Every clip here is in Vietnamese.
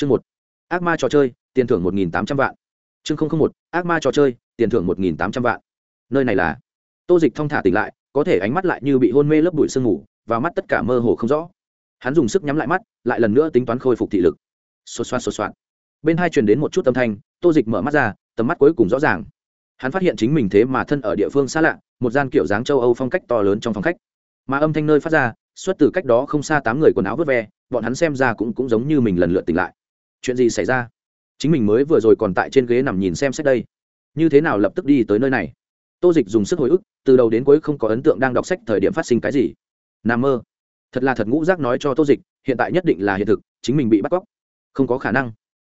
chương một. Ác ma trò chơi, tiền thưởng một nghìn tám trăm vạn. Chương một. Ác ma trò chơi, tiền thưởng một nghìn tám trăm vạn. Nơi này là. Tô dịch thong thả tỉnh lại, có thể ánh mắt lại như bị hôn mê lớp bụi sương ngủ và mắt tất cả mơ hồ không rõ. Hắn dùng sức nhắm lại mắt, lại lần nữa tính toán khôi phục thị lực. Xô xoan xô xoan bên hai truyền đến một chút âm thanh, tô dịch mở mắt ra, tầm mắt cuối cùng rõ ràng. Hắn phát hiện chính mình thế mà thân ở địa phương xa lạ, một gian kiểu dáng châu âu phong cách to lớn trong phòng khách. Mà âm thanh nơi phát ra, xuất từ cách đó không xa tám người quần áo vớt ve, bọn hắn xem ra cũng cũng giống như mình lần lượt tỉnh lại chuyện gì xảy ra? Chính mình mới vừa rồi còn tại trên ghế nằm nhìn xem sách đây. Như thế nào lập tức đi tới nơi này? Tô dịch dùng sức hồi ức, từ đầu đến cuối không có ấn tượng đang đọc sách thời điểm phát sinh cái gì. N mơ. Thật là thật ngũ giác nói cho tô dịch, hiện tại nhất định là hiện thực, chính mình bị bắt cóc. Không có khả năng.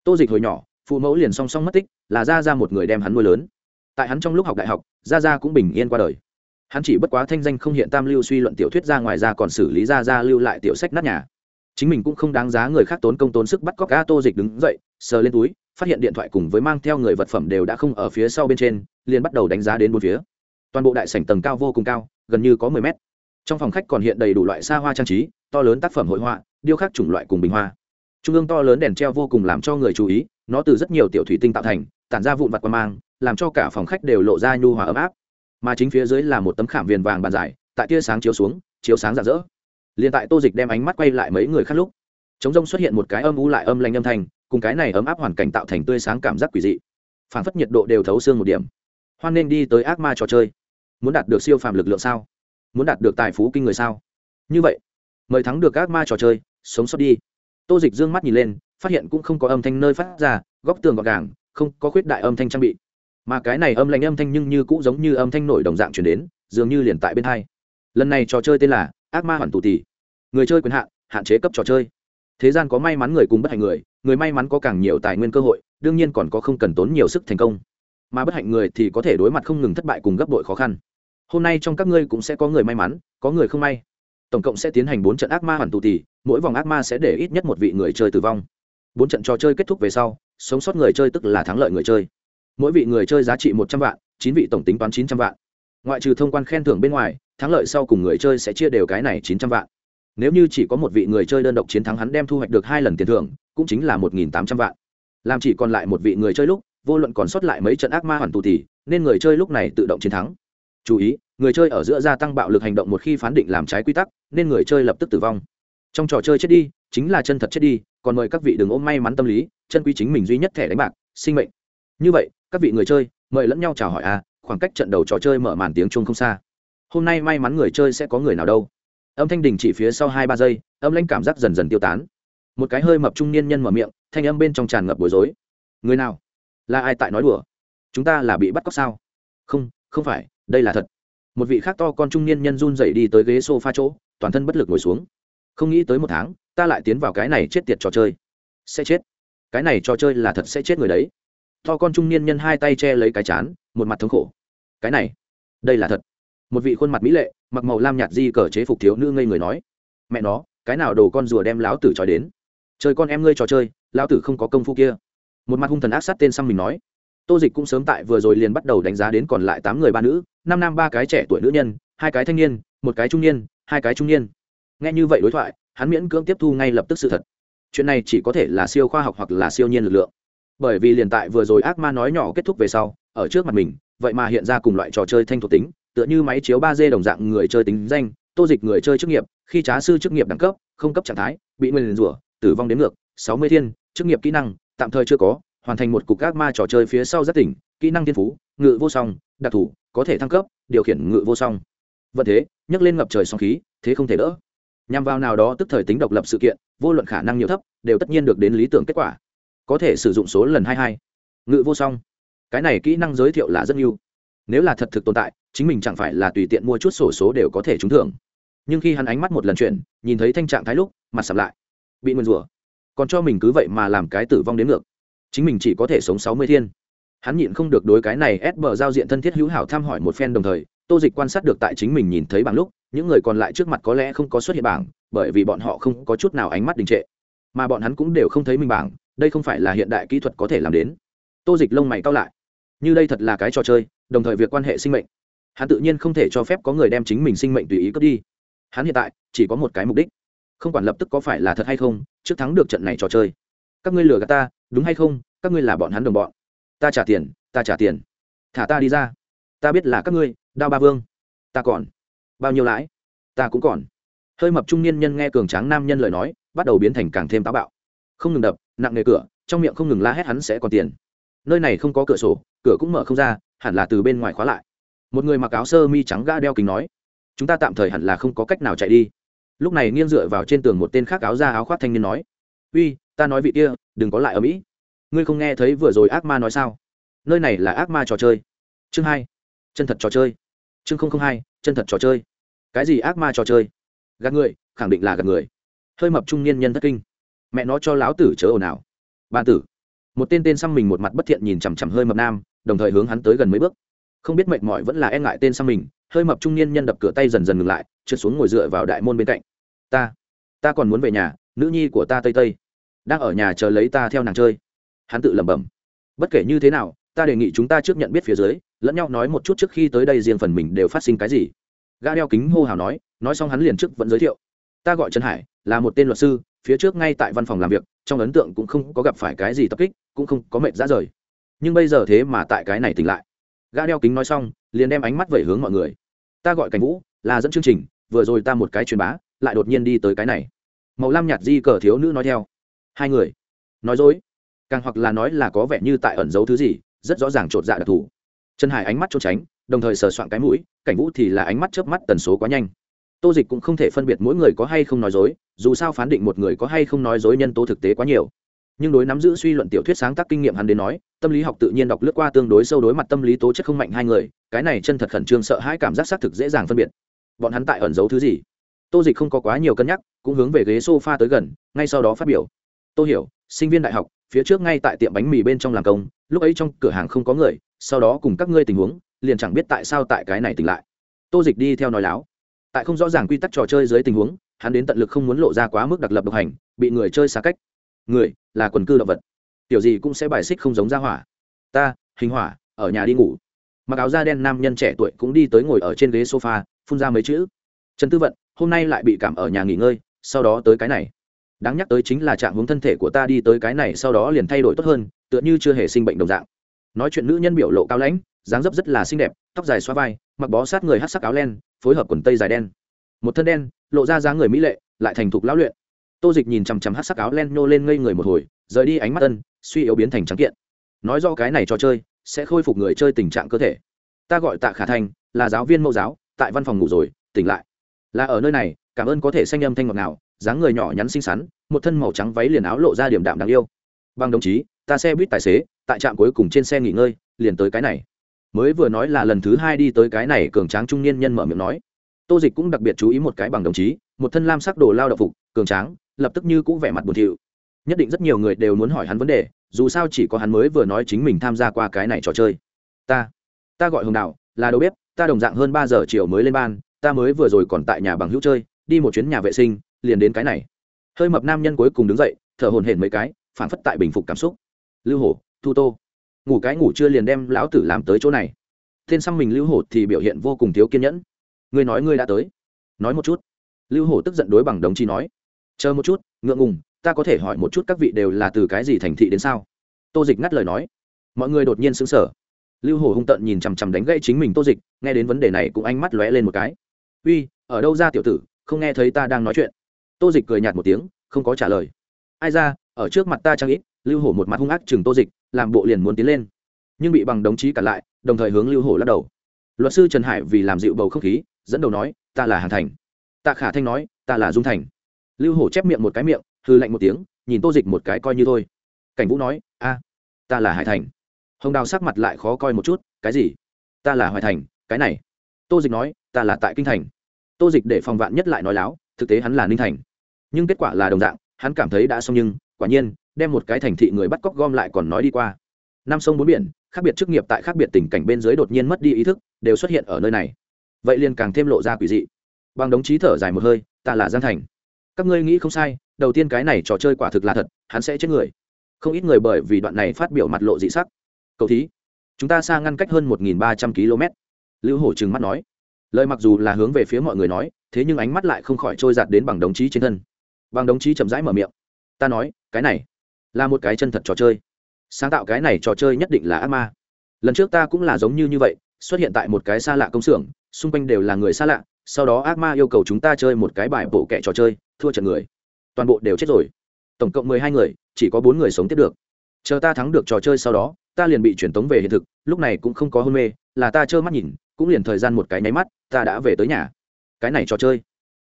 Tô dịch hồi nhỏ, phụ mẫu liền song song mất tích, là ra ra một người đem hắn nuôi lớn. Tại hắn trong lúc học đại học ra ra cũng bình yên qua đời. Hắn chỉ bất quá thanh danh không hiện tam lưu suy luận tiểu thuyết ra ngoài ra còn xử lý ra ra lưu lại tiểu sách nát nhà chính mình cũng không đáng giá người khác tốn công tốn sức bắt cóc a tô dịch đứng dậy, sờ lên túi, phát hiện điện thoại cùng với mang theo người vật phẩm đều đã không ở phía sau bên trên, liền bắt đầu đánh giá đến bốn phía. Toàn bộ đại sảnh tầng cao vô cùng cao, gần như có mười mét. Trong phòng khách còn hiện đầy đủ loại xa hoa trang trí, to lớn tác phẩm hội họa, điêu khắc chủng loại cùng bình hoa. Trung ương to lớn đèn treo vô cùng làm cho người chú ý, nó từ rất nhiều tiểu thủy tinh tạo thành, tản ra vụn vặt qua mang, làm cho cả phòng khách đều lộ ra nhu hòa ấm áp. Mà chính phía dưới là một tấm khảm viền vàng bàn dài, tại tia sáng chiếu xuống, chiếu sáng rạng rỡ liền tại tô dịch đem ánh mắt quay lại mấy người khác lúc chống rông xuất hiện một cái âm u lại âm lanh âm thanh, cùng cái này ấm áp hoàn cảnh tạo thành tươi sáng cảm giác quỷ dị. Phản phất nhiệt độ đều thấu xương một điểm. Hoan nên đi tới ác ma trò chơi. Muốn đạt được siêu phàm lực lượng sao? Muốn đạt được tài phú kinh người sao? Như vậy, mời thắng được ác ma trò chơi, sống sót đi. Tô dịch d ư ơ n g mắt nhìn lên, phát hiện cũng không có âm thanh nơi phát ra, góc tường gọt gàng, không có khuyết đại âm thanh trang bị. Mà cái này âm lạnh âm thanh nhưng như cũng giống như âm thanh nổi đồng dạng chuyển đến, dường như liền tại bên hai. Lần này trò chơi tên là ác ma hoàn tù tỷ người chơi quyền hạn hạn chế cấp trò chơi. Thế gian có may mắn người cùng bất hạnh người người may mắn có càng nhiều tài nguyên cơ hội, đương nhiên còn có không cần tốn nhiều sức thành công. Mà bất hạnh người thì có thể đối mặt không ngừng thất bại cùng gấp đội khó khăn. Hôm nay trong các ngươi cũng sẽ có người may mắn, có người không may. Tổng cộng sẽ tiến hành bốn trận ác ma hoàn tù tỷ mỗi vòng ác ma sẽ để ít nhất một vị người chơi tử vong. Bốn trận trò chơi kết thúc về sau, sống sót người chơi tức là thắng lợi người chơi. Mỗi vị người chơi giá trị một trăm vạn, chín vị tổng tính toán chín trăm vạn ngoại trừ thông quan khen thưởng bên ngoài thắng lợi sau cùng người chơi sẽ chia đều cái này chín trăm vạn. Nếu như chỉ có một vị người chơi đơn độc chiến thắng hắn đem thu hoạch được hai lần tiền thưởng cũng chính là một nghìn tám trăm vạn. Làm chỉ còn lại một vị người chơi lúc vô luận còn sót lại mấy trận ác ma hoàn tù thì, nên người chơi lúc này tự động chiến thắng. Chú ý người chơi ở giữa gia tăng bạo lực hành động một khi phán định làm trái quy tắc nên người chơi lập tức tử vong. Trong trò chơi chết đi chính là chân thật chết đi còn mời các vị đừng ôm may mắn tâm lý chân quy chính mình duy nhất thẻ đánh bạc sinh mệnh. Như vậy các vị người chơi mời lẫn nhau chào hỏi a khoảng cách trận đầu trò chơi mở màn tiếng chuông không xa. Hôm nay may mắn người chơi sẽ có người nào đâu. Âm thanh đình chỉ phía sau hai ba giây, âm lãnh cảm giác dần dần tiêu tán. Một cái hơi mập trung niên nhân mở miệng, thanh âm bên trong tràn ngập bối rối. Người nào? Là ai tại nói đùa? Chúng ta là bị bắt cóc sao? Không không phải, đây là thật. Một vị khác to con trung niên nhân run dậy đi tới ghế s o f a chỗ, toàn thân bất lực ngồi xuống. Không nghĩ tới một tháng, ta lại tiến vào cái này chết tiệt trò chơi. Sẽ chết. Cái này trò chơi là thật sẽ chết người đấy. To con trung niên nhân hai tay che lấy cái chán, một mặt thống khổ cái này, đây là thật. Một vị khuôn mặt mỹ lệ, mặc màu lam nhạt di cờ chế phục thiếu nữ ngây người nói, mẹ nó, cái nào đồ con rùa đem lão tử trói đến? Trời con em ngươi trò chơi, lão tử không có công phu kia. Một mặt hung thần ác sát tên xăm mình nói, tô dịch cũng sớm tại vừa rồi liền bắt đầu đánh giá đến còn lại tám người ba nữ, năm nam ba cái trẻ tuổi nữ nhân, hai cái thanh niên, một cái trung niên, hai cái trung niên. Nghe như vậy đối thoại, hắn miễn cưỡng tiếp thu ngay lập tức sự thật. Chuyện này chỉ có thể là siêu khoa học hoặc là siêu nhiên lực lượng. Bởi vì liền tại vừa rồi ác ma nói nhỏ kết thúc về sau, ở trước mặt mình vậy mà hiện ra cùng loại trò chơi thanh thuộc tính, tựa như máy chiếu ba d đồng dạng người chơi tính danh, tô dịch người chơi chức nghiệp, khi trá sư chức nghiệp đẳng cấp, không cấp trạng thái, bị nguyên rủa, tử vong đến ngược, sáu mươi thiên, chức nghiệp kỹ năng, tạm thời chưa có, hoàn thành một cục các ma trò chơi phía sau rất tỉnh, kỹ năng tiên phú, ngự vô song, đặc thù, có thể thăng cấp, điều khiển ngự vô song. Vận thế, nhấc lên ngập trời song khí, thế không thể đỡ. Nhằm vào nào đó tức thời tính độc lập sự kiện, vô luận khả năng nhiều thấp, đều tất nhiên được đến lý tưởng kết quả. Có thể sử dụng số lần hai hai. Ngự vô song cái này kỹ năng giới thiệu là rất nhiều. Nếu là thật thực tồn tại, chính mình chẳng phải là tùy tiện mua chút sổ số đều có thể trúng thưởng. Nhưng khi hắn ánh mắt một lần chuyển, nhìn thấy thanh trạng thái lúc, mặt sập lại. Bị nguyên rủa. Còn cho mình cứ vậy mà làm cái tử vong đến ngược. Chính mình chỉ có thể sống sáu mươi thiên. Hắn nhịn không được đối cái này ép bờ giao diện thân thiết hữu hảo thăm hỏi một phen đồng thời, tô dịch quan sát được tại chính mình nhìn thấy bằng lúc, những người còn lại trước mặt có lẽ không có xuất hiện bảng, bởi vì bọn họ không có chút nào ánh mắt đình trệ. Mà bọn hắn cũng đều không thấy mình bảng, đây không phải là hiện đại kỹ thuật có thể làm đến. Tô dịch lông mày cao lại như đây thật là cái trò chơi, đồng thời việc quan hệ sinh mệnh. Hắn tự nhiên không thể cho phép có người đem chính mình sinh mệnh tùy ý cướp đi. Hắn hiện tại chỉ có một cái mục đích. Không quản lập tức có phải là thật hay không, trước thắng được trận này trò chơi. Các ngươi lừa gạt ta, đúng hay không? Các ngươi là bọn hắn đồng bọn. Ta trả tiền, ta trả tiền. Thả ta đi ra. Ta biết là các ngươi, đao ba vương. Ta còn. Bao nhiêu lãi? Ta cũng còn. Hơi mập trung niên nhân nghe cường tráng nam nhân lời nói, bắt đầu biến thành càng thêm táo bạo. Không ngừng đập, nặng nghề cửa, trong miệng không ngừng la hét hắn sẽ còn tiền nơi này không có cửa sổ, cửa cũng mở không ra, hẳn là từ bên ngoài khóa lại. Một người mặc áo sơ mi trắng ga đeo kính nói, chúng ta tạm thời hẳn là không có cách nào chạy đi. Lúc này nghiêng dựa vào trên tường một tên khác áo da áo khoác thanh niên nói, uy, ta nói vị kia, đừng có lại ở mỹ. Ngươi không nghe thấy vừa rồi ác ma nói sao? Nơi này là ác ma trò chơi. Chương hai, chân thật trò chơi. Chương không không hai, chân thật trò chơi. Cái gì ác ma trò chơi? Gạt người, khẳng định là gạt người. Hơi mập trung niên nhân thất kinh. Mẹ nó cho láo tử chớ ồn ào. Ban tử một tên tên xăm mình một mặt bất thiện nhìn chằm chằm hơi mập nam, đồng thời hướng hắn tới gần mấy bước. Không biết mệt mỏi vẫn là e ngại tên xăm mình, hơi mập trung niên nhân đập cửa tay dần dần ngừng lại, trượt xuống ngồi dựa vào đại môn bên cạnh. Ta ta còn muốn về nhà, nữ nhi của ta tây tây, đang ở nhà chờ lấy ta theo nàng chơi. Hắn tự lẩm bẩm. Bất kể như thế nào, ta đề nghị chúng ta trước nhận biết phía dưới, lẫn nhau nói một chút trước khi tới đây riêng phần mình đều phát sinh cái gì. Ga đeo kính hô hào nói nói xong hắn liền trước vẫn giới thiệu. Ta gọi trần hải, là một tên luật sư phía trước ngay tại văn phòng làm việc, trong ấn tượng cũng không có gặp phải cái gì tập kích, cũng không có mệt ra rời. Nhưng bây giờ thế mà tại cái này tỉnh lại. Ga đeo kính nói xong, liền đem ánh mắt vẩy hướng mọi người. Ta gọi cảnh vũ, là dẫn chương trình, vừa rồi ta một cái truyền bá, lại đột nhiên đi tới cái này. Màu lam nhạt di cờ thiếu nữ nói theo. Hai người. Nói dối. Càng hoặc là nói là có vẻ như tại ẩn giấu thứ gì, rất rõ ràng chột dạ đặc thù. Trần hải ánh mắt trốn tránh, đồng thời sờ soạn cái mũi, cảnh vũ thì là ánh mắt chớp mắt tần số quá nhanh tô dịch cũng không thể phân biệt mỗi người có hay không nói dối, dù sao phán định một người có hay không nói dối nhân tố thực tế quá nhiều. Nhưng đối nắm giữ suy luận tiểu thuyết sáng tác kinh nghiệm hắn đến nói, tâm lý học tự nhiên đọc lướt qua tương đối sâu đối mặt tâm lý tố chất không mạnh hai người, cái này chân thật khẩn trương sợ hãi cảm giác xác thực dễ dàng phân biệt. Bọn hắn tại ẩn giấu thứ gì? Tô dịch không có quá nhiều cân nhắc, cũng hướng về ghế s o f a tới gần, ngay sau đó phát biểu. Tô hiểu, sinh viên đại học, phía trước ngay tại tiệm bánh mì bên trong làm công, lúc ấy trong cửa hàng không có người, sau đó cùng các ngươi tình huống, liền chẳng biết tại sao tại cái này tỉnh lại. Tô dịch đi theo nói láo tại không rõ ràng quy tắc trò chơi dưới tình huống, hắn đến tận lực không muốn lộ ra quá mức đặc lập độc hành, bị người chơi xa cách. Người là quần cư động vật. Tiểu gì cũng sẽ bài xích không giống ra hỏa. Ta, hình hỏa, ở nhà đi ngủ. Mặc áo da đen nam nhân trẻ tuổi cũng đi tới ngồi ở trên ghế sofa, phun ra mấy chữ. Trần tư vận, hôm nay lại bị cảm ở nhà nghỉ ngơi, sau đó tới cái này. Đáng nhắc tới chính là trạng hướng thân thể của ta đi tới cái này, sau đó liền thay đổi tốt hơn, tựa như chưa hề sinh bệnh đồng dạng. Nói chuyện nữ nhân biểu lộ cao lãnh, dáng dấp rất là xinh đẹp, tóc dài xoa vai, mặc bó sát người hát sắc áo len phối hợp quần tây dài đen. Một thân đen, lộ ra dáng người mỹ lệ, lại thành thục lão luyện. Tô dịch nhìn chằm chằm hát sắc áo len nhô lên ngây người một hồi, rời đi ánh mắt tân suy yếu biến thành trắng kiện. Nói do cái này cho chơi, sẽ khôi phục người chơi tình trạng cơ thể. Ta gọi tạ khả thành, là giáo viên mẫu giáo, tại văn phòng ngủ rồi, tỉnh lại. Là ở nơi này, cảm ơn có thể xanh âm thanh ngọt nào dáng người nhỏ nhắn xinh xắn, một thân màu trắng váy liền áo lộ ra điểm đạm đáng yêu. Bằng đồng chí, ta xe buýt tài xế, tại trạm cuối cùng trên xe nghỉ ngơi, liền tới cái này mới vừa nói là lần thứ hai đi tới cái này cường tráng trung niên nhân mở miệng nói. Tô dịch cũng đặc biệt chú ý một cái bằng đồng chí, một thân lam sắc đồ lao động phục, cường tráng, lập tức như cũng vẻ mặt buồn thiu. Nhất định rất nhiều người đều muốn hỏi hắn vấn đề, dù sao chỉ có hắn mới vừa nói chính mình tham gia qua cái này trò chơi. Ta ta gọi hồng đạo là đầu bếp, ta đồng dạng hơn ba giờ chiều mới lên ban, ta mới vừa rồi còn tại nhà bằng hữu chơi, đi một chuyến nhà vệ sinh, liền đến cái này. Hơi mập nam nhân cuối cùng đứng dậy, thở hồn hển mấy cái phản phất tại bình phục cảm xúc. Lưu hổ thu tô ngủ cái ngủ chưa liền đem lão tử làm tới chỗ này. Tên xăm mình lưu hổ thì biểu hiện vô cùng thiếu kiên nhẫn. Ngươi nói ngươi đã tới. Nói một chút. Lưu hổ tức giận đối bằng đồng chí nói. Chờ một chút, ngượng ngùng, ta có thể hỏi một chút các vị đều là từ cái gì thành thị đến sao? Tô dịch ngắt lời nói. Mọi người đột nhiên xứng sở lưu hổ hung tợn nhìn chằm chằm đánh gãy chính mình tô dịch, nghe đến vấn đề này cũng ánh mắt lóe lên một cái. Uy, ở đâu ra tiểu tử, không nghe thấy ta đang nói chuyện? Tô dịch cười nhạt một tiếng, không có trả lời. Ai ra, ở trước mặt ta trang ít. Lưu hổ một mặt hung ác chừng tô dịch làm bộ liền muốn tiến lên. Nhưng bị bằng đồng chí cản lại, đồng thời hướng lưu hổ lắc đầu. Luật sư trần hải vì làm dịu bầu không khí, dẫn đầu nói, ta là hàn thành. Tạ khả thanh nói, ta là dung thành. Lưu hổ chép miệng một cái miệng hư lạnh một tiếng, nhìn tô dịch một cái coi như thôi. Cảnh vũ nói, a, ta là hải thành. Hồng đào sắc mặt lại khó coi một chút, cái gì? Ta là hoài thành, cái này. Tô dịch nói, ta là tại kinh thành. Tô dịch để phòng vạn nhất lại nói láo, thực tế hắn là ninh thành. Nhưng kết quả là đồng dạng, hắn cảm thấy đã xong nhưng, quả nhiên đem một cái thành thị người bắt cóc gom lại còn nói đi qua. Năm sông bốn biển, khác biệt chức nghiệp tại khác biệt tình cảnh bên dưới đột nhiên mất đi ý thức, đều xuất hiện ở nơi này. Vậy liền càng thêm lộ ra quỷ dị. Bằng đồng chí thở dài một hơi, ta là giang thành. Các ngươi nghĩ không sai, đầu tiên cái này trò chơi quả thực là thật, hắn sẽ chết người. Không ít người bởi vì đoạn này phát biểu mặt lộ dị sắc. Cầu thí, chúng ta xa ngăn cách hơn một ba trăm km. Lưu hổ trừng mắt nói. Lời mặc dù là hướng về phía mọi người nói, thế nhưng ánh mắt lại không khỏi trôi giạt đến bằng đồng chí trên thân. Bằng đồng chí chậm rãi mở miệng. Ta nói, cái này là một cái chân thật trò chơi. Sáng tạo cái này trò chơi nhất định là ác ma. Lần trước ta cũng là giống như như vậy, xuất hiện tại một cái xa lạ công xưởng, xung quanh đều là người xa lạ, sau đó ác ma yêu cầu chúng ta chơi một cái bài bộ kẻ trò chơi, thua trận người. Toàn bộ đều chết rồi. Tổng cộng mười hai người, chỉ có bốn người sống tiếp được. Chờ ta thắng được trò chơi sau đó, ta liền bị truyền tống về hiện thực, lúc này cũng không có hôn mê, là ta trơ mắt nhìn, cũng liền thời gian một cái nháy mắt, ta đã về tới nhà. Cái này trò chơi,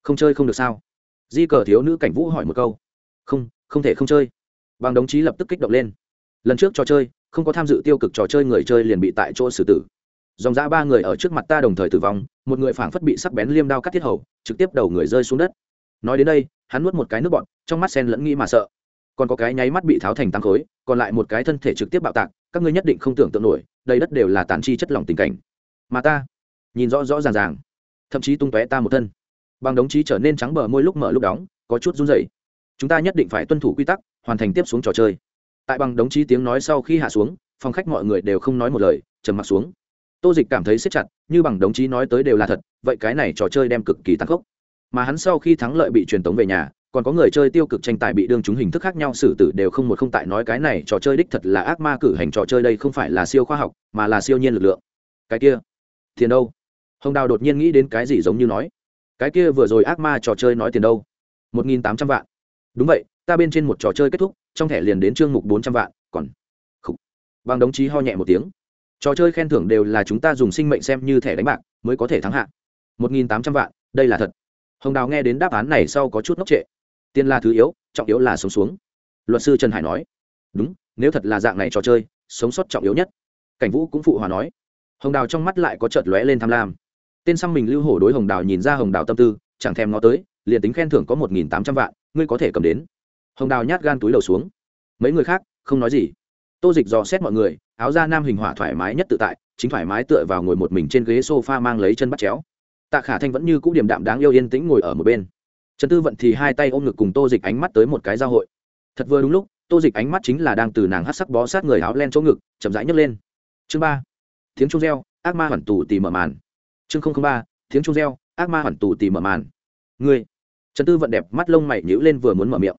không chơi không được sao? Di cờ thiếu nữ cảnh vũ hỏi một câu. Không không thể không chơi bằng đồng chí lập tức kích động lên. Lần trước trò chơi, không có tham dự tiêu cực trò chơi người chơi liền bị tại chỗ xử tử. Dòng ra ba người ở trước mặt ta đồng thời tử vong, một người phảng phất bị sắc bén liêm đao cắt thiết hầu, trực tiếp đầu người rơi xuống đất. Nói đến đây, hắn nuốt một cái nước bọn trong mắt sen lẫn nghĩ mà sợ. Còn có cái nháy mắt bị tháo thành tăng khối, còn lại một cái thân thể trực tiếp bạo tạc, các ngươi nhất định không tưởng tượng nổi, đầy đất đều là tàn chi chất lỏng tình cảnh. Mà ta, nhìn rõ rõ ràng ràng, thậm chí tung tóe ta một thân. Bằng đồng chí trở nên trắng bờ môi lúc mở lúc đóng, có chút run rẩy. Chúng ta nhất định phải tuân thủ quy tắc hoàn thành tiếp xuống trò chơi. Tại bằng đống chí tiếng nói sau khi hạ xuống, phòng khách mọi người đều không nói một lời, trầm mặc xuống. Tô dịch cảm thấy xếp chặt, như bằng đống chí nói tới đều là thật, vậy cái này trò chơi đem cực kỳ tăng khốc. Mà hắn sau khi thắng lợi bị truyền tống về nhà, còn có người chơi tiêu cực tranh tài bị đương chúng hình thức khác nhau xử tử đều không một không tại nói cái này trò chơi đích thật là ác ma cử hành trò chơi đây không phải là siêu khoa học, mà là siêu nhiên lực lượng. Cái kia, tiền đâu? Hồng đào đột nhiên nghĩ đến cái gì giống như nói. Cái kia vừa rồi ác ma trò chơi nói tiền đâu? Một nghìn tám trăm vạn. Đúng vậy ta bên trên một trò chơi kết thúc, trong thẻ liền đến chương mục bốn trăm vạn, còn Khủ. bằng đồng chí ho nhẹ một tiếng. Trò chơi khen thưởng đều là chúng ta dùng sinh mệnh xem như thẻ đánh bạc, mới có thể thắng hạ. Một nghìn tám trăm vạn, đây là thật. Hồng đào nghe đến đáp án này sau có chút ngốc trệ. Tiền là thứ yếu, trọng yếu là sống xuống. Luật sư trần hải nói. Đúng, nếu thật là dạng này trò chơi, sống sót trọng yếu nhất. Cảnh vũ cũng phụ hòa nói. Hồng đào trong mắt lại có chợt lóe lên tham lam. Tên xăm mình lưu hổ đối hồng đào nhìn ra hồng đào tâm tư, chẳng thèm ngó tới, liền tính khen thưởng có một nghìn tám trăm vạn, ngươi có thể cầm đến hồng đào nhát gan túi đầu xuống. Mấy người khác, không nói gì. Tô dịch dò xét mọi người, áo da nam hình hỏa thoải mái nhất tự tại, chính thoải mái tựa vào ngồi một mình trên ghế s o f a mang lấy chân bắt chéo. Tạ khả thanh vẫn như c ũ điểm đạm đáng yêu yên tĩnh ngồi ở một bên. Trần tư vận thì hai tay ôm ngực cùng tô dịch ánh mắt tới một cái giao hội. Thật vừa đúng lúc, tô dịch ánh mắt chính là đang từ nàng hát sắc bó sát người áo len chỗ ngực, chậm rãi nhấc lên. Chương ba. Tiếng trung reo, ác ma hoàn tù tì mở màn. Chương không ba, tiếng trung reo, ác ma hoàn tù tì mở màn. Người. trần tư vận đẹp mắt lông mày nhữ lên vừa muốn mở miệng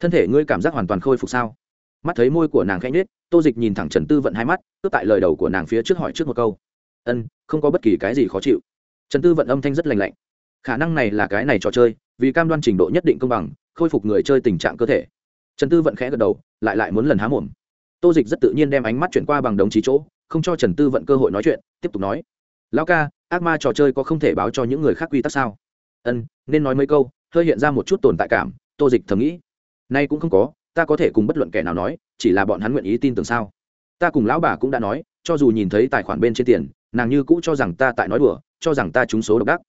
thân thể ngươi cảm giác hoàn toàn khôi phục sao? Mắt thấy môi của nàng khẽ nhết tô dịch nhìn thẳng trần tư vận hai mắt, cướp tại lời đầu của nàng phía trước hỏi trước một câu. Ân, không có bất kỳ cái gì khó chịu. Trần tư vận âm thanh rất lành lạnh. Khả năng này là cái này trò chơi, vì cam đoan trình độ nhất định công bằng, khôi phục người chơi tình trạng cơ thể. Trần tư vận khẽ gật đầu, lại lại muốn lần há mồm. Tô dịch rất tự nhiên đem ánh mắt chuyển qua bằng đồng chí chỗ, không cho trần tư vận cơ hội nói chuyện, tiếp tục nói. Lão ca, ác ma trò chơi có không thể báo cho những người khác quy tắc sao? Ân, nên nói mấy câu, hơi hiện ra một chút tồn tại cảm, tô dịch thầm nghĩ nay cũng không có, ta có thể cùng bất luận kẻ nào nói, chỉ là bọn hắn nguyện ý tin tưởng sao? Ta cùng lão bà cũng đã nói, cho dù nhìn thấy tài khoản bên trên tiền, nàng như cũ cho rằng ta tại nói đùa, cho rằng ta trúng số độc đắc.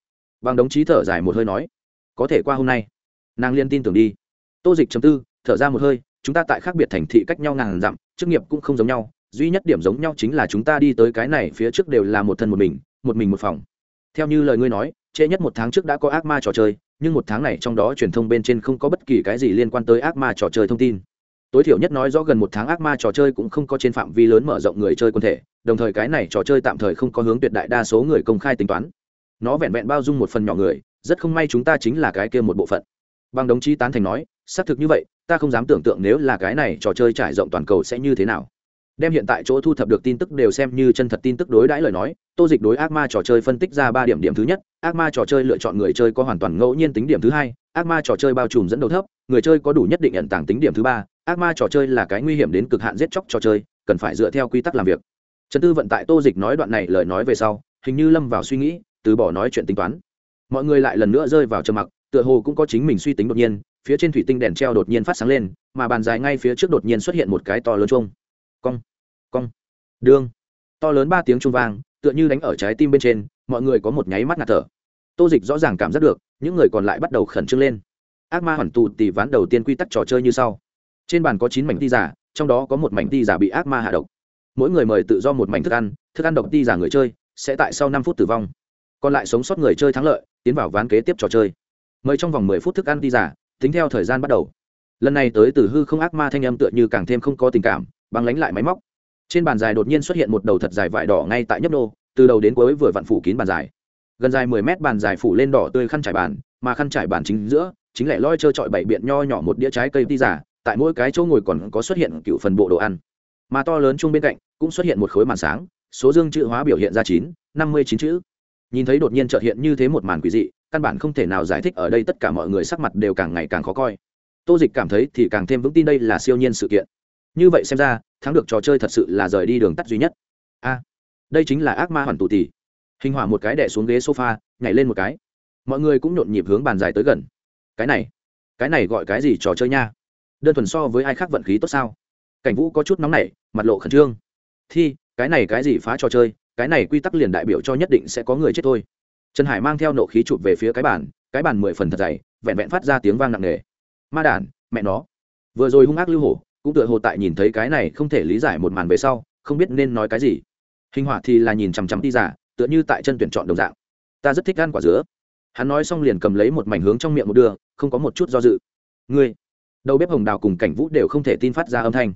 Bằng đồng chí thở dài một hơi nói, có thể qua hôm nay, nàng liên tin tưởng đi. Tô dịch chấm tư, thở ra một hơi, chúng ta tại khác biệt thành thị cách nhau ngàn dặm, chức nghiệp cũng không giống nhau, duy nhất điểm giống nhau chính là chúng ta đi tới cái này phía trước đều là một thân một mình một mình một phòng. Theo như lời ngươi nói, trễ nhất một tháng trước đã có ác ma trò chơi nhưng một tháng này trong đó truyền thông bên trên không có bất kỳ cái gì liên quan tới ác ma trò chơi thông tin. Tối thiểu nhất nói rõ gần một tháng ác ma trò chơi cũng không có trên phạm vi lớn mở rộng người chơi quân thể, đồng thời cái này trò chơi tạm thời không có hướng tuyệt đại đa số người công khai tính toán. Nó vẹn vẹn bao dung một phần nhỏ người, rất không may chúng ta chính là cái kia một bộ phận. Bằng đồng chí tán thành nói, xác thực như vậy, ta không dám tưởng tượng nếu là cái này trò chơi trải rộng toàn cầu sẽ như thế nào đem hiện tại chỗ thu thập được tin tức đều xem như chân thật tin tức đối đãi lời nói, tô dịch đối ác ma trò chơi phân tích ra ba điểm điểm thứ nhất, ác ma trò chơi lựa chọn người chơi có hoàn toàn ngẫu nhiên tính điểm thứ hai, ác ma trò chơi bao trùm dẫn đầu thấp, người chơi có đủ nhất định nhận tảng tính điểm thứ ba, ác ma trò chơi là cái nguy hiểm đến cực hạn giết chóc trò chơi, cần phải dựa theo quy tắc làm việc. Trần tư vận tại tô dịch nói đoạn này lời nói về sau, hình như lâm vào suy nghĩ, từ bỏ nói chuyện tính toán. Mọi người lại lần nữa rơi vào trầm mặc, tựa hồ cũng có chính mình suy tính đột nhiên, phía trên thủy tinh đèn treo đột nhiên phát sáng lên, mà bàn dài ngay phía trước đột nhiên xuất hiện một cái to lớn chung cong cong. Đương. To lớn ba tiếng trung vang, tựa như đánh ở trái tim bên trên, mọi người có một nháy mắt ngạt thở. Tô dịch rõ ràng cảm giác được, những người còn lại bắt đầu khẩn trương lên. Ác ma hoàn tù tỷ ván đầu tiên quy tắc trò chơi như sau. Trên bàn có chín mảnh ti giả, trong đó có một mảnh ti giả bị ác ma hạ độc. Mỗi người mời tự do một mảnh thức ăn thức ăn độc ti giả người chơi, sẽ tại sau năm phút tử vong. Còn lại sống sót người chơi thắng lợi, tiến vào ván kế tiếp trò chơi. Mời trong vòng mười phút thức ăn ti giả, tính theo thời gian bắt đầu. Lần này tới từ hư không ác ma thanh âm tựa như càng thêm không có tình cảm băng lánh lại máy móc. Trên bàn dài đột nhiên xuất hiện một đầu thật dài vải đỏ ngay tại nhấp nô, từ đầu đến cuối vừa vặn phủ kín bàn dài. Gần dài mười mét bàn dài phủ lên đỏ tươi khăn trải bàn, mà khăn trải bàn chính giữa, chính lại loi trơ trọi bảy biện nho nhỏ một đĩa trái cây ti giả, tại mỗi cái chỗ ngồi còn có xuất hiện cựu phần bộ đồ ăn. Mà to lớn chung bên cạnh cũng xuất hiện một khối màn sáng, số dương chữ hóa biểu hiện ra chín, năm mươi chín chữ. Nhìn thấy đột nhiên trợt hiện như thế một màn quỷ dị, căn bản không thể nào giải thích ở đây tất cả mọi người sắc mặt đều càng ngày càng khó coi. Tô dịch cảm thấy thì càng thêm vững tin đây là siêu nhiên sự kiện như vậy xem ra, thắng được trò chơi thật sự là rời đi đường tắt duy nhất. A, đây chính là ác ma hoàn tù tì. Hình hỏa một cái đẻ xuống ghế sofa, nhảy lên một cái. Mọi người cũng nhộn nhịp hướng bàn dài tới gần. Cái này cái này gọi cái gì trò chơi nha? Đơn thuần so với ai khác vận khí tốt sao? Cảnh vũ có chút nóng nảy, mặt lộ khẩn trương. Thi, cái này cái gì phá trò chơi? Cái này quy tắc liền đại biểu cho nhất định sẽ có người chết thôi. Trần hải mang theo nộ khí chụp về phía cái bàn cái bàn mười phần thật dày, vẹn vẹn phát ra tiếng vang nặng nề. Ma đản, mẹ nó. Vừa rồi hung ác lưu hổ cũng tựa hồ tại nhìn thấy cái này không thể lý giải một màn về sau, không biết nên nói cái gì. Hình hỏa thì là nhìn chằm chằm đi giả tựa như tại chân tuyển chọn đồng dạng. Ta rất thích ăn quả dứa. Hắn nói xong liền cầm lấy một mảnh hướng trong miệng một đưa, không có một chút do dự. Ngươi, đầu bếp hồng đào cùng cảnh vũ đều không thể tin phát ra âm thanh.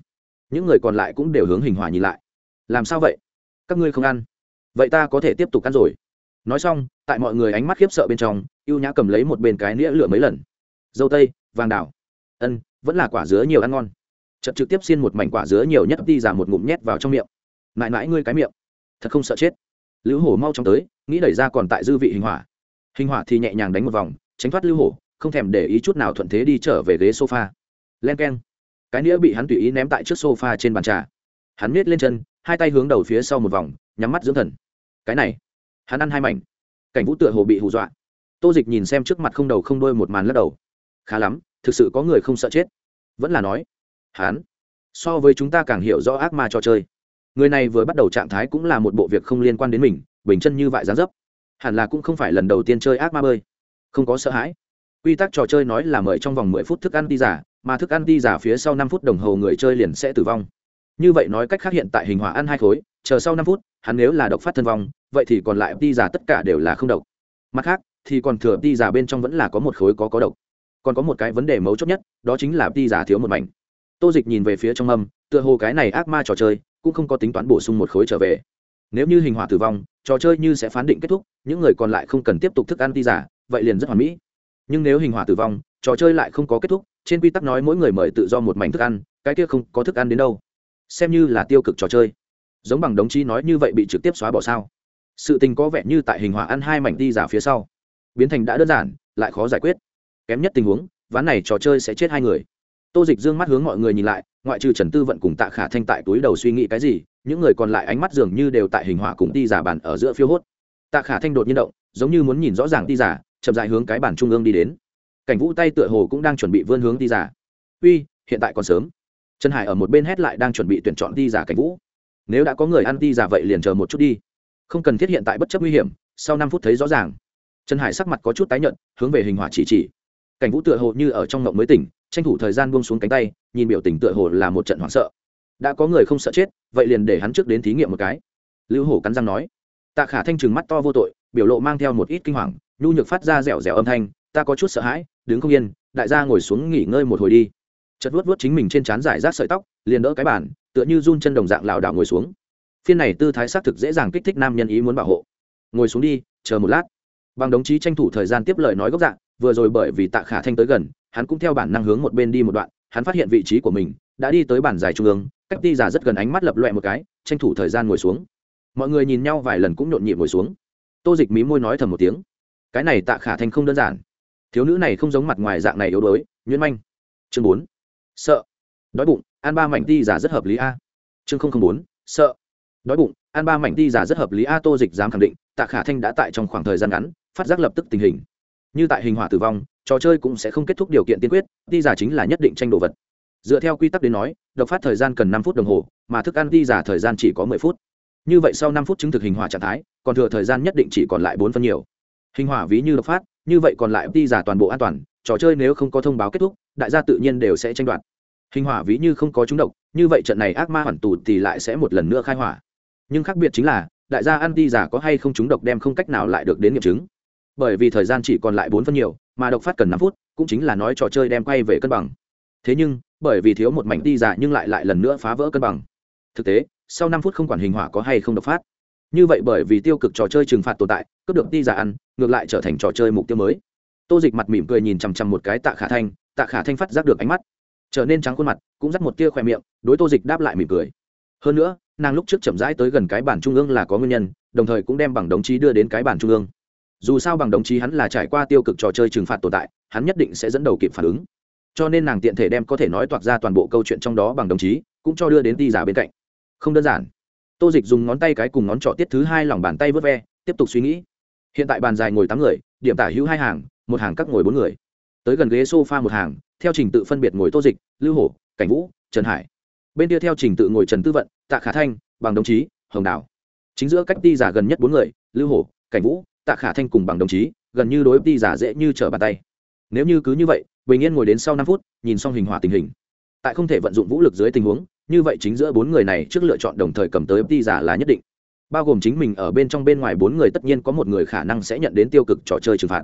Những người còn lại cũng đều hướng hình hỏa nhìn lại. Làm sao vậy? Các ngươi không ăn. Vậy ta có thể tiếp tục ăn rồi. Nói xong, tại mọi người ánh mắt khiếp sợ bên trong y ê u nhã cầm lấy một bên cái nĩa lửa mấy lần. Dâu tây, vàng đào. Ân, vẫn là quả dứa nhiều ăn ngon chật trực tiếp xiên một mảnh quả dứa nhiều nhất đi giảm một ngụm nhét vào trong miệng. Mãi mãi ngươi cái miệng, thật không sợ chết. Lữ hổ mau chóng tới, nghĩ đẩy ra còn tại dư vị hình hỏa. Hình hỏa thì nhẹ nhàng đánh một vòng, tránh thoát Lữ hổ, không thèm để ý chút nào thuận thế đi trở về ghế sofa. Len k e n cái nĩa bị hắn tùy ý ném tại trước sofa trên bàn trà. Hắn miết lên chân, hai tay hướng đầu phía sau một vòng, nhắm mắt dưỡng thần. Cái này, hắn ăn hai mảnh. Cảnh vũ tựa hồ bị hù dọa. Tô dịch nhìn xem trước mặt không đầu không đôi một màn lắc đầu. Khá lắm, thực sự có người không sợ chết. Vẫn là nói hắn so với chúng ta càng hiểu rõ ác ma trò chơi. Người này vừa bắt đầu trạng thái cũng là một bộ việc không liên quan đến mình, bình chân như vại gián dấp. Hẳn là cũng không phải lần đầu tiên chơi ác ma bơi. Không có sợ hãi. Quy tắc trò chơi nói là mời trong vòng mười phút thức ăn đi giả, mà thức ăn đi giả phía sau năm phút đồng hồ người chơi liền sẽ tử vong. Như vậy nói cách khác hiện tại hình hỏa ăn hai khối, chờ sau năm phút, hắn nếu là độc phát thân vong, vậy thì còn lại đi giả tất cả đều là không độc. Mặt khác, thì còn thừa đi giả bên trong vẫn là có một khối có có độc. Còn có một cái vấn đề mấu chốt nhất, đó chính là đi giả thiếu một mảnh tô dịch nhìn về phía trong âm, tựa hồ cái này ác ma trò chơi cũng không có tính toán bổ sung một khối trở về. Nếu như hình họa tử vong, trò chơi như sẽ phán định kết thúc, những người còn lại không cần tiếp tục thức ăn ti giả, vậy liền rất hoàn mỹ. Nhưng nếu hình họa tử vong, trò chơi lại không có kết thúc, trên quy tắc nói mỗi người mời tự do một mảnh thức ăn, cái kia không có thức ăn đến đâu. Xem như là tiêu cực trò chơi. Giống bằng đồng chí nói như vậy bị trực tiếp xóa bỏ sao? Sự tình có vẻ như tại hình họa ăn hai mảnh ti giả phía sau. Biến thành đã đơn giản, lại khó giải quyết. Kém nhất tình huống, ván này trò chơi sẽ chết hai người tô dịch dương mắt hướng mọi người nhìn lại, ngoại trừ trần tư vận cùng tạ khả thanh tại túi đầu suy nghĩ cái gì, những người còn lại ánh mắt dường như đều tại hình hỏa cùng đi giả bàn ở giữa phiêu hốt. Tạ khả thanh đột nhiên động, giống như muốn nhìn rõ ràng đi giả, chậm dại hướng cái bàn trung ương đi đến. Cảnh vũ tay tựa hồ cũng đang chuẩn bị vươn hướng đi giả. Uy, hiện tại còn sớm. Trần hải ở một bên hét lại đang chuẩn bị tuyển chọn đi giả cảnh vũ. Nếu đã có người ăn đi giả vậy liền chờ một chút đi. Không cần thiết hiện tại bất chấp nguy hiểm, sau năm phút thấy rõ ràng. Trần hải sắc mặt có chút tái nhợt, hướng về hình hỏa chỉ chỉ cảnh vũ tựa hồ như ở trong ngộng mới tỉnh, tranh thủ thời gian buông xuống cánh tay, nhìn biểu tình tựa hồ là một trận hoảng sợ. Đã có người không sợ chết, vậy liền để hắn trước đến thí nghiệm một cái. Lưu hổ cắn răng nói. Tạ khả thanh trừng mắt to vô tội, biểu lộ mang theo một ít kinh hoàng, nhu nhược phát ra dẻo dẻo âm thanh, ta có chút sợ hãi, đứng không yên, đại gia ngồi xuống nghỉ ngơi một hồi đi. Chật vuốt vuốt chính mình trên trán giải rác sợi tóc, liền đỡ cái bàn, tựa như run chân đồng dạng lảo đảo ngồi xuống. Phiên này tư thái xác thực dễ dàng kích thích nam nhân ý muốn bảo hộ. Ngồi xuống đi, chờ một lát. Bằng đồng chí tranh thủ thời gian tiếp lời nói gốc dạng vừa rồi bởi vì tạ khả thanh tới gần, hắn cũng theo bản năng hướng một bên đi một đoạn, hắn phát hiện vị trí của mình đã đi tới bản dài trung ương, cách đi giả rất gần ánh mắt lập loẹ một cái, tranh thủ thời gian ngồi xuống. Mọi người nhìn nhau vài lần cũng nhộn nhịp ngồi xuống. Tô dịch mí môi nói thầm một tiếng. Cái này tạ khả thanh không đơn giản. Thiếu nữ này không giống mặt ngoài dạng này yếu đuối, nhuyễn manh. Chương bốn. Sợ. Đói bụng, ăn ba mảnh đi giả rất hợp lý a. Chương không không bốn. Sợ. Đói bụng, ăn ba mảnh đi giả rất hợp lý a, tô dịch dám khẳng định, tạ khả thanh đã tại trong khoảng thời gian ngắn, phát giác lập tức tình hình như tại hình hỏa tử vong, trò chơi cũng sẽ không kết thúc điều kiện tiên quyết, đi giả chính là nhất định tranh đồ vật. Dựa theo quy tắc đến nói, độc phát thời gian cần năm phút đồng hồ, mà thức ăn đi giả thời gian chỉ có mười phút. Như vậy sau năm phút chứng thực hình hỏa trạng thái, còn thừa thời gian nhất định chỉ còn lại bốn phân nhiều. Hình hỏa ví như độc phát, như vậy còn lại đi giả toàn bộ an toàn, trò chơi nếu không có thông báo kết thúc, đại gia tự nhiên đều sẽ tranh đoạt. Hình hỏa ví như không có trúng độc, như vậy trận này ác ma hoàn tù thì lại sẽ một lần nữa khai hỏa. Nhưng khác biệt chính là, đại gia ăn đi giả có hay không trúng độc đem không cách nào lại được đến nghiệm chứng bởi vì thời gian chỉ còn lại bốn phân nhiều, mà độc phát cần năm phút, cũng chính là nói trò chơi đem quay về cân bằng. Thế nhưng, bởi vì thiếu một mảnh đi giả nhưng lại lại lần nữa phá vỡ cân bằng. Thực tế, sau năm phút không quản hình hỏa có hay không độc phát. Như vậy bởi vì tiêu cực trò chơi trừng phạt tồn tại, cướp được đi giả ăn, ngược lại trở thành trò chơi mục tiêu mới. Tô dịch mặt mỉm cười nhìn chằm chằm một cái tạ khả thanh, tạ khả thanh phát giác được ánh mắt. Trở nên trắng khuôn mặt, cũng dắt một tia khoe miệng, đối tô dịch đáp lại mỉm cười. Hơn nữa, nàng lúc trước chậm rãi tới gần cái bản trung ương là có nguyên nhân, đồng thời cũng đem bằng đồng chí đưa đến cái bản trung ương dù sao bằng đồng chí hắn là trải qua tiêu cực trò chơi trừng phạt tồn tại, hắn nhất định sẽ dẫn đầu kịp phản ứng. Cho nên nàng tiện thể đem có thể nói toạc ra toàn bộ câu chuyện trong đó bằng đồng chí, cũng cho đưa đến ti giả bên cạnh. Không đơn giản. Tô dịch dùng ngón tay cái cùng ngón trỏ tiết thứ hai lòng bàn tay vớt ve, tiếp tục suy nghĩ. Hiện tại bàn dài ngồi tám người, điểm tả hữu hai hàng, một hàng các ngồi bốn người. Tới gần ghế s o f a một hàng, theo trình tự phân biệt ngồi tô dịch, lưu hổ, cảnh vũ, trần hải. Bên kia theo trình tự ngồi trần tư vận, tạ khả thanh, bằng đồng chí, hồng đào. Chính giữa cách ti giả gần nhất bốn người, lưu hổ, cảnh vũ tạ khả thanh cùng bằng đồng chí, gần như đối ti giả dễ như trở bàn tay. Nếu như cứ như vậy, bình yên ngồi đến sau năm phút, nhìn xong hình hỏa tình hình. Tại không thể vận dụng vũ lực dưới tình huống, như vậy chính giữa bốn người này trước lựa chọn đồng thời cầm tới ti giả là nhất định. Bao gồm chính mình ở bên trong bên ngoài bốn người tất nhiên có một người khả năng sẽ nhận đến tiêu cực trò chơi trừng phạt.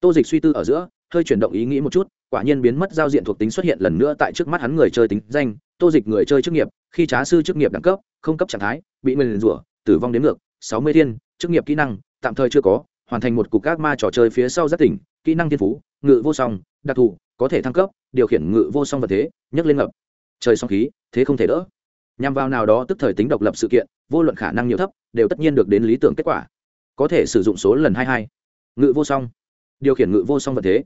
Tô dịch suy tư ở giữa, hơi chuyển động ý nghĩ một chút, quả nhiên biến mất giao diện thuộc tính xuất hiện lần nữa tại trước mắt hắn người chơi tính danh, tô dịch người chơi chức nghiệp, khi trá sư chức nghiệp đẳng cấp, không cấp trạng thái, bị nguyền rủa, tử vong đến ngược, sáu mươi thiên, chức nghiệp kỹ năng tạm thời chưa có, hoàn thành một cục các ma trò chơi phía sau rất tỉnh, kỹ năng thiên phú, ngự vô song, đặc thù, có thể thăng cấp, điều khiển ngự vô song vật thế, nhấc lên ngập. Trời song khí, thế không thể đỡ. Nhằm vào nào đó tức thời tính độc lập sự kiện, vô luận khả năng nhiều thấp, đều tất nhiên được đến lý tưởng kết quả. Có thể sử dụng số lần hai hai. Ngự vô song. Điều khiển ngự vô song vật thế.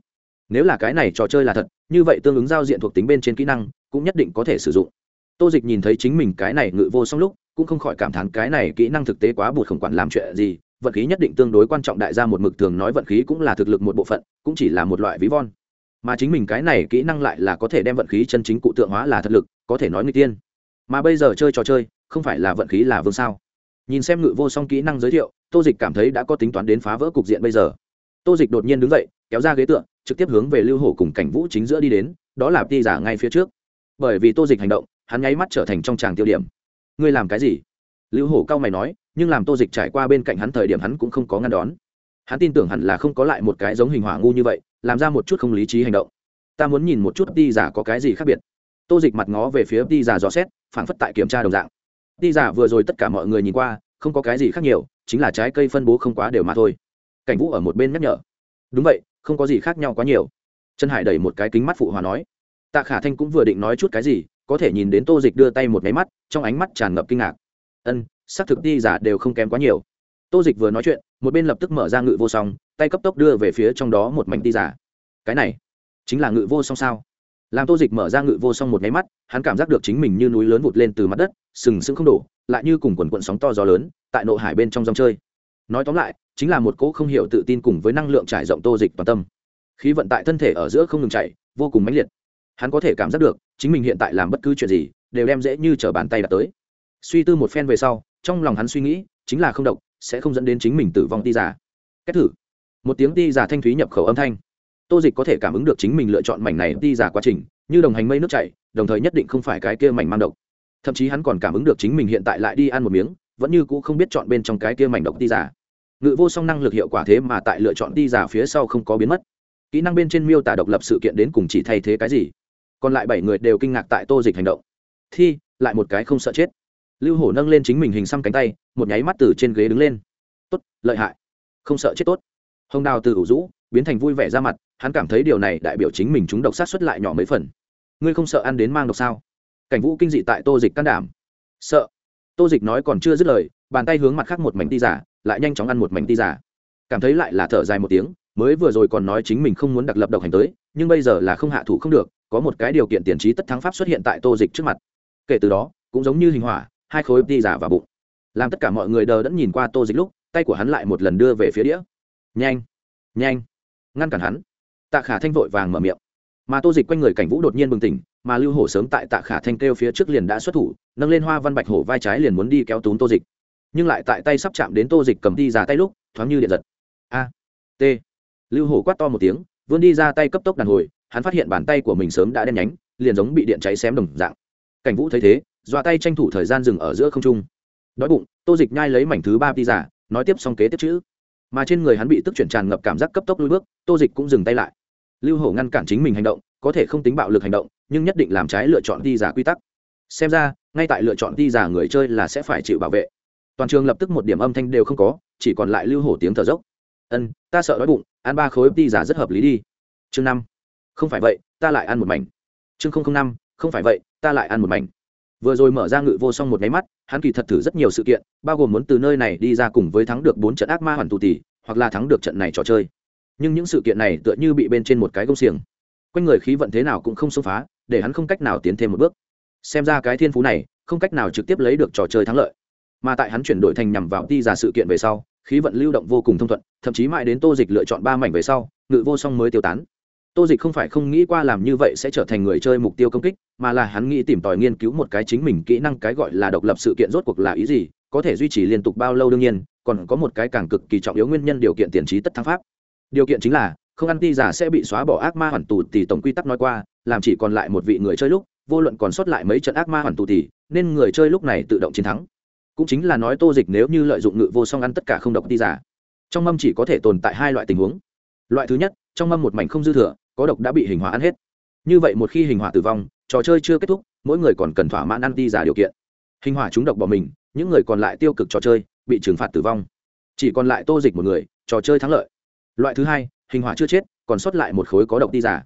Nếu là cái này trò chơi là thật, như vậy tương ứng giao diện thuộc tính bên trên kỹ năng, cũng nhất định có thể sử dụng. Tô dịch nhìn thấy chính mình cái này ngự vô song lúc, cũng không khỏi cảm thán cái này kỹ năng thực tế quá bụt khổng quản làm chuyện gì vận khí nhất định tương đối quan trọng đại gia một mực thường nói vận khí cũng là thực lực một bộ phận, cũng chỉ là một loại ví von. Mà chính mình cái này kỹ năng lại là có thể đem vận khí chân chính cụ tượng hóa là thật lực, có thể nói người tiên. Mà bây giờ chơi trò chơi, không phải là vận khí là vương sao? Nhìn xem ngự vô song kỹ năng giới thiệu, tô dịch cảm thấy đã có tính toán đến phá vỡ cục diện bây giờ. Tô dịch đột nhiên đứng dậy, kéo ra ghế tựa, trực tiếp hướng về lưu hổ cùng cảnh vũ chính giữa đi đến, đó là ti giả ngay phía trước. Bởi vì tô dịch hành động, hắn nháy mắt trở thành trong tràng tiêu điểm. Ngươi làm cái gì? Lưu hổ cao mày nói, nhưng làm tô dịch trải qua bên cạnh hắn thời điểm hắn cũng không có ngăn đón. Hắn tin tưởng hẳn là không có lại một cái giống hình hỏa ngu như vậy, làm ra một chút không lý trí hành động. Ta muốn nhìn một chút đi giả có cái gì khác biệt. Tô dịch mặt ngó về phía đi giả dò xét phản phất tại kiểm tra đồng dạng. Đi giả vừa rồi tất cả mọi người nhìn qua, không có cái gì khác nhiều, chính là trái cây phân bố không quá đều mà thôi. Cảnh vũ ở một bên nhắc nhở. Đúng vậy, không có gì khác nhau quá nhiều. Trần hải đẩy một cái kính mắt phụ hòa nói. Tạ khả thanh cũng vừa định nói chút cái gì, có thể nhìn đến tô dịch đưa tay một máy mắt, trong ánh mắt tràn ngập kinh ngạc ân, xác thực đi giả đều không kém quá nhiều. Tô dịch vừa nói chuyện, một bên lập tức mở ra ngự vô song, tay cấp tốc đưa về phía trong đó một mảnh ti giả. Cái này, chính là ngự vô song sao? Làm tô dịch mở ra ngự vô song một nháy mắt, hắn cảm giác được chính mình như núi lớn vụt lên từ mặt đất, sừng sững không đổ, lại như cùng quần quận sóng to gió lớn, tại nội hải bên trong dòng chơi. Nói tóm lại, chính là một cỗ không hiểu tự tin cùng với năng lượng trải rộng tô dịch toàn tâm. Khí vận tại thân thể ở giữa không ngừng chạy, vô cùng mãnh liệt. Hắn có thể cảm giác được, chính mình hiện tại làm bất cứ chuyện gì, đều đem dễ như t r ở bàn tay đặt tới suy tư một phen về sau, trong lòng hắn suy nghĩ, chính là không độc, sẽ không dẫn đến chính mình tử vong ti giả. Cách thử. Một tiếng ti giả thanh thúy nhập khẩu âm thanh. Tô dịch có thể cảm ứng được chính mình lựa chọn mảnh này ti giả quá trình, như đồng hành mây nước chảy, đồng thời nhất định không phải cái kia mảnh mang độc. Thậm chí hắn còn cảm ứng được chính mình hiện tại lại đi ăn một miếng, vẫn như cũ không biết chọn bên trong cái kia mảnh độc ti giả. Ngự vô song năng lực hiệu quả thế mà tại lựa chọn ti giả phía sau không có biến mất. Kỹ năng bên trên miêu tả độc lập sự kiện đến cùng chỉ thay thế cái gì? Còn lại bảy người đều kinh ngạc tại tô dịch hành động. Thi, lại một cái không sợ chết lưu hổ nâng lên chính mình hình xăm cánh tay, một nháy mắt từ trên ghế đứng lên. Tốt, lợi hại. Không sợ chết tốt. Hồng đào từ ủ rũ, biến thành vui vẻ ra mặt, hắn cảm thấy điều này đại biểu chính mình chúng độc sát xuất lại nhỏ mấy phần. Ngươi không sợ ăn đến mang độc sao? Cảnh vũ kinh dị tại tô dịch can đảm. Sợ. Tô dịch nói còn chưa dứt lời, bàn tay hướng mặt khác một mảnh ti giả, lại nhanh chóng ăn một mảnh ti giả. Cảm thấy lại là thở dài một tiếng, mới vừa rồi còn nói chính mình không muốn đặc lập độc hành tới, nhưng bây giờ là không hạ thủ không được, có một cái điều kiện tiền trí tất thắng pháp xuất hiện tại tô dịch trước mặt. Kể từ đó, cũng giống như hình hỏa hai khối đi giả vào bụng. Làm tất cả mọi người đờ đẫn nhìn qua tô dịch lúc, tay của hắn lại một lần đưa về phía đĩa. Nhanh nhanh, ngăn cản hắn. Tạ khả thanh vội vàng mở miệng. Mà tô dịch quanh người cảnh vũ đột nhiên bừng tỉnh, mà lưu hổ sớm tại tạ khả thanh kêu phía trước liền đã xuất thủ, nâng lên hoa văn bạch hổ vai trái liền muốn đi kéo túm tô dịch. Nhưng lại tại tay sắp chạm đến tô dịch cầm đi ra tay lúc, thoáng như điện giật. A, t. Lưu hổ quát to một tiếng, vươn đi ra tay cấp tốc đàn hồi, hắn phát hiện bàn tay của mình sớm đã đen nhánh, liền giống bị điện cháy xém đồng dạng. Cảnh vũ thấy thế dọa tay tranh thủ thời gian dừng ở giữa không trung. Đói bụng, tô dịch nhai lấy mảnh thứ ba đi giả, nói tiếp xong kế tiếp chữ. Mà trên người hắn bị tức chuyển tràn ngập cảm giác cấp tốc lui bước, tô dịch cũng dừng tay lại. Lưu hổ ngăn cản chính mình hành động, có thể không tính bạo lực hành động, nhưng nhất định làm trái lựa chọn đi giả quy tắc. Xem ra, ngay tại lựa chọn đi giả người chơi là sẽ phải chịu bảo vệ. Toàn trường lập tức một điểm âm thanh đều không có, chỉ còn lại lưu hổ tiếng thở dốc. Ân, ta sợ đói bụng, ăn ba khối đi giả rất hợp lý đi. Chương năm. Không phải vậy, ta lại ăn một mảnh. Chương năm. Không phải vậy, ta lại ăn một mảnh vừa rồi mở ra ngự vô song một máy mắt, hắn kỳ thật thử rất nhiều sự kiện, bao gồm muốn từ nơi này đi ra cùng với thắng được bốn trận ác ma hoàn tù tỷ, hoặc là thắng được trận này trò chơi. Nhưng những sự kiện này tựa như bị bên trên một cái gông xiềng. Quanh người khí vận thế nào cũng không xông phá, để hắn không cách nào tiến thêm một bước. Xem ra cái thiên phú này, không cách nào trực tiếp lấy được trò chơi thắng lợi. Mà tại hắn chuyển đổi thành nhằm vào đi ra sự kiện về sau, khí vận lưu động vô cùng thông thuận, thậm chí mãi đến tô dịch lựa chọn ba mảnh về sau, ngự vô song mới tiêu tán tô dịch không phải không nghĩ qua làm như vậy sẽ trở thành người chơi mục tiêu công kích, mà là hắn nghĩ tìm tòi nghiên cứu một cái chính mình kỹ năng cái gọi là độc lập sự kiện rốt cuộc là ý gì, có thể duy trì liên tục bao lâu đương nhiên, còn có một cái càng cực kỳ trọng yếu nguyên nhân điều kiện tiền trí tất thắng pháp. Điều kiện chính là, không ăn ti giả sẽ bị xóa bỏ ác ma hoàn tù thì tổng quy tắc nói qua, làm chỉ còn lại một vị người chơi lúc, vô luận còn sót lại mấy trận ác ma hoàn tù thì nên người chơi lúc này tự động chiến thắng. Cũng chính là nói tô dịch nếu như lợi dụng ngự vô song ăn tất cả không độc ti giả, trong mâm chỉ có thể tồn tại hai loại tình huống. Loại thứ nhất, trong mâm một mảnh không dư thừa có độc đã bị hình hỏa ăn hết. Như vậy một khi hình hỏa tử vong, trò chơi chưa kết thúc, mỗi người còn cần thỏa mãn ăn ti giả điều kiện. Hình hỏa trúng độc bỏ mình, những người còn lại tiêu cực trò chơi, bị trừng phạt tử vong. Chỉ còn lại tô dịch một người, trò chơi thắng lợi. Loại thứ hai, hình hỏa chưa chết, còn sót lại một khối có độc ti giả.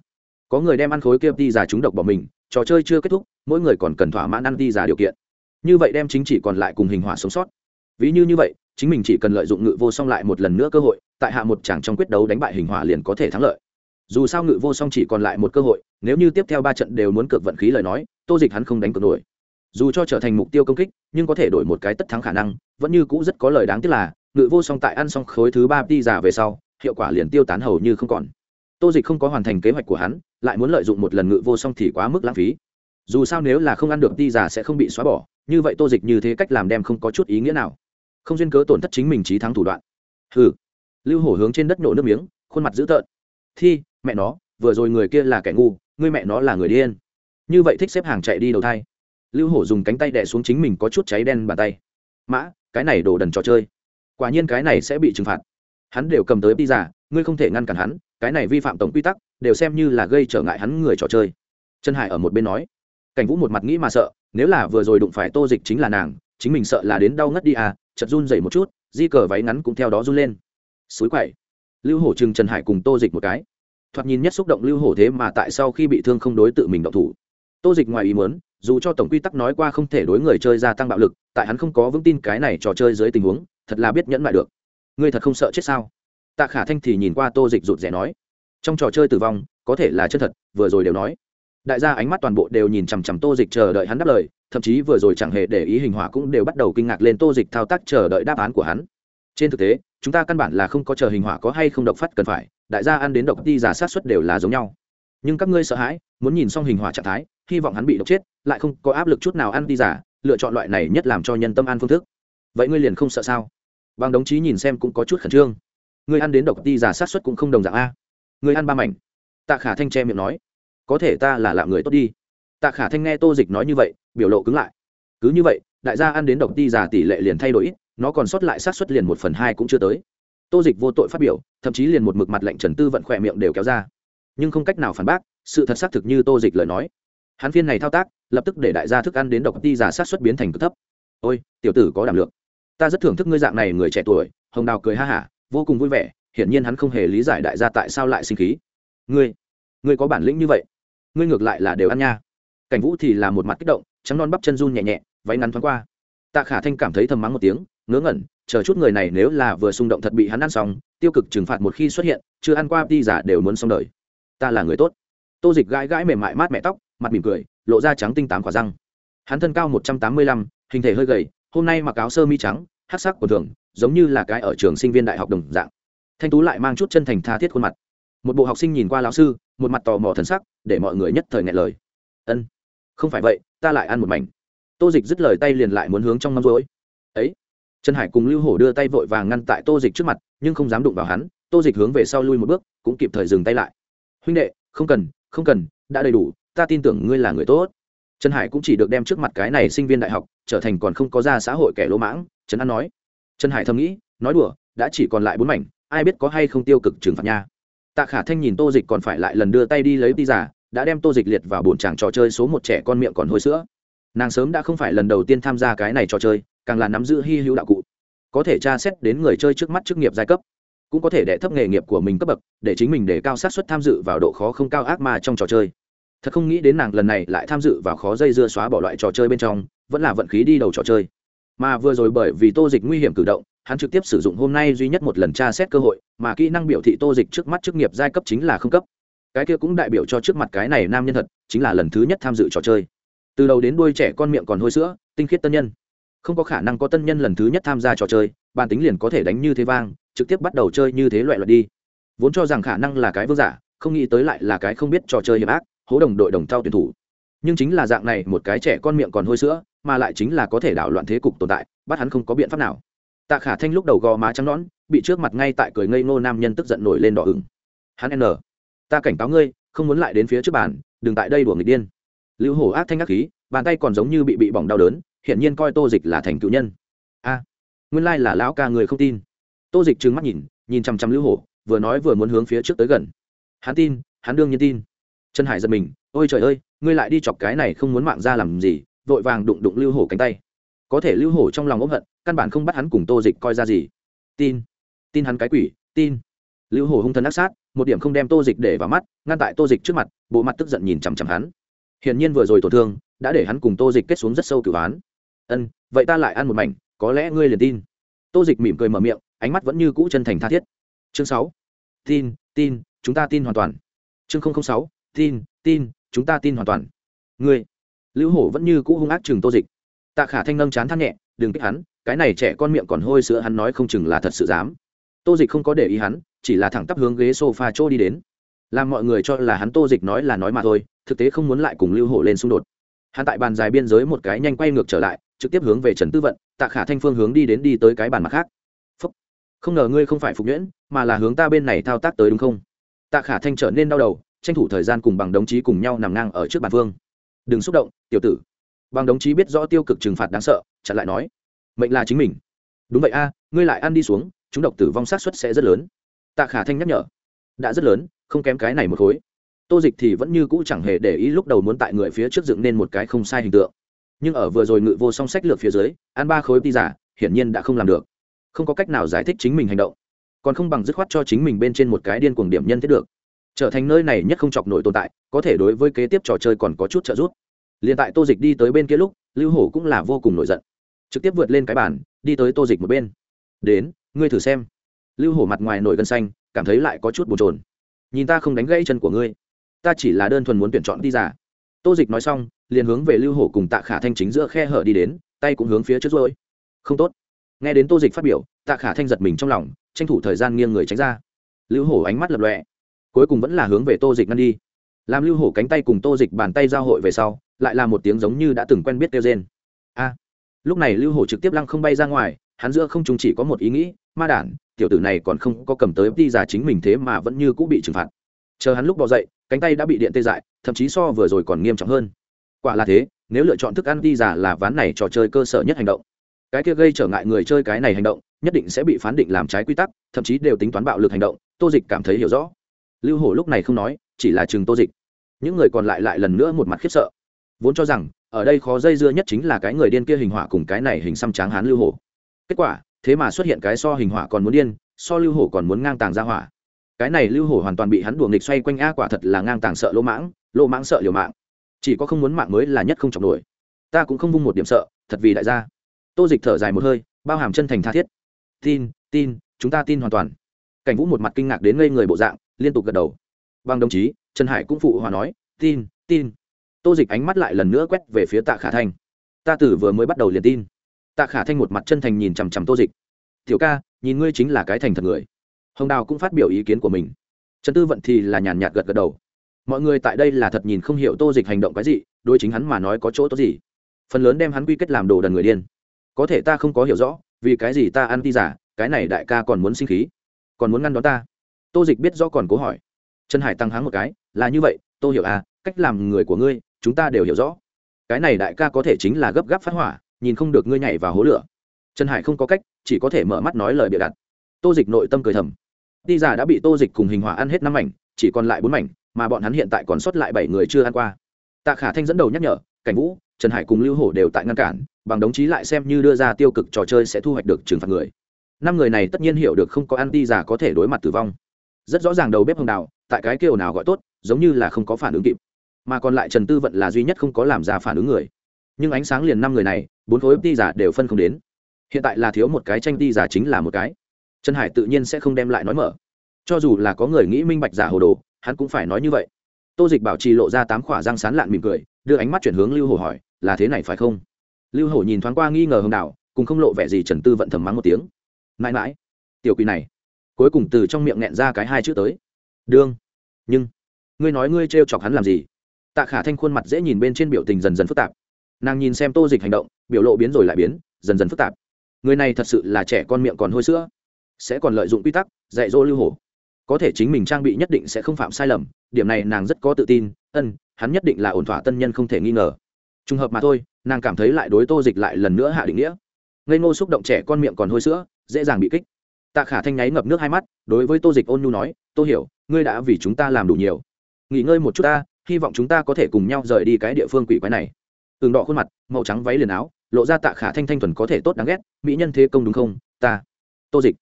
Có người đem ăn khối kia ti giả trúng độc bỏ mình, trò chơi chưa kết thúc, mỗi người còn cần thỏa mãn ăn ti giả điều kiện. Như vậy đem chính chỉ còn lại cùng hình hỏa sống sót. Ví như như vậy, chính mình chỉ cần lợi dụng ngự vô song lại một lần nữa cơ hội, tại hạ một chàng trong quyết đấu đánh bại hình hỏa liền có thể thắng lợi dù sao ngự vô song chỉ còn lại một cơ hội, nếu như tiếp theo ba trận đều muốn cược vận khí lời nói, tô dịch hắn không đánh cược nổi. Dù cho trở thành mục tiêu công kích, nhưng có thể đổi một cái tất thắng khả năng, vẫn như cũ rất có lời đáng tiếc là, ngự vô song tại ăn xong khối thứ ba đi giả về sau, hiệu quả liền tiêu tán hầu như không còn. Tô dịch không có hoàn thành kế hoạch của hắn, lại muốn lợi dụng một lần ngự vô song thì quá mức lãng phí. Dù sao nếu là không ăn được đi giả sẽ không bị xóa bỏ, như vậy tô dịch như thế cách làm đem không có chút ý nghĩa nào. Không duyên cớ tổn thất chính mình trí thắng thủ đoạn. Hừ. Lưu hổ hướng trên đất nổ nước miếng, khuôn mặt dữ tợn. Thi mẹ nó, vừa rồi người kia là kẻ ngu, ngươi mẹ nó là người điên. Như vậy thích xếp hàng chạy đi đầu thai. Lưu hổ dùng cánh tay đẻ xuống chính mình có chút cháy đen bàn tay. Mã, cái này đổ đần trò chơi. Quả nhiên cái này sẽ bị trừng phạt. Hắn đều cầm tới đi giả ngươi không thể ngăn cản hắn, cái này vi phạm tổng quy tắc, đều xem như là gây trở ngại hắn người trò chơi. Trần hải ở một bên nói. Cảnh vũ một mặt nghĩ mà sợ, nếu là vừa rồi đụng phải tô dịch chính là nàng, chính mình sợ là đến đau ngất đi à chật run dậy một chút, di cờ váy ngắn cũng theo đó run lên. Suối quậy. Lưu hổ chừng trần hải cùng tô dịch một cái thoạt nhìn nhất xúc động lưu hổ thế mà tại sau khi bị thương không đối tự mình động thủ. Tô dịch ngoài ý muốn, dù cho tổng quy tắc nói qua không thể đối người chơi gia tăng bạo lực, tại hắn không có vững tin cái này trò chơi dưới tình huống, thật là biết nhẫn lại được. Ngươi thật không sợ chết sao? Tạ khả thanh thì nhìn qua tô dịch rụt rè nói. Trong trò chơi tử vong, có thể là chân thật, vừa rồi đều nói. Đại gia ánh mắt toàn bộ đều nhìn chằm chằm tô dịch chờ đợi hắn đáp lời, thậm chí vừa rồi chẳng hề để ý hình hỏa cũng đều bắt đầu kinh ngạc lên tô dịch thao tác chờ đợi đáp án của hắn. Trên thực tế, chúng ta căn bản là không có chờ hình hỏa có hay không độc phát cần phải đại gia ăn đến độc ti giả sát xuất đều là giống nhau. Nhưng các ngươi sợ hãi, muốn nhìn xong hình hỏa trạng thái, hy vọng hắn bị độc chết, lại không có áp lực chút nào ăn đi giả, lựa chọn loại này nhất làm cho nhân tâm an phương thức. Vậy ngươi liền không sợ sao? Bằng đồng chí nhìn xem cũng có chút khẩn trương. Ngươi ăn đến độc ti giả sát xuất cũng không đồng dạng a. Ngươi ăn ba mảnh. Tạ khả thanh che miệng nói. Có thể ta là lạm người tốt đi. Tạ khả thanh nghe tô dịch nói như vậy, biểu lộ cứng lại. Cứ như vậy, đại gia ăn đến độc ti giả tỷ lệ liền thay đổi nó còn sót lại sát xuất liền một phần hai cũng chưa tới tô dịch vô tội phát biểu, thậm chí liền một mực mặt lệnh trần tư vận khỏe miệng đều kéo ra. Nhưng không cách nào phản bác, sự thật xác thực như tô dịch lời nói. Hắn phiên này thao tác, lập tức để đại gia thức ăn đến độc ti giả sát xuất biến thành cực thấp. Ôi, tiểu tử có đảm lượng. Ta rất thưởng thức ngươi dạng này người trẻ tuổi. Hồng đào cười ha hả, vô cùng vui vẻ, hiển nhiên hắn không hề lý giải đại gia tại sao lại sinh khí. Ngươi ngươi có bản lĩnh như vậy? Ngươi ngược lại là đều ăn nha. Cảnh vũ thì là một mặt kích động, trắng non bắp chân run nhẹ nhẹ, váy ngắn thoáng qua. Tạ khả thanh cảm thấy thầm mắng một tiếng, ngớ ngẩn chờ chút người này nếu là vừa xung động thật bị hắn ăn xong, tiêu cực trừng phạt một khi xuất hiện, chưa ăn qua đi giả đều muốn xong đời. Ta là người tốt. Tô dịch gãi gãi mềm mại mát mẹ tóc, mặt mỉm cười, lộ ra trắng tinh tám quả răng. Hắn thân cao một trăm tám mươi lăm, hình thể hơi gầy, hôm nay mặc áo sơ mi trắng hát sắc của thường, giống như là cái ở trường sinh viên đại học đồng dạng. Thanh tú lại mang chút chân thành tha thiết khuôn mặt. Một bộ học sinh nhìn qua lão sư, một mặt tò mò thần sắc, để mọi người nhất thời ngại lời. Ân, không phải vậy, ta lại ăn một mảnh. Tô dịch dứt lời tay liền lại muốn hướng trong mâm rối trần hải cùng lưu hổ đưa tay vội vàng ngăn tại tô dịch trước mặt, nhưng không dám đụng vào hắn. Tô dịch hướng về sau lui một bước, cũng kịp thời dừng tay lại. Huynh đệ, không cần không cần, đã đầy đủ, ta tin tưởng ngươi là người tốt. Trần hải cũng chỉ được đem trước mặt cái này sinh viên đại học trở thành còn không có ra xã hội kẻ lỗ mãng, trần an nói. Trần hải thầm nghĩ, nói đùa, đã chỉ còn lại bốn mảnh, ai biết có hay không tiêu cực trừng phạt nha. Tạ khả thanh nhìn tô dịch còn phải lại lần đưa tay đi lấy đi giả đã đem tô dịch liệt vào bồn chàng trò chơi số một trẻ con miệng còn hôi sữa. Nàng sớm đã không phải lần đầu tiên tham gia cái này trò chơi càng là nắm giữ hy hữu đạo cụ. Có thể tra xét đến người chơi trước mắt chức nghiệp giai cấp, cũng có thể đệ thấp nghề nghiệp của mình cấp bậc, để chính mình để cao sát suất tham dự vào độ khó không cao ác ma trong trò chơi. Thật không nghĩ đến nàng lần này lại tham dự vào khó dây dưa xóa bỏ loại trò chơi bên trong, vẫn là vận khí đi đầu trò chơi. Mà vừa rồi bởi vì tô dịch nguy hiểm cử động, hắn trực tiếp sử dụng hôm nay duy nhất một lần tra xét cơ hội, mà kỹ năng biểu thị tô dịch trước mắt chức nghiệp giai cấp chính là không cấp. Cái kia cũng đại biểu cho trước mặt cái này nam nhân thật, chính là lần thứ nhất tham dự trò chơi. Từ đầu đến đuôi trẻ con miệng còn hôi sữa, tinh khiết tân nhân không có khả năng có tân nhân lần thứ nhất tham gia trò chơi bàn tính liền có thể đánh như thế vang, trực tiếp bắt đầu chơi như thế loại loại đi. Vốn cho rằng khả năng là cái vương giả, không nghĩ tới lại là cái không biết trò chơi hiểm ác, hố đồng đội đồng thao tuyển thủ. Nhưng chính là dạng này, một cái trẻ con miệng còn hôi sữa, mà lại chính là có thể đảo loạn thế cục tồn tại, bắt hắn không có biện pháp nào. Tạ khả thanh lúc đầu gò má trắng nõn, bị trước mặt ngay tại cười ngây ngô nam nhân tức giận nổi lên đỏ ửng. Hắn n, ta cảnh cáo ngươi, không muốn lại đến phía trước bàn, đừng tại đây đùa người điên. Lưu hổ ác thanh ác khí, bàn tay còn giống như bị bị bỏng đau đớn hiển nhiên coi tô dịch là thành cựu nhân. A, nguyên lai là lão ca người không tin. Tô dịch trừng mắt nhìn nhìn chằm chằm lưu hổ, vừa nói vừa muốn hướng phía trước tới gần. Hắn tin, hắn đương nhiên tin. Trần hải giật mình, ôi trời ơi, ngươi lại đi chọc cái này không muốn mạng ra làm gì, vội vàng đụng đụng lưu hổ cánh tay. Có thể lưu hổ trong lòng ốm hận, căn bản không bắt hắn cùng tô dịch coi ra gì. Tin tin hắn cái quỷ, tin. Lưu hổ hung thần ác sát, một điểm không đem tô dịch để vào mắt, ngăn tại tô dịch trước mặt, bộ mặt tức giận nhìn chằm chằm hắn. Hiển nhiên vừa rồi tổn thương, đã để hắn cùng tô dịch kết xuống rất sâu cửu án ân, vậy ta lại ăn một mảnh, có lẽ ngươi liền tin. Tô dịch mỉm cười mở miệng, ánh mắt vẫn như cũ chân thành tha thiết. Chương sáu. Tin tin, chúng ta tin hoàn toàn. Chương sáu. Tin tin, chúng ta tin hoàn toàn. Ngươi. Lưu hổ vẫn như cũ hung ác chừng tô dịch. Tạ khả thanh nâng chán than nhẹ, đừng kích hắn, cái này trẻ con miệng còn hôi sữa hắn nói không chừng là thật sự dám. Tô dịch không có để ý hắn, chỉ là thẳng tắp hướng ghế s o f a chỗ đi đến. Làm mọi người cho là hắn tô dịch nói là nói mà thôi, thực tế không muốn lại cùng lưu hổ lên xung đột hắn tại bàn dài biên giới một cái nhanh quay ngược trở lại, trực tiếp hướng về trần tư vận, tạ khả thanh phương hướng đi đến đi tới cái bàn mặt khác. Phúc. không ngờ ngươi không phải phục nhuyễn, mà là hướng ta bên này thao tác tới đúng không? Tạ khả thanh trở nên đau đầu, tranh thủ thời gian cùng bằng đồng chí cùng nhau nằm ngang ở trước bàn phương đừng xúc động, tiểu tử. Bằng đồng chí biết rõ tiêu cực trừng phạt đáng sợ, chặn lại nói. Mệnh là chính mình. Đúng vậy a, ngươi lại ăn đi xuống, chúng độc tử vong sát suất sẽ rất lớn. Tạ khả thanh nhắc nhở. Đã rất lớn, không kém cái này một khối tô dịch thì vẫn như cũ chẳng hề để ý lúc đầu muốn tại người phía trước dựng nên một cái không sai hình tượng. Nhưng ở vừa rồi ngự vô song sách lược phía dưới, ăn ba khối ti giả, hiển nhiên đã không làm được. Không có cách nào giải thích chính mình hành động. Còn không bằng dứt khoát cho chính mình bên trên một cái điên cuồng điểm nhân thiết được. Trở thành nơi này nhất không chọc nổi tồn tại, có thể đối với kế tiếp trò chơi còn có chút trợ giúp. Liền tại tô dịch đi tới bên kia lúc, lưu hổ cũng là vô cùng nổi giận. Trực tiếp vượt lên cái bàn, đi tới tô dịch một bên. Đến, ngươi thử xem. Lưu hổ mặt ngoài nổi gân xanh, cảm thấy lại có chút bồn trồn nhìn ta không đánh gãy chân của ngươi ta chỉ là đơn thuần muốn tuyển chọn đi giả tô dịch nói xong, liền hướng về lưu hổ cùng tạ khả thanh chính giữa khe hở đi đến, tay cũng hướng phía trước rồi không tốt. Nghe đến tô dịch phát biểu, tạ khả thanh giật mình trong lòng, tranh thủ thời gian nghiêng người tránh ra. Lưu hổ ánh mắt lập lọe cuối cùng vẫn là hướng về tô dịch ngăn đi. Làm lưu hổ cánh tay cùng tô dịch bàn tay giao hội về sau, lại là một tiếng giống như đã từng quen biết kêu trên a. Lúc này lưu hổ trực tiếp lăng không bay ra ngoài, hắn giữa không chúng chỉ có một ý nghĩ, ma đản, tiểu tử này còn không có cầm tới đi giả chính mình thế mà vẫn như cũng bị trừng phạt. Chờ hắn lúc bỏ dậy cánh tay đã bị điện tê dại, thậm chí so vừa rồi còn nghiêm trọng hơn. Quả là thế, nếu lựa chọn thức ăn đi giả là ván này trò chơi cơ sở nhất hành động. Cái kia gây trở ngại người chơi cái này hành động, nhất định sẽ bị phán định làm trái quy tắc, thậm chí đều tính toán bạo lực hành động, tô dịch cảm thấy hiểu rõ. Lưu hổ lúc này không nói, chỉ là chừng tô dịch. Những người còn lại lại lần nữa một mặt khiếp sợ. Vốn cho rằng, ở đây khó dây dưa nhất chính là cái người điên kia hình hỏa cùng cái này hình xăm tráng hán lưu hổ. Kết quả, thế mà xuất hiện cái so hình hỏa còn muốn điên, so lưu hổ còn muốn ngang tàng ra hỏa cái này lưu hổ hoàn toàn bị hắn đùa nghịch xoay quanh a, quả thật là ngang tàng sợ lỗ mãng lỗ mãng sợ liều mạng. Chỉ có không muốn mạng mới là nhất không chọc nổi. Ta cũng không vung một điểm sợ, thật vì đại gia. Tô dịch thở dài một hơi, bao hàm chân thành tha thiết. Tin tin, chúng ta tin hoàn toàn. Cảnh vũ một mặt kinh ngạc đến ngây người bộ dạng, liên tục gật đầu. Bằng đồng chí, trần hải cũng phụ hòa nói, tin tin. Tô dịch ánh mắt lại lần nữa quét về phía tạ khả thanh. Ta tử vừa mới bắt đầu liền tin. Tạ khả thanh một mặt chân thành nhìn chằm chằm tô dịch. Tiểu ca, nhìn ngươi chính là cái thành thật người hồng đào cũng phát biểu ý kiến của mình. Trần tư vận thì là nhàn nhạt gật gật đầu. Mọi người tại đây là thật nhìn không hiểu tô dịch hành động cái gì đôi chính hắn mà nói có chỗ tốt gì. Phần lớn đem hắn quy kết làm đồ đần người điên. Có thể ta không có hiểu rõ, vì cái gì ta ăn ti giả, cái này đại ca còn muốn sinh khí, còn muốn ngăn đón ta? Tô dịch biết rõ còn cố hỏi. Trần hải tăng háng một cái, là như vậy tôi hiểu à cách làm người của ngươi, chúng ta đều hiểu rõ. Cái này đại ca có thể chính là gấp gáp phát hỏa, nhìn không được ngươi nhảy vào hố lửa. Trần hải không có cách, chỉ có thể mở mắt nói lời bịa đặt. Tô dịch nội tâm cười thầm ti giả đã bị tô dịch cùng hình hỏa ăn hết năm mảnh, chỉ còn lại bốn mảnh, mà bọn hắn hiện tại còn sót lại bảy người chưa ăn qua. Tạ khả thanh dẫn đầu nhắc nhở, cảnh vũ, trần hải cùng lưu hổ đều tại ngăn cản, bằng đồng chí lại xem như đưa ra tiêu cực trò chơi sẽ thu hoạch được trừng phạt người. Năm người này tất nhiên hiểu được không có ăn ti giả có thể đối mặt tử vong. Rất rõ ràng đầu bếp hồng đào, tại cái kêu nào gọi tốt, giống như là không có phản ứng kịp. Mà còn lại trần tư vận là duy nhất không có làm ra phản ứng người. Nhưng ánh sáng liền năm người này, bốn khối ti giả đều phân không đến. Hiện tại là thiếu một cái tranh ti giả chính là một cái trần hải tự nhiên sẽ không đem lại nói mở. Cho dù là có người nghĩ minh bạch giả hồ đồ, hắn cũng phải nói như vậy. Tô dịch bảo trì lộ ra tám khỏa răng sán lạn mỉm cười, đưa ánh mắt chuyển hướng lưu hồ hỏi, là thế này phải không? Lưu hổ nhìn thoáng qua nghi ngờ hồng đạo, cùng không lộ vẻ gì trần tư vận thầm mắng một tiếng. Mãi mãi, tiểu quỷ này. Cuối cùng từ trong miệng nghẹn ra cái hai chữ tới. Đương, nhưng, ngươi nói ngươi trêu chọc hắn làm gì? Tạ khả thanh khuôn mặt dễ nhìn bên trên biểu tình dần dần phức tạp. Nàng nhìn xem tô dịch hành động, biểu lộ biến rồi lại biến, dần dần phức tạp. Người này thật sự là trẻ con miệng còn hôi sữa sẽ còn lợi dụng quy tắc, dạy dỗ lưu hổ. Có thể chính mình trang bị nhất định sẽ không phạm sai lầm, điểm này nàng rất có tự tin, ân, hắn nhất định là ổn thỏa tân nhân không thể nghi ngờ. Trùng hợp mà thôi, nàng cảm thấy lại đối tô dịch lại lần nữa hạ định nghĩa. Ngây ngô xúc động trẻ con miệng còn hôi sữa, dễ dàng bị kích. Tạ khả thanh nháy ngập nước hai mắt, đối với tô dịch ôn nhu nói, tô hiểu, ngươi đã vì chúng ta làm đủ nhiều. Nghỉ ngơi một chút ta, hy vọng chúng ta có thể cùng nhau rời đi cái địa phương quỷ quái này. Tường đỏ khuôn mặt, màu trắng váy liền áo, lộ ra tạ khả thanh thanh thuần có thể tốt đáng ghét, mỹ nhân thế công đúng không? Ta, tô dịch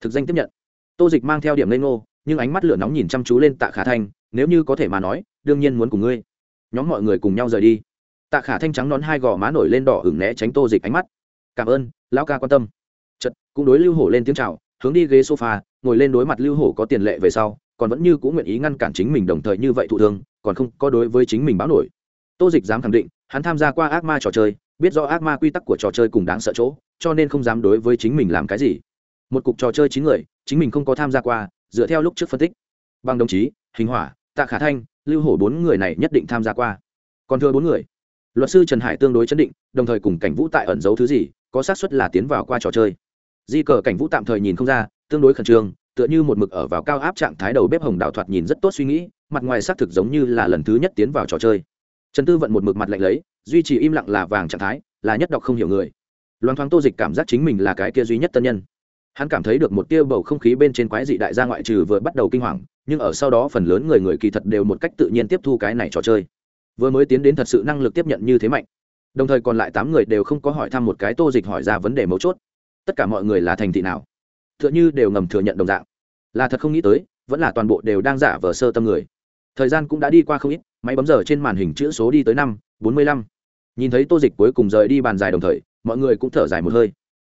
thực danh tiếp nhận. Tô dịch mang theo điểm lên ngô, nhưng ánh mắt lửa nóng nhìn chăm chú lên tạ khả thanh, nếu như có thể mà nói, đương nhiên muốn cùng ngươi. Nhóm mọi người cùng nhau rời đi. Tạ khả thanh trắng nón hai gò má nổi lên đỏ ửng né tránh tô dịch ánh mắt. Cảm ơn, lão ca quan tâm. Chật cũng đối lưu hổ lên tiếng c h à o hướng đi ghế sofa, ngồi lên đối mặt lưu hổ có tiền lệ về sau, còn vẫn như cũng nguyện ý ngăn cản chính mình đồng thời như vậy thụ thương, còn không có đối với chính mình báo nổi. Tô dịch dám khẳng định, hắn tham gia qua ác ma trò chơi, biết do ác ma quy tắc của trò chơi cùng đáng sợ chỗ, cho nên không dám đối với chính mình làm cái gì một cục trò chơi chín người, chính mình không có tham gia qua, dựa theo lúc trước phân tích. Bằng đồng chí, hình hỏa, tạ khả thanh, lưu hổ bốn người này nhất định tham gia qua. Còn thưa bốn người, luật sư trần hải tương đối chấn định, đồng thời cùng cảnh vũ tại ẩn giấu thứ gì, có xác suất là tiến vào qua trò chơi. Di cờ cảnh vũ tạm thời nhìn không ra, tương đối khẩn trương, tựa như một mực ở vào cao áp trạng thái đầu bếp hồng đào thoạt nhìn rất tốt suy nghĩ, mặt ngoài xác thực giống như là lần thứ nhất tiến vào trò chơi. Trần tư vận một mực mặt lạnh lấy, duy trì im lặng là vàng trạng thái, là nhất đọc không hiểu người. Loan thoáng tô dịch cảm giác chính mình là cái kia duy nhất tân nhân hắn cảm thấy được một tia bầu không khí bên trên quái dị đại gia ngoại trừ vừa bắt đầu kinh hoàng, nhưng ở sau đó phần lớn người người kỳ thật đều một cách tự nhiên tiếp thu cái này trò chơi. Vừa mới tiến đến thật sự năng lực tiếp nhận như thế mạnh. Đồng thời còn lại tám người đều không có hỏi thăm một cái tô dịch hỏi ra vấn đề mấu chốt. Tất cả mọi người là thành thị nào? T h ư ợ n h ư đều ngầm thừa nhận đồng dạng. Là thật không nghĩ tới, vẫn là toàn bộ đều đang giả vờ sơ tâm người. Thời gian cũng đã đi qua không ít, máy bấm giờ trên màn hình chữ số đi tới năm, bốn mươi lăm. Nhìn thấy tô dịch cuối cùng rời đi bàn dài đồng thời, mọi người cũng thở dài một hơi.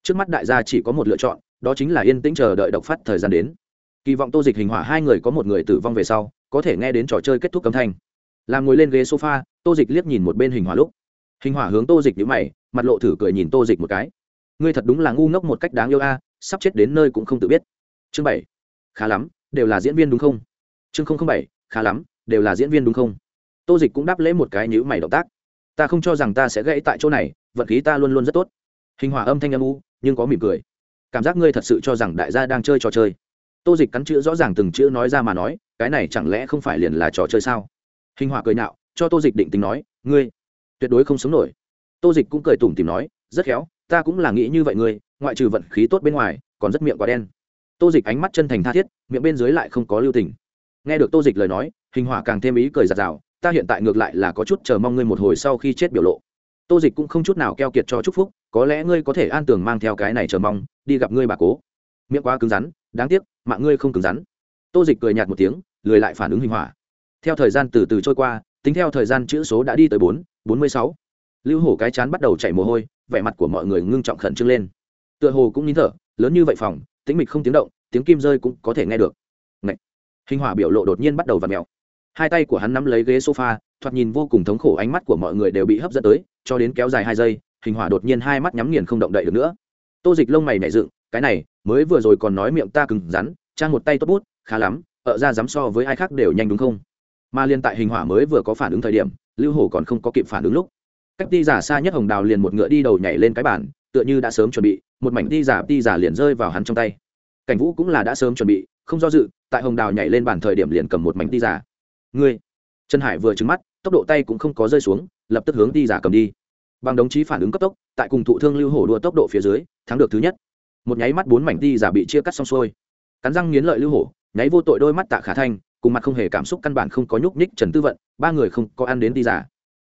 Trước mắt đại gia chỉ có một lựa chọn đó chính là yên tĩnh chờ đợi độc phát thời gian đến. Kỳ vọng tô dịch hình hỏa hai người có một người tử vong về sau, có thể nghe đến trò chơi kết thúc cấm thanh. Làm ngồi lên ghế sofa, tô dịch liếc nhìn một bên hình hỏa lúc. Hình hỏa hướng tô dịch nhữ mày, mặt lộ thử cười nhìn tô dịch một cái. Ngươi thật đúng là ngu ngốc một cách đáng yêu a, sắp chết đến nơi cũng không tự biết. Chương bảy. Khá lắm, đều là diễn viên đúng không? Chương không không bảy, khá lắm, đều là diễn viên đúng không? Tô dịch cũng đáp lễ một cái nhữ mày động tác. Ta không cho rằng ta sẽ gãy tại chỗ này, vận khí ta luôn luôn rất tốt. Hình hỏa âm thanh âm u, nhưng có mỉm cười cảm giác ngươi thật sự cho rằng đại gia đang chơi trò chơi. Tô dịch cắn chữ rõ ràng từng chữ nói ra mà nói, cái này chẳng lẽ không phải liền là trò chơi sao? Hình hỏa cười nạo, cho tô dịch định tính nói, ngươi tuyệt đối không sống nổi. Tô dịch cũng cười tủm tìm nói, rất khéo, ta cũng là nghĩ như vậy ngươi, ngoại trừ vận khí tốt bên ngoài, còn rất miệng quá đen. Tô dịch ánh mắt chân thành tha thiết, miệng bên dưới lại không có lưu tình. Nghe được tô dịch lời nói, hình hỏa càng thêm ý cười giạt rào, ta hiện tại ngược lại là có chút chờ mong ngươi một hồi sau khi chết biểu lộ tô dịch cũng không chút nào keo kiệt cho chúc phúc, có lẽ ngươi có thể an tường mang theo cái này chờ mong, đi gặp ngươi bà cố. Miệng quá cứng rắn, đáng tiếc, mạng ngươi không cứng rắn. Tô dịch cười nhạt một tiếng, lười lại phản ứng hình hỏa theo thời gian từ từ trôi qua, tính theo thời gian chữ số đã đi tới bốn bốn mươi sáu. Lưu hổ cái chán bắt đầu chảy mồ hôi, vẻ mặt của mọi người ngưng trọng khẩn trương lên. Tựa hồ cũng nín thở, lớn như vậy phòng tính mịch không tiếng động, tiếng kim rơi cũng có thể nghe được. Ngậy! hình hỏa biểu lộ đột nhiên bắt đầu v ặ mèo. Hai tay của hắn nắm lấy ghế sofa thoạt nhìn vô cùng thống khổ, ánh mắt của mọi người đều bị hấp dẫn tới, cho đến kéo dài hai giây, hình hỏa đột nhiên hai mắt nhắm nghiền không động đậy được nữa. Tô dịch lông mày nảy dựng, cái này, mới vừa rồi còn nói miệng ta cứng rắn, trang một tay tốt bút, khá lắm, ở ra dám so với ai khác đều nhanh đúng không? Mà liên tại hình hỏa mới vừa có phản ứng thời điểm, lưu hổ còn không có kịp phản ứng lúc. Cách đi giả xa nhất hồng đào liền một ngựa đi đầu nhảy lên cái bàn, tựa như đã sớm chuẩn bị, một mảnh đi giả đi giả liền rơi vào hắn trong tay. Cảnh vũ cũng là đã sớm chuẩn bị, không do dự, tại hồng đào nhảy lên bàn thời điểm liền cầm một mảnh đi giả. Ngươi! Trần hải vừa trứng mắt tốc độ tay cũng không có rơi xuống, lập tức hướng đi giả cầm đi. Bằng đồng chí phản ứng cấp tốc, tại cùng thụ thương lưu hổ đua tốc độ phía dưới, thắng được thứ nhất. Một nháy mắt bốn mảnh đi giả bị chia cắt xong xuôi. Cắn răng nghiến lợi lưu hổ, nháy vô tội đôi mắt tạ khả thanh, cùng mặt không hề cảm xúc căn bản không có nhúc nhích trần tư vận, ba người không có ăn đến đi giả.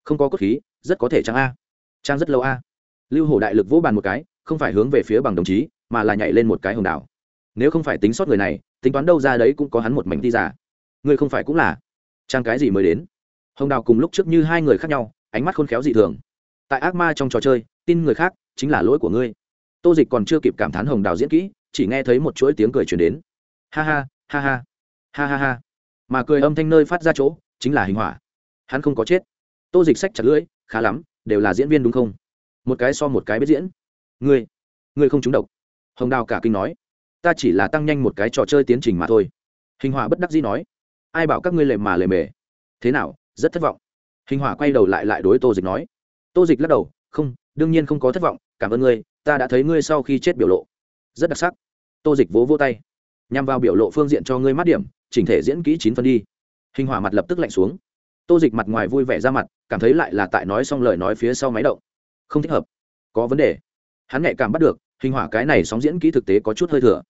Không có cốt khí, rất có thể trang a. Trang rất lâu a. Lưu hổ đại lực vỗ bàn một cái, không phải hướng về phía bằng đồng chí, mà là nhảy lên một cái hồng đảo. Nếu không phải tính sót người này, tính toán đâu ra đấy cũng có hắn một mảnh đi giả. Ngươi không phải cũng là. Trang cái gì mới đến? Hồng đào cùng lúc trước như hai người khác nhau, ánh mắt khôn khéo dị thường. Tại ác ma trong trò chơi, tin người khác chính là lỗi của ngươi. Tô dịch còn chưa kịp cảm thán hồng đào diễn kỹ, chỉ nghe thấy một chuỗi tiếng cười chuyển đến. Ha ha ha ha ha ha ha. Mà cười âm thanh nơi phát ra chỗ, chính là hình hỏa hắn không có chết. Tô dịch sách chặt lưỡi, khá lắm, đều là diễn viên đúng không? Một cái so một cái biết diễn. Ngươi ngươi không trúng độc. Hồng đào cả kinh nói. Ta chỉ là tăng nhanh một cái trò chơi tiến trình mà thôi. Hình hỏa bất đắc dĩ nói. Ai bảo các ngươi lề mà lề mề? Thế nào rất thất vọng. Hình hỏa quay đầu lại lại đối tô dịch nói, tô dịch lắc đầu, không, đương nhiên không có thất vọng, cảm ơn ngươi, ta đã thấy ngươi sau khi chết biểu lộ. Rất đặc sắc. Tô dịch vỗ vỗ tay, nhằm vào biểu lộ phương diện cho ngươi mát điểm, chỉnh thể diễn kỹ chín phân đi. Hình hỏa mặt lập tức lạnh xuống. Tô dịch mặt ngoài vui vẻ ra mặt, cảm thấy lại là tại nói xong lời nói phía sau máy động. Không thích hợp. Có vấn đề. Hắn nhạy cảm bắt được, hình hỏa cái này sóng diễn kỹ thực tế có chút hơi thừa.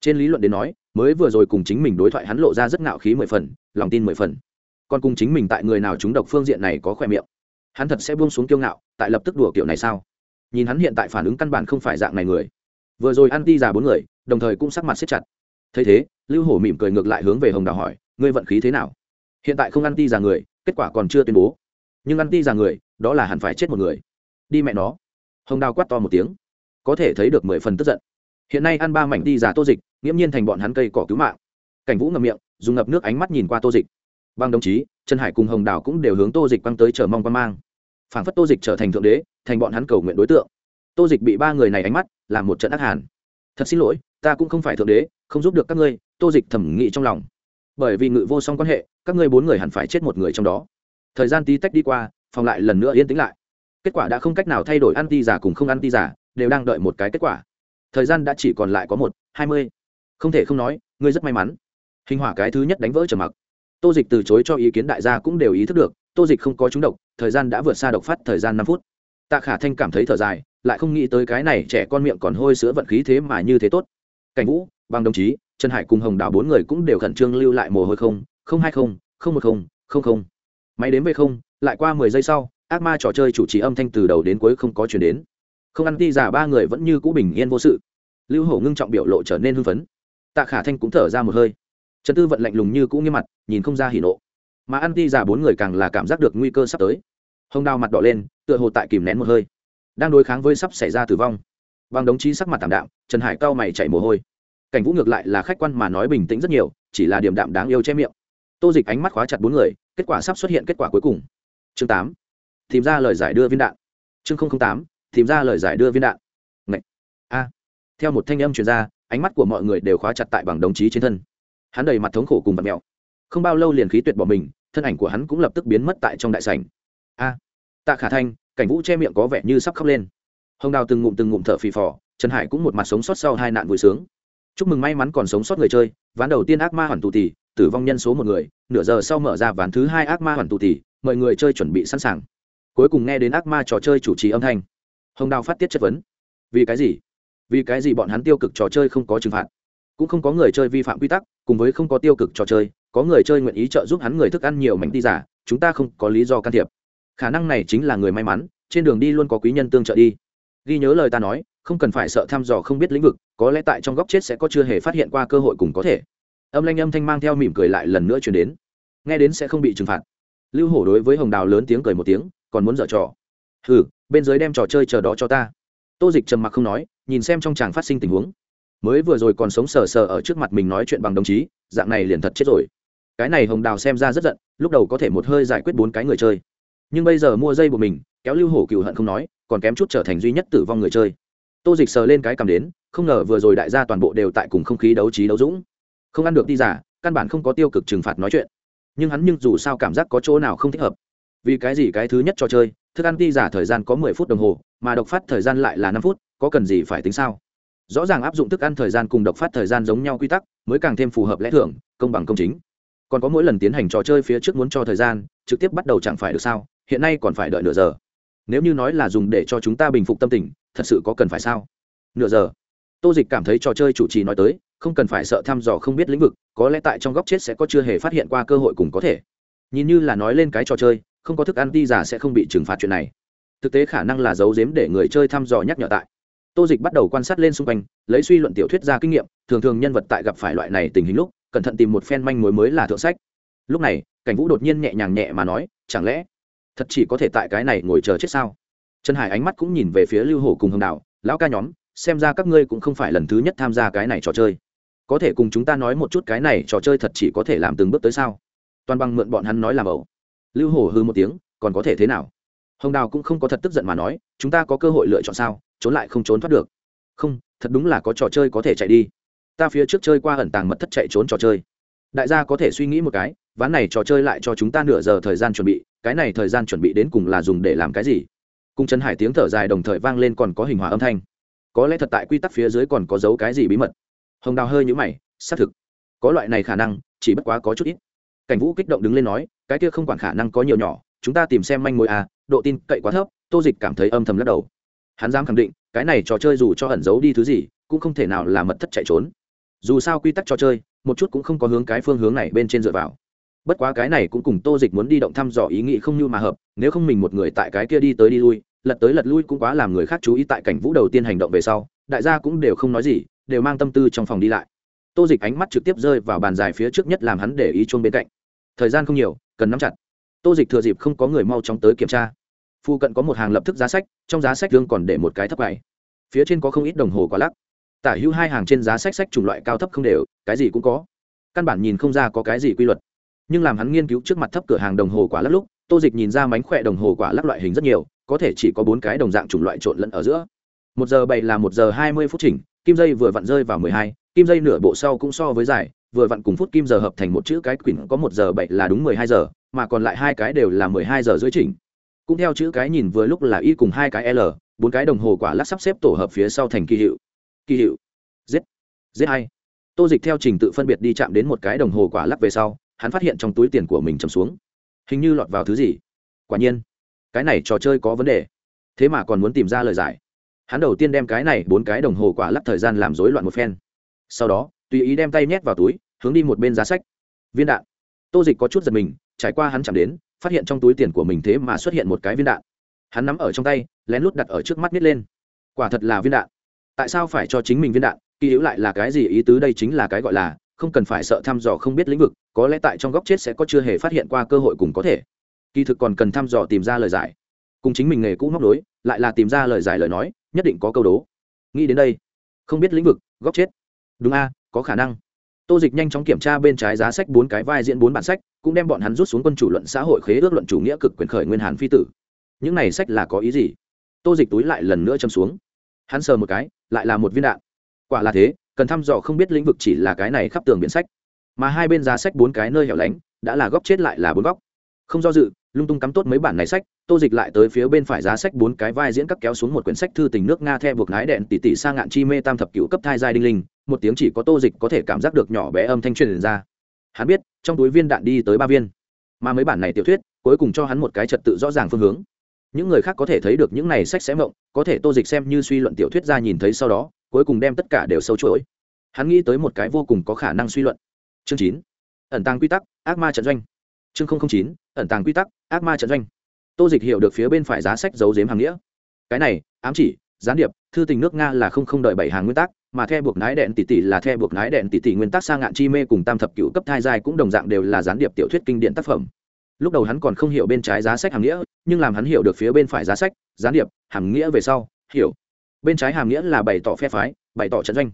Trên lý luận đến nói, mới vừa rồi cùng chính mình đối thoại hắn lộ ra rất ngạo khí mười phần, lòng tin mười phần còn cùng chính mình tại người nào chúng độc phương diện này có khỏe miệng. Hắn thật sẽ buông xuống kiêu ngạo, tại lập tức đùa kiểu này sao? Nhìn hắn hiện tại phản ứng căn bản không phải dạng này người. Vừa rồi ăn ti già bốn người, đồng thời cũng sắc mặt xếp chặt. Thấy thế, lưu hổ mỉm cười ngược lại hướng về hồng đào hỏi, ngươi vận khí thế nào? Hiện tại không ăn ti già người, kết quả còn chưa tuyên bố. Nhưng ăn ti già người, đó là hẳn phải chết một người. Đi mẹ nó. Hồng đào quát to một tiếng. Có thể thấy được mười phần tức giận. Hiện nay ăn ba mảnh ti già tô dịch, nghiễm nhiên thành bọn hắn cây cỏ cứu mạng. Cảnh vũ ngậm miệng, dùng ngập nước ánh mắt nhìn qua tô dịch bằng đồng chí, trần hải cùng hồng đào cũng đều hướng tô dịch quăng tới chờ mong quan mang. Phản phất tô dịch trở thành thượng đế, thành bọn hắn cầu nguyện đối tượng. Tô dịch bị ba người này ánh mắt làm một trận ác hàn. Thật xin lỗi, ta cũng không phải thượng đế, không giúp được các ngươi, tô dịch thẩm nghĩ trong lòng. Bởi vì ngự vô song quan hệ, các ngươi bốn người hẳn phải chết một người trong đó. Thời gian tí tách đi qua, phòng lại lần nữa yên tĩnh lại. Kết quả đã không cách nào thay đổi ăn ti giả cùng không ăn ti giả đều đang đợi một cái kết quả. Thời gian đã chỉ còn lại có một, hai mươi. Không thể không nói, ngươi rất may mắn. Hình hỏa cái thứ nhất đánh vỡ trầm mặc tô dịch từ chối cho ý kiến đại gia cũng đều ý thức được, tô dịch không có trúng độc, thời gian đã vượt xa độc phát thời gian năm phút. Tạ khả thanh cảm thấy thở dài, lại không nghĩ tới cái này trẻ con miệng còn hôi sữa vận khí thế mà như thế tốt. Cảnh vũ bằng đồng chí, trần hải cùng hồng đào bốn người cũng đều khẩn trương lưu lại mồ hôi không không hai không không một không không không. Máy đến về không, lại qua mười giây sau, ác ma trò chơi chủ trì âm thanh từ đầu đến cuối không có chuyển đến. Không ăn ti giả ba người vẫn như cũ bình yên vô sự. Lưu hổ ngưng trọng biểu lộ trở nên hưng phấn. Tạ khả thanh cũng thở ra một hơi trần tư vận lạnh lùng như cũng nghiêm mặt, nhìn không ra hỉ nộ. Mà ăn ti giả bốn người càng là cảm giác được nguy cơ sắp tới. Hồng đao mặt đỏ lên, tựa hồ tại kìm nén một hơi. Đang đối kháng với sắp xảy ra tử vong. Bằng đồng chí sắc mặt tảm đạm, trần hải cao mày chạy mồ hôi. Cảnh vũ ngược lại là khách quan mà nói bình tĩnh rất nhiều, chỉ là điểm đạm đáng yêu che miệng. Tô dịch ánh mắt khóa chặt bốn người, kết quả sắp xuất hiện kết quả cuối cùng. Chương tám. Tìm ra lời giải đưa viên đạn. Chương tám. Tìm ra lời giải đưa viên đạn. Ngậy! a. Theo một thanh âm truyền ra, ánh mắt của mọi người đều khóa chặt tại bằng đồng chí trên thân hắn đầy mặt thống khổ cùng vật mẹo. Không bao lâu liền khí tuyệt bỏ mình, thân ảnh của hắn cũng lập tức biến mất tại trong đại sảnh. A! Tạ khả thanh, cảnh vũ che miệng có vẻ như sắp khóc lên. Hồng đào từng ngụm từng ngụm thở phì phò, trần hải cũng một mặt sống sót sau hai nạn vui sướng. Chúc mừng may mắn còn sống sót người chơi, ván đầu tiên ác ma hoàn tù tỷ, tử vong nhân số một người, nửa giờ sau mở ra ván thứ hai ác ma hoàn tù tỷ mọi người chơi chuẩn bị sẵn sàng. Cuối cùng nghe đến ác ma trò chơi chủ trì âm thanh, hồng đào phát tiết chất vấn. Vì cái gì? Vì cái gì bọn hắn tiêu cực trò chơi không có trừng phạt? Cũng không có người chơi vi phạm quy tắc, cùng với không có tiêu cực trò chơi, có người chơi nguyện ý trợ giúp hắn người thức ăn nhiều mảnh ti giả, chúng ta không có lý do can thiệp. Khả năng này chính là người may mắn, trên đường đi luôn có quý nhân tương trợ đi. Ghi nhớ lời ta nói, không cần phải sợ thăm dò không biết lĩnh vực, có lẽ tại trong góc chết sẽ có chưa hề phát hiện qua cơ hội cùng có thể. Âm lanh âm thanh mang theo mỉm cười lại lần nữa chuyển đến. Nghe đến sẽ không bị trừng phạt. Lưu hổ đối với hồng đào lớn tiếng cười một tiếng, còn muốn dở trò. Hừ, bên dưới đem trò chơi chờ đó cho ta. Tô dịch trầm mặc không nói, nhìn xem trong chàng phát sinh tình huống mới vừa rồi còn sống sờ sờ ở trước mặt mình nói chuyện bằng đồng chí, dạng này liền thật chết rồi. Cái này hồng đào xem ra rất giận, lúc đầu có thể một hơi giải quyết bốn cái người chơi. Nhưng bây giờ mua dây của mình, kéo lưu hổ cựu hận không nói, còn kém chút trở thành duy nhất tử vong người chơi. Tô dịch sờ lên cái cầm đến, không ngờ vừa rồi đại gia toàn bộ đều tại cùng không khí đấu trí đấu dũng. Không ăn được đi giả căn bản không có tiêu cực trừng phạt nói chuyện. Nhưng hắn nhưng dù sao cảm giác có chỗ nào không thích hợp. Vì cái gì cái thứ nhất cho chơi, thức ăn ti giả thời gian có mười phút đồng hồ, mà độc phát thời gian lại là năm phút, có cần gì phải tính sao? Rõ ràng áp dụng thức ăn thời gian cùng độc phát thời gian giống nhau quy tắc, mới càng thêm phù hợp lẽ thưởng công bằng công chính. Còn có mỗi lần tiến hành trò chơi phía trước muốn cho thời gian, trực tiếp bắt đầu chẳng phải được sao, hiện nay còn phải đợi nửa giờ. Nếu như nói là dùng để cho chúng ta bình phục tâm tình, thật sự có cần phải sao? Nửa giờ. Tô dịch cảm thấy trò chơi chủ trì nói tới, không cần phải sợ thăm dò không biết lĩnh vực, có lẽ tại trong góc chết sẽ có chưa hề phát hiện qua cơ hội cùng có thể. Nhìn như là nói lên cái trò chơi, không có thức ăn ti giả sẽ không bị trừng phạt chuyện này. Thực tế khả năng là giấu giếm để người chơi thăm dò nhắc nhở tại tô dịch bắt đầu quan sát lên xung quanh, lấy suy luận tiểu thuyết ra kinh nghiệm, thường thường nhân vật tại gặp phải loại này tình hình lúc, cẩn thận tìm một phen manh mối mới là thượng sách. Lúc này, cảnh vũ đột nhiên nhẹ nhàng nhẹ mà nói, chẳng lẽ thật chỉ có thể tại cái này ngồi chờ chết sao? Trần hải ánh mắt cũng nhìn về phía lưu hổ cùng hồng đào, lão ca nhóm, xem ra các ngươi cũng không phải lần thứ nhất tham gia cái này trò chơi. Có thể cùng chúng ta nói một chút cái này trò chơi thật chỉ có thể làm từng bước tới sao? Toàn bằng mượn bọn hắn nói làm ẩu. Lưu hổ hư một tiếng, còn có thể thế nào? Hồng đào cũng không có thật tức giận mà nói, chúng ta có cơ hội lựa chọn sao? Trốn lại không trốn thoát được. Không, thật đúng là có trò chơi có thể chạy đi. Ta phía trước chơi qua ẩn tàng mật thất chạy trốn trò chơi. Đại gia có thể suy nghĩ một cái, ván này trò chơi lại cho chúng ta nửa giờ thời gian chuẩn bị, cái này thời gian chuẩn bị đến cùng là dùng để làm cái gì? Cùng trần hải tiếng thở dài đồng thời vang lên còn có hình hòa âm thanh. Có lẽ thật tại quy tắc phía dưới còn có dấu cái gì bí mật? Hồng đào hơi nhũ mày, xác thực, có loại này khả năng, chỉ bất quá có chút ít. Cảnh vũ kích động đứng lên nói, cái kia không quản khả năng có nhiều nhỏ, chúng ta tìm xem manh mối à độ tin cậy quá thấp, tô dịch cảm thấy âm thầm lắc đầu hắn dám khẳng định, cái này trò chơi dù cho ẩn giấu đi thứ gì, cũng không thể nào là mật thất chạy trốn. Dù sao quy tắc trò chơi, một chút cũng không có hướng cái phương hướng này bên trên dựa vào. Bất quá cái này cũng cùng tô dịch muốn đi động thăm dò ý nghĩ không như mà hợp, nếu không mình một người tại cái kia đi tới đi lui, lật tới lật lui cũng quá làm người khác chú ý tại cảnh vũ đầu tiên hành động về sau, đại gia cũng đều không nói gì, đều mang tâm tư trong phòng đi lại. Tô dịch ánh mắt trực tiếp rơi vào bàn dài phía trước nhất làm hắn để ý chuông bên cạnh. Thời gian không nhiều, cần nắm chặt. Tô dịch thừa dịp không có người mau chóng tới kiểm tra. Phu cận có một hàng lập thức giá sách, trong giá sách dương còn để một cái thấp này phía trên có không ít đồng hồ quá lắc. Tả hữu hai hàng trên giá sách sách chủng loại cao thấp không đều, cái gì cũng có. Căn bản nhìn không ra có cái gì quy luật. Nhưng làm hắn nghiên cứu trước mặt thấp cửa hàng đồng hồ quả lắc lúc, tô dịch nhìn ra mánh khỏe đồng hồ quả lắc loại hình rất nhiều, có thể chỉ có bốn cái đồng dạng chủng loại trộn lẫn ở giữa. Một giờ bảy là một giờ hai mươi phút chỉnh, kim dây vừa vặn rơi vào mười hai, kim dây nửa bộ sau cũng so với dài, vừa vặn cùng phút kim giờ hợp thành một chữ cái quyển có một giờ bảy là đúng mười hai giờ, mà còn lại hai cái đều là mười hai giờ dưới chỉnh cũng theo chữ cái nhìn vừa lúc là y cùng hai cái l, bốn cái đồng hồ quả lắc sắp xếp tổ hợp phía sau thành kỳ hiệu. Kỳ hiệu. Z. Z hai. Tô dịch theo trình tự phân biệt đi chạm đến một cái đồng hồ quả lắc về sau, hắn phát hiện trong túi tiền của mình chầm xuống. Hình như lọt vào thứ gì. Quả nhiên, cái này trò chơi có vấn đề. Thế mà còn muốn tìm ra lời giải. Hắn đầu tiên đem cái này bốn cái đồng hồ quả lắc thời gian làm rối loạn một phen. Sau đó, tùy ý đem tay nhét vào túi, hướng đi một bên giá sách. Viên đạn. Tô dịch có chút giật mình, trải qua hắn chạm đến phát hiện trong túi tiền của mình thế mà xuất hiện một cái viên đạn. Hắn nắm ở trong tay, lén lút đặt ở trước mắt nít lên. Quả thật là viên đạn. Tại sao phải cho chính mình viên đạn? Kỳ hữu lại là cái gì? Ý tứ đây chính là cái gọi là, không cần phải sợ thăm dò không biết lĩnh vực, có lẽ tại trong góc chết sẽ có chưa hề phát hiện qua cơ hội cùng có thể. Kỳ thực còn cần thăm dò tìm ra lời giải. Cùng chính mình nghề cũ móc đối lại là tìm ra lời giải lời nói, nhất định có câu đố. Nghĩ đến đây, không biết lĩnh vực, góc chết. Đúng a, có khả năng. Tô dịch nhanh chóng kiểm tra bên trái giá sách bốn cái vai diễn bốn bản sách cũng đem bọn hắn rút xuống quân chủ luận xã hội khế ước luận chủ nghĩa cực quyền khởi nguyên hàn phi tử. Những này sách là có ý gì? Tô dịch túi lại lần nữa châm xuống. Hắn sờ một cái, lại là một viên đạn. Quả là thế, cần thăm dò không biết lĩnh vực chỉ là cái này khắp tường biển sách. Mà hai bên giá sách bốn cái nơi hẻo lánh, đã là góc chết lại là bốn góc. Không do dự, lung tung cắm tốt mấy bản này sách, tô dịch lại tới phía bên phải giá sách bốn cái vai diễn cắt kéo xuống một quyển sách thư tình nước nga the buộc nái đèn tỉ tỉ sang ngạn chi mê tam thập cựu cấp thai giai đinh linh, một tiếng chỉ có tô dịch có thể cảm giác được nhỏ bé âm thanh truyền ra hắn biết, trong túi viên đạn đi tới ba viên. Mà mấy bản này tiểu thuyết, cuối cùng cho hắn một cái trật tự rõ ràng phương hướng. Những người khác có thể thấy được những này sách sẽ mộng, có thể tô dịch xem như suy luận tiểu thuyết ra nhìn thấy sau đó, cuối cùng đem tất cả đều sâu chuỗi. Hắn nghĩ tới một cái vô cùng có khả năng suy luận. Chương chín. Ẩn tàng quy tắc, ác ma trận doanh. Chương chín, ẩn tàng quy tắc, ác ma trận doanh. Tô dịch hiểu được phía bên phải giá sách giấu giếm hàng nghĩa. Cái này, ám chỉ, gián điệp thư tình nước nga là không không đợi bảy hàng nguyên tắc, mà theo buộc nái đèn tỷ tỷ là theo buộc nái đèn tỷ tỷ nguyên tắc sang ngạn chi mê cùng tam thập cựu cấp thai giai cũng đồng dạng đều là gián điệp tiểu thuyết kinh điển tác phẩm. Lúc đầu hắn còn không hiểu bên trái giá sách hàm nghĩa, nhưng làm hắn hiểu được phía bên phải giá sách, gián điệp, hàm nghĩa về sau, hiểu. Bên trái hàm nghĩa là bày tỏ phe phái, bày tỏ trận doanh.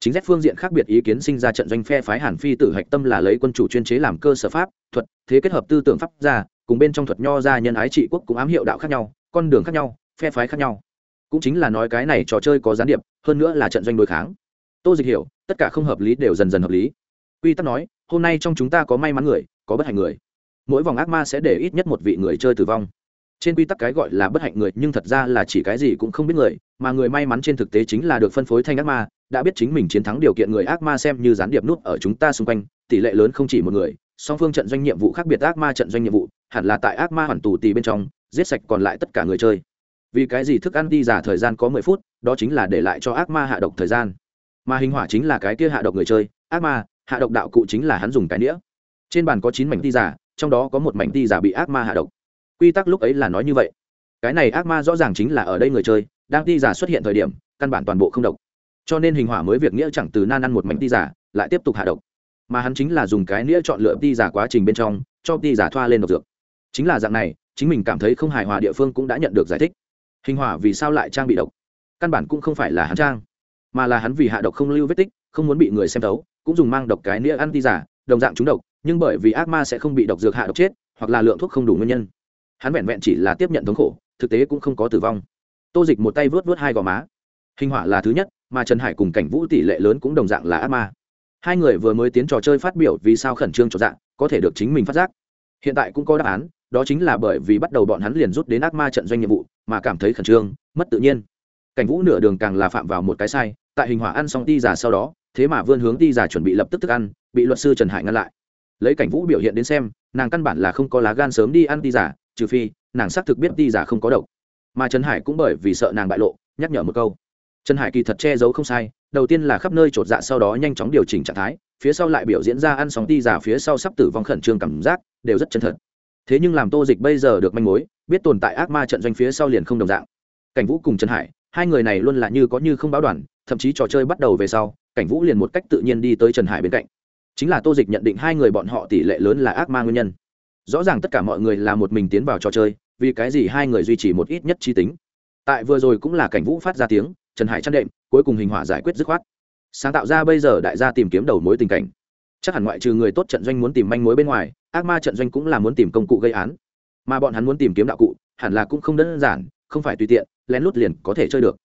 Chính xét phương diện khác biệt ý kiến sinh ra trận doanh phe phái hàn phi tử hạch tâm là lấy quân chủ chuyên chế làm cơ sở pháp, thuật, thế kết hợp tư tưởng pháp ra, cùng bên trong thuật nho ra nhân ái trị quốc cũng ám hiệu đạo khác nhau, con đường khác nhau, phe phái khác nhau cũng chính là nói cái này trò chơi có gián điệp, hơn nữa là trận doanh đối kháng. Tô dịch hiểu, tất cả không hợp lý đều dần dần hợp lý. Quy tắc nói, hôm nay trong chúng ta có may mắn người, có bất hạnh người. Mỗi vòng ác ma sẽ để ít nhất một vị người chơi tử vong. Trên quy tắc cái gọi là bất hạnh người, nhưng thật ra là chỉ cái gì cũng không biết người, mà người may mắn trên thực tế chính là được phân phối thanh ác ma, đã biết chính mình chiến thắng điều kiện người ác ma xem như gián điệp nút ở chúng ta xung quanh, tỷ lệ lớn không chỉ một người, song phương trận doanh nhiệm vụ khác biệt ác ma trận doanh nhiệm vụ, hẳn là tại ác ma hoàn tù tì bên trong, giết sạch còn lại tất cả người chơi vì cái gì thức ăn đi giả thời gian có mười phút, đó chính là để lại cho ác ma hạ độc thời gian. Mà hình hỏa chính là cái kia hạ độc người chơi, ác ma, hạ độc đạo cụ chính là hắn dùng cái đĩa. Trên bàn có chín mảnh đi giả trong đó có một mảnh đi giả bị ác ma hạ độc. Quy tắc lúc ấy là nói như vậy. Cái này ác ma rõ ràng chính là ở đây người chơi, đang đi giả xuất hiện thời điểm, căn bản toàn bộ không độc. Cho nên hình hỏa mới việc nghĩa chẳng từ nan ăn một mảnh đi giả lại tiếp tục hạ độc. Mà hắn chính là dùng cái nĩa chọn lựa đi giả quá trình bên trong, cho đi giả thoa lên độc dược. Chính là dạng này, chính mình cảm thấy không hài hòa địa phương cũng đã nhận được giải thích hình hỏa vì sao lại trang bị độc? Căn bản cũng không phải là hắn trang, mà là hắn vì hạ độc không lưu vết tích, không muốn bị người xem thấu, cũng dùng mang độc cái nĩa ăn ti giả, đồng dạng trúng độc, nhưng bởi vì ác ma sẽ không bị độc dược hạ độc chết, hoặc là lượng thuốc không đủ nguyên nhân. Hắn vẹn vẹn chỉ là tiếp nhận thống khổ, thực tế cũng không có tử vong. Tô dịch một tay vớt vớt hai gò má. Hình hỏa là thứ nhất, mà trần hải cùng cảnh vũ tỷ lệ lớn cũng đồng dạng là ác ma. Hai người vừa mới tiến trò chơi phát biểu vì sao khẩn trương cho dạng có thể được chính mình phát giác. Hiện tại cũng có đáp án đó chính là bởi vì bắt đầu bọn hắn liền rút đến ác ma trận doanh nhiệm vụ, mà cảm thấy khẩn trương, mất tự nhiên. Cảnh vũ nửa đường càng là phạm vào một cái sai, tại hình hỏa ăn xong ti giả sau đó, thế mà vươn hướng ti giả chuẩn bị lập tức thức ăn, bị luật sư trần hải ngăn lại. Lấy cảnh vũ biểu hiện đến xem, nàng căn bản là không có lá gan sớm đi ăn ti giả trừ phi, nàng xác thực biết ti giả không có độc. Mà trần hải cũng bởi vì sợ nàng bại lộ, nhắc nhở một câu. Trần hải kỳ thật che giấu không sai, đầu tiên là khắp nơi chột dạ sau đó nhanh chóng điều chỉnh trạng thái, phía sau lại biểu diễn ra ăn sóng ti giả phía sau sắp tử vong khẩn trương cảm giác, đều rất chân thật thế nhưng làm tô dịch bây giờ được manh mối, biết tồn tại ác ma trận doanh phía sau liền không đồng dạng. Cảnh vũ cùng trần hải, hai người này luôn là như có như không báo đoàn, thậm chí trò chơi bắt đầu về sau, cảnh vũ liền một cách tự nhiên đi tới trần hải bên cạnh. Chính là tô dịch nhận định hai người bọn họ tỷ lệ lớn là ác ma nguyên nhân. Rõ ràng tất cả mọi người là một mình tiến vào trò chơi, vì cái gì hai người duy trì một ít nhất trí tính. Tại vừa rồi cũng là cảnh vũ phát ra tiếng, trần hải chăn đệm, cuối cùng hình hỏa giải quyết dứt khoát. Sáng tạo ra bây giờ đại gia tìm kiếm đầu mối tình cảnh chắc hẳn ngoại trừ người tốt trận doanh muốn tìm manh mối bên ngoài ác ma trận doanh cũng là muốn tìm công cụ gây án. Mà bọn hắn muốn tìm kiếm đạo cụ hẳn là cũng không đơn giản không phải tùy tiện lén lút liền có thể chơi được.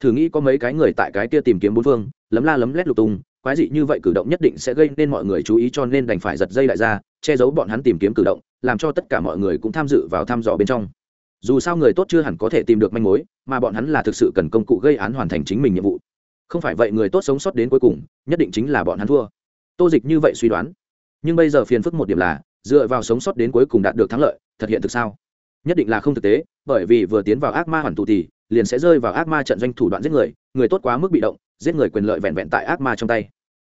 Thử nghĩ có mấy cái người tại cái kia tìm kiếm bốn phương lấm la lấm lét lục tung quái dị như vậy cử động nhất định sẽ gây nên mọi người chú ý cho nên đành phải giật dây lại ra, che giấu bọn hắn tìm kiếm cử động làm cho tất cả mọi người cũng tham dự vào thăm dò bên trong. Dù sao người tốt chưa hẳn có thể tìm được manh mối mà bọn hắn là thực sự cần công cụ gây án hoàn thành chính mình nhiệm vụ. Không phải vậy người tốt sống sót đến cuối cùng nhất định chính là bọn hắn thua tô dịch như vậy suy đoán. Nhưng bây giờ phiền phức một điểm là, dựa vào sống sót đến cuối cùng đạt được thắng lợi, thật hiện thực sao? Nhất định là không thực tế, bởi vì vừa tiến vào ác ma hoàn tụ thì, liền sẽ rơi vào ác ma trận doanh thủ đoạn giết người người tốt quá mức bị động, giết người quyền lợi vẹn vẹn tại ác ma trong tay.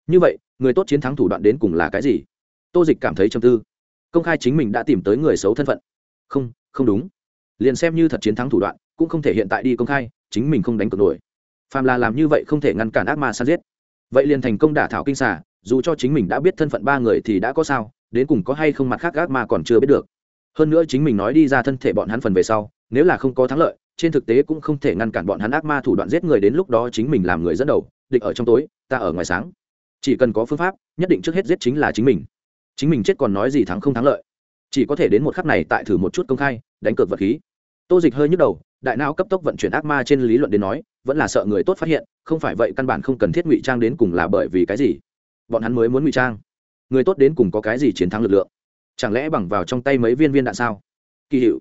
Như vậy, người tốt chiến thắng thủ đoạn đến cùng là cái gì? Tô dịch cảm thấy trầm tư. Công khai chính mình đã tìm tới người xấu thân phận. Không không đúng. Liền xem như thật chiến thắng thủ đoạn, cũng không thể hiện tại đi công khai, chính mình không đánh cược nổi. Phàm là làm như vậy không thể ngăn cản ác ma săn giết. Vậy liền thành công đả thảo kinh xả dù cho chính mình đã biết thân phận ba người thì đã có sao, đến cùng có hay không mặt khác ác ma còn chưa biết được. Hơn nữa chính mình nói đi ra thân thể bọn hắn phần về sau, nếu là không có thắng lợi, trên thực tế cũng không thể ngăn cản bọn hắn ác ma thủ đoạn giết người đến lúc đó chính mình làm người dẫn đầu, địch ở trong tối, ta ở ngoài sáng. Chỉ cần có phương pháp, nhất định trước hết giết chính là chính mình. Chính mình chết còn nói gì thắng không thắng lợi. Chỉ có thể đến một khắc này tại thử một chút công khai, đánh cược vật khí. Tô dịch hơi nhức đầu, đại não cấp tốc vận chuyển ác ma trên lý luận đến nói, vẫn là sợ người tốt phát hiện, không phải vậy căn bản không cần thiết ngụy trang đến cùng là bởi vì cái gì bọn hắn mới muốn ngụy trang. Người tốt đến cùng có cái gì chiến thắng lực lượng? Chẳng lẽ bằng vào trong tay mấy viên viên đạn sao? Kỳ hiệu.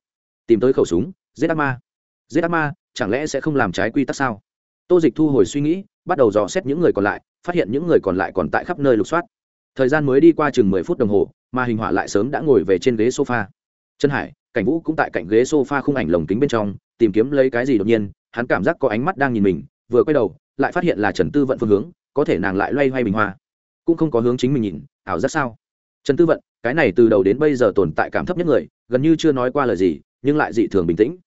Tìm tới khẩu súng, giết ác ma. Giết ác ma, chẳng lẽ sẽ không làm trái quy tắc sao? Tô dịch thu hồi suy nghĩ, bắt đầu dò xét những người còn lại, phát hiện những người còn lại còn tại khắp nơi lục soát. Thời gian mới đi qua chừng mười phút đồng hồ, mà hình họa lại sớm đã ngồi về trên ghế sofa. Trân hải, cảnh vũ cũng tại cạnh ghế sofa khung ảnh lồng kính bên trong, tìm kiếm lấy cái gì đột nhiên, hắn cảm giác có ánh mắt đang nhìn mình, vừa quay đầu, lại phát hiện là trần tư vận phương hướng, có thể nàng lại loay hoay bình hoa cũng không có hướng chính mình nhìn, ảo giác sao? Trần tư vận, cái này từ đầu đến bây giờ tồn tại cảm thấp nhất người, gần như chưa nói qua lời gì, nhưng lại dị thường bình tĩnh.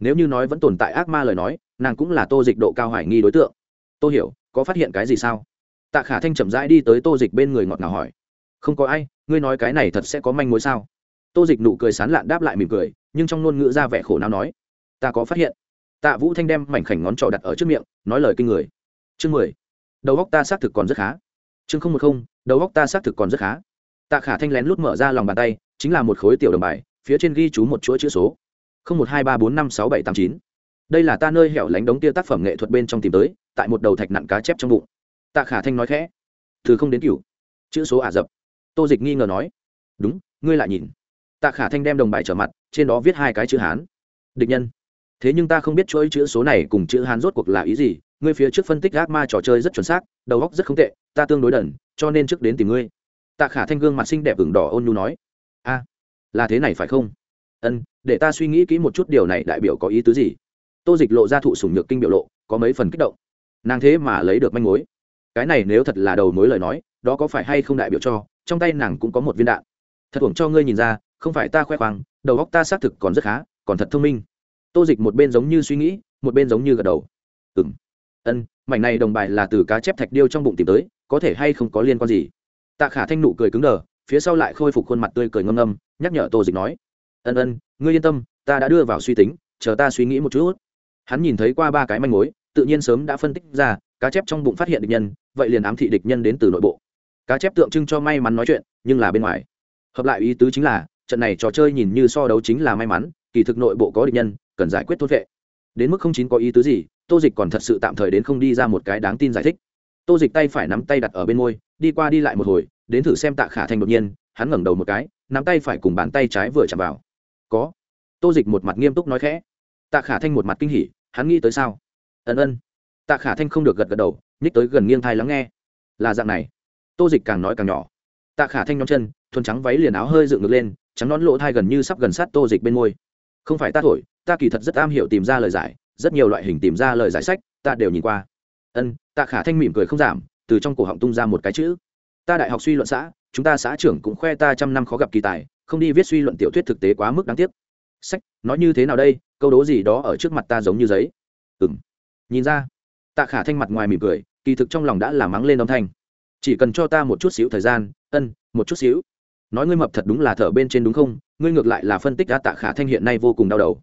Nếu như nói vẫn tồn tại ác ma lời nói, nàng cũng là tô dịch độ cao hoài nghi đối tượng. Tô hiểu, có phát hiện cái gì sao? Tạ khả thanh chậm rãi đi tới tô dịch bên người ngọt ngào hỏi. Không có ai, ngươi nói cái này thật sẽ có manh mối sao? Tô dịch nụ cười sán lạn đáp lại mỉm cười, nhưng trong ngôn ngữ ra vẻ khổ nào nói. Ta có phát hiện. Tạ vũ thanh đem mảnh khảnh ngón trỏ đặt ở trước miệng, nói lời kinh người. Chương mười. Đầu góc ta xác thực còn rất khá chương không một không, đầu góc ta xác thực còn rất khá. Tạ khả thanh lén lút mở ra lòng bàn tay, chính là một khối tiểu đồng bài, phía trên ghi chú một chuỗi chữ số. Không một hai ba bốn năm sáu bảy tám chín. Đây là ta nơi hẻo lánh đống tia tác phẩm nghệ thuật bên trong tìm tới, tại một đầu thạch nặng cá chép trong bụng. Tạ khả thanh nói khẽ. Từ không đến cửu. Chữ số ả rập. Tô dịch nghi ngờ nói. Đúng, ngươi lại nhìn. Tạ khả thanh đem đồng bài trở mặt, trên đó viết hai cái chữ hán. Địch nhân. Thế nhưng ta không biết chuỗi chữ số này cùng chữ hán rốt cuộc là ý gì ngươi phía trước phân tích ác ma trò chơi rất chuẩn xác, đầu óc rất không tệ, ta tương đối đần, cho nên trước đến tìm ngươi. Tạ khả thanh gương mặt xinh đẹp ửng đỏ ôn nhu nói. A, là thế này phải không? Ân, để ta suy nghĩ kỹ một chút điều này, đại biểu có ý tứ gì? Tô dịch lộ ra thụ sủng nhược kinh biểu lộ, có mấy phần kích động. Nàng thế mà lấy được manh mối. Cái này nếu thật là đầu mối lời nói, đó có phải hay không đại biểu cho, trong tay nàng cũng có một viên đạn. Thật uổng cho ngươi nhìn ra, không phải ta khoe khoang, đầu óc ta xác thực còn rất khá, còn thật thông minh. Tô dịch một bên giống như suy nghĩ, một bên giống như gật đầu. Ừ m ân, mảnh này đồng bài là từ cá chép thạch điêu trong bụng tìm tới, có thể hay không có liên quan gì? Tạ khả thanh nụ cười cứng đờ, phía sau lại khôi phục khuôn mặt tươi cười ngâm ngâm, nhắc nhở tô dịch nói. Ân ân, ngươi yên tâm, ta đã đưa vào suy tính, chờ ta suy nghĩ một chút. Hắn nhìn thấy qua ba cái manh mối, tự nhiên sớm đã phân tích ra, cá chép trong bụng phát hiện địch nhân, vậy liền ám thị địch nhân đến từ nội bộ. Cá chép tượng trưng cho may mắn nói chuyện, nhưng là bên ngoài. Hợp lại ý tứ chính là, trận này trò chơi nhìn như so đấu chính là may mắn, kỳ thực nội bộ có địch nhân, cần giải quyết thốt vệ. Đến mức không chín có ý tứ gì tô dịch còn thật sự tạm thời đến không đi ra một cái đáng tin giải thích. Tô dịch tay phải nắm tay đặt ở bên môi, đi qua đi lại một hồi, đến thử xem tạ khả thanh đột nhiên, hắn ngẩng đầu một cái, nắm tay phải cùng bàn tay trái vừa chạm vào. Có. Tô dịch một mặt nghiêm túc nói khẽ. Tạ khả thanh một mặt kinh hỉ, hắn nghĩ tới sao? Ân ân. Tạ khả thanh không được gật gật đầu, nhích tới gần nghiêng thai lắng nghe. Là dạng này. Tô dịch càng nói càng nhỏ. Tạ khả thanh nhóm chân, thuần trắng váy liền áo hơi dựng ngược lên, trắng nón lỗ thai gần như sắp gần sát tô dịch bên môi. Không phải ta thổi, ta kỳ thật rất am hiểu tìm ra lời giải rất nhiều loại hình tìm ra lời giải sách, ta đều nhìn qua. Ân, tạ khả thanh mỉm cười không giảm, từ trong cổ họng tung ra một cái chữ. Ta đại học suy luận xã, chúng ta xã trưởng cũng khoe ta trăm năm khó gặp kỳ tài, không đi viết suy luận tiểu thuyết thực tế quá mức đáng tiếc. Sách, nói như thế nào đây, câu đố gì đó ở trước mặt ta giống như giấy. Ừng nhìn ra. Tạ khả thanh mặt ngoài mỉm cười, kỳ thực trong lòng đã làm mắng lên âm thanh. Chỉ cần cho ta một chút xíu thời gian, ân, một chút xíu. Nói ngươi mập thật đúng là thở bên trên đúng không? Ngươi ngược lại là phân tích đã tạ khả thanh hiện nay vô cùng đau đầu.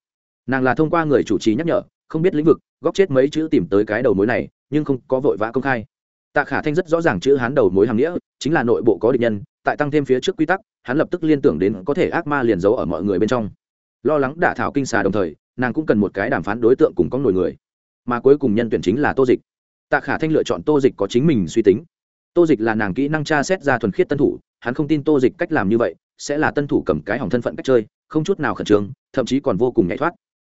Nàng là thông qua người chủ trì nhắc nhở không biết lĩnh vực góp chết mấy chữ tìm tới cái đầu mối này, nhưng không có vội vã công khai. Tạ khả thanh rất rõ ràng chữ hán đầu mối hàm nghĩa, chính là nội bộ có địch nhân, tại tăng thêm phía trước quy tắc, hắn lập tức liên tưởng đến có thể ác ma liền giấu ở mọi người bên trong. Lo lắng đả thảo kinh xà đồng thời, nàng cũng cần một cái đàm phán đối tượng cùng có nổi người. Mà cuối cùng nhân tuyển chính là tô dịch. Tạ khả thanh lựa chọn tô dịch có chính mình suy tính. Tô dịch là nàng kỹ năng tra xét ra thuần khiết tân thủ, hắn không tin tô dịch cách làm như vậy, sẽ là tân thủ cầm cái hỏng thân phận cách chơi, không chút nào khẩn trương, thậm chí còn vô cùng nhảy thoát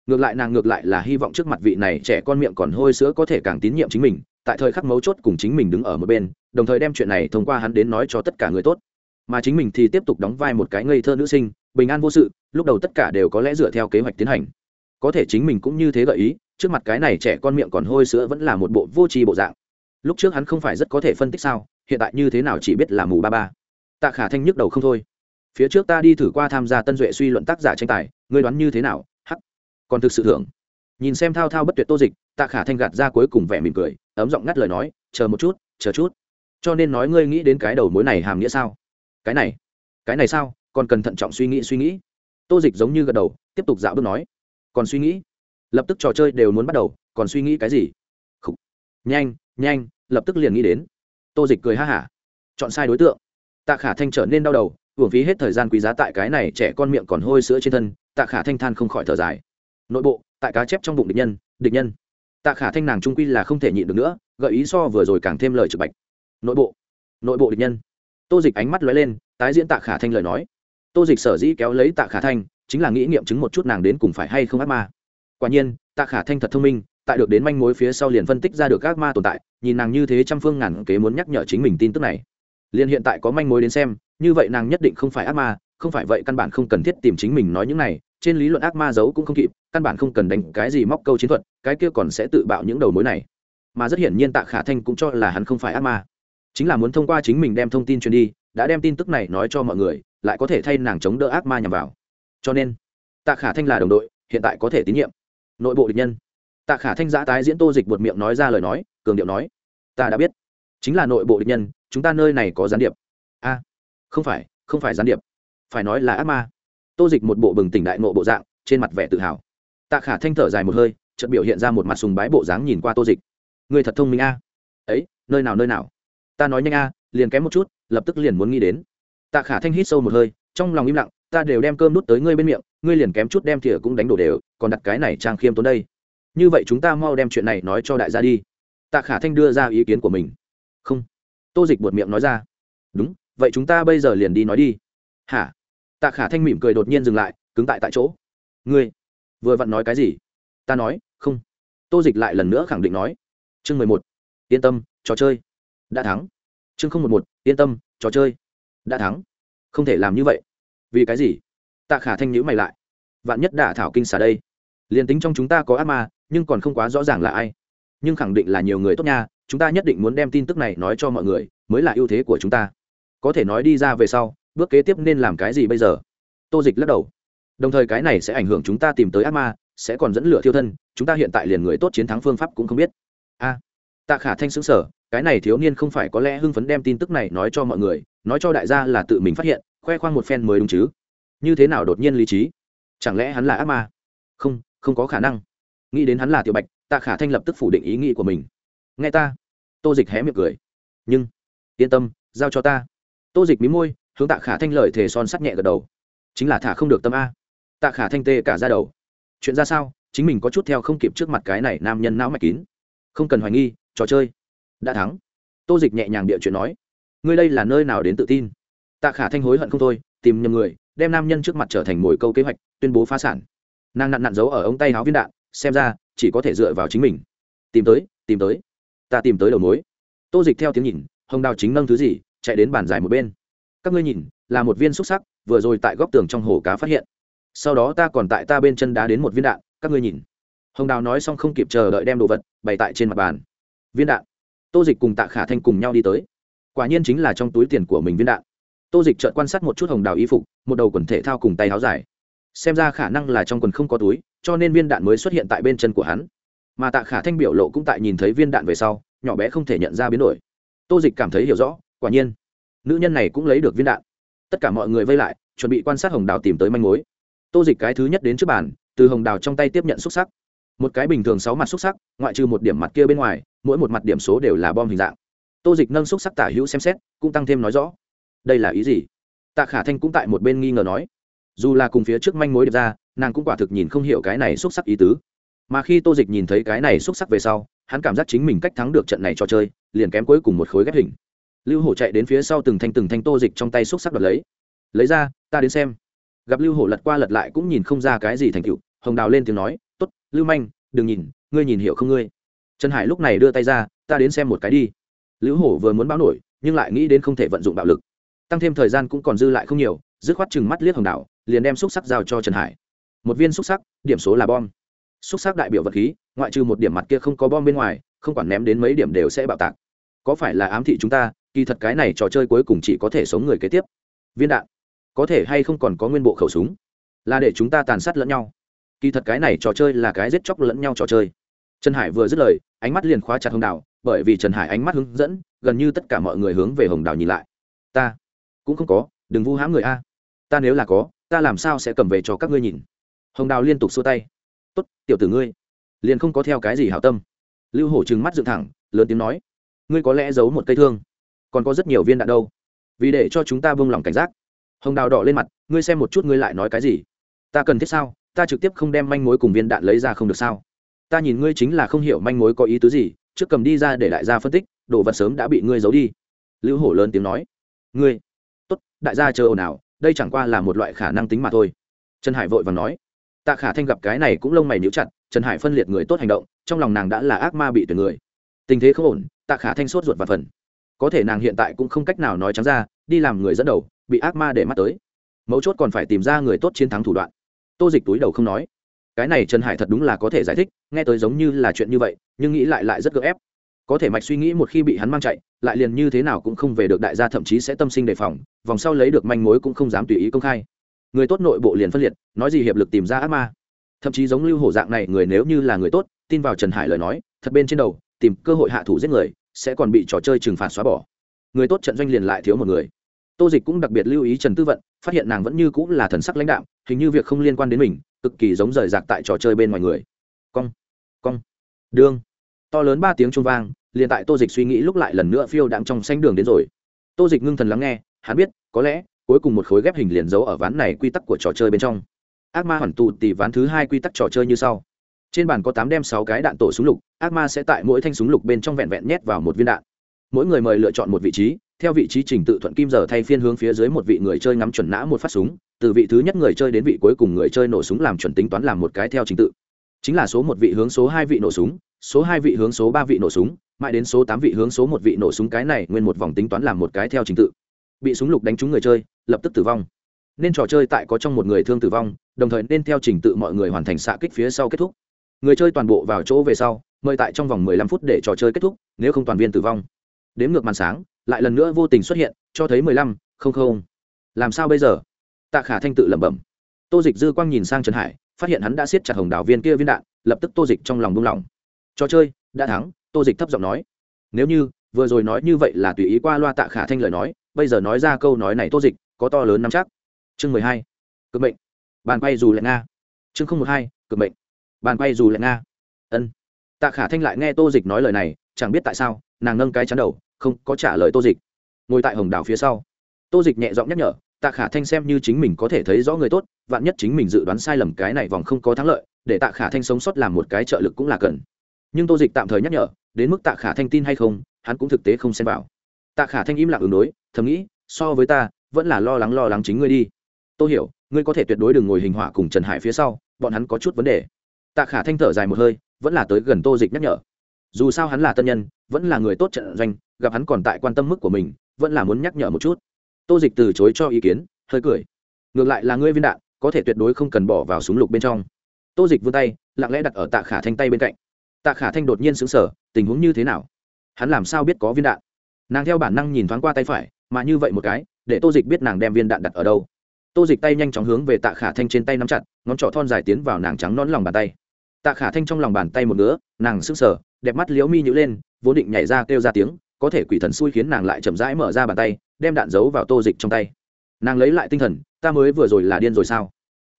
ngược lại nàng ngược lại là hy vọng trước mặt vị này trẻ con miệng còn hôi sữa có thể càng tín nhiệm chính mình, tại thời khắc mấu chốt cùng chính mình đứng ở một bên, đồng thời đem chuyện này thông qua hắn đến nói cho tất cả người tốt. Mà chính mình thì tiếp tục đóng vai một cái ngây thơ nữ sinh, bình an vô sự, lúc đầu tất cả đều có lẽ dựa theo kế hoạch tiến hành. Có thể chính mình cũng như thế gợi ý, trước mặt cái này trẻ con miệng còn hôi sữa vẫn là một bộ vô tri bộ dạng. Lúc trước hắn không phải rất có thể phân tích sao, hiện tại như thế nào chỉ biết là mù ba ba. Tạ khả thanh nhức đầu không thôi. Phía trước ta đi thử qua tham gia tân duệ suy luận tác giả tranh tài, ngươi đoán như thế nào? Còn thực sự thưởng. Nhìn xem thao thao bất tuyệt tô dịch, tạ khả thanh gạt ra cuối cùng vẻ mỉm cười, ấm giọng ngắt lời nói, chờ một chút, chờ chút. Cho nên nói ngươi nghĩ đến cái đầu mối này hàm nghĩa sao? Cái này cái này sao? Còn cần thận trọng suy nghĩ suy nghĩ. Tô dịch giống như gật đầu, tiếp tục dạo bước nói, còn suy nghĩ? Lập tức trò chơi đều muốn bắt đầu, còn suy nghĩ cái gì? Khủ. nhanh nhanh. Lập tức liền nghĩ đến. Tô dịch cười ha hả. Chọn sai đối tượng. Tạ khả thanh trở nên đau đầu, hưởng phí hết thời gian quý giá tại cái này trẻ con miệng còn hôi sữa trên thân, tạ khả thanh than không khỏi thở dài nội bộ, tại cá chép trong bụng địch nhân địch nhân. Tạ khả thanh nàng trung quy là không thể nhịn được nữa, gợi ý so vừa rồi càng thêm lời trực bạch. Nội bộ nội bộ địch nhân. Tô dịch ánh mắt lóe lên, tái diễn tạ khả thanh lời nói. Tô dịch sở dĩ kéo lấy tạ khả thanh, chính là nghĩ nghiệm chứng một chút nàng đến cùng phải hay không ác ma. Quả nhiên, tạ khả thanh thật thông minh, tại được đến manh mối phía sau liền phân tích ra được ác ma tồn tại, nhìn nàng như thế trăm phương ngàn kế muốn nhắc nhở chính mình tin tức này. Liền hiện tại có manh mối đến xem, như vậy nàng nhất định không phải ác ma, không phải vậy căn bản không cần thiết tìm chính mình nói những này trên lý luận ác ma giấu cũng không kịp, căn bản không cần đánh cái gì móc câu chiến thuật, cái kia còn sẽ tự bạo những đầu mối này. Mà rất hiển nhiên tạ khả thanh cũng cho là hắn không phải ác ma. Chính là muốn thông qua chính mình đem thông tin truyền đi, đã đem tin tức này nói cho mọi người, lại có thể thay nàng chống đỡ ác ma nhằm vào. Cho nên, tạ khả thanh là đồng đội, hiện tại có thể tín nhiệm. Nội bộ địch nhân. Tạ khả thanh giã tái diễn tô dịch buột miệng nói ra lời nói, cường điệu nói, ta đã biết. Chính là nội bộ địch nhân, chúng ta nơi này có gián điệp. A, không phải không phải gián điệp. Phải nói là ác ma tô dịch một bộ bừng tỉnh đại nộ bộ dạng, trên mặt vẻ tự hào. Tạ khả thanh thở dài một hơi, chợt biểu hiện ra một mặt sùng bái bộ dáng nhìn qua tô dịch. Người thật thông minh a. Ấy, nơi nào nơi nào? Ta nói nhanh a, liền kém một chút, lập tức liền muốn nghĩ đến. Tạ khả thanh hít sâu một hơi, trong lòng im lặng, ta đều đem cơm nút tới ngươi bên miệng, ngươi liền kém chút đem thìa cũng đánh đổ đều, còn đặt cái này trang khiêm tốn đây. Như vậy chúng ta mau đem chuyện này nói cho đại gia đi. Tạ khả thanh đưa ra ý kiến của mình. Không. Tô dịch buột miệng nói ra. Đúng, vậy chúng ta bây giờ liền đi nói đi. Hả? Tạ khả thanh mỉm cười đột nhiên dừng lại, cứng tại tại chỗ. Ngươi vừa vặn nói cái gì? Ta nói, không. Tô dịch lại lần nữa khẳng định nói. Chương mười một, yên tâm, trò chơi đã thắng. Chương không một một, yên tâm, trò chơi đã thắng. Không thể làm như vậy. Vì cái gì? Tạ khả thanh nhữ mày lại. Vạn nhất đả thảo kinh xà đây, liền tính trong chúng ta có ác ma, nhưng còn không quá rõ ràng là ai. Nhưng khẳng định là nhiều người tốt nha, chúng ta nhất định muốn đem tin tức này nói cho mọi người, mới là ưu thế của chúng ta. Có thể nói đi ra về sau bước kế tiếp nên làm cái gì bây giờ? Tô dịch lắc đầu. Đồng thời cái này sẽ ảnh hưởng chúng ta tìm tới ác ma, sẽ còn dẫn lửa thiêu thân, chúng ta hiện tại liền người tốt chiến thắng phương pháp cũng không biết. A. Tạ khả thanh xứng sở cái này thiếu niên không phải có lẽ hưng phấn đem tin tức này nói cho mọi người, nói cho đại gia là tự mình phát hiện, khoe khoang một phen mới đúng chứ. Như thế nào đột nhiên lý trí? Chẳng lẽ hắn là ác ma? Không không có khả năng. Nghĩ đến hắn là tiểu bạch, tạ khả thanh lập tức phủ định ý nghĩ của mình. Nghe ta. Tô dịch hé miệng cười. Nhưng, yên tâm, giao cho ta. Tô dịch mí môi hướng tạ khả thanh lời thề son sắt nhẹ gật đầu. Chính là thả không được tâm a. Tạ khả thanh tê cả ra đầu. Chuyện ra sao? Chính mình có chút theo không kịp trước mặt cái này nam nhân não mạch kín. Không cần hoài nghi, trò chơi đã thắng. Tô dịch nhẹ nhàng địa chuyện nói. Ngươi đây là nơi nào đến tự tin? Tạ khả thanh hối hận không thôi, tìm nhầm người, đem nam nhân trước mặt trở thành mồi câu kế hoạch, tuyên bố phá sản. Nàng nặn nặn giấu ở ống tay áo viên đạn, xem ra chỉ có thể dựa vào chính mình. Tìm tới tìm tới. Ta tìm tới đầu mối. Tô dịch theo tiếng nhìn, hồng đào chính nâng thứ gì, chạy đến bàn dài một bên các ngươi nhìn, là một viên xúc sắc, vừa rồi tại góc tường trong hồ cá phát hiện. Sau đó ta còn tại ta bên chân đá đến một viên đạn, các ngươi nhìn. Hồng đào nói xong không kịp chờ đợi đem đồ vật bày tại trên mặt bàn. Viên đạn. Tô dịch cùng tạ khả thanh cùng nhau đi tới. Quả nhiên chính là trong túi tiền của mình viên đạn. Tô dịch chợt quan sát một chút hồng đào y phục, một đầu quần thể thao cùng tay áo dài. Xem ra khả năng là trong quần không có túi, cho nên viên đạn mới xuất hiện tại bên chân của hắn. Mà tạ khả thanh biểu lộ cũng tại nhìn thấy viên đạn về sau, nhỏ bé không thể nhận ra biến đổi. Tô dịch cảm thấy hiểu rõ, quả nhiên nữ nhân này cũng lấy được viên đạn. Tất cả mọi người vây lại, chuẩn bị quan sát hồng đào tìm tới manh mối. Tô dịch cái thứ nhất đến trước bàn, từ hồng đào trong tay tiếp nhận xúc sắc. Một cái bình thường sáu mặt xúc sắc, ngoại trừ một điểm mặt kia bên ngoài, mỗi một mặt điểm số đều là bom hình dạng. Tô dịch nâng xúc sắc tả hữu xem xét, cũng tăng thêm nói rõ. Đây là ý gì? Tạ khả thanh cũng tại một bên nghi ngờ nói. Dù là cùng phía trước manh mối được ra, nàng cũng quả thực nhìn không hiểu cái này xúc sắc ý tứ. Mà khi tô dịch nhìn thấy cái này xúc sắc về sau, hắn cảm giác chính mình cách thắng được trận này cho chơi, liền kém cuối cùng một khối ghép hình lưu hổ chạy đến phía sau từng thanh từng thanh tô dịch trong tay xúc sắc đoạt lấy. Lấy ra, ta đến xem. Gặp lưu hổ lật qua lật lại cũng nhìn không ra cái gì thành cựu hồng đào lên tiếng nói t ố t lưu manh, đừng nhìn, ngươi nhìn hiểu không ngươi? Trần hải lúc này đưa tay ra, ta đến xem một cái đi. Lưu hổ vừa muốn báo nổi, nhưng lại nghĩ đến không thể vận dụng bạo lực. Tăng thêm thời gian cũng còn dư lại không nhiều, dứt khoát chừng mắt liếc hồng đào, liền đem xúc sắc giao cho trần hải. Một viên xúc sắc, điểm số là bom. Xúc sắc đại biểu vật khí, ngoại trừ một điểm mặt kia không có bom bên ngoài, không quản ném đến mấy điểm đều sẽ bạo tạc. Có phải là ám thị chúng ta kỳ thật cái này trò chơi cuối cùng chỉ có thể sống người kế tiếp. Viên đạn. Có thể hay không còn có nguyên bộ khẩu súng? Là để chúng ta tàn sát lẫn nhau. Kỳ thật cái này trò chơi là cái giết chóc lẫn nhau trò chơi. Trần hải vừa dứt lời, ánh mắt liền khóa chặt hồng đào, bởi vì trần hải ánh mắt hướng dẫn, gần như tất cả mọi người hướng về hồng đào nhìn lại. Ta cũng không có, đừng vu hãm người a. Ta nếu là có, ta làm sao sẽ cầm về cho các ngươi nhìn? Hồng đào liên tục xua tay. Tốt, tiểu tử ngươi, liền không có theo cái gì hảo tâm. Lưu hổ trừng mắt dựng thẳng, lớn tiếng nói. Ngươi có lẽ giấu một cây thương còn có rất nhiều viên đạn đâu. Vì để cho chúng ta buông lỏng cảnh giác. Hồng đào đỏ lên mặt, ngươi xem một chút ngươi lại nói cái gì. Ta cần thiết sao? Ta trực tiếp không đem manh mối cùng viên đạn lấy ra không được sao? Ta nhìn ngươi chính là không hiểu manh mối có ý tứ gì, trước cầm đi ra để đại gia phân tích, đồ vật sớm đã bị ngươi giấu đi. Lưu hổ lớn tiếng nói. Ngươi. Tốt, đại gia chờ ồn ào, đây chẳng qua là một loại khả năng tính mà thôi. Trần hải vội và nói. Tạ khả thanh gặp cái này cũng lông mày níu chặt, trần hải phân liệt người tốt hành động, trong lòng nàng đã là ác ma bị tuyển người. Tình thế không ổn, tạ khả thanh sốt ruột và phần có thể nàng hiện tại cũng không cách nào nói trắng ra, đi làm người dẫn đầu, bị ác ma để mắt tới. Mấu chốt còn phải tìm ra người tốt chiến thắng thủ đoạn. Tô dịch túi đầu không nói. Cái này trần hải thật đúng là có thể giải thích, nghe tới giống như là chuyện như vậy, nhưng nghĩ lại lại rất gỡ ép. Có thể mạch suy nghĩ một khi bị hắn mang chạy, lại liền như thế nào cũng không về được đại gia thậm chí sẽ tâm sinh đề phòng, vòng sau lấy được manh mối cũng không dám tùy ý công khai. Người tốt nội bộ liền phân liệt, nói gì hiệp lực tìm ra ác ma. Thậm chí giống lưu hổ dạng này, người nếu như là người tốt, tin vào trần hải lời nói, thật bên trên đầu, tìm cơ hội hạ thủ giết người sẽ còn bị trò chơi trừng phạt xóa bỏ. Người tốt trận doanh liền lại thiếu một người. Tô dịch cũng đặc biệt lưu ý trần tư vận, phát hiện nàng vẫn như cũng là thần sắc lãnh đạo hình như việc không liên quan đến mình, cực kỳ giống rời rạc tại trò chơi bên ngoài người. Cong cong. Đương to lớn ba tiếng chuông vang, liền tại tô dịch suy nghĩ lúc lại lần nữa phiêu đạm trong xanh đường đến rồi. Tô dịch ngưng thần lắng nghe, hắn biết, có lẽ, cuối cùng một khối ghép hình liền giấu ở ván này quy tắc của trò chơi bên trong. Ác ma hoàn tụ tỷ ván thứ hai quy tắc trò chơi như sau trên bàn có tám đem sáu cái đạn tổ súng lục, ác ma sẽ tại mỗi thanh súng lục bên trong vẹn vẹn nhét vào một viên đạn. Mỗi người mời lựa chọn một vị trí, theo vị trí trình tự thuận kim giờ thay phiên hướng phía dưới một vị người chơi ngắm chuẩn nã một phát súng, từ vị thứ nhất người chơi đến vị cuối cùng người chơi nổ súng làm chuẩn tính toán làm một cái theo trình tự. Chính là số một vị hướng số hai vị nổ súng, số hai vị hướng số ba vị nổ súng, mãi đến số tám vị hướng số một vị nổ súng cái này nguyên một vòng tính toán làm một cái theo trình tự. Bị súng lục đánh trúng người chơi, lập tức tử vong. Nên trò chơi tại có trong một người thương tử vong, đồng thời nên theo trình tự mọi người hoàn thành xạ kích phía sau kết thúc người chơi toàn bộ vào chỗ về sau mời tại trong vòng 15 phút để trò chơi kết thúc nếu không toàn viên tử vong. Đếm ngược màn sáng lại lần nữa vô tình xuất hiện cho thấy 15, không không. Làm sao bây giờ? Tạ khả thanh tự lẩm bẩm. Tô dịch dư quang nhìn sang trần hải phát hiện hắn đã siết chặt hồng đảo viên kia viên đạn lập tức tô dịch trong lòng buông lỏng. Trò chơi đã thắng tô dịch thấp giọng nói. Nếu như vừa rồi nói như vậy là tùy ý qua loa tạ khả thanh lời nói bây giờ nói ra câu nói này tô dịch có to lớn nắm chắc. Chương mười hai cực mệnh. Bàn quay dù lại nga. Chương không một hai cực mệnh bàn quay dù lại nga. Ân. Tạ khả thanh lại nghe tô dịch nói lời này, chẳng biết tại sao, nàng nâng cái chắn đầu, không có trả lời tô dịch. Ngồi tại hồng đảo phía sau. Tô dịch nhẹ giọng nhắc nhở, tạ khả thanh xem như chính mình có thể thấy rõ người tốt, vạn nhất chính mình dự đoán sai lầm cái này vòng không có thắng lợi, để tạ khả thanh sống sót làm một cái trợ lực cũng là cần. Nhưng tô dịch tạm thời nhắc nhở, đến mức tạ khả thanh tin hay không, hắn cũng thực tế không xem vào. Tạ khả thanh im lặng ứng đối, thầm nghĩ, so với ta, vẫn là lo lắng lo lắng chính ngươi đi. Tôi hiểu, ngươi có thể tuyệt đối đừng ngồi hình họa cùng trần hải phía sau, bọn hắn có chút vấn đề tạ khả thanh thở dài một hơi, vẫn là tới gần tô dịch nhắc nhở. Dù sao hắn là tân nhân, vẫn là người tốt trận doanh, gặp hắn còn tại quan tâm mức của mình, vẫn là muốn nhắc nhở một chút. Tô dịch từ chối cho ý kiến, hơi cười. Ngược lại là ngươi viên đạn, có thể tuyệt đối không cần bỏ vào súng lục bên trong. Tô dịch vươn tay, lặng lẽ đặt ở tạ khả thanh tay bên cạnh. Tạ khả thanh đột nhiên xứng sở tình huống như thế nào? Hắn làm sao biết có viên đạn? Nàng theo bản năng nhìn thoáng qua tay phải, mà như vậy một cái, để tô dịch biết nàng đem viên đạn đặt ở đâu. Tô dịch tay nhanh chóng hướng về tạ khả thanh trên tay nắm chặt, ngón trỏ thon dài tiến vào nàng trắng nón lòng bàn tay tạ khả thanh trong lòng bàn tay một nữa nàng sững sờ, đẹp mắt liễu mi nhữ lên, vốn định nhảy ra kêu ra tiếng, có thể quỷ thần xui khiến nàng lại chậm rãi mở ra bàn tay, đem đạn giấu vào tô dịch trong tay. Nàng lấy lại tinh thần, ta mới vừa rồi là điên rồi sao?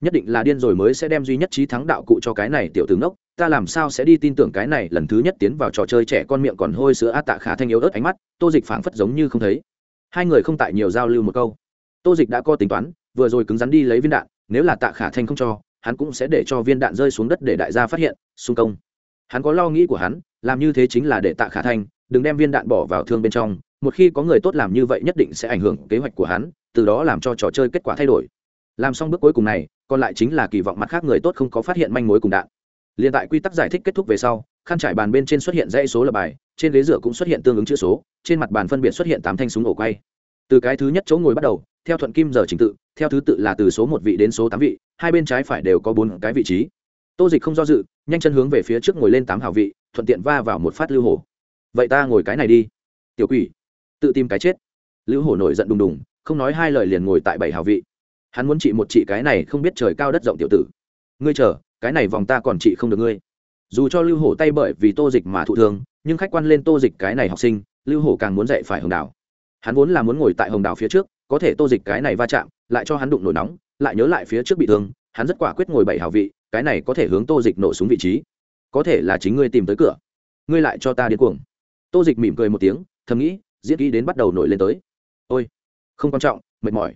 Nhất định là điên rồi mới sẽ đem duy nhất trí thắng đạo cụ cho cái này tiểu tướng đốc, ta làm sao sẽ đi tin tưởng cái này lần thứ nhất tiến vào trò chơi trẻ con miệng còn hôi sữa a tạ khả thanh yếu ớt ánh mắt, tô dịch phảng phất giống như không thấy. Hai người không tại nhiều giao lưu một câu. Tô dịch đã có tính toán, vừa rồi cứng rắn đi lấy viên đạn, nếu là tạ khả thanh không cho hắn cũng sẽ để cho viên đạn rơi xuống đất để đại gia phát hiện, xung công. Hắn có lo nghĩ của hắn, làm như thế chính là để tạ khả thanh, đừng đem viên đạn bỏ vào thương bên trong, một khi có người tốt làm như vậy nhất định sẽ ảnh hưởng kế hoạch của hắn, từ đó làm cho trò chơi kết quả thay đổi. Làm xong bước cuối cùng này, còn lại chính là kỳ vọng mặt khác người tốt không có phát hiện manh mối cùng đạn. Liền tại quy tắc giải thích kết thúc về sau, khăn trải bàn bên trên xuất hiện dãy số lập bài, trên ghế dựa cũng xuất hiện tương ứng chữ số, trên mặt bàn phân biệt xuất hiện tám thanh súng ổ quay. Từ cái thứ nhất chỗ ngồi bắt đầu theo thuận kim giờ trình tự, theo thứ tự là từ số một vị đến số tám vị, hai bên trái phải đều có bốn cái vị trí. Tô dịch không do dự, nhanh chân hướng về phía trước ngồi lên tám hào vị, thuận tiện va vào một phát lưu hổ. Vậy ta ngồi cái này đi. Tiểu quỷ, tự tìm cái chết. Lưu hổ nổi giận đùng đùng, không nói hai lời liền ngồi tại bảy hào vị. Hắn muốn trị một trị cái này không biết trời cao đất rộng tiểu tử. Ngươi chờ, cái này vòng ta còn trị không được ngươi. Dù cho lưu hổ tay bởi vì tô dịch mà thụ thương, nhưng khách quan lên tô dịch cái này học sinh, lưu hổ càng muốn dạy phải hồng đào hắn vốn là muốn ngồi tại hồng đào phía trước có thể tô dịch cái này va chạm, lại cho hắn đụng nổi nóng, lại nhớ lại phía trước bị thương, hắn rất quả quyết ngồi bảy hào vị, cái này có thể hướng tô dịch nổ xuống vị trí. Có thể là chính ngươi tìm tới cửa. Ngươi lại cho ta điên cuồng. Tô dịch mỉm cười một tiếng, thầm nghĩ, diễn kỹ đến bắt đầu nổi lên tới. Ôi, không quan trọng, mệt mỏi.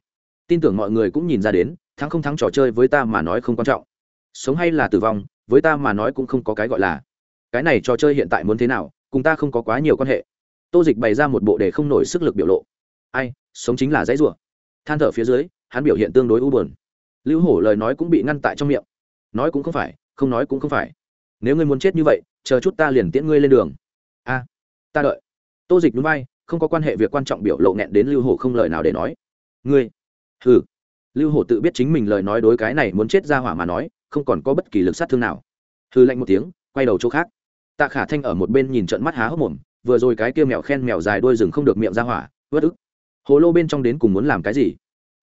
Tin tưởng mọi người cũng nhìn ra đến, thắng không thắng trò chơi với ta mà nói không quan trọng. Sống hay là tử vong, với ta mà nói cũng không có cái gọi là. Cái này trò chơi hiện tại muốn thế nào, cùng ta không có quá nhiều quan hệ. Tô dịch bày ra một bộ để không nổi sức lực biểu lộ ai, sống chính là dãy rủa. Than thở phía dưới, hắn biểu hiện tương đối u buồn. Lưu hổ lời nói cũng bị ngăn tại trong miệng. Nói cũng không phải, không nói cũng không phải. Nếu ngươi muốn chết như vậy, chờ chút ta liền tiễn ngươi lên đường. A, ta đợi. Tô dịch núi bay không có quan hệ việc quan trọng biểu lộ nghẹn đến lưu hổ không lời nào để nói. Ngươi ừ lưu hổ tự biết chính mình lời nói đối cái này muốn chết ra hỏa mà nói, không còn có bất kỳ lực sát thương nào. Hư lạnh một tiếng, quay đầu chỗ khác. Tạ khả thanh ở một bên nhìn trận mắt há hốc mồm, vừa rồi cái kia mèo khen mèo dài đôi rừng không được miệng ra hỏa vớt ức hồ lô bên trong đến cùng muốn làm cái gì?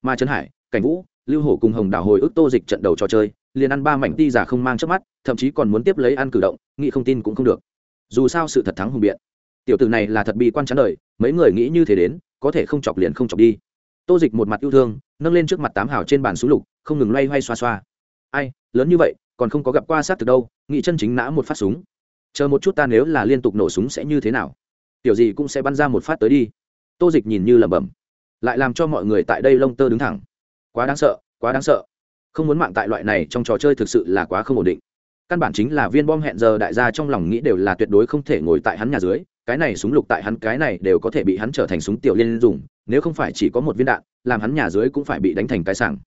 Mà trấn hải, cảnh vũ, lưu hổ cùng hồng Đảo hồi ức tô dịch trận đầu trò chơi, liền ăn ba mảnh ti giả không mang trước mắt, thậm chí còn muốn tiếp lấy ăn cử động nghị không tin cũng không được. Dù sao sự thật thắng hùng biện. Tiểu tử này là thật bị quan chán đời, mấy người nghĩ như thế đến, có thể không chọc liền không chọc đi. Tô dịch một mặt yêu thương, nâng lên trước mặt tám hào trên bàn súng lục, không ngừng loay hoay xoa xoa. Ai, lớn như vậy, còn không có gặp qua sát từ đâu Nghị chân chính nã một phát súng. Chờ một chút ta nếu là liên tục nổ súng sẽ như thế nào? Tiểu gì cũng sẽ bắn ra một phát tới đi tô dịch nhìn như lẩm bẩm, lại làm cho mọi người tại đây lông tơ đứng thẳng. Quá đáng sợ, quá đáng sợ. Không muốn mạng tại loại này trong trò chơi thực sự là quá không ổn định. Căn bản chính là viên bom hẹn giờ đại gia trong lòng nghĩ đều là tuyệt đối không thể ngồi tại hắn nhà dưới, cái này súng lục tại hắn, cái này đều có thể bị hắn trở thành súng tiểu liên dùng, nếu không phải chỉ có một viên đạn, làm hắn nhà dưới cũng phải bị đánh thành cái sảng.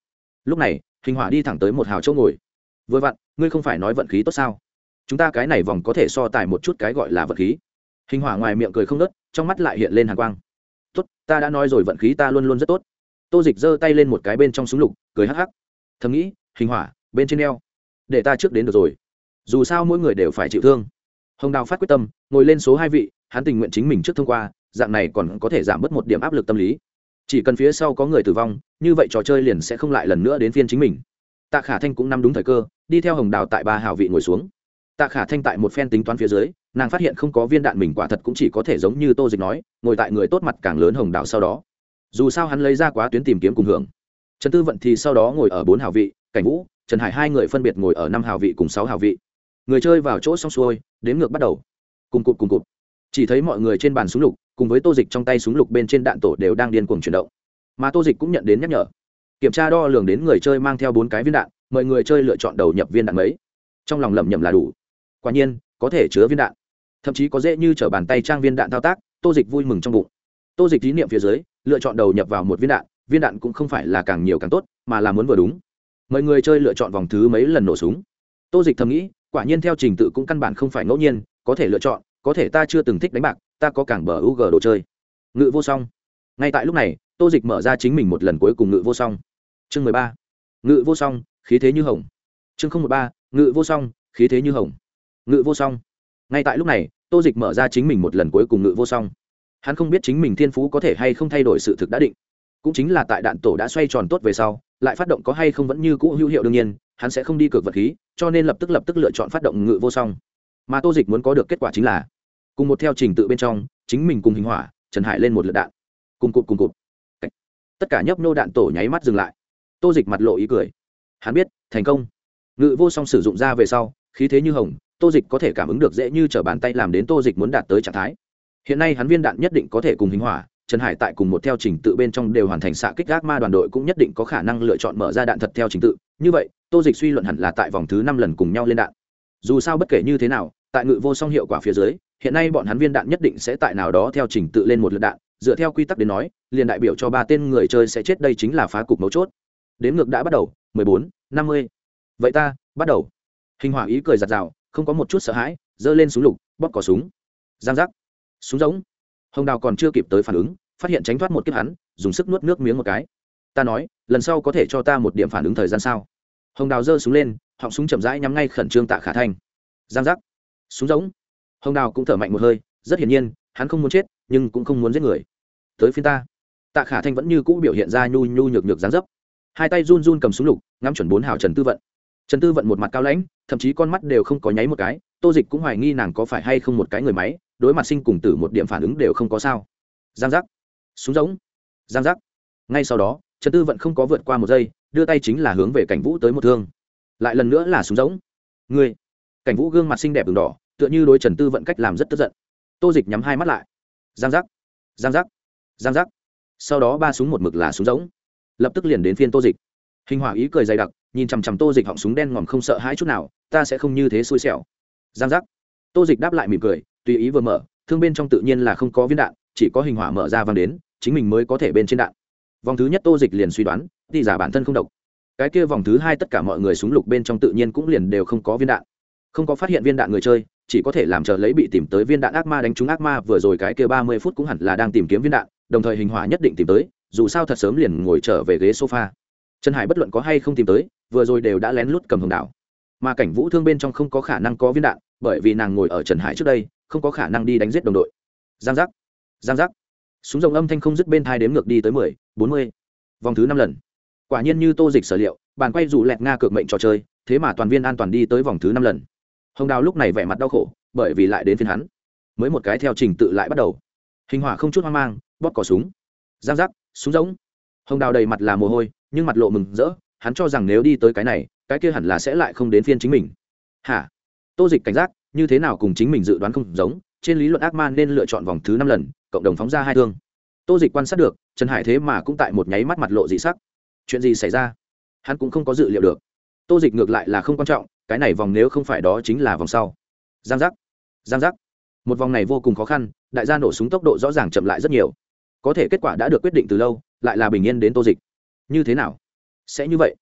Lúc này, hình hỏa đi thẳng tới một hào chỗ ngồi. Vừa vặn, ngươi không phải nói vận khí tốt sao? Chúng ta cái này vòng có thể so tài một chút cái gọi là vận khí. Hình hỏa ngoài miệng cười không nớt trong mắt lại hiện lên hàn quang tốt, ta đã nói rồi, vận khí ta luôn luôn rất tốt. Tô dịch giơ tay lên một cái bên trong súng lục, cười hắc hắc. Thầm nghĩ, hình hỏa, bên trên eo, để ta trước đến được rồi. Dù sao mỗi người đều phải chịu thương. Hồng đào phát quyết tâm, ngồi lên số hai vị, hắn tình nguyện chính mình trước thông qua, dạng này còn có thể giảm bớt một điểm áp lực tâm lý. Chỉ cần phía sau có người tử vong, như vậy trò chơi liền sẽ không lại lần nữa đến phiên chính mình. Tạ khả thanh cũng nắm đúng thời cơ, đi theo hồng đào tại ba hào vị ngồi xuống tạ khả thanh tại một phen tính toán phía dưới, nàng phát hiện không có viên đạn mình quả thật cũng chỉ có thể giống như tô dịch nói, ngồi tại người tốt mặt càng lớn hồng đào sau đó. Dù sao hắn lấy ra quá tuyến tìm kiếm cùng hưởng. Trần tư vận thì sau đó ngồi ở bốn hào vị, cảnh vũ, trần hải hai người phân biệt ngồi ở năm hào vị cùng sáu hào vị. Người chơi vào chỗ xong xuôi đếm ngược bắt đầu. Cùng cụt cùng cụt chỉ thấy mọi người trên bàn súng lục, cùng với tô dịch trong tay súng lục bên trên đạn tổ đều đang điên cuồng chuyển động. Mà tô dịch cũng nhận đến nhắc nhở. Kiểm tra đo lường đến người chơi mang theo bốn cái viên đạn mời người chơi lựa chọn đầu nhập viên đạn mấy. Trong lòng lẩm nhẩm là đủ quả nhiên, có thể chứa viên đạn. Thậm chí có dễ như t r ở bàn tay trang viên đạn thao tác, tô dịch vui mừng trong bụng. Tô dịch thí niệm phía dưới, lựa chọn đầu nhập vào một viên đạn viên đạn cũng không phải là càng nhiều càng tốt, mà là muốn vừa đúng. Mời người chơi lựa chọn vòng thứ mấy lần nổ súng. Tô dịch thầm nghĩ, quả nhiên theo trình tự cũng căn bản không phải ngẫu nhiên, có thể lựa chọn, có thể ta chưa từng thích đánh bạc, ta có càng bờ u g đồ chơi. Ngự vô song. Ngay tại lúc này, tô dịch mở ra chính mình một lần cuối cùng ngự vô song. Chương mười ba. Ngự vô song, khí thế như hồng. Chương không một ba. Ngự vô song, khí thế như hồng ngự vô song. Ngay tại lúc này, tô dịch mở ra chính mình một lần cuối cùng ngự vô song. Hắn không biết chính mình thiên phú có thể hay không thay đổi sự thực đã định. Cũng chính là tại đạn tổ đã xoay tròn tốt về sau, lại phát động có hay không vẫn như cũ hữu hiệu đương nhiên, hắn sẽ không đi cược vật khí, cho nên lập tức lập tức lựa chọn phát động ngự vô song. Mà tô dịch muốn có được kết quả chính là, cùng một theo trình tự bên trong, chính mình cùng hình hỏa, trần hải lên một lượt đạn. Cùng cụt cùng cụt. Tất cả nhấp nô đạn tổ nháy mắt dừng lại. Tô dịch mặt lộ ý cười. Hắn biết, thành công. Ngự vô song sử dụng ra về sau, khí thế như hồng tô dịch có thể cảm ứng được dễ như t r ở bàn tay làm đến tô dịch muốn đạt tới trạng thái. Hiện nay hắn viên đạn nhất định có thể cùng hình hỏa, trần hải tại cùng một theo trình tự bên trong đều hoàn thành xạ kích gác ma đoàn đội cũng nhất định có khả năng lựa chọn mở ra đạn thật theo trình tự. Như vậy, tô dịch suy luận hẳn là tại vòng thứ năm lần cùng nhau lên đạn. Dù sao bất kể như thế nào, tại ngự vô song hiệu quả phía dưới, hiện nay bọn hắn viên đạn nhất định sẽ tại nào đó theo trình tự lên một lượt đạn. Dựa theo quy tắc đến nói, liền đại biểu cho ba tên người chơi sẽ chết đây chính là phá cục mấu chốt. Đến ngược đã bắt đầu, mười bốn, năm mươi. Vậy ta, bắt đầu. Hình hỏa ý cười giặt rào không có một chút sợ hãi, giơ lên súng lục, bóp cỏ súng. Giang giác. Súng giống hồng đào còn chưa kịp tới phản ứng, phát hiện tránh thoát một kiếp hắn, dùng sức nuốt nước miếng một cái. Ta nói, lần sau có thể cho ta một điểm phản ứng thời gian sao? Hồng đào giơ súng lên, họng súng chậm rãi nhắm ngay khẩn trương tạ khả thanh. Giang giác. Súng giống hồng đào cũng thở mạnh một hơi, rất hiển nhiên, hắn không muốn chết, nhưng cũng không muốn giết người. Tới phiên ta. Tạ khả thanh vẫn như cũ biểu hiện ra nhu nhu nhược nhược dáng dấp. Hai tay run run cầm súng lục, ngắm chuẩn bốn hào trần tư vận trần tư vận một mặt cao lãnh, thậm chí con mắt đều không có nháy một cái, tô dịch cũng hoài nghi nàng có phải hay không một cái người máy, đối mặt sinh cùng tử một điểm phản ứng đều không có sao. Giang giác. Súng giống giang giác. Ngay sau đó, trần tư vận không có vượt qua một giây, đưa tay chính là hướng về cảnh vũ tới một thương. Lại lần nữa là súng giống người. Cảnh vũ gương mặt xinh đẹp đường đỏ, tựa như đối trần tư vận cách làm rất tức giận. Tô dịch nhắm hai mắt lại. Giang giác. Giang giác. Giang giác. Sau đó ba súng một mực là súng giống lập tức liền đến phiên tô dịch. Hình hỏa ý cười dày đặc nhìn chằm chằm tô dịch họng súng đen ngòm không sợ hãi chút nào, ta sẽ không như thế xui xẻo. Giang giác. Tô dịch đáp lại mỉm cười, tùy ý vừa mở, thương bên trong tự nhiên là không có viên đạn, chỉ có hình hỏa mở ra vang đến, chính mình mới có thể bên trên đạn. Vòng thứ nhất tô dịch liền suy đoán đi giả bản thân không độc. Cái kia vòng thứ hai tất cả mọi người súng lục bên trong tự nhiên cũng liền đều không có viên đạn. Không có phát hiện viên đạn người chơi, chỉ có thể làm chờ lấy bị tìm tới viên đạn ác ma đánh trúng ác ma, vừa rồi cái kia ba mươi phút cũng hẳn là đang tìm kiếm viên đạn, đồng thời hình hỏa nhất định tìm tới, dù sao thật sớm liền ngồi trở về ghế sofa trần hải bất luận có hay không tìm tới, vừa rồi đều đã lén lút cầm hồng đảo. Mà cảnh vũ thương bên trong không có khả năng có viên đạn, bởi vì nàng ngồi ở trần hải trước đây, không có khả năng đi đánh giết đồng đội. Giang giác giang giác. Súng rồng âm thanh không dứt bên thai đếm ngược đi tới mười, bốn mươi. Vòng thứ năm lần. Quả nhiên như tô dịch sở liệu, bàn quay dù lẹt nga cược mệnh trò chơi, thế mà toàn viên an toàn đi tới vòng thứ năm lần. Hồng đào lúc này vẻ mặt đau khổ, bởi vì lại đến phiên hắn. Mới một cái theo trình tự lại bắt đầu. Hình hỏa không chút hoang mang, bóp cỏ súng. Giang giác, súng giống hồng đào đầy mặt là mồ hôi nhưng mặt lộ mừng rỡ, hắn cho rằng nếu đi tới cái này, cái kia hẳn là sẽ lại không đến phiên chính mình. Hả? Tô dịch cảnh giác, như thế nào cùng chính mình dự đoán không giống, trên lý luận ác man nên lựa chọn vòng thứ năm lần, cộng đồng phóng ra hai thương. Tô dịch quan sát được, trần hải thế mà cũng tại một nháy mắt mặt lộ dị sắc. Chuyện gì xảy ra? Hắn cũng không có dự liệu được. Tô dịch ngược lại là không quan trọng, cái này vòng nếu không phải đó chính là vòng sau. Giang giác. Giang giác. Một vòng này vô cùng khó khăn, đại gia nổ súng tốc độ rõ ràng chậm lại rất nhiều. Có thể kết quả đã được quyết định từ lâu, lại là bình yên đến tô dịch như thế nào? Sẽ như vậy.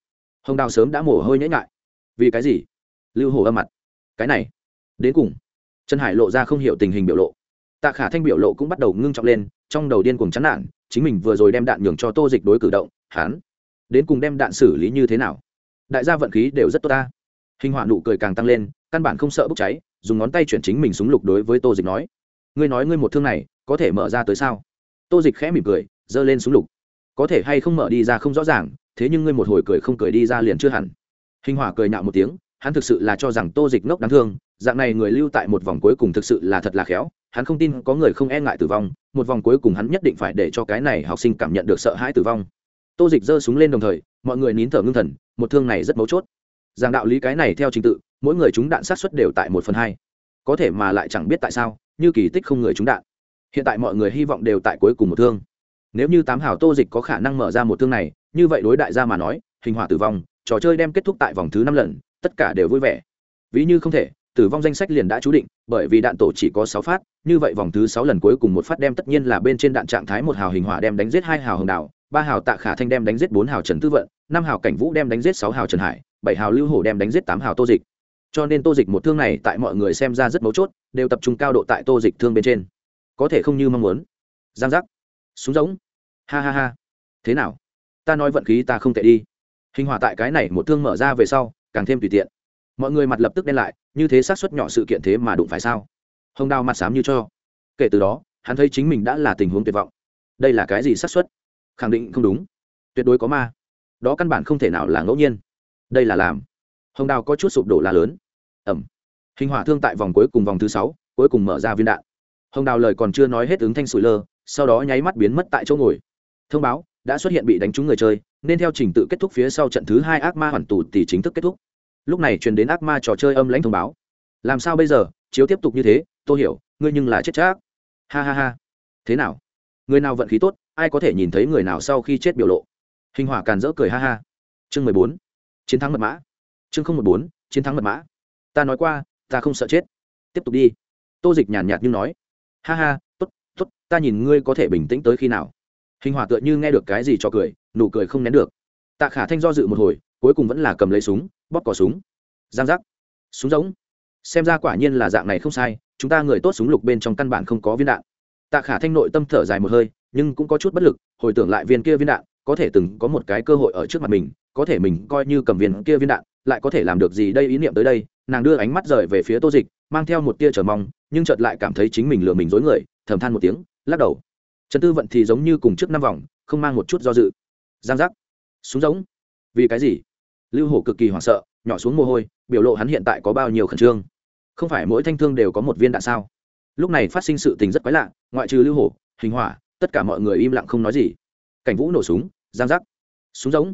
Hồng đào sớm đã mổ hơi nhễ ngại vì cái gì? Lưu hồ âm mặt. Cái này. Đến cùng. Trần hải lộ ra không hiểu tình hình biểu lộ. Tạ khả thanh biểu lộ cũng bắt đầu ngưng trọng lên, trong đầu điên cùng chán nản, chính mình vừa rồi đem đạn nhường cho tô dịch đối cử động hán đến cùng đem đạn xử lý như thế nào? Đại gia vận khí đều rất tốt ta. Hình họa nụ cười càng tăng lên, căn bản không sợ bốc cháy, dùng ngón tay chuyển chính mình súng lục đối với tô dịch nói, ngươi nói ngươi một thương này có thể mở ra tới sao? Tô dịch khẽ mỉm cười, giơ lên súng lục có thể hay không mở đi ra không rõ ràng, thế nhưng ngươi một hồi cười không cười đi ra liền chưa hẳn. Hình hỏa cười nhạo một tiếng, hắn thực sự là cho rằng tô dịch ngốc đáng thương, dạng này người lưu tại một vòng cuối cùng thực sự là thật là khéo, hắn không tin có người không e ngại tử vong, một vòng cuối cùng hắn nhất định phải để cho cái này học sinh cảm nhận được sợ hãi tử vong. Tô dịch giơ súng lên đồng thời, mọi người nín thở ngưng thần, một thương này rất mấu chốt. Giảng đạo lý cái này theo trình tự, mỗi người chúng đạn sát xuất đều tại một phần hai. Có thể mà lại chẳng biết tại sao, như kỳ tích không người chúng đạn. Hiện tại mọi người hy vọng đều tại cuối cùng một thương nếu như tám hào tô dịch có khả năng mở ra một thương này, như vậy đối đại gia mà nói, hình hỏa tử vong, trò chơi đem kết thúc tại vòng thứ năm lần, tất cả đều vui vẻ. Ví như không thể, tử vong danh sách liền đã chú định, bởi vì đạn tổ chỉ có sáu phát, như vậy vòng thứ sáu lần cuối cùng một phát đem tất nhiên là bên trên đạn trạng thái một hào hình hỏa đem đánh giết hai hào hồng đảo, ba hào tạ khả thanh đem đánh giết bốn hào trần tư vận, năm hào cảnh vũ đem đánh giết sáu hào trần hải, bảy hào lưu hổ đem đánh giết tám hào tô dịch. Cho nên tô dịch một thương này tại mọi người xem ra rất mấu chốt, đều tập trung cao độ tại tô dịch thương bên trên. Có thể không như mong muốn. Giang giác. Súng giống ha ha ha. Thế nào? Ta nói vận khí ta không tệ đi. Hình hòa tại cái này một thương mở ra về sau, càng thêm tùy tiện. Mọi người mặt lập tức đen lại, như thế xác suất nhỏ sự kiện thế mà đụng phải sao? Hồng Đào mặt xám như cho. Kể từ đó, hắn thấy chính mình đã là tình huống tuyệt vọng. Đây là cái gì xác suất? Khẳng định không đúng. Tuyệt đối có ma. Đó căn bản không thể nào là ngẫu nhiên. Đây là làm. Hồng đào có chút sụp đổ là lớn. Ẩm. Hình hỏa thương tại vòng cuối cùng vòng thứ sáu, cuối cùng mở ra viên đạn. Hồng đào lời còn chưa nói hết ứng thanh sủi lơ, sau đó nháy mắt biến mất tại chỗ ngồi thông báo, đã xuất hiện bị đánh trúng người chơi, nên theo trình tự kết thúc phía sau trận thứ hai ác ma hoàn tù thì chính thức kết thúc. Lúc này truyền đến ác ma trò chơi âm lãnh thông báo. Làm sao bây giờ? Chiếu tiếp tục như thế tôi hiểu, ngươi nhưng là chết chắc. Ha ha ha. Thế nào? Người nào vận khí tốt, ai có thể nhìn thấy người nào sau khi chết biểu lộ? Hình hỏa càn rỡ cười ha ha. Chương mười bốn. Chiến thắng mật mã. Chương không một bốn, chiến thắng mật mã. Ta nói qua, ta không sợ chết. Tiếp tục đi. Tô dịch nhàn nhạt như nói. Ha ha t ố t t ố t ta nhìn ngươi có thể bình tĩnh tới khi nào hình hỏa tựa như nghe được cái gì cho cười, nụ cười không nén được. Tạ khả thanh do dự một hồi, cuối cùng vẫn là cầm lấy súng, bóp cỏ súng. Giang giác. Súng giống xem ra quả nhiên là dạng này không sai, chúng ta người tốt súng lục bên trong căn bản không có viên đạn. Tạ khả thanh nội tâm thở dài một hơi, nhưng cũng có chút bất lực, hồi tưởng lại viên kia viên đạn, có thể từng có một cái cơ hội ở trước mặt mình, có thể mình coi như cầm viên kia viên đạn, lại có thể làm được gì đây ý niệm tới đây, nàng đưa ánh mắt rời về phía tô dịch, mang theo một tia chờ mong, nhưng chợt lại cảm thấy chính mình lừa mình dối người, thầm than một tiếng, lắc đầu trần tư vận thì giống như cùng trước năm vòng, không mang một chút do dự. Giang giác. Súng giống vì cái gì? Lưu hổ cực kỳ hoảng sợ, nhỏ xuống mồ hôi, biểu lộ hắn hiện tại có bao nhiêu khẩn trương. Không phải mỗi thanh thương đều có một viên đạn sao? Lúc này phát sinh sự tình rất quái lạ, ngoại trừ lưu hổ, hình hỏa, tất cả mọi người im lặng không nói gì. Cảnh vũ nổ súng, giang giác. Súng giống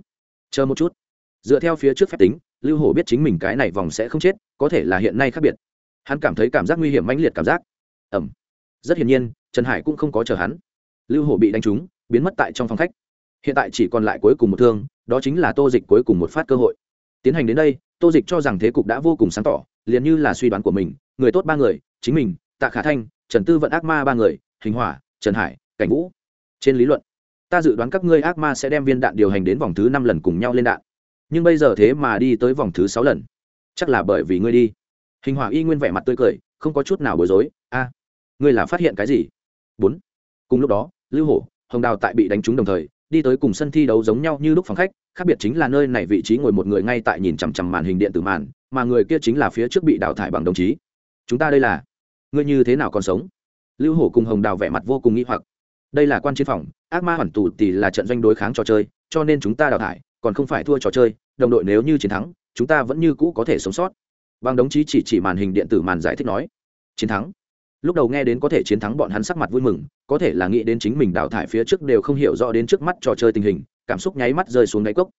chờ một chút. Dựa theo phía trước phép tính, lưu hổ biết chính mình cái này vòng sẽ không chết, có thể là hiện nay khác biệt. Hắn cảm thấy cảm giác nguy hiểm mãnh liệt cảm giác. Ẩm rất hiển nhiên, trần hải cũng không có chờ hắn lưu hổ bị đánh trúng, biến mất tại trong phòng khách. Hiện tại chỉ còn lại cuối cùng một thương, đó chính là tô dịch cuối cùng một phát cơ hội. Tiến hành đến đây, tô dịch cho rằng thế cục đã vô cùng sáng tỏ, liền như là suy đoán của mình, người tốt ba người, chính mình, tạ khả thanh, trần tư vận ác ma ba người, hình hỏa, trần hải, cảnh vũ. Trên lý luận, ta dự đoán các ngươi ác ma sẽ đem viên đạn điều hành đến vòng thứ năm lần cùng nhau lên đạn. Nhưng bây giờ thế mà đi tới vòng thứ sáu lần. Chắc là bởi vì ngươi đi. Hình hỏa y nguyên vẻ mặt tươi cười, không có chút nào bối rối. A, ngươi là phát hiện cái gì? Bốn. Cùng lúc đó lưu hổ, hồng đào tại bị đánh trúng đồng thời, đi tới cùng sân thi đấu giống nhau như lúc phòng khách, khác biệt chính là nơi này vị trí ngồi một người ngay tại nhìn chằm chằm màn hình điện tử màn, mà người kia chính là phía trước bị đào thải bằng đồng chí. Chúng ta đây là, ngươi như thế nào còn sống? Lưu hổ cùng hồng đào vẻ mặt vô cùng nghĩ hoặc. Đây là quan chiến phòng, ác ma hoàn tù thì là trận doanh đối kháng trò chơi, cho nên chúng ta đào thải, còn không phải thua trò chơi, đồng đội nếu như chiến thắng, chúng ta vẫn như cũ có thể sống sót. Bằng đồng chí chỉ chỉ màn hình điện tử màn giải thích nói. Chiến thắng lúc đầu nghe đến có thể chiến thắng bọn hắn sắc mặt vui mừng, có thể là nghĩ đến chính mình đào thải phía trước đều không hiểu rõ đến trước mắt trò chơi tình hình, cảm xúc nháy mắt rơi xuống đáy cốc.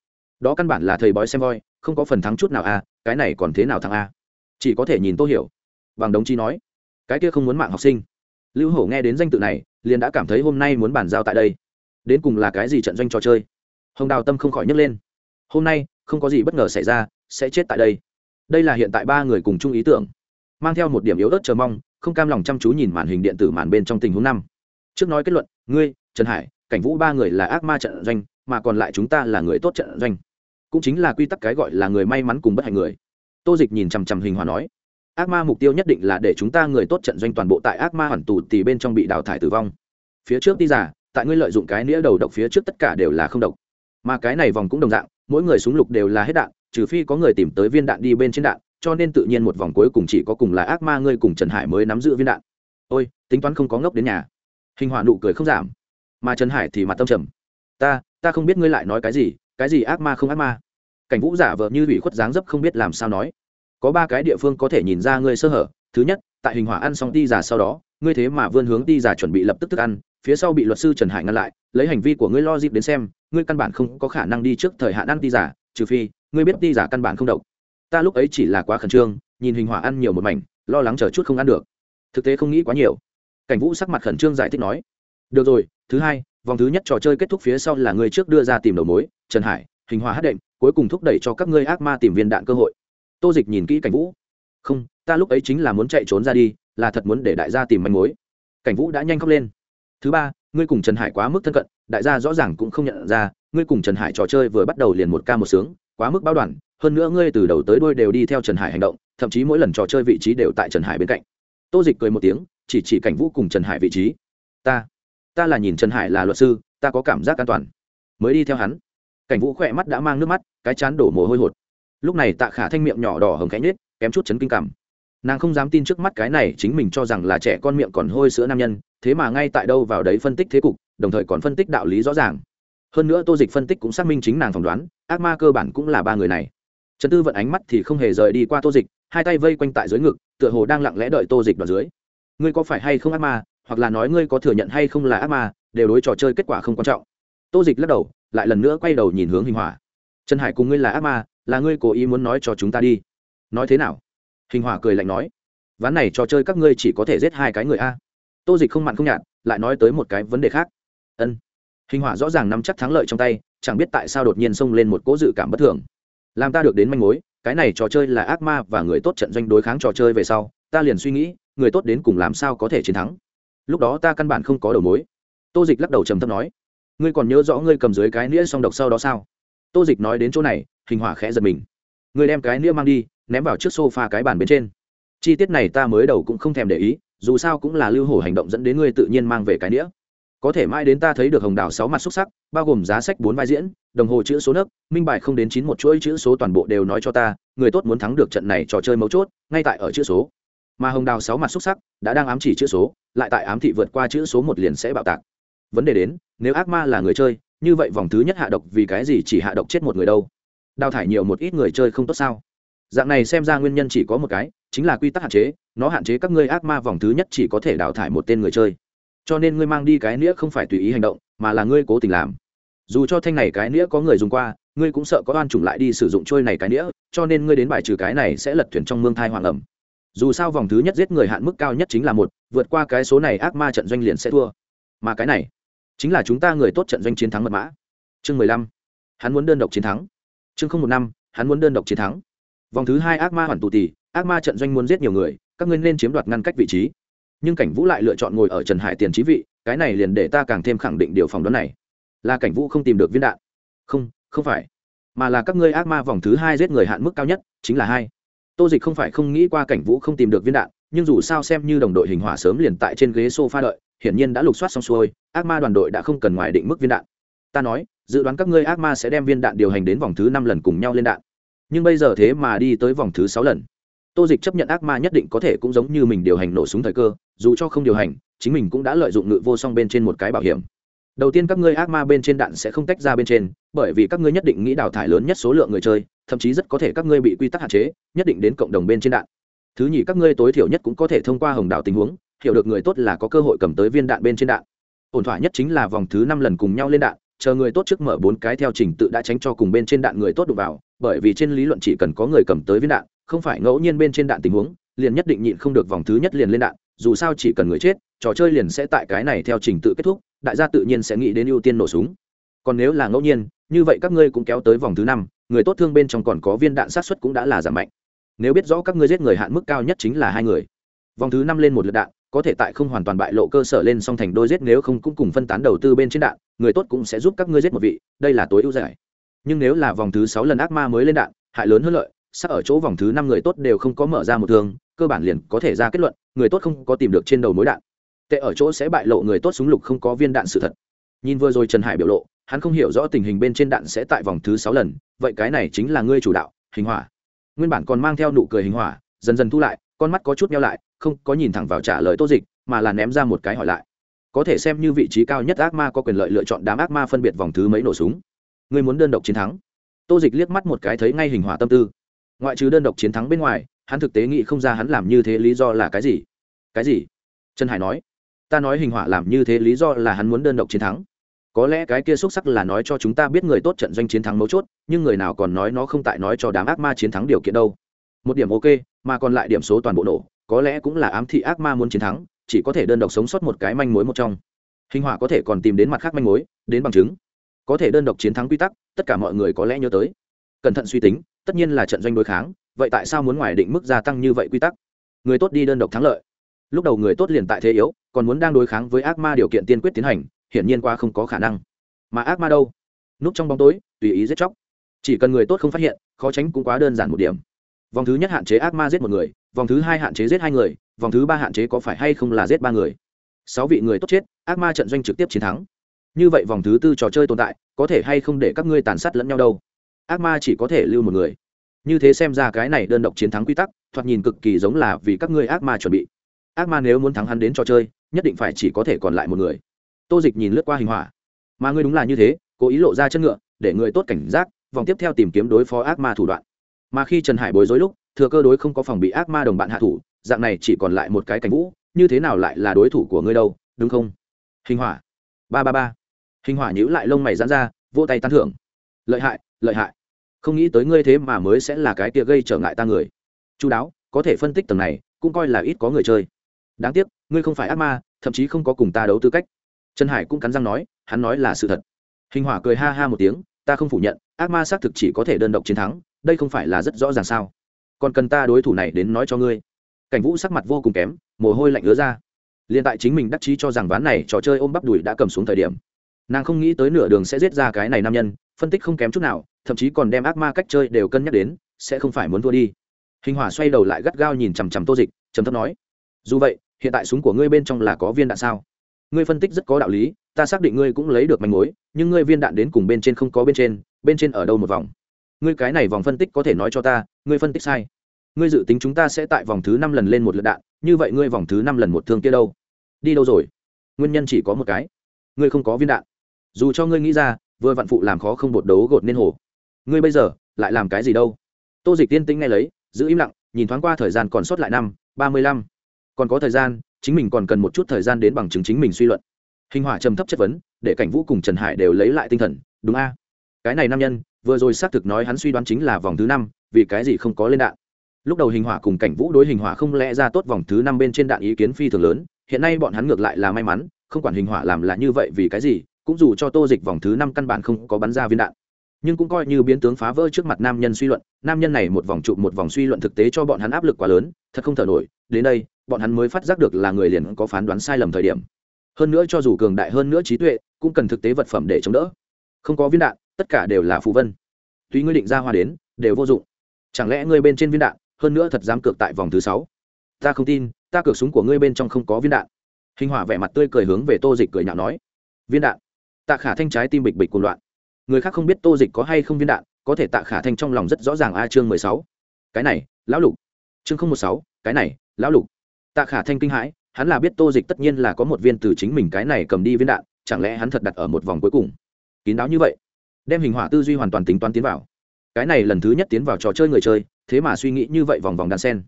Đó căn bản là thầy bói xem voi, không có phần thắng chút nào a cái này còn thế nào thắng a? Chỉ có thể nhìn tôi hiểu. Bằng đồng chí nói, cái kia không muốn mạng học sinh. Lưu hổ nghe đến danh tự này, liền đã cảm thấy hôm nay muốn bàn giao tại đây. Đến cùng là cái gì trận doanh trò chơi? Hồng đào tâm không khỏi nhấc lên. Hôm nay, không có gì bất ngờ xảy ra, sẽ chết tại đây. Đây là hiện tại ba người cùng chung ý tưởng. Mang theo một điểm yếu ớt chờ mong không cam lòng chăm chú nhìn màn hình điện tử màn bên trong tình huống năm. Trước nói kết luận, ngươi, trần hải, cảnh vũ ba người là ác ma trận doanh, mà còn lại chúng ta là người tốt trận doanh. Cũng chính là quy tắc cái gọi là người may mắn cùng bất hạnh người. Tô dịch nhìn chằm chằm hình hòa nói, ác ma mục tiêu nhất định là để chúng ta người tốt trận doanh toàn bộ tại ác ma hoàn tù thì bên trong bị đào thải tử vong. Phía trước đi giả tại ngươi lợi dụng cái nĩa đầu độc phía trước tất cả đều là không độc. Mà cái này vòng cũng đồng dạng, mỗi người súng lục đều là hết đạn, trừ phi có người tìm tới viên đạn đi bên trên đạn cho nên tự nhiên một vòng cuối cùng chỉ có cùng là ác ma ngươi cùng trần hải mới nắm giữ viên đạn. Ôi, tính toán không có ngốc đến nhà. Hình Hòa nụ cười không giảm. Mà trần hải thì mặt tâm trầm. Ta ta không biết ngươi lại nói cái gì cái gì ác ma không ác ma. Cảnh vũ giả vợ như hủy khuất dáng dấp không biết làm sao nói. Có ba cái địa phương có thể nhìn ra ngươi sơ hở. Thứ nhất, tại hình hỏa ăn xong ti giả sau đó, ngươi thế mà vươn hướng ti giả chuẩn bị lập tức thức ăn, phía sau bị luật sư trần hải ngăn lại, lấy hành vi của ngươi lo dịp đến xem, ngươi căn bản không có khả năng đi trước thời hạn ăn ti giả trừ phi, ngươi biết ti giả căn bản không độc ta lúc ấy chỉ là quá khẩn trương, nhìn hình hỏa ăn nhiều một mảnh, lo lắng chờ chút không ăn được. Thực tế không nghĩ quá nhiều. Cảnh vũ sắc mặt khẩn trương giải thích nói, được rồi, thứ hai, vòng thứ nhất trò chơi kết thúc phía sau là người trước đưa ra tìm đầu mối, trần hải, hình hòa hát đệm, cuối cùng thúc đẩy cho các ngươi ác ma tìm viên đạn cơ hội. Tô dịch nhìn kỹ cảnh vũ, không, ta lúc ấy chính là muốn chạy trốn ra đi, là thật muốn để đại gia tìm manh mối. Cảnh vũ đã nhanh khóc lên. Thứ ba, ngươi cùng trần hải quá mức thân cận, đại gia rõ ràng cũng không nhận ra, ngươi cùng trần hải trò chơi vừa bắt đầu liền một ca một sướng, quá mức bao đoàn hơn nữa ngươi từ đầu tới đuôi đều đi theo trần hải hành động, thậm chí mỗi lần trò chơi vị trí đều tại trần hải bên cạnh. Tô dịch cười một tiếng, chỉ chỉ cảnh vũ cùng trần hải vị trí. Ta ta là nhìn trần hải là luật sư, ta có cảm giác an toàn. Mới đi theo hắn. Cảnh vũ khỏe mắt đã mang nước mắt, cái chán đổ mồ hôi hột. Lúc này tạ khả thanh miệng nhỏ đỏ hồng cánh nết kém chút chấn kinh cảm. Nàng không dám tin trước mắt cái này chính mình cho rằng là trẻ con miệng còn hôi sữa nam nhân, thế mà ngay tại đâu vào đấy phân tích thế cục, đồng thời còn phân tích đạo lý rõ ràng. Hơn nữa tô dịch phân tích cũng xác minh chính nàng phỏng đoán, ác ma cơ bản cũng là ba người này trần tư vận ánh mắt thì không hề rời đi qua tô dịch, hai tay vây quanh tại dưới ngực, tựa hồ đang lặng lẽ đợi tô dịch vào dưới. Ngươi có phải hay không ác ma, hoặc là nói ngươi có thừa nhận hay không là ác ma, đều đối trò chơi kết quả không quan trọng. Tô dịch lắc đầu, lại lần nữa quay đầu nhìn hướng hình hỏa. Trần hải cùng ngươi là ác ma, là ngươi cố ý muốn nói cho chúng ta đi. Nói thế nào? Hình hỏa cười lạnh nói. Ván này trò chơi các ngươi chỉ có thể giết hai cái người a. Tô dịch không mặn không nhạt, lại nói tới một cái vấn đề khác. Ân. Hình hỏa rõ ràng nắm chắc thắng lợi trong tay, chẳng biết tại sao đột nhiên xông lên một cố dự cảm bất thường làm ta được đến manh mối, cái này trò chơi là ác ma và người tốt trận doanh đối kháng trò chơi về sau, ta liền suy nghĩ, người tốt đến cùng làm sao có thể chiến thắng. Lúc đó ta căn bản không có đầu mối. Tô dịch lắc đầu trầm thấp nói, ngươi còn nhớ rõ ngươi cầm dưới cái nĩa song độc sau đó sao? Tô dịch nói đến chỗ này, hình hỏa khẽ giật mình. Ngươi đem cái nĩa mang đi, ném vào trước sofa cái bàn bên trên. Chi tiết này ta mới đầu cũng không thèm để ý, dù sao cũng là lưu hổ hành động dẫn đến ngươi tự nhiên mang về cái nĩa có thể mãi đến ta thấy được hồng đào sáu mặt xúc sắc, bao gồm giá sách bốn vai diễn, đồng hồ chữ số nước minh bài không đến chín một chuỗi chữ số toàn bộ đều nói cho ta, người tốt muốn thắng được trận này trò chơi mấu chốt, ngay tại ở chữ số. Mà hồng đào sáu mặt xúc sắc đã đang ám chỉ chữ số, lại tại ám thị vượt qua chữ số một liền sẽ bạo tạc. Vấn đề đến, nếu ác ma là người chơi, như vậy vòng thứ nhất hạ độc vì cái gì chỉ hạ độc chết một người đâu? Đào thải nhiều một ít người chơi không tốt sao? Dạng này xem ra nguyên nhân chỉ có một cái, chính là quy tắc hạn chế, nó hạn chế các ngươi ác ma vòng thứ nhất chỉ có thể đào thải một tên người chơi cho nên ngươi mang đi cái nĩa không phải tùy ý hành động, mà là ngươi cố tình làm. Dù cho thanh này cái nĩa có người dùng qua, ngươi cũng sợ có oan chủng lại đi sử dụng trôi này cái nĩa, cho nên ngươi đến bài trừ cái này sẽ lật thuyền trong mương thai hoàng ẩm. Dù sao vòng thứ nhất giết người hạn mức cao nhất chính là một, vượt qua cái số này ác ma trận doanh liền sẽ thua. Mà cái này, chính là chúng ta người tốt trận doanh chiến thắng mật mã. Chương mười lăm, hắn muốn đơn độc chiến thắng. Chương không một năm, hắn muốn đơn độc chiến thắng. Vòng thứ hai ác ma hoàn tù tì, ác ma trận doanh muốn giết nhiều người, các ngươi nên chiếm đoạt ngăn cách vị trí nhưng cảnh vũ lại lựa chọn ngồi ở trần hải tiền trí vị, cái này liền để ta càng thêm khẳng định điều phỏng đoán này. Là cảnh vũ không tìm được viên đạn. Không không phải. Mà là các ngươi ác ma vòng thứ hai giết người hạn mức cao nhất, chính là hai. Tô dịch không phải không nghĩ qua cảnh vũ không tìm được viên đạn, nhưng dù sao xem như đồng đội hình hỏa sớm liền tại trên ghế s o f a đợi, hiển nhiên đã lục soát xong xuôi, ác ma đoàn đội đã không cần ngoài định mức viên đạn. Ta nói, dự đoán các ngươi ác ma sẽ đem viên đạn điều hành đến vòng thứ năm lần cùng nhau lên đạn. Nhưng bây giờ thế mà đi tới vòng thứ sáu lần tô dịch chấp nhận ác ma nhất định có thể cũng giống như mình điều hành nổ súng thời cơ, dù cho không điều hành, chính mình cũng đã lợi dụng ngự vô song bên trên một cái bảo hiểm. Đầu tiên các ngươi ác ma bên trên đạn sẽ không tách ra bên trên, bởi vì các ngươi nhất định nghĩ đào thải lớn nhất số lượng người chơi, thậm chí rất có thể các ngươi bị quy tắc hạn chế, nhất định đến cộng đồng bên trên đạn. Thứ nhì, các ngươi tối thiểu nhất cũng có thể thông qua hồng đảo tình huống, hiểu được người tốt là có cơ hội cầm tới viên đạn bên trên đạn. Ổn thỏa nhất chính là vòng thứ năm lần cùng nhau lên đạn chờ người tốt trước mở bốn cái theo trình tự đã tránh cho cùng bên trên đạn người tốt đụng vào, bởi vì trên lý luận chỉ cần có người cầm tới viên đạn, không phải ngẫu nhiên bên trên đạn tình huống, liền nhất định nhịn không được vòng thứ nhất liền lên đạn, dù sao chỉ cần người chết, trò chơi liền sẽ tại cái này theo trình tự kết thúc, đại gia tự nhiên sẽ nghĩ đến ưu tiên nổ súng. Còn nếu là ngẫu nhiên, như vậy các ngươi cũng kéo tới vòng thứ năm, người tốt thương bên trong còn có viên đạn sát xuất cũng đã là giảm mạnh. Nếu biết rõ các ngươi giết người hạn mức cao nhất chính là hai người. Vòng thứ năm lên một lượt đạn có thể tại không hoàn toàn bại lộ cơ sở lên song thành đôi giết nếu không cũng cùng phân tán đầu tư bên trên đạn, người tốt cũng sẽ giúp các ngươi giết một vị, đây là tối ưu giải. Nhưng nếu là vòng thứ sáu lần ác ma mới lên đạn, hại lớn hơn lợi, sắp ở chỗ vòng thứ năm người tốt đều không có mở ra một thương, cơ bản liền có thể ra kết luận, người tốt không có tìm được trên đầu mối đạn. Tệ ở chỗ sẽ bại lộ người tốt súng lục không có viên đạn sự thật. Nhìn vừa rồi trần hải biểu lộ, hắn không hiểu rõ tình hình bên trên đạn sẽ tại vòng thứ sáu lần, vậy cái này chính là ngươi chủ đạo, hình hỏa. Nguyên bản còn mang theo nụ cười hình hỏa, dần dần thu lại, con mắt có chút nhau lại không có nhìn thẳng vào trả lời tô dịch, mà là ném ra một cái hỏi lại. Có thể xem như vị trí cao nhất ác ma có quyền lợi lựa chọn đám ác ma phân biệt vòng thứ mấy nổ súng. Ngươi muốn đơn độc chiến thắng. Tô dịch liếc mắt một cái thấy ngay hình hỏa tâm tư. Ngoại trừ đơn độc chiến thắng bên ngoài, hắn thực tế nghĩ không ra hắn làm như thế lý do là cái gì. Cái gì? Trần hải nói. Ta nói hình hỏa làm như thế lý do là hắn muốn đơn độc chiến thắng. Có lẽ cái kia xúc sắc là nói cho chúng ta biết người tốt trận doanh chiến thắng mấu chốt, nhưng người nào còn nói nó không tại nói cho đám ác ma chiến thắng điều kiện đâu. Một điểm ok, mà còn lại điểm số toàn bộ nổ có lẽ cũng là ám thị ác ma muốn chiến thắng, chỉ có thể đơn độc sống sót một cái manh mối một trong. Hình hỏa có thể còn tìm đến mặt khác manh mối, đến bằng chứng. Có thể đơn độc chiến thắng quy tắc, tất cả mọi người có lẽ nhớ tới. Cẩn thận suy tính, tất nhiên là trận doanh đối kháng, vậy tại sao muốn ngoài định mức gia tăng như vậy quy tắc? Người tốt đi đơn độc thắng lợi. Lúc đầu người tốt liền tại thế yếu, còn muốn đang đối kháng với ác ma điều kiện tiên quyết tiến hành, hiển nhiên qua không có khả năng. Mà ác ma đâu? Núp trong bóng tối, tùy ý giết chóc. Chỉ cần người tốt không phát hiện, khó tránh cũng quá đơn giản một điểm. Vòng thứ nhất hạn chế ác ma giết một người vòng thứ hai hạn chế giết hai người, vòng thứ ba hạn chế có phải hay không là giết ba người? Sáu vị người tốt chết, ác ma trận doanh trực tiếp chiến thắng. Như vậy vòng thứ tư trò chơi tồn tại, có thể hay không để các ngươi tàn sát lẫn nhau đâu? Ác ma chỉ có thể lưu một người. Như thế xem ra cái này đơn độc chiến thắng quy tắc, thoạt nhìn cực kỳ giống là vì các ngươi ác ma chuẩn bị. Ác ma nếu muốn thắng hắn đến trò chơi, nhất định phải chỉ có thể còn lại một người. Tô dịch nhìn lướt qua hình hỏa mà ngươi đúng là như thế, cố ý lộ ra chân ngựa, để người tốt cảnh giác, vòng tiếp theo tìm kiếm đối phó ác ma thủ đoạn. Mà khi trần hải bối rối lúc thừa cơ đối không có phòng bị ác ma đồng bạn hạ thủ, dạng này chỉ còn lại một cái cảnh vũ, như thế nào lại là đối thủ của ngươi đâu, đúng không? Hình hỏa. Ba ba ba. Hình hỏa nhữ lại lông mày dán ra, vỗ tay tán thưởng. Lợi hại lợi hại. Không nghĩ tới ngươi thế mà mới sẽ là cái kia gây trở ngại ta người. Chú đáo, có thể phân tích tầng này, cũng coi là ít có người chơi. Đáng tiếc, ngươi không phải ác ma, thậm chí không có cùng ta đấu tư cách. Trần hải cũng cắn răng nói, hắn nói là sự thật. Hình hỏa cười ha ha một tiếng, ta không phủ nhận, ác ma xác thực chỉ có thể đơn độc chiến thắng, đây không phải là rất rõ ràng sao? Còn cần ta đối thủ này đến nói cho ngươi. Cảnh vũ sắc mặt vô cùng kém, mồ hôi lạnh ứa ra. Liền tại chính mình đắc chí cho rằng ván này trò chơi ôm bắp đùi đã cầm xuống thời điểm, nàng không nghĩ tới nửa đường sẽ giết ra cái này nam nhân, phân tích không kém chút nào, thậm chí còn đem ác ma cách chơi đều cân nhắc đến, sẽ không phải muốn thua đi. Hình hỏa xoay đầu lại gắt gao nhìn chằm chằm tô dịch, trầm thấp nói, dù vậy, hiện tại súng của ngươi bên trong là có viên đạn sao? Ngươi phân tích rất có đạo lý, ta xác định ngươi cũng lấy được manh mối, nhưng ngươi viên đạn đến cùng bên trên không có bên trên bên trên ở đâu một vòng? Ngươi cái này vòng phân tích có thể nói cho ta, ngươi phân tích sai. Ngươi dự tính chúng ta sẽ tại vòng thứ năm lần lên một lượt đạn, như vậy ngươi vòng thứ năm lần một thương kia đâu? Đi đâu rồi? Nguyên nhân chỉ có một cái. Ngươi không có viên đạn. Dù cho ngươi nghĩ ra, vừa vặn phụ làm khó không bột đấu gột nên hồ. Ngươi bây giờ, lại làm cái gì đâu? Tô dịch tiên tĩnh ngay lấy, giữ im lặng, nhìn thoáng qua thời gian còn sót lại năm, ba mươi lăm. Còn có thời gian, chính mình còn cần một chút thời gian đến bằng chứng chính mình suy luận. Hình hỏa trầm thấp chất vấn, để cảnh vũ cùng trần hải đều lấy lại tinh thần, đúng a? Cái này nam nhân vừa rồi xác thực nói hắn suy đoán chính là vòng thứ năm, vì cái gì không có lên đạn. Lúc đầu hình hỏa cùng cảnh vũ đối hình hỏa không lẽ ra tốt vòng thứ năm bên trên đạn ý kiến phi thường lớn, hiện nay bọn hắn ngược lại là may mắn, không quản hình hỏa làm là như vậy vì cái gì, cũng dù cho tô dịch vòng thứ năm căn bản không có bắn ra viên đạn. Nhưng cũng coi như biến tướng phá vỡ trước mặt nam nhân suy luận, nam nhân này một vòng trụ một vòng suy luận thực tế cho bọn hắn áp lực quá lớn, thật không thở nổi, đến đây, bọn hắn mới phát giác được là người liền có phán đoán sai lầm thời điểm. Hơn nữa cho dù cường đại hơn nữa trí tuệ, cũng cần thực tế vật phẩm để chống đỡ. Không có viên đạn tất cả đều là phù vân. Tuy ngươi định ra hoa đến, đều vô dụng. Chẳng lẽ ngươi bên trên viên đạn, hơn nữa thật dám cược tại vòng thứ sáu? Ta không tin, ta cược súng của ngươi bên trong không có viên đạn. Hình hỏa vẻ mặt tươi cười hướng về tô dịch cười nhạo nói. Viên đạn. Tạ khả thanh trái tim bịch bịch cuồng loạn. Người khác không biết tô dịch có hay không viên đạn, có thể tạ khả thanh trong lòng rất rõ ràng a chương mười sáu. Cái này, lão lục. Chương không một sáu, cái này, lão lục. Tạ khả thanh kinh hãi, hắn là biết tô dịch tất nhiên là có một viên từ chính mình cái này cầm đi viên đạn, chẳng lẽ hắn thật đặt ở một vòng cuối cùng? Kín đáo như vậy đem hình hỏa tư duy hoàn toàn tính toán tiến vào. Cái này lần thứ nhất tiến vào trò chơi người chơi thế mà suy nghĩ như vậy vòng vòng đan sen.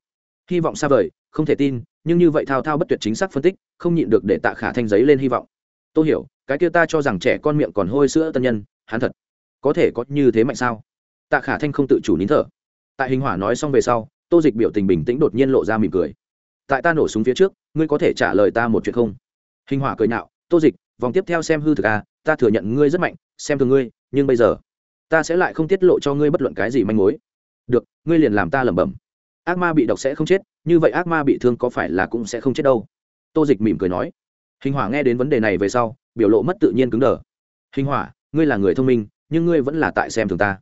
Hy vọng xa vời không thể tin nhưng như vậy thao thao bất tuyệt chính xác phân tích không nhịn được để tạ khả thanh giấy lên hy vọng. Tôi hiểu cái kia ta cho rằng trẻ con miệng còn hôi sữa tân nhân hắn thật có thể có như thế mạnh sao? Tạ khả thanh không tự chủ nín thở. Tại hình hỏa nói xong về sau tô dịch biểu tình bình tĩnh đột nhiên lộ ra mỉm cười. Tại ta nổ súng phía trước ngươi có thể trả lời ta một chuyện không? Hình hỏa cười nạo, tô dịch vòng tiếp theo xem hư thực à ta thừa nhận ngươi rất mạnh xem thường ngươi nhưng bây giờ, ta sẽ lại không tiết lộ cho ngươi bất luận cái gì manh mối. Được, ngươi liền làm ta lẩm bẩm. Ác ma bị độc sẽ không chết, như vậy ác ma bị thương có phải là cũng sẽ không chết đâu? Tô dịch mỉm cười nói. Hình hỏa nghe đến vấn đề này về sau, biểu lộ mất tự nhiên cứng đờ. Hình hỏa, ngươi là người thông minh, nhưng ngươi vẫn là tại xem thường ta.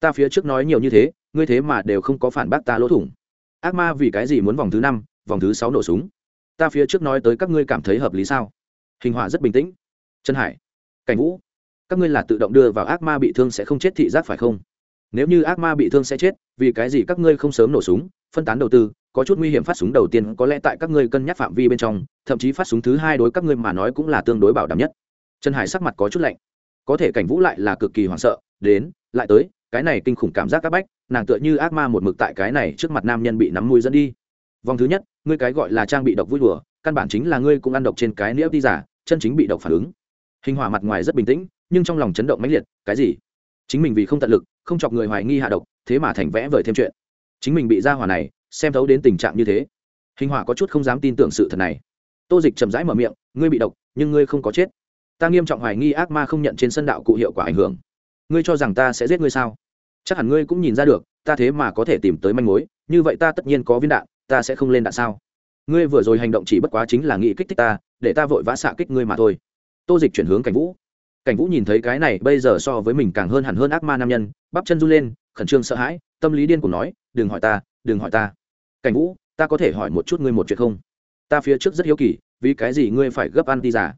Ta phía trước nói nhiều như thế, ngươi thế mà đều không có phản bác ta lỗ thủng. Ác ma vì cái gì muốn vòng thứ năm, vòng thứ sáu nổ súng? Ta phía trước nói tới các ngươi cảm thấy hợp lý sao? Hình hỏa rất bình tĩnh. Trần hải, cảnh vũ các ngươi là tự động đưa vào ác ma bị thương sẽ không chết thị giác phải không? Nếu như ác ma bị thương sẽ chết, vì cái gì các ngươi không sớm nổ súng, phân tán đầu tư, có chút nguy hiểm phát súng đầu tiên, có lẽ tại các ngươi cân nhắc phạm vi bên trong, thậm chí phát súng thứ hai đối các ngươi mà nói cũng là tương đối bảo đảm nhất. Trần hải sắc mặt có chút lạnh. Có thể cảnh vũ lại là cực kỳ hoảng sợ, đến, lại tới, cái này kinh khủng cảm giác các bách, nàng tựa như ác ma một mực tại cái này trước mặt nam nhân bị nắm mũi dẫn đi. Vòng thứ nhất, ngươi cái gọi là trang bị độc vui đùa, căn bản chính là ngươi cũng ăn độc trên cái nĩa đi giả, chân chính bị độc phản ứng. Hình hỏa mặt ngoài rất bình tĩnh nhưng trong lòng chấn động mãnh liệt, cái gì? Chính mình vì không tận lực, không chọc người hoài nghi hạ độc, thế mà thành vẽ vời thêm chuyện. Chính mình bị ra hỏa này, xem thấu đến tình trạng như thế. Hình hỏa có chút không dám tin tưởng sự thật này. Tô dịch chậm rãi mở miệng, ngươi bị độc, nhưng ngươi không có chết. Ta nghiêm trọng hoài nghi ác ma không nhận trên sân đạo cụ hiệu quả ảnh hưởng. Ngươi cho rằng ta sẽ giết ngươi sao? Chắc hẳn ngươi cũng nhìn ra được, ta thế mà có thể tìm tới manh mối, như vậy ta tất nhiên có viên đạn, ta sẽ không lên đạn sao? Ngươi vừa rồi hành động chỉ bất quá chính là nghĩ kích thích ta, để ta vội vã xạ kích ngươi mà thôi. Tô dịch chuyển hướng cảnh vũ cảnh vũ nhìn thấy cái này, bây giờ so với mình càng hơn hẳn hơn ác ma nam nhân, bắp chân run lên, khẩn trương sợ hãi, tâm lý điên cùng nói, đừng hỏi ta, đừng hỏi ta. Cảnh vũ, ta có thể hỏi một chút ngươi một chuyện không? Ta phía trước rất hiếu kỳ, vì cái gì ngươi phải gấp ăn ti giả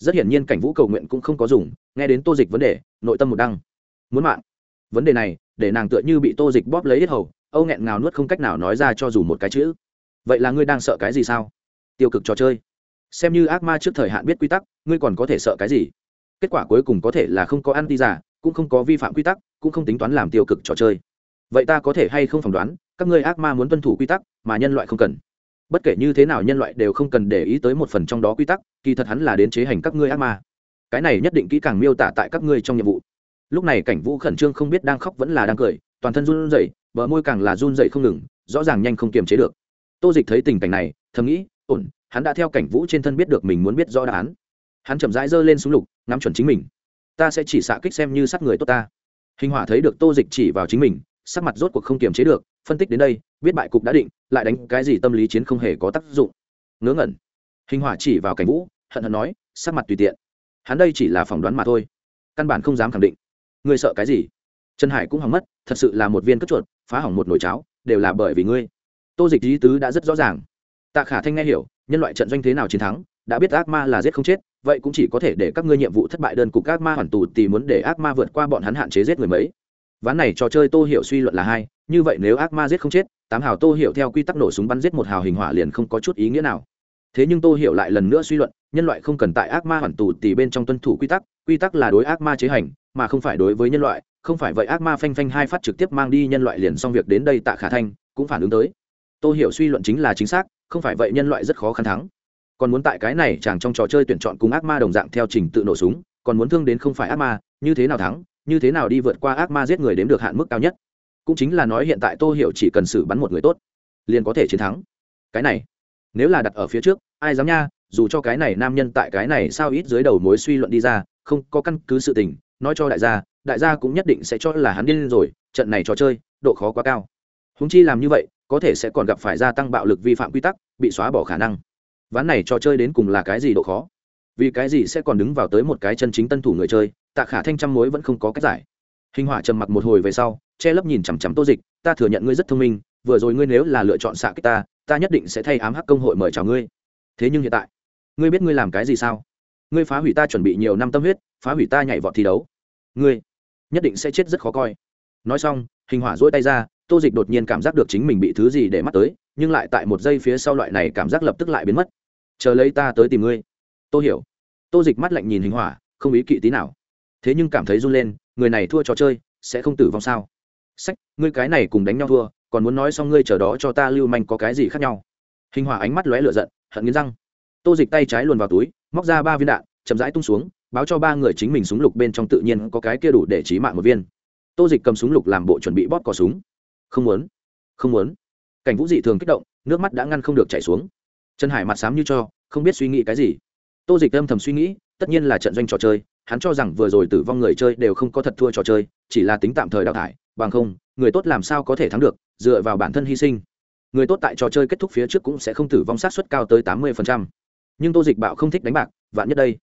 rất hiển nhiên cảnh vũ cầu nguyện cũng không có dùng, nghe đến tô dịch vấn đề, nội tâm một đăng. Muốn mạng. Vấn đề này, để nàng tựa như bị tô dịch bóp lấy hết hầu, âu nghẹn ngào nuốt không cách nào nói ra cho dù một cái chữ. Vậy là ngươi đang sợ cái gì sao? Tiêu cực trò chơi. Xem như ác ma trước thời hạn biết quy tắc, ngươi còn có thể sợ cái gì? Kết quả cuối cùng có thể là không có ăn giả, cũng không có vi phạm quy tắc, cũng không tính toán làm tiêu cực trò chơi. Vậy ta có thể hay không phỏng đoán, các ngươi ác ma muốn tuân thủ quy tắc mà nhân loại không cần? Bất kể như thế nào nhân loại đều không cần để ý tới một phần trong đó quy tắc, kỳ thật hắn là đến chế hành các ngươi ác ma. Cái này nhất định kỹ càng miêu tả tại các ngươi trong nhiệm vụ. Lúc này cảnh vũ khẩn trương không biết đang khóc vẫn là đang cười, toàn thân run rẩy, bờ môi càng là run rẩy không ngừng, rõ ràng nhanh không kiềm chế được. Tô dịch thấy tình cảnh này, thầm nghĩ, ổn, hắn đã theo cảnh vũ trên thân biết được mình muốn biết rõ đáp án hắn chậm rãi giơ lên súng lục, ngắm chuẩn chính mình. Ta sẽ chỉ xạ kích xem như sát người tốt ta. Hình hỏa thấy được tô dịch chỉ vào chính mình, sắc mặt rốt cuộc không kiềm chế được, phân tích đến đây, biết bại cục đã định, lại đánh cái gì tâm lý chiến không hề có tác dụng. Ngớ ngẩn. Hình hỏa chỉ vào cảnh vũ, hận hận nói, sắc mặt tùy tiện. Hắn đây chỉ là phỏng đoán mà thôi. Căn bản không dám khẳng định. Ngươi sợ cái gì? Trần hải cũng hỏng mất, thật sự là một viên cất chuột, phá hỏng một nồi cháo, đều là bởi vì ngươi. Tô dịch lý tứ đã rất rõ ràng. Tạ khả thanh nghe hiểu, nhân loại trận doanh thế nào chiến thắng đã biết ác ma là giết không chết, vậy cũng chỉ có thể để các ngươi nhiệm vụ thất bại đơn cục ác ma hoàn tù thì muốn để ác ma vượt qua bọn hắn hạn chế giết người mấy. Ván này trò chơi tô hiểu suy luận là hai, như vậy nếu ác ma giết không chết, tám hào tô hiểu theo quy tắc nổ súng bắn giết một hào hình hỏa liền không có chút ý nghĩa nào. Thế nhưng tô hiểu lại lần nữa suy luận, nhân loại không cần tại ác ma hoàn tù tì bên trong tuân thủ quy tắc quy tắc là đối ác ma chế hành, mà không phải đối với nhân loại, không phải vậy ác ma phanh phanh hai phát trực tiếp mang đi nhân loại liền xong việc đến đây tạ khả thanh, cũng phản ứng tới. Tô hiểu suy luận chính là chính xác, không phải vậy nhân loại rất khó khăn thắng còn muốn tại cái này chàng trong trò chơi tuyển chọn cùng ác ma đồng dạng theo trình tự nổ súng, còn muốn thương đến không phải ác ma, như thế nào thắng, như thế nào đi vượt qua ác ma giết người đếm được hạn mức cao nhất. Cũng chính là nói hiện tại tô hiểu chỉ cần xử bắn một người tốt, liền có thể chiến thắng. Cái này, nếu là đặt ở phía trước, ai dám nha, dù cho cái này nam nhân tại cái này sao ít dưới đầu mối suy luận đi ra, không có căn cứ sự tình, nói cho đại gia đại gia cũng nhất định sẽ cho là hắn điên rồi, trận này trò chơi, độ khó quá cao. Húng chi làm như vậy, có thể sẽ còn gặp phải gia tăng bạo lực vi phạm quy tắc, bị xóa bỏ khả năng ván này trò chơi đến cùng là cái gì độ khó? Vì cái gì sẽ còn đứng vào tới một cái chân chính tân thủ người chơi? Tạ khả thanh trăm mối vẫn không có cách giải. Hình hỏa trầm mặc một hồi về sau, che lấp nhìn chằm chằm tô dịch, ta thừa nhận ngươi rất thông minh, vừa rồi ngươi nếu là lựa chọn xạ kích ta ta nhất định sẽ thay ám hắc công hội mời chào ngươi. Thế nhưng hiện tại, ngươi biết ngươi làm cái gì sao? Ngươi phá hủy ta chuẩn bị nhiều năm tâm huyết, phá hủy ta nhảy vọt thi đấu. Ngươi nhất định sẽ chết rất khó coi. Nói xong, hình hỏa dỗi tay ra, tô dịch đột nhiên cảm giác được chính mình bị thứ gì để mắt tới, nhưng lại tại một giây phía sau loại này cảm giác lập tức lại biến mất chờ lấy ta tới tìm ngươi. Tô hiểu. Tô dịch mắt lạnh nhìn hình hỏa, không ý kỵ tí nào. Thế nhưng cảm thấy run lên, người này thua trò chơi, sẽ không tử vong sao? Sách, ngươi cái này cùng đánh nhau thua, còn muốn nói xong ngươi chờ đó cho ta lưu manh có cái gì khác nhau? Hình hỏa ánh mắt lóe lửa giận, hận nghiến răng. Tô dịch tay trái luồn vào túi, móc ra ba viên đạn, chậm rãi tung xuống, báo cho ba người chính mình súng lục bên trong tự nhiên có cái kia đủ để trí mạng một viên. Tô dịch cầm súng lục làm bộ chuẩn bị bóp cò súng. Không muốn. Không muốn. Cảnh vũ dị thường kích động, nước mắt đã ngăn không được chảy xuống trần hải mặt xám như cho không biết suy nghĩ cái gì. Tô dịch âm thầm suy nghĩ tất nhiên là trận doanh trò chơi hắn cho rằng vừa rồi tử vong người chơi đều không có thật thua trò chơi chỉ là tính tạm thời đào thải bằng không người tốt làm sao có thể thắng được dựa vào bản thân hy sinh. Người tốt tại trò chơi kết thúc phía trước cũng sẽ không tử vong sát suất cao tới tám mươi nhưng tô dịch bạo không thích đánh bạc vạn nhất đây.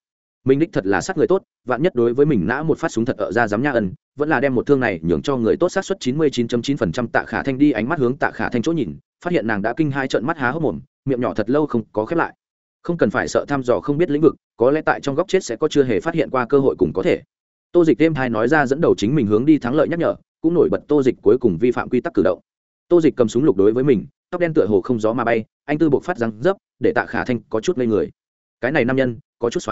Mình đích thật là sát người tốt vạn nhất đối với mình nã một phát súng thật ở ra dám nha ẩn, vẫn là đem một thương này nhường cho người tốt sát suất chín mươi chín chín phần trăm tạ khả thanh đi ánh mắt hướng tạ khả thanh chỗ nhìn phát hiện nàng đã kinh hai trận mắt há hốc mồm miệng nhỏ thật lâu không có khép lại. Không cần phải sợ thăm dò không biết lĩnh vực, có lẽ tại trong góc chết sẽ có chưa hề phát hiện qua cơ hội cùng có thể. Tô dịch thêm hai nói ra dẫn đầu chính mình hướng đi thắng lợi nhắc nhở, cũng nổi bật tô dịch cuối cùng vi phạm quy tắc cử động. Tô dịch cầm súng lục đối với mình, tóc đen tựa hồ không gió mà bay, anh tư buộc phát răng dấp, để tạ khả thanh có chút ngây người. Cái này nam nhân, có chút x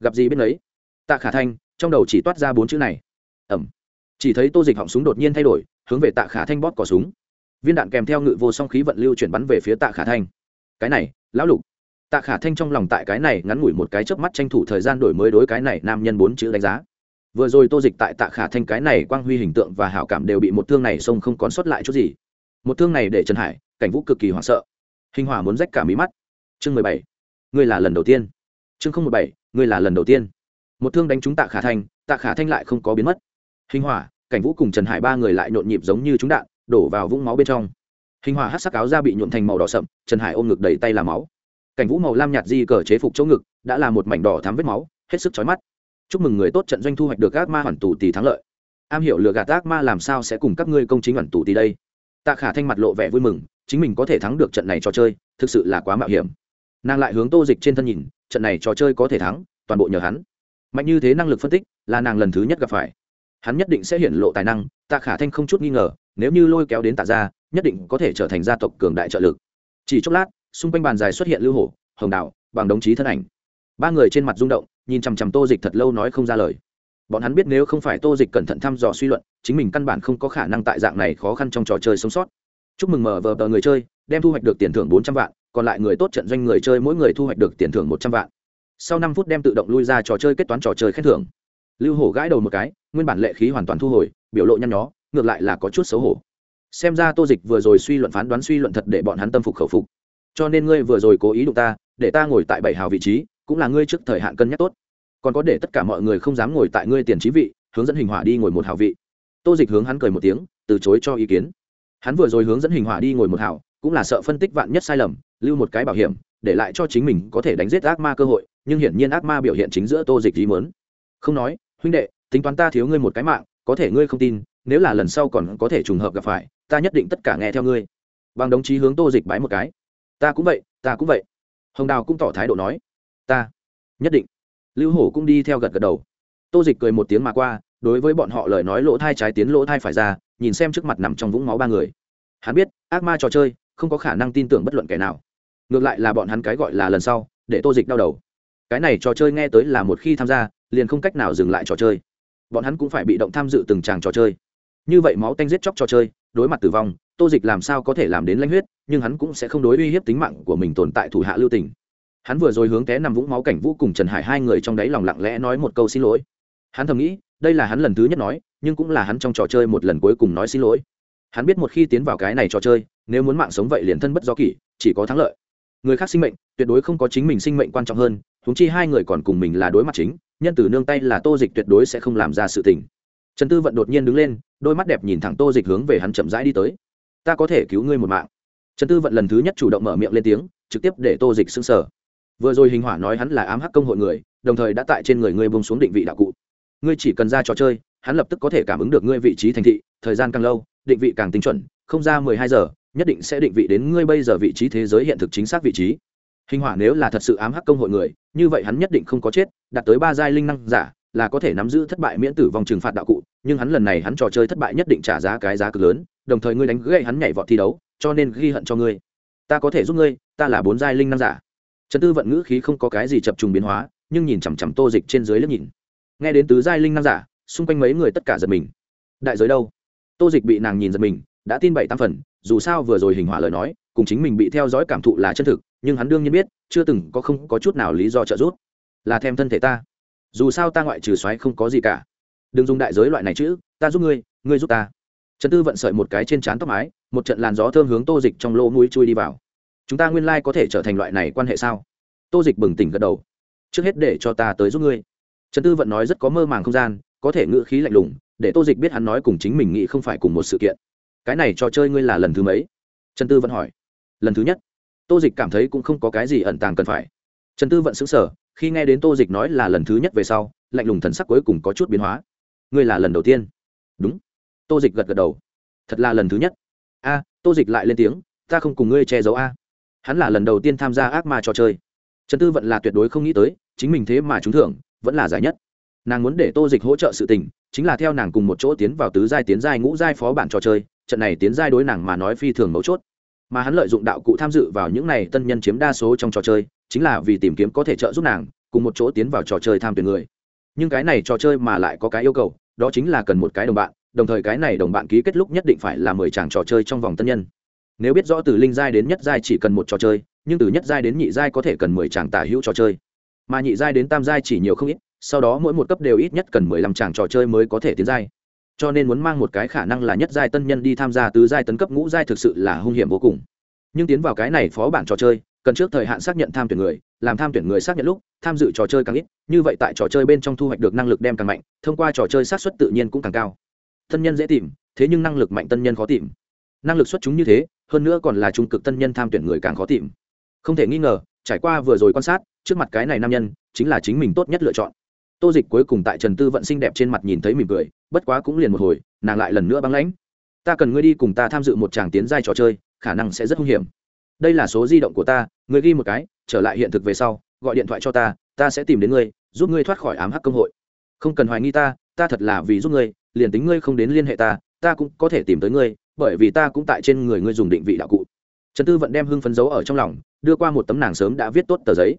gặp gì biết lấy tạ khả thanh, trong đầu chỉ toát ra bốn chữ này. Ẩm. Chỉ thấy tô dịch họng súng đột nhiên thay đổi, hướng về tạ khả thanh bóp cỏ súng. Viên đạn kèm theo ngự vô song khí vận lưu chuyển bắn về phía tạ khả thanh cái này, lão lục. Tạ khả thanh trong lòng tại cái này ngắn ngủi một cái chớp mắt tranh thủ thời gian đổi mới đối cái này nam nhân bốn chữ đánh giá. Vừa rồi tô dịch tại tạ khả thanh cái này quang huy hình tượng và hảo cảm đều bị một thương này xông không còn sót lại chút gì. Một thương này để trần hải, cảnh vũ cực kỳ hoảng sợ. Hình hỏa muốn rách cả mí mắt. Chương mười bảy. Ngươi là lần đầu tiên. Chương không một bảy, ngươi là lần đầu tiên. Một thương đánh trúng tạ khả thanh, tạ khả thanh lại không có biến mất. Hình hỏa, cảnh vũ cùng trần hải ba người lại nhộn nhịp giống như chúng đạn, đổ vào vũng máu bên trong hình hòa hát sắc áo da bị nhuộn thành màu đỏ sậm, trần hải ôm ngực đầy tay là máu. Cảnh vũ màu lam nhạt di cờ chế phục chỗ ngực, đã là một mảnh đỏ thắm vết máu, hết sức chói mắt. Chúc mừng người tốt trận doanh thu hoạch được các ma hoàn tù tỷ thắng lợi. Am hiểu lừa gạt ác ma làm sao sẽ cùng các ngươi công chính hoàn tù tỷ đây. Tạ khả thanh mặt lộ vẻ vui mừng, chính mình có thể thắng được trận này trò chơi, thực sự là quá mạo hiểm. Nàng lại hướng tô dịch trên thân nhìn, trận này trò chơi có thể thắng, toàn bộ nhờ hắn. Mạnh như thế năng lực phân tích, là nàng lần thứ nhất gặp phải. Hắn nhất định sẽ hiện lộ tài năng, tạ khả thanh không chút nghi ngờ, nếu như lôi kéo đến tạ gia nhất định có thể trở thành gia tộc cường đại trợ lực. Chỉ chốc lát, xung quanh bàn dài xuất hiện lưu hổ, hồng đạo bằng đồng chí thân ảnh. Ba người trên mặt rung động, nhìn chằm chằm tô dịch thật lâu nói không ra lời. Bọn hắn biết nếu không phải tô dịch cẩn thận thăm dò suy luận, chính mình căn bản không có khả năng tại dạng này khó khăn trong trò chơi sống sót. Chúc mừng mở vờ tờ người chơi, đem thu hoạch được tiền thưởng bốn trăm vạn, còn lại người tốt trận doanh người chơi mỗi người thu hoạch được tiền thưởng một trăm vạn. Sau năm phút đem tự động lui ra trò chơi kết toán trò chơi khen thưởng. Lưu hổ gãi đầu một cái, nguyên bản lệ khí hoàn toàn thu hồi, biểu lộ nhăn nhó, ngược lại là có chút xấu hổ xem ra tô dịch vừa rồi suy luận phán đoán suy luận thật để bọn hắn tâm phục khẩu phục. Cho nên ngươi vừa rồi cố ý đụng ta, để ta ngồi tại bảy hào vị trí, cũng là ngươi trước thời hạn cân nhắc tốt. Còn có để tất cả mọi người không dám ngồi tại ngươi tiền trí vị, hướng dẫn hình hỏa đi ngồi một hào vị. Tô dịch hướng hắn cười một tiếng, từ chối cho ý kiến. Hắn vừa rồi hướng dẫn hình hỏa đi ngồi một hào, cũng là sợ phân tích vạn nhất sai lầm, lưu một cái bảo hiểm, để lại cho chính mình có thể đánh giết ác ma cơ hội, nhưng hiển nhiên ác ma biểu hiện chính giữa tô dịch ý mớn không nói, huynh đệ, tính toán ta thiếu ngươi một cái mạng, có thể ngươi không tin, nếu là lần sau còn có thể trùng hợp gặp phải ta nhất định tất cả nghe theo ngươi. Bằng đồng chí hướng tô dịch bái một cái. Ta cũng vậy, ta cũng vậy. Hồng đào cũng tỏ thái độ nói. Ta nhất định. Lưu hổ cũng đi theo gật gật đầu. Tô dịch cười một tiếng mà qua, đối với bọn họ lời nói lỗ thai trái tiến lỗ thai phải ra, nhìn xem trước mặt nằm trong vũng máu ba người. Hắn biết, ác ma trò chơi, không có khả năng tin tưởng bất luận kẻ nào. Ngược lại là bọn hắn cái gọi là lần sau, để tô dịch đau đầu. Cái này trò chơi nghe tới là một khi tham gia, liền không cách nào dừng lại trò chơi. Bọn hắn cũng phải bị động tham dự từng tràng trò chơi. Như vậy máu tanh giết chóc trò chơi đối mặt tử vong, tô dịch làm sao có thể làm đến lãnh huyết, nhưng hắn cũng sẽ không đối uy hiếp tính mạng của mình tồn tại thủ hạ lưu tỉnh hắn vừa rồi hướng té nằm vũng máu cảnh vũ cùng trần hải hai người trong đáy lòng lặng lẽ nói một câu xin lỗi. Hắn thầm nghĩ, đây là hắn lần thứ nhất nói, nhưng cũng là hắn trong trò chơi một lần cuối cùng nói xin lỗi. Hắn biết một khi tiến vào cái này trò chơi, nếu muốn mạng sống vậy liền thân bất do kỷ, chỉ có thắng lợi. Người khác sinh mệnh, tuyệt đối không có chính mình sinh mệnh quan trọng hơn thúng chi hai người còn cùng mình là đối mặt chính, nhân từ nương tay là tô dịch tuyệt đối sẽ không làm ra sự tình. Trần tư vận đột nhiên đứng lên đôi mắt đẹp nhìn thẳng tô dịch hướng về hắn chậm rãi đi tới. Ta có thể cứu ngươi một mạng. Trần tư vận lần thứ nhất chủ động mở miệng lên tiếng, trực tiếp để tô dịch xưng sở vừa rồi hình hỏa nói hắn là ám hắc công hội người, đồng thời đã tại trên người ngươi bông xuống định vị đạo cụ. Ngươi chỉ cần ra trò chơi, hắn lập tức có thể cảm ứng được ngươi vị trí thành thị, thời gian càng lâu, định vị càng tinh chuẩn, không ra mười hai giờ, nhất định sẽ định vị đến ngươi bây giờ vị trí thế giới hiện thực chính xác vị trí. Hình hỏa nếu là thật sự ám hắc công hội người, như vậy hắn nhất định không có chết, đạt tới ba giai linh năng giả là có thể nắm giữ thất bại miễn tử vong trừng phạt đạo cụ, nhưng hắn lần này hắn trò chơi thất bại nhất định trả giá cái giá cực lớn, đồng thời ngươi đánh gãy hắn nhảy vọt thi đấu, cho nên ghi hận cho ngươi. Ta có thể giúp ngươi, ta là bốn giai linh năng giả. Trần tư vận ngữ khí không có cái gì chập trùng biến hóa, nhưng nhìn chằm chằm tô dịch trên dưới lớp nhìn. Nghe đến tứ giai linh năng giả, xung quanh mấy người tất cả giật mình. Đại giới đâu? Tô dịch bị nàng nhìn giật mình, đã tin bảy tam phần, dù sao vừa rồi hình hỏa lời nói, cùng chính mình bị theo dõi cảm thụ là chân thực, nhưng hắn đương nhiên biết, chưa từng có không có chút nào lý do trợ giúp. Là thêm thân thể ta dù sao ta ngoại trừ xoáy không có gì cả. Đừng dùng đại giới loại này chứ ta giúp ngươi ngươi giúp ta. Trần tư vận sợi một cái trên trán tóc mái, một trận làn gió thơm hướng tô dịch trong lỗ mũi chui đi vào. Chúng ta nguyên lai có thể trở thành loại này quan hệ sao? Tô dịch bừng tỉnh gật đầu. Trước hết để cho ta tới giúp ngươi. Trần tư vận nói rất có mơ màng không gian, có thể ngữ khí lạnh lùng, để tô dịch biết hắn nói cùng chính mình nghĩ không phải cùng một sự kiện. Cái này trò chơi ngươi là lần thứ mấy? Trần tư vận hỏi. Lần thứ nhất. Tô dịch cảm thấy cũng không có cái gì ẩn tàng cần phải. Trần tư vận xứng sở khi nghe đến tô dịch nói là lần thứ nhất về sau, lạnh lùng thần sắc cuối cùng có chút biến hóa. Ngươi là lần đầu tiên. Đúng. Tô dịch gật gật đầu. Thật là lần thứ nhất. A, tô dịch lại lên tiếng, ta không cùng ngươi che giấu a. Hắn là lần đầu tiên tham gia ác ma trò chơi. Trần tư vận là tuyệt đối không nghĩ tới, chính mình thế mà trúng thưởng, vẫn là giải nhất. Nàng muốn để tô dịch hỗ trợ sự tình, chính là theo nàng cùng một chỗ tiến vào tứ giai tiến giai ngũ giai phó bản trò chơi, trận này tiến giai đối nàng mà nói phi thường mấu chốt. Mà hắn lợi dụng đạo cụ tham dự vào những này tân nhân chiếm đa số trong trò chơi chính là vì tìm kiếm có thể trợ giúp nàng, cùng một chỗ tiến vào trò chơi tham tuyển người. Nhưng cái này trò chơi mà lại có cái yêu cầu, đó chính là cần một cái đồng bạn, đồng thời cái này đồng bạn ký kết lúc nhất định phải là mười chàng trò chơi trong vòng tân nhân. Nếu biết rõ từ linh giai đến nhất giai chỉ cần một trò chơi, nhưng từ nhất giai đến nhị giai có thể cần mười chàng tả hữu trò chơi. Mà nhị giai đến tam giai chỉ nhiều không ít, sau đó mỗi một cấp đều ít nhất cần mười lăm chàng trò chơi mới có thể tiến giai. Cho nên muốn mang một cái khả năng là nhất giai tân nhân đi tham gia tứ giai tấn cấp ngũ giai thực sự là hung hiểm vô cùng. Nhưng tiến vào cái này phó bản trò chơi cần trước thời hạn xác nhận tham tuyển người, làm tham tuyển người xác nhận lúc, tham dự trò chơi càng ít, như vậy tại trò chơi bên trong thu hoạch được năng lực đem càng mạnh, thông qua trò chơi sát xuất tự nhiên cũng càng cao. Tân nhân dễ tìm, thế nhưng năng lực mạnh tân nhân khó tìm. Năng lực xuất chúng như thế, hơn nữa còn là trung cực tân nhân tham tuyển người càng khó tìm. Không thể nghi ngờ, trải qua vừa rồi quan sát, trước mặt cái này nam nhân, chính là chính mình tốt nhất lựa chọn. Tô dịch cuối cùng tại trần tư vận xinh đẹp trên mặt nhìn thấy mỉm cười, bất quá cũng liền một hồi, nàng lại lần nữa băng lãnh. Ta cần ngươi đi cùng ta tham dự một tràng tiến giai trò chơi, khả năng sẽ rất hung hiểm đây là số di động của ta ngươi ghi một cái, trở lại hiện thực về sau, gọi điện thoại cho ta ta sẽ tìm đến ngươi, giúp ngươi thoát khỏi ám hắc công hội. Không cần hoài nghi ta ta thật là vì giúp ngươi, liền tính ngươi không đến liên hệ ta ta cũng có thể tìm tới ngươi, bởi vì ta cũng tại trên người ngươi dùng định vị đạo cụ. Trần tư vẫn đem hưng phấn dấu ở trong lòng, đưa qua một tấm nàng sớm đã viết tốt tờ giấy.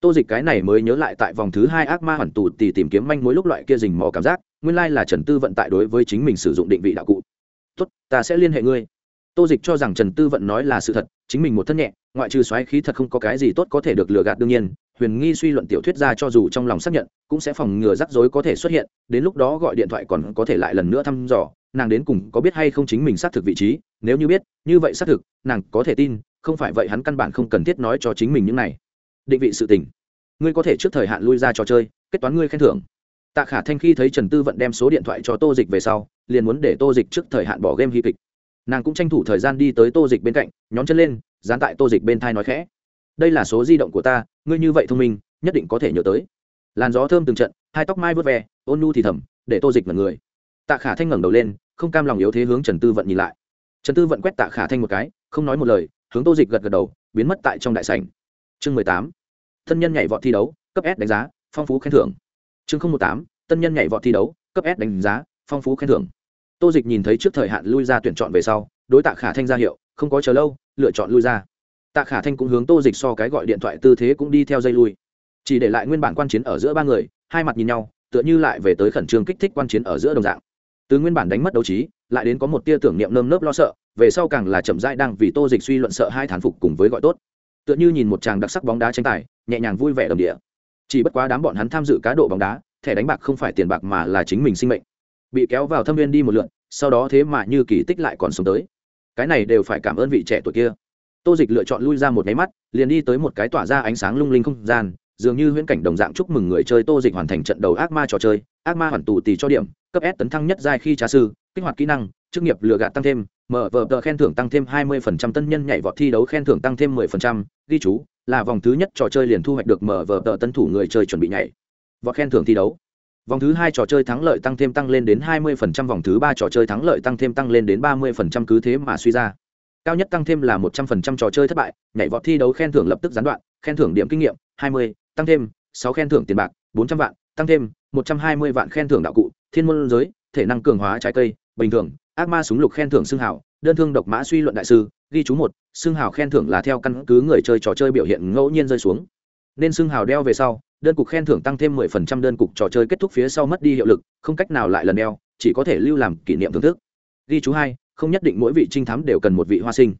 Tô dịch cái này mới nhớ lại tại vòng thứ hai ác ma hoàn tù thì tìm kiếm manh mối lúc loại kia rình mò cảm giác, nguyên lai là trần tư vận tại đối với chính mình sử dụng định vị đạo cụ. Tốt, ta sẽ liên hệ ngươi tô dịch cho rằng trần tư vận nói là sự thật, chính mình một thân nhẹ, ngoại trừ xoáy khí thật không có cái gì tốt có thể được lừa gạt đương nhiên, huyền nghi suy luận tiểu thuyết ra cho dù trong lòng xác nhận, cũng sẽ phòng ngừa rắc rối có thể xuất hiện, đến lúc đó gọi điện thoại còn có thể lại lần nữa thăm dò, nàng đến cùng có biết hay không chính mình xác thực vị trí, nếu như biết, như vậy xác thực, nàng có thể tin, không phải vậy hắn căn bản không cần thiết nói cho chính mình những này. Định vị sự tình. Ngươi có thể trước thời hạn lui ra trò chơi, kết toán ngươi khen thưởng. Tạ khả thanh khi thấy trần tư vận đem số điện thoại cho tô dịch về sau, liền muốn để tô dịch trước thời hạn bỏ game hy kịch nàng cũng tranh thủ thời gian đi tới tô dịch bên cạnh, nhón chân lên, dán tại tô dịch bên thai nói khẽ. Đây là số di động của ta, ngươi như vậy thông minh, nhất định có thể nhớ tới. Làn gió thơm từng trận, hai tóc mai vớt ve, ôn nu thì thầm, để tô dịch mật người. Tạ khả thanh ngẩng đầu lên, không cam lòng yếu thế hướng trần tư vận nhìn lại. Trần tư vận quét tạ khả thanh một cái, không nói một lời, hướng tô dịch gật gật đầu, biến mất tại trong đại sảnh. Chương mười tám thân nhân nhảy vọt thi đấu, cấp s đánh giá, phong phú khen thưởng. Chương không một tám, tân nhân nhảy vọt thi đấu, cấp s đánh giá, phong phú khen thưởng tô dịch nhìn thấy trước thời hạn lui ra tuyển chọn về sau, đối tạ khả thanh ra hiệu, không có chờ lâu, lựa chọn lui ra. Tạ khả thanh cũng hướng tô dịch so cái gọi điện thoại tư thế cũng đi theo dây lui. Chỉ để lại nguyên bản quan chiến ở giữa ba người, hai mặt nhìn nhau, tựa như lại về tới khẩn trương kích thích quan chiến ở giữa đồng dạng. Từ nguyên bản đánh mất đấu trí, lại đến có một tia tưởng niệm nơm nớp lo sợ, về sau càng là chậm rãi đang vì tô dịch suy luận sợ hai thán phục cùng với gọi tốt. Tựa như nhìn một chàng đặc sắc bóng đá tranh tài, nhẹ nhàng vui vẻ đồng địa. Chỉ bất quá đám bọn hắn tham dự cá độ bóng đá, thẻ đánh bạc không phải tiền bạc mà là chính mình sinh mệnh bị kéo vào thâm viên đi một lượn, sau đó thế mà như kỳ tích lại còn sống tới. Cái này đều phải cảm ơn vị trẻ tuổi kia. Tô dịch lựa chọn lui ra một máy mắt, liền đi tới một cái tỏa ra ánh sáng lung linh không gian, dường như huyễn cảnh đồng dạng chúc mừng người chơi tô dịch hoàn thành trận đầu ác ma trò chơi, ác ma hoàn tù tì cho điểm, cấp s tấn thăng nhất giai khi trà sư, kích hoạt kỹ năng, chức nghiệp lừa gạt tăng thêm, mở vờ tờ khen thưởng tăng thêm hai mươi phần trăm, tân nhân nhảy vọt thi đấu khen thưởng tăng thêm mười phần trăm, ghi chú, là vòng thứ nhất trò chơi liền thu hoạch được mở vờ tờ tân thủ người chơi chuẩn bị nhảy, vọt khen thưởng thi đấu vòng thứ hai trò chơi thắng lợi tăng thêm tăng lên đến hai mươi phần trăm vòng thứ ba trò chơi thắng lợi tăng thêm tăng lên đến ba mươi phần trăm cứ thế mà suy ra. Cao nhất tăng thêm là một trăm phần trăm trò chơi thất bại nhảy vọt thi đấu khen thưởng lập tức gián đoạn khen thưởng điểm kinh nghiệm hai mươi tăng thêm 6 khen thưởng tiền bạc bốn trăm vạn tăng thêm một trăm hai mươi vạn khen thưởng đạo cụ thiên môn giới thể năng cường hóa trái cây bình thường ác ma súng lục khen thưởng xương hào, đơn thương độc mã suy luận đại sư ghi chú một xương hào khen thưởng là theo căn cứ người chơi trò chơi biểu hiện ngẫu nhiên rơi xuống. Nên xương hào đeo về sau đơn cục khen thưởng tăng thêm mười phần trăm đơn cục trò chơi kết thúc phía sau mất đi hiệu lực, không cách nào lại lần đeo, chỉ có thể lưu làm kỷ niệm thưởng thức. Ghi chú hai, không nhất định mỗi vị trinh thám đều cần một vị hoa sinh.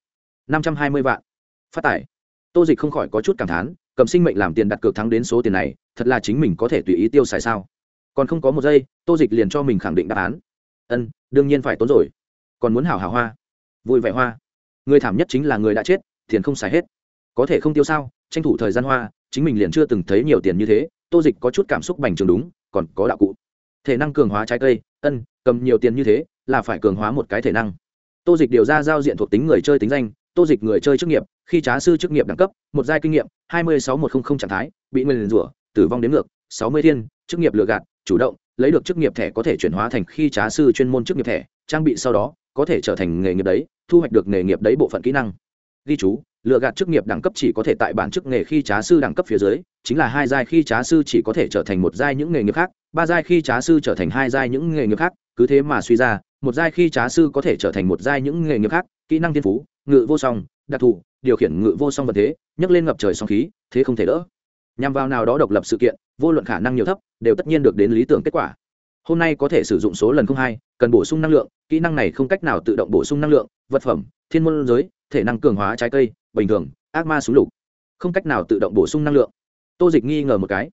Năm trăm hai mươi vạn. Phát tải. Tô dịch không khỏi có chút cảm thán, cầm sinh mệnh làm tiền đặt cược thắng đến số tiền này, thật là chính mình có thể tùy ý tiêu xài sao. Còn không có một giây, tô dịch liền cho mình khẳng định đáp án. Ân, đương nhiên phải tốn rồi. Còn muốn hảo hảo hoa. Vui vẻ hoa. Người thảm nhất chính là người đã chết, tiền không xài hết. Có thể không tiêu sao, tranh thủ thời gian hoa chính mình liền chưa từng thấy nhiều tiền như thế, tô dịch có chút cảm xúc bành trường đúng, còn có đạo cụ. Thể năng cường hóa trái cây, ân, cầm nhiều tiền như thế, là phải cường hóa một cái thể năng. Tô dịch điều ra giao diện thuộc tính người chơi tính danh, tô dịch người chơi chức nghiệp, khi trá sư chức nghiệp đẳng cấp, một giai kinh nghiệm, hai mươi sáu một trăm linh trạng thái, bị nguyên rủa, tử vong đến ngược, sáu mươi thiên, chức nghiệp lừa gạt, chủ động, lấy được chức nghiệp thẻ có thể chuyển hóa thành khi trá sư chuyên môn chức nghiệp thẻ, trang bị sau đó, có thể trở thành nghề nghiệp đấy, thu hoạch được nghề nghiệp đấy bộ phận kỹ năng ghi chú, lựa gạt chức nghiệp đẳng cấp chỉ có thể tại bản chức nghề khi trá sư đẳng cấp phía dưới, chính là hai giai khi trá sư chỉ có thể trở thành một giai những nghề nghiệp khác, ba giai khi trá sư trở thành hai giai những nghề nghiệp khác, cứ thế mà suy ra, một giai khi trá sư có thể trở thành một giai những nghề nghiệp khác, kỹ năng thiên phú, ngự vô song, đặc thù, điều khiển ngự vô song vật thế, nhấc lên ngập trời song khí, thế không thể đỡ. Nhằm vào nào đó độc lập sự kiện, vô luận khả năng nhiều thấp, đều tất nhiên được đến lý tưởng kết quả. Hôm nay có thể sử dụng số lần không hai cần bổ sung năng lượng, kỹ năng này không cách nào tự động bổ sung năng lượng, vật phẩm, thiên môn giới, thể năng cường hóa trái cây, bình thường, ác ma súng lục. Không cách nào tự động bổ sung năng lượng. Tô dịch nghi ngờ một cái.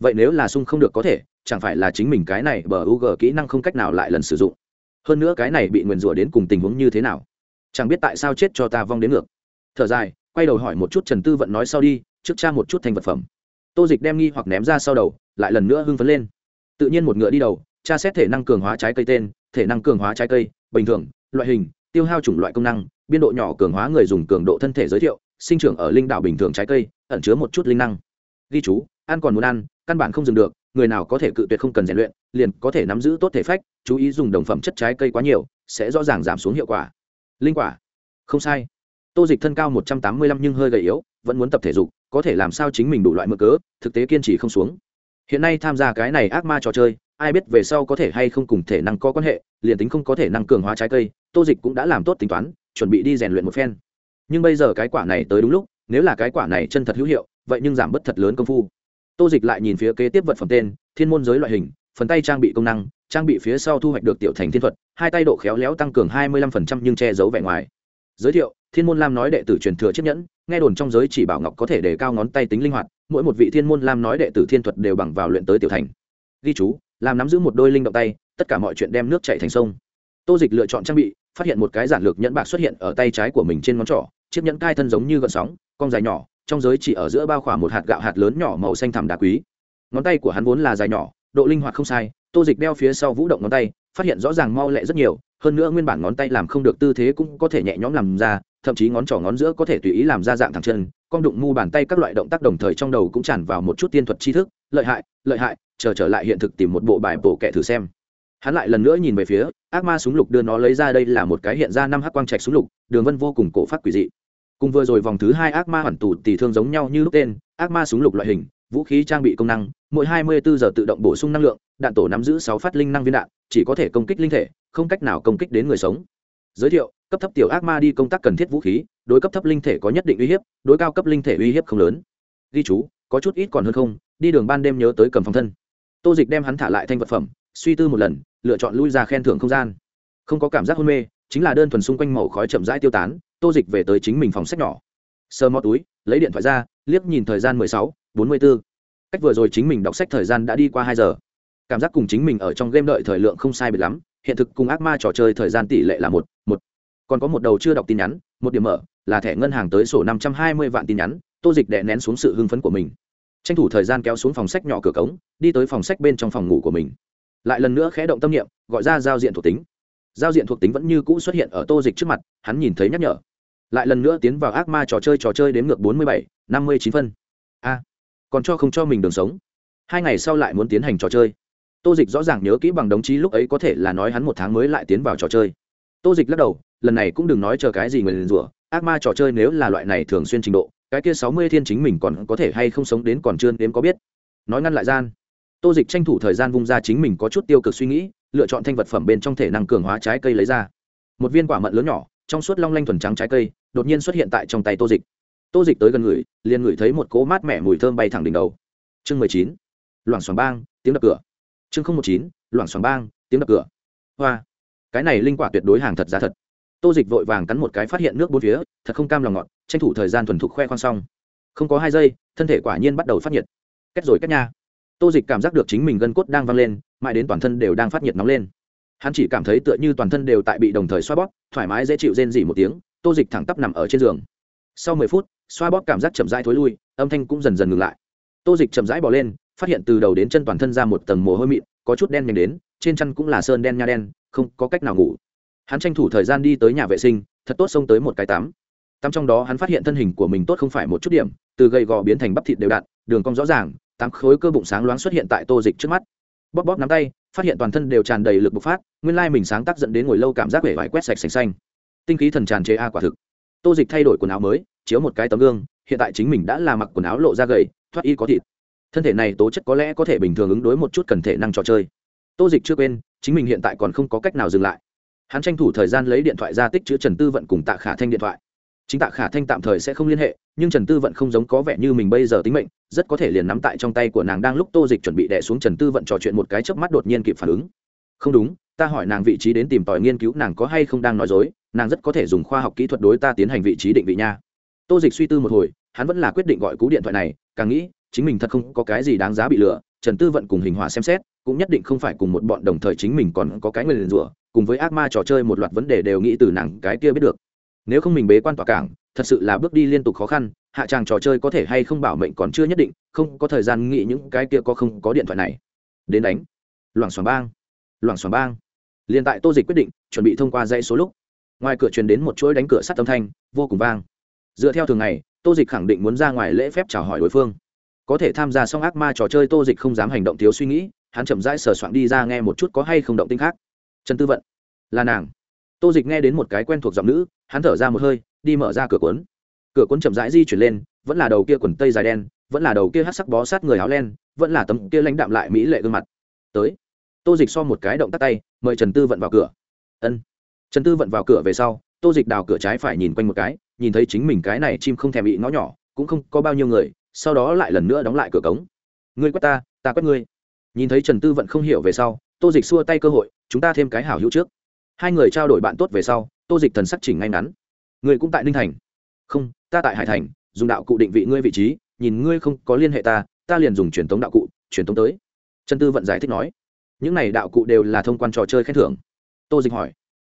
Vậy nếu là sung không được có thể, chẳng phải là chính mình cái này bờ u g kỹ năng không cách nào lại lần sử dụng? Hơn nữa cái này bị nguyền rủa đến cùng tình huống như thế nào? Chẳng biết tại sao chết cho ta vong đến ngược. Thở dài, quay đầu hỏi một chút trần tư vận nói sau đi, trước cha một chút thành vật phẩm. Tô dịch đem nghi hoặc ném ra sau đầu, lại lần nữa hưng phấn lên. Tự nhiên một ngựa đi đầu, tra xét thể năng cường hóa trái cây tên thể năng cường hóa trái cây, bình thường, loại hình, tiêu hao chủng loại công năng, biên độ nhỏ cường hóa người dùng cường độ thân thể giới thiệu, sinh trưởng ở linh đạo bình thường trái cây, ẩn chứa một chút linh năng. Ghi chú, ăn còn muốn ăn, căn bản không dừng được, người nào có thể cự tuyệt không cần rèn luyện, liền có thể nắm giữ tốt thể phách, chú ý dùng đồng phẩm chất trái cây quá nhiều, sẽ rõ ràng giảm xuống hiệu quả. Linh quả. Không sai. Tô dịch thân cao một trăm tám mươi lăm nhưng hơi gầy yếu, vẫn muốn tập thể dục, có thể làm sao chính mình đủ loại mơ cớ, thực tế kiên trì không xuống. Hiện nay tham gia cái này ác ma trò chơi ai biết về sau có thể hay không cùng thể năng có quan hệ, liền tính không có thể năng cường hóa trái cây, tô dịch cũng đã làm tốt tính toán, chuẩn bị đi rèn luyện một phen. Nhưng bây giờ cái quả này tới đúng lúc, nếu là cái quả này chân thật hữu hiệu, vậy nhưng giảm bớt thật lớn công phu. Tô dịch lại nhìn phía kế tiếp vật phẩm tên, thiên môn giới loại hình, phần tay trang bị công năng, trang bị phía sau thu hoạch được tiểu thành thiên thuật, hai tay độ khéo léo tăng cường hai mươi lăm phần trăm nhưng che giấu vẻ ngoài. Giới thiệu, thiên môn lam nói đệ tử truyền thừa chiếc nhẫn, nghe đồn trong giới chỉ bảo ngọc có thể đề cao ngón tay tính linh hoạt, mỗi một vị thiên môn lam nói đệ tử thiên thuật đều bằng vào luyện tới tiểu thành. Ghi chú làm nắm giữ một đôi linh động tay, tất cả mọi chuyện đem nước chạy thành sông. Tô dịch lựa chọn trang bị, phát hiện một cái giản lược nhẫn bạc xuất hiện ở tay trái của mình trên ngón trỏ, chiếc nhẫn cai thân giống như gợn sóng con dài nhỏ, trong giới chỉ ở giữa bao khoảng một hạt gạo hạt lớn nhỏ màu xanh thẳm đá quý. Ngón tay của hắn vốn là dài nhỏ, độ linh hoạt không sai, tô dịch đeo phía sau vũ động ngón tay, phát hiện rõ ràng mau lẹ rất nhiều, hơn nữa nguyên bản ngón tay làm không được tư thế cũng có thể nhẹ nhõm làm ra, thậm chí ngón trỏ ngón giữa có thể tùy ý làm ra dạng thẳng chân con đụng mu bàn tay các loại động tác đồng thời trong đầu cũng tràn vào một chút tiên thuật tri thức, lợi hại lợi hại chờ trở lại hiện thực tìm một bộ bài bổ kệ thử xem. Hắn lại lần nữa nhìn về phía, ác ma súng lục đưa nó lấy ra đây là một cái hiện ra năm hắc quang trạch súng lục, đường vân vô cùng cổ phát quỷ dị. Cùng vừa rồi vòng thứ hai ác ma hoàn tù tỷ thương giống nhau như lúc tên, ác ma súng lục loại hình, vũ khí trang bị công năng, mỗi 24 giờ tự động bổ sung năng lượng, đạn tổ nắm giữ sáu phát linh năng viên đạn, chỉ có thể công kích linh thể, không cách nào công kích đến người sống. Giới thiệu, cấp thấp tiểu ác ma đi công tác cần thiết vũ khí, đối cấp thấp linh thể có nhất định uy hiếp, đối cao cấp linh thể uy hiếp không lớn. Ghi chú, có chút ít còn hơn không, đi đường ban đêm nhớ tới cầm phòng thân tô dịch đem hắn thả lại thanh vật phẩm, suy tư một lần, lựa chọn lui ra khen thưởng không gian. Không có cảm giác hôn mê, chính là đơn thuần xung quanh màu khói chậm rãi tiêu tán, tô dịch về tới chính mình phòng sách nhỏ. Sơ mó túi, lấy điện thoại ra, liếc nhìn thời gian mười sáu, bốn mươi b ố cách vừa rồi chính mình đọc sách thời gian đã đi qua hai giờ. Cảm giác cùng chính mình ở trong game đợi thời lượng không sai biệt lắm, hiện thực cùng ác ma trò chơi thời gian tỷ lệ là một một. Còn có một đầu chưa đọc tin nhắn, một điểm mở, là thẻ ngân hàng tới sổ năm trăm hai mươi vạn tin nhắn, tô dịch đè nén xuống sự hưng phấn của mình tranh thủ thời gian kéo xuống phòng sách nhỏ cửa cống, đi tới phòng sách bên trong phòng ngủ của mình. Lại lần nữa khẽ động tâm niệm, gọi ra giao diện thuộc tính. Giao diện thuộc tính vẫn như cũ xuất hiện ở tô dịch trước mặt, hắn nhìn thấy nhắc nhở. Lại lần nữa tiến vào ác ma trò chơi trò chơi đến ngược bốn mươi bảy, năm mươi chín phân. A, còn cho không cho mình đường sống. Hai ngày sau lại muốn tiến hành trò chơi. Tô dịch rõ ràng nhớ kỹ bằng đồng chí lúc ấy có thể là nói hắn một tháng mới lại tiến vào trò chơi. Tô dịch lắc đầu, lần này cũng đừng nói chờ cái gì người liền rủa, ác ma trò chơi nếu là loại này thường xuyên trình độ cái kia sáu mươi thiên chính mình còn có thể hay không sống đến còn chưa đếm có biết. Nói ngăn lại gian, tô dịch tranh thủ thời gian vung ra chính mình có chút tiêu cực suy nghĩ, lựa chọn thanh vật phẩm bên trong thể năng cường hóa trái cây lấy ra. Một viên quả mận lớn nhỏ, trong suốt long lanh thuần trắng trái cây, đột nhiên xuất hiện tại trong tay tô dịch. Tô dịch tới gần người, liền ngửi thấy một cỗ mát mẻ mùi thơm bay thẳng đỉnh đầu. Chương mười chín, loảng xoảng bang, tiếng đập cửa. Chương không một chín, loảng xoảng bang, tiếng đập cửa. Hoa, cái này linh quả tuyệt đối hàng thật giá thật tô dịch vội vàng cắn một cái phát hiện nước bốn phía, thật không cam lòng ngọt tranh thủ thời gian thuần thục khoe khoang xong. Không có hai giây, thân thể quả nhiên bắt đầu phát nhiệt. Cách rồi cách nha. Tô dịch cảm giác được chính mình gân cốt đang văng lên, mãi đến toàn thân đều đang phát nhiệt nóng lên. Hắn chỉ cảm thấy tựa như toàn thân đều tại bị đồng thời xoa bóp, thoải mái dễ chịu rên dỉ một tiếng, tô dịch thẳng tắp nằm ở trên giường. Sau mười phút, xoa bóp cảm giác chậm rãi thối lui, âm thanh cũng dần dần ngừng lại. Tô dịch chậm rãi bỏ lên, phát hiện từ đầu đến chân toàn thân ra một tầng mồ hôi mịn, có chút đen nhanh đến, trên chân cũng là sơn đen nha đen, không có cách nào ngủ hắn tranh thủ thời gian đi tới nhà vệ sinh, thật tốt xông tới một cái tắm. Tắm trong đó hắn phát hiện thân hình của mình tốt không phải một chút điểm, từ gầy gò biến thành bắp thịt đều đặn, đường cong rõ ràng, tám khối cơ bụng sáng loáng xuất hiện tại tô dịch trước mắt. Bóp bóp nắm tay, phát hiện toàn thân đều tràn đầy lực bộc phát, nguyên lai mình sáng tác dẫn đến ngồi lâu cảm giác vẻ vải quét sạch sành xanh. Tinh khí thần tràn chế a quả thực. Tô dịch thay đổi quần áo mới, chiếu một cái tấm gương, hiện tại chính mình đã là mặc quần áo lộ ra gầy, thoát y có thịt. Thân thể này tố chất có lẽ có thể bình thường ứng đối một chút cần thể năng trò chơi. Tô dịch chưa quên, chính mình hiện tại còn không có cách nào dừng lại hắn tranh thủ thời gian lấy điện thoại ra tích chữ trần tư vận cùng tạ khả thanh điện thoại. Chính tạ khả thanh tạm thời sẽ không liên hệ, nhưng trần tư vận không giống có vẻ như mình bây giờ tính mệnh, rất có thể liền nắm tại trong tay của nàng đang lúc tô dịch chuẩn bị đẻ xuống trần tư vận trò chuyện một cái chớp mắt đột nhiên kịp phản ứng. Không đúng, ta hỏi nàng vị trí đến tìm tòi nghiên cứu nàng có hay không đang nói dối, nàng rất có thể dùng khoa học kỹ thuật đối ta tiến hành vị trí định vị nha. Tô dịch suy tư một hồi, hắn vẫn là quyết định gọi cú điện thoại này, càng nghĩ, chính mình thật không có cái gì đáng giá bị lừa, trần tư vận cùng hình hòa xem xét, cũng nhất định không phải cùng một bọn đồng thời chính mình còn có cái người liền rủa cùng với ác ma trò chơi một loạt vấn đề đều nghĩ từ nàng cái kia biết được. Nếu không mình bế quan tỏa cảng, thật sự là bước đi liên tục khó khăn, hạ tràng trò chơi có thể hay không bảo mệnh còn chưa nhất định, không có thời gian nghĩ những cái kia có không có điện thoại này. Đến đánh. Loảng xoảng bang. Loảng xoảng bang. Liền tại tô dịch quyết định, chuẩn bị thông qua dãy số lúc. Ngoài cửa truyền đến một chuỗi đánh cửa sắt âm thanh, vô cùng vang. Dựa theo thường ngày, tô dịch khẳng định muốn ra ngoài lễ phép chào hỏi đối phương. Có thể tham gia xong ác ma trò chơi, tô dịch không dám hành động thiếu suy nghĩ, hắn chậm rãi sờ soạn đi ra nghe một chút có hay không động tinh khác trần tư vận. Là nàng. Tô dịch nghe đến một cái quen thuộc giọng nữ, hắn thở ra một hơi, đi mở ra cửa cuốn. Cửa cuốn chậm rãi di chuyển lên, vẫn là đầu kia quần tây dài đen, vẫn là đầu kia hát sắc bó sát người áo len, vẫn là tấm kia lãnh đạm lại mỹ lệ gương mặt. Tới. Tô dịch so một cái động tắt tay, mời trần tư vận vào cửa. Ân. Trần tư vận vào cửa về sau, tô dịch đào cửa trái phải nhìn quanh một cái, nhìn thấy chính mình cái này chim không thèm bị ngõ nhỏ, cũng không có bao nhiêu người, sau đó lại lần nữa đóng lại cửa cống. Ngươi quét ta ta quét ngươi. Nhìn thấy trần tư vận không hiểu về sau, tô dịch xua tay cơ hội chúng ta thêm cái hảo hữu trước. Hai người trao đổi bạn tốt về sau, tô dịch thần sắc chỉnh ngay ngắn. Người cũng tại ninh thành. Không, ta tại hải thành, dùng đạo cụ định vị ngươi vị trí, nhìn ngươi không có liên hệ ta ta liền dùng truyền thống đạo cụ, truyền thống tới. Trần tư vận giải thích nói. Những này đạo cụ đều là thông quan trò chơi khen thưởng. Tô dịch hỏi.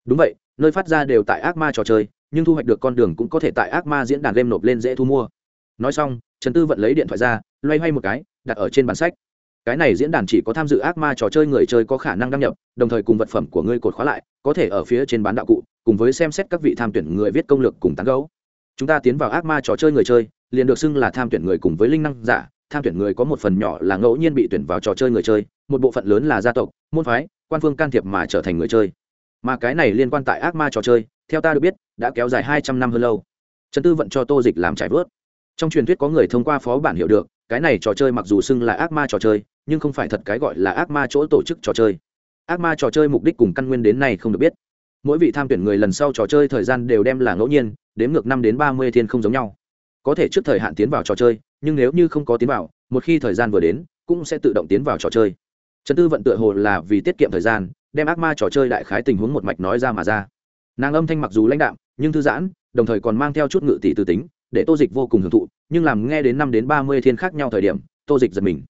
Đúng vậy, nơi phát ra đều tại ác ma trò chơi, nhưng thu hoạch được con đường cũng có thể tại ác ma diễn đàn game nộp lên dễ thu mua. Nói xong, trần tư vận lấy điện thoại ra, loay hoay một cái, đặt ở trên bản sách cái này diễn đàn chỉ có tham dự ác ma trò chơi người chơi có khả năng đăng nhập, đồng thời cùng vật phẩm của ngươi cột khóa lại, có thể ở phía trên bán đạo cụ, cùng với xem xét các vị tham tuyển người viết công lược cùng tán gấu chúng ta tiến vào ác ma trò chơi người chơi, liền được xưng là tham tuyển người cùng với linh năng giả. Tham tuyển người có một phần nhỏ là ngẫu nhiên bị tuyển vào trò chơi người chơi, một bộ phận lớn là gia tộc, môn phái, quan phương can thiệp mà trở thành người chơi. Mà cái này liên quan tại ác ma trò chơi, theo ta được biết, đã kéo dài hai trăm năm hơn lâu. Trần tư vận cho tô dịch làm trải vớt. Trong truyền thuyết có người thông qua phó bản hiểu được, cái này trò chơi mặc dù xưng là ác ma trò chơi nhưng không phải thật cái gọi là ác ma chỗ tổ chức trò chơi. Ác ma trò chơi mục đích cùng căn nguyên đến nay không được biết. Mỗi vị tham tuyển người lần sau trò chơi thời gian đều đem là ngẫu nhiên, đếm ngược năm đến ba mươi thiên không giống nhau. Có thể trước thời hạn tiến vào trò chơi, nhưng nếu như không có tiến vào, một khi thời gian vừa đến, cũng sẽ tự động tiến vào trò chơi. Trần tư vận tựa hồ là vì tiết kiệm thời gian, đem ác ma trò chơi đại khái tình huống một mạch nói ra mà ra. Nàng âm thanh mặc dù lãnh đạm, nhưng thư giãn, đồng thời còn mang theo chút ngự tỷ tư tính, để tô dịch vô cùng hưởng thụ, nhưng làm nghe đến năm đến ba mươi thiên khác nhau thời điểm, tô dịch giật mình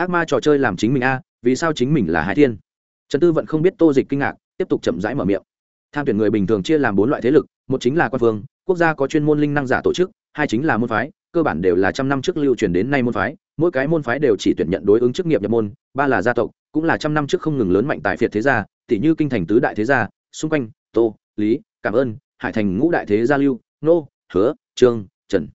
ác ma trò chơi làm chính mình a, vì sao chính mình là hai thiên? Trần tư vẫn không biết tô dịch kinh ngạc, tiếp tục chậm rãi mở miệng. Tham tuyển người bình thường chia làm bốn loại thế lực, một chính là quan phương quốc gia có chuyên môn linh năng giả tổ chức, hai chính là môn phái, cơ bản đều là trăm năm trước lưu truyền đến nay môn phái, mỗi cái môn phái đều chỉ tuyển nhận đối ứng chức nghiệp nhập môn, ba là gia tộc, cũng là trăm năm trước không ngừng lớn mạnh tại phiệt thế gia tỷ như kinh thành tứ đại thế gia, xung quanh, tô, lý, cảm ơn, hải thành ngũ đại thế gia lưu, nô, hứa, trương, trần.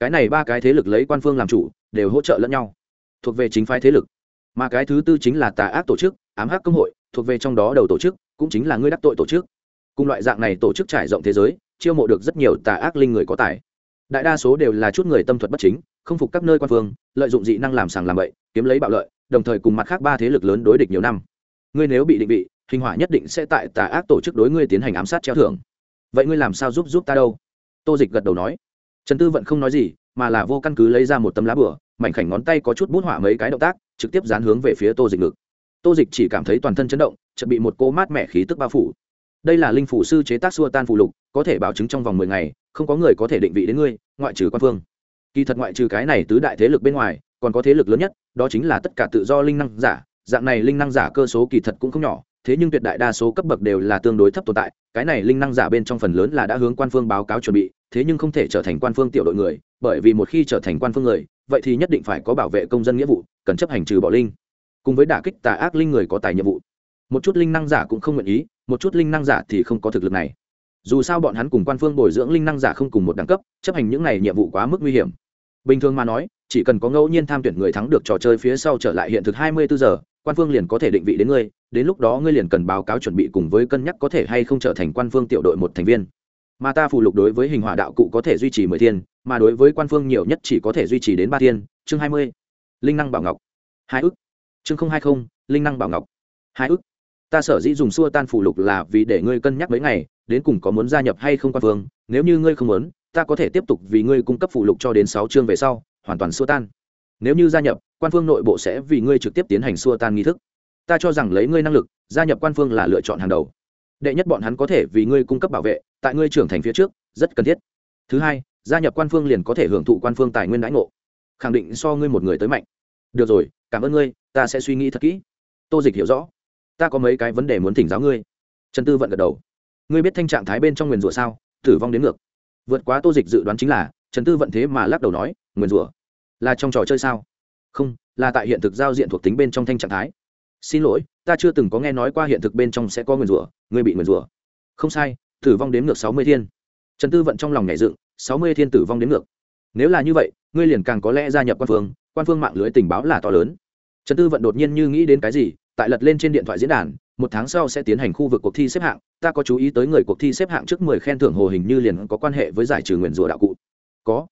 Cái này ba cái thế lực lấy quan phương làm chủ, đều hỗ trợ lẫn nhau thuộc về chính phái thế lực. Mà cái thứ tư chính là tà ác tổ chức, ám hắc công hội, thuộc về trong đó đầu tổ chức, cũng chính là ngươi đắc tội tổ chức. Cùng loại dạng này tổ chức trải rộng thế giới, chiêu mộ được rất nhiều tà ác linh người có tài. Đại đa số đều là chút người tâm thuật bất chính, không phục các nơi quan phương, lợi dụng dị năng làm sàng làm bậy, kiếm lấy bạo lợi, đồng thời cùng mặt khác ba thế lực lớn đối địch nhiều năm. Ngươi nếu bị định vị, hình hỏa nhất định sẽ tại tà ác tổ chức đối ngươi tiến hành ám sát treo thưởng. Vậy ngươi làm sao giúp giúp ta đâu? Tô dịch gật đầu nói. Trần tư vẫn không nói gì, mà là vô căn cứ lấy ra một tấm lá bửa mảnh khảnh ngón tay có chút bút họa mấy cái động tác, trực tiếp dán hướng về phía tô dịch ngực. Tô dịch chỉ cảm thấy toàn thân chấn động, chợt bị một cô mát mẻ khí tức bao phủ. Đây là linh phủ sư chế tác xua tan phụ lục, có thể bảo chứng trong vòng mười ngày, không có người có thể định vị đến ngươi, ngoại trừ quan phương. Kỳ thật ngoại trừ cái này tứ đại thế lực bên ngoài, còn có thế lực lớn nhất, đó chính là tất cả tự do linh năng giả. Dạng này linh năng giả cơ số kỳ thật cũng không nhỏ, thế nhưng tuyệt đại đa số cấp bậc đều là tương đối thấp tồn tại. Cái này linh năng giả bên trong phần lớn là đã hướng quan phương báo cáo chuẩn bị thế nhưng không thể trở thành quan phương tiểu đội người, bởi vì một khi trở thành quan phương người, vậy thì nhất định phải có bảo vệ công dân nghĩa vụ, cần chấp hành trừ bỏ linh. Cùng với đả kích tà ác linh người có tài nhiệm vụ. Một chút linh năng giả cũng không nguyện ý, một chút linh năng giả thì không có thực lực này. Dù sao bọn hắn cùng quan phương bồi dưỡng linh năng giả không cùng một đẳng cấp, chấp hành những này nhiệm vụ quá mức nguy hiểm. Bình thường mà nói, chỉ cần có ngẫu nhiên tham tuyển người thắng được trò chơi phía sau trở lại hiện thực hai mươi bốn giờ, quan phương liền có thể định vị đến ngươi, đến lúc đó ngươi liền cần báo cáo chuẩn bị cùng với cân nhắc có thể hay không trở thành quan phương tiểu đội một thành viên mà ta phụ lục đối với hình hỏa đạo cụ có thể duy trì mười thiên, mà đối với quan phương nhiều nhất chỉ có thể duy trì đến ba thiên. Chương hai mươi, linh năng bảo ngọc. Hai ức. Chương không hai không, linh năng bảo ngọc. Hai ức. Ta sở dĩ dùng xua tan phụ lục là vì để ngươi cân nhắc mấy ngày, đến cùng có muốn gia nhập hay không quan phương. Nếu như ngươi không muốn, ta có thể tiếp tục vì ngươi cung cấp phụ lục cho đến sáu chương về sau, hoàn toàn xua tan. Nếu như gia nhập, quan phương nội bộ sẽ vì ngươi trực tiếp tiến hành xua tan nghi thức. Ta cho rằng lấy ngươi năng lực, gia nhập quan phương là lựa chọn hàng đầu. Đệ nhất bọn hắn có thể vì ngươi cung cấp bảo vệ tại ngươi trưởng thành phía trước, rất cần thiết. Thứ hai, gia nhập quan phương liền có thể hưởng thụ quan phương tài nguyên đãi ngộ. Khẳng định so ngươi một người tới mạnh. Được rồi, cảm ơn ngươi, ta sẽ suy nghĩ thật kỹ. Tô dịch hiểu rõ. Ta có mấy cái vấn đề muốn thỉnh giáo ngươi. Trần tư vận gật đầu. Ngươi biết thanh trạng thái bên trong nguyền rủa sao? Tử vong đến ngược. Vượt quá tô dịch dự đoán chính là, trần tư vận thế mà lắc đầu nói, nguyền rủa? Là trong trò chơi sao? Không, là tại hiện thực giao diện thuộc tính bên trong thanh trạng thái. Xin lỗi, ta chưa từng có nghe nói qua hiện thực bên trong sẽ có nguyền rủa. Ngươi bị nguyền rủa. Không sai tử vong đến ngược sáu mươi thiên. Trần tư vận trong lòng nhảy dựng, sáu mươi thiên tử vong đến ngược. Nếu là như vậy, ngươi liền càng có lẽ gia nhập quan phương quan phương mạng lưới tình báo là to lớn. Trần tư vận đột nhiên như nghĩ đến cái gì, tại lật lên trên điện thoại diễn đàn, một tháng sau sẽ tiến hành khu vực cuộc thi xếp hạng, ta có chú ý tới người cuộc thi xếp hạng trước mười khen thưởng hồ hình như liền có quan hệ với giải trừ nguyền rủa đạo cụ. Có.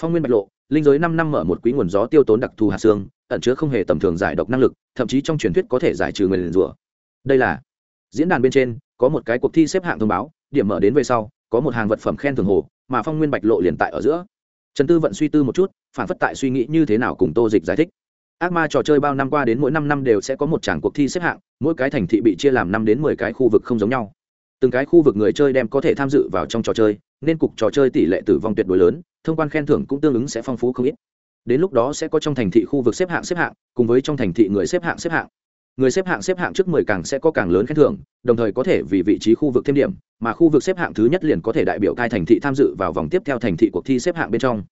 Phong nguyên bạch lộ, linh giới năm năm mở một quý nguồn gió tiêu tốn đặc thù hạt xương, ẩn chứa không hề tầm thường giải độc năng lực, thậm chí trong truyền thuyết có thể giải trừ nguyền rủa. Đây là diễn đàn bên trên, có một cái cuộc thi xếp hạng thông báo điểm mở đến về sau, có một hàng vật phẩm khen thưởng hồ, mà phong nguyên bạch lộ liền tại ở giữa. Trần tư vận suy tư một chút, phản phất tại suy nghĩ như thế nào cùng tô dịch giải thích. Ác ma trò chơi bao năm qua đến mỗi năm năm đều sẽ có một tràng cuộc thi xếp hạng, mỗi cái thành thị bị chia làm năm đến mười cái khu vực không giống nhau. Từng cái khu vực người chơi đem có thể tham dự vào trong trò chơi, nên cục trò chơi tỷ lệ tử vong tuyệt đối lớn, thông quan khen thưởng cũng tương ứng sẽ phong phú không ít. Đến lúc đó sẽ có trong thành thị khu vực xếp hạng xếp hạng, cùng với trong thành thị người xếp hạng xếp hạng người xếp hạng xếp hạng trước mười càng sẽ có càng lớn khen thưởng, đồng thời có thể vì vị trí khu vực thêm điểm, mà khu vực xếp hạng thứ nhất liền có thể đại biểu cai thành thị tham dự vào vòng tiếp theo thành thị cuộc thi xếp hạng bên trong.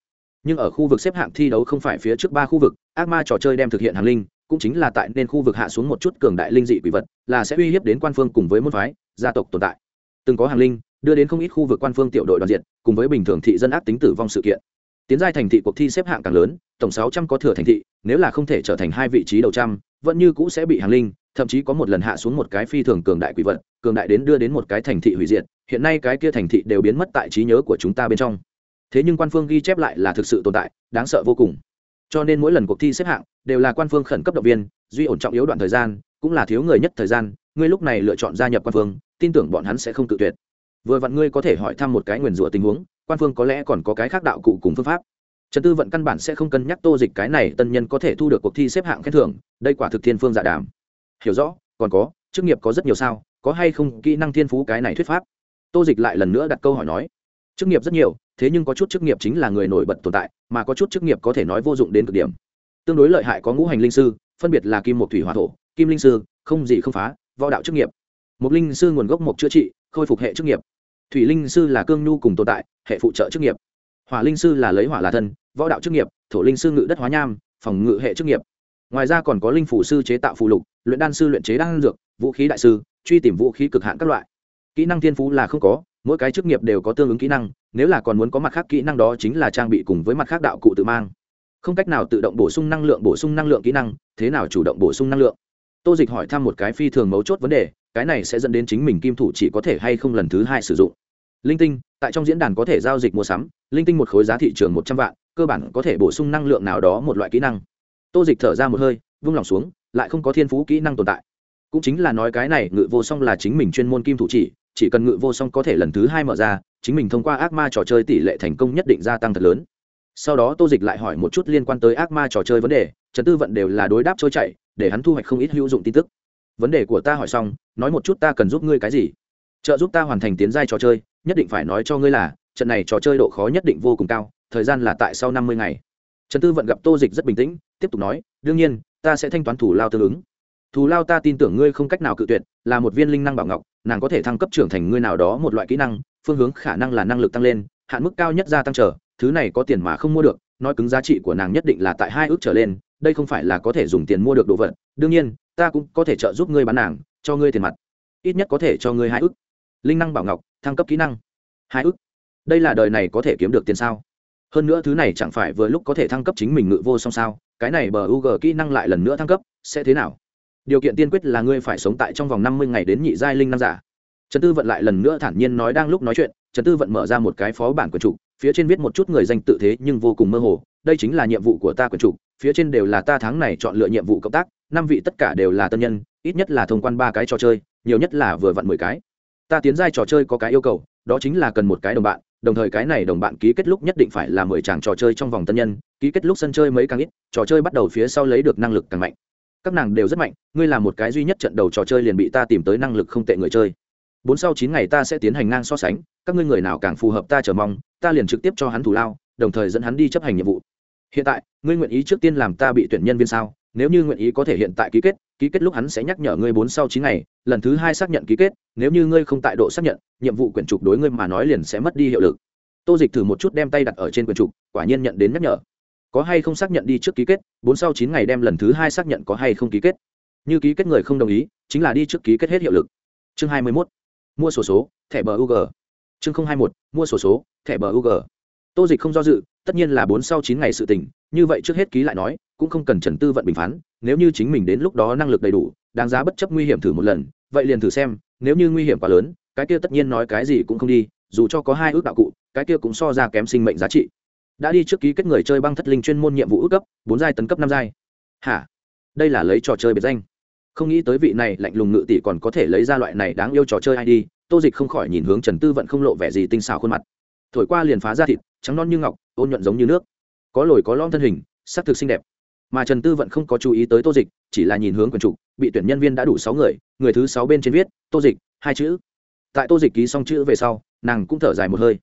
Nhưng ở khu vực xếp hạng thi đấu không phải phía trước ba khu vực, ác ma trò chơi đem thực hiện hàng linh, cũng chính là tại nên khu vực hạ xuống một chút cường đại linh dị quỷ vật, là sẽ uy hiếp đến quan phương cùng với môn phái, gia tộc tồn tại. Từng có hàng linh, đưa đến không ít khu vực quan phương tiểu đội đoàn diện, cùng với bình thường thị dân ác tính tử vong sự kiện. Tiến giai thành thị cuộc thi xếp hạng càng lớn, tổng sáu trăm có thừa thành thị, nếu là không thể trở thành hai vị trí đầu trăm vẫn như cũ sẽ bị hàng linh, thậm chí có một lần hạ xuống một cái phi thường cường đại quỷ vật, cường đại đến đưa đến một cái thành thị hủy diệt, hiện nay cái kia thành thị đều biến mất tại trí nhớ của chúng ta bên trong. Thế nhưng quan phương ghi chép lại là thực sự tồn tại, đáng sợ vô cùng. Cho nên mỗi lần cuộc thi xếp hạng, đều là quan phương khẩn cấp động viên, duy ổn trọng yếu đoạn thời gian, cũng là thiếu người nhất thời gian, ngươi lúc này lựa chọn gia nhập quan phương, tin tưởng bọn hắn sẽ không tự tuyệt. Vừa vặn ngươi có thể hỏi thăm một cái nguyền rủa tình huống, quan phương có lẽ còn có cái khác đạo cụ cùng phương pháp trần tư vận căn bản sẽ không cân nhắc tô dịch cái này tân nhân có thể thu được cuộc thi xếp hạng khen thưởng, đây quả thực thiên phương dạ đàm. Hiểu rõ, còn có, chức nghiệp có rất nhiều sao, có hay không kỹ năng thiên phú cái này thuyết pháp? Tô dịch lại lần nữa đặt câu hỏi nói. Chức nghiệp rất nhiều, thế nhưng có chút chức nghiệp chính là người nổi bật tồn tại, mà có chút chức nghiệp có thể nói vô dụng đến cực điểm. Tương đối lợi hại có ngũ hành linh sư, phân biệt là kim một thủy hòa thổ, kim linh sư, không gì không phá, võ đạo chức nghiệp. Một linh sư nguồn gốc một chữa trị, khôi phục hệ chức nghiệp. Thủy linh sư là cương nhu cùng tồn tại, hệ phụ trợ chức nghiệp hỏa linh sư là lấy hỏa là thân, võ đạo chức nghiệp, thổ linh sư ngự đất hóa nham, phòng ngự hệ chức nghiệp. Ngoài ra còn có linh phủ sư chế tạo phù lục, luyện đan sư luyện chế đan dược, vũ khí đại sư, truy tìm vũ khí cực hạn các loại. Kỹ năng thiên phú là không có, mỗi cái chức nghiệp đều có tương ứng kỹ năng, nếu là còn muốn có mặt khác kỹ năng đó chính là trang bị cùng với mặt khác đạo cụ tự mang. Không cách nào tự động bổ sung năng lượng, bổ sung năng lượng kỹ năng, thế nào chủ động bổ sung năng lượng? Tô dịch hỏi thăm một cái phi thường mấu chốt vấn đề, cái này sẽ dẫn đến chính mình kim thủ chỉ có thể hay không lần thứ hai sử dụng linh tinh, tại trong diễn đàn có thể giao dịch mua sắm, linh tinh một khối giá thị trường một trăm vạn, cơ bản có thể bổ sung năng lượng nào đó một loại kỹ năng. Tô dịch thở ra một hơi, vung lòng xuống, lại không có thiên phú kỹ năng tồn tại. Cũng chính là nói cái này, ngự vô song là chính mình chuyên môn kim thủ chỉ chỉ cần ngự vô song có thể lần thứ hai mở ra, chính mình thông qua ác ma trò chơi tỷ lệ thành công nhất định gia tăng thật lớn. Sau đó tô dịch lại hỏi một chút liên quan tới ác ma trò chơi vấn đề, trần tư vận đều là đối đáp trôi chảy, để hắn thu hoạch không ít hữu dụng tin tức. Vấn đề của ta hỏi xong, nói một chút ta cần giúp ngươi cái gì? Trợ giúp ta hoàn thành tiến giai trò chơi nhất định phải nói cho ngươi là, trận này trò chơi độ khó nhất định vô cùng cao, thời gian là tại sau năm mươi ngày. Trần tư vận gặp tô dịch rất bình tĩnh, tiếp tục nói, đương nhiên, ta sẽ thanh toán thủ lao tương ứng. Thù lao ta tin tưởng ngươi không cách nào cự tuyệt, là một viên linh năng bảo ngọc, nàng có thể thăng cấp trưởng thành ngươi nào đó một loại kỹ năng, phương hướng khả năng là năng lực tăng lên, hạn mức cao nhất gia tăng trở, thứ này có tiền mà không mua được, nói cứng giá trị của nàng nhất định là tại hai ước trở lên, đây không phải là có thể dùng tiền mua được đồ vật. Đương nhiên, ta cũng có thể trợ giúp ngươi bán nàng, cho ngươi tiền mặt. Ít nhất có thể cho ngươi hai ước. Linh năng bảo ngọc thăng cấp kỹ năng. Hai ước đây là đời này có thể kiếm được tiền sao? Hơn nữa thứ này chẳng phải vừa lúc có thể thăng cấp chính mình ngự vô song sao? Cái này bờ u g kỹ năng lại lần nữa thăng cấp, sẽ thế nào? Điều kiện tiên quyết là ngươi phải sống tại trong vòng năm mươi ngày đến nhị giai linh năng giả. Trần tư vận lại lần nữa thản nhiên nói đang lúc nói chuyện, trần tư vận mở ra một cái phó bản quần chủ, phía trên viết một chút người danh tự thế nhưng vô cùng mơ hồ, đây chính là nhiệm vụ của ta quần chủ, phía trên đều là ta tháng này chọn lựa nhiệm vụ cộng tác, năm vị tất cả đều là tân nhân, ít nhất là thông quan ba cái trò chơi, nhiều nhất là vừa vặn mười cái ta tiến giai trò chơi có cái yêu cầu, đó chính là cần một cái đồng bạn, đồng thời cái này đồng bạn ký kết lúc nhất định phải là mười chàng trò chơi trong vòng tân nhân, ký kết lúc sân chơi mấy càng ít, trò chơi bắt đầu phía sau lấy được năng lực càng mạnh. Các nàng đều rất mạnh, ngươi là một cái duy nhất trận đầu trò chơi liền bị ta tìm tới năng lực không tệ người chơi. Bốn sau chín ngày ta sẽ tiến hành ngang so sánh, các ngươi người nào càng phù hợp ta chờ mong, ta liền trực tiếp cho hắn thủ lao, đồng thời dẫn hắn đi chấp hành nhiệm vụ. Hiện tại, ngươi nguyện ý trước tiên làm ta bị tuyển nhân viên sao? Nếu như nguyện ý có thể hiện tại ký kết ký kết lúc hắn sẽ nhắc nhở ngươi bốn sau chín ngày, lần thứ hai xác nhận ký kết, nếu như ngươi không tại độ xác nhận, nhiệm vụ quyển trục đối ngươi mà nói liền sẽ mất đi hiệu lực. Tô dịch thử một chút đem tay đặt ở trên quyển trục, quả nhiên nhận đến nhắc nhở. Có hay không xác nhận đi trước ký kết, bốn sau chín ngày đem lần thứ hai xác nhận có hay không ký kết. Như ký kết người không đồng ý, chính là đi trước ký kết hết hiệu lực. Chương hai mươi mốt, mua sổ số, thẻ bờ ug chương không hai một mua sổ số, thẻ bờ ug tô dịch không do dự, tất nhiên là bốn sau chín ngày sự tình, như vậy trước hết ký lại nói cũng không cần trần tư vận bình phán, nếu như chính mình đến lúc đó năng lực đầy đủ, đáng giá bất chấp nguy hiểm thử một lần, vậy liền thử xem, nếu như nguy hiểm quá lớn, cái kia tất nhiên nói cái gì cũng không đi, dù cho có hai ước đạo cụ, cái kia cũng so ra kém sinh mệnh giá trị. Đã đi trước ký kết người chơi băng thất linh chuyên môn nhiệm vụ ước cấp, bốn giai tấn cấp năm giai. Hả? Đây là lấy trò chơi biệt danh. Không nghĩ tới vị này lạnh lùng ngự tỷ còn có thể lấy ra loại này đáng yêu trò chơi ai đi, tô dịch không khỏi nhìn hướng trần tư vận không lộ vẻ gì tinh xào khuôn mặt. Thổi qua liền phá ra thịt, trắng non như ngọc, ôn nhuận giống như nước. Có lồi có lon thân hình, sắc thực xinh đẹp mà trần tư vận không có chú ý tới tô dịch, chỉ là nhìn hướng quần trục bị tuyển nhân viên đã đủ sáu người người thứ sáu bên trên viết, tô dịch, hai chữ. Tại tô dịch ký xong chữ về sau, nàng cũng thở dài một hơi.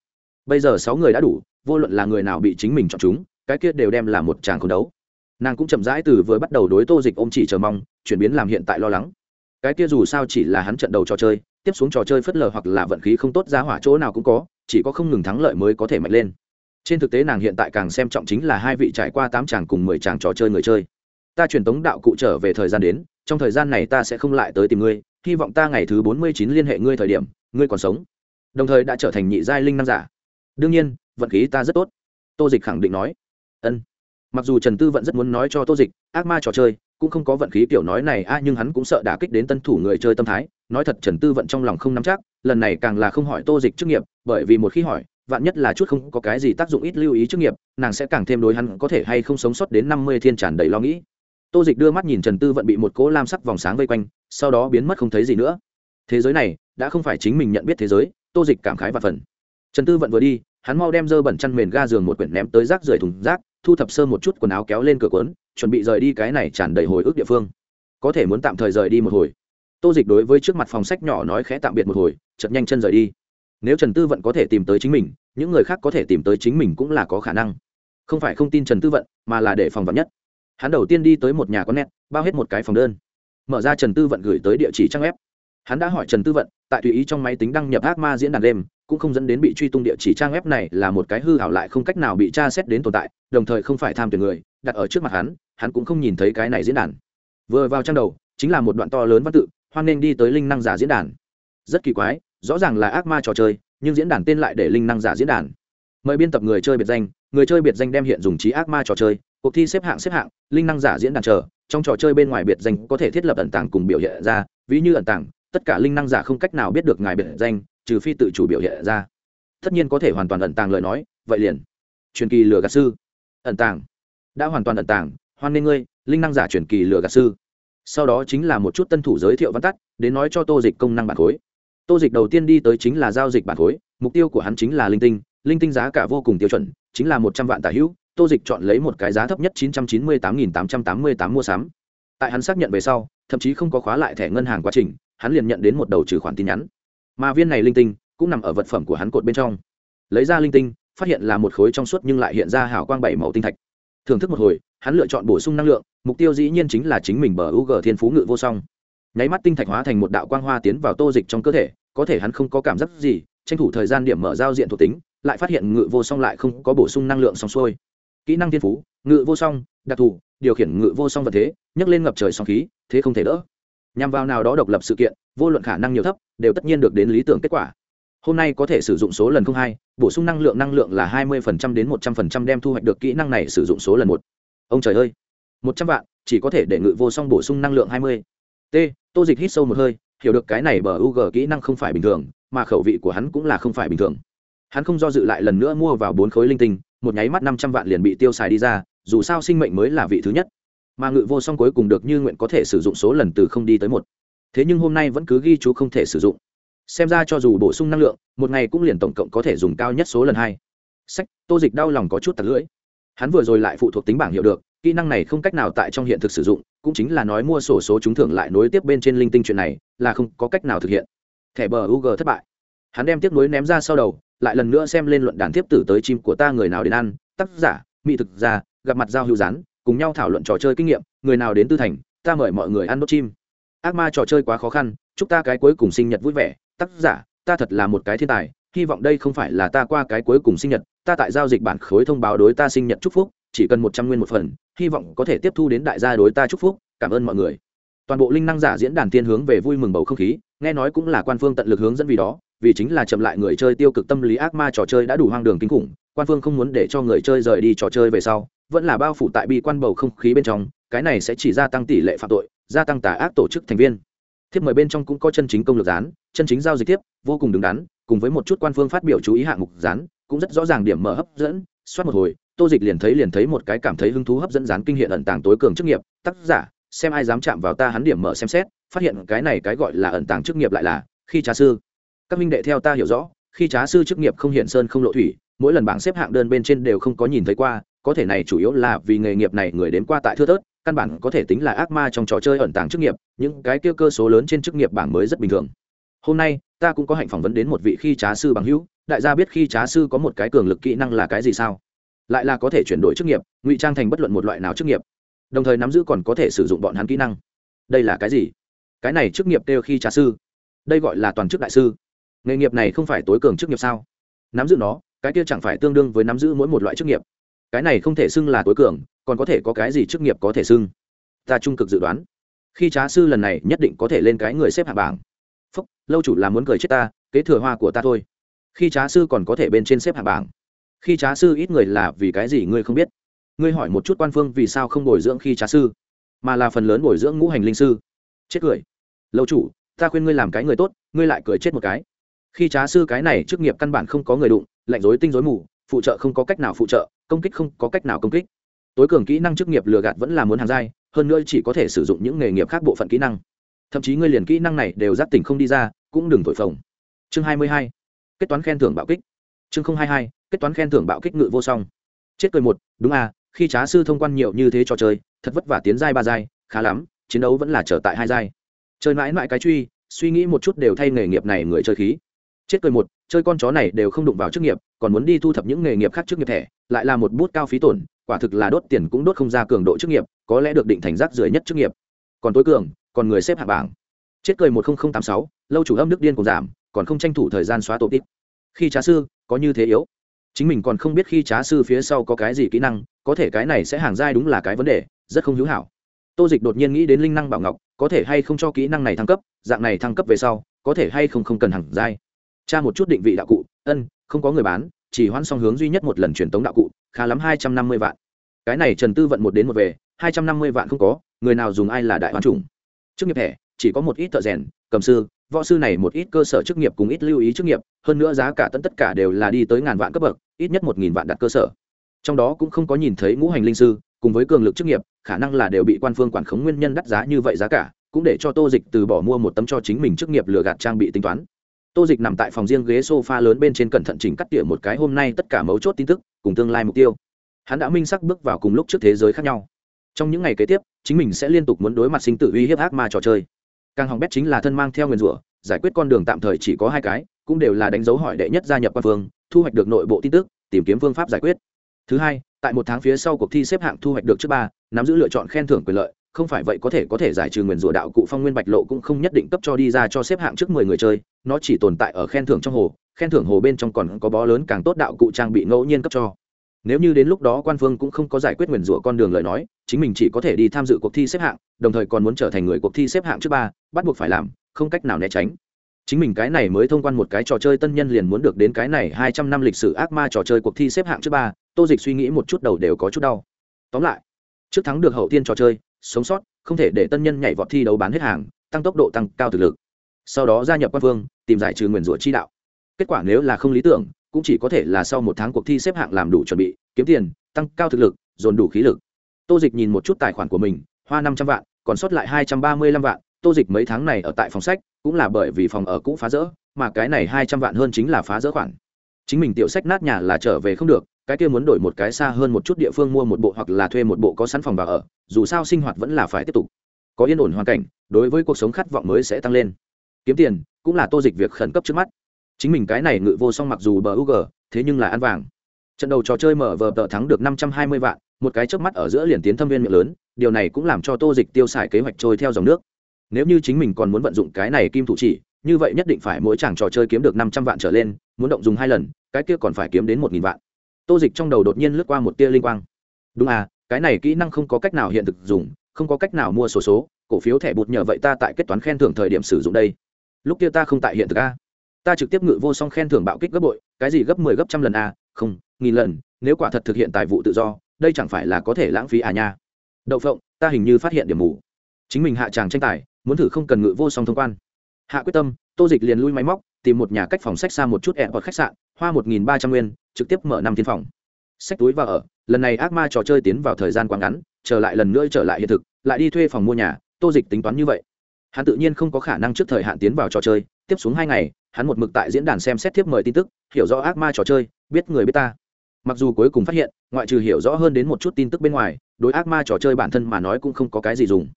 Bây giờ sáu người đã đủ, vô luận là người nào bị chính mình chọn chúng, cái kia đều đem là một tràng khấu đấu. Nàng cũng chậm rãi từ vừa bắt đầu đối tô dịch ôm chỉ chờ mong, chuyển biến làm hiện tại lo lắng. Cái kia dù sao chỉ là hắn trận đầu trò chơi, tiếp xuống trò chơi phất lờ hoặc là vận khí không tốt ra hỏa chỗ nào cũng có, chỉ có không ngừng thắng lợi mới có thể mạnh lên trên thực tế nàng hiện tại càng xem trọng chính là hai vị trải qua tám chàng cùng mười chàng trò chơi người chơi. Ta truyền tống đạo cụ trở về thời gian đến, trong thời gian này ta sẽ không lại tới tìm ngươi, hy vọng ta ngày thứ bốn mươi chín liên hệ ngươi thời điểm, ngươi còn sống. Đồng thời đã trở thành nhị giai linh năng giả. Đương nhiên, vận khí ta rất tốt. Tô dịch khẳng định nói. Ân. Mặc dù trần tư vẫn rất muốn nói cho tô dịch, ác ma trò chơi, cũng không có vận khí kiểu nói này, a, nhưng hắn cũng sợ đả kích đến tân thủ người chơi tâm thái. Nói thật trần tư vận trong lòng không nắm chắc, lần này càng là không hỏi tô dịch chức nghiệp, bởi vì một khi hỏi vạn nhất là chút không có cái gì tác dụng ít lưu ý chức nghiệp, nàng sẽ càng thêm đối hắn có thể hay không sống sót đến năm mươi thiên tràn đầy lo nghĩ. Tô dịch đưa mắt nhìn trần tư vận bị một cỗ lam sắc vòng sáng vây quanh, sau đó biến mất không thấy gì nữa. Thế giới này, đã không phải chính mình nhận biết thế giới, tô dịch cảm khái và phần. Trần tư vận vừa đi, hắn mau đem dơ bẩn chăn mền ga giường một quyển ném tới rác rưởi thùng rác, thu thập sơ một chút quần áo kéo lên cửa cuốn, chuẩn bị rời đi cái này tràn đầy hồi ức địa phương. Có thể muốn tạm thời rời đi một hồi. Tô dịch đối với trước mặt phòng sách nhỏ nói khẽ tạm biệt một hồi chật nhanh chân rời đi nếu trần tư vận có thể tìm tới chính mình, những người khác có thể tìm tới chính mình cũng là có khả năng. Không phải không tin trần tư vận, mà là để phòng vật nhất. Hắn đầu tiên đi tới một nhà có nét bao hết một cái phòng đơn. Mở ra trần tư vận gửi tới địa chỉ trang web. Hắn đã hỏi trần tư vận, tại tùy ý trong máy tính đăng nhập ác ma diễn đàn đêm cũng không dẫn đến bị truy tung địa chỉ trang web này là một cái hư hảo lại không cách nào bị tra xét đến tồn tại, đồng thời không phải tham tuyển người, đặt ở trước mặt hắn hắn cũng không nhìn thấy cái này diễn đàn. Vừa vào trang đầu, chính là một đoạn to lớn văn tự, hoan nên đi tới linh năng giả diễn đàn. Rất kỳ quái rõ ràng là ác ma trò chơi, nhưng diễn đàn tên lại để linh năng giả diễn đàn. Mời biên tập người chơi biệt danh, người chơi biệt danh đem hiện dùng trí ác ma trò chơi, cuộc thi xếp hạng xếp hạng, linh năng giả diễn đàn chờ, trong trò chơi bên ngoài biệt danh có thể thiết lập ẩn tàng cùng biểu hiện ra, ví như ẩn tàng, tất cả linh năng giả không cách nào biết được ngài biệt danh, trừ phi tự chủ biểu hiện ra. Tất nhiên có thể hoàn toàn ẩn tàng lời nói, vậy liền. Truyền kỳ lừa gạt sư. Ẩn tàng. Đã hoàn toàn ẩn tàng, hoan nghênh ngươi, linh năng giả truyền kỳ lừa gạt sư. Sau đó chính là một chút tân thủ giới thiệu văn tắt, đến nói cho tô dịch công năng bản khối tô dịch đầu tiên đi tới chính là giao dịch bản khối, mục tiêu của hắn chính là linh tinh linh tinh giá cả vô cùng tiêu chuẩn, chính là một trăm vạn tả hữu, tô dịch chọn lấy một cái giá thấp nhất chín trăm chín mươi tám nghìn tám trăm tám mươi tám mua sắm. Tại hắn xác nhận về sau, thậm chí không có khóa lại thẻ ngân hàng quá trình, hắn liền nhận đến một đầu trừ khoản tin nhắn. Mà viên này linh tinh cũng nằm ở vật phẩm của hắn cột bên trong. Lấy ra linh tinh, phát hiện là một khối trong suốt nhưng lại hiện ra hào quang bảy màu tinh thạch. Thưởng thức một hồi, hắn lựa chọn bổ sung năng lượng, mục tiêu dĩ nhiên chính là chính mình bờ u g thiên phú ngự vô song nháy mắt tinh thạch hóa thành một đạo quang hoa tiến vào tô dịch trong cơ thể, có thể hắn không có cảm giác gì, tranh thủ thời gian điểm mở giao diện thuộc tính, lại phát hiện ngự vô song lại không có bổ sung năng lượng xong xuôi. Kỹ năng thiên phú, ngự vô song, đặc thù, điều khiển ngự vô song vật thế, nhấc lên ngập trời song khí, thế không thể đỡ. Nhằm vào nào đó độc lập sự kiện, vô luận khả năng nhiều thấp, đều tất nhiên được đến lý tưởng kết quả. Hôm nay có thể sử dụng số lần không hai, bổ sung năng lượng năng lượng là hai mươi đến một trăm linh đem thu hoạch được kỹ năng này sử dụng số lần một. Ông trời ơi! Một trăm vạn, chỉ có thể để ngự vô song bổ sung năng lượng hai mươi. T tô dịch hít sâu một hơi, hiểu được cái này bờ u g kỹ năng không phải bình thường, mà khẩu vị của hắn cũng là không phải bình thường. Hắn không do dự lại lần nữa mua vào bốn khối linh tinh, một nháy mắt năm trăm vạn liền bị tiêu xài đi ra, dù sao sinh mệnh mới là vị thứ nhất. Mà ngự vô song cuối cùng được như nguyện có thể sử dụng số lần từ không đi tới một. Thế nhưng hôm nay vẫn cứ ghi chú không thể sử dụng. Xem ra cho dù bổ sung năng lượng, một ngày cũng liền tổng cộng có thể dùng cao nhất số lần hai. Sách, tô dịch đau lòng có chút tật lưỡi. Hắn vừa rồi lại phụ thuộc tính bảng hiệu được, kỹ năng này không cách nào tại trong hiện thực sử dụng cũng chính là nói mua sổ số trúng thưởng lại nối tiếp bên trên linh tinh chuyện này, là không có cách nào thực hiện. Thẻ bờ u g thất bại. Hắn đem tiếp nối ném ra sau đầu, lại lần nữa xem lên luận đàn tiếp tử tới chim của ta người nào đến ăn, tác giả, mỹ thực ra gặp mặt giao hữu rán cùng nhau thảo luận trò chơi kinh nghiệm, người nào đến tư thành, ta mời mọi người ăn đốt chim. Ác ma trò chơi quá khó khăn, chúc ta cái cuối cùng sinh nhật vui vẻ, tác giả, ta thật là một cái thiên tài, hy vọng đây không phải là ta qua cái cuối cùng sinh nhật, ta tại giao dịch bản khối thông báo đối ta sinh nhật chúc phúc, chỉ cần một trăm nguyên một phần hy vọng có thể tiếp thu đến đại gia đối ta chúc phúc, cảm ơn mọi người. Toàn bộ linh năng giả diễn đàn tiên hướng về vui mừng bầu không khí, nghe nói cũng là quan phương tận lực hướng dẫn vì đó, vì chính là chậm lại người chơi tiêu cực tâm lý ác ma trò chơi đã đủ hoang đường kinh khủng, quan phương không muốn để cho người chơi rời đi trò chơi về sau, vẫn là bao phủ tại bi quan bầu không khí bên trong, cái này sẽ chỉ gia tăng tỷ lệ phạm tội, gia tăng tà ác tổ chức thành viên. Thiếp mời bên trong cũng có chân chính công lược gián, chân chính giao dịch tiếp vô cùng đứng đắn, cùng với một chút quan phương phát biểu chú ý hạng mục gián, cũng rất rõ ràng điểm mở hấp dẫn, soát một hồi tô dịch liền thấy liền thấy một cái cảm thấy hứng thú hấp dẫn dán kinh hiện ẩn tàng tối cường chức nghiệp, tác giả, xem ai dám chạm vào ta hắn điểm mở xem xét, phát hiện cái này cái gọi là ẩn tàng chức nghiệp lại là khi trá sư. Các minh đệ theo ta hiểu rõ, khi trá sư chức nghiệp không hiện sơn không lộ thủy, mỗi lần bảng xếp hạng đơn bên trên đều không có nhìn thấy qua, có thể này chủ yếu là vì nghề nghiệp này người đến qua tại thưa thớt, căn bản có thể tính là ác ma trong trò chơi ẩn tàng chức nghiệp, những cái kia cơ số lớn trên chức nghiệp bảng mới rất bình thường. Hôm nay, ta cũng có hạnh phỏng vấn đến một vị khi trá sư bằng hữu, đại gia biết khi trá sư có một cái cường lực kỹ năng là cái gì sao? Lại là có thể chuyển đổi chức nghiệp, ngụy trang thành bất luận một loại nào chức nghiệp. Đồng thời nắm giữ còn có thể sử dụng bọn hắn kỹ năng. Đây là cái gì? Cái này chức nghiệp kêu khi trà sư. Đây gọi là toàn chức đại sư. Nghề nghiệp này không phải tối cường chức nghiệp sao? Nắm giữ nó, cái kia chẳng phải tương đương với nắm giữ mỗi một loại chức nghiệp. Cái này không thể xưng là tối cường, còn có thể có cái gì chức nghiệp có thể xưng? Ta trung cực dự đoán. Khi trá sư lần này nhất định có thể lên cái người xếp hạ bảng. Phúc, lâu chủ là muốn cười chết ta, kế thừa hoa của ta thôi. Khi trá sư còn có thể bên trên xếp hạ bảng khi trá sư ít người là vì cái gì ngươi không biết? Ngươi hỏi một chút quan phương vì sao không bồi dưỡng khi trá sư, mà là phần lớn bồi dưỡng ngũ hành linh sư. Chết cười. Lâu chủ, ta khuyên ngươi làm cái người tốt, ngươi lại cười chết một cái. Khi trá sư cái này chức nghiệp căn bản không có người đụng, lạnh dối tinh dối mù, phụ trợ không có cách nào phụ trợ, công kích không có cách nào công kích. Tối cường kỹ năng chức nghiệp lừa gạt vẫn là muốn hàng dai hơn nữa chỉ có thể sử dụng những nghề nghiệp khác bộ phận kỹ năng. Thậm chí ngươi liền kỹ năng này đều giáp tỉnh không đi ra, cũng đừng thổi phồng. Chương hai mươi hai. Kết toán khen thưởng bạo kích. Chương hai mươi hai kết toán khen thưởng bạo kích ngự vô song. Chết cười một, đúng à khi trá sư thông quan nhiều như thế trò chơi, thật vất vả tiến giai ba giai, khá lắm, chiến đấu vẫn là trở tại hai giai. Chơi mãi mãi cái truy, suy nghĩ một chút đều thay nghề nghiệp này người chơi khí. Chết cười một, chơi con chó này đều không đụng vào chức nghiệp, còn muốn đi thu thập những nghề nghiệp khác chức nghiệp thẻ, lại là một bút cao phí tổn, quả thực là đốt tiền cũng đốt không ra cường độ chức nghiệp, có lẽ được định thành rác rưởi nhất chức nghiệp. Còn tối cường, còn người xếp hạ bảng. Chết cười một nghìn tám sáu, lâu chủ âm đức điên cùng giảm, còn không tranh thủ thời gian xóa tổ tít. Khi trá sư, có như thế yếu chính mình còn không biết khi trá sư phía sau có cái gì kỹ năng, có thể cái này sẽ hàng dai đúng là cái vấn đề, rất không hữu hảo. Tô dịch đột nhiên nghĩ đến linh năng bảo ngọc, có thể hay không cho kỹ năng này thăng cấp, dạng này thăng cấp về sau, có thể hay không không cần hàng dai tra một chút định vị đạo cụ, ân, không có người bán, chỉ hoãn song hướng duy nhất một lần truyền tống đạo cụ, khá lắm hai trăm năm mươi vạn. Cái này trần tư vận một đến một về, hai trăm năm mươi vạn không có, người nào dùng ai là đại hoán chủng. Trước nghiệp thẻ, chỉ có một ít thợ rèn, cầm sư võ sư này một ít cơ sở chức nghiệp cùng ít lưu ý chức nghiệp, hơn nữa giá cả tận tất cả đều là đi tới ngàn vạn cấp bậc, ít nhất một nghìn vạn đặt cơ sở. Trong đó cũng không có nhìn thấy ngũ hành linh sư, cùng với cường lực chức nghiệp, khả năng là đều bị quan phương quản khống nguyên nhân đắt giá như vậy giá cả, cũng để cho tô dịch từ bỏ mua một tấm cho chính mình chức nghiệp lừa gạt trang bị tính toán. Tô dịch nằm tại phòng riêng ghế sofa lớn bên trên cẩn thận chỉnh cắt tỉa một cái hôm nay tất cả mấu chốt tin tức, cùng tương lai mục tiêu. Hắn đã minh sắc bước vào cùng lúc trước thế giới khác nhau. Trong những ngày kế tiếp, chính mình sẽ liên tục muốn đối mặt sinh tử uy hiếp ác ma trò chơi càng hỏng bét chính là thân mang theo nguyên rủa, giải quyết con đường tạm thời chỉ có hai cái, cũng đều là đánh dấu hỏi đệ nhất gia nhập quan phương, thu hoạch được nội bộ tin tức, tìm kiếm phương pháp giải quyết. Thứ hai, tại một tháng phía sau cuộc thi xếp hạng thu hoạch được trước ba, nắm giữ lựa chọn khen thưởng quyền lợi, không phải vậy có thể có thể giải trừ nguyền rủa đạo cụ phong nguyên bạch lộ cũng không nhất định cấp cho đi ra cho xếp hạng trước mười người chơi, nó chỉ tồn tại ở khen thưởng trong hồ, khen thưởng hồ bên trong còn có bó lớn càng tốt đạo cụ trang bị ngẫu nhiên cấp cho nếu như đến lúc đó quan phương cũng không có giải quyết nguyền rủa con đường lời nói, chính mình chỉ có thể đi tham dự cuộc thi xếp hạng, đồng thời còn muốn trở thành người cuộc thi xếp hạng trước ba, bắt buộc phải làm, không cách nào né tránh. Chính mình cái này mới thông quan một cái trò chơi tân nhân liền muốn được đến cái này hai trăm năm lịch sử ác ma trò chơi cuộc thi xếp hạng trước ba, tô dịch suy nghĩ một chút đầu đều có chút đau. Tóm lại, trước thắng được hậu tiên trò chơi, sống sót, không thể để tân nhân nhảy vọt thi đấu bán hết hàng, tăng tốc độ tăng cao thực lực. Sau đó gia nhập quan phương, tìm giải trừ nguyền rủa chi đạo. Kết quả nếu là không lý tưởng cũng chỉ có thể là sau một tháng cuộc thi xếp hạng làm đủ chuẩn bị, kiếm tiền, tăng cao thực lực, dồn đủ khí lực. Tô dịch nhìn một chút tài khoản của mình, hoa năm trăm vạn, còn sót lại hai trăm ba mươi lăm vạn. Tô dịch mấy tháng này ở tại phòng sách, cũng là bởi vì phòng ở cũ phá rỡ, mà cái này hai trăm vạn hơn chính là phá rỡ khoản. Chính mình tiểu sách nát nhà là trở về không được, cái kia muốn đổi một cái xa hơn một chút địa phương mua một bộ hoặc là thuê một bộ có sẵn phòng và ở, dù sao sinh hoạt vẫn là phải tiếp tục. Có yên ổn hoàn cảnh, đối với cuộc sống khát vọng mới sẽ tăng lên. Kiếm tiền, cũng là tô dịch việc khẩn cấp trước mắt chính mình cái này ngự vô song mặc dù bờ u g thế nhưng là ăn vàng. Trận đầu trò chơi mở vờ tờ thắng được năm trăm hai mươi vạn một cái trước mắt ở giữa liền tiến thâm viên miệng lớn điều này cũng làm cho tô dịch tiêu xài kế hoạch trôi theo dòng nước. Nếu như chính mình còn muốn vận dụng cái này kim thủ chỉ như vậy nhất định phải mỗi chàng trò chơi kiếm được năm trăm vạn trở lên muốn động dùng hai lần cái kia còn phải kiếm đến một nghìn vạn. Tô dịch trong đầu đột nhiên lướt qua một tia linh quang. Đúng à cái này kỹ năng không có cách nào hiện thực dùng không có cách nào mua sổ số, số cổ phiếu thẻ bụt nhờ vậy ta tại kết toán khen thưởng thời điểm sử dụng đây. Lúc kia ta không tại hiện thực a ta trực tiếp ngự vô song khen thưởng bạo kích gấp bội, cái gì gấp mười 10 gấp trăm lần a không, nghìn lần, nếu quả thật thực hiện tài vụ tự do, đây chẳng phải là có thể lãng phí à nha? Đậu phộng, ta hình như phát hiện điểm mù. Chính mình hạ tràng tranh tài, muốn thử không cần ngự vô song thông quan. Hạ quyết tâm, tô dịch liền lui máy móc, tìm một nhà cách phòng sách xa một chút ẹn hoặc khách sạn, hoa một nghìn ba trăm nguyên, trực tiếp mở năm thiên phòng. Sách túi vào ở, lần này ác ma trò chơi tiến vào thời gian quá ngắn, trở lại lần nữa trở lại hiện thực, lại đi thuê phòng mua nhà, tô dịch tính toán như vậy. Hắn tự nhiên không có khả năng trước thời hạn tiến vào trò chơi, tiếp xuống hai ngày hắn một mực tại diễn đàn xem xét tiếp mời tin tức, hiểu rõ ác ma trò chơi, biết người biết ta. Mặc dù cuối cùng phát hiện, ngoại trừ hiểu rõ hơn đến một chút tin tức bên ngoài, đối ác ma trò chơi bản thân mà nói cũng không có cái gì dùng.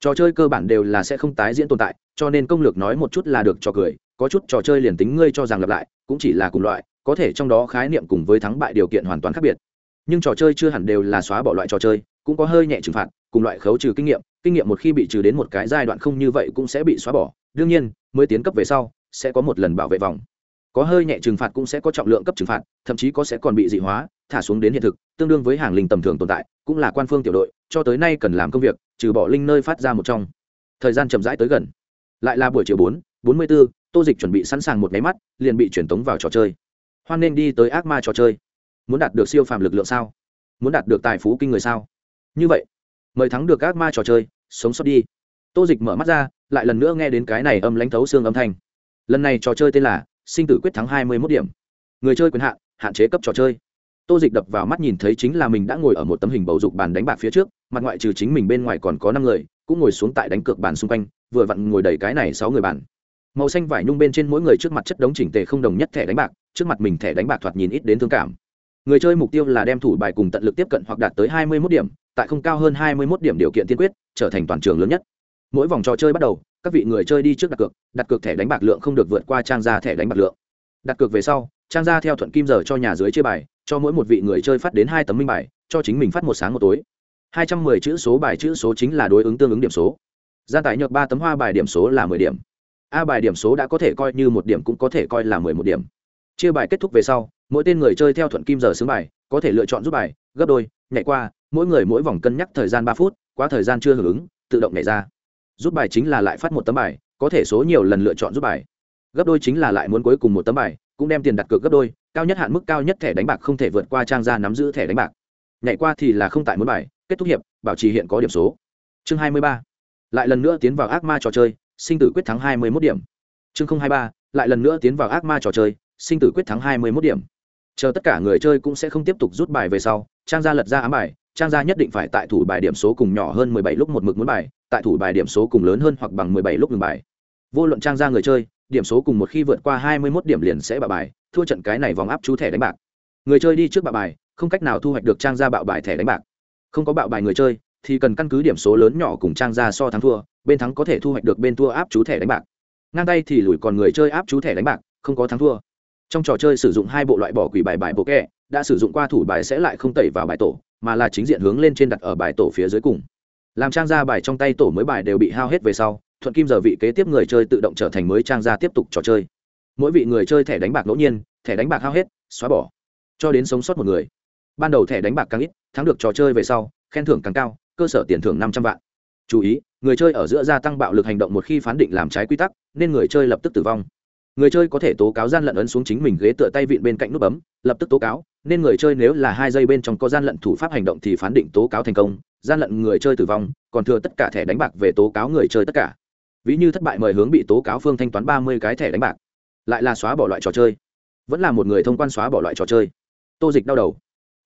Trò chơi cơ bản đều là sẽ không tái diễn tồn tại, cho nên công lược nói một chút là được cho cười, có chút trò chơi liền tính ngươi cho rằng lặp lại, cũng chỉ là cùng loại, có thể trong đó khái niệm cùng với thắng bại điều kiện hoàn toàn khác biệt. Nhưng trò chơi chưa hẳn đều là xóa bỏ loại trò chơi, cũng có hơi nhẹ trừng phạt, cùng loại khấu trừ kinh nghiệm kinh nghiệm một khi bị trừ đến một cái giai đoạn không như vậy cũng sẽ bị xóa bỏ. Đương nhiên, mới tiến cấp về sau sẽ có một lần bảo vệ vòng. Có hơi nhẹ trừng phạt cũng sẽ có trọng lượng cấp trừng phạt, thậm chí có sẽ còn bị dị hóa, thả xuống đến hiện thực, tương đương với hàng linh tầm thường tồn tại, cũng là quan phương tiểu đội, cho tới nay cần làm công việc, trừ bỏ linh nơi phát ra một trong. Thời gian chậm rãi tới gần. Lại là buổi chiều bốn bốn mươi bốn tô dịch chuẩn bị sẵn sàng một máy mắt, liền bị truyền tống vào trò chơi. Hoan nên đi tới ác ma trò chơi. Muốn đạt được siêu phàm lực lượng sao? Muốn đạt được tài phú kinh người sao? Như vậy, mời thắng được ác ma trò chơi, sống sót đi. Tô dịch mở mắt ra, lại lần nữa nghe đến cái này âm lãnh thấu xương âm thanh lần này trò chơi tên là sinh tử quyết thắng hai mươi mốt điểm. Người chơi quyền hạn hạn chế cấp trò chơi. Tô dịch đập vào mắt nhìn thấy chính là mình đã ngồi ở một tấm hình bầu dục bàn đánh bạc phía trước, mặt ngoại trừ chính mình bên ngoài còn có năm người, cũng ngồi xuống tại đánh cược bàn xung quanh, vừa vặn ngồi đầy cái này sáu người bàn. Màu xanh vải nhung bên trên mỗi người trước mặt chất đống chỉnh tề không đồng nhất thẻ đánh bạc, trước mặt mình thẻ đánh bạc thoạt nhìn ít đến thương cảm. Người chơi mục tiêu là đem thủ bài cùng tận lực tiếp cận hoặc đạt tới hai mươi mốt điểm, tại không cao hơn hai mươi mốt điểm điều kiện tiên quyết, trở thành toàn trường lớn nhất. Mỗi vòng trò chơi bắt đầu các vị người chơi đi trước đặt cược đặt cược thẻ đánh bạc lượng không được vượt qua trang ra thẻ đánh bạc lượng. Đặt cược về sau, trang ra theo thuận kim giờ cho nhà dưới chơi bài, cho mỗi một vị người chơi phát đến hai tấm minh bài, cho chính mình phát một sáng một tối. Hai trăm mười chữ số bài chữ số chính là đối ứng tương ứng điểm số. Gian tải nhược ba tấm hoa bài điểm số là mười điểm. A bài điểm số đã có thể coi như một điểm cũng có thể coi là mười một điểm. Chia bài kết thúc về sau, mỗi tên người chơi theo thuận kim giờ xướng bài, có thể lựa chọn rút bài, gấp đôi, nhảy qua, mỗi người mỗi vòng cân nhắc thời gian ba phút, quá thời gian chưa hưởng ứng, tự động nhảy ra rút bài chính là lại phát một tấm bài, có thể số nhiều lần lựa chọn rút bài. Gấp đôi chính là lại muốn cuối cùng một tấm bài, cũng đem tiền đặt cược gấp đôi, cao nhất hạn mức cao nhất thẻ đánh bạc không thể vượt qua trang ra nắm giữ thẻ đánh bạc. Nhảy qua thì là không tại muốn bài, kết thúc hiệp, bảo trì hiện có điểm số. Chương hai mươi ba. Lại lần nữa tiến vào ác ma trò chơi, sinh tử quyết thắng hai mươi mốt điểm. Chương hai ba. Lại lần nữa tiến vào ác ma trò chơi, sinh tử quyết thắng hai mươi mốt điểm. Chờ tất cả người chơi cũng sẽ không tiếp tục rút bài về sau, trang gia lật ra ám bài, trang gia nhất định phải tại thủ bài điểm số cùng nhỏ hơn mười bảy lúc một mực muốn bài tại thủ bài điểm số cùng lớn hơn hoặc bằng mười bảy lúc ngừng bài. Vô luận trang ra người chơi, điểm số cùng một khi vượt qua 21 điểm liền sẽ bạo bài, thua trận cái này vòng áp chú thẻ đánh bạc. Người chơi đi trước bạo bài, không cách nào thu hoạch được trang ra bạo bài thẻ đánh bạc. Không có bạo bài người chơi, thì cần căn cứ điểm số lớn nhỏ cùng trang ra so thắng thua, bên thắng có thể thu hoạch được bên thua áp chú thẻ đánh bạc. Ngang tay thì lùi còn người chơi áp chú thẻ đánh bạc, không có thắng thua. Trong trò chơi sử dụng hai bộ loại bỏ quỷ bài bài bộ kẹ, đã sử dụng qua thủ bài sẽ lại không tẩy vào bài tổ, mà là chính diện hướng lên trên đặt ở bài tổ phía dưới cùng làm trang ra bài trong tay tổ mới bài đều bị hao hết về sau, thuận kim giờ vị kế tiếp người chơi tự động trở thành mới trang ra tiếp tục trò chơi. Mỗi vị người chơi thẻ đánh bạc ngẫu nhiên, thẻ đánh bạc hao hết, xóa bỏ. Cho đến sống sót một người. Ban đầu thẻ đánh bạc càng ít, thắng được trò chơi về sau, khen thưởng càng cao, cơ sở tiền thưởng năm trăm vạn. Chú ý, người chơi ở giữa gia tăng bạo lực hành động một khi phán định làm trái quy tắc, nên người chơi lập tức tử vong. Người chơi có thể tố cáo gian lận ấn xuống chính mình ghế tựa tay vịn bên cạnh nút bấm, lập tức tố cáo, nên người chơi nếu là hai giây bên trong có gian lận thủ pháp hành động thì phán định tố cáo thành công gian lận người chơi tử vong, còn thừa tất cả thẻ đánh bạc về tố cáo người chơi tất cả. Ví như thất bại mời hướng bị tố cáo phương thanh toán ba mươi cái thẻ đánh bạc. Lại là xóa bỏ loại trò chơi. Vẫn là một người thông quan xóa bỏ loại trò chơi. Tô dịch đau đầu.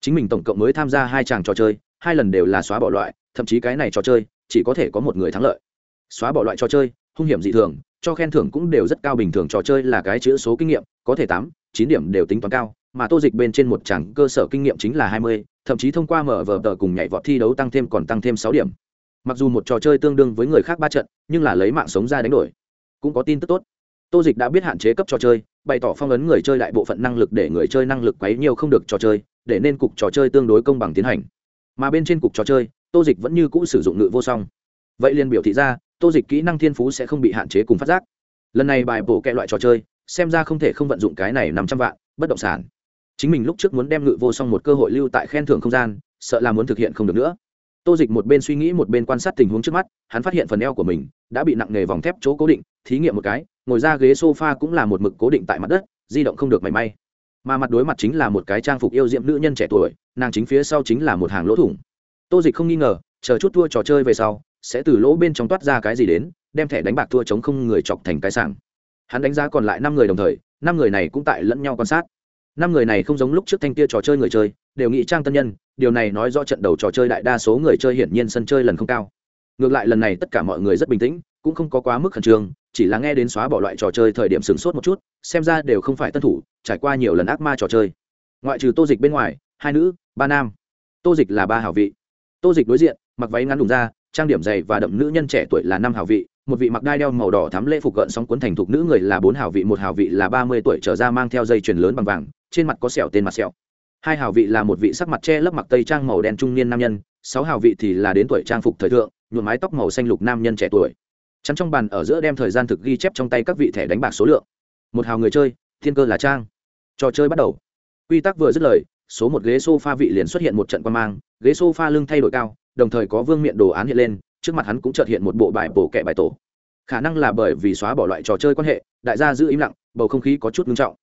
Chính mình tổng cộng mới tham gia hai chàng trò chơi, hai lần đều là xóa bỏ loại, thậm chí cái này trò chơi, chỉ có thể có một người thắng lợi. Xóa bỏ loại trò chơi, hung hiểm dị thường, cho khen thưởng cũng đều rất cao bình thường trò chơi là cái chữ số kinh nghiệm, có thể tám, chín điểm đều tính toán cao, mà tô dịch bên trên một chẳng cơ sở kinh nghiệm chính là hai mươi thậm chí thông qua mở vở tờ cùng nhảy vọt thi đấu tăng thêm còn tăng thêm sáu điểm. Mặc dù một trò chơi tương đương với người khác ba trận, nhưng là lấy mạng sống ra đánh đổi. Cũng có tin tức tốt. Tô dịch đã biết hạn chế cấp trò chơi, bày tỏ phong ấn người chơi đại bộ phận năng lực để người chơi năng lực quấy nhiều không được trò chơi, để nên cục trò chơi tương đối công bằng tiến hành. Mà bên trên cục trò chơi, tô dịch vẫn như cũ sử dụng ngự vô song. Vậy liền biểu thị ra, tô dịch kỹ năng thiên phú sẽ không bị hạn chế cùng phát giác. Lần này bài bổ kệ loại trò chơi, xem ra không thể không vận dụng cái này năm trăm vạn, bất động sản chính mình lúc trước muốn đem ngự vô song một cơ hội lưu tại khen thưởng không gian, sợ là muốn thực hiện không được nữa. Tô dịch một bên suy nghĩ một bên quan sát tình huống trước mắt, hắn phát hiện phần eo của mình đã bị nặng nề vòng thép chỗ cố định, thí nghiệm một cái, ngồi ra ghế s o f a cũng là một mực cố định tại mặt đất, di động không được mảy may. Mà mặt đối mặt chính là một cái trang phục yêu diệm nữ nhân trẻ tuổi, nàng chính phía sau chính là một hàng lỗ thủng. Tô dịch không nghi ngờ, chờ chút thua trò chơi về sau, sẽ từ lỗ bên trong toát ra cái gì đến, đem thẻ đánh bạc thua chống không người chọc thành cái sảng. Hắn đánh giá còn lại năm người đồng thời, năm người này cũng tại lẫn nhau quan sát năm người này không giống lúc trước thanh kia trò chơi người chơi, đều nghĩ trang tân nhân, điều này nói do trận đầu trò chơi đại đa số người chơi hiển nhiên sân chơi lần không cao. Ngược lại lần này tất cả mọi người rất bình tĩnh, cũng không có quá mức khẩn trương, chỉ là nghe đến xóa bỏ loại trò chơi thời điểm sửng sốt một chút, xem ra đều không phải tân thủ, trải qua nhiều lần ác ma trò chơi. Ngoại trừ tô dịch bên ngoài, hai nữ, ba nam. Tô dịch là ba hảo vị. Tô dịch đối diện, mặc váy ngắn đùng ra, trang điểm dày và đậm nữ nhân trẻ tuổi là năm hảo vị, một vị mặc đai đeo màu đỏ thắm lễ phục gợn sóng cuốn thành thục nữ người là bốn hảo vị, một hảo vị là ba mươi tuổi trở ra mang theo dây chuyền lớn bằng vàng trên mặt có sẹo tên mặt sẹo. Hai hào vị là một vị sắc mặt che lớp mặc tây trang màu đen trung niên nam nhân, sáu hào vị thì là đến tuổi trang phục thời thượng, nhuộm mái tóc màu xanh lục nam nhân trẻ tuổi. Chắn trong bàn ở giữa đem thời gian thực ghi chép trong tay các vị thẻ đánh bạc số lượng. Một hào người chơi, thiên cơ là trang. Trò chơi bắt đầu. Quy tắc vừa dứt lời, số một ghế s o f a vị liền xuất hiện một trận quan mang, ghế s o f a lưng thay đổi cao, đồng thời có vương miện đồ án hiện lên, trước mặt hắn cũng trợt hiện một bộ bài bổ kệ bài tổ. Khả năng là bởi vì xóa bỏ loại trò chơi quan hệ, đại gia giữ im lặng, bầu không khí có chút ngưng trọng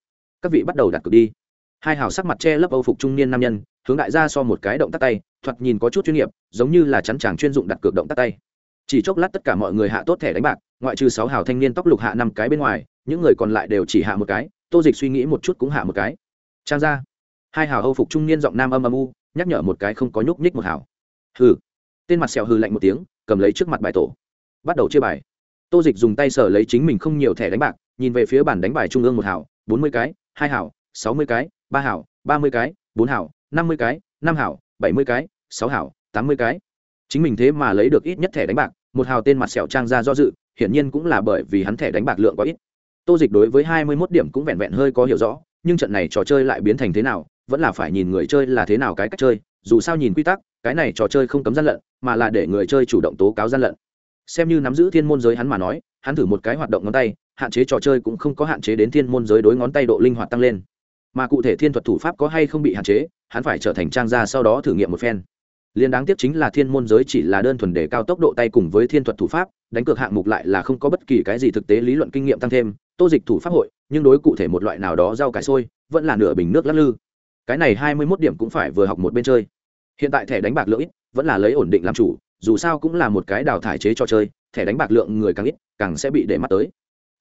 các vị bắt đầu đặt cược đi. Hai hào sắc mặt che lấp âu phục trung niên nam nhân, hướng đại gia so một cái động tác tay, thoạt nhìn có chút chuyên nghiệp, giống như là chắn chàng chuyên dụng đặt cược động tác tay. Chỉ chốc lát tất cả mọi người hạ tốt thẻ đánh bạc, ngoại trừ sáu hào thanh niên tóc lục hạ năm cái bên ngoài, những người còn lại đều chỉ hạ một cái, tô dịch suy nghĩ một chút cũng hạ một cái. Trang ra. Hai hào âu phục trung niên giọng nam âm âm u, nhắc nhở một cái không có nhúc nhích một hào. Hừ. Tên mặt sẹo hừ lạnh một tiếng, cầm lấy trước mặt bài tổ. Bắt đầu chia bài. Tô dịch dùng tay sở lấy chính mình không nhiều thẻ đánh bạc, nhìn về phía bản đánh bài trung ương một hào, bốn mươi cái hai hào sáu mươi cái, ba hảo, ba mươi cái, bốn hảo, năm mươi cái, năm hảo, bảy mươi cái, sáu hảo, tám mươi cái. Chính mình thế mà lấy được ít nhất thẻ đánh bạc, một hào tên mặt sẹo trang ra do dự, hiển nhiên cũng là bởi vì hắn thẻ đánh bạc lượng quá ít. Tô dịch đối với hai mươi mốt điểm cũng vẹn vẹn hơi có hiểu rõ, nhưng trận này trò chơi lại biến thành thế nào, vẫn là phải nhìn người chơi là thế nào cái cách chơi, dù sao nhìn quy tắc, cái này trò chơi không cấm gian lận, mà là để người chơi chủ động tố cáo gian lận. Xem như nắm giữ thiên môn giới hắn mà nói, hắn thử một cái hoạt động ngón tay hạn chế trò chơi cũng không có hạn chế đến thiên môn giới đối ngón tay độ linh hoạt tăng lên. Mà cụ thể thiên thuật thủ pháp có hay không bị hạn chế, hắn phải trở thành trang gia sau đó thử nghiệm một phen. Liên đáng tiếc chính là thiên môn giới chỉ là đơn thuần để cao tốc độ tay cùng với thiên thuật thủ pháp, đánh cược hạng mục lại là không có bất kỳ cái gì thực tế lý luận kinh nghiệm tăng thêm, tô dịch thủ pháp hội, nhưng đối cụ thể một loại nào đó rau cải sôi vẫn là nửa bình nước lắc lư. Cái này hai mươi mốt điểm cũng phải vừa học một bên chơi. Hiện tại thẻ đánh bạc lượng ít, vẫn là lấy ổn định làm chủ, dù sao cũng là một cái đào thải chế cho chơi, thẻ đánh bạc lượng người càng ít, càng sẽ bị để mắt tới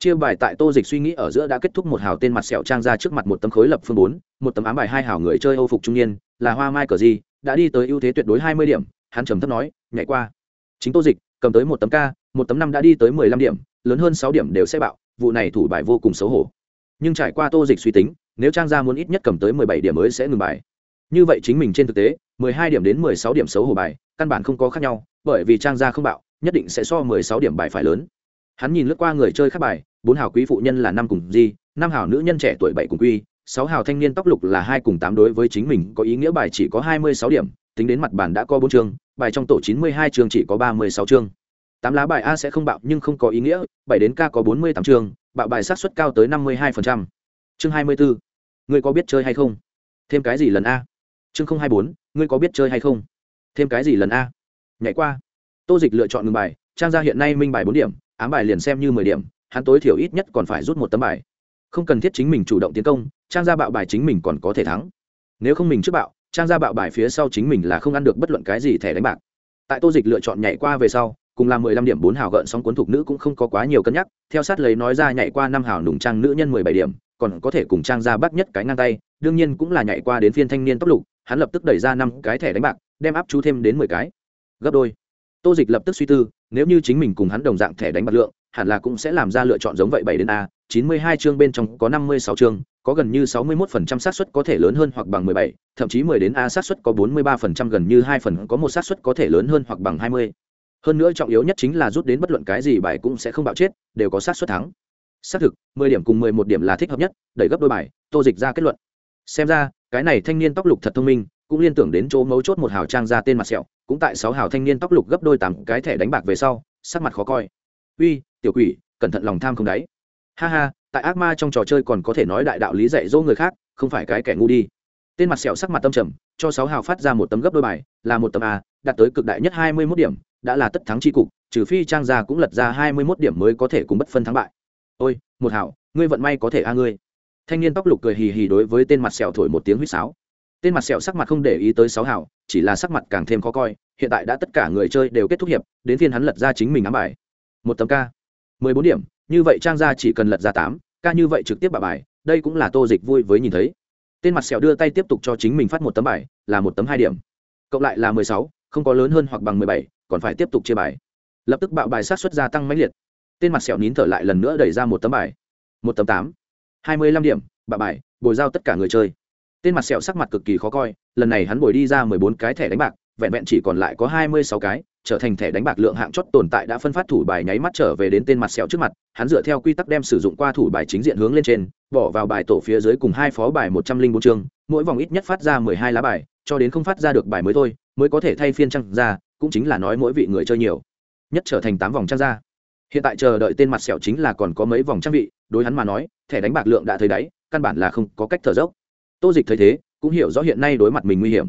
chia bài tại tô dịch suy nghĩ ở giữa đã kết thúc một hào tên mặt sẹo trang ra trước mặt một tấm khối lập phương bốn, một tấm ám bài hai hào người chơi âu phục trung niên, là hoa mai cờ di, đã đi tới ưu thế tuyệt đối hai mươi điểm, hắn trầm thấp nói, nhảy qua. Chính tô dịch, cầm tới một tấm k, một tấm năm đã đi tới mười lăm điểm, lớn hơn sáu điểm đều sẽ bạo, vụ này thủ bài vô cùng xấu hổ. Nhưng trải qua tô dịch suy tính, nếu trang ra muốn ít nhất cầm tới mười bảy điểm mới sẽ ngừng bài. Như vậy chính mình trên thực tế, mười hai điểm đến mười sáu điểm xấu hổ bài, căn bản không có khác nhau, bởi vì trang ra không bạo, nhất định sẽ so mười sáu điểm bài phải lớn hắn nhìn lướt qua người chơi khác bài, bốn hào quý phụ nhân là năm cùng di năm hào nữ nhân trẻ tuổi bảy cùng quy sáu hào thanh niên tóc lục là hai cùng tám đối với chính mình có ý nghĩa bài chỉ có hai mươi sáu điểm, tính đến mặt bàn đã có bốn chương, bài trong tổ chín mươi hai chương chỉ có ba mươi sáu chương. Tám lá bài a sẽ không bạo nhưng không có ý nghĩa, bảy đến k có bốn mươi tám chương, bạo bài sát xuất cao tới năm mươi hai chương hai mươi bốn ngươi có biết chơi hay không? Thêm cái gì lần a? Chương không hai bốn, ngươi có biết chơi hay không? Thêm cái gì lần a? Nhảy qua. Tô dịch lựa chọn ngừng bài, trang gia hiện nay minh bài bốn điểm ám bài liền xem như mười điểm, hắn tối thiểu ít nhất còn phải rút một tấm bài. Không cần thiết chính mình chủ động tiến công, trang gia bạo bài chính mình còn có thể thắng. Nếu không mình trước bạo, trang gia bạo bài phía sau chính mình là không ăn được bất luận cái gì thẻ đánh bạc. Tại tô dịch lựa chọn nhảy qua về sau, cùng là mười lăm điểm bốn hào gợn sóng cuốn thuộc nữ cũng không có quá nhiều cân nhắc, theo sát lấy nói ra nhảy qua năm hào nùng trang nữ nhân mười bảy điểm, còn có thể cùng trang gia bắt nhất cái ngang tay, đương nhiên cũng là nhảy qua đến phiên thanh niên tóc lục, hắn lập tức đẩy ra năm cái thẻ đánh bạc, đem áp chú thêm đến mười cái. Gấp đôi. Tô dịch lập tức suy tư nếu như chính mình cùng hắn đồng dạng thẻ đánh bạc lượng, hẳn là cũng sẽ làm ra lựa chọn giống vậy bảy đến a, chín mươi hai chương bên trong có năm mươi sáu chương, có gần như sáu mươi một phần trăm xác suất có thể lớn hơn hoặc bằng mười bảy, thậm chí mười đến a xác suất có bốn mươi ba phần trăm, gần như hai phần có một xác suất có thể lớn hơn hoặc bằng hai mươi. Hơn nữa trọng yếu nhất chính là rút đến bất luận cái gì bài cũng sẽ không bạo chết, đều có xác suất thắng. Xác thực, mười điểm cùng mười một điểm là thích hợp nhất, đẩy gấp đôi bài, tô dịch ra kết luận. Xem ra, cái này thanh niên tóc lục thật thông minh, cũng liên tưởng đến chỗ mấu chốt một hào trang ra tên mặt sẹo cũng tại sáu hào thanh niên tóc lục gấp đôi tám cái thẻ đánh bạc về sau, sắc mặt khó coi. Uy, tiểu quỷ, cẩn thận lòng tham không đáy. Ha ha, tại ác ma trong trò chơi còn có thể nói đại đạo lý dạy dỗ người khác, không phải cái kẻ ngu đi. Tên mặt sẹo sắc mặt tâm trầm, cho sáu hào phát ra một tấm gấp đôi bài, là một tấm a, đạt tới cực đại nhất hai mươi mốt điểm, đã là tất thắng c cục, trừ phi trang gia cũng lật ra hai mươi mốt điểm mới có thể cùng bất phân thắng bại. Ôi, một hảo ngươi vận may có thể a ngươi. Thanh niên tóc lục cười hì hì đối với tên mặt sẹo thổi một tiếng huýt sáo. Tên mặt sẹo sắc mặt không để ý tới sáu hảo chỉ là sắc mặt càng thêm khó coi hiện tại đã tất cả người chơi đều kết thúc hiệp, đến phiên hắn lật ra chính mình ám bài. Một tấm ca. Mười bốn điểm, như vậy trang ra chỉ cần lật ra tám, ca như vậy trực tiếp bà bài, đây cũng là tô dịch vui với nhìn thấy. Tên mặt sẹo đưa tay tiếp tục cho chính mình phát một tấm bài, là một tấm hai điểm. Cộng lại là mười sáu, không có lớn hơn hoặc bằng mười bảy, còn phải tiếp tục chia bài. Lập tức bạo bài sát xuất gia tăng mãnh liệt. Tên mặt sẹo nín thở lại lần nữa đẩy ra một tấm bài. Một tấm tám, hai mươi lăm điểm bạo bài, bồi giao tất cả người chơi. Tên mặt sẹo sắc mặt cực kỳ khó coi, lần này hắn bồi đi ra mười bốn cái thẻ đánh bạc vẹn vẹn chỉ còn lại có hai mươi sáu cái, trở thành thẻ đánh bạc lượng hạng chót tồn tại đã phân phát thủ bài nháy mắt trở về đến tên mặt sẹo trước mặt, hắn dựa theo quy tắc đem sử dụng qua thủ bài chính diện hướng lên trên, bỏ vào bài tổ phía dưới cùng hai phó bài một trăm linh bốn chương, mỗi vòng ít nhất phát ra mười hai lá bài, cho đến không phát ra được bài mới thôi, mới có thể thay phiên trăng ra, cũng chính là nói mỗi vị người chơi nhiều, nhất trở thành tám vòng trang ra. Hiện tại chờ đợi tên mặt sẹo chính là còn có mấy vòng trang vị đối hắn mà nói, thẻ đánh bạc lượng đã thấy đáy, căn bản là không có cách thở dốc. Tô dịch thấy thế, cũng hiểu rõ hiện nay đối mặt mình nguy hiểm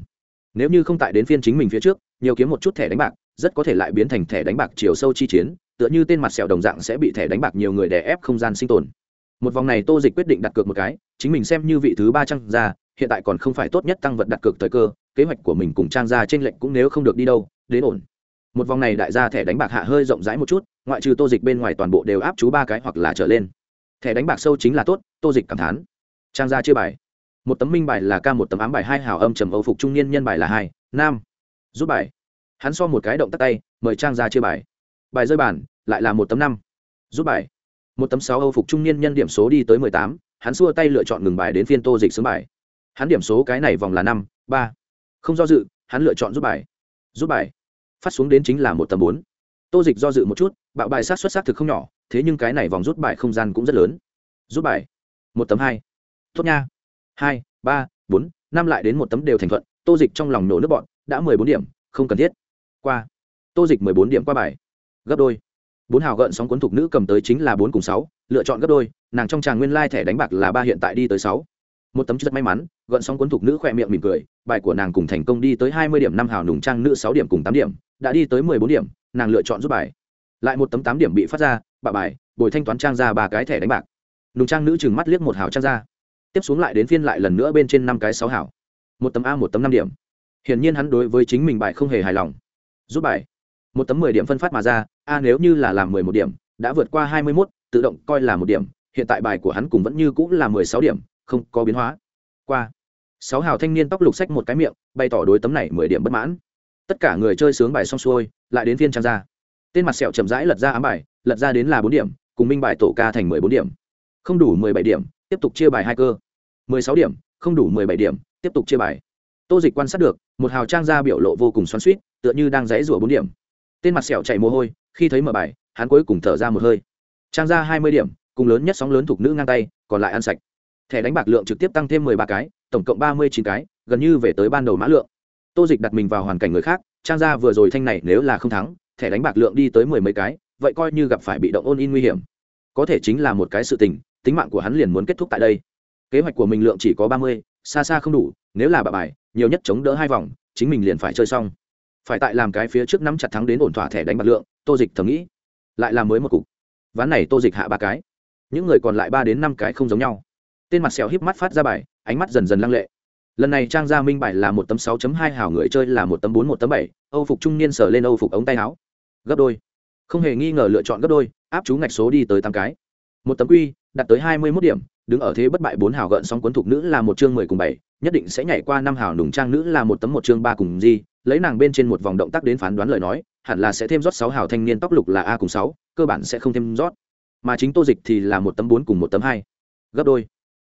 nếu như không tại đến phiên chính mình phía trước, nhiều kiếm một chút thẻ đánh bạc, rất có thể lại biến thành thẻ đánh bạc chiều sâu chi chiến, tựa như tên mặt sẹo đồng dạng sẽ bị thẻ đánh bạc nhiều người đè ép không gian sinh tồn. Một vòng này tô dịch quyết định đặt cược một cái, chính mình xem như vị thứ ba trang ra, hiện tại còn không phải tốt nhất tăng vật đặt cược thời cơ, kế hoạch của mình cùng trang ra trên lệnh cũng nếu không được đi đâu, đến ổn. Một vòng này đại gia thẻ đánh bạc hạ hơi rộng rãi một chút, ngoại trừ tô dịch bên ngoài toàn bộ đều áp chú ba cái hoặc là trở lên. Thẻ đánh bạc sâu chính là tốt, tô dịch cảm thán. Trang gia chưa bài một tấm minh bài là ca một tấm ám bài, hai hào âm trầm âu phục trung niên nhân bài là hai, nam, rút bài. Hắn so một cái động tắt tay, mời trang ra chia bài. Bài rơi bàn lại là một tấm năm, rút bài. Một tấm sáu âu phục trung niên nhân điểm số đi tới mười tám, hắn xua tay lựa chọn ngừng bài đến phiên tô dịch xướng bài. Hắn điểm số cái này vòng là năm, ba. Không do dự, hắn lựa chọn rút bài. Rút bài. Phát xuống đến chính là một tấm bốn. Tô dịch do dự một chút, bạo bài sát xuất xác thực không nhỏ, thế nhưng cái này vòng rút bài không gian cũng rất lớn. Rút bài. Một tấm hai. Tốt nha hai, ba, bốn, năm lại đến một tấm đều thành thuận, tô dịch trong lòng nổ nước bọn, đã mười bốn điểm, không cần thiết. Qua. Tô dịch mười bốn điểm qua bài. Gấp đôi. Bốn hào gợn sóng cuốn thục nữ cầm tới chính là bốn cùng sáu, lựa chọn gấp đôi, nàng trong tràng nguyên lai thẻ đánh bạc là ba hiện tại đi tới sáu. Một tấm rất may mắn, gợn sóng cuốn thục nữ khỏe miệng mỉm cười, bài của nàng cùng thành công đi tới hai mươi điểm, năm hào nùng trang nữ sáu điểm cùng tám điểm, đã đi tới mười bốn điểm, nàng lựa chọn rút bài. Lại một tấm tám điểm bị phát ra, bạ bài, bồi thanh toán trang ra ba cái thẻ đánh bạc. Nùng trang nữ chừng mắt liếc một hào trang ra tiếp xuống lại đến phiên lại lần nữa bên trên năm cái sáu hảo. Một tấm a, một tấm năm điểm. Hiển nhiên hắn đối với chính mình bài không hề hài lòng. Rút bài. Một tấm mười điểm phân phát mà ra, a nếu như là làm mười một điểm, đã vượt qua hai mươi mốt, tự động coi là một điểm, hiện tại bài của hắn cũng vẫn như cũng là mười sáu điểm, không có biến hóa. Qua. Sáu hào thanh niên tóc lục sách một cái miệng, bày tỏ đối tấm này mười điểm bất mãn. Tất cả người chơi sướng bài xong xuôi, lại đến phiên trang ra tên mặt sẹo chậm rãi lật ra ám bài, lật ra đến là bốn điểm, cùng minh bài tổ ca thành mười bốn điểm. Không đủ mười bảy điểm tiếp tục chia bài hai cơ. Mười sáu điểm, không đủ mười bảy điểm, tiếp tục chia bài. Tô dịch quan sát được, một hào trang ra biểu lộ vô cùng xoắn suýt tựa như đang dãy rủa bốn điểm. Tên mặt sẹo chạy mồ hôi, khi thấy mở bài, hắn cuối cùng thở ra một hơi. Trang ra hai mươi điểm, cùng lớn nhất sóng lớn thuộc nữ ngang tay, còn lại ăn sạch. Thẻ đánh bạc lượng trực tiếp tăng thêm mười ba cái, tổng cộng ba mươi chín cái, gần như về tới ban đầu mã lượng. Tô dịch đặt mình vào hoàn cảnh người khác, trang ra vừa rồi thanh này nếu là không thắng, thẻ đánh bạc lượng đi tới mười mấy cái, vậy coi như gặp phải bị động ôn in nguy hiểm. Có thể chính là một cái sự tình tính mạng của hắn liền muốn kết thúc tại đây. Kế hoạch của mình lượng chỉ có ba mươi, xa xa không đủ, nếu là bà bài, nhiều nhất chống đỡ hai vòng, chính mình liền phải chơi xong. Phải tại làm cái phía trước nắm chặt thắng đến ổn thỏa thẻ đánh bạc lượng, tô dịch thầm nghĩ. Lại làm mới một cục. Ván này tô dịch hạ ba cái. Những người còn lại ba đến năm cái không giống nhau. Tên mặt xèo híp mắt phát ra bài, ánh mắt dần dần lăng lệ. Lần này trang gia minh bài là một tấm sáu hai hảo người chơi là một tấm bốn một tấm bảy, âu phục trung niên sở lên âu phục ống tay áo. Gấp đôi. Không hề nghi ngờ lựa chọn gấp đôi, áp chú ngạch số đi tới tám cái. Một tấm quy đạt tới hai mươi mốt điểm đứng ở thế bất bại bốn hào gợn sóng cuốn thuộc nữ là một chương mười cùng bảy nhất định sẽ nhảy qua năm hào nùng trang nữ là một tấm một chương ba cùng gì, lấy nàng bên trên một vòng động tác đến phán đoán lời nói hẳn là sẽ thêm rót sáu hào thanh niên tóc lục là a cùng sáu cơ bản sẽ không thêm rót. Mà chính tô dịch thì là một tấm bốn cùng một tấm hai. Gấp đôi.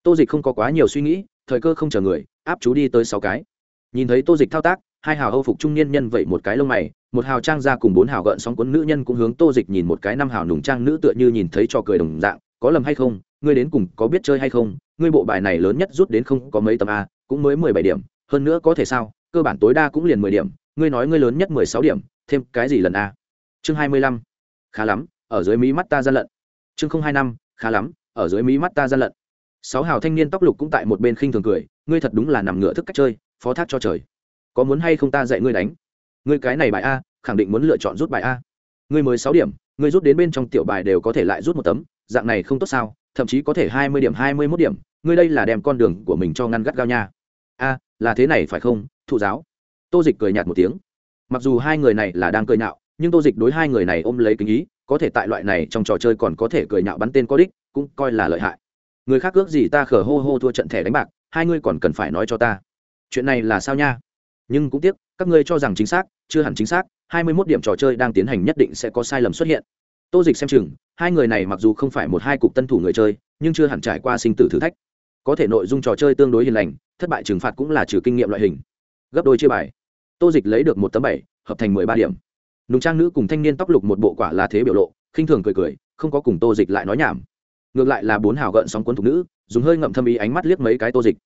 Tô dịch không có quá nhiều suy nghĩ thời cơ không chờ người áp chú đi tới sáu cái. Nhìn thấy tô dịch thao tác hai hào hâu phục trung niên nhân vậy một cái lông mày một hào trang ra cùng bốn hào gợn sóng cuốn nữ nhân cũng hướng tô dịch nhìn một cái năm hào nùng trang nữ tựa như nhìn thấy cho cười đồng dạng có lầm hay không, ngươi đến cùng có biết chơi hay không, ngươi bộ bài này lớn nhất rút đến không có mấy tấm a, cũng mới mười bảy điểm, hơn nữa có thể sao, cơ bản tối đa cũng liền mười điểm, ngươi nói ngươi lớn nhất mười sáu điểm, thêm cái gì lần a? Chương hai mươi lăm. Khá lắm, ở dưới mí mắt ta gian lận. Chương không hai năm, khá lắm, ở dưới mí mắt ta gian lận. Sáu hào thanh niên tóc lục cũng tại một bên khinh thường cười, ngươi thật đúng là nằm ngựa thức cách chơi, phó thác cho trời. Có muốn hay không ta dạy ngươi đánh? Ngươi cái này bài a, khẳng định muốn lựa chọn rút bài a. Ngươi mới sáu điểm, ngươi rút đến bên trong tiểu bài đều có thể lại rút một tấm dạng này không tốt sao, thậm chí có thể hai mươi điểm, hai mươi mốt điểm, ngươi đây là đem con đường của mình cho ngăn gắt gao nha. A, là thế này phải không, thụ giáo? Tô dịch cười nhạt một tiếng. Mặc dù hai người này là đang cười nhạo, nhưng tô dịch đối hai người này ôm lấy kính ý, có thể tại loại này trong trò chơi còn có thể cười nhạo bắn tên có đích, cũng coi là lợi hại. Người khác ước gì ta khở hô hô thua trận thẻ đánh bạc, hai ngươi còn cần phải nói cho ta. Chuyện này là sao nha? Nhưng cũng tiếc, các ngươi cho rằng chính xác, chưa hẳn chính xác, hai mươi mốt điểm trò chơi đang tiến hành nhất định sẽ có sai lầm xuất hiện tô dịch xem chừng, hai người này mặc dù không phải một hai cục tân thủ người chơi, nhưng chưa hẳn trải qua sinh tử thử thách. Có thể nội dung trò chơi tương đối hiền lành, thất bại trừng phạt cũng là trừ kinh nghiệm loại hình. Gấp đôi chia bài. Tô dịch lấy được một tấm bảy, hợp thành mười ba điểm. Nùng trang nữ cùng thanh niên tóc lục một bộ quả là thế biểu lộ, khinh thường cười cười, không có cùng tô dịch lại nói nhảm. Ngược lại là bốn hào gợn sóng cuốn thục nữ, dùng hơi ngậm thâm ý ánh mắt liếc mấy cái tô dịch.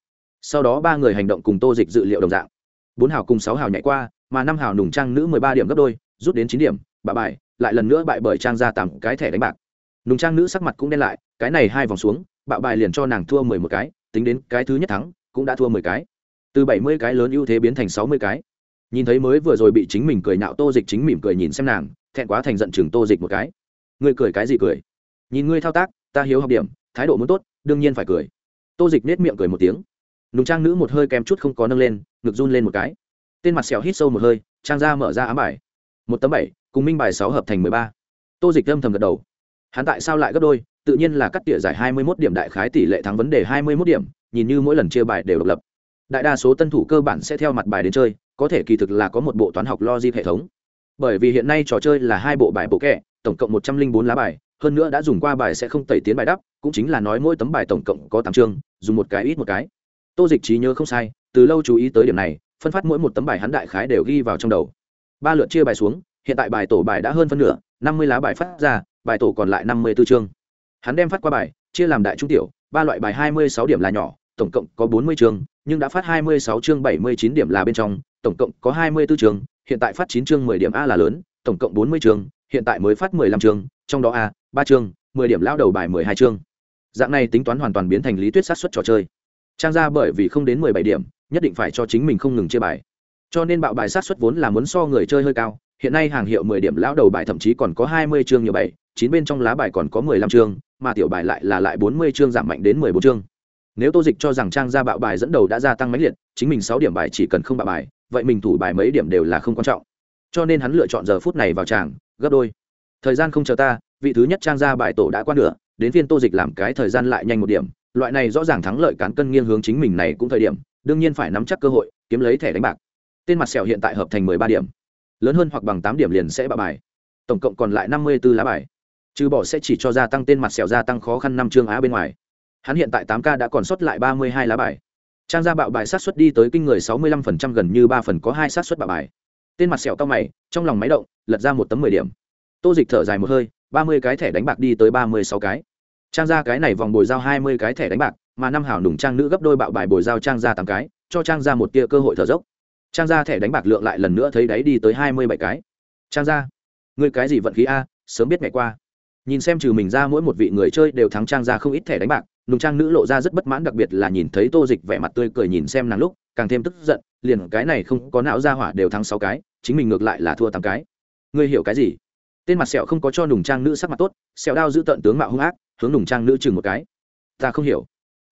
Sau đó ba người hành động cùng tô dịch dự liệu đồng dạng. Bốn hào cùng sáu hào nhảy qua, mà năm hào nùng trang nữ mười ba điểm gấp đôi, rút đến chín điểm bà bài lại lần nữa bại bởi trang ra tặng cái thẻ đánh bạc. Nùng trang nữ sắc mặt cũng đen lại, cái này hai vòng xuống, bạo bài liền cho nàng thua mười một cái, tính đến cái thứ nhất thắng, cũng đã thua mười cái. Từ bảy mươi cái lớn ưu thế biến thành sáu mươi cái. Nhìn thấy mới vừa rồi bị chính mình cười nhạo tô dịch chính mỉm cười nhìn xem nàng, thẹn quá thành giận chừng tô dịch một cái. Ngươi cười cái gì cười? Nhìn ngươi thao tác, ta hiếu học điểm, thái độ muốn tốt, đương nhiên phải cười. Tô dịch nết miệng cười một tiếng. Nùng trang nữ một hơi kèm chút không có nâng lên, ngực run lên một cái. Tên mặt xẻo hít sâu một hơi, trang ra mở ra ám bài. Một tấm bảy cùng minh bài sáu hợp thành mười ba. Tô dịch âm thầm gật đầu. Hắn tại sao lại gấp đôi? Tự nhiên là cắt tỉa giải hai mươi mốt điểm đại khái tỷ lệ thắng vấn đề hai mươi mốt điểm, nhìn như mỗi lần chia bài đều độc lập. Đại đa số tân thủ cơ bản sẽ theo mặt bài đến chơi, có thể kỳ thực là có một bộ toán học logic hệ thống. Bởi vì hiện nay trò chơi là hai bộ bài bộ kẹ, tổng cộng một trăm linh bốn lá bài, hơn nữa đã dùng qua bài sẽ không tẩy tiến bài đắp, cũng chính là nói mỗi tấm bài tổng cộng có tám chương, dùng một cái ít một cái. Tô dịch trí nhớ không sai, từ lâu chú ý tới điểm này, phân phát mỗi một tấm bài hắn đại khái đều ghi vào trong đầu. Ba lượt chia bài xuống hiện tại bài tổ bài đã hơn phân nửa, năm mươi lá bài phát ra, bài tổ còn lại năm mươi b ố chương. Hắn đem phát qua bài, chia làm đại trung tiểu, ba loại bài hai mươi sáu điểm là nhỏ, tổng cộng có bốn mươi chương, nhưng đã phát hai mươi sáu chương bảy mươi chín điểm là bên trong, tổng cộng có hai mươi b ố chương, hiện tại phát chín chương mười điểm a là lớn, tổng cộng bốn mươi chương, hiện tại mới phát mười lăm chương, trong đó a, ba chương, mười điểm lao đầu bài mười hai chương. Dạng này tính toán hoàn toàn biến thành lý thuyết sát xuất trò chơi. Trang ra bởi vì không đến mười bảy điểm, nhất định phải cho chính mình không ngừng chia bài. Cho nên bạo bài sát xuất vốn là muốn so người chơi hơi cao hiện nay hàng hiệu mười điểm lão đầu bài thậm chí còn có hai mươi chương nhiều bảy chín bên trong lá bài còn có mười lăm chương, mà tiểu bài lại là lại bốn mươi chương giảm mạnh đến mười bốn chương. Nếu tô dịch cho rằng trang ra bạo bài dẫn đầu đã gia tăng mãnh liệt, chính mình sáu điểm bài chỉ cần không bạo bài, vậy mình thủ bài mấy điểm đều là không quan trọng. Cho nên hắn lựa chọn giờ phút này vào tràng, gấp đôi. Thời gian không chờ ta, vị thứ nhất trang ra bài tổ đã qua nửa, đến phiên tô dịch làm cái thời gian lại nhanh một điểm. Loại này rõ ràng thắng lợi cán cân nghiêng hướng chính mình này cũng thời điểm, đương nhiên phải nắm chắc cơ hội, kiếm lấy thẻ đánh bạc. Tên mặt sẹo hiện tại hợp thành mười ba điểm lớn hơn hoặc bằng tám điểm liền sẽ bạo bài. Tổng cộng còn lại năm mươi b ố lá bài. Trừ bỏ sẽ chỉ cho gia tăng tên mặt sẹo gia tăng khó khăn năm chương á bên ngoài. Hắn hiện tại tám k đã còn sót lại ba mươi hai lá bài. Trang gia bạo bài sát xuất đi tới kinh người sáu mươi lăm phần trăm, gần như ba phần có hai sát xuất bạo bài. Tên mặt sẹo cao mày, trong lòng máy động, lật ra một tấm mười điểm. Tô dịch thở dài một hơi, ba mươi cái thẻ đánh bạc đi tới ba mươi sáu cái. Trang ra cái này vòng bồi giao hai mươi cái thẻ đánh bạc, mà năm hảo nùng trang nữ gấp đôi bạo bài bồi giao trang ra tám cái, cho trang ra một tia cơ hội thở dốc trang ra thẻ đánh bạc lượng lại lần nữa thấy đáy đi tới hai mươi bảy cái. Trang ra người cái gì vận khí a? Sớm biết ngày qua. Nhìn xem trừ mình ra mỗi một vị người chơi đều thắng trang ra không ít thẻ đánh bạc, nùng trang nữ lộ ra rất bất mãn, đặc biệt là nhìn thấy tô dịch vẻ mặt tươi cười nhìn xem nàng lúc, càng thêm tức giận, liền cái này không có não ra hỏa đều thắng sáu cái, chính mình ngược lại là thua tám cái. Ngươi hiểu cái gì? Tên mặt sẹo không có cho nùng trang nữ sắc mặt tốt, sẹo đao giữ tận tướng mạo hung ác, hướng nùng trang nữ chừng một cái. Ta không hiểu.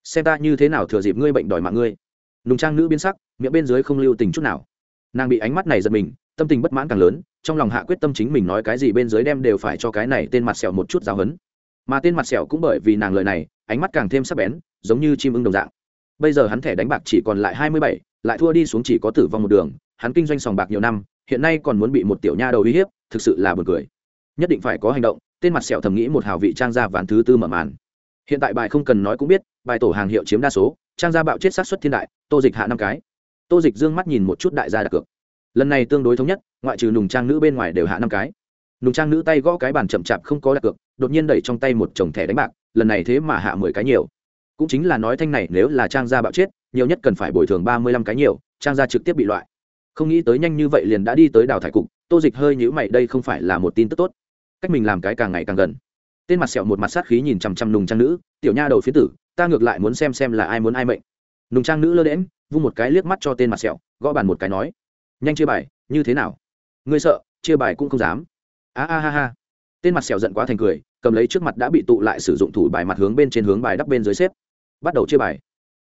Xem ta như thế nào thừa dịp ngươi bệnh đòi mạng ngươi nùng trang nữ biến sắc, miệng bên dưới không lưu tình chút nào. Nàng bị ánh mắt này giật mình, tâm tình bất mãn càng lớn, trong lòng hạ quyết tâm chính mình nói cái gì bên dưới đem đều phải cho cái này tên mặt sẹo một chút giáo hấn mà tên mặt sẹo cũng bởi vì nàng lời này, ánh mắt càng thêm sắc bén, giống như chim ưng đồng dạng. Bây giờ hắn thẻ đánh bạc chỉ còn lại hai mươi bảy, lại thua đi xuống chỉ có tử vong một đường, hắn kinh doanh sòng bạc nhiều năm, hiện nay còn muốn bị một tiểu nha đầu uy hiếp, thực sự là buồn cười. Nhất định phải có hành động, tên mặt sẹo thầm nghĩ một hào vị trang gia ván thứ tư mở màn. Hiện tại bài không cần nói cũng biết, bài tổ hàng hiệu chiếm đa số trang gia bạo chết sát xuất thiên đại, tô dịch hạ năm cái. Tô dịch d ư ơ n g mắt nhìn một chút đại gia đặt cược. Lần này tương đối thống nhất, ngoại trừ nùng trang nữ bên ngoài đều hạ năm cái. Nùng trang nữ tay gõ cái bàn chậm chạp không có đặt cược, đột nhiên đẩy trong tay một chồng thẻ đánh bạc, lần này thế mà hạ mười cái nhiều. Cũng chính là nói thanh này, nếu là trang gia bạo chết, nhiều nhất cần phải bồi thường ba mươi lăm cái nhiều, trang gia trực tiếp bị loại. Không nghĩ tới nhanh như vậy liền đã đi tới đào thải cục, tô dịch hơi nhữ mày, đây không phải là một tin tức tốt. Cách mình làm cái càng ngày càng gần tên mặt sẹo một mặt sát khí nhìn chằm chằm nùng trang nữ, tiểu nha đầu phía tử, ta ngược lại muốn xem xem là ai muốn ai mệnh. Nùng trang nữ lơ đễm vung một cái liếc mắt cho tên mặt sẹo, gõ bàn một cái nói, nhanh chia bài, như thế nào? Ngươi sợ, chia bài cũng không dám. A a, ha ha. Tên mặt sẹo giận quá thành cười, cầm lấy trước mặt đã bị tụ lại sử dụng thủ bài mặt hướng bên trên hướng bài đắp bên dưới xếp. Bắt đầu chia bài.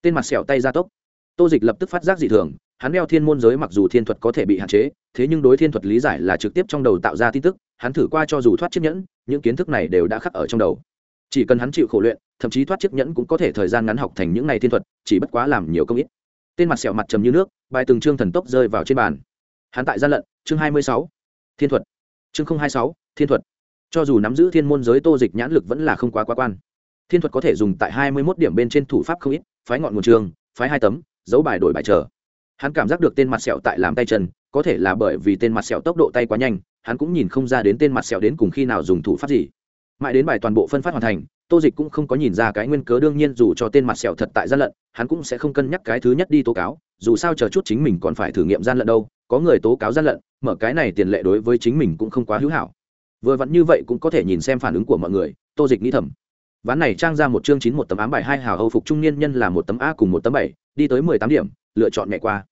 Tên mặt sẹo tay ra tốc. Tô dịch lập tức phát giác dị thường hắn đeo thiên môn giới mặc dù thiên thuật có thể bị hạn chế, thế nhưng đối thiên thuật lý giải là trực tiếp trong đầu tạo ra tin tức, hắn thử qua cho dù thoát chiếc nhẫn, những kiến thức này đều đã khắc ở trong đầu. Chỉ cần hắn chịu khổ luyện, thậm chí thoát chiếc nhẫn cũng có thể thời gian ngắn học thành những này thiên thuật, chỉ bất quá làm nhiều công ít. Tên mặt sẹo mặt trầm như nước, bài từng chương thần tốc rơi vào trên bàn. Hắn tại gian lận, chương hai mươi sáu. Thiên thuật. Chương hai mươi sáu, thiên thuật. Cho dù nắm giữ thiên môn giới tô dịch nhãn lực vẫn là không quá quá quan. Thiên thuật có thể dùng tại hai mươi mốt điểm bên trên thủ pháp không ít, phái ngọn nguồn trường, phái hai tấm, dấu bài đổi bài trở hắn cảm giác được tên mặt sẹo tại làm tay chân, có thể là bởi vì tên mặt sẹo tốc độ tay quá nhanh, hắn cũng nhìn không ra đến tên mặt sẹo đến cùng khi nào dùng thủ pháp gì. Mãi đến bài toàn bộ phân phát hoàn thành, tô dịch cũng không có nhìn ra cái nguyên cớ đương nhiên dù cho tên mặt sẹo thật tại gian lận, hắn cũng sẽ không cân nhắc cái thứ nhất đi tố cáo, dù sao chờ chút chính mình còn phải thử nghiệm gian lận đâu, có người tố cáo gian lận, mở cái này tiền lệ đối với chính mình cũng không quá hữu hảo. Vừa vặn như vậy cũng có thể nhìn xem phản ứng của mọi người, tô dịch nghĩ thầm ván này trang ra một chương chín một tấm ám bài hai hào âu phục trung niên nhân là một tấm a cùng một tấm bảy, đi tới mười tám điểm, lựa chọn mẹ qua.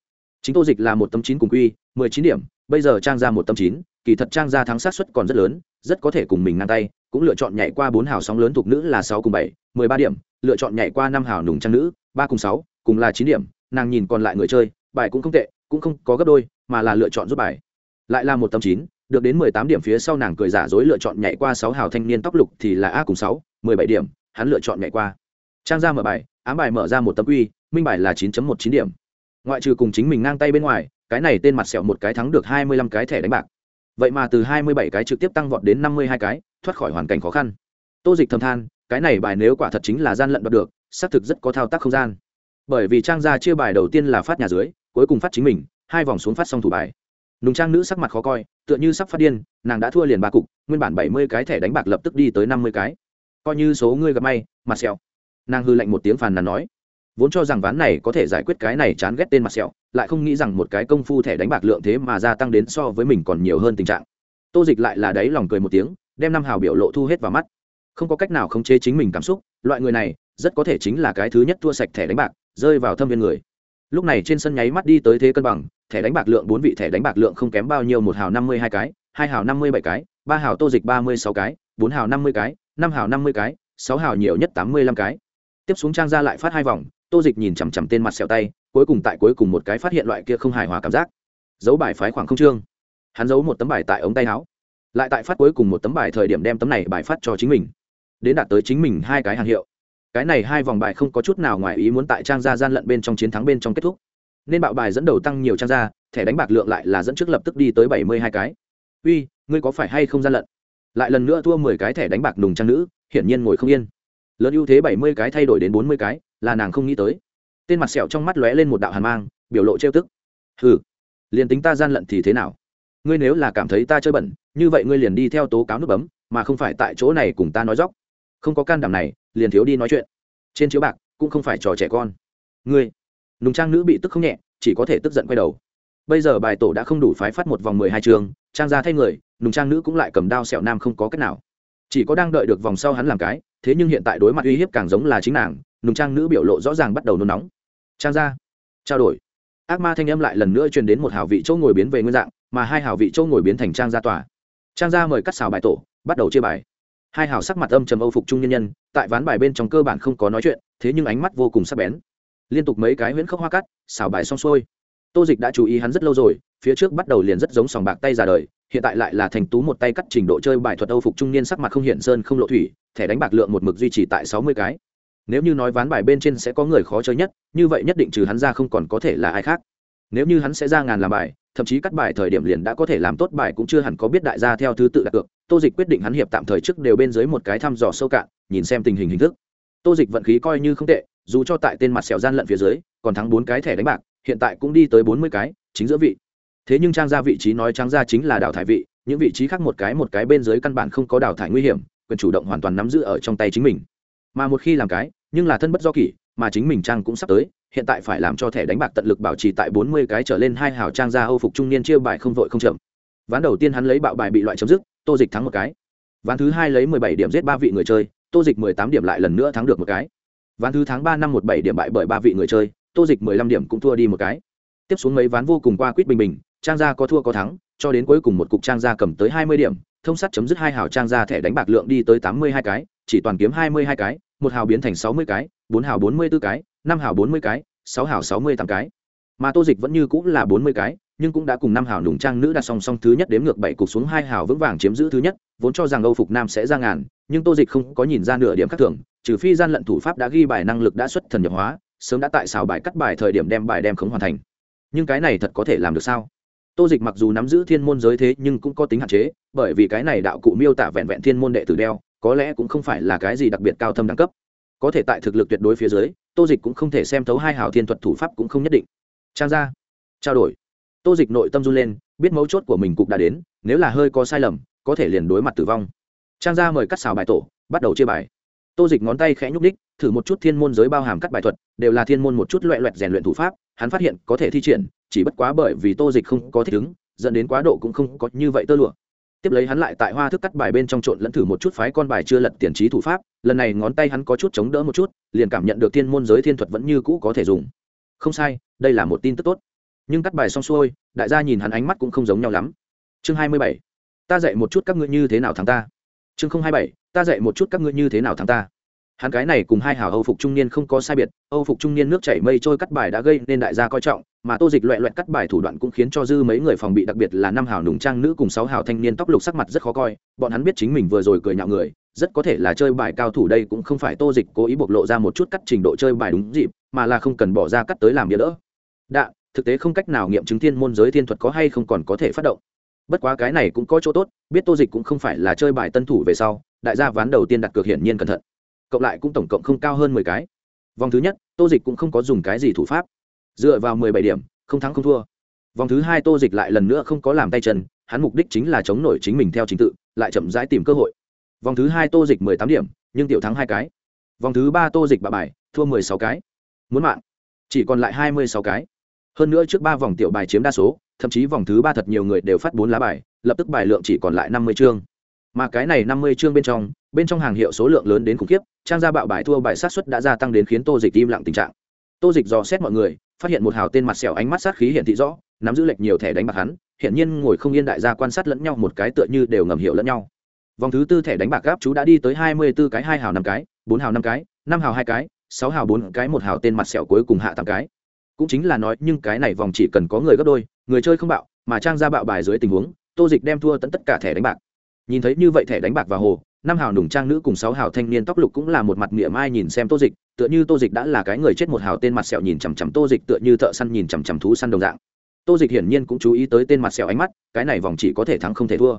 Chính tô dịch là một tấm chín cùng quy, mười chín điểm, bây giờ trang ra một tấm chín, kỳ thật trang ra thắng sát suất còn rất lớn, rất có thể cùng mình ngang tay, cũng lựa chọn nhảy qua bốn hào sóng lớn thuộc nữ là sáu cùng bảy, mười ba điểm, lựa chọn nhảy qua năm hào nùng trang nữ, ba cùng sáu, cùng là chín điểm, nàng nhìn còn lại người chơi, bài cũng không tệ, cũng không có gấp đôi, mà là lựa chọn rút bài. Lại là một tấm chín, được đến mười tám điểm phía sau nàng cười giả dối lựa chọn nhảy qua sáu hào thanh niên tóc lục thì là a cùng sáu mười bảy điểm hắn lựa chọn nhảy qua. Trang ra mở bài ám bài mở ra một tấm quy, minh bài là chín một chín điểm. Ngoại trừ cùng chính mình ngang tay bên ngoài cái này tên mặt sẹo một cái thắng được hai mươi lăm cái thẻ đánh bạc. Vậy mà từ hai mươi bảy cái trực tiếp tăng vọt đến năm mươi hai cái thoát khỏi hoàn cảnh khó khăn. Tô dịch thầm than cái này bài nếu quả thật chính là gian lận đoạt được xác thực rất có thao tác không gian. Bởi vì trang gia chia bài đầu tiên là phát nhà dưới cuối cùng phát chính mình hai vòng xuống phát xong thủ bài. Nùng trang nữ sắc mặt khó coi tựa như sắp phát điên nàng đã thua liền ba cục nguyên bản bảy mươi cái thẻ đánh bạc lập tức đi tới năm mươi cái coi như số ngươi gặp may, mặt sẹo. Nàng hư lạnh một tiếng phàn nàn nói, vốn cho rằng ván này có thể giải quyết cái này chán ghét tên mặt sẹo, lại không nghĩ rằng một cái công phu thẻ đánh bạc lượng thế mà gia tăng đến so với mình còn nhiều hơn tình trạng. Tô dịch lại là đấy lòng cười một tiếng, đem năm hào biểu lộ thu hết vào mắt. Không có cách nào khống chế chính mình cảm xúc, loại người này, rất có thể chính là cái thứ nhất thua sạch thẻ đánh bạc, rơi vào thâm viên người. Lúc này trên sân nháy mắt đi tới thế cân bằng, thẻ đánh bạc lượng bốn vị thẻ đánh bạc lượng không kém bao nhiêu, một hào năm mươi hai cái, hai hào năm mươi bảy cái, ba hào tô dịch ba mươi sáu cái, bốn hào năm mươi cái năm hào năm mươi cái, sáu hào nhiều nhất tám mươi lăm cái. Tiếp xuống trang ra lại phát hai vòng, tô dịch nhìn chằm chằm tên mặt sẹo tay, cuối cùng tại cuối cùng một cái phát hiện loại kia không hài hòa cảm giác. Dấu bài phái khoảng không trương hắn giấu một tấm bài tại ống tay áo, lại tại phát cuối cùng một tấm bài thời điểm đem tấm này bài phát cho chính mình. Đến đạt tới chính mình hai cái hàng hiệu. Cái này hai vòng bài không có chút nào ngoài ý muốn tại trang gia gian lận bên trong chiến thắng bên trong kết thúc. Nên bạo bài dẫn đầu tăng nhiều trang gia, thẻ đánh bạc lượng lại là dẫn trước lập tức đi tới bảy mươi hai cái. Uy, ngươi có phải hay không gian lận? Lại lần nữa thua mười cái thẻ đánh bạc nùng trang nữ, hiển nhiên ngồi không yên. Lớn ưu thế bảy mươi cái thay đổi đến bốn mươi cái, là nàng không nghĩ tới. Tên mặt sẹo trong mắt lóe lên một đạo hàn mang, biểu lộ trêu tức. Hừ, liền tính ta gian lận thì thế nào? Ngươi nếu là cảm thấy ta chơi bẩn, như vậy ngươi liền đi theo tố cáo nước bấm, mà không phải tại chỗ này cùng ta nói dóc. Không có can đảm này, liền thiếu đi nói chuyện. Trên chiếu bạc, cũng không phải trò trẻ con. Ngươi, nùng trang nữ bị tức không nhẹ, chỉ có thể tức giận quay đầu. Bây giờ bài tổ đã không đủ phái phát một vòng mười hai trường, trang ra thay người nùng trang nữ cũng lại cầm đao sẹo nam không có cách nào. Chỉ có đang đợi được vòng sau hắn làm cái, thế nhưng hiện tại đối mặt uy hiếp càng giống là chính nàng, nùng trang nữ biểu lộ rõ ràng bắt đầu nôn nóng. Trang ra trao đổi. Ác ma thanh âm lại lần nữa truyền đến một hào vị châu ngồi biến về nguyên dạng, mà hai hào vị châu ngồi biến thành trang gia tòa. Trang gia mời cắt xào bài tổ, bắt đầu chia bài. Hai hào sắc mặt âm trầm âu phục trung nhân nhân, tại ván bài bên trong cơ bản không có nói chuyện, thế nhưng ánh mắt vô cùng sắc bén. Liên tục mấy cái huyễn khốc hoa cắt, xào bài xong xuôi. Tô dịch đã chú ý hắn rất lâu rồi, phía trước bắt đầu liền rất giống sòng bạc tay ra đời hiện tại lại là thành tú một tay cắt trình độ chơi bài thuật âu phục trung niên sắc mặt không hiện sơn không lộ thủy, thẻ đánh bạc lượng một mực duy trì tại sáu mươi cái. Nếu như nói ván bài bên trên sẽ có người khó chơi nhất, như vậy nhất định trừ hắn ra không còn có thể là ai khác. Nếu như hắn sẽ ra ngàn làm bài, thậm chí cắt bài thời điểm liền đã có thể làm tốt bài cũng chưa hẳn có biết đại gia theo thứ tự đặt cược tô dịch quyết định hắn hiệp tạm thời trước đều bên dưới một cái thăm dò sâu cạn, nhìn xem tình hình hình thức. Tô dịch vận khí coi như không tệ, dù cho tại tên mặt sẹo gian lận phía dưới, còn thắng bốn cái thẻ đánh bạc, hiện tại cũng đi tới bốn mươi cái, chính giữa vị thế nhưng trang ra vị trí nói trang ra chính là đào thải vị, những vị trí khác một cái một cái bên dưới căn bản không có đào thải nguy hiểm, quyền chủ động hoàn toàn nắm giữ ở trong tay chính mình. Mà một khi làm cái, nhưng là thân bất do kỷ, mà chính mình trang cũng sắp tới, hiện tại phải làm cho thẻ đánh bạc tận lực bảo trì tại bốn mươi cái trở lên hai hào trang ra âu phục trung niên chia bài không vội không chậm. Ván đầu tiên hắn lấy bạo bài bị loại chấm dứt, tô dịch thắng một cái. Ván thứ hai lấy mười bảy điểm giết ba vị người chơi, tô dịch mười tám điểm lại lần nữa thắng được một cái. Ván thứ tháng ba năm một bảy điểm bại bởi ba vị người chơi, tô dịch mười lăm điểm cũng thua đi một cái. Tiếp xuống mấy ván vô cùng qua quýt bình bình trang gia có thua có thắng, cho đến cuối cùng một cục trang gia cầm tới hai mươi điểm, thông sắt chấm dứt hai hào trang gia thẻ đánh bạc lượng đi tới tám mươi hai cái, chỉ toàn kiếm hai mươi hai cái, một hào biến thành sáu mươi cái, bốn hào bốn mươi b ố cái, năm hào bốn mươi cái, sáu hào sáu mươi tám cái. Mà tô dịch vẫn như cũng là bốn mươi cái, nhưng cũng đã cùng năm hào nùng trang nữ đặt song song thứ nhất đếm ngược bảy cục xuống hai hào vững vàng chiếm giữ thứ nhất, vốn cho rằng âu phục nam sẽ ra ngàn, nhưng tô dịch không có nhìn ra nửa điểm khác thường, trừ phi gian lận thủ pháp đã ghi bài năng lực đã xuất thần nhập hóa, sớm đã tại xào bài cắt bài thời điểm đem bài đem không hoàn thành. Nhưng cái này thật có thể làm được sao? Tô dịch mặc dù nắm giữ thiên môn giới thế nhưng cũng có tính hạn chế, bởi vì cái này đạo cụ miêu tả vẹn vẹn thiên môn đệ tử đeo, có lẽ cũng không phải là cái gì đặc biệt cao thâm đẳng cấp. Có thể tại thực lực tuyệt đối phía dưới, tô dịch cũng không thể xem thấu hai hào thiên thuật thủ pháp cũng không nhất định. Trang ra trao đổi. Tô dịch nội tâm run lên, biết mấu chốt của mình cục đã đến, nếu là hơi có sai lầm, có thể liền đối mặt tử vong. Trang ra mời cắt xào bài tổ, bắt đầu chia bài tô dịch ngón tay khẽ nhúc đích, thử một chút thiên môn giới bao hàm cắt bài thuật, đều là thiên môn một chút loẹ loẹt rèn luyện thủ pháp, hắn phát hiện có thể thi triển, chỉ bất quá bởi vì tô dịch không có thích ứng, dẫn đến quá độ cũng không có như vậy tơ lụa. Tiếp lấy hắn lại tại hoa thức cắt bài bên trong trộn lẫn thử một chút phái con bài chưa lật tiền trí thủ pháp, lần này ngón tay hắn có chút chống đỡ một chút, liền cảm nhận được thiên môn giới thiên thuật vẫn như cũ có thể dùng. Không sai, đây là một tin tức tốt. Nhưng cắt bài xong xuôi, đại gia nhìn hắn ánh mắt cũng không giống nhau lắm. Chương hai mươi bảy, ta dạy một chút các ngươi như thế nào thắng ta. Chương không hai bảy ta dạy một chút các ngươi như thế nào thắng ta. Hắn cái này cùng hai hảo âu phục trung niên không có sai biệt, âu phục trung niên nước chảy mây trôi cắt bài đã gây nên đại gia coi trọng, mà tô dịch loẹ loẹt cắt bài thủ đoạn cũng khiến cho dư mấy người phòng bị, đặc biệt là năm hảo nùng trang nữ cùng sáu hảo thanh niên tóc lục sắc mặt rất khó coi, bọn hắn biết chính mình vừa rồi cười nhạo người, rất có thể là chơi bài cao thủ đây cũng không phải tô dịch cố ý bộc lộ ra một chút cắt trình độ chơi bài đúng dịp, mà là không cần bỏ ra cắt tới làm bia đỡ. Đạ, thực tế không cách nào nghiệm chứng thiên môn giới thiên thuật có hay không còn có thể phát động bất quá cái này cũng có chỗ tốt, biết tô dịch cũng không phải là chơi bài tân thủ về sau, đại gia ván đầu tiên đặt cược hiển nhiên cẩn thận. Cộng lại cũng tổng cộng không cao hơn mười cái. Vòng thứ nhất, tô dịch cũng không có dùng cái gì thủ pháp. Dựa vào mười bảy điểm, không thắng không thua. Vòng thứ hai, tô dịch lại lần nữa không có làm tay chân, hắn mục đích chính là chống nổi chính mình theo trình tự, lại chậm rãi tìm cơ hội. Vòng thứ hai, tô dịch mười tám điểm, nhưng tiểu thắng hai cái. Vòng thứ ba, tô dịch bà bài, thua mười sáu cái. Muốn mạng. Chỉ còn lại hai mươi sáu cái. Hơn nữa trước ba vòng tiểu bài chiếm đa số thậm chí vòng thứ ba thật nhiều người đều phát bốn lá bài, lập tức bài lượng chỉ còn lại năm mươi chương. Mà cái này năm mươi chương bên trong bên trong hàng hiệu số lượng lớn đến khủng khiếp, trang gia bạo bài thua bài sát xuất đã gia tăng đến khiến tô dịch im lặng tình trạng. Tô dịch dò xét mọi người, phát hiện một hào tên mặt sẹo ánh mắt sát khí hiện thị rõ, nắm giữ lệch nhiều thẻ đánh bạc hắn hiện nhiên ngồi không yên đại gia quan sát lẫn nhau một cái tựa như đều ngầm hiểu lẫn nhau. Vòng thứ tư thẻ đánh bạc gáp chú đã đi tới hai mươi b ố cái, hai hào năm cái, bốn hào năm cái, năm hào hai cái, sáu hào bốn cái, một hào tên mặt sẹo cuối cùng hạ tám cái cũng chính là nói, nhưng cái này vòng chỉ cần có người gấp đôi, người chơi không bạo, mà trang ra bạo bài dưới tình huống, tô dịch đem thua tận tất cả thẻ đánh bạc. Nhìn thấy như vậy thẻ đánh bạc và hồ, năm hào nùng trang nữ cùng sáu hào thanh niên tóc lục cũng là một mặt miệng mai nhìn xem tô dịch, tựa như tô dịch đã là cái người chết một hào tên mặt sẹo nhìn chằm chằm tô dịch tựa như thợ săn nhìn chằm chằm thú săn đồng dạng. Tô dịch hiển nhiên cũng chú ý tới tên mặt sẹo ánh mắt, cái này vòng chỉ có thể thắng không thể thua.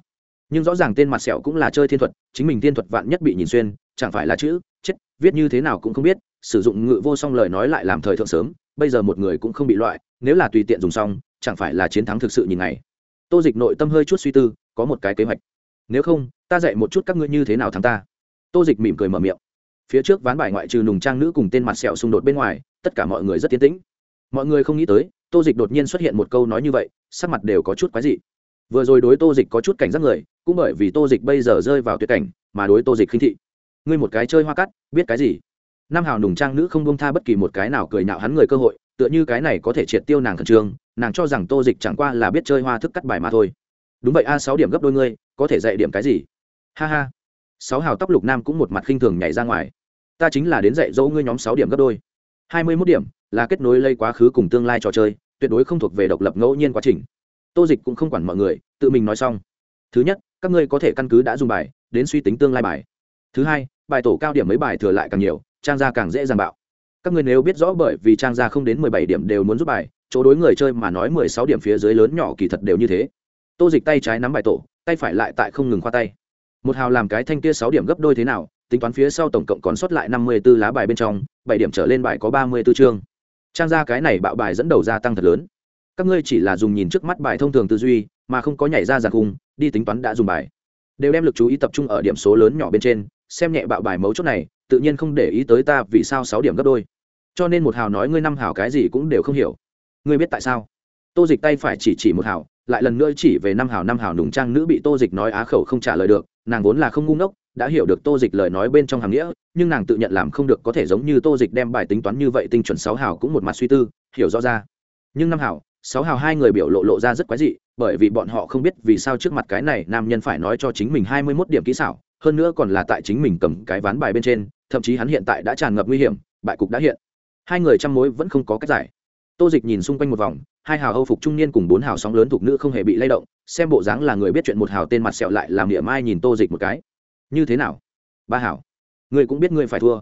Nhưng rõ ràng tên mặt sẹo cũng là chơi thiên thuật, chính mình thiên thuật vạn nhất bị nhìn xuyên, chẳng phải là chữ, chết, viết như thế nào cũng không biết, sử dụng ngự vô song lời nói lại làm thời thượng sớm bây giờ một người cũng không bị loại, nếu là tùy tiện dùng xong, chẳng phải là chiến thắng thực sự nhìn này tô dịch nội tâm hơi chút suy tư, có một cái kế hoạch. Nếu không, ta dạy một chút các ngươi như thế nào thắng ta. Tô dịch mỉm cười mở miệng. Phía trước ván bài ngoại trừ nùng trang nữ cùng tên mặt sẹo xung đột bên ngoài, tất cả mọi người rất tiến tĩnh. Mọi người không nghĩ tới, tô dịch đột nhiên xuất hiện một câu nói như vậy, sắc mặt đều có chút quái dị. Vừa rồi đối tô dịch có chút cảnh giác người, cũng bởi vì tô dịch bây giờ rơi vào tuyệt cảnh, mà đối tô dịch khinh thị. Ngươi một cái chơi hoa cắt, biết cái gì? Nam hào nùng trang nữ không buông tha bất kỳ một cái nào cười nhạo hắn người cơ hội, tựa như cái này có thể triệt tiêu nàng khẩn trương, nàng cho rằng tô dịch chẳng qua là biết chơi hoa thức cắt bài mà thôi. Đúng vậy, a sáu điểm gấp đôi ngươi, có thể dạy điểm cái gì? Ha ha. Sáu hào tóc lục nam cũng một mặt khinh thường nhảy ra ngoài. Ta chính là đến dạy dỗ ngươi nhóm sáu điểm gấp đôi. Hai mươi mốt điểm, là kết nối lây quá khứ cùng tương lai trò chơi, tuyệt đối không thuộc về độc lập ngẫu nhiên quá trình. Tô dịch cũng không quản mọi người, tự mình nói xong. Thứ nhất, các ngươi có thể căn cứ đã dùng bài, đến suy tính tương lai bài. Thứ hai, bài tổ cao điểm mấy bài thừa lại càng nhiều trang gia càng dễ dàng bạo. Các ngươi nếu biết rõ bởi vì trang gia không đến mười bảy điểm đều muốn giúp bài, chỗ đối người chơi mà nói mười sáu điểm phía dưới lớn nhỏ kỳ thật đều như thế. Tô dịch tay trái nắm bài tổ, tay phải lại tại không ngừng khoa tay. Một hào làm cái thanh kia sáu điểm gấp đôi thế nào, tính toán phía sau tổng cộng còn sót lại năm mươi b ố lá bài bên trong, bảy điểm trở lên bài có ba mươi b ố chương. Trang ra cái này bạo bài dẫn đầu gia tăng thật lớn. Các ngươi chỉ là dùng nhìn trước mắt bài thông thường tư duy, mà không có nhảy ra giàn cung đi tính toán đã dùng bài. Đều đem lực chú ý tập trung ở điểm số lớn nhỏ bên trên, xem nhẹ bạo bài mấu chốt này tự nhiên không để ý tới ta vì sao sáu điểm gấp đôi. Cho nên một hào nói ngươi năm hào cái gì cũng đều không hiểu. Ngươi biết tại sao? Tô dịch tay phải chỉ chỉ một hào, lại lần nữa chỉ về năm hào năm hào nùng trang nữ bị tô dịch nói á khẩu không trả lời được, nàng vốn là không ngu ngốc, đã hiểu được tô dịch lời nói bên trong hàm nghĩa, nhưng nàng tự nhận làm không được có thể giống như tô dịch đem bài tính toán như vậy tinh chuẩn sáu hào cũng một mặt suy tư, hiểu rõ ra. Nhưng năm hào, sáu hào hai người biểu lộ lộ ra rất quái dị, bởi vì bọn họ không biết vì sao trước mặt cái này nam nhân phải nói cho chính mình hai mươi mốt điểm kỹ xảo hơn nữa còn là tại chính mình cầm cái ván bài bên trên, thậm chí hắn hiện tại đã tràn ngập nguy hiểm, bại cục đã hiện. Hai người chăm mối vẫn không có cách giải. Tô dịch nhìn xung quanh một vòng, hai hào âu phục trung niên cùng bốn hào sóng lớn thuộc nữ không hề bị lay động, xem bộ dáng là người biết chuyện một hào tên mặt sẹo lại làm địa mai nhìn tô dịch một cái. Như thế nào? Ba hảo ngươi cũng biết ngươi phải thua.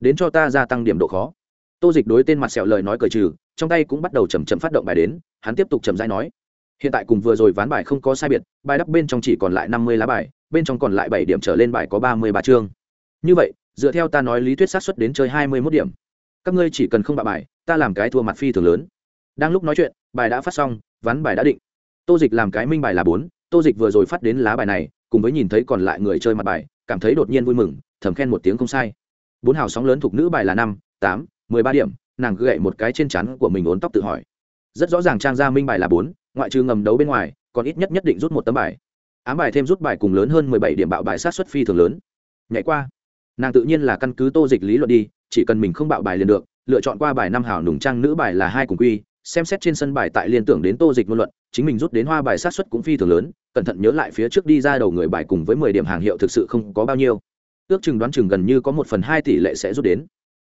Đến cho ta gia tăng điểm độ khó. Tô dịch đối tên mặt sẹo lời nói cởi trừ, trong tay cũng bắt đầu chầm chậm phát động bài đến, hắn tiếp tục chầm dai nói. Hiện tại cùng vừa rồi ván bài không có sai biệt, bài đắp bên trong chỉ còn lại năm mươi lá bài bên trong còn lại bảy điểm trở lên bài có ba mươi ba chương. Như vậy, dựa theo ta nói lý thuyết sát xuất đến chơi hai mươi mốt điểm. Các ngươi chỉ cần không bạ bài, ta làm cái thua mặt phi thường lớn. Đang lúc nói chuyện, bài đã phát xong, ván bài đã định. Tô dịch làm cái minh bài là bốn, tô dịch vừa rồi phát đến lá bài này, cùng với nhìn thấy còn lại người chơi mặt bài, cảm thấy đột nhiên vui mừng, thầm khen một tiếng không sai. Bốn hào sóng lớn thuộc nữ bài là năm, tám, mười ba điểm, nàng gậy một cái trên chắn của mình ốn tóc tự hỏi. Rất rõ ràng trang gia minh bài là bốn, ngoại trừ ngầm đấu bên ngoài, còn ít nhất nhất định rút một tấm bài ám bài thêm rút bài cùng lớn hơn mười bảy điểm bạo bài sát xuất phi thường lớn. Nhảy qua, nàng tự nhiên là căn cứ tô dịch lý luận đi, chỉ cần mình không bạo bài liền được, lựa chọn qua bài năm hảo nùng trang nữ bài là hai cùng quy, xem xét trên sân bài tại liên tưởng đến tô dịch ngôn luận, chính mình rút đến hoa bài sát xuất cũng phi thường lớn, cẩn thận nhớ lại phía trước đi ra đầu người bài cùng với mười điểm hàng hiệu thực sự không có bao nhiêu. Ước chừng đoán chừng gần như có một phần hai tỷ lệ sẽ rút đến.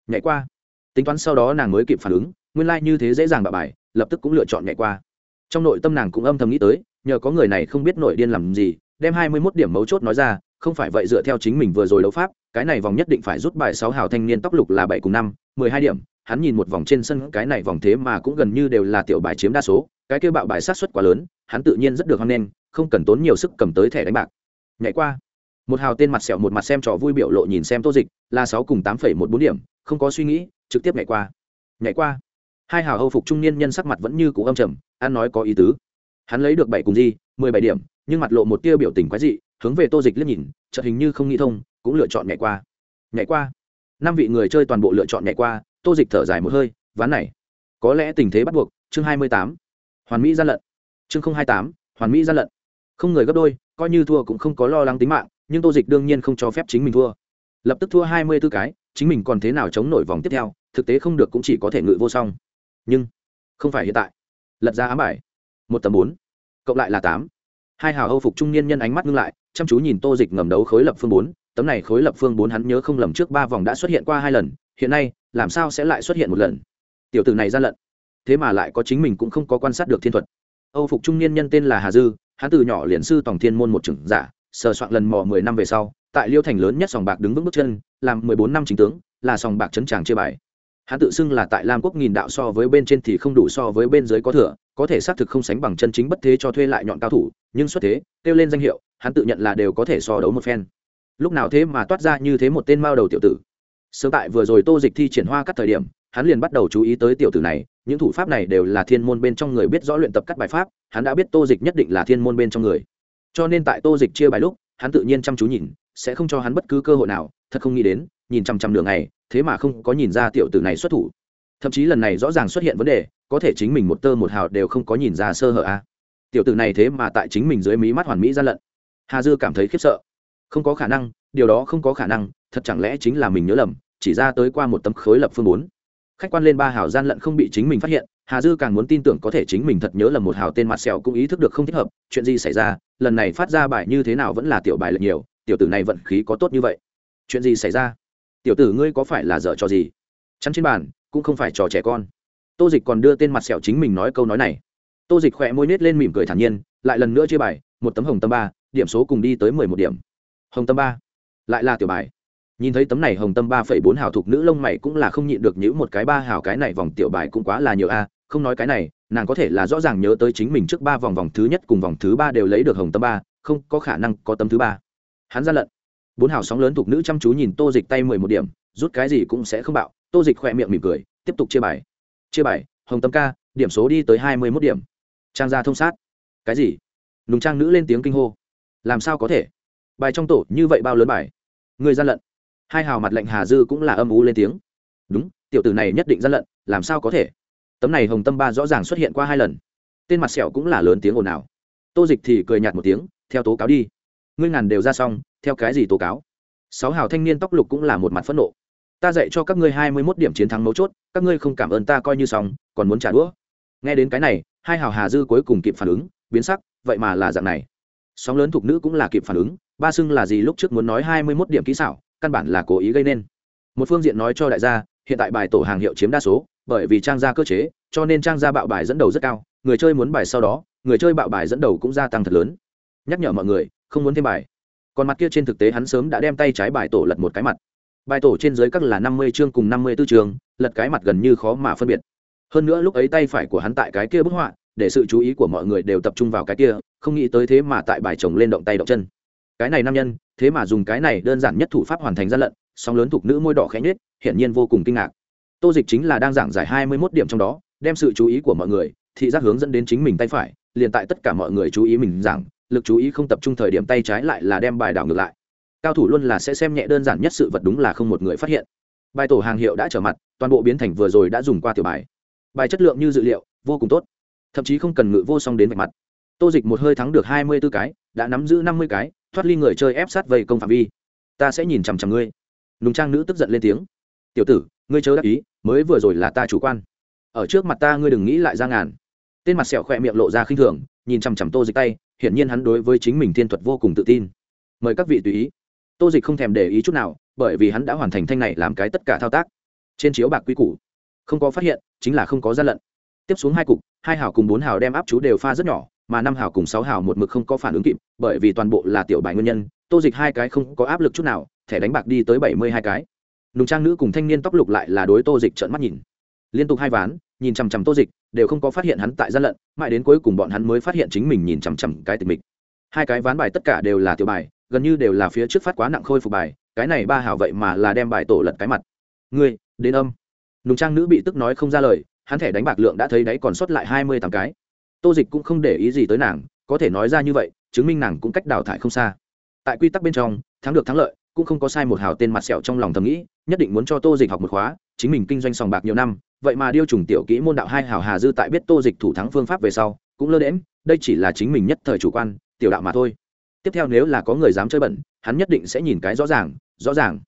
Nhảy qua, tính toán sau đó nàng mới kịp phản ứng, nguyên lai như thế dễ dàng bạo bài, lập tức cũng lựa chọn nhảy qua. Trong nội tâm nàng cũng âm thầm nghĩ tới nhờ có người này không biết nội điên làm gì, đem hai mươi mốt điểm mấu chốt nói ra, không phải vậy dựa theo chính mình vừa rồi đấu pháp, cái này vòng nhất định phải rút bài sáu hào thanh niên tóc lục là bảy cùng năm, mười hai điểm, hắn nhìn một vòng trên sân, cái này vòng thế mà cũng gần như đều là tiểu bài chiếm đa số, cái kêu bạo bài sát xuất quá lớn, hắn tự nhiên rất được hoan nghênh, không cần tốn nhiều sức cầm tới thẻ đánh bạc. Nhảy qua, một hào tên mặt sẹo một mặt xem trò vui biểu lộ nhìn xem tô dịch, là sáu cùng tám phẩy một bốn điểm, không có suy nghĩ, trực tiếp nhảy qua. Nhảy qua, hai hào hâu phục trung niên nhân sắc mặt vẫn như cũ âm trầm, ăn nói có ý tứ hắn lấy được bảy cùng di mười bảy điểm, nhưng mặt lộ một tia biểu tình quái dị, hướng về tô dịch liếc nhìn, chợt hình như không nghĩ thông, cũng lựa chọn nhảy qua. Nhảy qua? Năm vị người chơi toàn bộ lựa chọn nhảy qua, tô dịch thở dài một hơi, ván này. Có lẽ tình thế bắt buộc, chương hai mươi tám. Hoàn mỹ gian lận. Chương không hai tám, hoàn mỹ gian lận. Không người gấp đôi, coi như thua cũng không có lo lắng tính mạng, nhưng tô dịch đương nhiên không cho phép chính mình thua. Lập tức thua hai mươi b ố cái, chính mình còn thế nào chống nổi vòng tiếp theo, thực tế không được cũng chỉ có thể ngự vô song. Nhưng, không phải hiện tại. Lật ra ám bài một tầm bốn, cộng lại là tám. Hai hào hâu phục trung niên nhân ánh mắt ngưng lại, chăm chú nhìn tô dịch ngầm đấu khối lập phương bốn, tấm này khối lập phương bốn hắn nhớ không lầm trước ba vòng đã xuất hiện qua hai lần, hiện nay, làm sao sẽ lại xuất hiện một lần? Tiểu tử này gian lận. Thế mà lại có chính mình cũng không có quan sát được thiên thuật. Âu phục trung niên nhân tên là hà dư, hắn từ nhỏ liền sư tổng thiên môn một trưởng giả, sờ soạn lần mò mười năm về sau, tại liêu thành lớn nhất sòng bạc đứng vững bước chân, làm mười bốn năm chính tướng, là sòng bạc trấn tràng chia bài hắn tự xưng là tại lam quốc nghìn đạo so với bên trên thì không đủ so với bên dưới có thừa, có thể xác thực không sánh bằng chân chính bất thế cho thuê lại nhọn cao thủ, nhưng xuất thế, kêu lên danh hiệu, hắn tự nhận là đều có thể so đấu một phen. Lúc nào thế mà toát ra như thế một tên mao đầu tiểu tử. Sớm tại vừa rồi tô dịch thi triển hoa cắt thời điểm, hắn liền bắt đầu chú ý tới tiểu tử này, những thủ pháp này đều là thiên môn bên trong người biết rõ luyện tập các bài pháp, hắn đã biết tô dịch nhất định là thiên môn bên trong người. Cho nên tại tô dịch chia bài lúc, hắn tự nhiên chăm chú nhìn, sẽ không cho hắn bất cứ cơ hội nào, thật không nghĩ đến, nhìn chằm chằm đường này thế mà không có nhìn ra tiểu tử này xuất thủ. Thậm chí lần này rõ ràng xuất hiện vấn đề, có thể chính mình một tơ một hào đều không có nhìn ra sơ hở a tiểu tử này thế mà tại chính mình dưới mí mắt hoàn mỹ gian lận. Hà dư cảm thấy khiếp sợ. Không có khả năng, điều đó không có khả năng, thật chẳng lẽ chính là mình nhớ lầm, chỉ ra tới qua một tấm khối lập phương bốn. Khách quan lên ba hào gian lận không bị chính mình phát hiện, hà dư càng muốn tin tưởng có thể chính mình thật nhớ lầm một hào tên mặt sẹo cũng ý thức được không thích hợp, chuyện gì xảy ra, lần này phát ra bài như thế nào vẫn là tiểu bài lệch nhiều, tiểu tử này vận khí có tốt như vậy. Chuyện gì xảy ra? Tiểu tử ngươi có phải là dở trò gì? Chắn trên bàn, cũng không phải trò trẻ con. Tô dịch còn đưa tên mặt sẹo chính mình nói câu nói này. Tô dịch khỏe môi nết lên mỉm cười thản nhiên, lại lần nữa chia bài, một tấm hồng tâm ba, điểm số cùng đi tới mười một điểm. Hồng tâm ba, lại là tiểu bài. Nhìn thấy tấm này hồng tâm ba phẩy bốn hào thục nữ lông mày cũng là không nhịn được những một cái ba hào cái này vòng tiểu bài cũng quá là nhiều a, không nói cái này, nàng có thể là rõ ràng nhớ tới chính mình trước ba vòng vòng thứ nhất cùng vòng thứ ba đều lấy được hồng tâm ba, không có khả năng có tấm thứ ba. Hắn ra lận bốn hào sóng lớn thuộc nữ chăm chú nhìn tô dịch tay mười một điểm, rút cái gì cũng sẽ không bạo. Tô dịch khỏe miệng mỉm cười, tiếp tục chia bài. Chia bài, hồng tâm ca, điểm số đi tới hai mươi mốt điểm. Trang gia thông sát. Cái gì? Nùng trang nữ lên tiếng kinh hô. Làm sao có thể? Bài trong tổ như vậy bao lớn bài? Người gian lận. Hai hào mặt lệnh hà dư cũng là âm u lên tiếng. Đúng, tiểu tử này nhất định gian lận, làm sao có thể? Tấm này hồng tâm ba rõ ràng xuất hiện qua hai lần. Tên mặt sẹo cũng là lớn tiếng ồn ào. Tô dịch thì cười nhạt một tiếng, theo tố cáo đi ngươi ngàn đều ra xong, theo cái gì tố cáo? Sáu hào thanh niên tóc lục cũng là một mặt phẫn nộ. Ta dạy cho các ngươi hai mươi mốt điểm chiến thắng mấu chốt, các ngươi không cảm ơn ta coi như xong, còn muốn trả đũa. Nghe đến cái này, hai hào hà dư cuối cùng kịp phản ứng, biến sắc, vậy mà là dạng này. Sóng lớn thuộc nữ cũng là kịp phản ứng, ba xưng là gì lúc trước muốn nói hai mươi mốt điểm kỹ xảo, căn bản là cố ý gây nên. Một phương diện nói cho đại gia, hiện tại bài tổ hàng hiệu chiếm đa số, bởi vì trang gia cơ chế, cho nên trang gia bạo bài dẫn đầu rất cao, người chơi muốn bài sau đó, người chơi bạo bài dẫn đầu cũng gia tăng thật lớn. Nhắc nhở mọi người không muốn thêm bài. Còn mặt kia trên thực tế hắn sớm đã đem tay trái bài tổ lật một cái mặt. Bài tổ trên dưới các là năm mươi chương cùng năm mươi b ố chương, lật cái mặt gần như khó mà phân biệt. Hơn nữa lúc ấy tay phải của hắn tại cái kia bức họa, để sự chú ý của mọi người đều tập trung vào cái kia, không nghĩ tới thế mà tại bài chồng lên động tay động chân. Cái này nam nhân, thế mà dùng cái này đơn giản nhất thủ pháp hoàn thành gian lận, song lớn thuộc nữ môi đỏ khẽ nhết hiển nhiên vô cùng kinh ngạc. Tô dịch chính là đang giảng giải hai mươi mốt điểm trong đó, đem sự chú ý của mọi người, thị giác hướng dẫn đến chính mình tay phải, liền tại tất cả mọi người chú ý mình giảng lực chú ý không tập trung thời điểm tay trái lại là đem bài đảo ngược lại. Cao thủ luôn là sẽ xem nhẹ đơn giản nhất sự vật đúng là không một người phát hiện. Bài tổ hàng hiệu đã trở mặt, toàn bộ biến thành vừa rồi đã dùng qua tiểu bài. Bài chất lượng như dự liệu, vô cùng tốt. Thậm chí không cần ngự vô song đến vạch mặt. Tô dịch một hơi thắng được hai mươi b ố cái, đã nắm giữ năm mươi cái, thoát ly người chơi ép sát vây công phạm vi. Ta sẽ nhìn chằm chằm ngươi. Nùng trang nữ tức giận lên tiếng. Tiểu tử, ngươi chớ đắc ý, mới vừa rồi là ta chủ quan. Ở trước mặt ta ngươi đừng nghĩ lại ra ngàn. Tên mặt sẹo khỏe miệng lộ ra khinh thường, nhìn chằm chằm tô dịch tay hiển nhiên hắn đối với chính mình thiên thuật vô cùng tự tin. Mời các vị tùy ý. Tô dịch không thèm để ý chút nào, bởi vì hắn đã hoàn thành thanh này làm cái tất cả thao tác. Trên chiếu bạc quy củ, không có phát hiện, chính là không có gian lận. Tiếp xuống hai cục, hai hào cùng bốn hào đem áp chú đều pha rất nhỏ, mà năm hào cùng sáu hào một mực không có phản ứng kịp, bởi vì toàn bộ là tiểu bài nguyên nhân, tô dịch hai cái không có áp lực chút nào, thẻ đánh bạc đi tới bảy mươi hai cái. Nùng trang nữ cùng thanh niên tóc lục lại là đối tô dịch trợn mắt nhìn. Liên tục hai ván, nhìn chằm chằm tô dịch đều không có phát hiện hắn tại gian lận, mãi đến cuối cùng bọn hắn mới phát hiện chính mình nhìn chằm chằm cái tình mình hai cái ván bài tất cả đều là tiểu bài, gần như đều là phía trước phát quá nặng khôi phục bài, cái này ba hảo vậy mà là đem bài tổ lật cái mặt. Ngươi, đến âm. Nùng trang nữ bị tức nói không ra lời, hắn thẻ đánh bạc lượng đã thấy đấy còn sót lại hai mươi tám cái. Tô dịch cũng không để ý gì tới nàng, có thể nói ra như vậy, chứng minh nàng cũng cách đào thải không xa. Tại quy tắc bên trong, thắng được thắng lợi, cũng không có sai một hào tên mặt sẹo trong lòng thầm nghĩ, nhất định muốn cho tô dịch học một khóa, chính mình kinh doanh sòng bạc nhiều năm vậy mà điêu trùng tiểu kỹ môn đạo hai hào hà dư tại biết tô dịch thủ thắng phương pháp về sau, cũng lơ đễm đây chỉ là chính mình nhất thời chủ quan, tiểu đạo mà thôi. Tiếp theo nếu là có người dám chơi bẩn, hắn nhất định sẽ nhìn cái rõ ràng rõ ràng.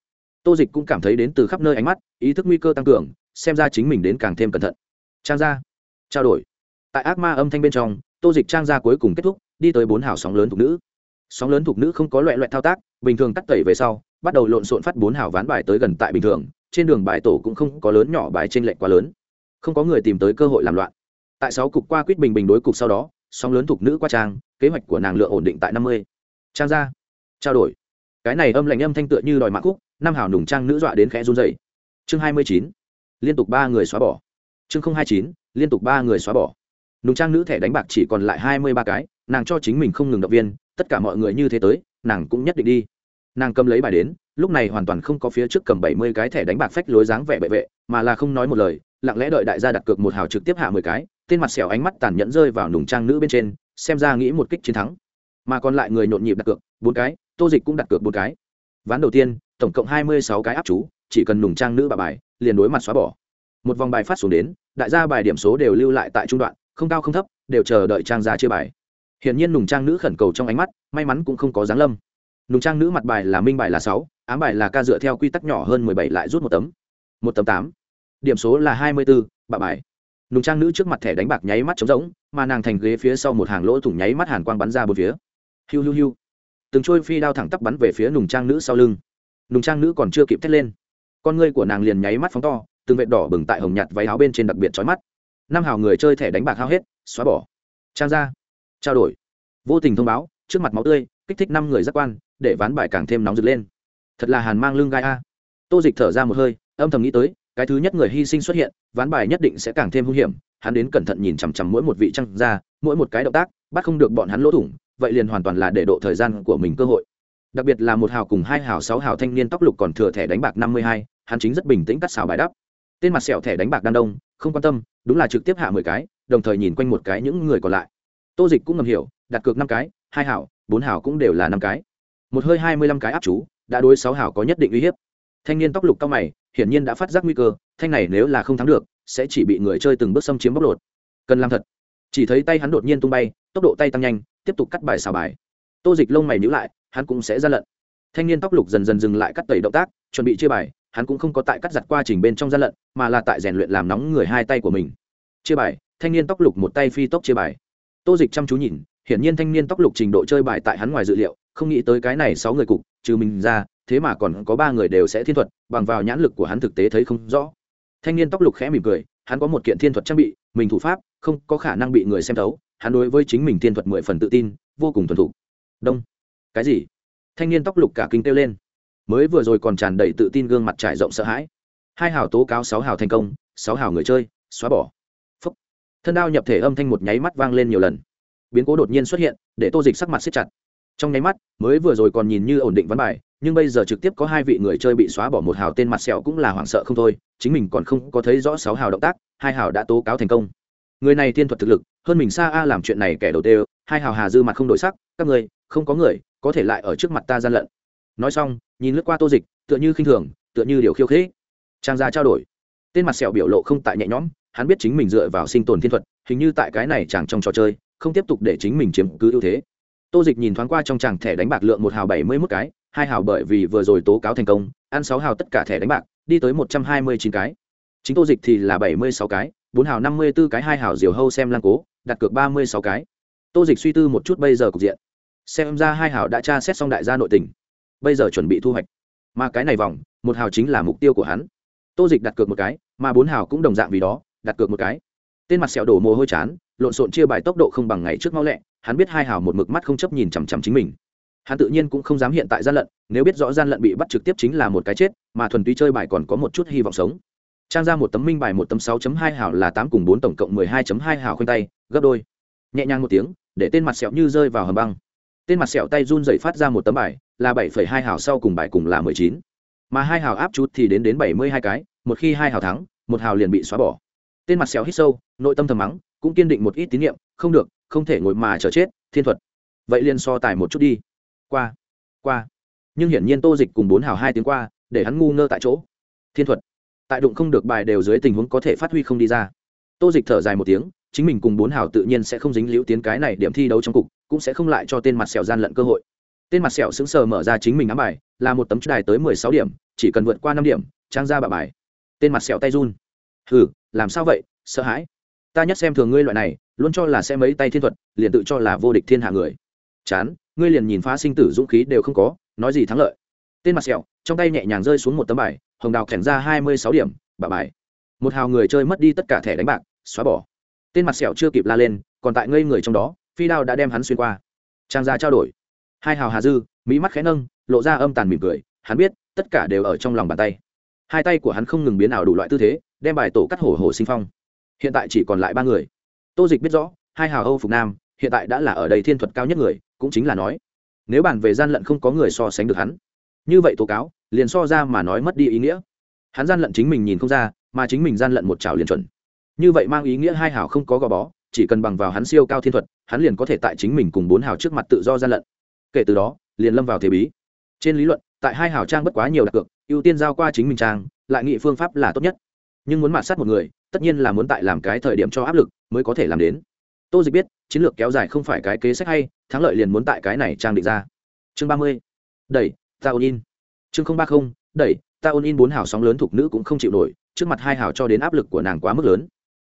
Tô dịch cũng cảm thấy đến từ khắp nơi ánh mắt, ý thức nguy cơ tăng cường, xem ra chính mình đến càng thêm cẩn thận. Trang ra trao đổi. Tại ác ma âm thanh bên trong, tô dịch trang ra cuối cùng kết thúc, đi tới bốn hào sóng lớn thuộc nữ. Sóng lớn thuộc nữ không có loại loại thao tác, bình thường tắt tẩy về sau, bắt đầu lộn xộn phát bốn hào ván bài tới gần tại bình thường trên đường bài tổ cũng không có lớn nhỏ bài trên lệnh quá lớn. Không có người tìm tới cơ hội làm loạn. Tại sáu cục qua quyết bình bình đối cục sau đó, song lớn thuộc nữ qua trang, kế hoạch của nàng lượng ổn định tại năm mươi. Trang ra. Trao đổi. Cái này âm lạnh âm thanh tựa như đòi mạng khúc năm hảo nùng trang nữ dọa đến khẽ run dày chương hai mươi chín. Liên tục ba người xóa bỏ. Chương không hai chín. Liên tục ba người xóa bỏ. Nùng trang nữ thẻ đánh bạc chỉ còn lại hai mươi ba cái, nàng cho chính mình không ngừng động viên, tất cả mọi người như thế tới, nàng cũng nhất định đi nàng cầm lấy bài đến, lúc này hoàn toàn không có phía trước cầm bảy mươi cái thẻ đánh bạc phách lối dáng vẻ bệ vệ, mà là không nói một lời, lặng lẽ đợi đại gia đặt cược một hào trực tiếp hạ mười cái, tên mặt xẻo ánh mắt tàn nhẫn rơi vào nùng trang nữ bên trên, xem ra nghĩ một kích chiến thắng. Mà còn lại người nhộn nhịp đặt cược, bốn cái, tô dịch cũng đặt cược bốn cái. Ván đầu tiên, tổng cộng hai mươi sáu cái áp chú, chỉ cần nùng trang nữ bà bài, liền đối mặt xóa bỏ. Một vòng bài phát xuống đến, đại gia bài điểm số đều lưu lại tại trung đoạn, không cao không thấp, đều chờ đợi trang ra chia bài. Hiển nhiên nùng trang nữ khẩn cầu trong ánh mắt, may mắn cũng không có giáng lâm nùng trang nữ mặt bài là minh bài là sáu, ám bài là ca dựa theo quy tắc nhỏ hơn mười bảy lại rút một tấm. Một tấm tám. Điểm số là hai mươi bốn, bạ bài. Nùng trang nữ trước mặt thẻ đánh bạc nháy mắt trống rỗng, mà nàng thành ghế phía sau một hàng lỗ thủng nháy mắt hàn quang bắn ra bốn phía. Hiu hiu hiu. Từng trôi phi đao thẳng tắp bắn về phía nùng trang nữ sau lưng. Nùng trang nữ còn chưa kịp thét lên. Con ngươi của nàng liền nháy mắt phóng to, từng vệt đỏ bừng tại hồng nhạt váy áo bên trên đặc biệt trói mắt. Năm hào người chơi thẻ đánh bạc hao hết, xóa bỏ. Trang ra. Trao đổi. Vô tình thông báo, trước mặt máu tươi, kích thích năm người giác quan để ván bài càng thêm nóng rực lên. Thật là hàn mang lưng gai a. Tô dịch thở ra một hơi, âm thầm nghĩ tới, cái thứ nhất người hy sinh xuất hiện, ván bài nhất định sẽ càng thêm hung hiểm, hắn đến cẩn thận nhìn chằm chằm mỗi một vị trăng ra mỗi một cái động tác, bắt không được bọn hắn lỗ thủng, vậy liền hoàn toàn là để độ thời gian của mình cơ hội. Đặc biệt là một hào cùng hai hào, sáu hào thanh niên tóc lục còn thừa thẻ đánh bạc năm mươi hai, hắn chính rất bình tĩnh cắt xào bài đắp. Tên mặt sẹo thẻ đánh bạc đan đông, không quan tâm, đúng là trực tiếp hạ mười cái, đồng thời nhìn quanh một cái những người còn lại. Tô dịch cũng ngầm hiểu, đặt cược năm cái, hai hảo bốn hảo cũng đều là năm cái một hơi hai mươi lăm cái áp chú, đã đối sáu hảo có nhất định uy hiếp. Thanh niên tóc lục cao mày, hiển nhiên đã phát giác nguy cơ, thanh này nếu là không thắng được, sẽ chỉ bị người chơi từng bước xâm chiếm bóc lột. Cần làm thật. Chỉ thấy tay hắn đột nhiên tung bay, tốc độ tay tăng nhanh, tiếp tục cắt bài xào bài. Tô dịch lông mày nhữ lại, hắn cũng sẽ ra lận. Thanh niên tóc lục dần dần dừng lại cắt tẩy động tác, chuẩn bị chia bài, hắn cũng không có tại cắt giặt qua trình bên trong gian lận, mà là tại rèn luyện làm nóng người hai tay của mình. Chia bài, thanh niên tóc lục một tay phi tốc chia bài. Tô dịch chăm chú nhìn hiển nhiên thanh niên tóc lục trình độ chơi bài tại hắn ngoài dự liệu, không nghĩ tới cái này sáu người cục, trừ mình ra, thế mà còn có ba người đều sẽ thiên thuật, bằng vào nhãn lực của hắn thực tế thấy không rõ. Thanh niên tóc lục khẽ mỉm cười, hắn có một kiện thiên thuật trang bị, mình thủ pháp, không có khả năng bị người xem thấu, hắn đối với chính mình thiên thuật mười phần tự tin, vô cùng thuần thủ. đông. Cái gì? Thanh niên tóc lục cả kinh kêu lên. Mới vừa rồi còn tràn đầy tự tin gương mặt trải rộng sợ hãi. Hai hào tố cáo sáu hào thành công, sáu hào người chơi, xóa bỏ. Phúc. thân đao nhập thể âm thanh một nháy mắt vang lên nhiều lần biến cố đột nhiên xuất hiện, để tô dịch sắc mặt xếp chặt. Trong nháy mắt, mới vừa rồi còn nhìn như ổn định văn bài, nhưng bây giờ trực tiếp có hai vị người chơi bị xóa bỏ một hào tên mặt sẹo cũng là hoảng sợ không thôi, chính mình còn không có thấy rõ sáu hào động tác, hai hào đã tố cáo thành công. Người này thiên thuật thực lực, hơn mình xa a làm chuyện này kẻ đầu tiên hai hào hà dư mặt không đổi sắc, các người, không có người, có thể lại ở trước mặt ta gian lận. Nói xong, nhìn lướt qua tô dịch, tựa như khinh thường, tựa như điều khiêu khích. Trang gia trao đổi. Tên mặt sẹo biểu lộ không tại nhẹ nhõm, hắn biết chính mình dựa vào sinh tồn thiên thuật, hình như tại cái này chẳng trong trò chơi không tiếp tục để chính mình chiếm cứ ưu thế. Tô dịch nhìn thoáng qua trong tràng thẻ đánh bạc lượng một hào bảy mươi mốt cái, hai hào bởi vì vừa rồi tố cáo thành công, ăn sáu hào tất cả thẻ đánh bạc, đi tới một trăm hai mươi chín cái. Chính tô dịch thì là bảy mươi sáu cái, bốn hào năm mươi b ố cái, hai hào diều hâu xem lăng cố, đặt cược ba mươi sáu cái. Tô dịch suy tư một chút bây giờ cục diện. Xem ra hai hào đã tra xét xong đại gia nội tình. Bây giờ chuẩn bị thu hoạch. Mà cái này vòng, một hào chính là mục tiêu của hắn. Tô dịch đặt cược một cái, mà bốn hào cũng đồng dạng vì đó, đặt cược một cái. Tên mặt sẹo đổ mồ hôi chán lộn xộn chia bài tốc độ không bằng ngày trước mau lẹ, hắn biết hai hào một mực mắt không chấp nhìn chằm chằm chính mình. Hắn tự nhiên cũng không dám hiện tại gian lận, nếu biết rõ gian lận bị bắt trực tiếp chính là một cái chết, mà thuần túy chơi bài còn có một chút hy vọng sống. Trang ra một tấm minh bài một tấm sáu chấm hai hào là tám cùng bốn tổng cộng mười hai chấm hai hào khoanh tay, gấp đôi. Nhẹ nhàng một tiếng, để tên mặt sẹo như rơi vào hầm băng. Tên mặt sẹo tay run dậy phát ra một tấm bài, là bảy phẩy hai hào sau cùng bài cùng là mười chín. Mà hai hào áp chút thì đến đến bảy mươi hai cái, một khi hai hào thắng, một hào liền bị xóa bỏ. Tên mặt sẹo hít sâu, nội tâm thầm mắng cũng kiên định một ít tín nhiệm, không được, không thể ngồi mà chờ chết, thiên thuật. Vậy liền so tài một chút đi. Qua qua. Nhưng hiển nhiên tô dịch cùng bốn hào hai tiếng qua, để hắn ngu ngơ tại chỗ. Thiên thuật. Tại đụng không được bài đều dưới tình huống có thể phát huy không đi ra. Tô dịch thở dài một tiếng, chính mình cùng bốn hào tự nhiên sẽ không dính liễu tiến cái này điểm thi đấu trong cục, cũng sẽ không lại cho tên mặt sẹo gian lận cơ hội. Tên mặt sẹo sững sờ mở ra chính mình ám bài, là một tấm đài tới mười sáu điểm, chỉ cần vượt qua năm điểm, trang ra bà bài. Tên mặt sẹo tay run. Hừ, làm sao vậy, sợ hãi ta nhất xem thường ngươi loại này, luôn cho là sẽ mấy tay thiên thuật, liền tự cho là vô địch thiên hạ người. Chán, ngươi liền nhìn phá sinh tử dũng khí đều không có, nói gì thắng lợi. Tên mặt sẹo, trong tay nhẹ nhàng rơi xuống một tấm bài, hồng đào kèm ra hai mươi sáu điểm, bà bài. Một hào người chơi mất đi tất cả thẻ đánh bạc, xóa bỏ. Tên mặt sẹo chưa kịp la lên, còn tại ngây người trong đó, phi đao đã đem hắn xuyên qua. Trang ra trao đổi. Hai hào hà dư, mỹ mắt khẽ nâng, lộ ra âm tàn mỉm cười, hắn biết, tất cả đều ở trong lòng bàn tay. Hai tay của hắn không ngừng biến ảo đủ loại tư thế, đem bài tổ cắt hổ hổ sinh phong hiện tại chỉ còn lại ba người. Tô dịch biết rõ, hai hào âu phục nam hiện tại đã là ở đây thiên thuật cao nhất người, cũng chính là nói, nếu bàn về gian lận không có người so sánh được hắn, như vậy tố cáo, liền so ra mà nói mất đi ý nghĩa. Hắn gian lận chính mình nhìn không ra, mà chính mình gian lận một trào liền chuẩn. Như vậy mang ý nghĩa hai hào không có gò bó, chỉ cần bằng vào hắn siêu cao thiên thuật, hắn liền có thể tại chính mình cùng bốn hào trước mặt tự do gian lận. Kể từ đó, liền lâm vào thế bí. Trên lý luận, tại hai hào trang bất quá nhiều đặc cược, ưu tiên giao qua chính mình trang, lại nghị phương pháp là tốt nhất nhưng muốn mạt sát một người, tất nhiên là muốn tại làm cái thời điểm cho áp lực mới có thể làm đến. Tô dịch biết, chiến lược kéo dài không phải cái kế sách hay, thắng lợi liền muốn tại cái này trang định ra. Chương ba mươi. Đẩy, ta ôn in. Chương không ba không, đẩy, ta ôn in bốn hào sóng lớn thuộc nữ cũng không chịu nổi, trước mặt hai hào cho đến áp lực của nàng quá mức lớn.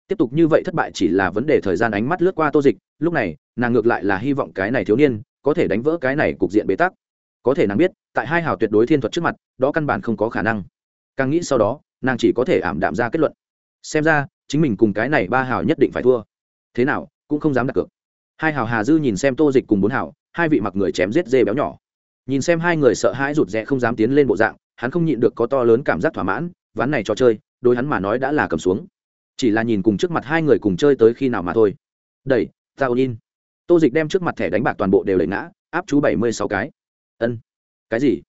Tiếp tục như vậy thất bại chỉ là vấn đề thời gian ánh mắt lướt qua tô dịch, lúc này, nàng ngược lại là hy vọng cái này thiếu niên có thể đánh vỡ cái này cục diện bế tắc. Có thể nàng biết, tại hai hào tuyệt đối thiên thuật trước mặt, đó căn bản không có khả năng. Càng nghĩ sau đó nàng chỉ có thể ảm đạm ra kết luận. Xem ra, chính mình cùng cái này ba hào nhất định phải thua. Thế nào, cũng không dám đặt cược. Hai hào hà dư nhìn xem tô dịch cùng bốn hào, hai vị mặc người chém giết dê béo nhỏ. Nhìn xem hai người sợ hãi rụt rẽ không dám tiến lên bộ dạng, hắn không nhịn được có to lớn cảm giác thỏa mãn, ván này trò chơi đôi hắn mà nói đã là cầm xuống. Chỉ là nhìn cùng trước mặt hai người cùng chơi tới khi nào mà thôi. Đẩy, tao in. Tô dịch đem trước mặt thẻ đánh bạc toàn bộ đều đẩy ngã, áp chú bảy mươi sáu cái. Ân. Cái gì?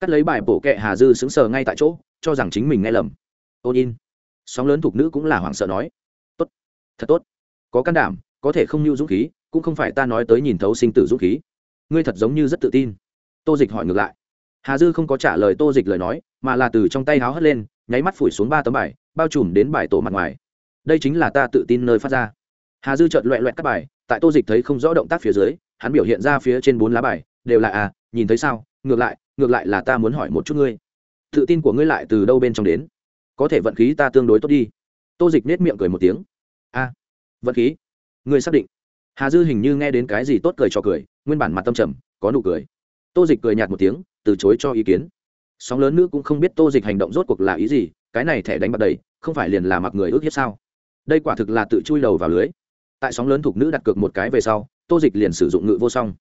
Cắt lấy bài bổ kẹ hà dư xứng sờ ngay tại chỗ cho rằng chính mình nghe lầm. Ôn in sóng lớn thuộc nữ cũng là hoảng sợ nói. Tốt, thật tốt. Có can đảm, có thể không lưu dũng khí, cũng không phải ta nói tới nhìn thấu sinh tử dũng khí. Ngươi thật giống như rất tự tin. Tô dịch hỏi ngược lại. Hà dư không có trả lời tô dịch lời nói, mà là từ trong tay háo hất lên, nháy mắt phủi xuống ba tấm bài, bao trùm đến bài tổ mặt ngoài. Đây chính là ta tự tin nơi phát ra. Hà dư chợt loẹ loẹt các bài, tại tô dịch thấy không rõ động tác phía dưới, hắn biểu hiện ra phía trên bốn lá bài, đều là à nhìn thấy sao? Ngược lại ngược lại là ta muốn hỏi một chút ngươi tự tin của ngươi lại từ đâu bên trong đến? Có thể vận khí ta tương đối tốt đi. Tô dịch nết miệng cười một tiếng. A, vận khí? Ngươi xác định? Hà dư hình như nghe đến cái gì tốt cười cho cười, nguyên bản mặt tâm trầm, có nụ cười. Tô dịch cười nhạt một tiếng, từ chối cho ý kiến. Sóng lớn nữ cũng không biết tô dịch hành động rốt cuộc là ý gì, cái này thẻ đánh bạc đầy, không phải liền là mặc người ước hiếp sao? Đây quả thực là tự chui đầu vào lưới. Tại sóng lớn thuộc nữ đặt cược một cái về sau, tô dịch liền sử dụng ngự vô song.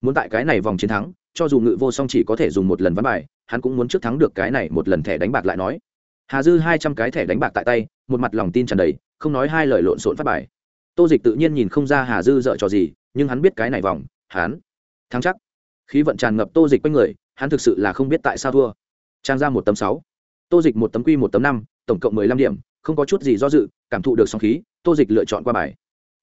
Muốn tại cái này vòng chiến thắng, cho dù ngự vô song chỉ có thể dùng một lần ván bài hắn cũng muốn trước thắng được cái này một lần thẻ đánh bạc lại nói. Hà dư hai trăm cái thẻ đánh bạc tại tay, một mặt lòng tin tràn đầy, không nói hai lời lộn xộn phát bài. Tô dịch tự nhiên nhìn không ra hà dư dợ trò gì, nhưng hắn biết cái này vòng, hắn thắng chắc. Khí vận tràn ngập tô dịch quanh người, hắn thực sự là không biết tại sao thua. Trang ra một tấm sáu, tô dịch một tấm quy một tấm năm, tổng cộng mười lăm điểm, không có chút gì do dự, cảm thụ được sóng khí, tô dịch lựa chọn qua bài.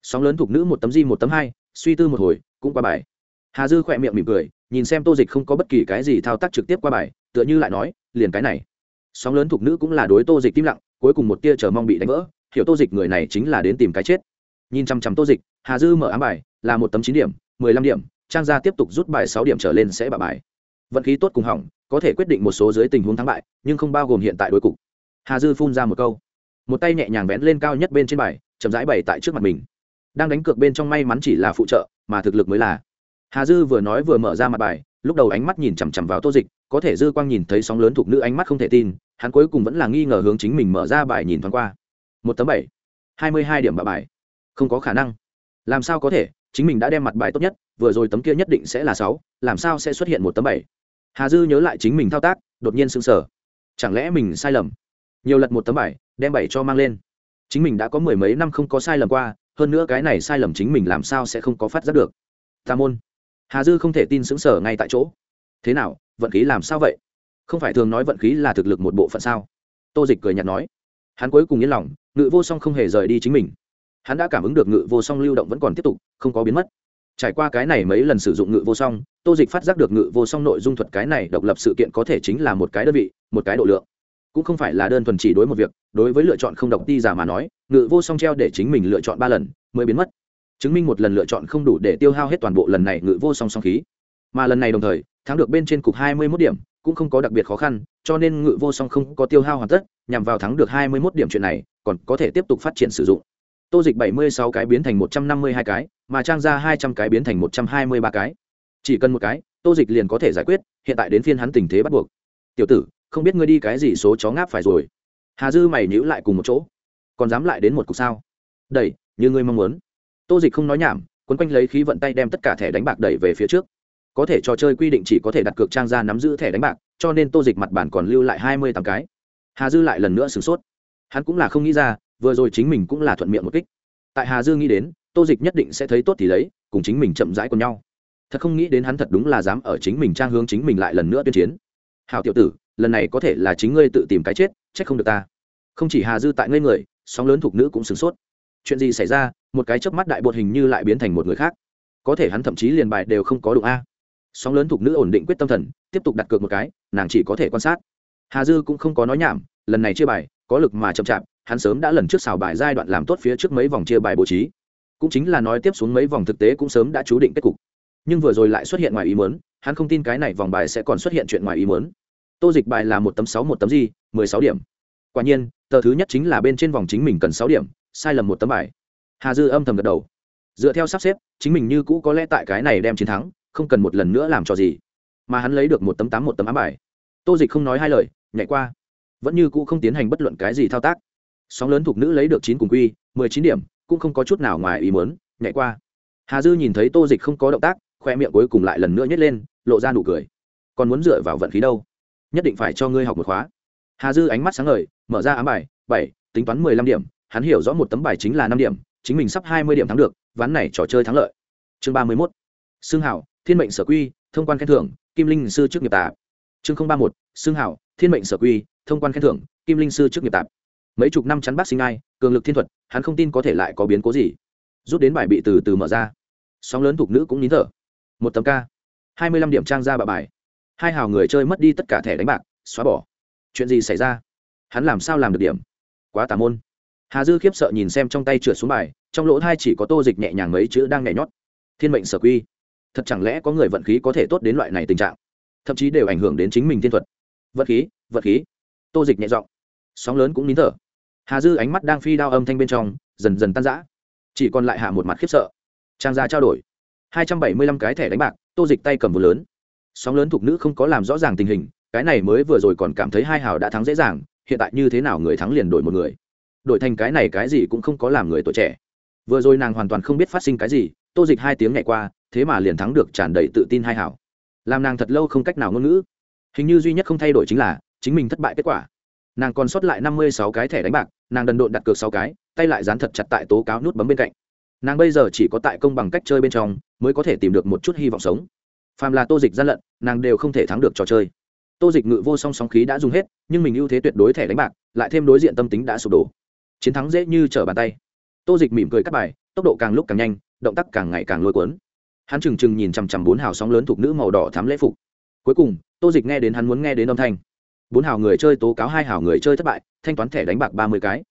Sóng lớn thuộc nữ một tấm di một tấm hai, suy tư một hồi, cũng qua bài hà dư khỏe miệng mỉm cười, nhìn xem tô dịch không có bất kỳ cái gì thao tác trực tiếp qua bài, tựa như lại nói, liền cái này. Sóng lớn thục nữ cũng là đối tô dịch im lặng, cuối cùng một tia chờ mong bị đánh vỡ, hiểu tô dịch người này chính là đến tìm cái chết. Nhìn chăm chăm tô dịch, hà dư mở ám bài, là một tấm chín điểm, mười lăm điểm, trang gia tiếp tục rút bài sáu điểm trở lên sẽ bạ bài. Vận khí tốt cùng hỏng, có thể quyết định một số dưới tình huống thắng bại, nhưng không bao gồm hiện tại đối cục. Hà dư phun ra một câu. Một tay nhẹ nhàng vén lên cao nhất bên trên bài, chậm rãi bày tại trước mặt mình. Đang đánh cược bên trong may mắn chỉ là phụ trợ, mà thực lực mới là hà dư vừa nói vừa mở ra mặt bài, lúc đầu ánh mắt nhìn chằm chằm vào tô dịch, có thể dư quang nhìn thấy sóng lớn thuộc nữ ánh mắt không thể tin, hắn cuối cùng vẫn là nghi ngờ hướng chính mình mở ra bài nhìn thoáng qua. Một tấm bảy, hai mươi hai điểm bạ bài. Không có khả năng. Làm sao có thể? Chính mình đã đem mặt bài tốt nhất, vừa rồi tấm kia nhất định sẽ là sáu, làm sao sẽ xuất hiện một tấm bảy? Hà dư nhớ lại chính mình thao tác, đột nhiên sững sờ. Chẳng lẽ mình sai lầm? Nhiều lật một tấm bảy, đem bảy cho mang lên. Chính mình đã có mười mấy năm không có sai lầm qua, hơn nữa cái này sai lầm chính mình làm sao sẽ không có phát giác được? Tà môn hà dư không thể tin sững sờ ngay tại chỗ. Thế nào, vận khí làm sao vậy? Không phải thường nói vận khí là thực lực một bộ phận sao? Tô dịch cười nhạt nói. Hắn cuối cùng yên lòng, ngự vô song không hề rời đi chính mình. Hắn đã cảm ứng được ngự vô song lưu động vẫn còn tiếp tục, không có biến mất. Trải qua cái này mấy lần sử dụng ngự vô song, tô dịch phát giác được ngự vô song nội dung thuật cái này độc lập sự kiện có thể chính là một cái đơn vị, một cái độ lượng. Cũng không phải là đơn thuần chỉ đối một việc, đối với lựa chọn không độc ti giả mà nói, ngự vô song treo để chính mình lựa chọn ba lần, mới biến mất chứng minh một lần lựa chọn không đủ để tiêu hao hết toàn bộ lần này ngự vô song song khí. Mà lần này đồng thời, thắng được bên trên cục hai mươi mốt điểm, cũng không có đặc biệt khó khăn, cho nên ngự vô song không có tiêu hao hoàn tất, nhằm vào thắng được hai mươi mốt điểm chuyện này, còn có thể tiếp tục phát triển sử dụng. Tô dịch bảy mươi sáu cái biến thành một trăm năm mươi hai cái, mà trang ra hai trăm cái biến thành một trăm hai mươi ba cái. Chỉ cần một cái, tô dịch liền có thể giải quyết, hiện tại đến phiên hắn tình thế bắt buộc. Tiểu tử, không biết ngươi đi cái gì số chó ngáp phải rồi. Hà dư mày nhữ lại cùng một chỗ. Còn dám lại đến một cục sao? Đẩy, như ngươi mong muốn tô dịch không nói nhảm, quấn quanh lấy khí vận tay đem tất cả thẻ đánh bạc đẩy về phía trước. Có thể trò chơi quy định chỉ có thể đặt cược trang ra nắm giữ thẻ đánh bạc, cho nên tô dịch mặt bản còn lưu lại hai mươi tám cái. Hà dư lại lần nữa sửng sốt. Hắn cũng là không nghĩ ra, vừa rồi chính mình cũng là thuận miệng một kích. Tại hà dư nghĩ đến, tô dịch nhất định sẽ thấy tốt thì lấy, cùng chính mình chậm rãi cùng nhau. Thật không nghĩ đến hắn thật đúng là dám ở chính mình trang hướng chính mình lại lần nữa tuyên chiến. Hào tiểu tử, lần này có thể là chính ngươi tự tìm cái chết, trách không được ta. Không chỉ hà dư tại ngây người, sóng lớn thuộc nữ cũng sửng sốt chuyện gì xảy ra, một cái chớp mắt đại bột hình như lại biến thành một người khác. Có thể hắn thậm chí liền bài đều không có đụng a. Sóng lớn thuộc nữ ổn định quyết tâm thần, tiếp tục đặt cược một cái, nàng chỉ có thể quan sát. Hà dư cũng không có nói nhảm, lần này chia bài, có lực mà chậm chạp, hắn sớm đã lần trước xào bài giai đoạn làm tốt phía trước mấy vòng chia bài bố trí. Cũng chính là nói tiếp xuống mấy vòng thực tế cũng sớm đã chú định kết cục. Nhưng vừa rồi lại xuất hiện ngoài ý muốn, hắn không tin cái này vòng bài sẽ còn xuất hiện chuyện ngoài ý muốn. Tô dịch bài là một tấm sáu, một tấm gì, mười sáu điểm. Quả nhiên, tờ thứ nhất chính là bên trên vòng chính mình cần sáu điểm sai lầm một tấm bài. Hà dư âm thầm gật đầu. Dựa theo sắp xếp, chính mình như cũ có lẽ tại cái này đem chiến thắng, không cần một lần nữa làm trò gì. Mà hắn lấy được một tấm tám một tấm ám bài. Tô dịch không nói hai lời, nhảy qua. Vẫn như cũ không tiến hành bất luận cái gì thao tác. Sóng lớn thuộc nữ lấy được chín cùng quy, mười chín điểm, cũng không có chút nào ngoài ý muốn, nhảy qua. Hà dư nhìn thấy tô dịch không có động tác, khoe miệng cuối cùng lại lần nữa nhét lên, lộ ra nụ cười. Còn muốn dựa vào vận khí đâu? Nhất định phải cho ngươi học một khóa. Hà dư ánh mắt sáng ngời, mở ra ám bài, bảy, tính toán mười lăm điểm hắn hiểu rõ một tấm bài chính là năm điểm, chính mình sắp hai mươi điểm thắng được, ván này trò chơi thắng lợi. Chương ba mươi mốt. Xương hảo thiên mệnh sở quy, thông quan khen thưởng, kim linh sư trước nghiệp tạp. Chương ba một xương hảo thiên mệnh sở quy, thông quan khen thưởng, kim linh sư trước nghiệp tạp. Mấy chục năm chắn bác sinh ai, cường lực thiên thuật, hắn không tin có thể lại có biến cố gì. Rút đến bài bị từ từ mở ra. Sóng lớn thuộc nữ cũng nín thở. Một tấm ca. Hai mươi lăm điểm trang ra bà bài. Hai hào người chơi mất đi tất cả thẻ đánh bạc, xóa bỏ. Chuyện gì xảy ra? Hắn làm sao làm được điểm? Quá tà môn hà dư khiếp sợ nhìn xem trong tay trượt xuống bài, trong lỗ thai chỉ có tô dịch nhẹ nhàng mấy chữ đang nhảy nhót. Thiên mệnh sở quy. Thật chẳng lẽ có người vận khí có thể tốt đến loại này tình trạng? Thậm chí đều ảnh hưởng đến chính mình thiên thuật. Vận khí vận khí. Tô dịch nhẹ giọng. Sóng lớn cũng nín thở. Hà dư ánh mắt đang phi đao âm thanh bên trong, dần dần tan rã. Chỉ còn lại hạ một mặt khiếp sợ. Trang gia trao đổi. Hai trăm bảy mươi lăm cái thẻ đánh bạc, tô dịch tay cầm vừa lớn. Sóng lớn thuộc nữ không có làm rõ ràng tình hình, cái này mới vừa rồi còn cảm thấy hai hào đã thắng dễ dàng, hiện tại như thế nào người thắng liền đổi một người đổi thành cái này cái gì cũng không có làm người tuổi trẻ. Vừa rồi nàng hoàn toàn không biết phát sinh cái gì, tô dịch hai tiếng ngày qua, thế mà liền thắng được tràn đầy tự tin hai hảo. Làm nàng thật lâu không cách nào ngôn ngữ. Hình như duy nhất không thay đổi chính là, chính mình thất bại kết quả. Nàng còn sót lại năm mươi sáu cái thẻ đánh bạc, nàng đần độn đặt cược sáu cái, tay lại dán thật chặt tại tố cáo nút bấm bên cạnh. Nàng bây giờ chỉ có tại công bằng cách chơi bên trong, mới có thể tìm được một chút hy vọng sống. Phàm là tô dịch gian lận, nàng đều không thể thắng được trò chơi. Tô dịch ngự vô song sóng khí đã dùng hết, nhưng mình ưu thế tuyệt đối thẻ đánh bạc, lại thêm đối diện tâm tính đã sụp đổ chiến thắng dễ như trở bàn tay. Tô dịch mỉm cười cắt bài, tốc độ càng lúc càng nhanh, động tác càng ngày càng lôi cuốn. Hắn trừng trừng nhìn chằm chằm bốn hào sóng lớn thuộc nữ màu đỏ thám lễ phục. Cuối cùng, tô dịch nghe đến hắn muốn nghe đến âm thanh. Bốn hào người chơi tố cáo hai hào người chơi thất bại, thanh toán thẻ đánh bạc ba mươi cái.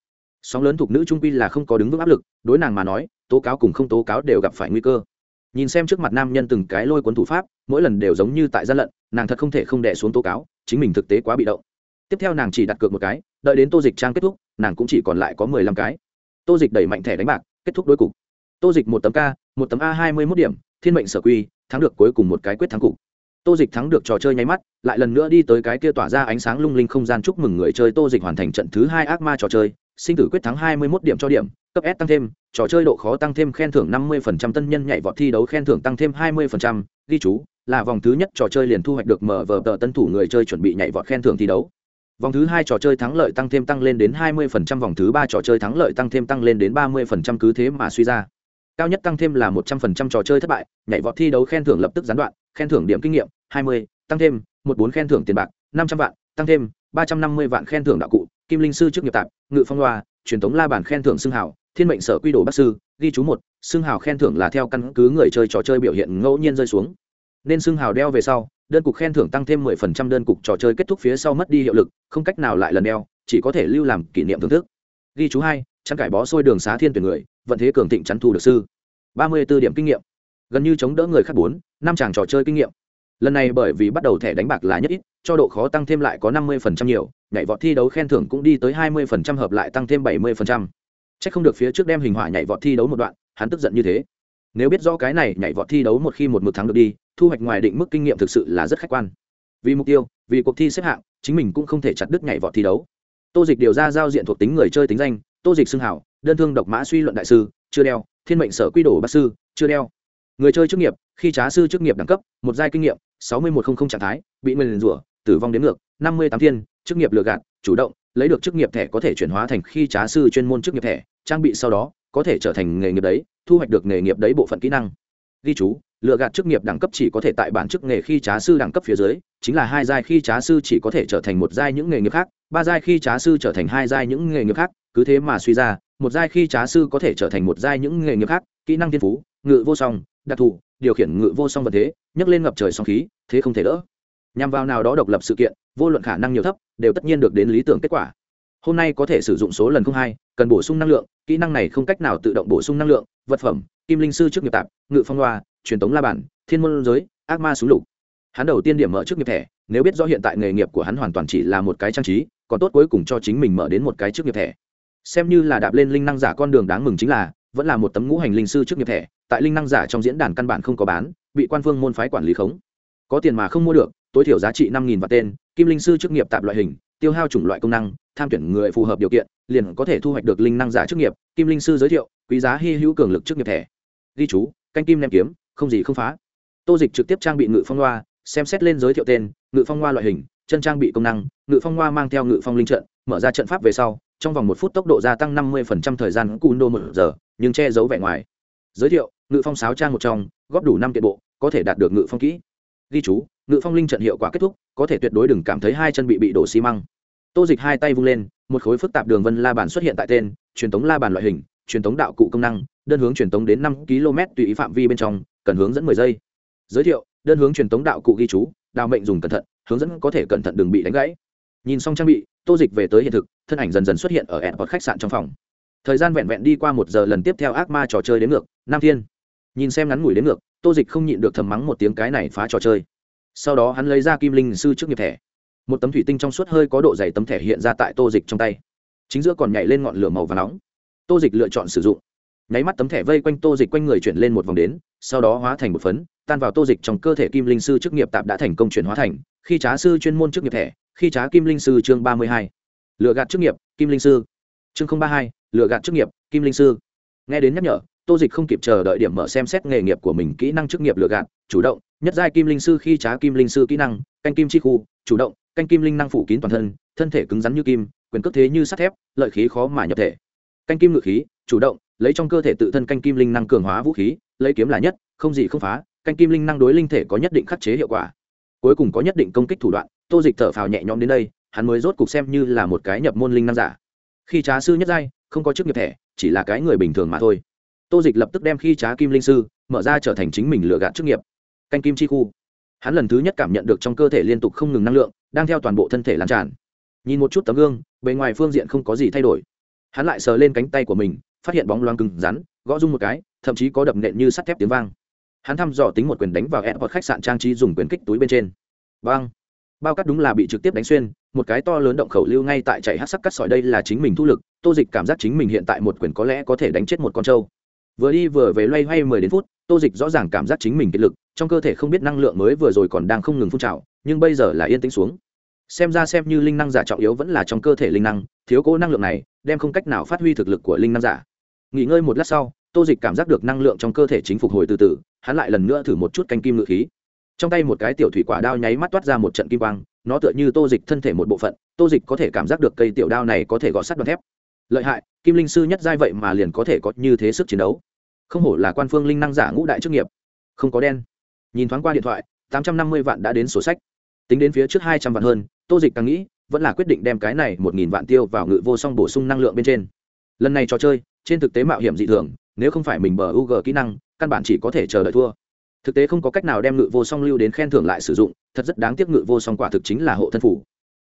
Sóng lớn thuộc nữ trung quy là không có đứng vững áp lực, đối nàng mà nói, tố cáo cùng không tố cáo đều gặp phải nguy cơ. Nhìn xem trước mặt nam nhân từng cái lôi cuốn thủ pháp, mỗi lần đều giống như tại gian lận, nàng thật không thể không đẻ xuống tố cáo, chính mình thực tế quá bị động. Tiếp theo nàng chỉ đặt cược một cái đợi đến tô dịch trang kết thúc, nàng cũng chỉ còn lại có mười lăm cái. Tô dịch đẩy mạnh thẻ đánh bạc, kết thúc đối cục. Tô dịch một tấm k một tấm a hai mươi mốt điểm, thiên mệnh sở quy, thắng được cuối cùng một cái quyết thắng cục. Tô dịch thắng được trò chơi nháy mắt, lại lần nữa đi tới cái kia tỏa ra ánh sáng lung linh không gian chúc mừng người chơi tô dịch hoàn thành trận thứ hai ác ma trò chơi, sinh tử quyết thắng hai mươi mốt điểm cho điểm, cấp s tăng thêm, trò chơi độ khó tăng thêm khen thưởng năm mươi phần trăm, tân nhân nhảy vọt thi đấu khen thưởng tăng thêm hai mươi phần trăm, ghi chú, là vòng thứ nhất trò chơi liền thu hoạch được mở vờ tờ tân thủ người chơi chuẩn bị nhảy vọt khen thưởng thi đấu vòng thứ hai trò chơi thắng lợi tăng thêm tăng lên đến hai mươi phần trăm, vòng thứ ba trò chơi thắng lợi tăng thêm tăng lên đến ba mươi phần trăm, cứ thế mà suy ra. Cao nhất tăng thêm là một trăm phần trăm trò chơi thất bại, nhảy vọt thi đấu khen thưởng lập tức gián đoạn, khen thưởng điểm kinh nghiệm hai mươi, tăng thêm một bốn khen thưởng tiền bạc năm trăm vạn, tăng thêm ba trăm năm mươi vạn khen thưởng đạo cụ, kim linh sư chức nghiệp tạp, ngự phong loa, truyền thống la bản khen thưởng xưng hảo thiên mệnh sở quy đồ bác sư, ghi chú một, xưng hào khen thưởng là theo căn cứ người chơi trò chơi biểu hiện ngẫu nhiên rơi xuống. Nên xưng hào đeo về sau đơn cục khen thưởng tăng thêm mười phần trăm đơn cục trò chơi kết thúc phía sau mất đi hiệu lực, không cách nào lại lần đeo, chỉ có thể lưu làm kỷ niệm thưởng thức. Ghi chú hai, chăn cải bó xôi đường xá thiên tuyển người, vận thế cường thịnh chắn thu được sư. ba mươi b ố điểm kinh nghiệm. Gần như chống đỡ người khác bốn, năm chàng trò chơi kinh nghiệm. Lần này bởi vì bắt đầu thẻ đánh bạc là nhất ít, cho độ khó tăng thêm lại có năm mươi phần trăm nhiều, nhảy vọt thi đấu khen thưởng cũng đi tới hai mươi phần trăm hợp lại tăng thêm bảy mươi phần trăm. C h ắ c không được phía trước đem hình họa nhảy vọt thi đấu một đoạn, hắn tức giận như thế nếu biết rõ cái này nhảy vọt thi đấu một khi một mực thắng được đi, thu hoạch ngoài định mức kinh nghiệm thực sự là rất khách quan. Vì mục tiêu, vì cuộc thi xếp hạng, chính mình cũng không thể chặt đứt nhảy vọt thi đấu. Tô dịch điều ra giao diện thuộc tính người chơi tính danh, tô dịch xưng hảo, đơn thương độc mã suy luận đại sư, chưa đeo, thiên mệnh sở quy đổ bác sư, chưa đeo. Người chơi chức nghiệp, khi trá sư chức nghiệp đẳng cấp, một giai kinh nghiệm, sáu mươi một trăm linh trạng thái, bị nguyền rủa, tử vong đến ngược, năm mươi tám thiên, chức nghiệp lừa gạt, chủ động, lấy được chức nghiệp thẻ có thể chuyển hóa thành khi trá sư chuyên môn chức nghiệp thẻ, trang bị sau đó có thể trở thành nghề nghiệp đấy, thu hoạch được nghề nghiệp đấy bộ phận kỹ năng. Ghi chú, lựa gạt chức nghiệp đẳng cấp chỉ có thể tại bản chức nghề khi trá sư đẳng cấp phía dưới, chính là hai giai khi trá sư chỉ có thể trở thành một giai những nghề nghiệp khác, ba giai khi trá sư trở thành hai giai những nghề nghiệp khác, cứ thế mà suy ra, một giai khi trá sư có thể trở thành một giai những nghề nghiệp khác, kỹ năng thiên phú, ngự vô song, đặc thù, điều khiển ngự vô song vật thế, nhấc lên ngập trời song khí, thế không thể đỡ. Nhằm vào nào đó độc lập sự kiện, vô luận khả năng nhiều thấp, đều tất nhiên được đến lý tưởng kết quả hôm nay có thể sử dụng số lần không hai, cần bổ sung năng lượng, kỹ năng này không cách nào tự động bổ sung năng lượng, vật phẩm, kim linh sư trước nghiệp tạp, ngự phong loa truyền tống la bản thiên môn giới, ác ma xú lục. Hắn đầu tiên điểm mở trước nghiệp thẻ, nếu biết rõ hiện tại nghề nghiệp của hắn hoàn toàn chỉ là một cái trang trí, còn tốt cuối cùng cho chính mình mở đến một cái trước nghiệp thẻ. Xem như là đạp lên linh năng giả con đường đáng mừng chính là, vẫn là một tấm ngũ hành linh sư trước nghiệp thẻ, tại linh năng giả trong diễn đàn căn bản không có bán, bị quan phương môn phái quản lý khống. Có tiền mà không mua được, tối thiểu giá trị năm nghìn và tên, kim linh sư chức nghiệp tạp loại hình tiêu hao chủng loại công năng, tham tuyển người phù hợp điều kiện, liền có thể thu hoạch được linh năng giả chức nghiệp, kim linh sư giới thiệu, quý giá hy hữu cường lực chức nghiệp thẻ. Ghi chú, canh kim nem kiếm, không gì không phá. Tô dịch trực tiếp trang bị ngự phong loa, xem xét lên giới thiệu tên, ngự phong loa loại hình, chân trang bị công năng, ngự phong loa mang theo ngự phong linh trận, mở ra trận pháp về sau, trong vòng một phút tốc độ gia tăng năm mươi thời gian cun đô một giờ, nhưng che giấu vẻ ngoài. Giới thiệu, ngự phong sáo trang một trong, góp đủ năm kiện bộ, có thể đạt được ngự phong kỹ. Ghi chú, ngự phong linh trận hiệu quả kết thúc, có thể tuyệt đối đừng cảm thấy hai chân bị bị đổ xi măng tô dịch hai tay vung lên, một khối phức tạp đường vân la bàn xuất hiện tại tên, truyền thống la bàn loại hình, truyền thống đạo cụ công năng, đơn hướng truyền thống đến năm km tùy ý phạm vi bên trong, cần hướng dẫn mười giây. Giới thiệu, đơn hướng truyền thống đạo cụ ghi chú, đào mệnh dùng cẩn thận, hướng dẫn có thể cẩn thận đừng bị đánh gãy. Nhìn xong trang bị, tô dịch về tới hiện thực, thân ảnh dần dần xuất hiện ở ẹn hoặc khách sạn trong phòng. Thời gian vẹn vẹn đi qua một giờ lần tiếp theo ác ma trò chơi đến ngược, nam thiên. Nhìn xem ngắn ngủi đến ngược, tô dịch không nhịn được thầm mắng một tiếng cái này phá trò chơi. Sau đó hắn lấy ra kim linh sư trước nghiệp thẻ một tấm thủy tinh trong suốt hơi có độ dày tấm thẻ hiện ra tại tô dịch trong tay. Chính giữa còn nhảy lên ngọn lửa màu và nóng. Tô dịch lựa chọn sử dụng. Nháy mắt tấm thẻ vây quanh tô dịch quanh người chuyển lên một vòng đến, sau đó hóa thành một phấn, tan vào tô dịch trong cơ thể kim linh sư chức nghiệp tạp đã thành công chuyển hóa thành khi trá sư chuyên môn chức nghiệp thẻ, khi trá kim linh sư chương ba mươi hai. Lựa gạt chức nghiệp, kim linh sư. Chương ba hai, lựa gạt chức nghiệp, kim linh sư. Nghe đến nhắc nhở, tô dịch không kịp chờ đợi điểm mở xem xét nghề nghiệp của mình kỹ năng chức nghiệp lựa gạt, chủ động, nhất giai kim linh sư khi trá kim linh sư kỹ năng, canh kim chi khu, chủ động canh kim linh năng phủ kín toàn thân thân thể cứng rắn như kim, quyền cước thế như sắt thép, lợi khí khó mà nhập thể. Canh kim ngự khí, chủ động, lấy trong cơ thể tự thân canh kim linh năng cường hóa vũ khí, lấy kiếm là nhất, không gì không phá, canh kim linh năng đối linh thể có nhất định khắc chế hiệu quả. Cuối cùng có nhất định công kích thủ đoạn, tô dịch thở phào nhẹ nhõm đến đây, hắn mới rốt cục xem như là một cái nhập môn linh năng giả. Khi trá sư nhất giai, không có chức nghiệp thẻ, chỉ là cái người bình thường mà thôi. Tô dịch lập tức đem khi trá kim linh sư, mở ra trở thành chính mình lựa gạt chức nghiệp. Canh kim chi khu. Hắn lần thứ nhất cảm nhận được trong cơ thể liên tục không ngừng năng lượng đang theo toàn bộ thân thể lan tràn. Nhìn một chút tấm gương, bề ngoài phương diện không có gì thay đổi. Hắn lại sờ lên cánh tay của mình, phát hiện bóng loang cứng rắn, gõ rung một cái, thậm chí có đập nện như sắt thép tiếng vang. Hắn thăm dò tính một quyền đánh vào airport khách sạn trang trí dùng quyền kích túi bên trên. Vang bao cắt đúng là bị trực tiếp đánh xuyên, một cái to lớn động khẩu lưu ngay tại chạy hát sắc cắt sỏi đây là chính mình thu lực, tô dịch cảm giác chính mình hiện tại một quyền có lẽ có thể đánh chết một con trâu. Vừa đi vừa về loay hoay mười đến phút tô dịch rõ ràng cảm giác chính mình kiệt lực, trong cơ thể không biết năng lượng mới vừa rồi còn đang không ngừng phun trào, nhưng bây giờ là yên tĩnh xuống. Xem ra xem như linh năng giả trọng yếu vẫn là trong cơ thể linh năng, thiếu cố năng lượng này, đem không cách nào phát huy thực lực của linh năng giả. Nghỉ ngơi một lát sau, tô dịch cảm giác được năng lượng trong cơ thể chính phục hồi từ từ, hắn lại lần nữa thử một chút canh kim ngự khí. Trong tay một cái tiểu thủy quả đao nháy mắt toát ra một trận kim quang, nó tựa như tô dịch thân thể một bộ phận, tô dịch có thể cảm giác được cây tiểu đao này có thể gọt sắt đoạn thép. Lợi hại, kim linh sư nhất giai vậy mà liền có thể có như thế sức chiến đấu không hổ là quan phương linh năng giả ngũ đại chức nghiệp. Không có đen. Nhìn thoáng qua điện thoại, tám trăm năm mươi vạn đã đến sổ sách. Tính đến phía trước hai trăm vạn hơn, tô dịch càng nghĩ, vẫn là quyết định đem cái này một nghìn vạn tiêu vào ngự vô song bổ sung năng lượng bên trên. Lần này trò chơi, trên thực tế mạo hiểm dị thường, nếu không phải mình bờ u g kỹ năng, căn bản chỉ có thể chờ đợi thua. Thực tế không có cách nào đem ngự vô song lưu đến khen thưởng lại sử dụng, thật rất đáng tiếc ngự vô song quả thực chính là hộ thân phủ.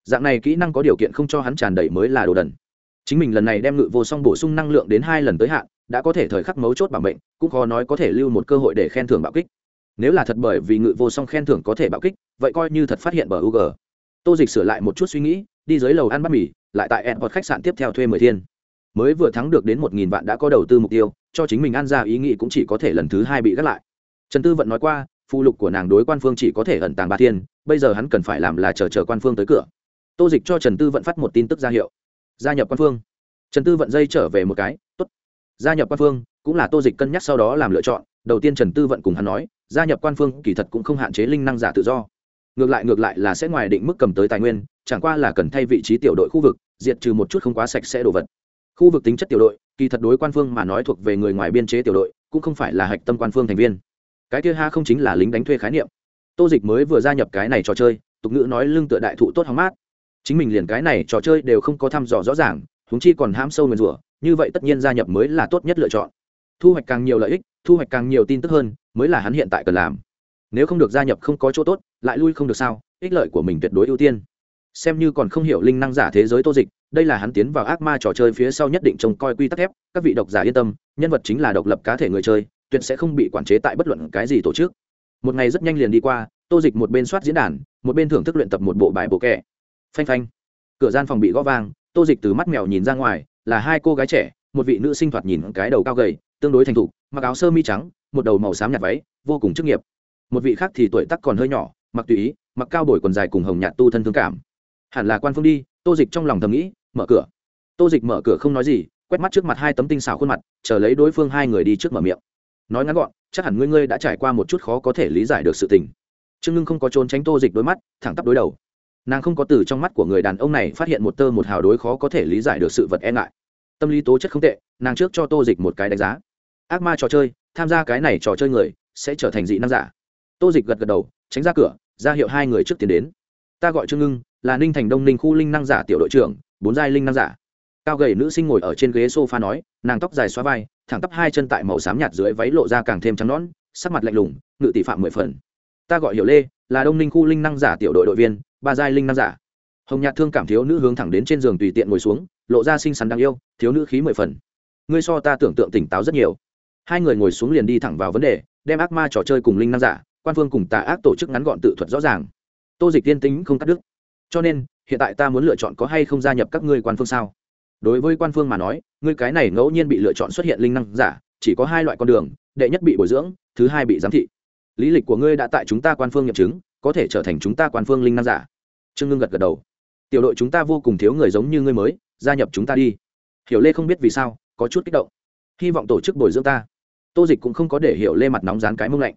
Dạng này kỹ năng có điều kiện không cho hắn tràn đầy mới là đồ đần chính mình lần này đem ngự vô song bổ sung năng lượng đến hai lần tới hạn, đã có thể thời khắc mấu chốt bảo mệnh, cũng khó nói có thể lưu một cơ hội để khen thưởng bạo kích. Nếu là thật bởi vì ngự vô song khen thưởng có thể bạo kích, vậy coi như thật phát hiện bờ u g tô dịch sửa lại một chút suy nghĩ, đi dưới lầu ăn bát mì, lại tại ẹn hoặc khách sạn tiếp theo thuê mười thiên. Mới vừa thắng được đến một nghìn vạn đã có đầu tư mục tiêu, cho chính mình ăn ra ý nghĩ cũng chỉ có thể lần thứ hai bị gác lại. Trần tư vận nói qua, phụ lục của nàng đối quan phương chỉ có thể ẩn tàng ba thiên, bây giờ hắn cần phải làm là chờ chờ quan phương tới cửa. Tô dịch cho trần tư vận phát một tin tức ra hiệu gia nhập quan phương. Trần tư vận dây trở về một cái, tốt. Gia nhập quan phương cũng là tô dịch cân nhắc sau đó làm lựa chọn. Đầu tiên trần tư vận cùng hắn nói, gia nhập quan phương kỳ thật cũng không hạn chế linh năng giả tự do. Ngược lại ngược lại là sẽ ngoài định mức cầm tới tài nguyên, chẳng qua là cần thay vị trí tiểu đội khu vực, diệt trừ một chút không quá sạch sẽ đồ vật. Khu vực tính chất tiểu đội, kỳ thật đối quan phương mà nói thuộc về người ngoài biên chế tiểu đội, cũng không phải là hạch tâm quan phương thành viên. Cái kia ha không chính là lính đánh thuê khái niệm. Tô dịch mới vừa gia nhập cái này trò chơi, tục ngữ nói lưng tựa đại thụ tốt hóng mát chính mình liền cái này trò chơi đều không có thăm dò rõ ràng húng chi còn hãm sâu nguyền rủa, như vậy tất nhiên gia nhập mới là tốt nhất lựa chọn. Thu hoạch càng nhiều lợi ích, thu hoạch càng nhiều tin tức hơn, mới là hắn hiện tại cần làm. Nếu không được gia nhập không có chỗ tốt, lại lui không được sao, ích lợi của mình tuyệt đối ưu tiên. Xem như còn không hiểu linh năng giả thế giới tô dịch, đây là hắn tiến vào ác ma trò chơi phía sau nhất định trông coi quy tắc thép, các vị độc giả yên tâm, nhân vật chính là độc lập cá thể người chơi, tuyệt sẽ không bị quản chế tại bất luận cái gì tổ chức. Một ngày rất nhanh liền đi qua, tô dịch một bên soát diễn đàn, một bên thưởng thức luyện tập một bộ bài bộ kẻ phanh phanh. Cửa gian phòng bị gõ vang, tô dịch từ mắt mèo nhìn ra ngoài, là hai cô gái trẻ, một vị nữ sinh thoạt nhìn cái đầu cao gầy, tương đối thành thục, mặc áo sơ mi trắng, một đầu màu xám nhạt váy, vô cùng chức nghiệp. Một vị khác thì tuổi tắc còn hơi nhỏ, mặc tùy ý, mặc cao bồi quần dài cùng hồng nhạt tu thân thương cảm. Hẳn là quan phương đi, tô dịch trong lòng thầm nghĩ, mở cửa. Tô dịch mở cửa không nói gì, quét mắt trước mặt hai tấm tinh xảo khuôn mặt, chờ lấy đối phương hai người đi trước mở miệng. Nói ngắn gọn, chắc hẳn ngươi ngươi đã trải qua một chút khó có thể lý giải được sự tình. Trương ngưng không có trốn tránh tô dịch đôi mắt, thẳng tắp đối đầu nàng không có từ trong mắt của người đàn ông này phát hiện một tơ một hào đối khó có thể lý giải được sự vật e ngại. Tâm lý tố chất không tệ, nàng trước cho tô dịch một cái đánh giá. Ác ma trò chơi, tham gia cái này trò chơi người, sẽ trở thành dị năng giả. Tô dịch gật gật đầu, tránh ra cửa, ra hiệu hai người trước tiến đến. Ta gọi trương ngưng, là ninh thành đông ninh khu linh năng giả tiểu đội trưởng, bốn giai linh năng giả. Cao gầy nữ sinh ngồi ở trên ghế s o f a nói, nàng tóc dài xóa vai, thẳng tắp hai chân tại màu xám nhạt dưới váy lộ ra càng thêm trắng nón sắc mặt lạnh lùng, ngự tỷ phạm mười phần. Ta gọi hiểu lê, là đông ninh khu linh năng giả tiểu đội đội viên ba giai linh năng giả. Hồng nhạt thương cảm thiếu nữ hướng thẳng đến trên giường tùy tiện ngồi xuống, lộ ra xinh xắn đáng yêu, thiếu nữ khí mười phần. Ngươi so ta tưởng tượng tỉnh táo rất nhiều. Hai người ngồi xuống liền đi thẳng vào vấn đề, đem ác ma trò chơi cùng linh năng giả, quan phương cùng tà ác tổ chức ngắn gọn tự thuật rõ ràng. Tô dịch tiên tính không cắt đứt. Cho nên, hiện tại ta muốn lựa chọn có hay không gia nhập các ngươi quan phương sao? Đối với quan phương mà nói, ngươi cái này ngẫu nhiên bị lựa chọn xuất hiện linh năng giả, chỉ có hai loại con đường, đệ nhất bị bồi dưỡng, thứ hai bị giám thị. Lý lịch của ngươi đã tại chúng ta quan phương nghiệm chứng, có thể trở thành chúng ta quan phương linh năng giả trương ngưng gật gật đầu. Tiểu đội chúng ta vô cùng thiếu người giống như ngươi mới, gia nhập chúng ta đi. Hiểu lê không biết vì sao, có chút kích động. Hy vọng tổ chức bồi dưỡng ta. Tô dịch cũng không có để hiểu lê mặt nóng rán cái mông lạnh.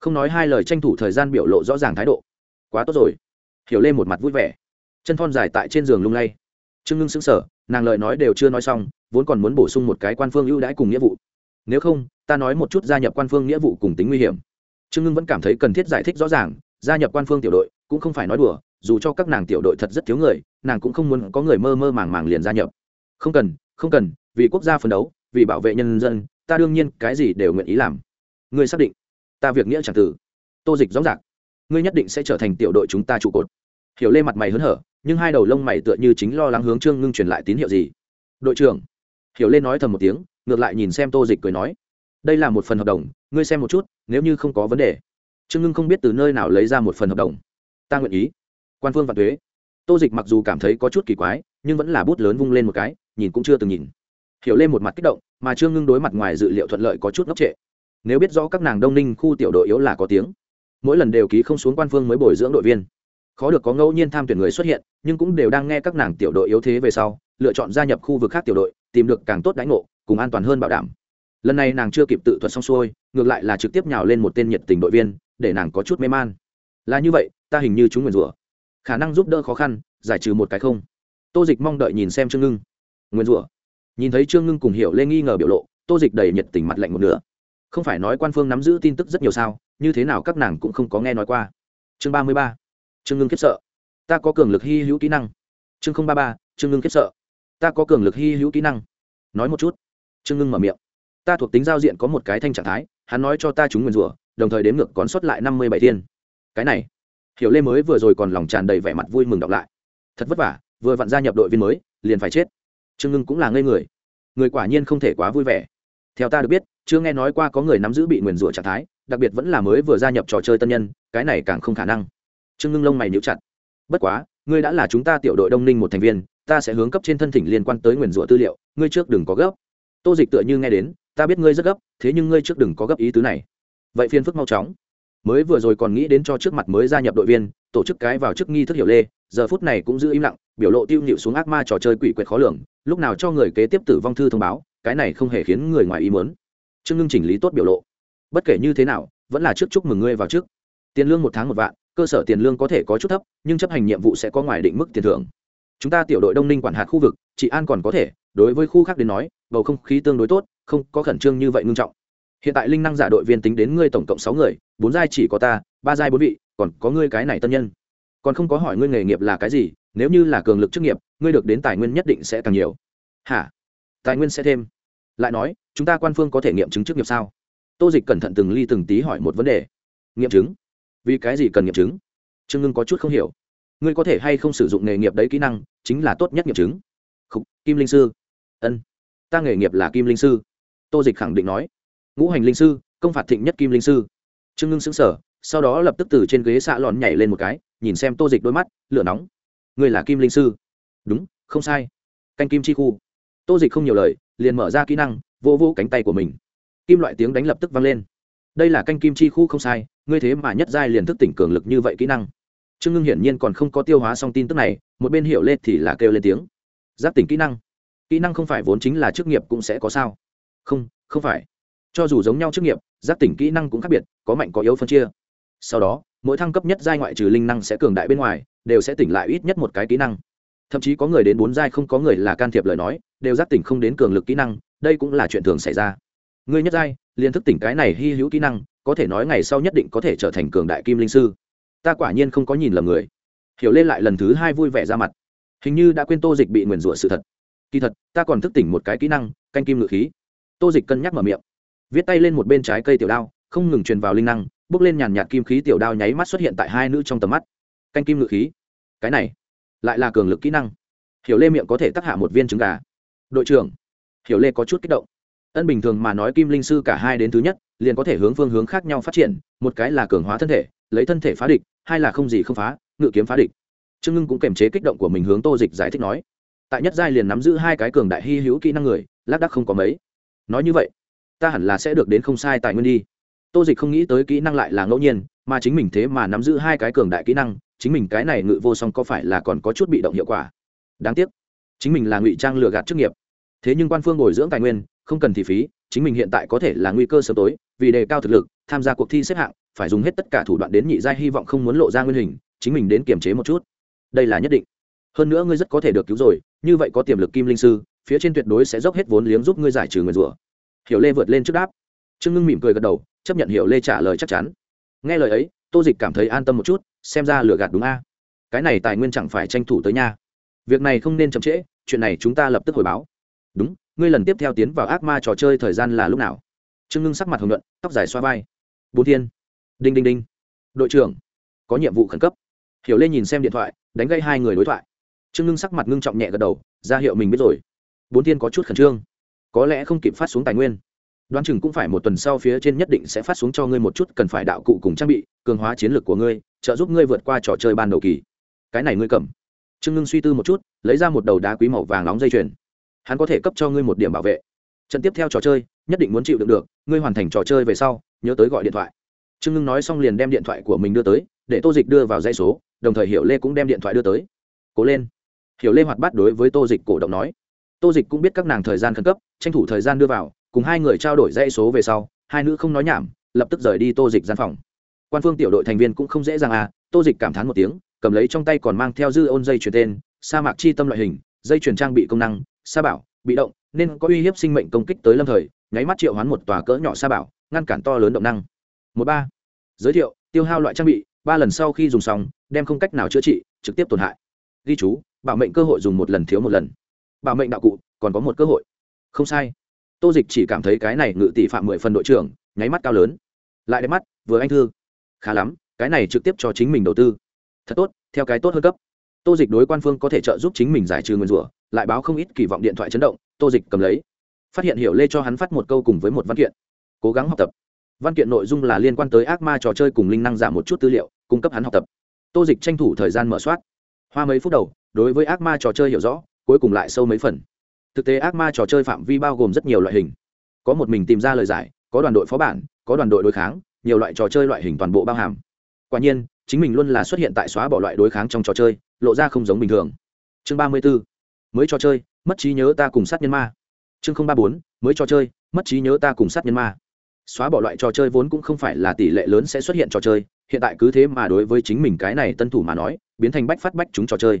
Không nói hai lời tranh thủ thời gian biểu lộ rõ ràng thái độ. Quá tốt rồi. Hiểu lê một mặt vui vẻ. Chân thon dài tại trên giường lung lay. Trương ngưng sững sờ, nàng lời nói đều chưa nói xong, vốn còn muốn bổ sung một cái quan phương ưu đãi cùng nghĩa vụ. Nếu không, ta nói một chút gia nhập quan phương nghĩa vụ cùng tính nguy hiểm. Trương ngưng vẫn cảm thấy cần thiết giải thích rõ ràng, gia nhập quan phương tiểu đội cũng không phải nói đùa dù cho các nàng tiểu đội thật rất thiếu người, nàng cũng không muốn có người mơ mơ màng màng liền gia nhập. Không cần không cần, vì quốc gia phấn đấu, vì bảo vệ nhân dân, ta đương nhiên cái gì đều nguyện ý làm. Ngươi xác định, ta việc nghĩa c h ẳ n g tử. Tô dịch rõ rạc ngươi nhất định sẽ trở thành tiểu đội chúng ta trụ cột. Hiểu lê mặt mày hớn hở, nhưng hai đầu lông mày tựa như chính lo lắng hướng trương ngưng truyền lại tín hiệu gì. Đội trưởng, hiểu lê nói thầm một tiếng, ngược lại nhìn xem tô dịch cười nói, đây là một phần hợp đồng, ngươi xem một chút, nếu như không có vấn đề. Trương ngưng không biết từ nơi nào lấy ra một phần hợp đồng. Ta nguyện ý quan phương và thuế tô dịch mặc dù cảm thấy có chút kỳ quái, nhưng vẫn là bút lớn vung lên một cái, nhìn cũng chưa từng nhìn. Hiểu lên một mặt kích động, mà trương ngưng đối mặt ngoài dự liệu thuận lợi có chút ngốc trệ. Nếu biết rõ các nàng đông ninh khu tiểu đội yếu là có tiếng, mỗi lần đều ký không xuống quan phương mới bồi dưỡng đội viên. Khó được có ngẫu nhiên tham tuyển người xuất hiện, nhưng cũng đều đang nghe các nàng tiểu đội yếu thế về sau, lựa chọn gia nhập khu vực khác tiểu đội, tìm được càng tốt đánh ngộ, cùng an toàn hơn bảo đảm. Lần này nàng chưa kịp tự thuật xong xuôi, ngược lại là trực tiếp nhào lên một tên nhiệt tình đội viên, để nàng có chút mê man. Là như vậy, ta hình như chúng nguyền rủa khả năng giúp đỡ khó khăn, giải trừ một cái không. Tô dịch mong đợi nhìn xem trương ngưng. Nguyên rủa. Nhìn thấy trương ngưng cùng hiểu lê nghi ngờ biểu lộ, tô dịch đầy nhiệt tình mặt lạnh một nửa. Không phải nói quan phương nắm giữ tin tức rất nhiều sao, như thế nào các nàng cũng không có nghe nói qua. Chương ba mươi ba. Trương ngưng khiếp sợ. Ta có cường lực hy hữu kỹ năng. Chương không ba ba, trương ngưng khiếp sợ. Ta có cường lực hy hữu kỹ năng. Nói một chút. Trương ngưng mở miệng. Ta thuộc tính giao diện có một cái thanh trạng thái, hắn nói cho ta chúng nguyên rủa, đồng thời đếm ngược còn sót lại năm mươi bảy thiên. Cái này hiểu lê mới vừa rồi còn lòng tràn đầy vẻ mặt vui mừng đọc lại. Thật vất vả, vừa vặn gia nhập đội viên mới, liền phải chết. Trương ngưng cũng là ngây người. Người quả nhiên không thể quá vui vẻ. Theo ta được biết, chưa nghe nói qua có người nắm giữ bị nguyền rủa trạng thái, đặc biệt vẫn là mới vừa gia nhập trò chơi tân nhân, cái này càng không khả năng. Trương ngưng lông mày níu chặt. Bất quá, ngươi đã là chúng ta tiểu đội đông ninh một thành viên, ta sẽ hướng cấp trên thân thỉnh liên quan tới nguyền rủa tư liệu, ngươi trước đừng có gấp. Tô dịch tựa như nghe đến, ta biết ngươi rất gấp, thế nhưng ngươi trước đừng có gấp ý tứ này. Vậy phiên phức mau chóng mới vừa rồi còn nghĩ đến cho trước mặt mới gia nhập đội viên, tổ chức cái vào chức nghi thức hiểu lê, giờ phút này cũng giữ im lặng, biểu lộ tiêu nhịu xuống ác ma trò chơi quỷ quyệt khó lường, lúc nào cho người kế tiếp tử vong thư thông báo, cái này không hề khiến người ngoài ý muốn. Trương ngưng chỉnh lý tốt biểu lộ. Bất kể như thế nào, vẫn là trước chúc mừng ngươi vào trước. Tiền lương một tháng một vạn, cơ sở tiền lương có thể có chút thấp, nhưng chấp hành nhiệm vụ sẽ có ngoài định mức tiền thưởng. Chúng ta tiểu đội đông ninh quản hạt khu vực, chị an còn có thể, đối với khu khác đến nói, bầu không khí tương đối tốt, không có khẩn trương như vậy ngưng trọng hiện tại linh năng giả đội viên tính đến ngươi tổng cộng sáu người bốn giai chỉ có ta ba giai bốn vị còn có ngươi cái này tân nhân. Còn không có hỏi ngươi nghề nghiệp là cái gì nếu như là cường lực chức nghiệp ngươi được đến tài nguyên nhất định sẽ càng nhiều. Hả? Tài nguyên sẽ thêm. Lại nói chúng ta quan phương có thể nghiệm chứng chức nghiệp sao? Tô dịch cẩn thận từng ly từng tí hỏi một vấn đề. Nghiệm chứng? Vì cái gì cần nghiệm chứng? Trương ngưng có chút không hiểu. Ngươi có thể hay không sử dụng nghề nghiệp đấy kỹ năng chính là tốt nhất nghiệm chứng. Khúc, kim linh sư. Ân. Ta nghề nghiệp là kim linh sư. Tô dịch khẳng định nói ngũ hành linh sư, công phạt thịnh nhất kim linh sư. Trương ngưng xứng sở sau đó lập tức từ trên ghế xạ lòn nhảy lên một cái, nhìn xem tô dịch đôi mắt, lửa nóng. Người là kim linh sư? Đúng, không sai. Canh kim chi khu. Tô dịch không nhiều lời, liền mở ra kỹ năng vô vô cánh tay của mình. Kim loại tiếng đánh lập tức vang lên. Đây là canh kim chi khu không sai, ngươi thế mà nhất giai liền thức tỉnh cường lực như vậy kỹ năng. Trương ngưng hiển nhiên còn không có tiêu hóa xong tin tức này, một bên hiểu lên thì là kêu lên tiếng. Giáp tỉnh kỹ năng. Kỹ năng không phải vốn chính là chức nghiệp cũng sẽ có sao? Không không phải cho dù giống nhau chức nghiệp, giác tỉnh kỹ năng cũng khác biệt, có mạnh có yếu phân chia. Sau đó, mỗi thăng cấp nhất giai ngoại trừ linh năng sẽ cường đại bên ngoài, đều sẽ tỉnh lại ít nhất một cái kỹ năng. Thậm chí có người đến bốn giai không có người là can thiệp lời nói, đều giác tỉnh không đến cường lực kỹ năng, đây cũng là chuyện thường xảy ra. Người nhất giai liên thức tỉnh cái này hy hữu kỹ năng, có thể nói ngày sau nhất định có thể trở thành cường đại kim linh sư. Ta quả nhiên không có nhìn lầm người. Hiểu lên lại lần thứ hai vui vẻ ra mặt. Hình như đã quên tô dịch bị nguyền rủa sự thật. Kỳ thật, ta còn thức tỉnh một cái kỹ năng, canh kim ngự khí. Tô dịch cân nhắc mở miệng viết tay lên một bên trái cây tiểu đao, không ngừng truyền vào linh năng, bước lên nhàn nhạt kim khí tiểu đao nháy mắt xuất hiện tại hai nữ trong tầm mắt. Canh kim ngự khí. Cái này, lại là cường lực kỹ năng. Hiểu lê miệng có thể tác hạ một viên trứng gà. Đội trưởng, hiểu lê có chút kích động. Ân bình thường mà nói kim linh sư cả hai đến thứ nhất, liền có thể hướng phương hướng khác nhau phát triển, một cái là cường hóa thân thể, lấy thân thể phá địch, hai là không gì không phá, ngự kiếm phá địch. Trương ngưng cũng kềm chế kích động của mình hướng tô dịch giải thích nói, tại nhất giai liền nắm giữ hai cái cường đại hy hữu kỹ năng người, lác đắc không có mấy. Nói như vậy ta hẳn là sẽ được đến không sai tài nguyên đi. Tô dịch không nghĩ tới kỹ năng lại là ngẫu nhiên, mà chính mình thế mà nắm giữ hai cái cường đại kỹ năng, chính mình cái này ngự vô song có phải là còn có chút bị động hiệu quả? Đáng tiếc, chính mình là ngụy trang lừa gạt chức nghiệp. Thế nhưng quan phương bồi dưỡng tài nguyên, không cần thì phí, chính mình hiện tại có thể là nguy cơ sớm tối, vì đề cao thực lực, tham gia cuộc thi xếp hạng, phải dùng hết tất cả thủ đoạn đến nhị giai hy vọng không muốn lộ ra nguyên hình, chính mình đến kiềm chế một chút. Đây là nhất định. Hơn nữa ngươi rất có thể được cứu rồi, như vậy có tiềm lực kim linh sư, phía trên tuyệt đối sẽ dốc hết vốn liếng giúp ngươi giải trừ người rủa hiểu lê vượt lên trước đáp. Trương ngưng mỉm cười gật đầu, chấp nhận hiểu lê trả lời chắc chắn. Nghe lời ấy, tô dịch cảm thấy an tâm một chút, xem ra lừa gạt đúng a. Cái này tài nguyên chẳng phải tranh thủ tới nha. Việc này không nên chậm trễ, chuyện này chúng ta lập tức hồi báo. Đúng, ngươi lần tiếp theo tiến vào ác ma trò chơi thời gian là lúc nào? Trương ngưng sắc mặt hồng nhuận, tóc dài xoa vai. Bốn thiên. Đinh đinh đinh. Đội trưởng, có nhiệm vụ khẩn cấp. Hiểu lê nhìn xem điện thoại, đánh gây hai người đối thoại. Trương ngưng sắc mặt ngưng trọng nhẹ gật đầu, ra hiệu mình biết rồi. Bốn thiên có chút khẩn trương có lẽ không kịp phát xuống tài nguyên. Đoán chừng cũng phải một tuần sau phía trên nhất định sẽ phát xuống cho ngươi một chút cần phải đạo cụ cùng trang bị, cường hóa chiến lược của ngươi, trợ giúp ngươi vượt qua trò chơi ban đầu kỳ. Cái này ngươi cầm. Trương ngưng suy tư một chút, lấy ra một đầu đá quý màu vàng nóng dây chuyền. Hắn có thể cấp cho ngươi một điểm bảo vệ. Trận tiếp theo trò chơi, nhất định muốn chịu đựng được, ngươi hoàn thành trò chơi về sau, nhớ tới gọi điện thoại. Trương ngưng nói xong liền đem điện thoại của mình đưa tới, để tô dịch đưa vào dây số, đồng thời hiểu lê cũng đem điện thoại đưa tới. Cố lên. Hiểu lê hoạt bát đối với tô dịch cổ động nói tô dịch cũng biết các nàng thời gian khẩn cấp, tranh thủ thời gian đưa vào, cùng hai người trao đổi dây số về sau, hai nữ không nói nhảm, lập tức rời đi tô dịch gian phòng. Quan phương tiểu đội thành viên cũng không dễ dàng à tô dịch cảm thán một tiếng, cầm lấy trong tay còn mang theo dư ôn dây truyền tên, sa mạc chi tâm loại hình, dây truyền trang bị công năng, sa bảo, bị động, nên có uy hiếp sinh mệnh công kích tới lâm thời, nháy mắt triệu hoán một tòa cỡ nhỏ sa bảo, ngăn cản to lớn động năng. Một ba. Giới thiệu, tiêu hao loại trang bị, ba lần sau khi dùng xong, đem không cách nào chữa trị, trực tiếp tổn hại. Ghi chú, bảo mệnh cơ hội dùng một lần thiếu một lần bảo mệnh đạo cụ, còn có một cơ hội. Không sai. Tô dịch chỉ cảm thấy cái này ngự tỷ phạm mười phần đội trưởng, nháy mắt cao lớn. Lại đẹp mắt, vừa anh thư. Khá lắm, cái này trực tiếp cho chính mình đầu tư. Thật tốt, theo cái tốt hơn cấp. Tô dịch đối quan phương có thể trợ giúp chính mình giải trừ nguyên rủa, lại báo không ít kỳ vọng điện thoại chấn động, tô dịch cầm lấy. Phát hiện hiểu lê cho hắn phát một câu cùng với một văn kiện. Cố gắng học tập. Văn kiện nội dung là liên quan tới ác ma trò chơi cùng linh năng giảm một chút tư liệu, cung cấp hắn học tập. Tô dịch tranh thủ thời gian mở soát. Hoa mấy phút đầu, đối với ác ma trò chơi hiểu rõ cuối cùng lại sâu mấy phần. Thực tế ác ma trò chơi phạm vi bao gồm rất nhiều loại hình. Có một mình tìm ra lời giải, có đoàn đội phó bản, có đoàn đội đối kháng, nhiều loại trò chơi loại hình toàn bộ bao hàm. Quả nhiên, chính mình luôn là xuất hiện tại xóa bỏ loại đối kháng trong trò chơi, lộ ra không giống bình thường. Chương ba mươi b ố mới trò chơi, mất trí nhớ ta cùng sát nhân ma. Chương ba bốn, mới trò chơi, mất trí nhớ ta cùng sát nhân ma. Xóa bỏ loại trò chơi vốn cũng không phải là tỷ lệ lớn sẽ xuất hiện trò chơi, hiện tại cứ thế mà đối với chính mình cái này tân thủ mà nói, biến thành bách phát bách chúng trò chơi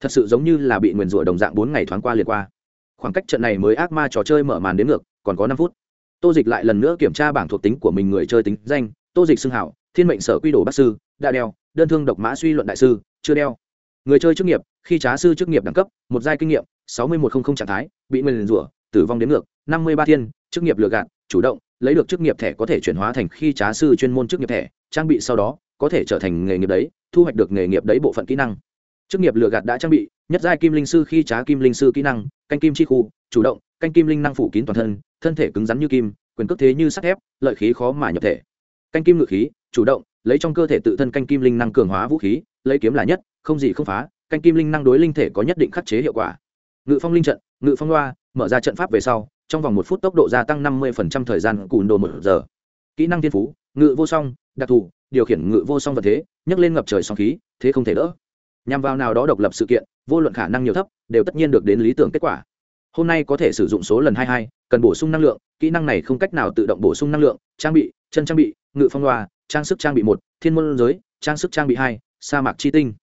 thật sự giống như là bị nguyền rủa đồng dạng bốn ngày thoáng qua liền qua. Khoảng cách trận này mới ác ma trò chơi mở màn đến ngược, còn có năm phút. Tô dịch lại lần nữa kiểm tra bảng thuộc tính của mình người chơi tính danh, tô dịch xưng hảo, thiên mệnh sở quy đồ bác sư, đã đeo, đơn thương độc mã suy luận đại sư, chưa đeo. Người chơi chức nghiệp, khi trá sư chức nghiệp đẳng cấp, một giai kinh nghiệm, sáu mươi một trăm linh trạng thái, bị nguyền rủa, tử vong đến ngược, năm mươi ba thiên, chức nghiệp lừa gạt, chủ động, lấy được chức nghiệp thẻ có thể chuyển hóa thành khi trá sư chuyên môn chức nghiệp thẻ, trang bị sau đó, có thể trở thành nghề nghiệp đấy, thu hoạch được nghề nghiệp đấy bộ phận kỹ năng chức nghiệp lừa gạt đã trang bị, nhất giai kim linh sư khi trá kim linh sư kỹ năng, canh kim chi khu, chủ động, canh kim linh năng phủ kín toàn thân thân thể cứng rắn như kim, quyền cước thế như sắt thép, lợi khí khó mà nhập thể. Canh kim ngự khí, chủ động, lấy trong cơ thể tự thân canh kim linh năng cường hóa vũ khí, lấy kiếm là nhất, không gì không phá, canh kim linh năng đối linh thể có nhất định khắc chế hiệu quả. Ngự phong linh trận, ngự phong loa, mở ra trận pháp về sau, trong vòng một phút tốc độ gia tăng năm mươi thời gian cùn đồ một giờ. Kỹ năng thiên phú, ngự vô song, đặc thù, điều khiển ngự vô song vật thế, nhấc lên ngập trời song khí, thế không thể đỡ nhằm vào nào đó độc lập sự kiện, vô luận khả năng nhiều thấp, đều tất nhiên được đến lý tưởng kết quả. Hôm nay có thể sử dụng số lần hai hai, cần bổ sung năng lượng, kỹ năng này không cách nào tự động bổ sung năng lượng, trang bị, chân trang bị, ngự phong loa, trang sức trang bị một, thiên môn giới, trang sức trang bị hai, sa mạc chi tinh.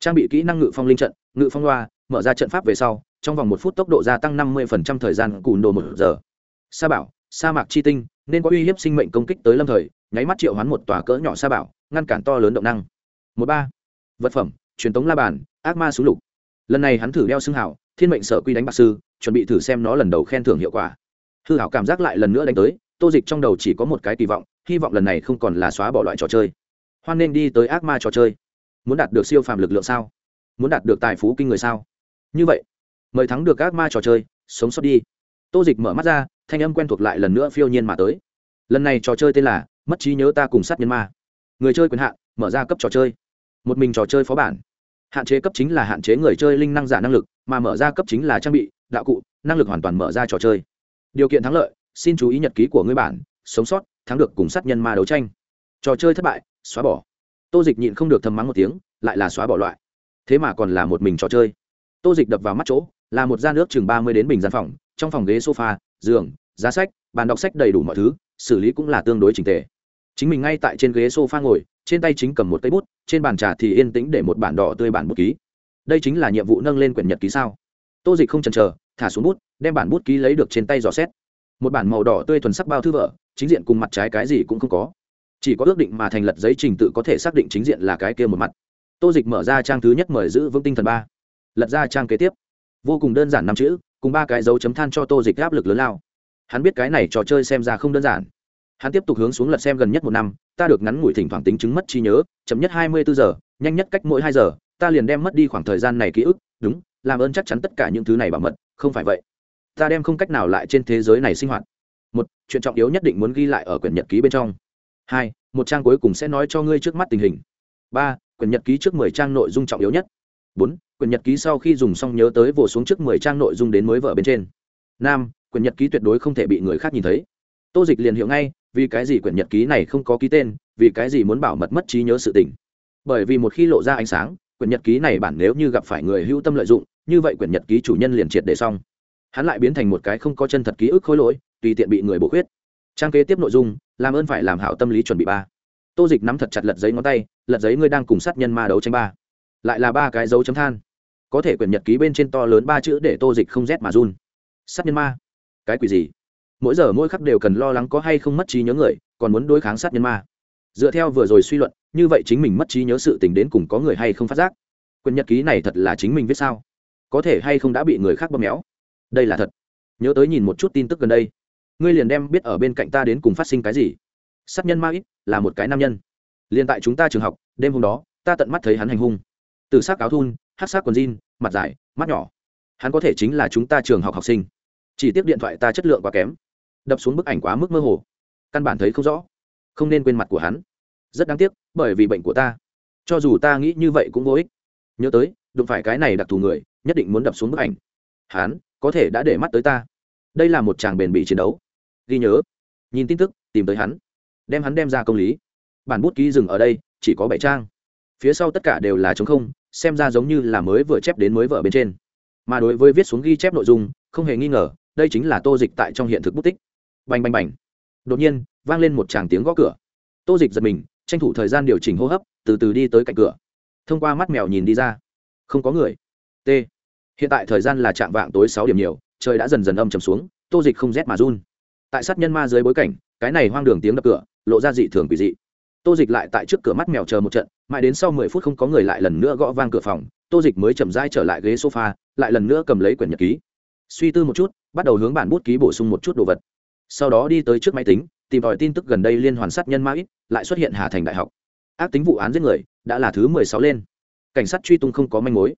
Trang bị kỹ năng ngự phong linh trận, ngự phong loa, mở ra trận pháp về sau, trong vòng một phút tốc độ gia tăng năm mươi thời gian cùn đồ một giờ. Sa bảo, sa mạc chi tinh, nên có uy hiếp sinh mệnh công kích tới lâm thời, nháy mắt triệu hoán một tòa cỡ nhỏ sa bảo, ngăn cản to lớn động năng. Một ba, vật phẩm truyền tống la bàn, ác ma súng lục. Lần này hắn thử đeo xương hảo, thiên mệnh sở quy đánh bạc sư, chuẩn bị thử xem nó lần đầu khen thưởng hiệu quả. Hư hảo cảm giác lại lần nữa đánh tới, tô dịch trong đầu chỉ có một cái kỳ vọng, hy vọng lần này không còn là xóa bỏ loại trò chơi. Hoan nên đi tới ác ma trò chơi. Muốn đạt được siêu phàm lực lượng sao? Muốn đạt được tài phú kinh người sao? Như vậy, mời thắng được ác ma trò chơi, sống sót đi. Tô dịch mở mắt ra, thanh âm quen thuộc lại lần nữa phiêu nhiên mà tới. Lần này trò chơi tên là mất trí nhớ ta cùng sát nhân ma. Người chơi quyền hạn, mở ra cấp trò chơi. Một mình trò chơi phó bản hạn chế cấp chính là hạn chế người chơi linh năng giả năng lực, mà mở ra cấp chính là trang bị, đạo cụ, năng lực hoàn toàn mở ra trò chơi. Điều kiện thắng lợi, xin chú ý nhật ký của ngươi bản, sống sót, thắng được cùng sát nhân ma đấu tranh. Trò chơi thất bại, xóa bỏ. Tô dịch nhịn không được thầm mắng một tiếng, lại là xóa bỏ loại. Thế mà còn là một mình trò chơi. Tô dịch đập vào mắt chỗ, là một gian nước chừng ba mươi đến bình gian phòng, trong phòng ghế sofa, giường, giá sách, bàn đọc sách đầy đủ mọi thứ, xử lý cũng là tương đối trình tề chính mình ngay tại trên ghế sofa ngồi, trên tay chính cầm một cây bút, trên bàn trà thì yên tĩnh để một bản đỏ tươi bản bút ký. Đây chính là nhiệm vụ nâng lên quyển nhật ký sao? Tô dịch không chần chờ, thả xuống bút, đem bản bút ký lấy được trên tay dò xét. Một bản màu đỏ tươi thuần sắc bao thư vở, chính diện cùng mặt trái cái gì cũng không có. Chỉ có ước định mà thành lật giấy trình tự có thể xác định chính diện là cái kia một mặt. Tô dịch mở ra trang thứ nhất mời giữ vững tinh thần ba. Lật ra trang kế tiếp. Vô cùng đơn giản năm chữ, cùng ba cái dấu chấm than cho tô dịch áp lực lớn lao. Hắn biết cái này trò chơi xem ra không đơn giản hắn tiếp tục hướng xuống lật xem gần nhất một năm, ta được ngắn ngủi thỉnh thoảng tính chứng mất trí nhớ, chậm nhất hai mươi bốn giờ, nhanh nhất cách mỗi hai giờ, ta liền đem mất đi khoảng thời gian này ký ức, đúng, làm ơn chắc chắn tất cả những thứ này bảo mật, không phải vậy. Ta đem không cách nào lại trên thế giới này sinh hoạt. Một, chuyện trọng yếu nhất định muốn ghi lại ở quyển nhật ký bên trong. Hai, một trang cuối cùng sẽ nói cho ngươi trước mắt tình hình. Ba, quyển nhật ký trước mười trang nội dung trọng yếu nhất. Bốn, quyển nhật ký sau khi dùng xong nhớ tới vồ xuống trước mười trang nội dung đến mới vở bên trên. Năm, quyển nhật ký tuyệt đối không thể bị người khác nhìn thấy. Tô dịch liền hiểu ngay vì cái gì quyển nhật ký này không có ký tên, vì cái gì muốn bảo mật mất trí nhớ sự tình. Bởi vì một khi lộ ra ánh sáng, quyển nhật ký này bản nếu như gặp phải người hữu tâm lợi dụng, như vậy quyển nhật ký chủ nhân liền triệt để xong. Hắn lại biến thành một cái không có chân thật ký ức khối lỗi, tùy tiện bị người bổ khuyết. Trang kế tiếp nội dung, làm ơn phải làm hảo tâm lý chuẩn bị ba. Tô dịch nắm thật chặt lật giấy ngón tay, lật giấy ngươi đang cùng sát nhân ma đấu tranh ba. Lại là ba cái dấu chấm than. Có thể quyển nhật ký bên trên to lớn ba chữ để tô dịch không rét mà run. Sát nhân ma? Cái quỷ gì? Mỗi giờ mỗi khắc đều cần lo lắng có hay không mất trí nhớ người, còn muốn đối kháng sát nhân ma. Dựa theo vừa rồi suy luận, như vậy chính mình mất trí nhớ sự tình đến cùng có người hay không phát giác? Quyển nhật ký này thật là chính mình viết sao? Có thể hay không đã bị người khác bóp méo? Đây là thật. Nhớ tới nhìn một chút tin tức gần đây. Ngươi liền đem biết ở bên cạnh ta đến cùng phát sinh cái gì? Sát nhân ma ít, là một cái nam nhân. Liền tại chúng ta trường học, đêm hôm đó, ta tận mắt thấy hắn hành hung. Từ s áo thun, hát s quần jean, mặt dài, mắt nhỏ. Hắn có thể chính là chúng ta trường học học sinh. Chỉ tiếp điện thoại ta chất lượng quá kém đập xuống bức ảnh quá mức mơ hồ. Căn bản thấy không rõ. Không nên quên mặt của hắn. Rất đáng tiếc, bởi vì bệnh của ta. Cho dù ta nghĩ như vậy cũng vô ích. Nhớ tới, đụng phải cái này đặc thù người, nhất định muốn đập xuống bức ảnh. Hắn, có thể đã để mắt tới ta. Đây là một chàng bền bỉ chiến đấu. Ghi nhớ. Nhìn tin tức, tìm tới hắn. Đem hắn đem ra công lý. Bản bút ký dừng ở đây, chỉ có bảy trang. Phía sau tất cả đều là chống không, xem ra giống như là mới vừa chép đến mới vợ bên trên. Mà đối với viết xuống ghi chép nội dung, không hề nghi ngờ, đây chính là tô dịch tại trong hiện thực bút tích bành bành bành. Đột nhiên, vang lên một tràng tiếng gõ cửa. Tô dịch giật mình, tranh thủ thời gian điều chỉnh hô hấp, từ từ đi tới cạnh cửa. Thông qua mắt mèo nhìn đi ra. Không có người. T. Hiện tại thời gian là chạm vạng tối sáu điểm nhiều, trời đã dần dần âm trầm xuống, tô dịch không rét mà run. Tại sát nhân ma dưới bối cảnh, cái này hoang đường tiếng đập cửa, lộ ra dị thường quỷ dị. Tô dịch lại tại trước cửa mắt mèo chờ một trận, mãi đến sau mười phút không có người lại lần nữa gõ vang cửa phòng, tô dịch mới chậm rãi trở lại ghế sofa, lại lần nữa cầm lấy quyển nhật ký. Suy tư một chút, bắt đầu hướng bản bút ký bổ sung một chút đồ vật sau đó đi tới trước máy tính, tìm tòi tin tức gần đây liên hoàn sát nhân ma ít, lại xuất hiện hà thành đại học. Ác tính vụ án giết người, đã là thứ mười sáu lên. Cảnh sát truy tung không có manh mối.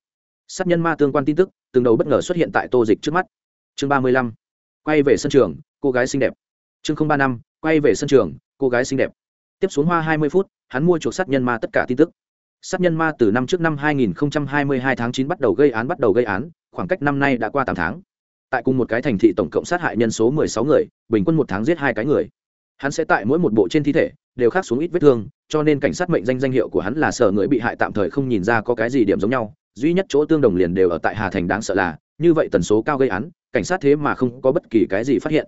Sát nhân ma tương quan tin tức, từng đầu bất ngờ xuất hiện tại tô dịch trước mắt. Chương ba mươi lăm. Quay về sân trường, cô gái xinh đẹp. Chương ba năm, quay về sân trường, cô gái xinh đẹp. Tiếp xuống hoa hai mươi phút, hắn mua chuộc sát nhân ma tất cả tin tức. Sát nhân ma từ năm trước năm 2022 tháng 9 bắt đầu gây án, bắt đầu gây án, khoảng cách năm nay đã qua tám tháng tại cùng một cái thành thị tổng cộng sát hại nhân số 16 người, bình quân một tháng giết hai cái người. Hắn sẽ tại mỗi một bộ trên thi thể, đều khác xuống ít vết thương, cho nên cảnh sát mệnh danh danh hiệu của hắn là sở người bị hại tạm thời không nhìn ra có cái gì điểm giống nhau, duy nhất chỗ tương đồng liền đều ở tại hà thành đáng sợ là, như vậy tần số cao gây án, cảnh sát thế mà không có bất kỳ cái gì phát hiện.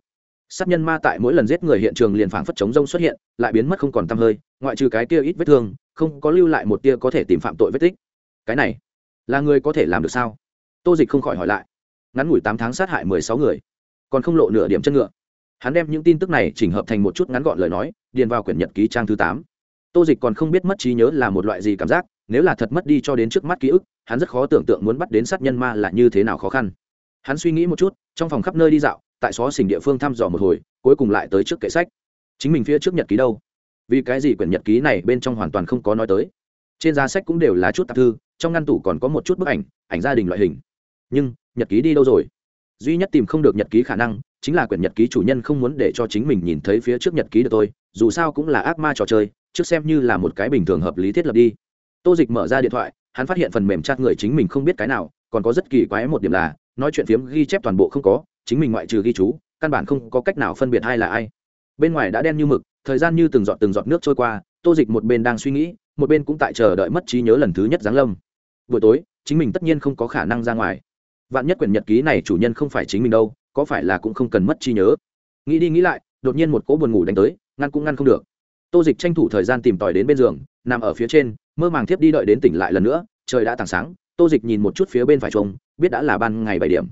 Sát nhân ma tại mỗi lần giết người hiện trường liền phảng phất chống rông xuất hiện, lại biến mất không còn tăm hơi, ngoại trừ cái kia ít vết thương, không có lưu lại một tia có thể tìm phạm tội vết tích. Cái này, là người có thể làm được sao? Tô dịch không khỏi hỏi lại ngắn ngủi tám tháng sát hại mười sáu người, còn không lộ nửa điểm chân ngựa. Hắn đem những tin tức này chỉnh hợp thành một chút ngắn gọn lời nói, điền vào quyển nhật ký trang thứ tám. Tô dịch còn không biết mất trí nhớ là một loại gì cảm giác, nếu là thật mất đi cho đến trước mắt ký ức, hắn rất khó tưởng tượng muốn bắt đến sát nhân ma là như thế nào khó khăn. Hắn suy nghĩ một chút, trong phòng khắp nơi đi dạo, tại xó xỉnh địa phương thăm dò một hồi, cuối cùng lại tới trước kệ sách. Chính mình phía trước nhật ký đâu? Vì cái gì quyển nhật ký này bên trong hoàn toàn không có nói tới? Trên giá sách cũng đều là chút tạp thư, trong ngăn tủ còn có một chút bức ảnh ảnh gia đình loại hình. Nhưng nhật ký đi đâu rồi? Duy nhất tìm không được nhật ký khả năng chính là quyển nhật ký chủ nhân không muốn để cho chính mình nhìn thấy phía trước nhật ký được tôi dù sao cũng là ác ma trò chơi, trước xem như là một cái bình thường hợp lý thiết lập đi. Tô dịch mở ra điện thoại, hắn phát hiện phần mềm chat người chính mình không biết cái nào, còn có rất kỳ quái một điểm là, nói chuyện phiếm ghi chép toàn bộ không có, chính mình ngoại trừ ghi chú, căn bản không có cách nào phân biệt ai là ai. Bên ngoài đã đen như mực, thời gian như từng giọt từng giọt nước trôi qua, tô dịch một bên đang suy nghĩ, một bên cũng tại chờ đợi mất trí nhớ lần thứ nhất giáng lâm. Buổi tối, chính mình tất nhiên không có khả năng ra ngoài vạn nhất quyển nhật ký này chủ nhân không phải chính mình đâu, có phải là cũng không cần mất trí nhớ? Nghĩ đi nghĩ lại, đột nhiên một cỗ buồn ngủ đánh tới, ngăn cũng ngăn không được. Tô dịch tranh thủ thời gian tìm tòi đến bên giường, nằm ở phía trên, mơ màng thiếp đi đợi đến tỉnh lại lần nữa, trời đã tảng sáng, tô dịch nhìn một chút phía bên phải trông, biết đã là ban ngày bảy điểm.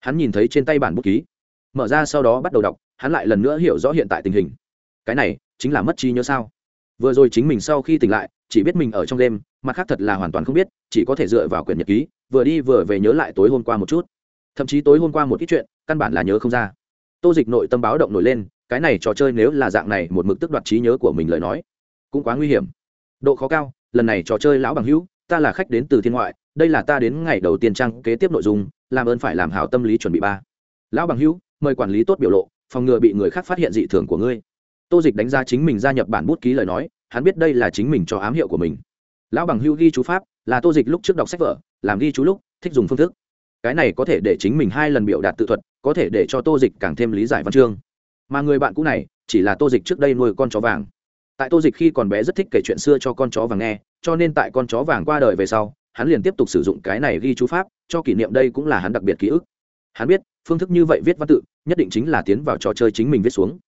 Hắn nhìn thấy trên tay bản bút ký. Mở ra sau đó bắt đầu đọc, hắn lại lần nữa hiểu rõ hiện tại tình hình. Cái này, chính là mất trí nhớ sao? Vừa rồi chính mình sau khi tỉnh lại, chỉ biết mình ở trong đêm, mặt khác thật là hoàn toàn không biết, chỉ có thể dựa vào quyển nhật ký vừa đi vừa về nhớ lại tối hôm qua một chút. Thậm chí tối hôm qua một ít chuyện, căn bản là nhớ không ra. Tô dịch nội tâm báo động nổi lên, cái này trò chơi nếu là dạng này một mực tức đoạt trí nhớ của mình lời nói, cũng quá nguy hiểm. Độ khó cao, lần này trò chơi lão bằng hữu, ta là khách đến từ thiên ngoại, đây là ta đến ngày đầu tiên trang kế tiếp nội dung, làm ơn phải làm hảo tâm lý chuẩn bị ba. Lão bằng hữu, mời quản lý tốt biểu lộ, phòng ngừa bị người khác phát hiện dị thường của ngươi. Tô dịch đánh giá chính mình gia nhập bản bút ký lời nói, hắn biết đây là chính mình cho ám hiệu của mình. Lão bằng hữu ghi chú pháp là tô dịch lúc trước đọc sách vở, làm ghi chú lúc, thích dùng phương thức. Cái này có thể để chính mình hai lần biểu đạt tự thuật, có thể để cho tô dịch càng thêm lý giải văn chương. Mà người bạn cũ này, chỉ là tô dịch trước đây nuôi con chó vàng. Tại tô dịch khi còn bé rất thích kể chuyện xưa cho con chó vàng nghe, cho nên tại con chó vàng qua đời về sau, hắn liền tiếp tục sử dụng cái này ghi chú pháp, cho kỷ niệm đây cũng là hắn đặc biệt ký ức. Hắn biết, phương thức như vậy viết văn tự, nhất định chính là tiến vào trò chơi chính mình viết xuống.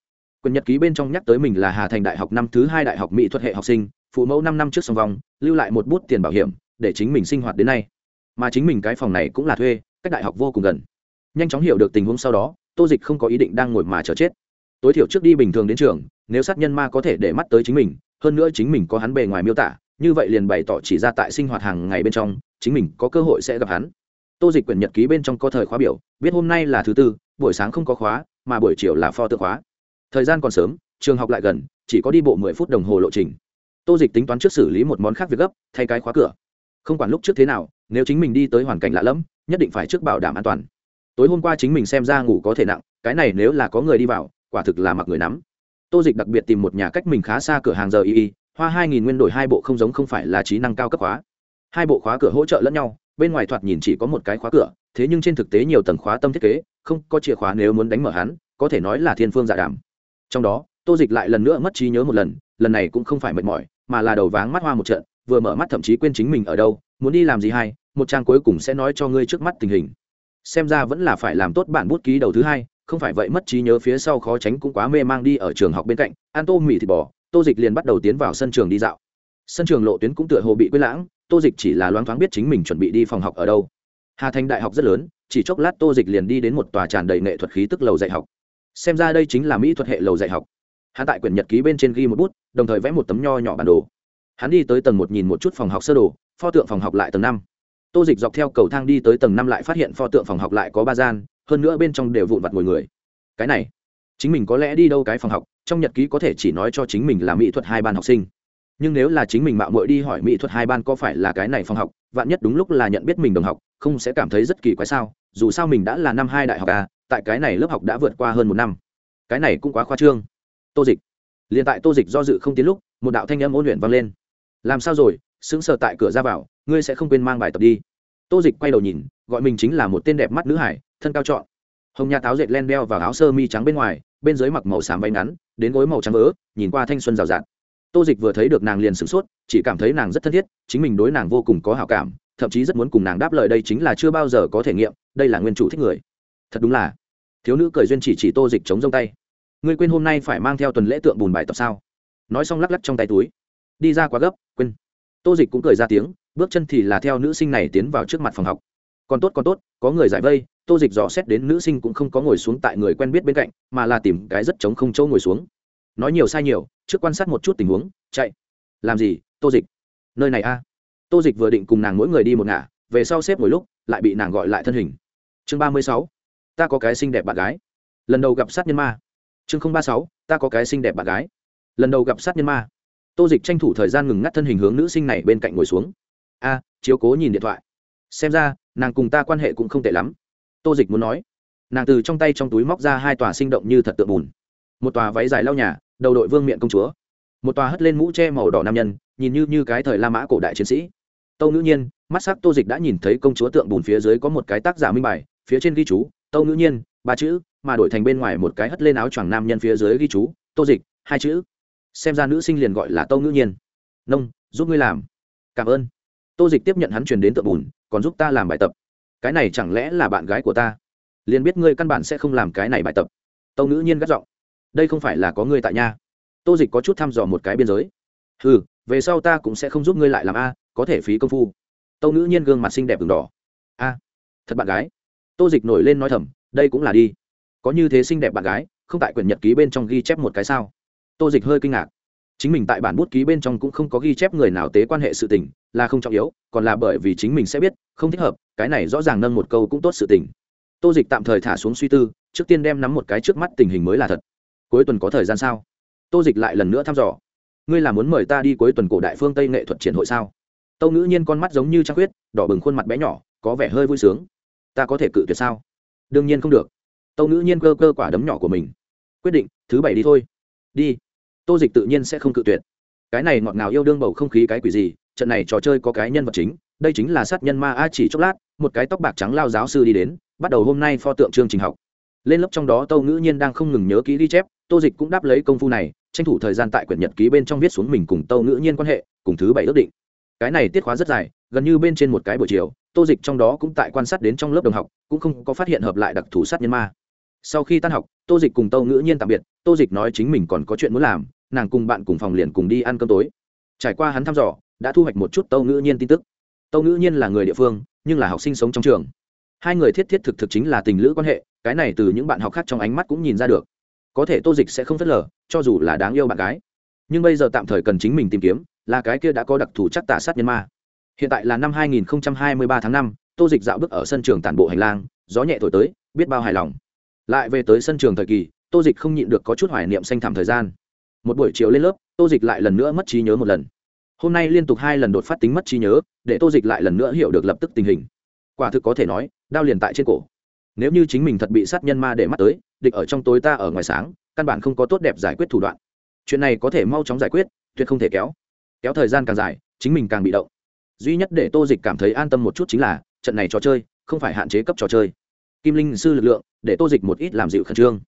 Quyền nhật ký bên trong nhắc tới mình là hà thành đại học năm thứ hai đại học mỹ thuật hệ học sinh, phụ mẫu năm năm trước song vong, lưu lại một bút tiền bảo hiểm để chính mình sinh hoạt đến nay. Mà chính mình cái phòng này cũng là thuê, cách đại học vô cùng gần. Nhanh chóng hiểu được tình huống sau đó, tô dịch không có ý định đang ngồi mà chờ chết. Tối thiểu trước đi bình thường đến trường, nếu sát nhân ma có thể để mắt tới chính mình, hơn nữa chính mình có hắn bề ngoài miêu tả, như vậy liền bày tỏ chỉ ra tại sinh hoạt hàng ngày bên trong, chính mình có cơ hội sẽ gặp hắn. Tô dịch quyển nhật ký bên trong có thời khóa biểu, biết hôm nay là thứ tư, buổi sáng không có khóa, mà buổi chiều là pho tự khóa. Thời gian còn sớm, trường học lại gần, chỉ có đi bộ mười phút đồng hồ lộ trình. Tô dịch tính toán trước xử lý một món khác việc gấp, thay cái khóa cửa không quản lúc trước thế nào, nếu chính mình đi tới hoàn cảnh lạ lẫm, nhất định phải trước bảo đảm an toàn. Tối hôm qua chính mình xem ra ngủ có thể nặng, cái này nếu là có người đi vào, quả thực là mặc người nắm. Tô dịch đặc biệt tìm một nhà cách mình khá xa cửa hàng giờ y y, hoa hai nghìn nguyên đổi hai bộ không giống không phải là trí năng cao cấp khóa. Hai bộ khóa cửa hỗ trợ lẫn nhau, bên ngoài thoạt nhìn chỉ có một cái khóa cửa, thế nhưng trên thực tế nhiều tầng khóa tâm thiết kế, không có chìa khóa nếu muốn đánh mở hắn, có thể nói là thiên phương giả đàm. Trong đó, tô dịch lại lần nữa mất trí nhớ một lần lần này cũng không phải mệt mỏi, mà là đầu váng mắt hoa một trận vừa mở mắt thậm chí quên chính mình ở đâu, muốn đi làm gì hay, một trang cuối cùng sẽ nói cho ngươi trước mắt tình hình. Xem ra vẫn là phải làm tốt bản bút ký đầu thứ hai, không phải vậy mất trí nhớ phía sau khó tránh cũng quá mê mang đi ở trường học bên cạnh an tô mì thịt bò, tô dịch liền bắt đầu tiến vào sân trường đi dạo. Sân trường lộ tuyến cũng tựa hồ bị quên lãng, tô dịch chỉ là loáng thoáng biết chính mình chuẩn bị đi phòng học ở đâu. Hà thành đại học rất lớn, chỉ chốc lát tô dịch liền đi đến một tòa tràn đầy nghệ thuật khí tức lầu dạy học. Xem ra đây chính là mỹ thuật hệ lầu dạy học. Hạ tại quyển nhật ký bên trên ghi một bút, đồng thời vẽ một tấm nho nhỏ bản đồ hắn đi tới tầng một nhìn một chút phòng học sơ đồ, pho tượng phòng học lại tầng năm. Tô dịch dọc theo cầu thang đi tới tầng năm lại phát hiện pho tượng phòng học lại có ba gian, hơn nữa bên trong đều vụn vặt ngồi người. Cái này, chính mình có lẽ đi đâu cái phòng học, trong nhật ký có thể chỉ nói cho chính mình là mỹ thuật hai ban học sinh. Nhưng nếu là chính mình mạo muội đi hỏi mỹ thuật hai ban có phải là cái này phòng học, vạn nhất đúng lúc là nhận biết mình đồng học, không sẽ cảm thấy rất kỳ quái sao? Dù sao mình đã là năm hai đại học à tại cái này lớp học đã vượt qua hơn một năm. Cái này cũng quá khoa trương. Tô dịch. Liền tại tô dịch do dự không tiến lúc, một đạo thanh âm ôn luyện vang lên làm sao rồi, sững sờ tại cửa ra vào, ngươi sẽ không quên mang bài tập đi. Tô dịch quay đầu nhìn, gọi mình chính là một tên đẹp mắt nữ hải, thân cao trọn. Hồng nhà táo dệt len đeo vào áo sơ mi trắng bên ngoài, bên dưới mặc màu xám váy ngắn, đến gối màu trắng vỡ nhìn qua thanh xuân rào rạt. Tô dịch vừa thấy được nàng liền sửng sốt, chỉ cảm thấy nàng rất thân thiết, chính mình đối nàng vô cùng có hào cảm, thậm chí rất muốn cùng nàng đáp lời đây chính là chưa bao giờ có thể nghiệm, đây là nguyên chủ thích người. Thật đúng là. Thiếu nữ cười duyên chỉ chỉ tô dịch chống rông tay. Ngươi quên hôm nay phải mang theo tuần lễ tượng bùn bài tập sao? Nói xong lắc lắc trong tay túi đi ra quá gấp, quên. Tô dịch cũng cười ra tiếng, bước chân thì là theo nữ sinh này tiến vào trước mặt phòng học. Còn tốt còn tốt, có người giải vây, tô dịch dò xét đến nữ sinh cũng không có ngồi xuống tại người quen biết bên cạnh, mà là tìm cái rất trống không chỗ ngồi xuống. Nói nhiều sai nhiều, trước quan sát một chút tình huống, chạy. Làm gì, tô dịch? Nơi này a. Tô dịch vừa định cùng nàng mỗi người đi một ngả, về sau xếp ngồi lúc, lại bị nàng gọi lại thân hình. Chương ba mươi sáu. Ta có cái xinh đẹp bạn gái. Lần đầu gặp sát nhân ma. Chương ba mươi sáu. Ta có cái xinh đẹp bạn gái. Lần đầu gặp sát nhân ma tô dịch tranh thủ thời gian ngừng ngắt thân hình hướng nữ sinh này bên cạnh ngồi xuống. A, chiếu cố nhìn điện thoại. Xem ra, nàng cùng ta quan hệ cũng không tệ lắm. Tô dịch muốn nói. Nàng từ trong tay trong túi móc ra hai tòa sinh động như thật tượng bùn. Một tòa váy dài lau nhà, đầu đội vương miện công chúa. Một tòa hất lên mũ tre màu đỏ nam nhân, nhìn như như cái thời la mã cổ đại chiến sĩ. Tâu ngữ nhiên, mắt sắc tô dịch đã nhìn thấy công chúa tượng bùn phía dưới có một cái tác giả minh bài, phía trên ghi chú, tâu ngữ nhiên, ba chữ, mà đổi thành bên ngoài một cái hất lên áo choàng nam nhân phía dưới ghi chú, tô dịch, hai chữ xem ra nữ sinh liền gọi là tâu ngữ nhiên. Nông, giúp ngươi làm. Cảm ơn. Tô dịch tiếp nhận hắn truyền đến tượng bùn, còn giúp ta làm bài tập. Cái này chẳng lẽ là bạn gái của ta? Liền biết ngươi căn bản sẽ không làm cái này bài tập. Tâu ngữ nhiên gắt giọng. Đây không phải là có ngươi tại nhà. Tô dịch có chút thăm dò một cái biên giới. Ừ về sau ta cũng sẽ không giúp ngươi lại làm a, có thể phí công phu. Tâu ngữ nhiên gương mặt xinh đẹp v đỏ. A, thật bạn gái. Tô dịch nổi lên nói thầm, đây cũng là đi. Có như thế xinh đẹp bạn gái, không tại quyển nhật ký bên trong ghi chép một cái sao? Tô dịch hơi kinh ngạc. Chính mình tại bản bút ký bên trong cũng không có ghi chép người nào tế quan hệ sự tình, là không trọng yếu, còn là bởi vì chính mình sẽ biết, không thích hợp, cái này rõ ràng nâng một câu cũng tốt sự tình. Tô dịch tạm thời thả xuống suy tư, trước tiên đem nắm một cái trước mắt tình hình mới là thật. Cuối tuần có thời gian sao? Tô dịch lại lần nữa thăm dò. Ngươi là muốn mời ta đi cuối tuần cổ đại phương tây nghệ thuật triển hội sao? Tâu ngữ nhiên con mắt giống như trăng huyết, đỏ bừng khuôn mặt bé nhỏ, có vẻ hơi vui sướng. Ta có thể cự tuyệt sao? Đương nhiên không được. Tâu ngữ nhiên cơ cơ quả đấm nhỏ của mình. Quyết định, thứ bảy đi thôi. Đi tô dịch tự nhiên sẽ không cự tuyệt. Cái này ngọt ngào yêu đương bầu không khí cái quỷ gì, trận này trò chơi có cái nhân vật chính, đây chính là sát nhân ma a chỉ chốc lát, một cái tóc bạc trắng lao giáo sư đi đến, bắt đầu hôm nay pho tượng chương trình học. Lên lớp trong đó tâu ngữ nhiên đang không ngừng nhớ kỹ ghi chép, tô dịch cũng đáp lấy công phu này, tranh thủ thời gian tại quyển nhật ký bên trong viết xuống mình cùng tâu ngữ nhiên quan hệ, cùng thứ bảy ước định. Cái này tiết khóa rất dài, gần như bên trên một cái buổi chiều, tô dịch trong đó cũng tại quan sát đến trong lớp đồng học, cũng không có phát hiện hợp lại đặc thù sát nhân ma. Sau khi tan học, tô dịch cùng tâu ngữ nhiên tạm biệt, tô dịch nói chính mình còn có chuyện muốn làm nàng cùng bạn cùng phòng liền cùng đi ăn cơm tối. Trải qua hắn thăm dò đã thu hoạch một chút tâu ngữ nhiên tin tức. Tâu ngữ nhiên là người địa phương nhưng là học sinh sống trong trường. Hai người thiết thiết thực thực chính là tình lữ quan hệ cái này từ những bạn học khác trong ánh mắt cũng nhìn ra được. Có thể tô dịch sẽ không phớt lờ cho dù là đáng yêu bạn gái. Nhưng bây giờ tạm thời cần chính mình tìm kiếm là cái kia đã có đặc thù chắc tả sát nhân ma. Hiện tại là năm 2023 tháng 5, tô dịch dạo bước ở sân trường tản bộ hành lang gió nhẹ thổi tới biết bao hài lòng. Lại về tới sân trường thời kỳ tô dịch không nhịn được có chút hoài niệm xanh thảm thời gian một buổi chiều lên lớp, tô dịch lại lần nữa mất trí nhớ một lần. Hôm nay liên tục hai lần đột phát tính mất trí nhớ, để tô dịch lại lần nữa hiểu được lập tức tình hình. Quả thực có thể nói, đao liền tại trên cổ. Nếu như chính mình thật bị sát nhân ma để mắt tới, địch ở trong tối ta ở ngoài sáng, căn bản không có tốt đẹp giải quyết thủ đoạn. Chuyện này có thể mau chóng giải quyết, tuyệt không thể kéo. Kéo thời gian càng dài, chính mình càng bị động. Duy nhất để tô dịch cảm thấy an tâm một chút chính là, trận này trò chơi, không phải hạn chế cấp trò chơi. Kim linh sư lực lượng, để tô dịch một ít làm dịu khẩn trương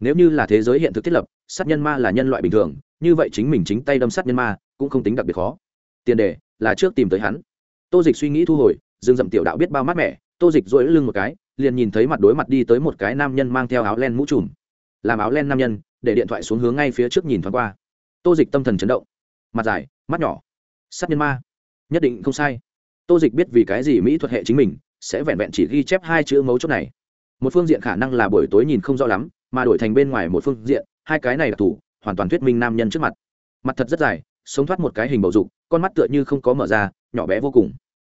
nếu như là thế giới hiện thực thiết lập, sát nhân ma là nhân loại bình thường, như vậy chính mình chính tay đâm sát nhân ma, cũng không tính đặc biệt khó. Tiền đề là trước tìm tới hắn. Tô dịch suy nghĩ thu hồi, dương dậm tiểu đạo biết bao mát mẻ, tô dịch dỗi lưng một cái, liền nhìn thấy mặt đối mặt đi tới một cái nam nhân mang theo áo len mũ trùm. Làm áo len nam nhân, để điện thoại xuống hướng ngay phía trước nhìn thoáng qua. Tô dịch tâm thần chấn động. Mặt dài, mắt nhỏ. Sát nhân ma. Nhất định không sai. Tô dịch biết vì cái gì mỹ thuật hệ chính mình, sẽ vẹn vẹn chỉ ghi chép hai chữ mấu chốt này. Một phương diện khả năng là buổi tối nhìn không rõ lắm mà đổi thành bên ngoài một phương diện, hai cái này đặc thù hoàn toàn thuyết minh nam nhân trước mặt. Mặt thật rất dài, sống thoát một cái hình bầu dục, con mắt tựa như không có mở ra, nhỏ bé vô cùng.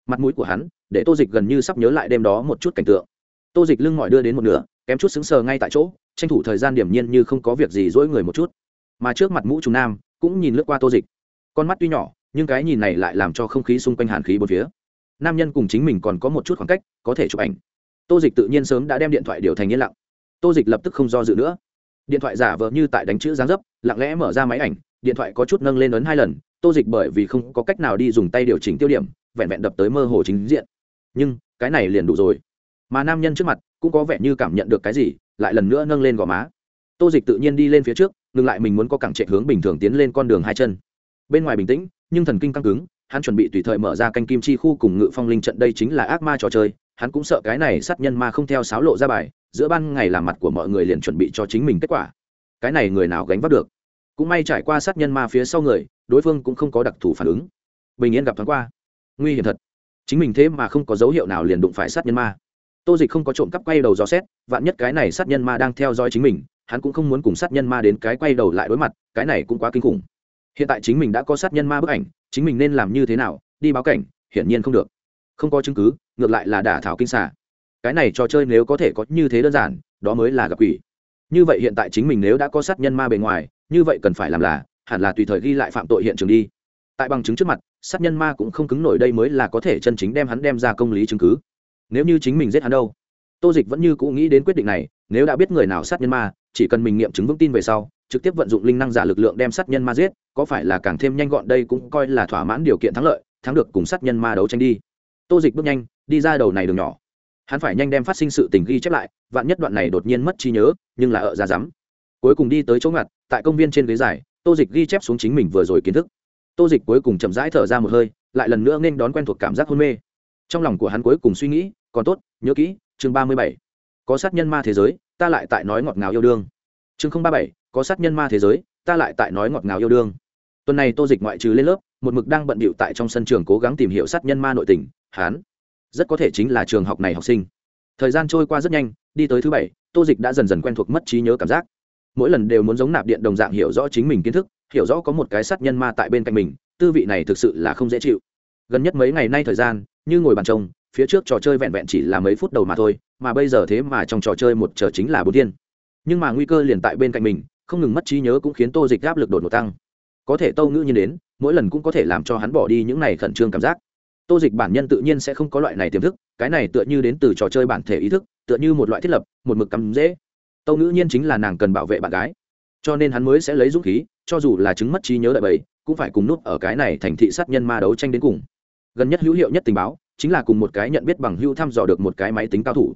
Mặt mũi của hắn, để tô dịch gần như sắp nhớ lại đêm đó một chút cảnh tượng. Tô dịch lưng mỏi đưa đến một nửa, kém chút xứng sờ ngay tại chỗ, tranh thủ thời gian điểm nhiên như không có việc gì dỗi người một chút. Mà trước mặt mũ trùng nam, cũng nhìn lướt qua tô dịch. Con mắt tuy nhỏ, nhưng cái nhìn này lại làm cho không khí xung quanh hàn khí bốn phía. Nam nhân cùng chính mình còn có một chút khoảng cách, có thể chụp ảnh. Tô dịch tự nhiên sớm đã đem điện thoại điều thành yên lặng tô dịch lập tức không do dự nữa. Điện thoại giả vờ như tại đánh chữ gián dấp, lặng lẽ mở ra máy ảnh, điện thoại có chút nâng lên ấn hai lần, tô dịch bởi vì không có cách nào đi dùng tay điều chỉnh tiêu điểm, vẹn vẹn đập tới mơ hồ chính diện. Nhưng, cái này liền đủ rồi. Mà nam nhân trước mặt cũng có vẻ như cảm nhận được cái gì, lại lần nữa nâng lên gò má. Tô dịch tự nhiên đi lên phía trước, ngừng lại mình muốn có cẳng chạy hướng bình thường tiến lên con đường hai chân. Bên ngoài bình tĩnh, nhưng thần kinh căng cứng, hắn chuẩn bị tùy thời mở ra canh kim chi khu cùng ngự phong linh trận, đây chính là ác ma trò chơi hắn cũng sợ cái này sát nhân ma không theo sáo lộ ra bài, giữa ban ngày làm mặt của mọi người liền chuẩn bị cho chính mình kết quả. Cái này người nào gánh vác được? Cũng may trải qua sát nhân ma phía sau người, đối phương cũng không có đặc thù phản ứng. Bình yên gặp thoáng qua. Nguy hiểm thật. Chính mình thế mà không có dấu hiệu nào liền đụng phải sát nhân ma. Tô dịch không có trộm cắp quay đầu dò xét, vạn nhất cái này sát nhân ma đang theo dõi chính mình, hắn cũng không muốn cùng sát nhân ma đến cái quay đầu lại đối mặt, cái này cũng quá kinh khủng. Hiện tại chính mình đã có sát nhân ma bức ảnh, chính mình nên làm như thế nào, đi báo cảnh, hiển nhiên không được không có chứng cứ, ngược lại là đả thảo kinh xả cái này trò chơi nếu có thể có như thế đơn giản, đó mới là gặp quỷ. Như vậy hiện tại chính mình nếu đã có sát nhân ma bề ngoài, như vậy cần phải làm là, hẳn là tùy thời ghi lại phạm tội hiện trường đi. Tại bằng chứng trước mặt, sát nhân ma cũng không cứng nổi đây mới là có thể chân chính đem hắn đem ra công lý chứng cứ. Nếu như chính mình giết hắn đâu? Tô dịch vẫn như cũ nghĩ đến quyết định này, nếu đã biết người nào sát nhân ma, chỉ cần mình nghiệm chứng vững tin về sau, trực tiếp vận dụng linh năng giả lực lượng đem sát nhân ma giết, có phải là càng thêm nhanh gọn đây cũng coi là thỏa mãn điều kiện thắng lợi, thắng được cùng sát nhân ma đấu tranh đi tô dịch bước nhanh, đi ra đầu này đường nhỏ. Hắn phải nhanh đem phát sinh sự tình ghi chép lại, vạn nhất đoạn này đột nhiên mất trí nhớ, nhưng là ở ra rắm cuối cùng đi tới chỗ ngặt, tại công viên trên ghế dài, tô dịch ghi chép xuống chính mình vừa rồi kiến thức. Tô dịch cuối cùng chậm rãi thở ra một hơi, lại lần nữa nên đón quen thuộc cảm giác hôn mê. Trong lòng của hắn cuối cùng suy nghĩ, còn tốt, nhớ kỹ, chương ba mươi bảy. Có sát nhân ma thế giới, ta lại tại nói ngọt ngào yêu đương. Chương không ba bảy, có sát nhân ma thế giới, ta lại tại nói ngọt ngào yêu đương. Tuần này tô dịch ngoại trừ lên lớp một mực đang bận bịu tại trong sân trường cố gắng tìm hiểu sát nhân ma nội tình, hán. Rất có thể chính là trường học này học sinh. Thời gian trôi qua rất nhanh, đi tới thứ bảy, tô dịch đã dần dần quen thuộc mất trí nhớ cảm giác. Mỗi lần đều muốn giống nạp điện đồng dạng hiểu rõ chính mình kiến thức, hiểu rõ có một cái sát nhân ma tại bên cạnh mình, tư vị này thực sự là không dễ chịu. Gần nhất mấy ngày nay thời gian, như ngồi bàn trông, phía trước trò chơi vẹn vẹn chỉ là mấy phút đầu mà thôi, mà bây giờ thế mà trong trò chơi một trở chính là bốn thiên. Nhưng mà nguy cơ liền tại bên cạnh mình, không ngừng mất trí nhớ cũng khiến tô dịch áp lực đột ngột tăng có thể tâu ngữ nhiên đến, mỗi lần cũng có thể làm cho hắn bỏ đi những này khẩn trương cảm giác. Tô dịch bản nhân tự nhiên sẽ không có loại này tiềm thức, cái này tựa như đến từ trò chơi bản thể ý thức, tựa như một loại thiết lập, một mực cắm dễ. Tâu ngữ nhiên chính là nàng cần bảo vệ bạn gái, cho nên hắn mới sẽ lấy dũng khí, cho dù là chứng mất trí nhớ đại bầy, cũng phải cùng nút ở cái này thành thị sát nhân ma đấu tranh đến cùng. Gần nhất hữu hiệu nhất tình báo, chính là cùng một cái nhận biết bằng hữu thăm dò được một cái máy tính cao thủ.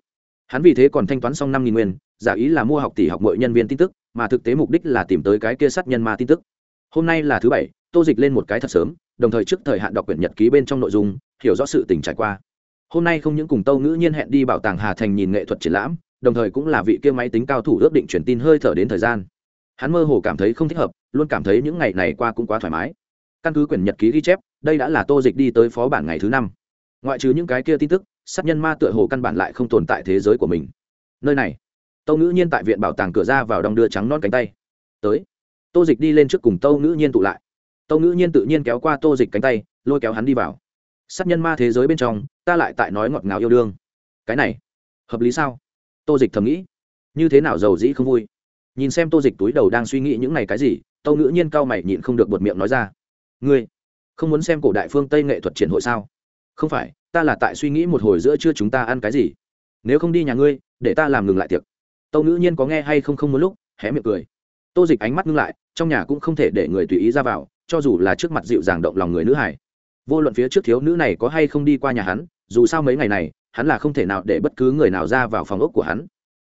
Hắn vì thế còn thanh toán xong năm nghìn nguyên, giả ý là mua học tỷ học mọi nhân viên tin tức, mà thực tế mục đích là tìm tới cái kia sát nhân ma tin tức hôm nay là thứ bảy, tô dịch lên một cái thật sớm, đồng thời trước thời hạn đọc quyển nhật ký bên trong nội dung, hiểu rõ sự tình trải qua. Hôm nay không những cùng tâu ngữ nhiên hẹn đi bảo tàng hà thành nhìn nghệ thuật triển lãm, đồng thời cũng là vị kia máy tính cao thủ ước định truyền tin hơi thở đến thời gian. Hắn mơ hồ cảm thấy không thích hợp, luôn cảm thấy những ngày này qua cũng quá thoải mái. Căn cứ quyển nhật ký ghi chép, đây đã là tô dịch đi tới phó bản ngày thứ năm. Ngoại trừ những cái kia tin tức, sát nhân ma tựa hồ căn bản lại không tồn tại thế giới của mình. Nơi này, tâu ngữ nhiên tại viện bảo tàng cửa ra vào đong đưa trắng non cánh tay. Tới tô dịch đi lên trước cùng tâu ngữ nhiên tụ lại. Tâu ngữ nhiên tự nhiên kéo qua tô dịch cánh tay, lôi kéo hắn đi vào. Sát nhân ma thế giới bên trong, ta lại tại nói ngọt ngào yêu đương. Cái này, hợp lý sao? Tô dịch thầm nghĩ. Như thế nào giàu dĩ không vui? Nhìn xem tô dịch túi đầu đang suy nghĩ những ngày cái gì tâu ngữ nhiên cao mày nhịn không được bột miệng nói ra. Ngươi, không muốn xem cổ đại phương tây nghệ thuật triển hội sao? Không phải, ta là tại suy nghĩ một hồi giữa trưa chúng ta ăn cái gì? Nếu không đi nhà ngươi, để ta làm ngừng lại tiệc. Tâu ngữ nhiên có nghe hay không không muốn lúc, hé miệng cười tô dịch ánh mắt ngưng lại, trong nhà cũng không thể để người tùy ý ra vào, cho dù là trước mặt dịu dàng động lòng người nữ hải vô luận phía trước thiếu nữ này có hay không đi qua nhà hắn, dù sao mấy ngày này, hắn là không thể nào để bất cứ người nào ra vào phòng ốc của hắn.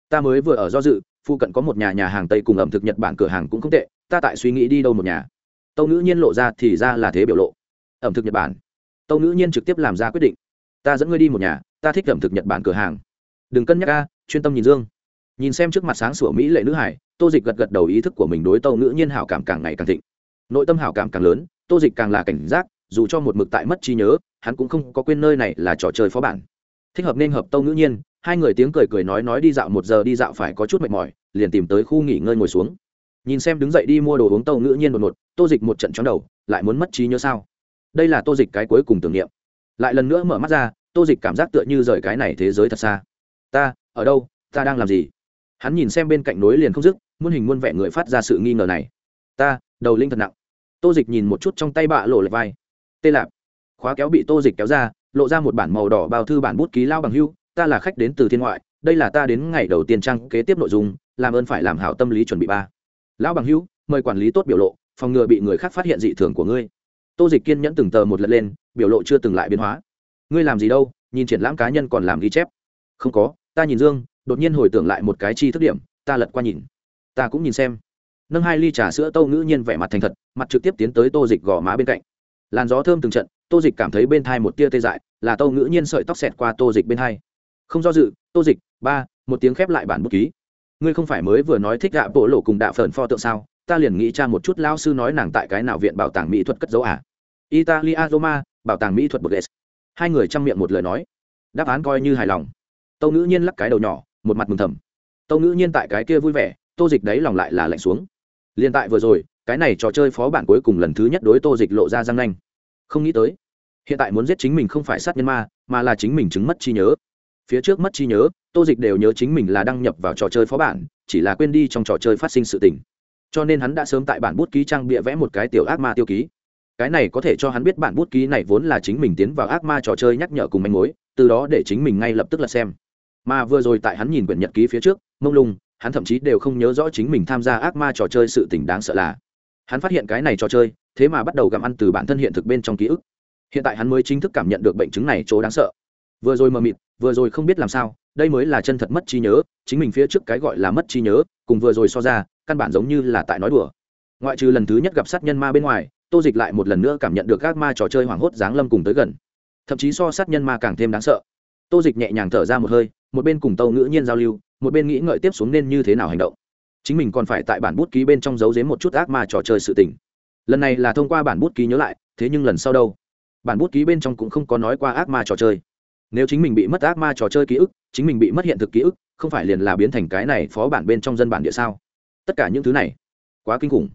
Ta mới vừa ở do dự, phụ cận có một nhà nhà hàng tây cùng ẩm thực nhật bản cửa hàng cũng không tệ, ta tại suy nghĩ đi đâu một nhà. Tâu ngữ nhiên lộ ra thì ra là thế biểu lộ. Ẩm thực nhật bản. Tâu ngữ nhiên trực tiếp làm ra quyết định. Ta dẫn ngươi đi một nhà, ta thích ẩm thực nhật bản cửa hàng. Đừng cân nhắc ca chuyên tâm nhìn dương. Nhìn xem trước mặt sáng sủa mỹ lệ nữ hải tô dịch gật gật đầu ý thức của mình đối tâu ngữ nhiên hảo cảm càng ngày càng thịnh. Nội tâm hảo cảm càng lớn, tô dịch càng là cảnh giác, dù cho một mực tại mất trí nhớ, hắn cũng không có quên nơi này là trò chơi phó bản. Thích hợp nên hợp tâu ngữ nhiên, hai người tiếng cười cười nói nói đi dạo một giờ đi dạo phải có chút mệt mỏi, liền tìm tới khu nghỉ ngơi ngồi xuống. Nhìn xem đứng dậy đi mua đồ uống tâu ngữ nhiên một một tô dịch một trận chóng đầu, lại muốn mất trí nhớ sao? Đây là tô dịch cái cuối cùng tưởng niệm. Lại lần nữa mở mắt ra, tô dịch cảm giác tựa như rời cái này thế giới thật xa. Ta, ở đâu? Ta đang làm gì? Hắn nhìn xem bên cạnh nối liền không dứt, muôn hình muôn vẻ người phát ra sự nghi ngờ này. Ta, đầu linh thật nặng. Tô dịch nhìn một chút trong tay bạ lộ lệch vai. Tê lạp. Khóa kéo bị tô dịch kéo ra, lộ ra một bản màu đỏ bao thư bản bút ký lao bằng hưu, ta là khách đến từ thiên ngoại, đây là ta đến ngày đầu tiên trang kế tiếp nội dung, làm ơn phải làm hảo tâm lý chuẩn bị ba. Lão bằng hưu, mời quản lý tốt biểu lộ, phòng ngừa bị người khác phát hiện dị thường của ngươi. Tô dịch kiên nhẫn từng tờ một lật lên, biểu lộ chưa từng lại biến hóa. Ngươi làm gì đâu, nhìn triển lãm cá nhân còn làm ghi chép. Không có, ta nhìn dương đột nhiên hồi tưởng lại một cái chi thức điểm, ta lật qua nhìn. Ta cũng nhìn xem. Nâng hai ly trà sữa tâu ngữ nhiên vẻ mặt thành thật, mặt trực tiếp tiến tới tô dịch gò má bên cạnh. Làn gió thơm từng trận, tô dịch cảm thấy bên thai một tia tê dại, là tâu ngữ nhiên sợi tóc xẹt qua tô dịch bên thai không do dự, tô dịch, ba, một tiếng khép lại bản bút ký. Ngươi không phải mới vừa nói thích gạ bộ lộ cùng đạ phởn pho tượng sao? Ta liền nghĩ cha một chút lao sư nói nàng tại cái nào viện bảo tàng mỹ thuật cất dấu à? Italia, roma, bảo tàng mỹ thuật bậc hai người chăm miệng một lời nói. Đáp án coi như hài lòng. Tâu ngữ nhiên lắc cái đầu nhỏ một mặt mừng thầm. Tâu ngữ nhiên tại cái kia vui vẻ, tô dịch đấy lòng lại là lạnh xuống. Liền tại vừa rồi, cái này trò chơi phó bản cuối cùng lần thứ nhất đối tô dịch lộ ra răng nanh. Không nghĩ tới, hiện tại muốn giết chính mình không phải sát nhân ma, mà là chính mình chứng mất trí nhớ. Phía trước mất trí nhớ, tô dịch đều nhớ chính mình là đăng nhập vào trò chơi phó bản, chỉ là quên đi trong trò chơi phát sinh sự tình. Cho nên hắn đã sớm tại bản bút ký trang bịa vẽ một cái tiểu ác ma tiêu ký. Cái này có thể cho hắn biết bản bút ký này vốn là chính mình tiến vào ác ma trò chơi nhắc nhở cùng manh mối, từ đó để chính mình ngay lập tức là xem mà vừa rồi tại hắn nhìn quyển nhật ký phía trước, mông lung, hắn thậm chí đều không nhớ rõ chính mình tham gia ác ma trò chơi sự tình đáng sợ là. Hắn phát hiện cái này trò chơi, thế mà bắt đầu gặm ăn từ bản thân hiện thực bên trong ký ức. Hiện tại hắn mới chính thức cảm nhận được bệnh chứng này chỗ đáng sợ. Vừa rồi mờ mịt, vừa rồi không biết làm sao, đây mới là chân thật mất trí nhớ, chính mình phía trước cái gọi là mất trí nhớ, cùng vừa rồi so ra, căn bản giống như là tại nói đùa. Ngoại trừ lần thứ nhất gặp sát nhân ma bên ngoài, tô dịch lại một lần nữa cảm nhận được các ma trò chơi hoảng hốt giáng lâm cùng tới gần. Thậm chí so sát nhân ma càng thêm đáng sợ. Tô dịch nhẹ nhàng thở ra một hơi một bên cùng tâu ngữ nhiên giao lưu, một bên nghĩ ngợi tiếp xuống nên như thế nào hành động. Chính mình còn phải tại bản bút ký bên trong giấu giếm một chút ác ma trò chơi sự tình. Lần này là thông qua bản bút ký nhớ lại, thế nhưng lần sau đâu? Bản bút ký bên trong cũng không có nói qua ác ma trò chơi. Nếu chính mình bị mất ác ma trò chơi ký ức, chính mình bị mất hiện thực ký ức, không phải liền là biến thành cái này phó bản bên trong dân bản địa sao? Tất cả những thứ này, quá kinh khủng.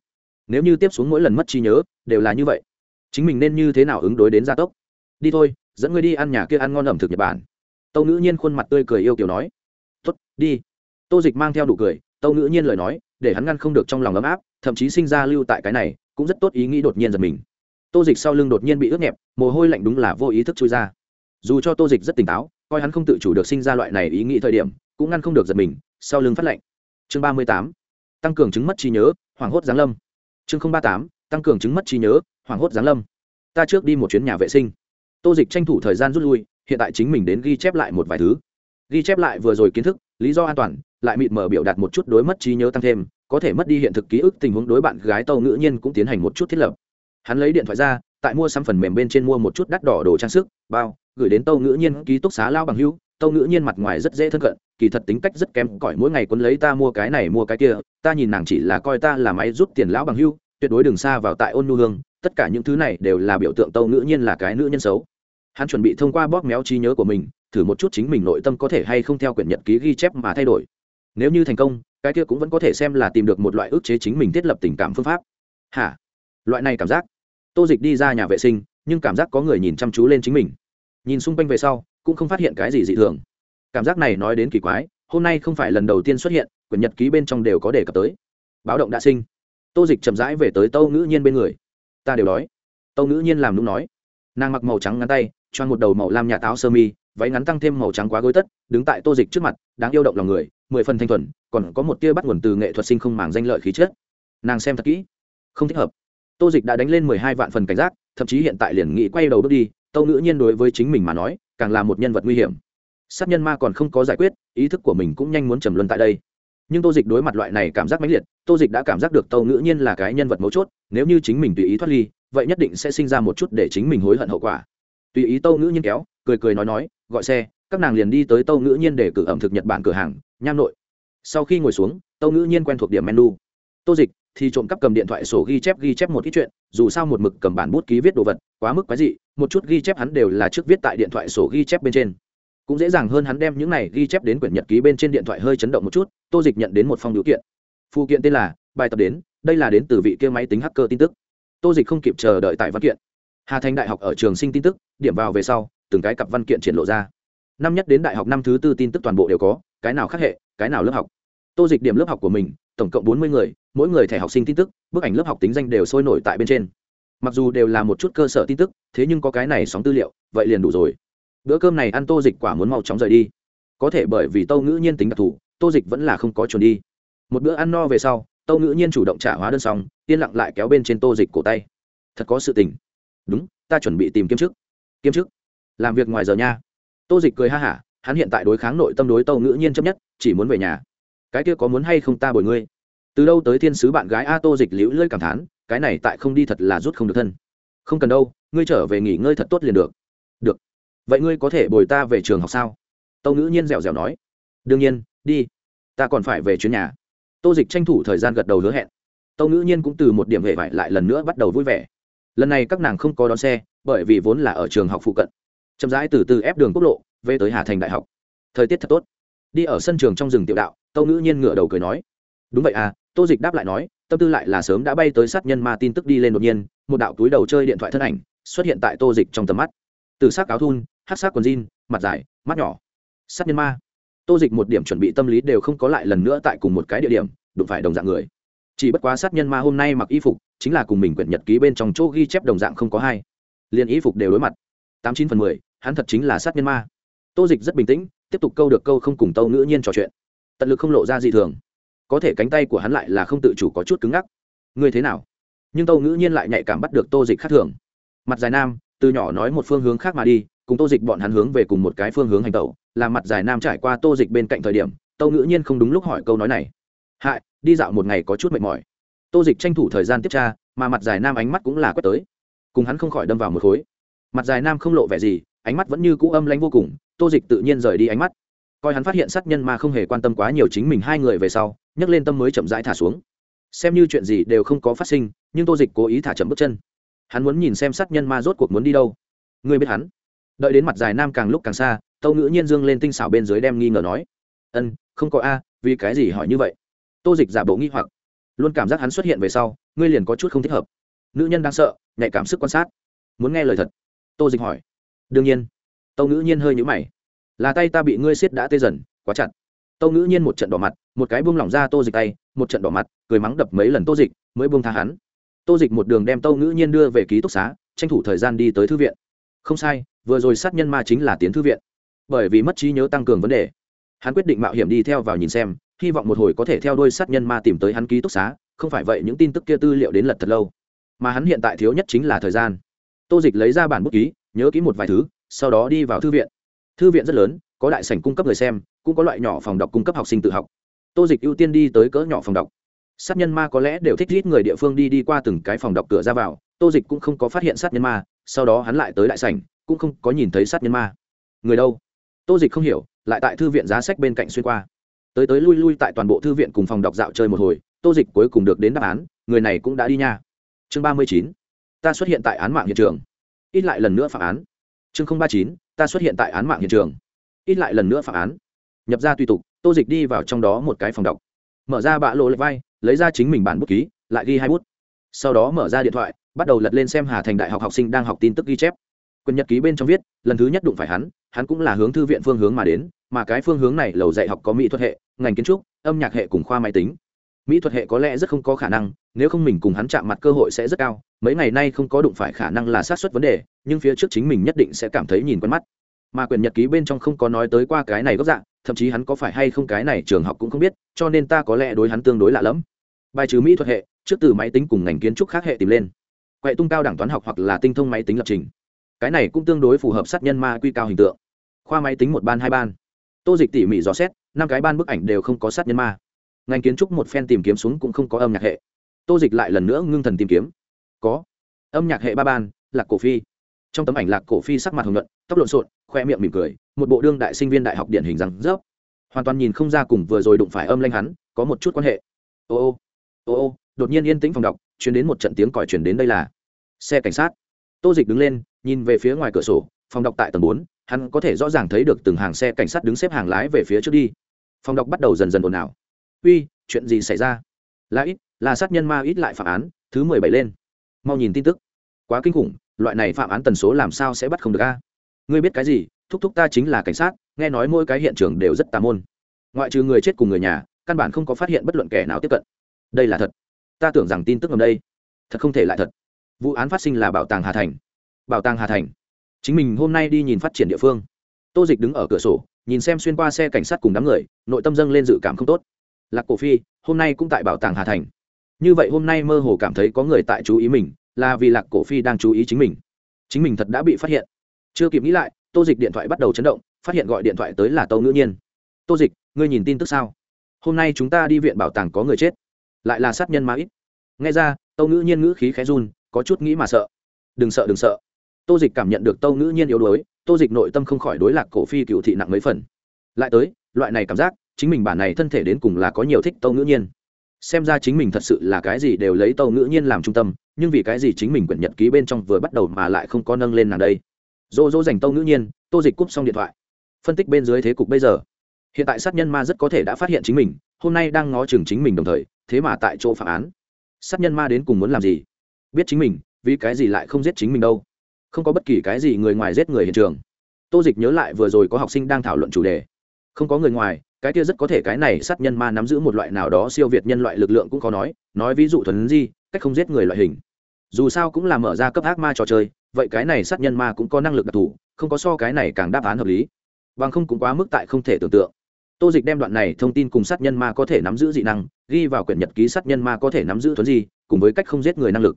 Nếu như tiếp xuống mỗi lần mất trí nhớ, đều là như vậy, chính mình nên như thế nào ứng đối đến gia tốc? Đi thôi, dẫn ngươi đi ăn nhà kia ăn ngon ẩm thực nhật bản tâu ngữ nhiên khuôn mặt tươi cười yêu kiểu nói tuất đi. Tô dịch mang theo đủ cười, tâu ngữ nhiên lời nói, để hắn ngăn không được trong lòng ấm áp, thậm chí sinh ra lưu tại cái này, cũng rất tốt ý nghĩ đột nhiên giật mình. Tô dịch sau lưng đột nhiên bị ướt nhẹp, mồ hôi lạnh đúng là vô ý thức chui ra. Dù cho tô dịch rất tỉnh táo, coi hắn không tự chủ được sinh ra loại này ý nghĩ thời điểm, cũng ngăn không được giật mình, sau lưng phát lạnh. Chương ba mươi tám, tăng cường chứng mất trí nhớ, hoảng hốt giáng lâm. Chương ba tám, tăng cường chứng mất trí nhớ, hoảng hốt giáng lâm. Ta trước đi một chuyến nhà vệ sinh. Tô dịch tranh thủ thời gian rút lui hiện tại chính mình đến ghi chép lại một vài thứ. Ghi chép lại vừa rồi kiến thức, lý do an toàn, lại mịt mờ biểu đạt một chút đối mất trí nhớ tăng thêm, có thể mất đi hiện thực ký ức, tình huống đối bạn gái tâu ngữ nhiên cũng tiến hành một chút thiết lập. Hắn lấy điện thoại ra, tại mua xăm phần mềm bên trên mua một chút đắt đỏ đồ trang sức, bao, gửi đến tâu ngữ nhiên ký túc xá lao bằng hưu tâu ngữ nhiên mặt ngoài rất dễ thân cận, kỳ thật tính cách rất kém, cỏi mỗi ngày quấn lấy ta mua cái này, mua cái kia, ta nhìn nàng chỉ là coi ta là máy rút tiền lão bằng hưu tuyệt đối đừng xa vào tại ôn nhu hương, tất cả những thứ này đều là biểu tượng tâu ngữ nhiên là cái nữ nhân xấu hắn chuẩn bị thông qua bóp méo trí nhớ của mình, thử một chút chính mình nội tâm có thể hay không theo quyển nhật ký ghi chép mà thay đổi. Nếu như thành công, cái kia cũng vẫn có thể xem là tìm được một loại ức chế chính mình thiết lập tình cảm phương pháp. Hả? Loại này cảm giác. Tô dịch đi ra nhà vệ sinh, nhưng cảm giác có người nhìn chăm chú lên chính mình. Nhìn xung quanh về sau, cũng không phát hiện cái gì dị thường. Cảm giác này nói đến kỳ quái, hôm nay không phải lần đầu tiên xuất hiện, quyển nhật ký bên trong đều có đề cập tới. Báo động đã sinh. Tô dịch chậm rãi về tới tâu ngữ nhiên bên người. Ta đều đói. Tâu ngữ nhiên làm đúng nói. Nàng mặc màu trắng ngắn tay choan một đầu màu lam nhà táo sơ mi, váy ngắn tăng thêm màu trắng quá gối tất, đứng tại tô dịch trước mặt, đáng yêu động lòng người, mười phần thanh thuần, còn có một tia bắt nguồn từ nghệ thuật sinh không màng danh lợi khí chất. Nàng xem thật kỹ. Không thích hợp. Tô dịch đã đánh lên mười hai vạn phần cảnh giác, thậm chí hiện tại liền nghĩ quay đầu bước đi, tâu ngữ nhiên đối với chính mình mà nói, càng là một nhân vật nguy hiểm. Sát nhân ma còn không có giải quyết, ý thức của mình cũng nhanh muốn trầm luân tại đây. Nhưng tô dịch đối mặt loại này cảm giác mãnh liệt, tô dịch đã cảm giác được tâu ngữ nhiên là cái nhân vật mấu chốt, nếu như chính mình tùy ý thoát ly, vậy nhất định sẽ sinh ra một chút để chính mình hối hận hậu quả tùy ý tâu ngữ nhiên kéo, cười cười nói nói, gọi xe, các nàng liền đi tới tâu ngữ nhiên để cử ẩm thực nhật bản cửa hàng, nham nội. Sau khi ngồi xuống, tâu ngữ nhiên quen thuộc điểm menu. Tô dịch thì trộm cắp cầm điện thoại sổ ghi chép ghi chép một ít chuyện, dù sao một mực cầm bản bút ký viết đồ vật, quá mức quái dị, một chút ghi chép hắn đều là trước viết tại điện thoại sổ ghi chép bên trên. Cũng dễ dàng hơn hắn đem những này ghi chép đến quyển nhật ký bên trên điện thoại hơi chấn động một chút, tô dịch nhận đến một phong điều kiện. Phụ kiện tên là, bài tập đến, đây là đến từ vị kia máy tính hacker tin tức. Tô dịch không kịp chờ đợi tại văn kiện hà thành đại học ở trường sinh tin tức, điểm vào về sau, từng cái cặp văn kiện triển lộ ra. Năm nhất đến đại học năm thứ tư tin tức toàn bộ đều có, cái nào khác hệ, cái nào lớp học. Tô dịch điểm lớp học của mình, tổng cộng bốn mươi người, mỗi người thẻ học sinh tin tức, bức ảnh lớp học tính danh đều sôi nổi tại bên trên. Mặc dù đều là một chút cơ sở tin tức, thế nhưng có cái này sóng tư liệu, vậy liền đủ rồi. Bữa cơm này ăn tô dịch quả muốn mau chóng rời đi. Có thể bởi vì tâu ngữ nhiên tính đặc thù, tô dịch vẫn là không có chuẩn đi. Một bữa ăn no về sau, tâu ngữ nhiên chủ động trả hóa đơn xong, yên lặng lại kéo bên trên tô dịch cổ tay. Thật có sự tình đúng, ta chuẩn bị tìm kiếm chức kiếm chức làm việc ngoài giờ nha. Tô dịch cười ha hả, hắn hiện tại đối kháng nội tâm đối tâu ngữ nhiên chấp nhất, chỉ muốn về nhà. Cái kia có muốn hay không ta bồi ngươi? Từ đâu tới thiên sứ bạn gái a tô dịch liễu lơi cảm thán, cái này tại không đi thật là rút không được thân. Không cần đâu, ngươi trở về nghỉ ngơi thật tốt liền được. Được. Vậy ngươi có thể bồi ta về trường học sao? Tâu ngữ nhiên dẻo dẻo nói. Đương nhiên, đi. Ta còn phải về chuyến nhà. Tô dịch tranh thủ thời gian gật đầu hứa hẹn. Tâu ngữ nhiên cũng từ một điểm hệ vải lại lần nữa bắt đầu vui vẻ lần này các nàng không có đón xe, bởi vì vốn là ở trường học phụ cận. Chậm rãi từ từ ép đường quốc lộ, về tới hà thành đại học. Thời tiết thật tốt. Đi ở sân trường trong rừng tiểu đạo, tâu ngữ nhiên ngửa đầu cười nói, đúng vậy à. Tô dịch đáp lại nói, tâm tư lại là sớm đã bay tới sát nhân ma tin tức đi lên đột nhiên, một đạo túi đầu chơi điện thoại thân ảnh xuất hiện tại tô dịch trong tầm mắt. Từ s áo thun hát s quần jean, mặt dài, mắt nhỏ. Sát nhân ma. Tô dịch một điểm chuẩn bị tâm lý đều không có lại lần nữa tại cùng một cái địa điểm, đụng phải đồng dạng người. Chỉ bất quá sát nhân ma hôm nay mặc y phục chính là cùng mình quyển nhật ký bên trong chỗ ghi chép đồng dạng không có hai. Liền ý phục đều đối mặt. Tám chín phần mười, hắn thật chính là sát nhân ma. Tô dịch rất bình tĩnh, tiếp tục câu được câu không cùng tâu ngữ nhiên trò chuyện. Tận lực không lộ ra gì thường. Có thể cánh tay của hắn lại là không tự chủ có chút cứng ngắc. Ngươi thế nào? Nhưng tâu ngữ nhiên lại nhạy cảm bắt được tô dịch khác thường. Mặt dài nam, từ nhỏ nói một phương hướng khác mà đi, cùng tô dịch bọn hắn hướng về cùng một cái phương hướng hành tẩu, là mặt dài nam trải qua tô dịch bên cạnh thời điểm, tâu ngữ nhiên không đúng lúc hỏi câu nói này. Hại, đi dạo một ngày có chút mệt mỏi tô dịch tranh thủ thời gian tiếp tra, mà mặt dài nam ánh mắt cũng là quét tới. Cùng hắn không khỏi đâm vào một khối. Mặt dài nam không lộ vẻ gì, ánh mắt vẫn như cũ âm lanh vô cùng, tô dịch tự nhiên rời đi ánh mắt. Coi hắn phát hiện sát nhân mà không hề quan tâm quá nhiều chính mình hai người về sau, nhấc lên tâm mới chậm rãi thả xuống. Xem như chuyện gì đều không có phát sinh, nhưng tô dịch cố ý thả chậm bước chân. Hắn muốn nhìn xem sát nhân ma rốt cuộc muốn đi đâu. Ngươi biết hắn. Đợi đến mặt dài nam càng lúc càng xa tâu ngữ nhiên dương lên tinh xảo bên dưới đem nghi ngờ nói. Ân, không có a, vì cái gì hỏi như vậy? Tô dịch giả bộ nghi hoặc luôn cảm giác hắn xuất hiện về sau, ngươi liền có chút không thích hợp. Nữ nhân đang sợ, nhạy cảm sức quan sát. Muốn nghe lời thật. Tô dịch hỏi. Đương nhiên. Tâu ngữ nhiên hơi nhũ mày. Là tay ta bị ngươi siết đã tê dần, quá chặt. Tâu ngữ nhiên một trận đỏ mặt, một cái buông lỏng ra tô dịch tay, một trận đỏ mặt, cười mắng đập mấy lần tô dịch, mới buông tha hắn. Tô dịch một đường đem tâu ngữ nhiên đưa về ký túc xá, tranh thủ thời gian đi tới thư viện. Không sai, vừa rồi sát nhân ma chính là tiến thư viện. Bởi vì mất trí nhớ tăng cường vấn đề, hắn quyết định mạo hiểm đi theo vào nhìn xem hy vọng một hồi có thể theo đuôi sát nhân ma tìm tới hắn ký túc xá, không phải vậy những tin tức kia tư liệu đến lật thật lâu. Mà hắn hiện tại thiếu nhất chính là thời gian. Tô dịch lấy ra bản bút ký, nhớ ký một vài thứ, sau đó đi vào thư viện. Thư viện rất lớn, có đại sảnh cung cấp người xem, cũng có loại nhỏ phòng đọc cung cấp học sinh tự học. Tô dịch ưu tiên đi tới cỡ nhỏ phòng đọc. Sát nhân ma có lẽ đều thích ít người địa phương đi đi qua từng cái phòng đọc cửa ra vào, tô dịch cũng không có phát hiện sát nhân ma, sau đó hắn lại tới đại sảnh, cũng không có nhìn thấy sát nhân ma. Người đâu? Tô dịch không hiểu, lại tại thư viện giá sách bên cạnh xuyên qua tới tới lui lui tại toàn bộ thư viện cùng phòng đọc dạo chơi một hồi, tô dịch cuối cùng được đến đáp án, người này cũng đã đi nha. Chương ba mươi chín, ta xuất hiện tại án mạng hiện trường. Ít lại lần nữa phạm án. Chương ba mươi chín, ta xuất hiện tại án mạng hiện trường. Ít lại lần nữa phạm án. Nhập ra tùy tục, tô dịch đi vào trong đó một cái phòng đọc. Mở ra bạ lộ lệch vai, lấy ra chính mình bản bút ký, lại ghi hai bút. Sau đó mở ra điện thoại, bắt đầu lật lên xem hà thành đại học học sinh đang học tin tức ghi chép. Quyền nhật ký bên trong viết lần thứ nhất đụng phải hắn hắn cũng là hướng thư viện phương hướng mà đến, mà cái phương hướng này lầu dạy học có mỹ thuật hệ, ngành kiến trúc, âm nhạc hệ cùng khoa máy tính. Mỹ thuật hệ có lẽ rất không có khả năng, nếu không mình cùng hắn chạm mặt cơ hội sẽ rất cao, mấy ngày nay không có đụng phải khả năng là sát xuất vấn đề, nhưng phía trước chính mình nhất định sẽ cảm thấy nhìn quen mắt. Mà quyền nhật ký bên trong không có nói tới qua cái này góc dạng, thậm chí hắn có phải hay không cái này trường học cũng không biết, cho nên ta có lẽ đối hắn tương đối lạ lẫm. Bài trừ mỹ thuật hệ, trước từ máy tính cùng ngành kiến trúc khác hệ tìm lên. Quậy tung cao đẳng toán học hoặc là tinh thông máy tính lập trình cái này cũng tương đối phù hợp sát nhân ma quy cao hình tượng. Khoa máy tính một ban, hai ban. Tô dịch tỉ mỉ dò xét, năm cái ban bức ảnh đều không có sát nhân ma. Ngành kiến trúc một phen tìm kiếm xuống cũng không có âm nhạc hệ. Tô dịch lại lần nữa ngưng thần tìm kiếm. Có. Âm nhạc hệ ba ban, lạc cổ phi. Trong tấm ảnh lạc cổ phi sắc mặt hồng nhuận, tóc lộn xộn, khoe miệng mỉm cười, một bộ đương đại sinh viên đại học điển hình rằng rớp. Hoàn toàn nhìn không ra cùng vừa rồi đụng phải âm lanh hắn, có một chút quan hệ. Ô ô ô ô, đột nhiên yên tĩnh phòng đọc chuyển đến một trận tiếng còi chuyển đến đây là. Xe cảnh sát. Tô dịch đứng lên nhìn về phía ngoài cửa sổ, phòng đọc tại tầng bốn, hắn có thể rõ ràng thấy được từng hàng xe cảnh sát đứng xếp hàng lái về phía trước đi. Phòng đọc bắt đầu dần dần ồn ào. Uy, chuyện gì xảy ra? Là ít, là sát nhân ma ít lại phạm án, thứ mười bảy lên. Mau nhìn tin tức. Quá kinh khủng, loại này phạm án tần số làm sao sẽ bắt không được a? Ngươi biết cái gì? Thúc thúc ta chính là cảnh sát, nghe nói mỗi cái hiện trường đều rất tà môn. Ngoại trừ người chết cùng người nhà, căn bản không có phát hiện bất luận kẻ nào tiếp cận. Đây là thật. Ta tưởng rằng tin tức ngầm đây. Thật không thể lại thật. Vụ án phát sinh là bảo tàng hà thành bảo tàng hà thành. Chính mình hôm nay đi nhìn phát triển địa phương. Tô dịch đứng ở cửa sổ, nhìn xem xuyên qua xe cảnh sát cùng đám người, nội tâm dâng lên dự cảm không tốt. Lạc cổ phi, hôm nay cũng tại bảo tàng hà thành. Như vậy hôm nay mơ hồ cảm thấy có người tại chú ý mình, là vì lạc cổ phi đang chú ý chính mình. Chính mình thật đã bị phát hiện. Chưa kịp nghĩ lại, tô dịch điện thoại bắt đầu chấn động, phát hiện gọi điện thoại tới là tâu ngữ nhiên. Tô dịch, ngươi nhìn tin tức sao? Hôm nay chúng ta đi viện bảo tàng có người chết. Lại là sát nhân mà ít. Nghe ra, tâu ngữ nhiên ngữ khí khẽ run, có chút nghĩ mà sợ. Đừng sợ đừng sợ tô dịch cảm nhận được tâu ngữ nhiên yếu đuối, tô dịch nội tâm không khỏi đối lạc cổ phi cựu thị nặng mấy phần. Lại tới, loại này cảm giác, chính mình bản này thân thể đến cùng là có nhiều thích tâu ngữ nhiên. Xem ra chính mình thật sự là cái gì đều lấy tâu ngữ nhiên làm trung tâm, nhưng vì cái gì chính mình quyển nhật ký bên trong vừa bắt đầu mà lại không có nâng lên nàng đây? Dô dỗ dành tâu ngữ nhiên, tô dịch cúp xong điện thoại. Phân tích bên dưới thế cục bây giờ. Hiện tại sát nhân ma rất có thể đã phát hiện chính mình, hôm nay đang ngó chừng chính mình đồng thời, thế mà tại chỗ phạm án. Sát nhân ma đến cùng muốn làm gì? Biết chính mình, vì cái gì lại không giết chính mình đâu? Không có bất kỳ cái gì người ngoài giết người hiện trường. Tô dịch nhớ lại vừa rồi có học sinh đang thảo luận chủ đề. Không có người ngoài, cái kia rất có thể cái này sát nhân ma nắm giữ một loại nào đó siêu việt nhân loại lực lượng cũng có nói nói ví dụ thuần di, cách không giết người loại hình. Dù sao cũng là mở ra cấp ác ma trò chơi, vậy cái này sát nhân ma cũng có năng lực đặc thù, không có so cái này càng đáp án hợp lý. Bằng không cũng quá mức tại không thể tưởng tượng. Tô dịch đem đoạn này thông tin cùng sát nhân ma có thể nắm giữ dị năng, ghi vào quyển nhật ký sát nhân ma có thể nắm giữ thuấn di, cùng với cách không giết người năng lực.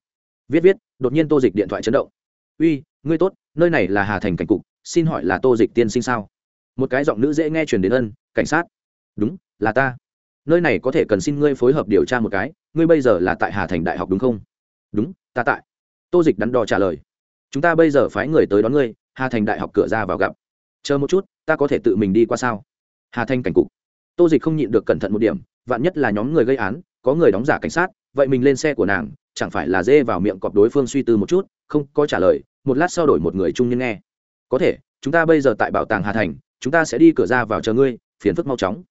Viết viết, đột nhiên tô dịch điện thoại chấn động uy, ngươi tốt, nơi này là hà thành cảnh cục, xin hỏi là tô dịch tiên sinh sao? Một cái giọng nữ dễ nghe truyền đến ân, cảnh sát. Đúng, là ta. Nơi này có thể cần xin ngươi phối hợp điều tra một cái, ngươi bây giờ là tại hà thành đại học đúng không? Đúng, ta tại. Tô dịch đắn đo trả lời. Chúng ta bây giờ phái người tới đón ngươi, hà thành đại học cửa ra vào gặp. Chờ một chút, ta có thể tự mình đi qua sao? Hà thanh cảnh cục. Tô dịch không nhịn được cẩn thận một điểm, vạn nhất là nhóm người gây án, có người đóng giả cảnh sát, vậy mình lên xe của nàng, chẳng phải là dê vào miệng cọp đối phương suy tư một chút không có trả lời, một lát sau đổi một người trung nhân nghe. Có thể, chúng ta bây giờ tại bảo tàng hà thành, chúng ta sẽ đi cửa ra vào chờ ngươi, phiền phức mau chóng.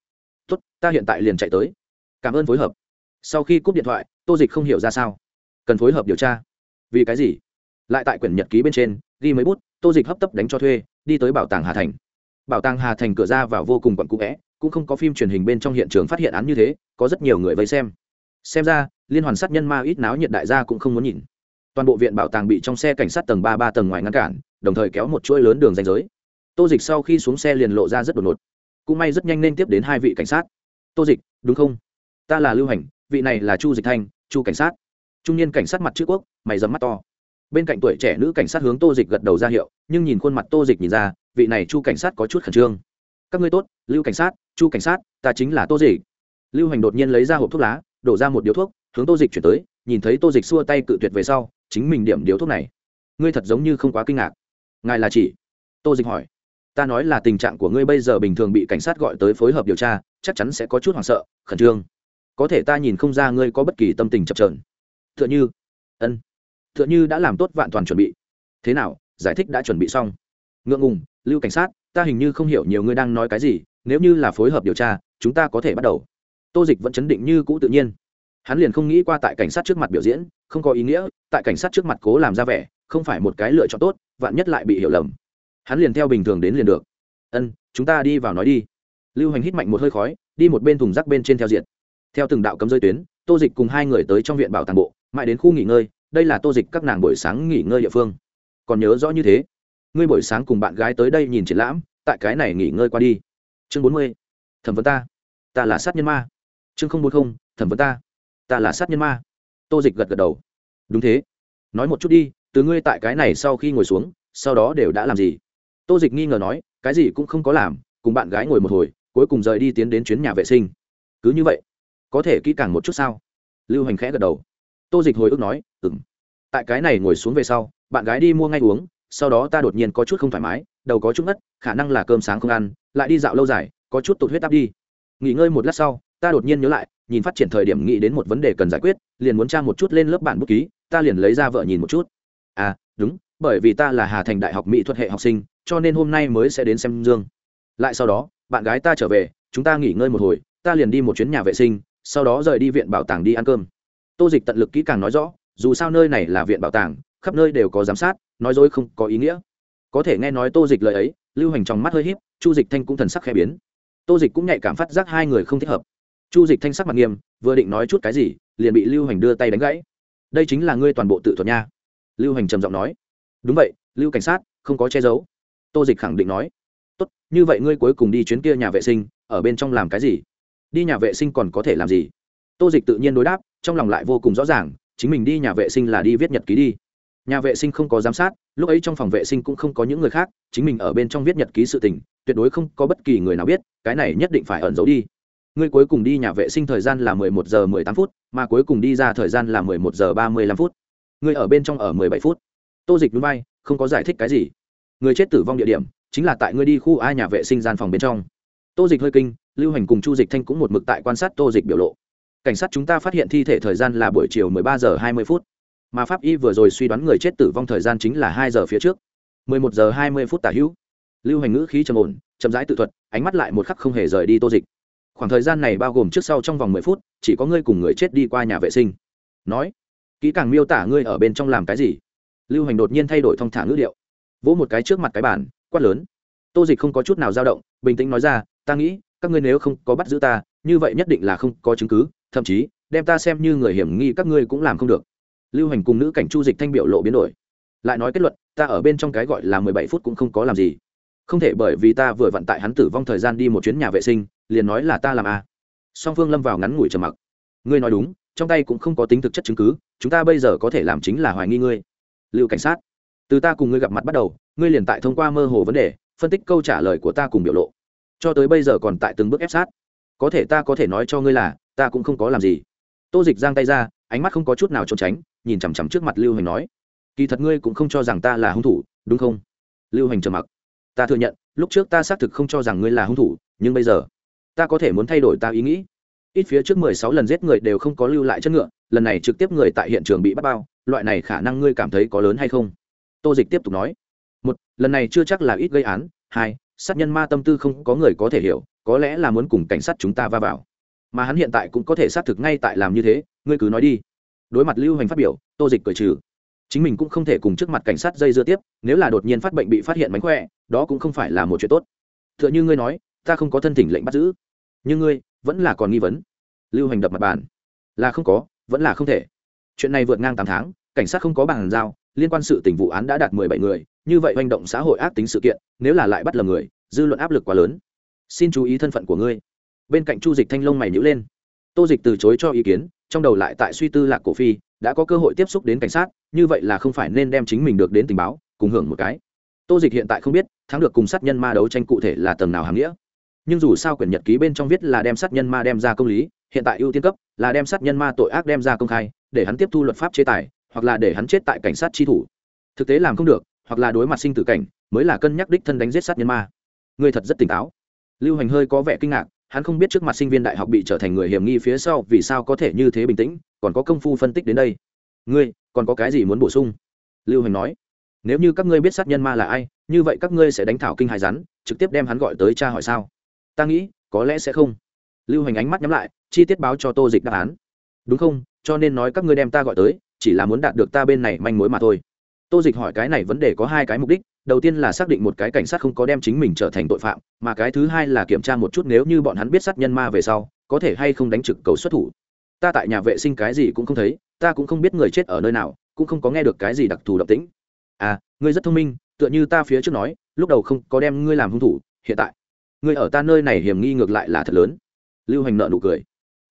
Tốt, ta hiện tại liền chạy tới. Cảm ơn phối hợp. Sau khi cúp điện thoại, tô dịch không hiểu ra sao. Cần phối hợp điều tra. Vì cái gì? Lại tại quyển nhật ký bên trên, ghi mấy bút, tô dịch hấp tấp đánh cho thuê, đi tới bảo tàng hà thành. Bảo tàng hà thành cửa ra vào vô cùng quặn cũ vẽ cũng không có phim truyền hình bên trong hiện trường phát hiện án như thế, có rất nhiều người vây xem. Xem ra, liên hoàn sát nhân ma ít náo nhiệt đại gia cũng không muốn nhìn toàn bộ viện bảo tàng bị trong xe cảnh sát tầng ba ba tầng ngoài ngăn cản, đồng thời kéo một chuỗi lớn đường danh giới. Tô dịch sau khi xuống xe liền lộ ra rất đột ngột. Cũng may rất nhanh nên tiếp đến hai vị cảnh sát. Tô dịch, đúng không? Ta là lưu hành, vị này là chu dịch thanh, chu cảnh sát. Trung niên cảnh sát mặt chữ quốc, mày dấm mắt to. Bên cạnh tuổi trẻ nữ cảnh sát hướng tô dịch gật đầu ra hiệu, nhưng nhìn khuôn mặt tô dịch nhìn ra, vị này chu cảnh sát có chút khẩn trương. Các ngươi tốt, lưu cảnh sát, chu cảnh sát, ta chính là tô dịch. Lưu hành đột nhiên lấy ra hộp thuốc lá, đổ ra một điếu thuốc, hướng tô dịch chuyển tới nhìn thấy tô dịch xua tay cự tuyệt về sau, chính mình điểm điếu thuốc này. Ngươi thật giống như không quá kinh ngạc. Ngài là chỉ? Tô dịch hỏi. Ta nói là tình trạng của ngươi bây giờ bình thường bị cảnh sát gọi tới phối hợp điều tra, chắc chắn sẽ có chút hoảng sợ, khẩn trương. Có thể ta nhìn không ra ngươi có bất kỳ tâm tình chập trờn t h ư ợ n h ư ân t h ư ợ n h ư đã làm tốt vạn toàn chuẩn bị. Thế nào, giải thích đã chuẩn bị xong. Ngượng ngùng, lưu cảnh sát, ta hình như không hiểu nhiều ngươi đang nói cái gì, nếu như là phối hợp điều tra, chúng ta có thể bắt đầu. Tô dịch vẫn chấn định như cũ tự nhiên hắn liền không nghĩ qua tại cảnh sát trước mặt biểu diễn, không có ý nghĩa, tại cảnh sát trước mặt cố làm ra vẻ, không phải một cái lựa chọn tốt, vạn nhất lại bị hiểu lầm. Hắn liền theo bình thường đến liền được. Ân, chúng ta đi vào nói đi. Lưu hành hít mạnh một hơi khói, đi một bên thùng rác bên trên theo diện theo từng đạo cấm rơi tuyến, tô dịch cùng hai người tới trong viện bảo tàng bộ, mãi đến khu nghỉ ngơi, đây là tô dịch các nàng buổi sáng nghỉ ngơi địa phương. Còn nhớ rõ như thế, ngươi buổi sáng cùng bạn gái tới đây nhìn triển lãm, tại cái này nghỉ ngơi qua đi. Chương bốn mươi, thẩm vấn ta. Ta là sát nhân ma. Chương không bốn không, thẩm vấn ta ta là sát nhân ma. Tô dịch gật gật đầu. Đúng thế. Nói một chút đi, từ ngươi tại cái này sau khi ngồi xuống, sau đó đều đã làm gì? Tô dịch nghi ngờ nói, cái gì cũng không có làm, cùng bạn gái ngồi một hồi, cuối cùng rời đi tiến đến chuyến nhà vệ sinh. Cứ như vậy. Có thể kỹ càng một chút sao? Lưu hành khẽ gật đầu. Tô dịch hồi ức nói ừng tại cái này ngồi xuống về sau, bạn gái đi mua ngay uống, sau đó ta đột nhiên có chút không thoải mái, đầu có chút ngất, khả năng là cơm sáng không ăn, lại đi dạo lâu dài, có chút tụt huyết áp đi. Nghỉ ngơi một lát sau ta đột nhiên nhớ lại, nhìn phát triển thời điểm nghĩ đến một vấn đề cần giải quyết, liền muốn tra một chút lên lớp bản bút ký, ta liền lấy ra vợ nhìn một chút. À đúng, bởi vì ta là hà thành đại học mỹ thuật hệ học sinh, cho nên hôm nay mới sẽ đến xem dương. Lại sau đó, bạn gái ta trở về, chúng ta nghỉ ngơi một hồi, ta liền đi một chuyến nhà vệ sinh, sau đó rời đi viện bảo tàng đi ăn cơm. Tô dịch tận lực kỹ càng nói rõ, dù sao nơi này là viện bảo tàng, khắp nơi đều có giám sát, nói dối không có ý nghĩa. Có thể nghe nói tô dịch lời ấy, lưu hành trong mắt hơi h í p chu dịch thanh cũng thần sắc khẽ biến. Tô dịch cũng nhạy cảm phát giác hai người không thích hợp chu dịch thanh sắc mặt nghiêm, vừa định nói chút cái gì, liền bị lưu hành đưa tay đánh gãy. Đây chính là ngươi toàn bộ tự thuật nha. Lưu hành trầm giọng nói. Đúng vậy, lưu cảnh sát, không có che giấu. Tô dịch khẳng định nói. Tốt, như vậy ngươi cuối cùng đi chuyến kia nhà vệ sinh, ở bên trong làm cái gì? Đi nhà vệ sinh còn có thể làm gì? Tô dịch tự nhiên đối đáp, trong lòng lại vô cùng rõ ràng, chính mình đi nhà vệ sinh là đi viết nhật ký đi. Nhà vệ sinh không có giám sát, lúc ấy trong phòng vệ sinh cũng không có những người khác, chính mình ở bên trong viết nhật ký sự tình, tuyệt đối không có bất kỳ người nào biết, cái này nhất định phải ẩn giấu đi ngươi cuối cùng đi nhà vệ sinh thời gian là mười một giờ mười tám phút, mà cuối cùng đi ra thời gian là mười một giờ ba mươi lăm phút. Ngươi ở bên trong ở mười bảy phút. Tô dịch núi bay không có giải thích cái gì. Người chết tử vong địa điểm chính là tại ngươi đi khu a nhà vệ sinh gian phòng bên trong. Tô dịch hơi kinh, lưu hành cùng chu dịch thanh cũng một mực tại quan sát tô dịch biểu lộ. Cảnh sát chúng ta phát hiện thi thể thời gian là buổi chiều 13 giờ 20 phút. Mà pháp y vừa rồi suy đoán người chết tử vong thời gian chính là 2 giờ phía trước. 11 giờ 20 phút tả hữu. Lưu hành ngữ khí trầm ổn, chậm rãi tự thuật, ánh mắt lại một khắc không hề rời đi tô dịch khoảng thời gian này bao gồm trước sau trong vòng 10 phút, chỉ có ngươi cùng người chết đi qua nhà vệ sinh. Nói, kỹ càng miêu tả ngươi ở bên trong làm cái gì. Lưu hành đột nhiên thay đổi thong thả ngữ điệu. Vỗ một cái trước mặt cái bàn, quát lớn. Tô dịch không có chút nào dao động, bình tĩnh nói ra, ta nghĩ, các ngươi nếu không có bắt giữ ta, như vậy nhất định là không có chứng cứ, thậm chí, đem ta xem như người hiểm nghi các ngươi cũng làm không được. Lưu hành cùng nữ cảnh chu dịch thanh biểu lộ biến đổi. Lại nói kết luận, ta ở bên trong cái gọi là mười bảy phút cũng không có làm gì không thể bởi vì ta vừa vận tại hắn tử vong thời gian đi một chuyến nhà vệ sinh, liền nói là ta làm a song phương lâm vào ngắn ngủi trầm mặc. Ngươi nói đúng, trong tay cũng không có tính thực chất chứng cứ, chúng ta bây giờ có thể làm chính là hoài nghi ngươi. Lưu cảnh sát, từ ta cùng ngươi gặp mặt bắt đầu, ngươi liền tại thông qua mơ hồ vấn đề, phân tích câu trả lời của ta cùng biểu lộ. Cho tới bây giờ còn tại từng bước ép sát. Có thể ta có thể nói cho ngươi là, ta cũng không có làm gì. Tô dịch giang tay ra, ánh mắt không có chút nào trốn tránh, nhìn chằm chằm trước mặt lưu hành nói, kỳ thật ngươi cũng không cho rằng ta là hung thủ, đúng không? Lưu hành trầm mặc ta thừa nhận, lúc trước ta xác thực không cho rằng ngươi là hung thủ, nhưng bây giờ, ta có thể muốn thay đổi ta ý nghĩ. Ít phía trước mười sáu lần giết người đều không có lưu lại chất ngựa, lần này trực tiếp người tại hiện trường bị bắt bao, loại này khả năng ngươi cảm thấy có lớn hay không? Tô dịch tiếp tục nói. Một, lần này chưa chắc là ít gây án. Hai, sát nhân ma tâm tư không có người có thể hiểu, có lẽ là muốn cùng cảnh sát chúng ta va vào. Mà hắn hiện tại cũng có thể xác thực ngay tại làm như thế, ngươi cứ nói đi. Đối mặt lưu hành phát biểu, tô dịch cười trừ chính mình cũng không thể cùng trước mặt cảnh sát dây dưa tiếp, nếu là đột nhiên phát bệnh bị phát hiện mánh khỏe, đó cũng không phải là một chuyện tốt. T h ư ợ n h ư ngươi nói, ta không có thân thỉnh lệnh bắt giữ. Nhưng ngươi, vẫn là còn nghi vấn. Lưu hành đập mặt bàn. Là không có, vẫn là không thể. Chuyện này vượt ngang tám tháng, cảnh sát không có bàn giao, liên quan sự tình vụ án đã đạt mười bảy người, như vậy hành động xã hội ác tính sự kiện, nếu là lại bắt lầm người, dư luận áp lực quá lớn. Xin chú ý thân phận của ngươi. Bên cạnh chu dịch thanh long mày nhữ lên. Tô dịch từ chối cho ý kiến, trong đầu lại tại suy tư lạc cổ phi đã có cơ hội tiếp xúc đến cảnh sát, như vậy là không phải nên đem chính mình được đến tình báo, cùng hưởng một cái. Tô dịch hiện tại không biết, thắng được cùng sát nhân ma đấu tranh cụ thể là tầng nào hàm nghĩa. Nhưng dù sao quyển nhật ký bên trong viết là đem sát nhân ma đem ra công lý, hiện tại ưu tiên cấp là đem sát nhân ma tội ác đem ra công khai, để hắn tiếp thu luật pháp chế tài, hoặc là để hắn chết tại cảnh sát tri thủ. Thực tế làm không được, hoặc là đối mặt sinh tử cảnh, mới là cân nhắc đích thân đánh giết sát nhân ma. Người thật rất tỉnh táo. Lưu hành hơi có vẻ kinh ngạc hắn không biết trước mặt sinh viên đại học bị trở thành người hiểm nghi phía sau vì sao có thể như thế bình tĩnh, còn có công phu phân tích đến đây. Ngươi, còn có cái gì muốn bổ sung? Lưu hành nói. Nếu như các ngươi biết sát nhân ma là ai, như vậy các ngươi sẽ đánh thảo kinh hài rắn, trực tiếp đem hắn gọi tới cha hỏi sao? Ta nghĩ, có lẽ sẽ không. Lưu hành ánh mắt nhắm lại, chi tiết báo cho tô dịch đáp án. Đúng không? Cho nên nói các ngươi đem ta gọi tới, chỉ là muốn đạt được ta bên này manh mối mà thôi. Tô dịch hỏi cái này vấn đề có hai cái mục đích đầu tiên là xác định một cái cảnh sát không có đem chính mình trở thành tội phạm, mà cái thứ hai là kiểm tra một chút nếu như bọn hắn biết sát nhân ma về sau, có thể hay không đánh trực cầu xuất thủ. Ta tại nhà vệ sinh cái gì cũng không thấy, ta cũng không biết người chết ở nơi nào, cũng không có nghe được cái gì đặc thù độc tính à ngươi rất thông minh, tựa như ta phía trước nói, lúc đầu không có đem ngươi làm hung thủ, hiện tại, ngươi ở ta nơi này hiểm nghi ngược lại là thật lớn. Lưu hành nợ nụ cười.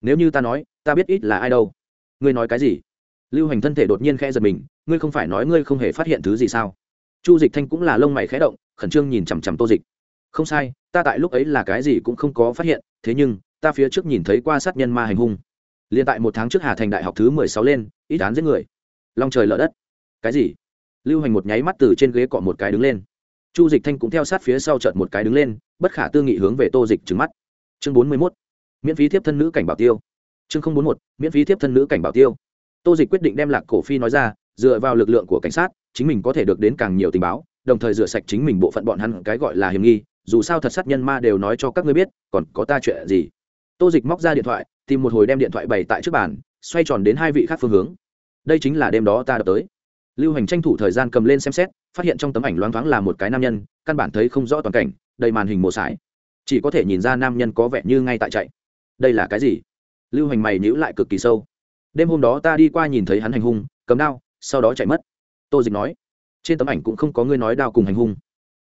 Nếu như ta nói, ta biết ít là ai đâu. Ngươi nói cái gì? Lưu hành thân thể đột nhiên khẽ giật mình, ngươi không phải nói ngươi không hề phát hiện thứ gì sao? Chu dịch thanh cũng là lông mày khẽ động, khẩn trương nhìn chằm chằm tô dịch. Không sai, ta tại lúc ấy là cái gì cũng không có phát hiện, thế nhưng, ta phía trước nhìn thấy qua sát nhân ma hành hung. Liền tại một tháng trước hà thành đại học thứ mười sáu lên, ít án giết người. Long trời lở đất. Cái gì? Lưu hành một nháy mắt từ trên ghế cọ một cái đứng lên. Chu dịch thanh cũng theo sát phía sau chợt một cái đứng lên, bất khả tư nghị hướng về tô dịch trứng mắt. Chương bốn mươi mốt. Miễn phí thiếp thân nữ cảnh bảo tiêu. Chương bốn mươi một miễn phí thiếp thân nữ cảnh bảo tiêu. Tô dịch quyết định đem lạc cổ phi nói ra, dựa vào lực lượng của cảnh sát chính mình có thể được đến càng nhiều tình báo, đồng thời rửa sạch chính mình bộ phận bọn hắn cái gọi là hiểm nghi, dù sao thật sát nhân ma đều nói cho các ngươi biết, còn có ta chuyện gì? Tô dịch móc ra điện thoại, tìm một hồi đem điện thoại bày tại trước bàn, xoay tròn đến hai vị khác phương hướng. Đây chính là đêm đó ta đã tới. Lưu hành tranh thủ thời gian cầm lên xem xét, phát hiện trong tấm ảnh loáng thoáng là một cái nam nhân, căn bản thấy không rõ toàn cảnh, đầy màn hình mổ sải. Chỉ có thể nhìn ra nam nhân có vẻ như ngay tại chạy. Đây là cái gì? Lưu hành mày nhữ lại cực kỳ sâu. Đêm hôm đó ta đi qua nhìn thấy hắn hành hung, cầm đao, sau đó chạy mất tô dịch nói, trên tấm ảnh cũng không có ngươi nói đao cùng hành hung.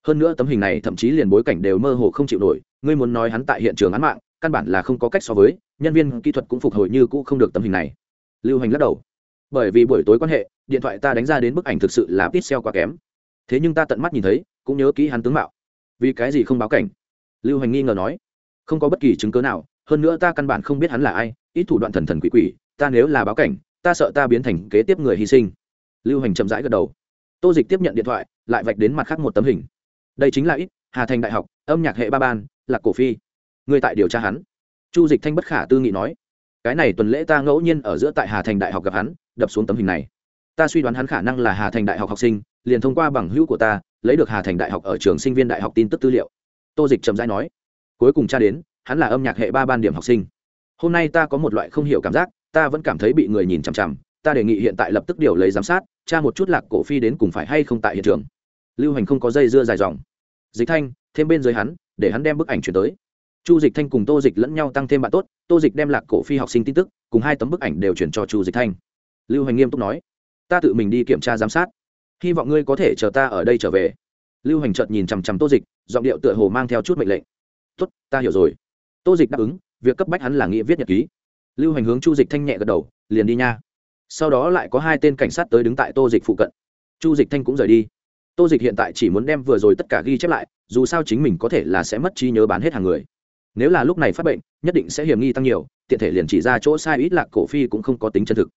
Hơn nữa tấm hình này thậm chí liền bối cảnh đều mơ hồ không chịu nổi, ngươi muốn nói hắn tại hiện trường án mạng, căn bản là không có cách so với, nhân viên kỹ thuật cũng phục hồi như cũ không được tấm hình này. Lưu hành lắc đầu, bởi vì buổi tối quan hệ, điện thoại ta đánh ra đến bức ảnh thực sự là pixel quá kém. Thế nhưng ta tận mắt nhìn thấy, cũng nhớ kỹ hắn tướng mạo. Vì cái gì không báo cảnh? Lưu hành nghi ngờ nói, không có bất kỳ chứng cớ nào, hơn nữa ta căn bản không biết hắn là ai, ít thủ đoạn thần thần quỷ quỷ, ta nếu là báo cảnh, ta sợ ta biến thành kế tiếp người hy sinh lưu hành chậm rãi gật đầu. Tô dịch tiếp nhận điện thoại, lại vạch đến mặt khác một tấm hình. Đây chính là ít, hà thành đại học, âm nhạc hệ ba ban lạc cổ phi. Người tại điều tra hắn. Chu dịch thanh bất khả tư nghị nói, cái này tuần lễ ta ngẫu nhiên ở giữa tại hà thành đại học gặp hắn, đập xuống tấm hình này. Ta suy đoán hắn khả năng là hà thành đại học học sinh, liền thông qua bằng hữu của ta, lấy được hà thành đại học ở trường sinh viên đại học tin tức tư liệu. Tô dịch chậm rãi nói, cuối cùng cha đến, hắn là âm nhạc hệ ba ban điểm học sinh. Hôm nay ta có một loại không hiểu cảm giác, ta vẫn cảm thấy bị người nhìn chằm chằm ta đề nghị hiện tại lập tức điều lấy giám sát cha một chút lạc cổ phi đến cùng phải hay không tại hiện trường. Lưu hành không có dây dưa dài dòng. Dịch thanh, thêm bên dưới hắn, để hắn đem bức ảnh chuyển tới. Chu dịch thanh cùng tô dịch lẫn nhau tăng thêm bạn tốt, tô dịch đem lạc cổ phi học sinh tin tức, cùng hai tấm bức ảnh đều chuyển cho chu dịch thanh. Lưu hành nghiêm túc nói, ta tự mình đi kiểm tra giám sát. Hy vọng ngươi có thể chờ ta ở đây trở về. Lưu hành trợt nhìn chằm chằm tô dịch, giọng điệu tựa hồ mang theo chút mệnh lệnh. Tốt, ta hiểu rồi. Tô dịch đáp ứng, việc cấp bách hắn là nghĩa viết nhật ký. Lưu hành hướng chu dịch thanh nhẹ gật đầu, liền đi nha sau đó lại có hai tên cảnh sát tới đứng tại tô dịch phụ cận. Chu dịch thanh cũng rời đi. Tô dịch hiện tại chỉ muốn đem vừa rồi tất cả ghi chép lại, dù sao chính mình có thể là sẽ mất trí nhớ bán hết hàng người. Nếu là lúc này phát bệnh, nhất định sẽ hiểm nghi tăng nhiều, tiện thể liền chỉ ra chỗ sai ít lạc cổ phi cũng không có tính chân thực.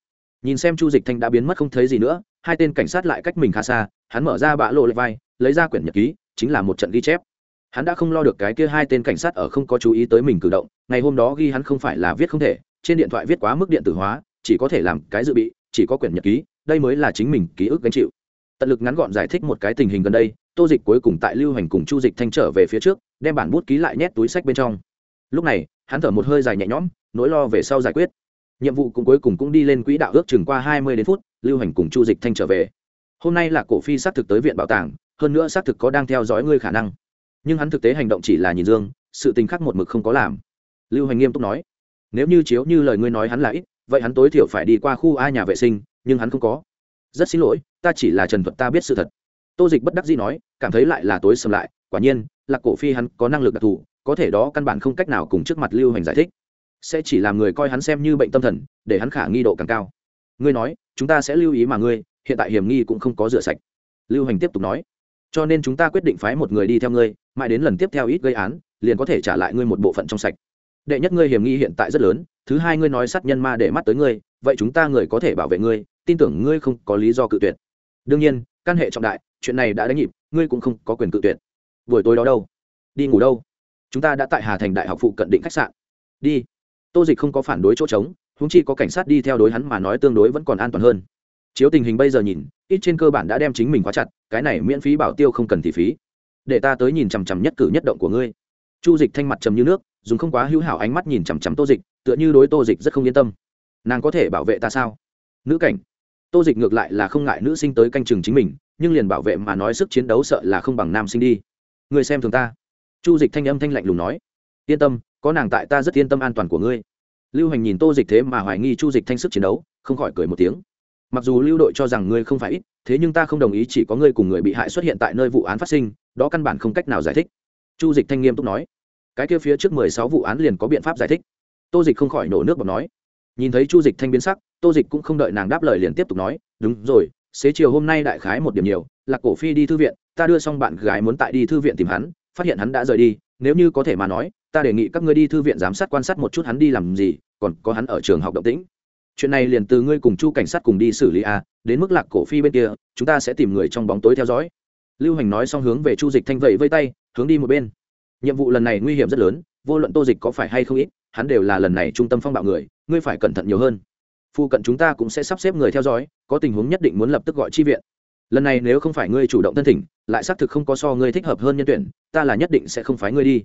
Nhìn xem chu dịch thanh đã biến mất không thấy gì nữa, hai tên cảnh sát lại cách mình khá xa, hắn mở ra bã lộ lệ vai, lấy ra quyển nhật ký, chính là một trận ghi chép. Hắn đã không lo được cái kia hai tên cảnh sát ở không có chú ý tới mình cử động, ngày hôm đó ghi hắn không phải là viết không thể, trên điện thoại viết quá mức điện tử hóa chỉ có thể làm cái dự bị, chỉ có quyển nhật ký, đây mới là chính mình ký ức gánh chịu. Tận lực ngắn gọn giải thích một cái tình hình gần đây, tô dịch cuối cùng tại lưu hành cùng chu dịch thanh trở về phía trước, đem bản bút ký lại nhét túi sách bên trong. Lúc này, hắn thở một hơi dài nhẹ nhõm, nỗi lo về sau giải quyết. Nhiệm vụ cũng cuối cùng cũng đi lên quỹ đạo ước chừng qua hai mươi đến phút, lưu hành cùng chu dịch thanh trở về. Hôm nay là cổ phi xác thực tới viện bảo tàng, hơn nữa xác thực có đang theo dõi ngươi khả năng. Nhưng hắn thực tế hành động chỉ là nhìn dương, sự tình khác một mực không có làm. Lưu hành nghiêm túc nói, nếu như chiếu như lời ngươi nói hắn là ít vậy hắn tối thiểu phải đi qua khu a nhà vệ sinh, nhưng hắn không có. Rất xin lỗi, ta chỉ là trần thuật ta biết sự thật. Tô dịch bất đắc dĩ nói, cảm thấy lại là tối sầm lại, quả nhiên là cổ phi hắn có năng lực đặc thù, có thể đó căn bản không cách nào cùng trước mặt lưu hành giải thích. Sẽ chỉ làm người coi hắn xem như bệnh tâm thần, để hắn khả nghi độ càng cao. Ngươi nói, chúng ta sẽ lưu ý mà ngươi, hiện tại hiểm nghi cũng không có rửa sạch. Lưu hành tiếp tục nói, cho nên chúng ta quyết định phái một người đi theo ngươi, mãi đến lần tiếp theo ít gây án, liền có thể trả lại ngươi một bộ phận trong sạch đệ nhất ngươi hiểm nghi hiện tại rất lớn, thứ hai ngươi nói sát nhân ma để mắt tới ngươi, vậy chúng ta người có thể bảo vệ ngươi, tin tưởng ngươi không có lý do cự tuyệt. Đương nhiên, căn hệ trọng đại, chuyện này đã đánh nhịp, ngươi cũng không có quyền cự tuyệt. Buổi tối đó đâu? Đi ngủ đâu? Chúng ta đã tại hà thành đại học phụ cận định khách sạn. Đi. Tô dịch không có phản đối chỗ trống húng chi có cảnh sát đi theo đối hắn mà nói tương đối vẫn còn an toàn hơn. Chiếu tình hình bây giờ nhìn, ít trên cơ bản đã đem chính mình khóa chặt, cái này miễn phí bảo tiêu không cần thị phí. Để ta tới nhìn chằm chằm nhất cử nhất động của ngươi chu dịch thanh mặt trầm như nước, dùng không quá hữu hảo ánh mắt nhìn chằm chằm tô dịch, tựa như đối tô dịch rất không yên tâm. Nàng có thể bảo vệ ta sao? Nữ cảnh. Tô dịch ngược lại là không ngại nữ sinh tới canh chừng chính mình, nhưng liền bảo vệ mà nói sức chiến đấu sợ là không bằng nam sinh đi. Người xem thường ta. Chu dịch thanh âm thanh lạnh lùng nói. Yên tâm, có nàng tại ta rất yên tâm an toàn của ngươi. Lưu hành nhìn tô dịch thế mà hoài nghi chu dịch thanh sức chiến đấu, không khỏi cười một tiếng. Mặc dù lưu đội cho rằng ngươi không phải ít, thế nhưng ta không đồng ý chỉ có ngươi cùng người bị hại xuất hiện tại nơi vụ án phát sinh, đó căn bản không cách nào giải thích chu dịch thanh nghiêm túc nói, cái kia phía trước mười sáu vụ án liền có biện pháp giải thích. Tô dịch không khỏi nổ nước bọc nói. Nhìn thấy chu dịch thanh biến sắc, tô dịch cũng không đợi nàng đáp lời liền tiếp tục nói, đúng rồi, xế chiều hôm nay đại khái một điểm nhiều, là cổ phi đi thư viện, ta đưa xong bạn gái muốn tại đi thư viện tìm hắn, phát hiện hắn đã rời đi, nếu như có thể mà nói, ta đề nghị các ngươi đi thư viện giám sát quan sát một chút hắn đi làm gì, còn có hắn ở trường học động tĩnh. Chuyện này liền từ ngươi cùng chu cảnh sát cùng đi xử lý a, đến mức lạc cổ phi bên kia, chúng ta sẽ tìm người trong bóng tối theo dõi. Lưu hành nói xong hướng về chu dịch thanh vẫy vây tay hướng đi một bên. Nhiệm vụ lần này nguy hiểm rất lớn, vô luận tô dịch có phải hay không ít, hắn đều là lần này trung tâm phong bạo người, ngươi phải cẩn thận nhiều hơn. Phụ cận chúng ta cũng sẽ sắp xếp người theo dõi, có tình huống nhất định muốn lập tức gọi chi viện. Lần này nếu không phải ngươi chủ động thân thỉnh, lại xác thực không có so ngươi thích hợp hơn nhân tuyển, ta là nhất định sẽ không phái ngươi đi.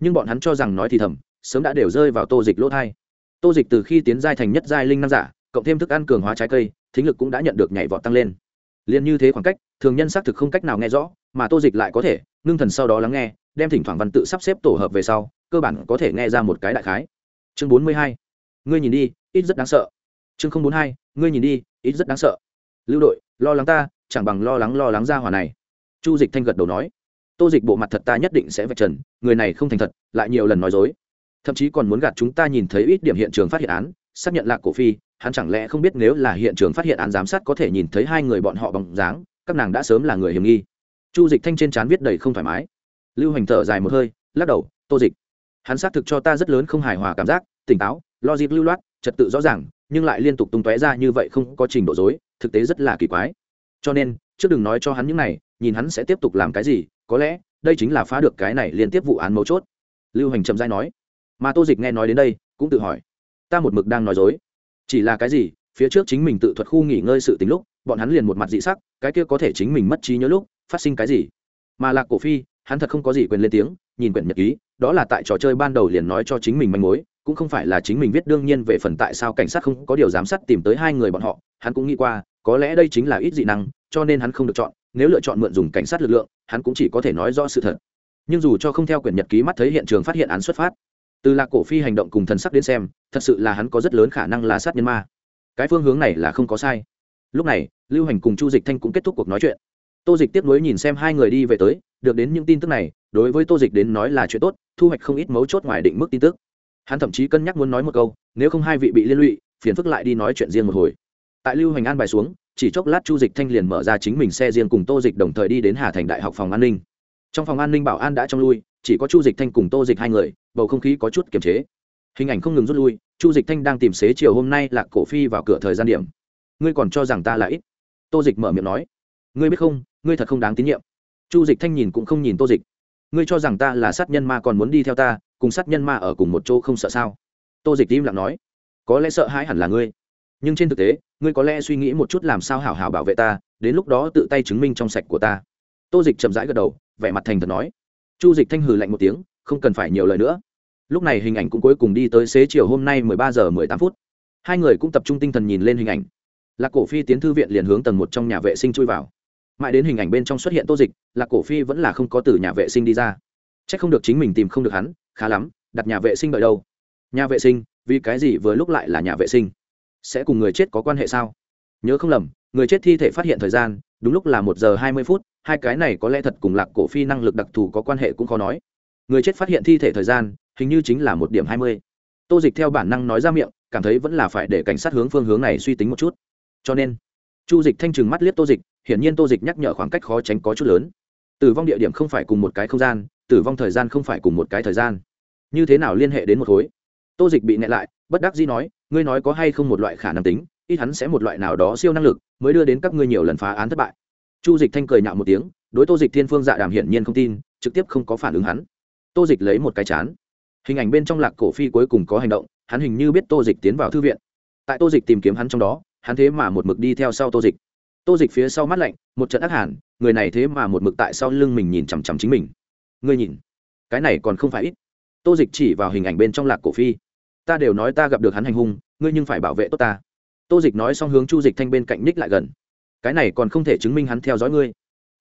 Nhưng bọn hắn cho rằng nói thì thầm, sớm đã đều rơi vào tô dịch lỗ thai. Tô dịch từ khi tiến giai thành nhất giai linh năng giả, cộng thêm thức ăn cường hóa trái cây, thính lực cũng đã nhận được nhảy vọt tăng lên liền như thế khoảng cách, thường nhân xác thực không cách nào nghe rõ, mà tô dịch lại có thể, ngưng thần sau đó lắng nghe, đem thỉnh thoảng văn tự sắp xếp tổ hợp về sau, cơ bản có thể nghe ra một cái đại khái. Chương bốn mươi hai. Ngươi nhìn đi, ít rất đáng sợ. Chương không bốn hai. Ngươi nhìn đi, ít rất đáng sợ. Lưu đội, lo lắng ta, chẳng bằng lo lắng lo lắng ra hòa này. Chu dịch thanh gật đầu nói. Tô dịch bộ mặt thật ta nhất định sẽ vạch trần, người này không thành thật, lại nhiều lần nói dối. Thậm chí còn muốn gạt chúng ta nhìn thấy ít điểm hiện trường phát hiện án, xác nhận lạc cổ phi hắn chẳng lẽ không biết nếu là hiện trường phát hiện án giám sát có thể nhìn thấy hai người bọn họ bằng dáng, các nàng đã sớm là người hiểm nghi. Chu dịch thanh trên trán viết đầy không thoải mái. Lưu hành thở dài một hơi, lắc đầu, tô dịch, hắn xác thực cho ta rất lớn không hài hòa cảm giác, tỉnh táo, logic lưu loát, trật tự rõ ràng, nhưng lại liên tục tung tóe ra như vậy không có trình độ dối, thực tế rất là kỳ quái. Cho nên, trước đừng nói cho hắn những này, nhìn hắn sẽ tiếp tục làm cái gì, có lẽ, đây chính là phá được cái này liên tiếp vụ án mấu chốt. Lưu hành trầm dai nói. Mà tô dịch nghe nói đến đây, cũng tự hỏi, ta một mực đang nói dối chỉ là cái gì, phía trước chính mình tự thuật khu nghỉ ngơi sự tính lúc, bọn hắn liền một mặt dị sắc, cái kia có thể chính mình mất trí nhớ lúc, phát sinh cái gì? Mà lạc cổ phi, hắn thật không có gì quyền lên tiếng, nhìn quyển nhật ký, đó là tại trò chơi ban đầu liền nói cho chính mình manh mối, cũng không phải là chính mình viết đương nhiên về phần tại sao cảnh sát không có điều giám sát tìm tới hai người bọn họ, hắn cũng nghĩ qua, có lẽ đây chính là ít dị năng, cho nên hắn không được chọn, nếu lựa chọn mượn dùng cảnh sát lực lượng, hắn cũng chỉ có thể nói rõ sự thật. Nhưng dù cho không theo quyển nhật ký mắt thấy hiện trường phát hiện án xuất phát từ lạc cổ phi hành động cùng thần sắc đến xem, thật sự là hắn có rất lớn khả năng là sát nhân ma. Cái phương hướng này là không có sai. Lúc này, lưu hành cùng chu dịch thanh cũng kết thúc cuộc nói chuyện. Tô dịch tiếp nối nhìn xem hai người đi về tới, được đến những tin tức này, đối với tô dịch đến nói là chuyện tốt, thu hoạch không ít mấu chốt ngoài định mức tin tức. Hắn thậm chí cân nhắc muốn nói một câu, nếu không hai vị bị liên lụy, phiền phức lại đi nói chuyện riêng một hồi. Tại lưu hành an bài xuống, chỉ chốc lát chu dịch thanh liền mở ra chính mình xe riêng cùng tô dịch đồng thời đi đến hà thành đại học phòng an ninh trong phòng an ninh bảo an đã trong lui, chỉ có chu dịch thanh cùng tô dịch hai người, bầu không khí có chút kiềm chế. Hình ảnh không ngừng rút lui, chu dịch thanh đang tìm xế chiều hôm nay là cổ phi vào cửa thời gian điểm. Ngươi còn cho rằng ta là ít? Tô dịch mở miệng nói. Ngươi biết không, ngươi thật không đáng tín nhiệm. Chu dịch thanh nhìn cũng không nhìn tô dịch. Ngươi cho rằng ta là sát nhân ma còn muốn đi theo ta, cùng sát nhân ma ở cùng một chỗ không sợ sao? Tô dịch im lặng nói. Có lẽ sợ hãi hẳn là ngươi. Nhưng trên thực tế, ngươi có lẽ suy nghĩ một chút làm sao hảo hảo bảo vệ ta, đến lúc đó tự tay chứng minh trong sạch của ta. Tô dịch chậm rãi gật đầu vẻ mặt thành thật nói. Chu dịch thanh hừ lạnh một tiếng, không cần phải nhiều lời nữa. Lúc này hình ảnh cũng cuối cùng đi tới xế chiều hôm nay mười ba giờ mười tám phút. Hai người cũng tập trung tinh thần nhìn lên hình ảnh. Lạc cổ phi tiến thư viện liền hướng tầng một trong nhà vệ sinh chui vào. Mãi đến hình ảnh bên trong xuất hiện tô dịch, lạc cổ phi vẫn là không có từ nhà vệ sinh đi ra. C h ắ c không được chính mình tìm không được hắn, khá lắm, đặt nhà vệ sinh đợi đâu. Nhà vệ sinh, vì cái gì vừa lúc lại là nhà vệ sinh? Sẽ cùng người chết có quan hệ sao? Nhớ không lầm, người chết thi thể phát hiện thời gian, đúng lúc là một giờ hai mươi phút hai cái này có lẽ thật cùng lạc cổ phi năng lực đặc thù có quan hệ cũng khó nói. Người chết phát hiện thi thể thời gian, hình như chính là một điểm hai mươi. Tô dịch theo bản năng nói ra miệng, cảm thấy vẫn là phải để cảnh sát hướng phương hướng này suy tính một chút. Cho nên, chu dịch thanh trừng mắt liếc tô dịch, hiển nhiên tô dịch nhắc nhở khoảng cách khó tránh có chút lớn. Tử vong địa điểm không phải cùng một cái không gian, tử vong thời gian không phải cùng một cái thời gian. Như thế nào liên hệ đến một khối? Tô dịch bị nẹ lại, bất đắc dĩ nói, ngươi nói có hay không một loại khả năng tính, ít hắn sẽ một loại nào đó siêu năng lực, mới đưa đến các ngươi nhiều lần phá án thất bại chu dịch thanh cười nhạo một tiếng, đối tô dịch thiên phương dạ đàm hiển nhiên không tin, trực tiếp không có phản ứng hắn. Tô dịch lấy một cái chán. Hình ảnh bên trong lạc cổ phi cuối cùng có hành động, hắn hình như biết tô dịch tiến vào thư viện. Tại tô dịch tìm kiếm hắn trong đó, hắn thế mà một mực đi theo sau tô dịch. Tô dịch phía sau mắt lạnh, một trận ác hàn, người này thế mà một mực tại sau lưng mình nhìn chằm chằm chính mình. Ngươi nhìn, cái này còn không phải ít. Tô dịch chỉ vào hình ảnh bên trong lạc cổ phi. Ta đều nói ta gặp được hắn hành hung, ngươi nhưng phải bảo vệ tốt ta. Tô dịch nói xong hướng chu dịch thanh bên cạnh ních lại gần cái này còn không thể chứng minh hắn theo dõi ngươi.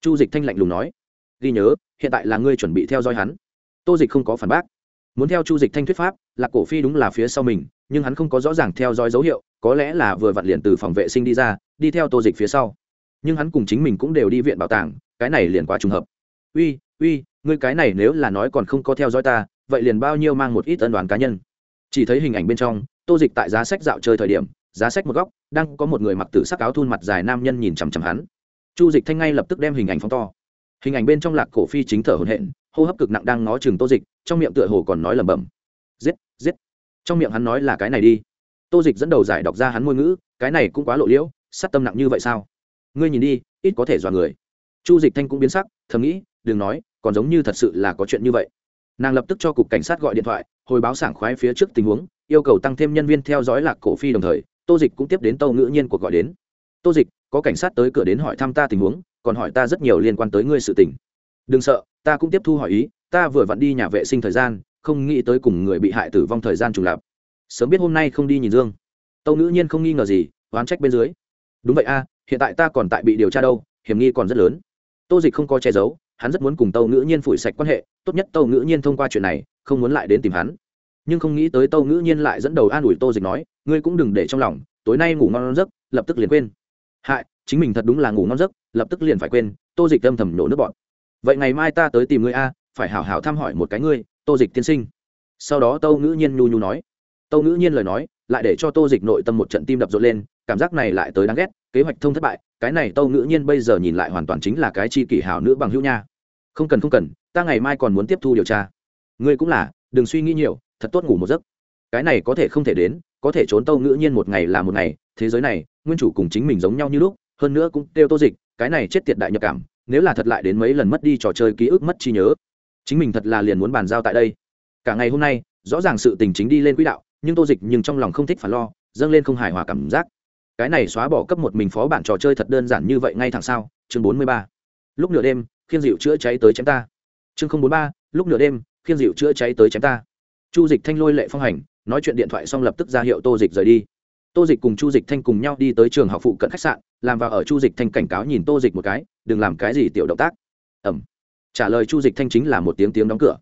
Chu dịch thanh lạnh lùng nói, ghi nhớ, hiện tại là ngươi chuẩn bị theo dõi hắn. Tô dịch không có phản bác. Muốn theo chu dịch thanh thuyết pháp, lạc cổ phi đúng là phía sau mình, nhưng hắn không có rõ ràng theo dõi dấu hiệu, có lẽ là vừa vặn liền từ phòng vệ sinh đi ra, đi theo tô dịch phía sau. Nhưng hắn cùng chính mình cũng đều đi viện bảo tàng, cái này liền quá trùng hợp. Uy uy, ngươi cái này nếu là nói còn không có theo dõi ta, vậy liền bao nhiêu mang một ít ân đoàn cá nhân. Chỉ thấy hình ảnh bên trong, tô dịch tại giá sách dạo chơi thời điểm giá sách một góc, đang có một người mặc tử sắc áo thun mặt dài nam nhân nhìn chằm chằm hắn. Chu dịch thanh ngay lập tức đem hình ảnh phóng to. Hình ảnh bên trong lạc cổ phi chính thở hồn hện hô hấp cực nặng đang ngó chừng tô dịch, trong miệng tựa hồ còn nói lẩm bẩm. Giết giết. Trong miệng hắn nói là cái này đi. Tô dịch dẫn đầu giải đọc ra hắn ngôn ngữ, cái này cũng quá lộ liễu, sát tâm nặng như vậy sao? Ngươi nhìn đi, ít có thể dọa người. Chu dịch thanh cũng biến sắc, thầm nghĩ, đừng nói, còn giống như thật sự là có chuyện như vậy. Nàng lập tức cho cục cảnh sát gọi điện thoại, hồi báo sảng khoái phía trước tình huống, yêu cầu tăng thêm nhân viên theo dõi lạc cổ phi đồng thời tô dịch cũng tiếp đến tâu ngữ nhiên cuộc gọi đến. Tô dịch, có cảnh sát tới cửa đến hỏi thăm ta tình huống, còn hỏi ta rất nhiều liên quan tới ngươi sự tình. Đừng sợ, ta cũng tiếp thu hỏi ý, ta vừa vặn đi nhà vệ sinh thời gian, không nghĩ tới cùng người bị hại tử vong thời gian trùng lập. sớm biết hôm nay không đi nhìn dương. Tâu ngữ nhiên không nghi ngờ gì, oán trách bên dưới. Đúng vậy a, hiện tại ta còn tại bị điều tra đâu, hiểm nghi còn rất lớn. Tô dịch không có che giấu, hắn rất muốn cùng tâu ngữ nhiên phủi sạch quan hệ, tốt nhất tâu ngữ nhiên thông qua chuyện này, không muốn lại đến tìm hắn nhưng không nghĩ tới tâu ngữ nhiên lại dẫn đầu an ủi tô dịch nói, ngươi cũng đừng để trong lòng, tối nay ngủ ngon giấc, lập tức liền quên. Hại, chính mình thật đúng là ngủ ngon giấc, lập tức liền phải quên. Tô dịch âm thầm nổ nước bọn vậy ngày mai ta tới tìm ngươi a, phải hảo hảo thăm hỏi một cái ngươi, tô dịch tiên sinh. Sau đó tâu ngữ nhiên nhu nhu nói. Tâu ngữ nhiên lời nói, lại để cho tô dịch nội tâm một trận tim đập rộn lên, cảm giác này lại tới đáng ghét, kế hoạch thông thất bại, cái này tâu ngữ nhiên bây giờ nhìn lại hoàn toàn chính là cái chi kỷ hảo nữ bằng hữu nha. Không cần không cần, ta ngày mai còn muốn tiếp thu điều tra. Ngươi cũng là, đừng suy nghĩ nhiều thật tốt ngủ một giấc. Cái này có thể không thể đến, có thể trốn tâu ngữ nhiên một ngày là một ngày, thế giới này, nguyên chủ cùng chính mình giống nhau như lúc, hơn nữa cũng kêu tô dịch, cái này chết tiệt đại nhập cảm, nếu là thật lại đến mấy lần mất đi trò chơi ký ức mất trí nhớ, chính mình thật là liền muốn bàn giao tại đây. Cả ngày hôm nay, rõ ràng sự tình chính đi lên quỹ đạo, nhưng tô dịch nhưng trong lòng không thích phản lo, dâng lên không hài hòa cảm giác. Cái này xóa bỏ cấp một mình phó bản trò chơi thật đơn giản như vậy ngay thẳng sau chương bốn mươi ba. Lúc nửa đêm, khiên dịu chữa cháy tới chém ta. Chương không bốn ba, lúc nửa đêm, khiên dịu chữa cháy tới chém ta chu dịch thanh lôi lệ phong hành, nói chuyện điện thoại xong lập tức ra hiệu tô dịch rời đi. Tô dịch cùng chu dịch thanh cùng nhau đi tới trường học phụ cận khách sạn, làm vào ở chu dịch thanh cảnh cáo nhìn tô dịch một cái, đừng làm cái gì tiểu động tác. Ẩm trả lời chu dịch thanh chính là một tiếng tiếng đóng cửa.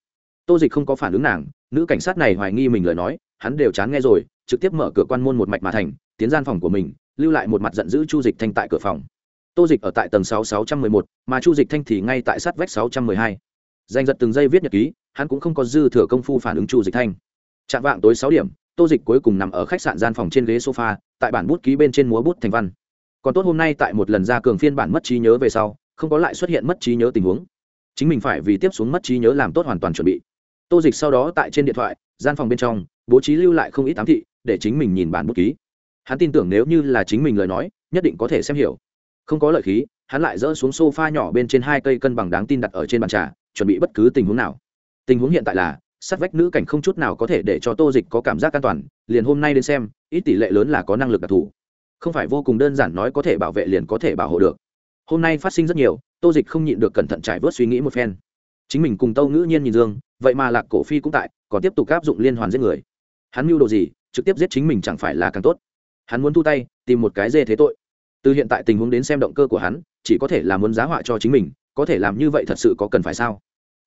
Tô dịch không có phản ứng nàng, nữ cảnh sát này hoài nghi mình lời nói, hắn đều chán nghe rồi, trực tiếp mở cửa quan môn một mạch mà thành, tiến gian phòng của mình, lưu lại một mặt giận dữ chu dịch thanh tại cửa phòng. Tô dịch ở tại tầng sáu sáu trăm mười một, mà chu dịch thanh thì ngay tại sát vách sáu trăm mười hai. Danh giật từng giây viết nhật ký hắn cũng không có dư thừa công phu phản ứng chu dịch thanh. Chạm vạng tối sáu điểm, tô dịch cuối cùng nằm ở khách sạn gian phòng trên ghế sofa, tại bản bút ký bên trên múa bút thành văn. Còn tốt hôm nay tại một lần ra cường phiên bản mất trí nhớ về sau, không có lại xuất hiện mất trí nhớ tình huống. Chính mình phải vì tiếp xuống mất trí nhớ làm tốt hoàn toàn chuẩn bị. Tô dịch sau đó tại trên điện thoại, gian phòng bên trong, bố trí lưu lại không ít tám thị, để chính mình nhìn bản bút ký. Hắn tin tưởng nếu như là chính mình lời nói, nhất định có thể xem hiểu. Không có lợi khí, hắn lại dỡ xuống s o f a nhỏ bên trên hai cây cân bằng đáng tin đặt ở trên bàn trà, chuẩn bị bất cứ tình huống nào tình huống hiện tại là, sát vách nữ cảnh không chút nào có thể để cho tô dịch có cảm giác an toàn, liền hôm nay đến xem, ít tỷ lệ lớn là có năng lực đặc thù. Không phải vô cùng đơn giản nói có thể bảo vệ liền có thể bảo hộ được. Hôm nay phát sinh rất nhiều, tô dịch không nhịn được cẩn thận trải vớt suy nghĩ một phen. Chính mình cùng tâu ngữ nhiên nhìn dương, vậy mà lạc cổ phi cũng tại, còn tiếp tục áp dụng liên hoàn giết người. Hắn mưu đồ gì, trực tiếp giết chính mình chẳng phải là càng tốt. Hắn muốn thu tay, tìm một cái dê thế tội. Từ hiện tại tình huống đến xem động cơ của hắn, chỉ có thể là muốn giá họa cho chính mình, có thể làm như vậy thật sự có cần phải sao?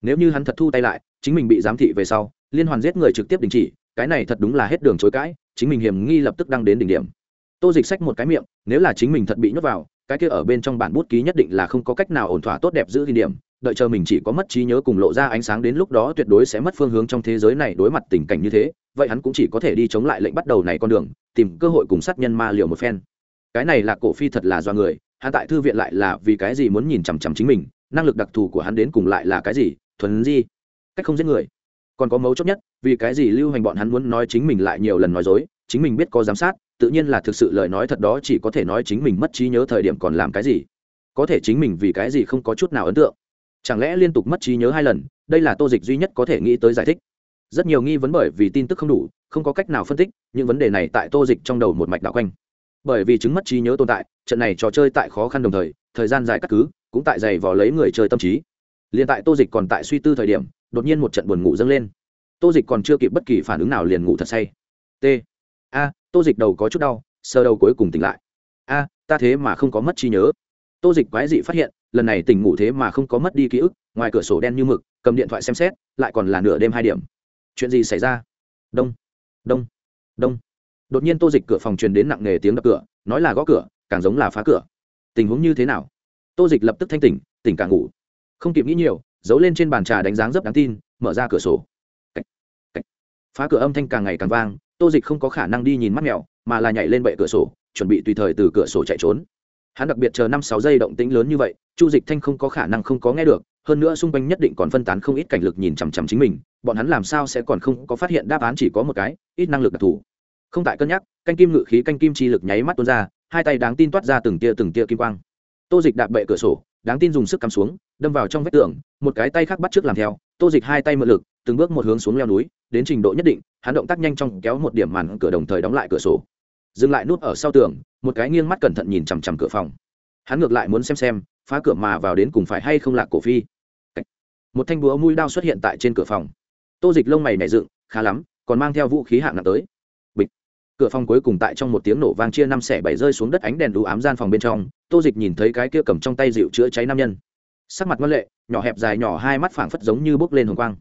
Nếu như hắn thật thu tay lại, chính mình bị giám thị về sau, liên hoàn giết người trực tiếp đình chỉ, cái này thật đúng là hết đường chối cãi, chính mình hiểm nghi lập tức đăng đến đỉnh điểm. Tô dịch sách một cái miệng, nếu là chính mình thật bị nhốt vào, cái kia ở bên trong bản bút ký nhất định là không có cách nào ổn thỏa tốt đẹp giữ ghi điểm, đợi chờ mình chỉ có mất trí nhớ cùng lộ ra ánh sáng đến lúc đó tuyệt đối sẽ mất phương hướng trong thế giới này đối mặt tình cảnh như thế, vậy hắn cũng chỉ có thể đi chống lại lệnh bắt đầu này con đường, tìm cơ hội cùng sát nhân ma liều một phen. Cái này là cổ phi thật là do người, hắn tại thư viện lại là vì cái gì muốn nhìn chằm chằm chính mình, năng lực đặc thù của hắn đến cùng lại là cái gì thuần di, cách không giết người. Còn có mấu chốt nhất, vì cái gì lưu hành bọn hắn muốn nói chính mình lại nhiều lần nói dối, chính mình biết có giám sát, tự nhiên là thực sự lời nói thật đó chỉ có thể nói chính mình mất trí nhớ thời điểm còn làm cái gì. Có thể chính mình vì cái gì không có chút nào ấn tượng. Chẳng lẽ liên tục mất trí nhớ hai lần, đây là tô dịch duy nhất có thể nghĩ tới giải thích. Rất nhiều nghi vấn bởi vì tin tức không đủ, không có cách nào phân tích, những vấn đề này tại tô dịch trong đầu một mạch đạo quanh. Bởi vì chứng mất trí nhớ tồn tại, trận này trò chơi tại khó khăn đồng thời thời gian dài cắt cứ, cũng tại giày vò lấy người chơi tâm trí liền tại tô dịch còn tại suy tư thời điểm, đột nhiên một trận buồn ngủ dâng lên. Tô dịch còn chưa kịp bất kỳ phản ứng nào liền ngủ thật say. T, a, tô dịch đầu có chút đau sơ đầu cuối cùng tỉnh lại. A, ta thế mà không có mất trí nhớ. Tô dịch quái dị phát hiện, lần này tỉnh ngủ thế mà không có mất đi ký ức, ngoài cửa sổ đen như mực, cầm điện thoại xem xét, lại còn là nửa đêm hai điểm. Chuyện gì xảy ra? Đông đông đông. Đột nhiên tô dịch cửa phòng truyền đến nặng nề tiếng đập cửa, nói là gõ cửa, càng giống là phá cửa. Tình huống như thế nào? Tô dịch lập tức thanh tỉnh tỉnh càng ngủ không kịp nghĩ nhiều, giấu lên trên bàn trà đánh dáng rất đáng tin, mở ra cửa sổ Cách. Cách. phá cửa âm thanh càng ngày càng vang, tô dịch không có khả năng đi nhìn mắt mèo, mà là nhảy lên bệ cửa sổ, chuẩn bị tùy thời từ cửa sổ chạy trốn hắn đặc biệt chờ năm sáu giây động tĩnh lớn như vậy, chu dịch thanh không có khả năng không có nghe được, hơn nữa xung quanh nhất định còn phân tán không ít cảnh lực nhìn chằm chằm chính mình, bọn hắn làm sao sẽ còn không có phát hiện đáp án chỉ có một cái, ít năng lực đặc thù không tại cân nhắc, canh kim ngự khí canh kim chi lực nháy mắt tuôn ra, hai tay đáng tin toát ra từng tia từng tia kim quang tô dịch đạp bệ cửa sổ đáng tin dùng sức cắm xuống, đâm vào trong vách tường, một cái tay khác bắt trước làm theo, tô dịch hai tay mượn lực, từng bước một hướng xuống leo núi, đến trình độ nhất định, hắn động tác nhanh trong kéo một điểm màn cửa đồng thời đóng lại cửa sổ. Dừng lại nút ở sau tường, một cái nghiêng mắt cẩn thận nhìn chằm chằm cửa phòng. Hắn ngược lại muốn xem xem, phá cửa mà vào đến cùng phải hay không lạc cổ phi. Một thanh búa mũi đao xuất hiện tại trên cửa phòng. Tô dịch lông mày nảy dựng, khá lắm, còn mang theo vũ khí hạng nặng tới cửa phòng cuối cùng tại trong một tiếng nổ vang chia năm xẻ bảy rơi xuống đất ánh đèn đủ ám gian phòng bên trong, tô dịch nhìn thấy cái kia cầm trong tay dịu chữa cháy nam nhân. Sắc mặt ngoan lệ, nhỏ hẹp dài nhỏ hai mắt phảng phất giống như bốc lên hồng quang.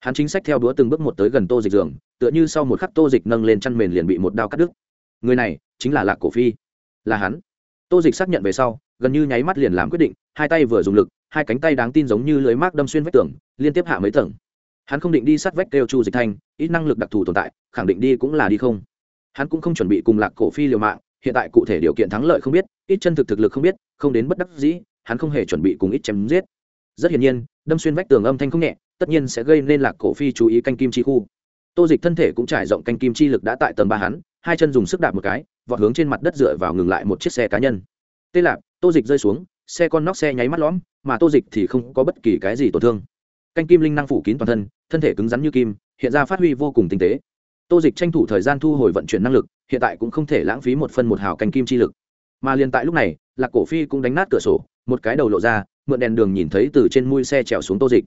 Hắn chính sách theo đũa từng bước một tới gần tô dịch giường, tựa như sau một khắc tô dịch nâng lên chăn mền liền bị một đao cắt đứt. Người này chính là lạc cổ phi. Là hắn. Tô dịch xác nhận về sau, gần như nháy mắt liền làm quyết định, hai tay vừa dùng lực, hai cánh tay đáng tin giống như lưới mác đâm xuyên vách tường, liên tiếp hạ mấy tầng. Hắn không định đi sát vách kêu chu dịch thanh, ít năng lực đặc thù tồn tại, khẳng định đi cũng là đi không hắn cũng không chuẩn bị cùng lạc cổ phi liều mạng, hiện tại cụ thể điều kiện thắng lợi không biết, ít chân thực thực lực không biết, không đến bất đắc dĩ, hắn không hề chuẩn bị cùng ít chém giết. Rất hiển nhiên, đâm xuyên vách tường âm thanh không nhẹ, tất nhiên sẽ gây nên lạc cổ phi chú ý canh kim chi khu. Tô dịch thân thể cũng trải rộng canh kim chi lực đã tại tầng ba hắn, hai chân dùng sức đạp một cái, vọt hướng trên mặt đất dựa vào ngừng lại một chiếc xe cá nhân. Tê lạp, tô dịch rơi xuống, xe con nóc xe nháy mắt lõm, mà tô dịch thì không có bất kỳ cái gì tổn thương. Canh kim linh năng phủ kín toàn thân thân thể cứng rắn như kim, hiện ra phát huy vô cùng tinh tế tô dịch tranh thủ thời gian thu hồi vận chuyển năng lực, hiện tại cũng không thể lãng phí một phân một hào canh kim chi lực. Mà liền tại lúc này, lạc cổ phi cũng đánh nát cửa sổ, một cái đầu lộ ra, mượn đèn đường nhìn thấy từ trên mui xe trèo xuống tô dịch.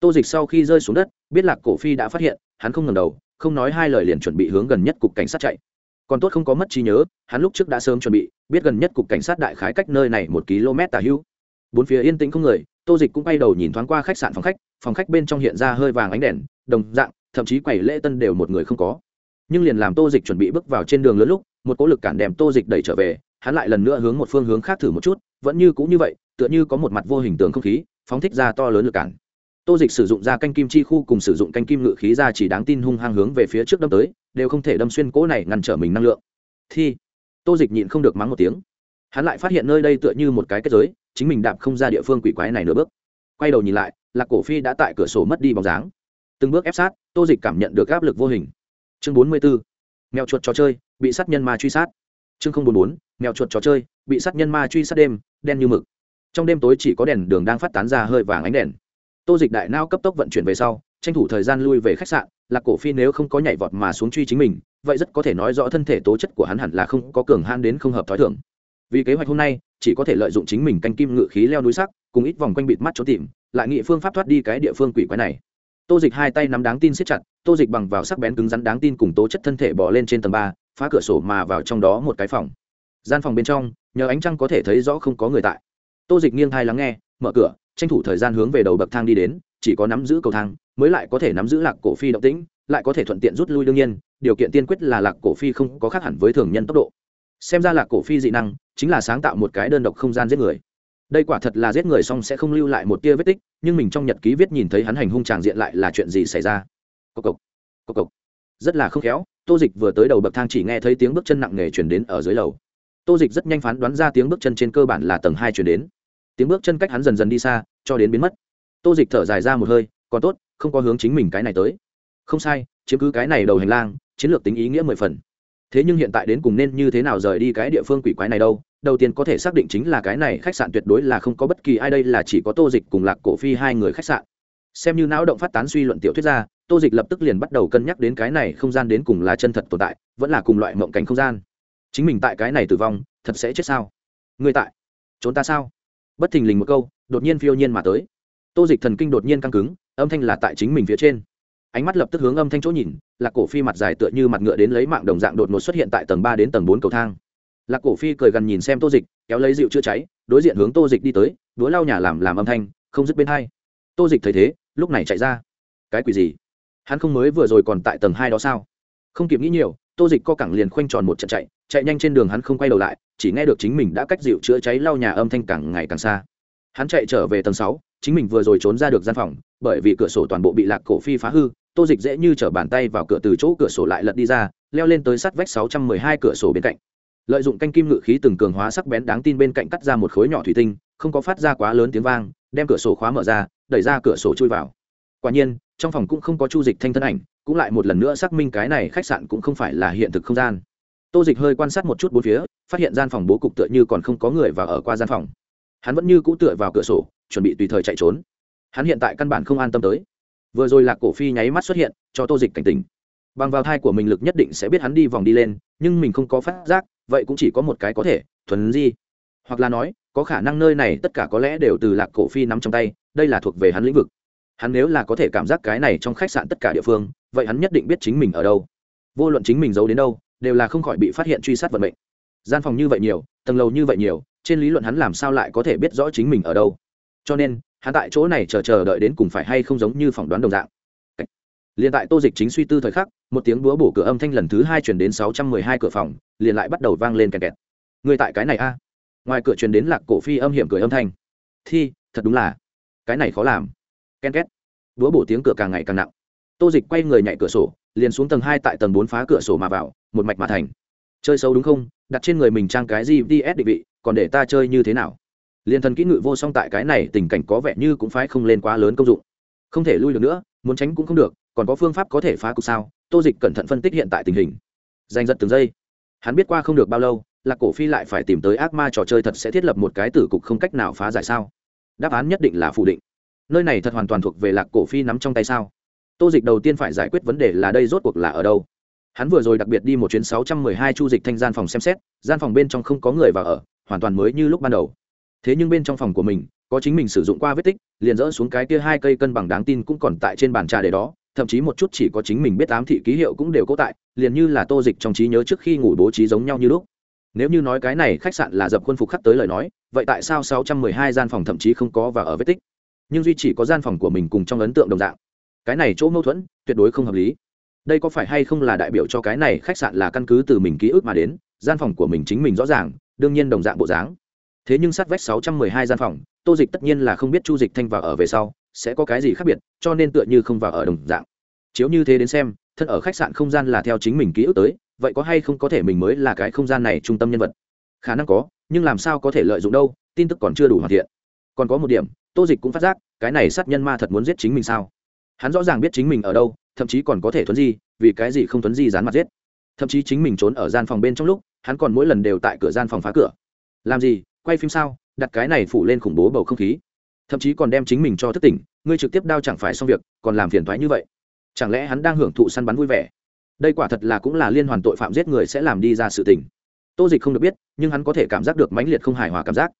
Tô dịch sau khi rơi xuống đất, biết lạc cổ phi đã phát hiện, hắn không ngần đầu, không nói hai lời liền chuẩn bị hướng gần nhất cục cảnh sát chạy. Còn tốt không có mất trí nhớ, hắn lúc trước đã sớm chuẩn bị, biết gần nhất cục cảnh sát đại khái cách nơi này một km tà hữu. Bốn phía yên tĩnh không người, tô dịch cũng bay đầu nhìn thoáng qua khách sạn phòng khách phòng khách bên trong hiện ra hơi vàng ánh đèn, đồng dạng thậm chí quầy lễ tân đều một người không có. Nhưng liền làm tô dịch chuẩn bị bước vào trên đường lớn lúc, một cỗ lực cản đem tô dịch đẩy trở về, hắn lại lần nữa hướng một phương hướng khác thử một chút, vẫn như cũng như vậy, tựa như có một mặt vô hình tượng không khí, phóng thích ra to lớn lực cản. Tô dịch sử dụng ra canh kim chi khu cùng sử dụng canh kim ngự khí ra chỉ đáng tin hung hăng hướng về phía trước đâm tới, đều không thể đâm xuyên cỗ này ngăn trở mình năng lượng. Thì tô dịch nhịn không được mắng một tiếng. Hắn lại phát hiện nơi đây tựa như một cái kết giới, chính mình đạp không ra địa phương quỷ quái này nửa bước. Quay đầu nhìn lại, lạc cổ phi đã tại cửa sổ mất đi bóng dáng từng bước ép sát, tô dịch cảm nhận được áp lực vô hình. Chương bốn mươi b ố mèo chuột trò chơi, bị sát nhân ma truy sát. Chương không bốn bốn, mèo chuột trò chơi, bị sát nhân ma truy sát đêm, đen như mực. Trong đêm tối chỉ có đèn đường đang phát tán ra hơi vàng ánh đèn. Tô dịch đại nao cấp tốc vận chuyển về sau, tranh thủ thời gian lui về khách sạn lạc cổ phi nếu không có nhảy vọt mà xuống truy chính mình, vậy rất có thể nói rõ thân thể tố chất của hắn hẳn là không có cường han đến không hợp t h ó i thưởng vì kế hoạch hôm nay, chỉ có thể lợi dụng chính mình canh kim ngự khí leo núi sắc, cùng ít vòng quanh bịt mắt trốn tìm, lại nghị phương pháp thoát đi cái địa phương quỷ quái này tô dịch hai tay nắm đáng tin siết chặt, tô dịch bằng vào sắc bén cứng rắn đáng tin cùng tố chất thân thể bỏ lên trên tầng ba, phá cửa sổ mà vào trong đó một cái phòng. Gian phòng bên trong, nhờ ánh trăng có thể thấy rõ không có người tại. Tô dịch nghiêng thai lắng nghe, mở cửa, tranh thủ thời gian hướng về đầu bậc thang đi đến, chỉ có nắm giữ cầu thang, mới lại có thể nắm giữ lạc cổ phi động tĩnh, lại có thể thuận tiện rút lui đương nhiên, điều kiện tiên quyết là lạc cổ phi không có khác hẳn với thường nhân tốc độ. Xem ra lạc cổ phi dị năng, chính là sáng tạo một cái đơn độc không gian giết người đây quả thật là giết người xong sẽ không lưu lại một tia vết tích, nhưng mình trong nhật ký viết nhìn thấy hắn hành hung tràng diện lại là chuyện gì xảy ra? Cộc cộc cộc cộc. Rất là không khéo, tô dịch vừa tới đầu bậc thang chỉ nghe thấy tiếng bước chân nặng nề chuyển đến ở dưới lầu. Tô dịch rất nhanh phán đoán ra tiếng bước chân trên cơ bản là tầng hai chuyển đến. Tiếng bước chân cách hắn dần dần đi xa, cho đến biến mất. Tô dịch thở dài ra một hơi, còn tốt, không có hướng chính mình cái này tới. Không sai, chiếm cứ cái này đầu hành lang, chiến lược tính ý nghĩa mười phần. Thế nhưng hiện tại đến cùng nên như thế nào rời đi cái địa phương quỷ quái này đâu? Đầu tiên có thể xác định chính là cái này khách sạn tuyệt đối là không có bất kỳ ai, đây là chỉ có tô dịch cùng lạc cổ phi hai người khách sạn. Xem như não động phát tán suy luận tiểu thuyết ra, tô dịch lập tức liền bắt đầu cân nhắc đến cái này không gian đến cùng là chân thật tồn tại, vẫn là cùng loại mộng cảnh không gian. Chính mình tại cái này tử vong, thật sẽ chết sao? Người tại, trốn ta sao? Bất thình lình một câu, đột nhiên phiêu nhiên mà tới. Tô dịch thần kinh đột nhiên căng cứng, âm thanh là tại chính mình phía trên. Ánh mắt lập tức hướng âm thanh chỗ nhìn là cổ phi mặt dài tựa như mặt ngựa đến lấy mạng đồng dạng đột ngột xuất hiện tại tầng ba đến tầng bốn cầu thang lạc cổ phi cười gần nhìn xem tô dịch, kéo lấy rượu chữa cháy, đối diện hướng tô dịch đi tới, đũa lau nhà làm làm âm thanh, không dứt bên hai. Tô dịch thấy thế, lúc này chạy ra. Cái quỷ gì? Hắn không mới vừa rồi còn tại tầng hai đó sao? Không kịp nghĩ nhiều, tô dịch co cẳng liền khoanh tròn một trận chạy chạy nhanh trên đường hắn không quay đầu lại, chỉ nghe được chính mình đã cách dịu chữa cháy lau nhà âm thanh càng ngày càng xa. Hắn chạy trở về tầng sáu, chính mình vừa rồi trốn ra được gian phòng, bởi vì cửa sổ toàn bộ bị lạc cổ phi phá hư, tô dịch dễ như t r ở bàn tay vào cửa từ chỗ cửa sổ lại lật đi ra, leo lên tới sắt vách sáu trăm mười hai cửa sổ bên cạnh lợi dụng canh kim ngự khí từng cường hóa sắc bén đáng tin bên cạnh cắt ra một khối nhỏ thủy tinh, không có phát ra quá lớn tiếng vang, đem cửa sổ khóa mở ra, đẩy ra cửa sổ chui vào. Quả nhiên, trong phòng cũng không có chu dịch thanh thân ảnh, cũng lại một lần nữa xác minh cái này khách sạn cũng không phải là hiện thực không gian. Tô dịch hơi quan sát một chút bốn phía, phát hiện gian phòng bố cục tựa như còn không có người và ở qua gian phòng. Hắn vẫn như cũ tựa vào cửa sổ, chuẩn bị tùy thời chạy trốn. Hắn hiện tại căn bản không an tâm tới. Vừa rồi lạc cổ phi nháy mắt xuất hiện, cho tô dịch cảnh tỉnh bằng vào thai của mình lực nhất định sẽ biết hắn đi vòng đi lên, nhưng mình không có phát giác, vậy cũng chỉ có một cái có thể, thuần di. Hoặc là nói, có khả năng nơi này tất cả có lẽ đều từ lạc cổ phi nắm trong tay, đây là thuộc về hắn lĩnh vực. Hắn nếu là có thể cảm giác cái này trong khách sạn tất cả địa phương, vậy hắn nhất định biết chính mình ở đâu. Vô luận chính mình giấu đến đâu, đều là không khỏi bị phát hiện truy sát vận mệnh. Gian phòng như vậy nhiều, tầng lầu như vậy nhiều, trên lý luận hắn làm sao lại có thể biết rõ chính mình ở đâu? Cho nên, hắn tại chỗ này chờ chờ đợi đến cùng phải hay không giống như phỏng đoán đồng dạng liền tại tô dịch chính suy tư thời khắc, một tiếng búa bổ cửa âm thanh lần thứ hai chuyển đến sáu trăm mười hai cửa phòng, liền lại bắt đầu vang lên kẹt kẹt. Người tại cái này a? Ngoài cửa truyền đến lạc cổ phi âm hiểm cười âm thanh. Thi, thật đúng là, cái này khó làm. Ken két. Búa bổ tiếng cửa càng ngày càng nặng. Tô dịch quay người nhảy cửa sổ, liền xuống tầng hai tại tầng bốn phá cửa sổ mà vào, một mạch mà thành. Chơi sâu đúng không? Đặt trên người mình trang cái gì ds định vị, còn để ta chơi như thế nào? Liền thần kỹ ngự vô song tại cái này tình cảnh có vẻ như cũng phải không lên quá lớn công dụng. Không thể lui được nữa, muốn tránh cũng không được còn có phương pháp có thể phá cục sao? Tô dịch cẩn thận phân tích hiện tại tình hình. Giành giật từng giây. Hắn biết qua không được bao lâu là cổ phi lại phải tìm tới ác ma trò chơi thật sẽ thiết lập một cái tử cục không cách nào phá giải sao? Đáp án nhất định là phủ định. Nơi này thật hoàn toàn thuộc về lạc cổ phi nắm trong tay sao? Tô dịch đầu tiên phải giải quyết vấn đề là đây rốt cuộc là ở đâu? Hắn vừa rồi đặc biệt đi một chuyến sáu trăm mười hai chu dịch thanh gian phòng xem xét, gian phòng bên trong không có người vào ở, hoàn toàn mới như lúc ban đầu. Thế nhưng bên trong phòng của mình, có chính mình sử dụng qua vết tích, liền dỡ xuống cái kia hai cây cân bằng đáng tin cũng còn tại trên bàn trà để đó thậm chí một chút chỉ có chính mình biết ám thị ký hiệu cũng đều cố tại, liền như là tô dịch trong trí nhớ trước khi ngủ bố trí giống nhau như lúc. Nếu như nói cái này khách sạn là dập khuôn phục khắc tới lời nói, vậy tại sao 612 gian phòng thậm chí không có và ở vết tích? Nhưng duy chỉ có gian phòng của mình cùng trong ấn tượng đồng dạng. Cái này chỗ mâu thuẫn, tuyệt đối không hợp lý. Đây có phải hay không là đại biểu cho cái này khách sạn là căn cứ từ mình ký ức mà đến, gian phòng của mình chính mình rõ ràng, đương nhiên đồng dạng bộ dáng. Thế nhưng sát vách sáu trăm mười hai gian phòng, tô dịch tất nhiên là không biết chu dịch thanh vào ở về sau sẽ có cái gì khác biệt, cho nên tựa như không vào ở đồng dạng. Chiếu như thế đến xem, thân ở khách sạn không gian là theo chính mình ký ức tới, vậy có hay không có thể mình mới là cái không gian này trung tâm nhân vật? Khả năng có, nhưng làm sao có thể lợi dụng đâu, tin tức còn chưa đủ hoàn thiện. Còn có một điểm, tô dịch cũng phát giác, cái này sát nhân ma thật muốn giết chính mình sao? Hắn rõ ràng biết chính mình ở đâu, thậm chí còn có thể thuấn di, vì cái gì không thuấn di dán mặt giết? Thậm chí chính mình trốn ở gian phòng bên trong lúc, hắn còn mỗi lần đều tại cửa gian phòng phá cửa. Làm gì? Quay phim sao? Đặt cái này phủ lên khủng bố bầu không khí thậm chí còn đem chính mình cho thức tỉnh, ngươi trực tiếp đao chẳng phải xong việc, còn làm phiền thoái như vậy. Chẳng lẽ hắn đang hưởng thụ săn bắn vui vẻ? Đây quả thật là cũng là liên hoàn tội phạm giết người sẽ làm đi ra sự tình. Tô dịch không được biết, nhưng hắn có thể cảm giác được mãnh liệt không hài hòa cảm giác.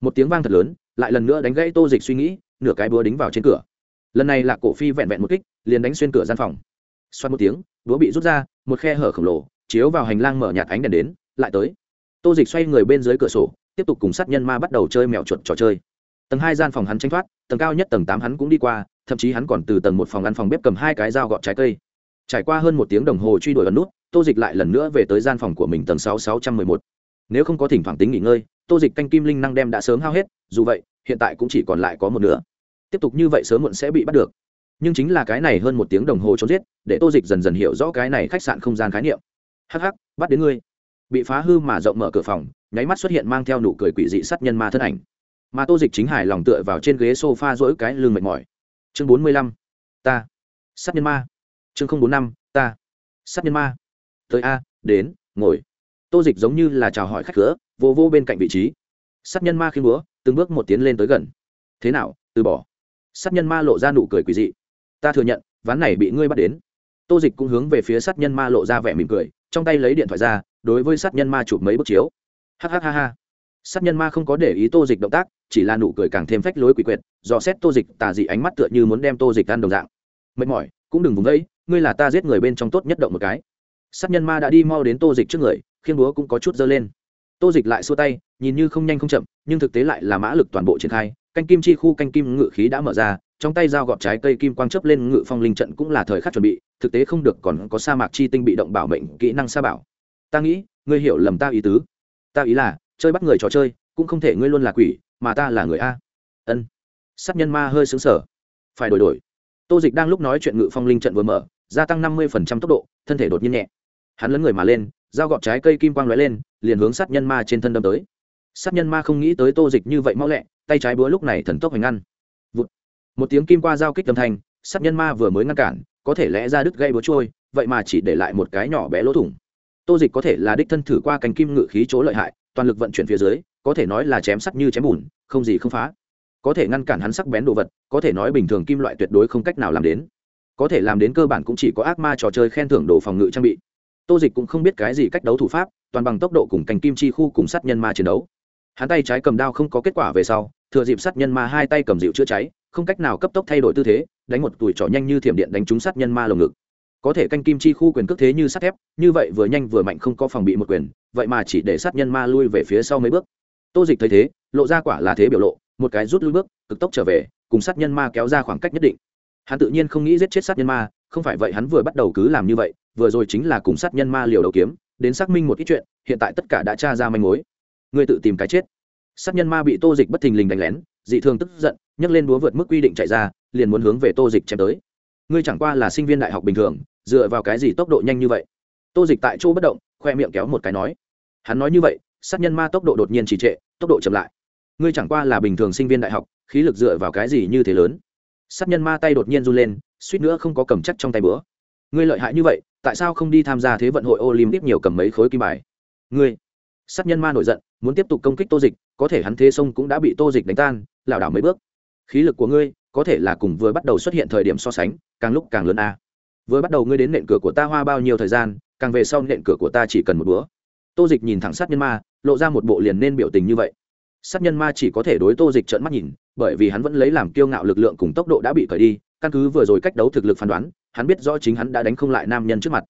Một tiếng vang thật lớn, lại lần nữa đánh gãy tô dịch suy nghĩ, nửa cái búa đính vào trên cửa. Lần này là cổ phi vẹn vẹn một kích, liền đánh xuyên cửa gian phòng. Xoát một tiếng, búa bị rút ra, một khe hở khổng lồ, chiếu vào hành lang mở nhạt ánh đèn đến, lại tới. Tô dịch xoay người bên dưới cửa sổ, tiếp tục cùng sát nhân ma bắt đầu chơi mèo chuột trò chơi tầng hai gian phòng hắn tranh thoát, tầng cao nhất tầng tám hắn cũng đi qua, thậm chí hắn còn từ tầng một phòng ăn phòng bếp cầm hai cái dao gọt trái cây. Trải qua hơn một tiếng đồng hồ truy đuổi ấn nút, tô dịch lại lần nữa về tới gian phòng của mình tầng sáu sáu trăm mười một. Nếu không có thỉnh thoảng tính nghỉ ngơi, tô dịch canh kim linh năng đem đã sớm hao hết, dù vậy, hiện tại cũng chỉ còn lại có một nửa. Tiếp tục như vậy sớm muộn sẽ bị bắt được. Nhưng chính là cái này hơn một tiếng đồng hồ trốn giết, để tô dịch dần dần hiểu rõ cái này khách sạn không gian khái niệm. Hh bắt đến ngươi. Bị phá hư mà rộng mở cửa phòng, nháy mắt xuất hiện mang theo nụ cười quỷ dị sát nhân ma thân ảnh mà tô dịch chính hài lòng tựa vào trên ghế s o f a dỗi cái lưng mệt mỏi. Chương bốn mươi lăm, ta. Sát nhân ma. Chương không bốn năm, ta. Sát nhân ma. Tới a, đến, ngồi. Tô dịch giống như là chào hỏi khách cửa, vô vô bên cạnh vị trí. Sát nhân ma khi búa, từng bước một tiến lên tới gần. Thế nào, từ bỏ. Sát nhân ma lộ ra nụ cười quỷ dị. Ta thừa nhận, ván này bị ngươi bắt đến. Tô dịch cũng hướng về phía sát nhân ma lộ ra vẻ mỉm cười, trong tay lấy điện thoại ra, đối với sát nhân ma chụp mấy bức chiếu. Hhh sát nhân ma không có để ý tô dịch động tác chỉ là nụ cười càng thêm phách lối quỷ quyệt, do xét tô dịch tà dị ánh mắt tựa như muốn đem tô dịch ăn đồng dạng. Mệt mỏi, cũng đừng vùng đấy ngươi là ta giết người bên trong tốt nhất động một cái. Sát nhân ma đã đi mau đến tô dịch trước người, khiên búa cũng có chút dơ lên. Tô dịch lại xua tay, nhìn như không nhanh không chậm, nhưng thực tế lại là mã lực toàn bộ triển khai, canh kim chi khu canh kim ngự khí đã mở ra, trong tay dao gọt trái cây kim quang chấp lên ngự phong linh trận cũng là thời khắc chuẩn bị, thực tế không được còn có sa mạc chi tinh bị động bảo mệnh kỹ năng sa bảo. Ta nghĩ, ngươi hiểu lầm ta ý tứ. Ta ý là, chơi bắt người trò chơi, cũng không thể ngươi luôn là quỷ mà ta là người a. Ân. Sát nhân ma hơi xứng sở phải đổi đổi. Tô dịch đang lúc nói chuyện ngự phong linh trận vừa mở, gia tăng năm mươi phần trăm tốc độ, thân thể đột nhiên nhẹ. Hắn lấn người mà lên, dao gọt trái cây kim quang lóe lên, liền hướng sát nhân ma trên thân đâm tới. Sát nhân ma không nghĩ tới tô dịch như vậy mau lẹ, tay trái búa lúc này thần tốc hành ngăn. Vụt. một tiếng kim qua dao kích âm thanh, sát nhân ma vừa mới ngăn cản, có thể lẽ ra đứt gây búa trôi, vậy mà chỉ để lại một cái nhỏ bé lỗ thủng. Tô dịch có thể là đích thân thử qua cánh kim ngự khí chỗ lợi hại, toàn lực vận chuyển phía dưới có thể nói là chém sắt như chém bùn, không gì không phá. Có thể ngăn cản hắn sắc bén đồ vật, có thể nói bình thường kim loại tuyệt đối không cách nào làm đến. Có thể làm đến cơ bản cũng chỉ có ác ma trò chơi khen thưởng đồ phòng ngự trang bị. Tô dịch cũng không biết cái gì cách đấu thủ pháp, toàn bằng tốc độ cùng cành kim chi khu cùng sát nhân ma chiến đấu. Hắn tay trái cầm đao không có kết quả về sau, thừa dịp sát nhân ma hai tay cầm dịu chữa cháy, không cách nào cấp tốc thay đổi tư thế, đánh một tuổi trỏ nhanh như thiểm điện đánh trúng sát nhân ma lồng ngực. Có thể canh kim chi khu quyền cước thế như sắt thép, như vậy vừa nhanh vừa mạnh không có phòng bị một quyền, vậy mà chỉ để sát nhân ma lui về phía sau mấy bước tô dịch thấy thế, lộ ra quả là thế biểu lộ, một cái rút lui bước, cực tốc trở về, cùng sát nhân ma kéo ra khoảng cách nhất định. Hắn tự nhiên không nghĩ giết chết sát nhân ma, không phải vậy hắn vừa bắt đầu cứ làm như vậy, vừa rồi chính là cùng sát nhân ma liều đầu kiếm, đến xác minh một ít chuyện, hiện tại tất cả đã tra ra manh mối. Ngươi tự tìm cái chết. Sát nhân ma bị tô dịch bất thình lình đánh lén, dị thường tức giận, nhấc lên búa vượt mức quy định chạy ra, liền muốn hướng về tô dịch chém tới. Ngươi chẳng qua là sinh viên đại học bình thường, dựa vào cái gì tốc độ nhanh như vậy? Tô dịch tại chỗ bất động, khoe miệng kéo một cái nói. Hắn nói như vậy sát nhân ma tốc độ đột nhiên trì trệ, tốc độ chậm lại. Ngươi chẳng qua là bình thường sinh viên đại học, khí lực dựa vào cái gì như thế lớn? Sát nhân ma tay đột nhiên run lên, suýt nữa không có cầm chắc trong tay bữa. Ngươi lợi hại như vậy, tại sao không đi tham gia thế vận hội olympic nhiều cầm mấy khối kim bài? Ngươi. Sát nhân ma nổi giận, muốn tiếp tục công kích tô dịch, có thể hắn thế sông cũng đã bị tô dịch đánh tan, lảo đảo mấy bước. Khí lực của ngươi, có thể là cùng vừa bắt đầu xuất hiện thời điểm so sánh, càng lúc càng lớn a. Vừa bắt đầu ngươi đến nện cửa của ta hoa bao nhiêu thời gian, càng về sau nện cửa của ta chỉ cần một bữa. Tô dịch nhìn thẳng sát nhân ma lộ ra một bộ liền nên biểu tình như vậy. Sát nhân ma chỉ có thể đối tô dịch trợn mắt nhìn, bởi vì hắn vẫn lấy làm kiêu ngạo lực lượng cùng tốc độ đã bị cởi đi, căn cứ vừa rồi cách đấu thực lực phán đoán, hắn biết rõ chính hắn đã đánh không lại nam nhân trước mặt.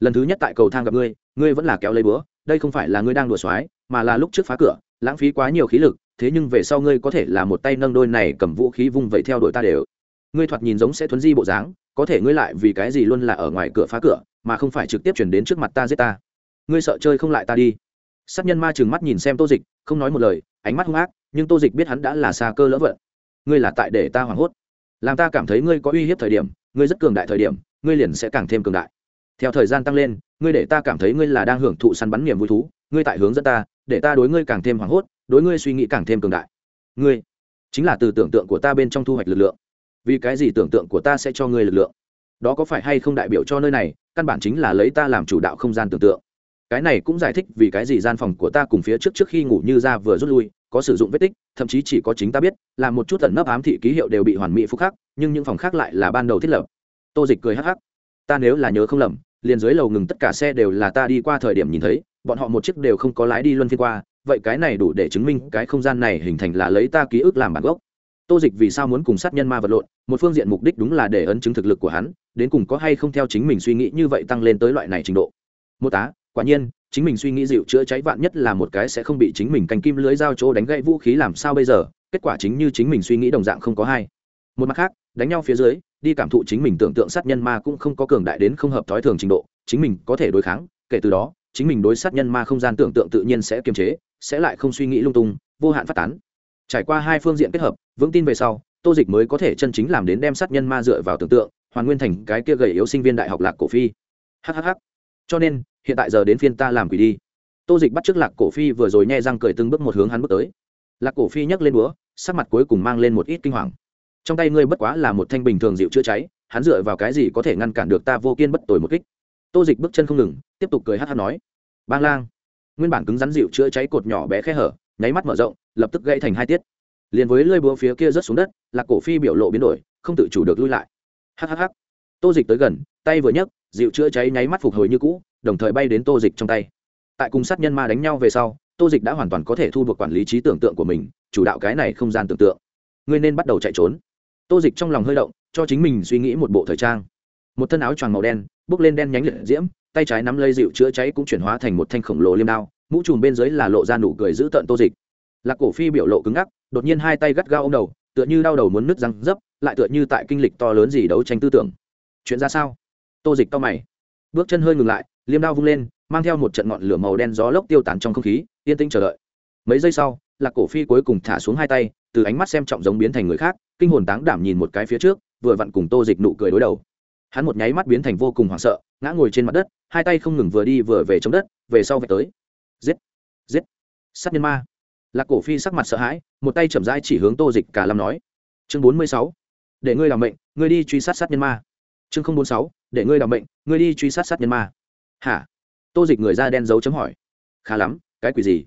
Lần thứ nhất tại cầu thang gặp ngươi ngươi vẫn là kéo lấy búa, đây không phải là ngươi đang đùa xoái, mà là lúc trước phá cửa, lãng phí quá nhiều khí lực, thế nhưng về sau ngươi có thể là một tay nâng đôi này cầm vũ khí vung vẩy theo đuổi ta đều. Ngươi thoạt nhìn giống sẽ thuấn di bộ dáng, có thể ngươi lại vì cái gì luôn là ở ngoài cửa phá cửa, mà không phải trực tiếp chuyển đến trước mặt ta giết ta. Ngươi sợ chơi không lại ta đi sát nhân ma trừng mắt nhìn xem tô dịch, không nói một lời, ánh mắt hung ác, nhưng tô dịch biết hắn đã là xa cơ lỡ vận. Ngươi là tại để ta hoảng hốt. Làm ta cảm thấy ngươi có uy hiếp thời điểm, ngươi rất cường đại thời điểm, ngươi liền sẽ càng thêm cường đại. Theo thời gian tăng lên, ngươi để ta cảm thấy ngươi là đang hưởng thụ săn bắn niềm vui thú, ngươi tại hướng dẫn ta, để ta đối ngươi càng thêm hoảng hốt, đối ngươi suy nghĩ càng thêm cường đại. Ngươi chính là từ tưởng tượng của ta bên trong thu hoạch lực lượng. Vì cái gì tưởng tượng của ta sẽ cho ngươi lực lượng? Đó có phải hay không đại biểu cho nơi này, căn bản chính là lấy ta làm chủ đạo không gian tưởng tượng cái này cũng giải thích vì cái gì gian phòng của ta cùng phía trước trước khi ngủ như ra vừa rút lui, có sử dụng vết tích, thậm chí chỉ có chính ta biết, là một chút tận nấp ám thị ký hiệu đều bị hoàn mỹ phúc khắc, nhưng những phòng khác lại là ban đầu thiết lập. Tô dịch cười hắc hắc. Ta nếu là nhớ không lầm, liền dưới lầu ngừng tất cả xe đều là ta đi qua thời điểm nhìn thấy, bọn họ một chiếc đều không có lái đi luân phiên qua, vậy cái này đủ để chứng minh cái không gian này hình thành là lấy ta ký ức làm bản gốc. Tô dịch vì sao muốn cùng sát nhân ma vật lộn, một phương diện mục đích đúng là để ấn chứng thực lực của hắn, đến cùng có hay không theo chính mình suy nghĩ như vậy tăng lên tới loại này trình độ. Mô tá quả nhiên, chính mình suy nghĩ dịu chữa cháy vạn nhất là một cái sẽ không bị chính mình canh kim lưới dao chỗ đánh gãy vũ khí làm sao bây giờ, kết quả chính như chính mình suy nghĩ đồng dạng không có hai. Một mặt khác, đánh nhau phía dưới, đi cảm thụ chính mình tưởng tượng sát nhân ma cũng không có cường đại đến không hợp thói thường trình độ, chính mình có thể đối kháng, kể từ đó, chính mình đối sát nhân ma không gian tưởng tượng tự nhiên sẽ kiềm chế, sẽ lại không suy nghĩ lung tung, vô hạn phát tán. Trải qua hai phương diện kết hợp, vững tin về sau, tô dịch mới có thể chân chính làm đến đem sát nhân ma dựa vào tưởng tượng, hoàn nguyên thành cái kia gầy yếu sinh viên đại học lạc cổ phi. Hhh cho nên hiện tại giờ đến phiên ta làm quỷ đi. Tô dịch bắt t r ư ớ c lạc cổ phi vừa rồi nhẹ răng cười từng bước một hướng hắn bước tới. Lạc cổ phi nhấc lên búa, sắc mặt cuối cùng mang lên một ít kinh hoàng. Trong tay ngươi bất quá là một thanh bình thường dịu chữa cháy, hắn dựa vào cái gì có thể ngăn cản được ta vô kiên bất tồi một kích? Tô dịch bước chân không ngừng, tiếp tục cười hát hát nói. Bang lang, nguyên bản cứng rắn dịu chữa cháy cột nhỏ bé khe hở, nháy mắt mở rộng, lập tức gãy thành hai tiết. Liền với lơi búa phía kia rớt xuống đất, lạc cổ phi biểu lộ biến đổi, không tự chủ được lui lại. Hhh tô dịch tới gần, tay vừa nhấc, dịu chữa cháy nháy mắt phục hồi như cũ, đồng thời bay đến tô dịch trong tay. Tại cùng sát nhân ma đánh nhau về sau, tô dịch đã hoàn toàn có thể thu được quản lý trí tưởng tượng của mình, chủ đạo cái này không gian tưởng tượng. Ngươi nên bắt đầu chạy trốn. Tô dịch trong lòng hơi động, cho chính mình suy nghĩ một bộ thời trang. Một thân áo choàng màu đen, bước lên đen nhánh liệt diễm, tay trái nắm lây dịu chữa cháy cũng chuyển hóa thành một thanh khổng lồ liêm đao, mũ trùm bên dưới là lộ ra nụ cười giữ tận tô dịch. Lạc cổ phi biểu lộ cứng ngắc, đột nhiên hai tay gắt gao ô m đầu, tựa như đau đầu muốn nứt răng dấp, lại tựa như tại kinh lịch to lớn gì đấu tranh tư tưởng chuyện ra sao? Tô dịch to mày. Bước chân hơi ngừng lại, liêm đao vung lên, mang theo một trận ngọn lửa màu đen gió lốc tiêu tán trong không khí, yên tĩnh chờ đợi. Mấy giây sau, lạc cổ phi cuối cùng thả xuống hai tay, từ ánh mắt xem trọng giống biến thành người khác, kinh hồn táng đảm nhìn một cái phía trước, vừa vặn cùng tô dịch nụ cười đối đầu. Hắn một nháy mắt biến thành vô cùng hoảng sợ, ngã ngồi trên mặt đất, hai tay không ngừng vừa đi vừa về chống đất, về sau về tới. Giết! Giết! Sát nhân ma! Lạc cổ phi sắc mặt sợ hãi, một tay chậm rãi chỉ hướng tô dịch cả lâm nói. Chương bốn mươi sáu. Để ngươi làm mệnh, ngươi đi truy sát sát nhân ma chương không bốn sáu, để ngươi làm mệnh, ngươi đi truy sát sát nhân ma. Hả? Tô dịch người da đen dấu chấm hỏi. Khá lắm, cái quỷ gì?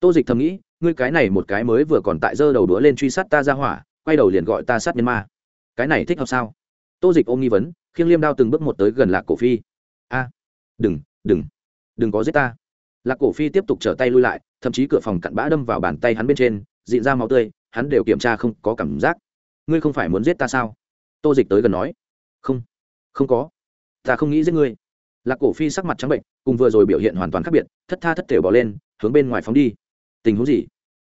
Tô dịch thầm nghĩ, ngươi cái này một cái mới vừa còn tại giơ đầu đũa lên truy sát ta ra hỏa, quay đầu liền gọi ta sát nhân ma. Cái này thích hợp sao? Tô dịch ôm nghi vấn, khiêng liêm đao từng bước một tới gần lạc cổ phi. A! Đừng đừng đừng có giết ta. Lạc cổ phi tiếp tục trở tay lui lại, thậm chí cửa phòng cặn bã đâm vào bàn tay hắn bên trên, dịn ra máu tươi, hắn đều kiểm tra không có cảm giác. Ngươi không phải muốn giết ta sao? Tô dịch tới gần nói. Không không có. Ta không nghĩ giết ngươi. Lạc cổ phi sắc mặt trắng bệnh, cùng vừa rồi biểu hiện hoàn toàn khác biệt, thất tha thất thể bỏ lên, hướng bên ngoài phóng đi. Tình huống gì?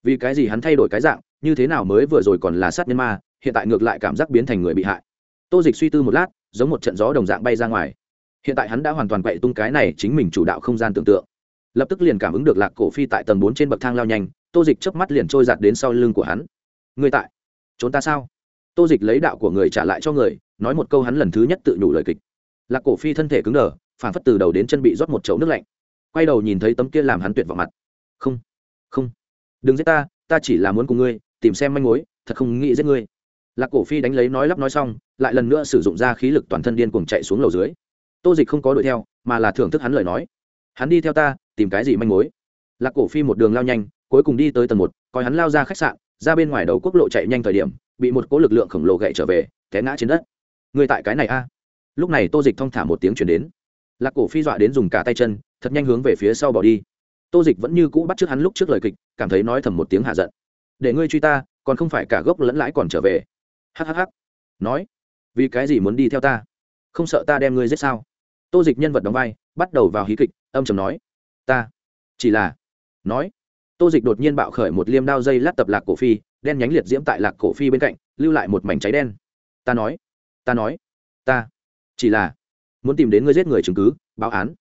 Vì cái gì hắn thay đổi cái dạng, như thế nào mới vừa rồi còn là sát nhân ma, hiện tại ngược lại cảm giác biến thành người bị hại. Tô dịch suy tư một lát, giống một trận gió đồng dạng bay ra ngoài. Hiện tại hắn đã hoàn toàn quậy tung cái này chính mình chủ đạo không gian tưởng tượng. Lập tức liền cảm ứng được lạc cổ phi tại tầng bốn trên bậc thang lao nhanh, tô dịch chớp mắt liền trôi giạt đến sau lưng của hắn. Người tại? Trốn ta sao? Tô dịch lấy đạo của người trả lại cho người nói một câu hắn lần thứ nhất tự nhủ lời kịch. Lạc cổ phi thân thể cứng đờ, phản phất từ đầu đến chân bị rót một chậu nước lạnh. Quay đầu nhìn thấy tấm kia làm hắn tuyệt vào mặt. Không không. Đừng giết ta ta chỉ là muốn cùng ngươi, tìm xem manh mối, thật không nghĩ giết ngươi. Lạc cổ phi đánh lấy nói lắp nói xong, lại lần nữa sử dụng ra khí lực toàn thân điên cuồng chạy xuống lầu dưới. Tô dịch không có đuổi theo, mà là thưởng thức hắn lời nói. Hắn đi theo ta, tìm cái gì manh mối? Lạc cổ phi một đường lao nhanh, cuối cùng đi tới tầng một, coi hắn lao ra khách sạn, ra bên ngoài đầu quốc lộ chạy nhanh thời điểm, bị một cỗ lực lượng khổng lồ gậy trở về, té ngã trên đất người tại cái này a? Lúc này tô dịch thong thả một tiếng chuyển đến. Lạc cổ phi dọa đến dùng cả tay chân, thật nhanh hướng về phía sau bỏ đi. Tô dịch vẫn như cũ bắt trước hắn lúc trước lời kịch, cảm thấy nói thầm một tiếng hạ giận. Để ngươi truy ta, còn không phải cả gốc lẫn lãi còn trở về. Hhh nói. Vì cái gì muốn đi theo ta? Không sợ ta đem ngươi giết sao? Tô dịch nhân vật đóng vai, bắt đầu vào hí kịch, âm chầm nói. Ta. Chỉ là. Nói. Tô dịch đột nhiên bạo khởi một liêm đao dây lát tập lạc cổ phi, đen nhánh liệt diễm tại lạc cổ phi bên cạnh, lưu lại một mảnh cháy đen. Ta nói ta nói, ta chỉ là muốn tìm đến ngươi giết người chứng cứ, báo án.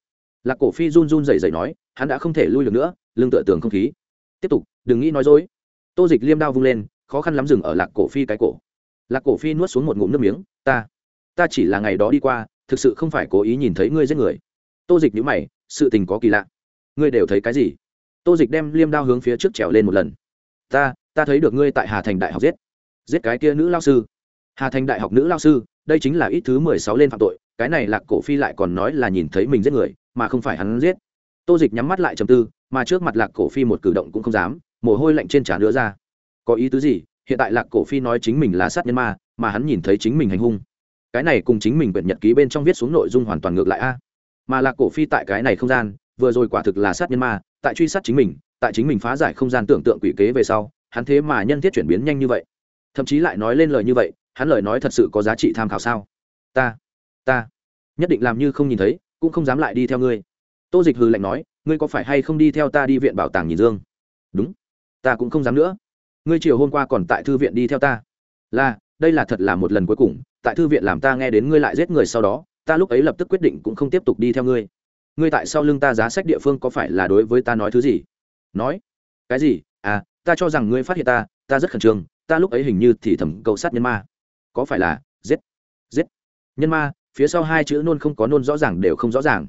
Lạc cổ phi run run dày dày nói, hắn đã không thể lui được nữa, lưng tựa tường không khí. Tiếp tục, đừng nghĩ nói dối. Tô dịch liêm đao vung lên, khó khăn lắm dừng ở lạc cổ phi cái cổ. Lạc cổ phi nuốt xuống một ngụm nước miếng, ta ta chỉ là ngày đó đi qua, thực sự không phải cố ý nhìn thấy ngươi giết người. Tô dịch nhữ mày, sự tình có kỳ lạ. Ngươi đều thấy cái gì? Tô dịch đem liêm đao hướng phía trước trèo lên một lần. Ta ta thấy được ngươi tại hà thành đại học giết. Giết cái kia nữ lao sư hà thành đại học nữ lao sư, đây chính là ít thứ mười sáu lên phạm tội, cái này lạc cổ phi lại còn nói là nhìn thấy mình giết người, mà không phải hắn giết. Tô dịch nhắm mắt lại trầm tư, mà trước mặt lạc cổ phi một cử động cũng không dám, mồ hôi lạnh trên trán nữa ra. Có ý tứ gì? Hiện tại lạc cổ phi nói chính mình là sát nhân ma, mà hắn nhìn thấy chính mình hành hung. Cái này cùng chính mình quyển nhật ký bên trong viết xuống nội dung hoàn toàn ngược lại a. Mà lạc cổ phi tại cái này không gian, vừa rồi quả thực là sát nhân ma, tại truy sát chính mình, tại chính mình phá giải không gian tưởng tượng quỷ kế về sau, hắn thế mà nhân thiết chuyển biến nhanh như vậy. Thậm chí lại nói lên lời như vậy hắn lời nói thật sự có giá trị tham khảo sao? Ta ta, nhất định làm như không nhìn thấy, cũng không dám lại đi theo ngươi. Tô dịch hừ lạnh nói, ngươi có phải hay không đi theo ta đi viện bảo tàng nhìn dương? Đúng. Ta cũng không dám nữa. Ngươi chiều hôm qua còn tại thư viện đi theo ta. Là, đây là thật là một lần cuối cùng, tại thư viện làm ta nghe đến ngươi lại giết người sau đó, ta lúc ấy lập tức quyết định cũng không tiếp tục đi theo ngươi. Ngươi tại sau lưng ta giá sách địa phương có phải là đối với ta nói thứ gì? Nói. Cái gì? À ta cho rằng ngươi phát hiện ta ta rất khẩn trương, ta lúc ấy hình như thì thầm cầu sát nhân ma có phải là giết giết. Nhân ma, phía sau hai chữ nôn không có nôn rõ ràng đều không rõ ràng.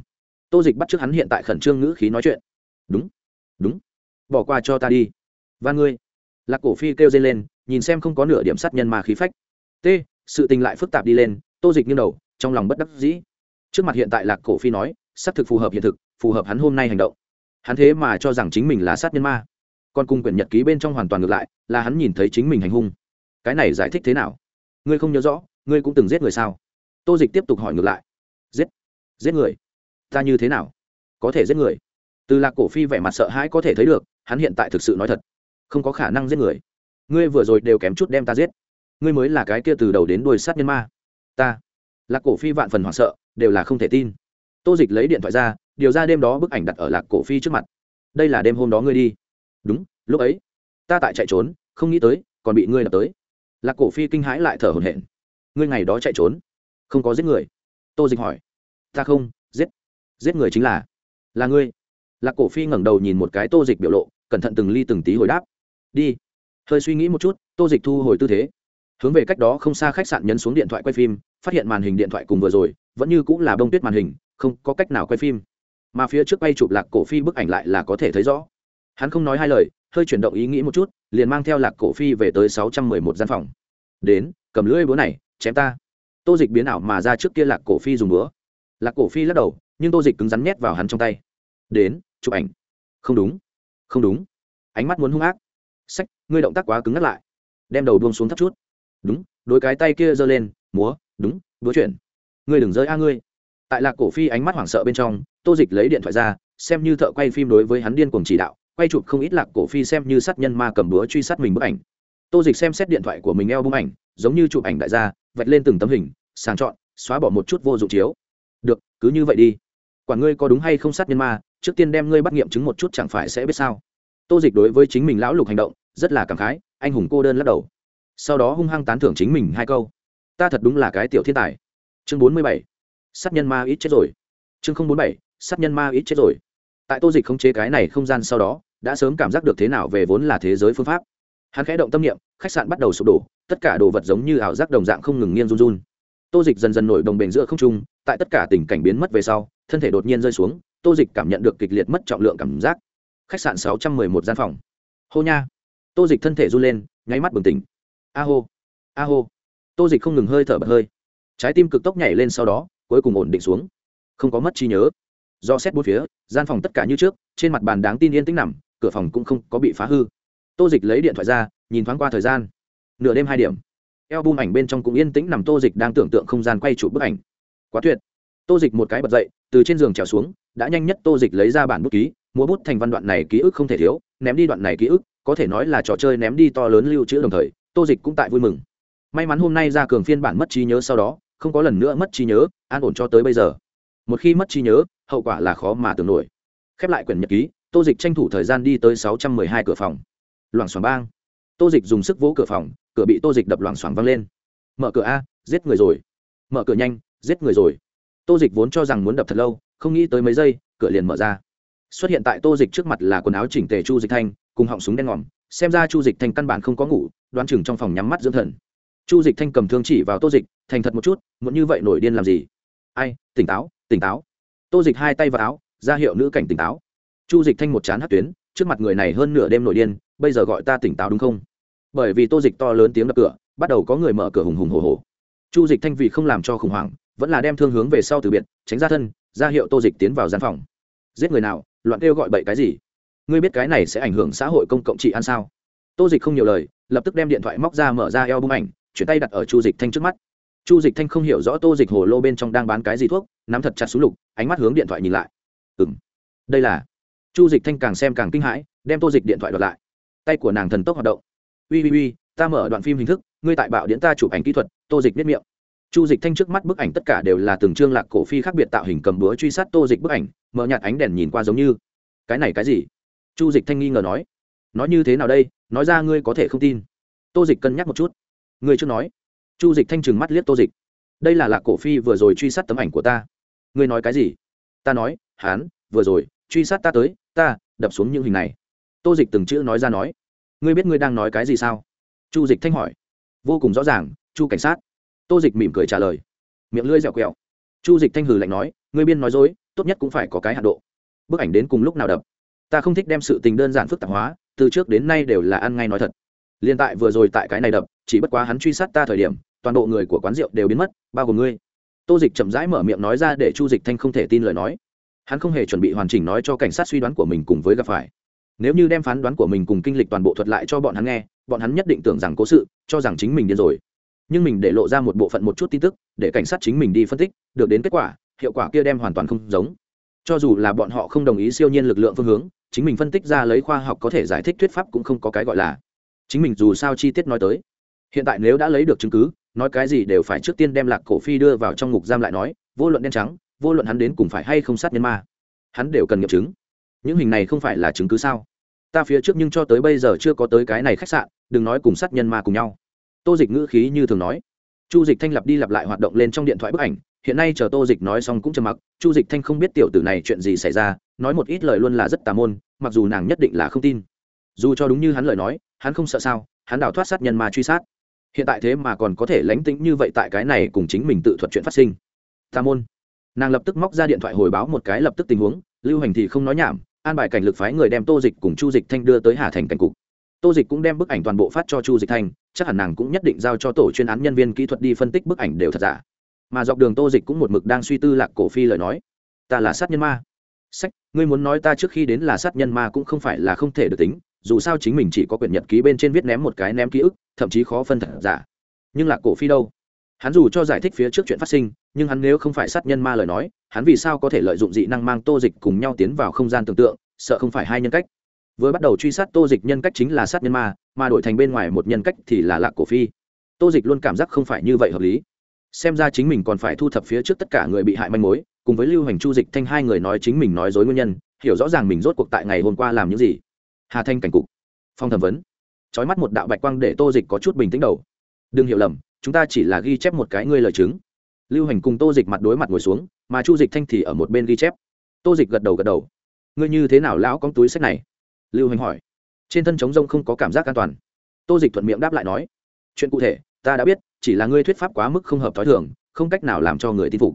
Tô dịch bắt t r ư ớ c hắn hiện tại khẩn trương ngữ khí nói chuyện. Đúng đúng. Bỏ qua cho ta đi. Và ngươi. Lạc cổ phi kêu dây lên, nhìn xem không có nửa điểm sát nhân ma khí phách. T, sự tình lại phức tạp đi lên, tô dịch như đầu, trong lòng bất đắc dĩ. Trước mặt hiện tại lạc cổ phi nói, xác thực phù hợp hiện thực, phù hợp hắn hôm nay hành động. Hắn thế mà cho rằng chính mình là sát nhân ma. Còn cùng quyển nhật ký bên trong hoàn toàn ngược lại, là hắn nhìn thấy chính mình hành hung. Cái này giải thích thế nào? Ngươi không nhớ rõ, ngươi cũng từng giết người sao? Tô dịch tiếp tục hỏi ngược lại. Giết giết người? Ta như thế nào? Có thể giết người? Từ lạc cổ phi vẻ mặt sợ hãi có thể thấy được, hắn hiện tại thực sự nói thật. Không có khả năng giết người. Ngươi vừa rồi đều kém chút đem ta giết. Ngươi mới là cái kia từ đầu đến đuôi sát nhân ma. Ta. Lạc cổ phi vạn phần hoảng sợ, đều là không thể tin. Tô dịch lấy điện thoại ra, điều ra đêm đó bức ảnh đặt ở lạc cổ phi trước mặt. Đây là đêm hôm đó ngươi đi. Đúng, lúc ấy. Ta tại chạy trốn, không nghĩ tới, còn bị ngươi đập tới lạc cổ phi kinh hãi lại thở hổn hển. Ngươi ngày đó chạy trốn, không có giết người. Tô dịch hỏi. Ta không, giết. Giết người chính là là ngươi. Lạc cổ phi ngẩng đầu nhìn một cái tô dịch biểu lộ, cẩn thận từng ly từng tí hồi đáp. Đi. Hơi suy nghĩ một chút, tô dịch thu hồi tư thế. Hướng về cách đó không xa khách sạn nhấn xuống điện thoại quay phim, phát hiện màn hình điện thoại cùng vừa rồi, vẫn như cũng là bông tuyết màn hình, không có cách nào quay phim. Mà phía trước bay chụp lạc cổ phi bức ảnh lại là có thể thấy rõ. Hắn không nói hai lời hơi chuyển động ý nghĩ một chút, liền mang theo lạc cổ phi về tới sáu trăm mười một gian phòng. Đến, cầm lưỡi búa này, chém ta. Tô dịch biến ảo mà ra trước kia lạc cổ phi dùng búa. Lạc cổ phi lắc đầu, nhưng tô dịch cứng rắn nhét vào hắn trong tay. Đến, chụp ảnh. Không đúng. Không đúng. Ánh mắt muốn hung ác. Sách, ngươi động tác quá cứng ngắt lại. Đem đầu buông xuống thấp chút. Đúng, đôi cái tay kia giơ lên, múa, đúng, búa chuyển. Ngươi đừng rơi a ngươi. Tại lạc cổ phi ánh mắt hoảng sợ bên trong, tô dịch lấy điện thoại ra, xem như thợ quay phim đối với hắn điên cuồng chỉ đạo quay chụp không ít lạc cổ phi xem như sát nhân ma cầm búa truy sát mình bức ảnh. Tô dịch xem xét điện thoại của mình eo bức ảnh, giống như chụp ảnh đại gia, vạch lên từng tấm hình, sàng chọn, xóa bỏ một chút vô dụng chiếu. Được, cứ như vậy đi. Quả ngươi có đúng hay không sát nhân ma, trước tiên đem ngươi bắt nghiệm chứng một chút chẳng phải sẽ biết sao. Tô dịch đối với chính mình lão lục hành động, rất là cảm khái, anh hùng cô đơn lắc đầu. Sau đó hung hăng tán thưởng chính mình hai câu. Ta thật đúng là cái tiểu thiên tài. Chương bốn mươi bảy. Sát nhân ma ít chết rồi. Chương không bốn bảy. Sát nhân ma ít chết rồi tại tô dịch khống chế cái này không gian sau đó, đã sớm cảm giác được thế nào về vốn là thế giới phương pháp. Hắn khẽ động tâm niệm, khách sạn bắt đầu sụp đổ, tất cả đồ vật giống như ảo giác đồng dạng không ngừng nghiêng run run. Tô dịch dần dần nổi đồng bền giữa không trung, tại tất cả tình cảnh biến mất về sau, thân thể đột nhiên rơi xuống, tô dịch cảm nhận được kịch liệt mất trọng lượng cảm giác. Khách sạn sáu trăm mười một gian phòng. Hô nha. Tô dịch thân thể run lên, nháy mắt bừng tỉnh. A hô. A hô. Tô dịch không ngừng hơi thở bật hơi. Trái tim cực tốc nhảy lên sau đó, cuối cùng ổn định xuống. Không có mất trí nhớ do xét bốn phía, gian phòng tất cả như trước, trên mặt bàn đáng tin yên tĩnh nằm, cửa phòng cũng không có bị phá hư. Tô dịch lấy điện thoại ra, nhìn thoáng qua thời gian. Nửa đêm hai điểm. Eo bum ảnh bên trong cũng yên tĩnh nằm, tô dịch đang tưởng tượng không gian quay chụp bức ảnh. Quá tuyệt. Tô dịch một cái bật dậy, từ trên giường trèo xuống, đã nhanh nhất tô dịch lấy ra bản bút ký, múa bút thành văn đoạn này ký ức không thể thiếu, ném đi đoạn này ký ức, có thể nói là trò chơi ném đi to lớn lưu trữ đồng thời, tô dịch cũng tại vui mừng. May mắn hôm nay ra cường phiên bản mất trí nhớ sau đó, không có lần nữa mất trí nhớ, an ổn cho tới bây giờ. Một khi mất trí nhớ hậu quả là khó mà tưởng nổi. Khép lại quyển nhật ký, tô dịch tranh thủ thời gian đi tới sáu trăm mười hai cửa phòng. Loảng xoảng bang. Tô dịch dùng sức vỗ cửa phòng, cửa bị tô dịch đập loảng xoảng văng lên. Mở cửa a, giết người rồi. Mở cửa nhanh, giết người rồi. Tô dịch vốn cho rằng muốn đập thật lâu, không nghĩ tới mấy giây, cửa liền mở ra. Xuất hiện tại tô dịch trước mặt là quần áo chỉnh tề chu dịch thanh, cùng họng súng đen ngòm. Xem ra chu dịch thanh căn bản không có ngủ, đoán chừng trong phòng nhắm mắt dưỡng thần. Chu dịch thanh cầm thương chỉ vào tô dịch, thành thật một chút, muốn như vậy nổi điên làm gì? Ai, tỉnh táo tỉnh táo tô dịch hai tay vào áo, ra hiệu nữ cảnh tỉnh táo. Chu dịch thanh một chán hát tuyến, trước mặt người này hơn nửa đêm nổi điên, bây giờ gọi ta tỉnh táo đúng không? Bởi vì tô dịch to lớn tiếng đập cửa, bắt đầu có người mở cửa hùng hùng hồ hồ chu dịch thanh vì không làm cho khủng hoảng, vẫn là đem thương hướng về sau từ biệt, tránh ra thân, ra hiệu tô dịch tiến vào gian phòng. Giết người nào, loạn kêu gọi bậy cái gì? Ngươi biết cái này sẽ ảnh hưởng xã hội công cộng trị ăn sao? Tô dịch không nhiều lời, lập tức đem điện thoại móc ra mở ra eo bung ảnh, chuyển tay đặt ở chu dịch thanh trước mắt. Chu dịch thanh không hiểu rõ tô dịch hồ lô bên trong đang bán cái gì thuốc nắm thật chặt súng lục, ánh mắt hướng điện thoại nhìn lại. Ừng đây là. Chu dịch thanh càng xem càng kinh hãi, đem tô dịch điện thoại đoạt lại. Tay của nàng thần tốc hoạt động. Ui ui ui ta mở đoạn phim hình thức, ngươi tại bạo điện ta chụp ảnh kỹ thuật, tô dịch biết miệng. Chu dịch thanh trước mắt bức ảnh tất cả đều là từng chương lạc cổ phi khác biệt tạo hình cầm búa truy sát tô dịch bức ảnh, mở nhạt ánh đèn nhìn qua giống như. Cái này cái gì? Chu dịch thanh nghi ngờ nói. Nói như thế nào đây? Nói ra ngươi có thể không tin. Tô dịch cân nhắc một chút. Ngươi chưa nói. Chu dịch thanh trừng mắt liếc tô dịch đây là lạc cổ phi vừa rồi truy sát tấm ảnh của ta. Ngươi nói cái gì? Ta nói hán vừa rồi, truy sát ta tới, ta, đập xuống những hình này. Tô dịch từng chữ nói ra nói. Ngươi biết ngươi đang nói cái gì sao? Chu dịch thanh hỏi. Vô cùng rõ ràng, chu cảnh sát. Tô dịch mỉm cười trả lời. Miệng lưỡi dẻo quẹo. Chu dịch thanh hừ lạnh nói, ngươi biên nói dối, tốt nhất cũng phải có cái hạ độ. Bức ảnh đến cùng lúc nào đập? Ta không thích đem sự tình đơn giản phức tạp hóa, từ trước đến nay đều là ăn ngay nói thật. Liên tại vừa rồi tại cái này đập, chỉ bất quá hắn truy sát ta thời điểm toàn bộ người của quán rượu đều biến mất, bao gồm ngươi. Tô dịch chậm rãi mở miệng nói ra để chu dịch thanh không thể tin lời nói. Hắn không hề chuẩn bị hoàn chỉnh nói cho cảnh sát suy đoán của mình cùng với gặp phải. Nếu như đem phán đoán của mình cùng kinh lịch toàn bộ thuật lại cho bọn hắn nghe, bọn hắn nhất định tưởng rằng cố sự, cho rằng chính mình điên rồi. Nhưng mình để lộ ra một bộ phận một chút tin tức, để cảnh sát chính mình đi phân tích, được đến kết quả, hiệu quả kia đem hoàn toàn không giống. Cho dù là bọn họ không đồng ý siêu nhiên lực lượng phương hướng, chính mình phân tích ra lấy khoa học có thể giải thích thuyết pháp cũng không có cái gọi là. Chính mình dù sao chi tiết nói tới. Hiện tại nếu đã lấy được chứng cứ nói cái gì đều phải trước tiên đem lạc cổ phi đưa vào trong ngục giam lại nói, vô luận đen trắng, vô luận hắn đến cùng phải hay không sát nhân ma, hắn đều cần nghiệm chứng. Những hình này không phải là chứng cứ sao? Ta phía trước nhưng cho tới bây giờ chưa có tới cái này khách sạn, đừng nói cùng sát nhân ma cùng nhau. Tô dịch ngữ khí như thường nói. Chu dịch thanh lặp đi lặp lại hoạt động lên trong điện thoại bức ảnh, hiện nay chờ tô dịch nói xong cũng trầm mặc, chu dịch thanh không biết tiểu tử này chuyện gì xảy ra, nói một ít lời luôn là rất tà môn, mặc dù nàng nhất định là không tin. Dù cho đúng như hắn lời nói, hắn không sợ sao, hắn đào thoát sát nhân mà truy sát hiện tại thế mà còn có thể lánh tĩnh như vậy tại cái này cùng chính mình tự thuật chuyện phát sinh. Tà môn. Nàng lập tức móc ra điện thoại hồi báo một cái lập tức tình huống, lưu hành thì không nói nhảm, an bài cảnh lực phái người đem tô dịch cùng chu dịch thanh đưa tới hà thành cảnh cục. Tô dịch cũng đem bức ảnh toàn bộ phát cho chu dịch thanh, chắc hẳn nàng cũng nhất định giao cho tổ chuyên án nhân viên kỹ thuật đi phân tích bức ảnh đều thật giả. Mà dọc đường tô dịch cũng một mực đang suy tư lạc cổ phi lời nói. Ta là sát nhân ma. Sách, ngươi muốn nói ta trước khi đến là sát nhân ma cũng không phải là không thể được tính dù sao chính mình chỉ có quyển nhật ký bên trên viết ném một cái ném ký ức, thậm chí khó phân thật giả. Nhưng lạc cổ phi đâu? Hắn dù cho giải thích phía trước chuyện phát sinh, nhưng hắn nếu không phải sát nhân ma lời nói, hắn vì sao có thể lợi dụng dị năng mang tô dịch cùng nhau tiến vào không gian tưởng tượng, sợ không phải hai nhân cách? Vừa bắt đầu truy sát tô dịch nhân cách chính là sát nhân ma, mà đổi thành bên ngoài một nhân cách thì là lạc cổ phi. Tô dịch luôn cảm giác không phải như vậy hợp lý. Xem ra chính mình còn phải thu thập phía trước tất cả người bị hại manh mối, cùng với lưu hành chu dịch thanh hai người nói chính mình nói dối nguyên nhân, hiểu rõ ràng mình rốt cuộc tại ngày hôm qua làm những gì hà thanh cảnh cục. Phong thẩm vấn. Trói mắt một đạo bạch quang để tô dịch có chút bình tĩnh đầu. Đừng hiểu lầm, chúng ta chỉ là ghi chép một cái ngươi lời chứng. Lưu hành cùng tô dịch mặt đối mặt ngồi xuống, mà chu dịch thanh thì ở một bên ghi chép. Tô dịch gật đầu gật đầu. Ngươi như thế nào lão con túi sách này? Lưu hành hỏi. Trên thân chống rông không có cảm giác an toàn. Tô dịch thuận miệng đáp lại nói. Chuyện cụ thể, ta đã biết, chỉ là ngươi thuyết pháp quá mức không hợp t h ó i thường, không cách nào làm cho người tin phục.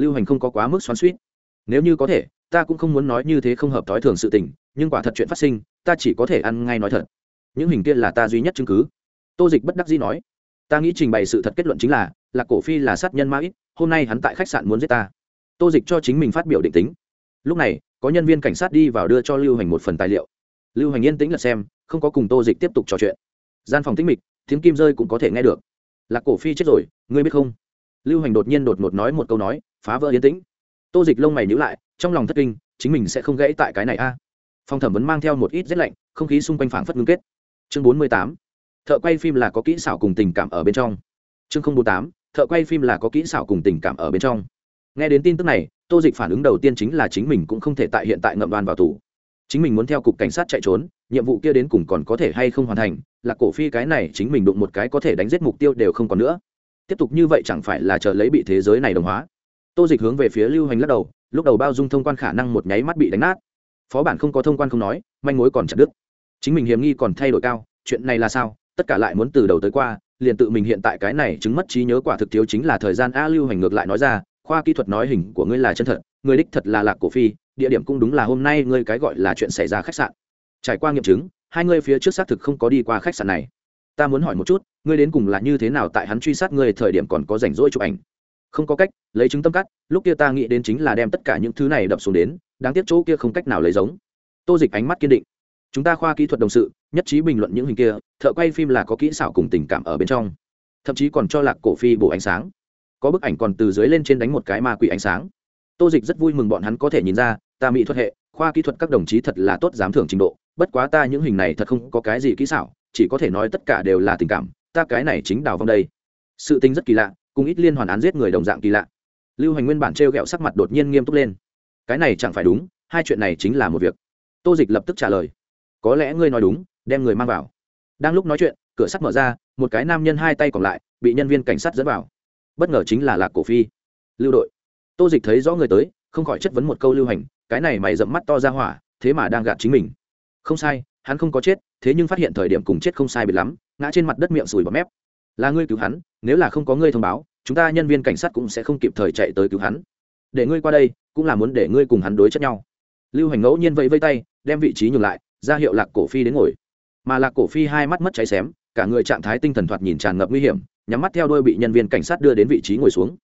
Lưu hành không có quá mức xoắn suýt nếu như có thể, ta cũng không muốn nói như thế không hợp t h ó i thường sự tình, nhưng quả thật chuyện phát sinh ta chỉ có thể ăn ngay nói thật. Những hình kia là ta duy nhất chứng cứ. Tô dịch bất đắc dĩ nói, ta nghĩ trình bày sự thật kết luận chính là là cổ phi là sát nhân ma ít, hôm nay hắn tại khách sạn muốn giết ta. Tô dịch cho chính mình phát biểu định tính. Lúc này, có nhân viên cảnh sát đi vào đưa cho lưu hành một phần tài liệu. Lưu hành yên tĩnh là xem, không có cùng tô dịch tiếp tục trò chuyện. Gian phòng tĩnh mịch, tiếng kim rơi cũng có thể nghe được. Là cổ phi chết rồi, ngươi biết không? Lưu hành đột nhiên đột ngột nói một câu nói, phá vỡ yên tĩnh. Tô dịch lông mày nhữ lại, trong lòng thất kinh, chính mình sẽ không gãy tại cái này a. à phòng thẩm vấn mang theo một ít rét lạnh, không khí xung quanh phảng phất ngưng kết. Chương bốn mươi tám, thợ quay phim là có kỹ xảo cùng tình cảm ở bên trong. Chương bốn tám, thợ quay phim là có kỹ xảo cùng tình cảm ở bên trong. Nghe đến tin tức này, tô dịch phản ứng đầu tiên chính là chính mình cũng không thể tại hiện tại ngậm đoàn vào tù. Chính mình muốn theo cục cảnh sát chạy trốn, nhiệm vụ kia đến cùng còn có thể hay không hoàn thành, là cổ phi cái này chính mình đụng một cái có thể đánh giết mục tiêu đều không còn nữa. Tiếp tục như vậy chẳng phải là chờ lấy bị thế giới này đồng hóa. Tô dịch hướng về phía lưu hành lắc đầu, lúc đầu bao dung thông quan khả năng một nháy mắt bị đánh nát phó bản không có thông quan không nói, manh mối còn chặt đứt. Chính mình hiểm nghi còn thay đổi cao, chuyện này là sao? Tất cả lại muốn từ đầu tới qua, liền tự mình hiện tại cái này chứng mất trí nhớ quả thực thiếu chính là thời gian a lưu hành ngược lại nói ra, khoa kỹ thuật nói hình của ngươi là chân thật, người đích thật là lạc cổ phi, địa điểm cũng đúng là hôm nay ngươi cái gọi là chuyện xảy ra khách sạn. Trải qua nghiệm chứng, hai ngươi phía trước xác thực không có đi qua khách sạn này. Ta muốn hỏi một chút, ngươi đến cùng là như thế nào tại hắn truy sát ngươi thời điểm còn có rảnh rỗi chụp ảnh? Không có cách, lấy chứng tâm cắt, lúc kia ta nghĩ đến chính là đem tất cả những thứ này đập xuống đến đáng tiếc chỗ kia không cách nào lấy giống. Tô dịch ánh mắt kiên định. Chúng ta khoa kỹ thuật đồng sự, nhất trí bình luận những hình kia, thợ quay phim là có kỹ xảo cùng tình cảm ở bên trong. Thậm chí còn cho lạc cổ phi bổ ánh sáng. Có bức ảnh còn từ dưới lên trên đánh một cái ma quỷ ánh sáng. Tô dịch rất vui mừng bọn hắn có thể nhìn ra, ta mỹ thuật hệ, khoa kỹ thuật các đồng chí thật là tốt giám thưởng trình độ. Bất quá ta những hình này thật không có cái gì kỹ xảo, chỉ có thể nói tất cả đều là tình cảm. Ta cái này chính đào vong đây. Sự tính rất kỳ lạ, cùng ít liên hoàn án giết người đồng dạng kỳ lạ. Lưu hành nguyên bản t r e o g ẹ o sắc mặt đột nhiên nghiêm túc lên cái này chẳng phải đúng, hai chuyện này chính là một việc. Tô dịch lập tức trả lời. Có lẽ ngươi nói đúng, đem người mang vào. Đang lúc nói chuyện, cửa sắt mở ra, một cái nam nhân hai tay còn lại, bị nhân viên cảnh sát dẫn vào. Bất ngờ chính là lạc cổ phi. Lưu đội. Tô dịch thấy rõ người tới, không khỏi chất vấn một câu lưu hành, cái này mày dẫm mắt to ra hỏa, thế mà đang gạt chính mình. Không sai, hắn không có chết, thế nhưng phát hiện thời điểm cùng chết không sai biệt lắm, ngã trên mặt đất miệng sùi bọt mép. Là ngươi cứu hắn, nếu là không có ngươi thông báo, chúng ta nhân viên cảnh sát cũng sẽ không kịp thời chạy tới cứu hắn. Để ngươi qua đây cũng là muốn để ngươi cùng hắn đối chất nhau. Lưu hành ngẫu nhiên vẫy vây tay, đem vị trí nhường lại, ra hiệu lạc cổ phi đến ngồi. Mà lạc cổ phi hai mắt mất cháy xém, cả người trạng thái tinh thần thoạt nhìn tràn ngập nguy hiểm, nhắm mắt theo đôi bị nhân viên cảnh sát đưa đến vị trí ngồi xuống.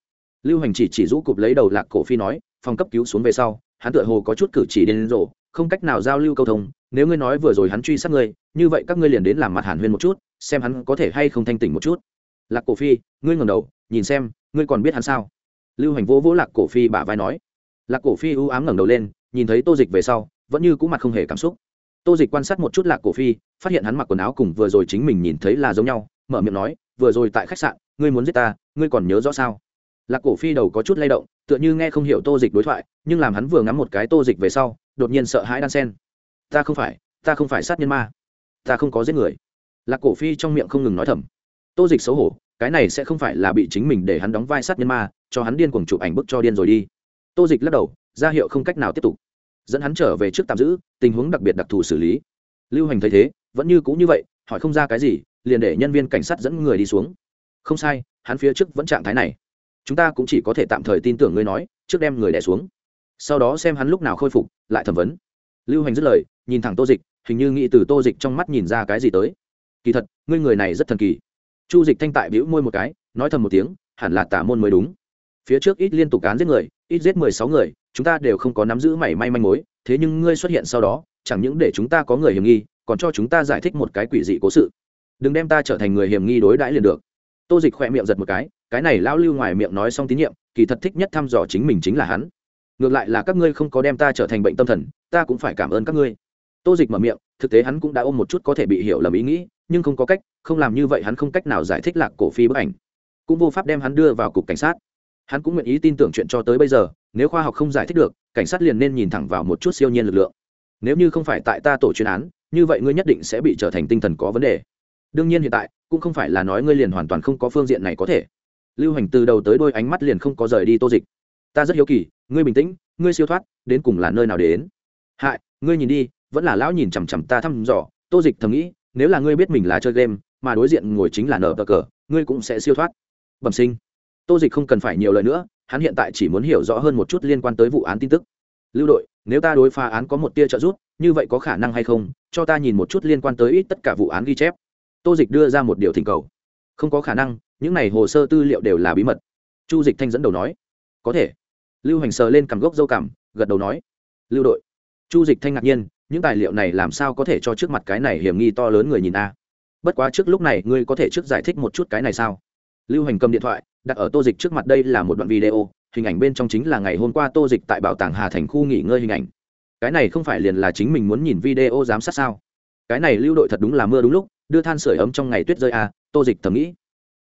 Lưu hành chỉ chỉ rũ cụp lấy đầu lạc cổ phi nói, phòng cấp cứu xuống về sau, hắn tựa hồ có chút cử chỉ đến rộ không cách nào giao lưu câu thông, nếu ngươi nói vừa rồi hắn truy sát ngươi, như vậy các ngươi liền đến làm mặt hàn huyên một chút, xem hắn có thể hay không thanh tỉnh một chút. Lạc cổ phi, ngươi ngẩng đầu, nhìn xem, ngươi còn biết hắn sao? Lưu hành vỗ vỗ lạc cổ phi bả vai nói lạc cổ phi u ám ngẩng đầu lên, nhìn thấy tô dịch về sau, vẫn như cũ mặt không hề cảm xúc. Tô dịch quan sát một chút lạc cổ phi, phát hiện hắn mặc quần áo cùng vừa rồi chính mình nhìn thấy là giống nhau, mở miệng nói, vừa rồi tại khách sạn, ngươi muốn giết ta, ngươi còn nhớ rõ sao? Lạc cổ phi đầu có chút lay động, tựa như nghe không hiểu tô dịch đối thoại, nhưng làm hắn vừa ngắm một cái tô dịch về sau, đột nhiên sợ hãi đan sen. Ta không phải, ta không phải sát nhân ma. Ta không có giết người. Lạc cổ phi trong miệng không ngừng nói thầm. Tô dịch xấu hổ, cái này sẽ không phải là bị chính mình để hắn đóng vai sát nhân ma, cho hắn điên cuồng chụp ảnh bức cho điên rồi đi tô dịch lắc đầu, ra hiệu không cách nào tiếp tục. Dẫn hắn trở về trước tạm giữ, tình huống đặc biệt đặc thù xử lý. Lưu hành thấy thế, vẫn như cũng như vậy, hỏi không ra cái gì, liền để nhân viên cảnh sát dẫn người đi xuống. Không sai, hắn phía trước vẫn trạng thái này. Chúng ta cũng chỉ có thể tạm thời tin tưởng ngươi nói, trước đem người đẻ xuống. Sau đó xem hắn lúc nào khôi phục, lại thẩm vấn. Lưu hành dứt lời, nhìn thẳng tô dịch, hình như nghĩ từ tô dịch trong mắt nhìn ra cái gì tới. Kỳ thật, ngươi người này rất thần kỳ. Chu dịch thanh tại bĩu môi một cái, nói thầm một tiếng, hẳn là tả môn mới đúng. Phía trước ít liên tục cán giết người ít giết mười sáu người, chúng ta đều không có nắm giữ mảy may manh mối, thế nhưng ngươi xuất hiện sau đó, chẳng những để chúng ta có người hiểm nghi, còn cho chúng ta giải thích một cái quỷ dị cố sự. Đừng đem ta trở thành người hiểm nghi đối đãi liền được. Tô dịch khỏe miệng giật một cái cái này lão lưu ngoài miệng nói xong tín nhiệm, kỳ thật thích nhất thăm dò chính mình chính là hắn. Ngược lại là các ngươi không có đem ta trở thành bệnh tâm thần, ta cũng phải cảm ơn các ngươi. Tô dịch mở miệng, thực tế hắn cũng đã ôm một chút có thể bị hiểu lầm ý nghĩ, nhưng không có cách, không làm như vậy hắn không cách nào giải thích lạc cổ phi bức ảnh. Cũng vô pháp đem hắn đưa vào cục cảnh sát hắn cũng nguyện ý tin tưởng chuyện cho tới bây giờ, nếu khoa học không giải thích được, cảnh sát liền nên nhìn thẳng vào một chút siêu nhiên lực lượng. Nếu như không phải tại ta tổ chuyên án, như vậy ngươi nhất định sẽ bị trở thành tinh thần có vấn đề. Đương nhiên hiện tại, cũng không phải là nói ngươi liền hoàn toàn không có phương diện này có thể. Lưu hành từ đầu tới đôi ánh mắt liền không có rời đi tô dịch. Ta rất hiếu kỳ, ngươi bình tĩnh, ngươi siêu thoát, đến cùng là nơi nào đến? Hại, ngươi nhìn đi, vẫn là lão nhìn chằm chằm ta thăm dò. Tô dịch thầm nghĩ, nếu là ngươi biết mình là chơi game, mà đối diện ngồi chính là nở bờ cờ, ngươi cũng sẽ siêu thoát. Bẩm sinh tô dịch không cần phải nhiều lời nữa, hắn hiện tại chỉ muốn hiểu rõ hơn một chút liên quan tới vụ án tin tức. Lưu đội, nếu ta đối phá án có một tia trợ giúp, như vậy có khả năng hay không? Cho ta nhìn một chút liên quan tới ít tất cả vụ án ghi chép. Tô dịch đưa ra một điều thỉnh cầu. Không có khả năng, những này hồ sơ tư liệu đều là bí mật. Chu dịch thanh dẫn đầu nói. Có thể. Lưu hành sờ lên cằm gốc dâu cằm, gật đầu nói. Lưu đội. Chu dịch thanh ngạc nhiên, những tài liệu này làm sao có thể cho trước mặt cái này hiểm nghi to lớn người nhìn a? Bất quá trước lúc này, ngươi có thể trước giải thích một chút cái này sao? Lưu hành cầm điện thoại đặt ở tô dịch trước mặt đây là một đoạn video, hình ảnh bên trong chính là ngày hôm qua tô dịch tại bảo tàng hà thành khu nghỉ ngơi hình ảnh. Cái này không phải liền là chính mình muốn nhìn video giám sát sao? Cái này lưu đội thật đúng là mưa đúng lúc, đưa than sửa ấm trong ngày tuyết rơi à tô dịch thầm nghĩ.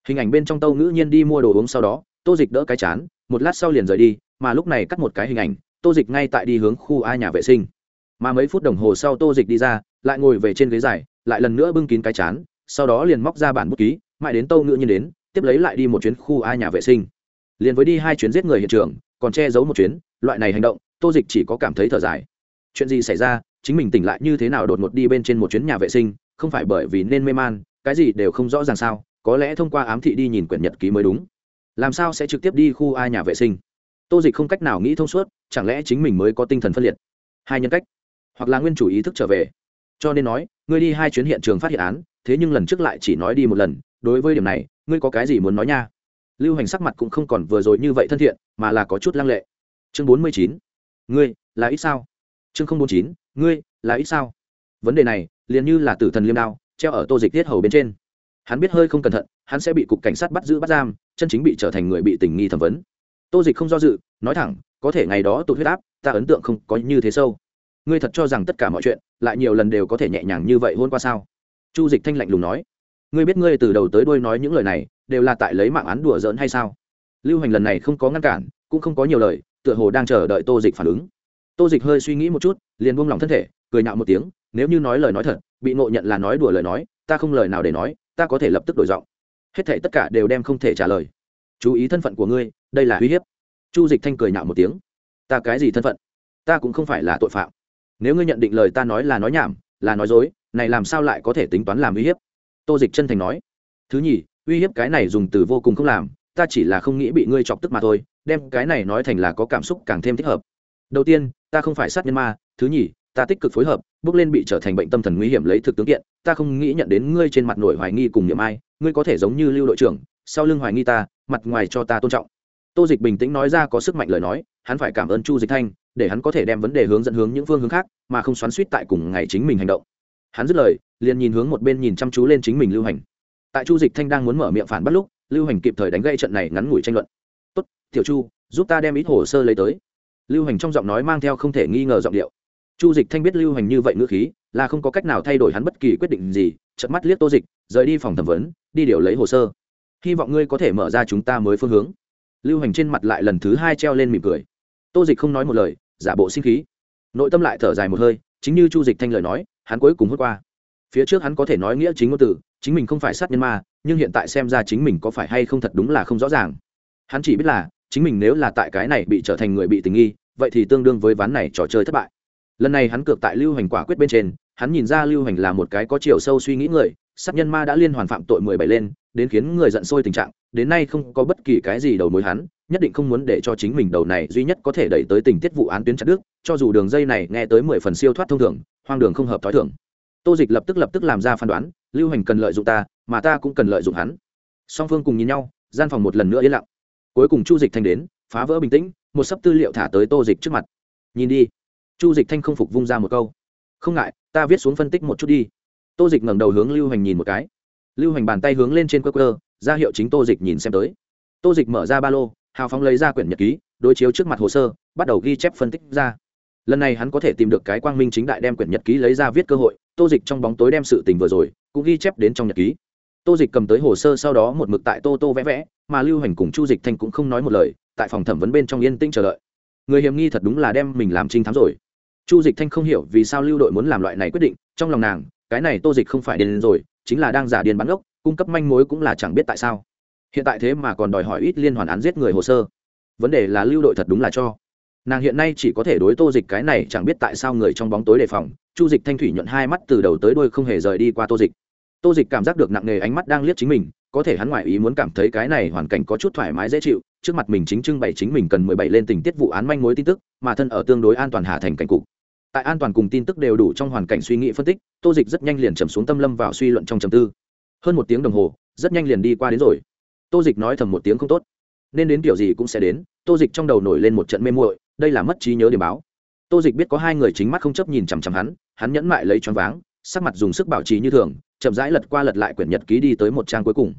Hình ảnh bên trong tâu ngữ nhiên đi mua đồ uống sau đó, tô dịch đỡ cái chán, một lát sau liền rời đi, mà lúc này cắt một cái hình ảnh, tô dịch ngay tại đi hướng khu a nhà vệ sinh. Mà mấy phút đồng hồ sau tô dịch đi ra, lại ngồi về trên ghế dài, lại lần nữa bưng kín cái chán, sau đó liền móc ra bản bút ký, mãi đến tâu ngữ nhiên đến tiếp lấy lại đi một chuyến khu a nhà vệ sinh. Liền với đi hai chuyến giết người hiện trường, còn che giấu một chuyến, loại này hành động, tô dịch chỉ có cảm thấy thở dài. Chuyện gì xảy ra, chính mình tỉnh lại như thế nào đột ngột đi bên trên một chuyến nhà vệ sinh, không phải bởi vì nên mê man, cái gì đều không rõ ràng sao, có lẽ thông qua ám thị đi nhìn quyển nhật ký mới đúng. Làm sao sẽ trực tiếp đi khu a nhà vệ sinh? Tô dịch không cách nào nghĩ thông suốt, chẳng lẽ chính mình mới có tinh thần phân liệt? Hai nhân cách, hoặc là nguyên chủ ý thức trở về. Cho nên nói, ngươi đi hai chuyến hiện trường phát hiện án, thế nhưng lần trước lại chỉ nói đi một lần đối với điểm này, ngươi có cái gì muốn nói nha? Lưu hành sắc mặt cũng không còn vừa rồi như vậy thân thiện, mà là có chút lăng lệ. Chương bốn mươi chín, ngươi là ít sao? Chương không bốn chín, ngươi là ít sao? Vấn đề này, liền như là tử thần liêm đao, treo ở tô dịch tiết hầu bên trên. Hắn biết hơi không cẩn thận, hắn sẽ bị cục cảnh sát bắt giữ bắt giam, chân chính bị trở thành người bị tình nghi thẩm vấn. Tô dịch không do dự, nói thẳng, có thể ngày đó tụt huyết áp, ta ấn tượng không có như thế sâu. Ngươi thật cho rằng tất cả mọi chuyện, lại nhiều lần đều có thể nhẹ nhàng như vậy hôn qua sao? Chu dịch thanh lạnh lùng nói ngươi biết ngươi từ đầu tới đuôi nói những lời này, đều là tại lấy mạng án đùa giỡn hay sao? Lưu hành lần này không có ngăn cản, cũng không có nhiều lời, tựa hồ đang chờ đợi tô dịch phản ứng. Tô dịch hơi suy nghĩ một chút, liền buông lỏng thân thể, cười nhạo một tiếng, nếu như nói lời nói thật, bị ngộ nhận là nói đùa lời nói, ta không lời nào để nói, ta có thể lập tức đổi giọng. Hết thể tất cả đều đem không thể trả lời. Chú ý thân phận của ngươi, đây là uy hiếp. Chu dịch thanh cười nhạo một tiếng. Ta cái gì thân phận? Ta cũng không phải là tội phạm. Nếu ngươi nhận định lời ta nói là nói nhảm, là nói dối, này làm sao lại có thể tính toán làm uy hiếp? Tô dịch chân thành nói, thứ nhì, uy hiếp cái này dùng từ vô cùng không làm, ta chỉ là không nghĩ bị ngươi chọc tức mà thôi, đem cái này nói thành là có cảm xúc càng thêm thích hợp. Đầu tiên, ta không phải sát nhân ma, thứ nhì, ta tích cực phối hợp, bước lên bị trở thành bệnh tâm thần nguy hiểm lấy thực tướng kiện, ta không nghĩ nhận đến ngươi trên mặt nổi hoài nghi cùng niệm ai, ngươi có thể giống như lưu đội trưởng, sau lưng hoài nghi ta, mặt ngoài cho ta tôn trọng. Tô dịch bình tĩnh nói ra có sức mạnh lời nói, hắn phải cảm ơn chu dịch thanh, để hắn có thể đem vấn đề hướng dẫn hướng những phương hướng khác, mà không xoắn suýt tại cùng ngày chính mình hành động. Hắn dứt lời liền nhìn hướng một bên nhìn chăm chú lên chính mình lưu hành. Tại chu dịch thanh đang muốn mở miệng phản bắt lúc, lưu hành kịp thời đánh gây trận này ngắn ngủi tranh luận. Tốt, tiểu chu, giúp ta đem ít hồ sơ lấy tới. Lưu hành trong giọng nói mang theo không thể nghi ngờ giọng điệu. Chu dịch thanh biết lưu hành như vậy ngữ khí, là không có cách nào thay đổi hắn bất kỳ quyết định gì, chợt mắt liếc tô dịch, rời đi phòng thẩm vấn, đi điều lấy hồ sơ. Hy vọng ngươi có thể mở ra chúng ta mới phương hướng. Lưu hành trên mặt lại lần thứ hai treo lên mỉm cười. Tô dịch không nói một lời, giả bộ sinh khí. Nội tâm lại thở dài một hơi, chính như chu dịch thanh lời nói, hắn cuối cùng hốt qua phía trước hắn có thể nói nghĩa chính ngôn từ, chính mình không phải sát nhân ma, nhưng hiện tại xem ra chính mình có phải hay không thật đúng là không rõ ràng. Hắn chỉ biết là, chính mình nếu là tại cái này bị trở thành người bị tình nghi, vậy thì tương đương với ván này trò chơi thất bại. Lần này hắn cược tại lưu hành quả quyết bên trên, hắn nhìn ra lưu hành là một cái có chiều sâu suy nghĩ người, sát nhân ma đã liên hoàn phạm tội mười bảy lên, đến khiến người giận sôi tình trạng, đến nay không có bất kỳ cái gì đầu mối hắn, nhất định không muốn để cho chính mình đầu này duy nhất có thể đẩy tới tình tiết vụ án tuyến chặt đức cho dù đường dây này nghe tới mười phần siêu thoát thông thường, hoang đường không hợp t h ó i thường tô dịch lập tức lập tức làm ra phán đoán, lưu hành cần lợi dụng ta, mà ta cũng cần lợi dụng hắn. Song phương cùng nhìn nhau, gian phòng một lần nữa yên lặng. Cuối cùng chu dịch thanh đến, phá vỡ bình tĩnh, một sấp tư liệu thả tới tô dịch trước mặt. Nhìn đi. Chu dịch thanh không phục vung ra một câu. Không ngại, ta viết xuống phân tích một chút đi. Tô dịch ngẩng đầu hướng lưu hành nhìn một cái. Lưu hành bàn tay hướng lên trên cơ cơ ra hiệu chính tô dịch nhìn xem tới. Tô dịch mở ra ba lô, hào phóng lấy ra quyển nhật ký, đối chiếu trước mặt hồ sơ, bắt đầu ghi chép phân tích ra lần này hắn có thể tìm được cái quang minh chính đại đem quyển nhật ký lấy ra viết cơ hội, tô dịch trong bóng tối đem sự tình vừa rồi cũng ghi chép đến trong nhật ký. Tô dịch cầm tới hồ sơ sau đó một mực tại tô tô vẽ vẽ, mà lưu hành cùng chu dịch thanh cũng không nói một lời, tại phòng thẩm vấn bên trong yên tĩnh chờ đợi. Người hiểm nghi thật đúng là đem mình làm trinh thám rồi. Chu dịch thanh không hiểu vì sao lưu đội muốn làm loại này quyết định, trong lòng nàng, cái này tô dịch không phải điên rồi, chính là đang giả điên bắn gốc cung cấp manh mối cũng là chẳng biết tại sao. Hiện tại thế mà còn đòi hỏi ít liên hoàn án giết người hồ sơ. Vấn đề là lưu đội thật đúng là cho nàng hiện nay chỉ có thể đối tô dịch cái này chẳng biết tại sao người trong bóng tối đề phòng. Chu dịch thanh thủy nhuận hai mắt từ đầu tới đôi không hề rời đi qua tô dịch. Tô dịch cảm giác được nặng nề ánh mắt đang liếc chính mình, có thể hắn ngoại ý muốn cảm thấy cái này hoàn cảnh có chút thoải mái dễ chịu. Trước mặt mình chính trưng bày chính mình cần mười bảy lên tình tiết vụ án manh mối tin tức, mà thân ở tương đối an toàn hạ thành cảnh cục. Tại an toàn cùng tin tức đều đủ trong hoàn cảnh suy nghĩ phân tích, tô dịch rất nhanh liền trầm xuống tâm lâm vào suy luận trong trầm tư. Hơn một tiếng đồng hồ, rất nhanh liền đi qua đến rồi. Tô dịch nói thầm một tiếng không tốt. Nên đến kiểu gì cũng sẽ đến. Tô dịch trong đầu nổi lên một trận mê muội đây là mất trí nhớ điểm báo. Tô dịch biết có hai người chính mắt không chấp nhìn chằm chằm hắn hắn nhẫn mại lấy choáng váng, sắc mặt dùng sức bảo trì như thường, chậm rãi lật qua lật lại quyển nhật ký đi tới một trang cuối cùng.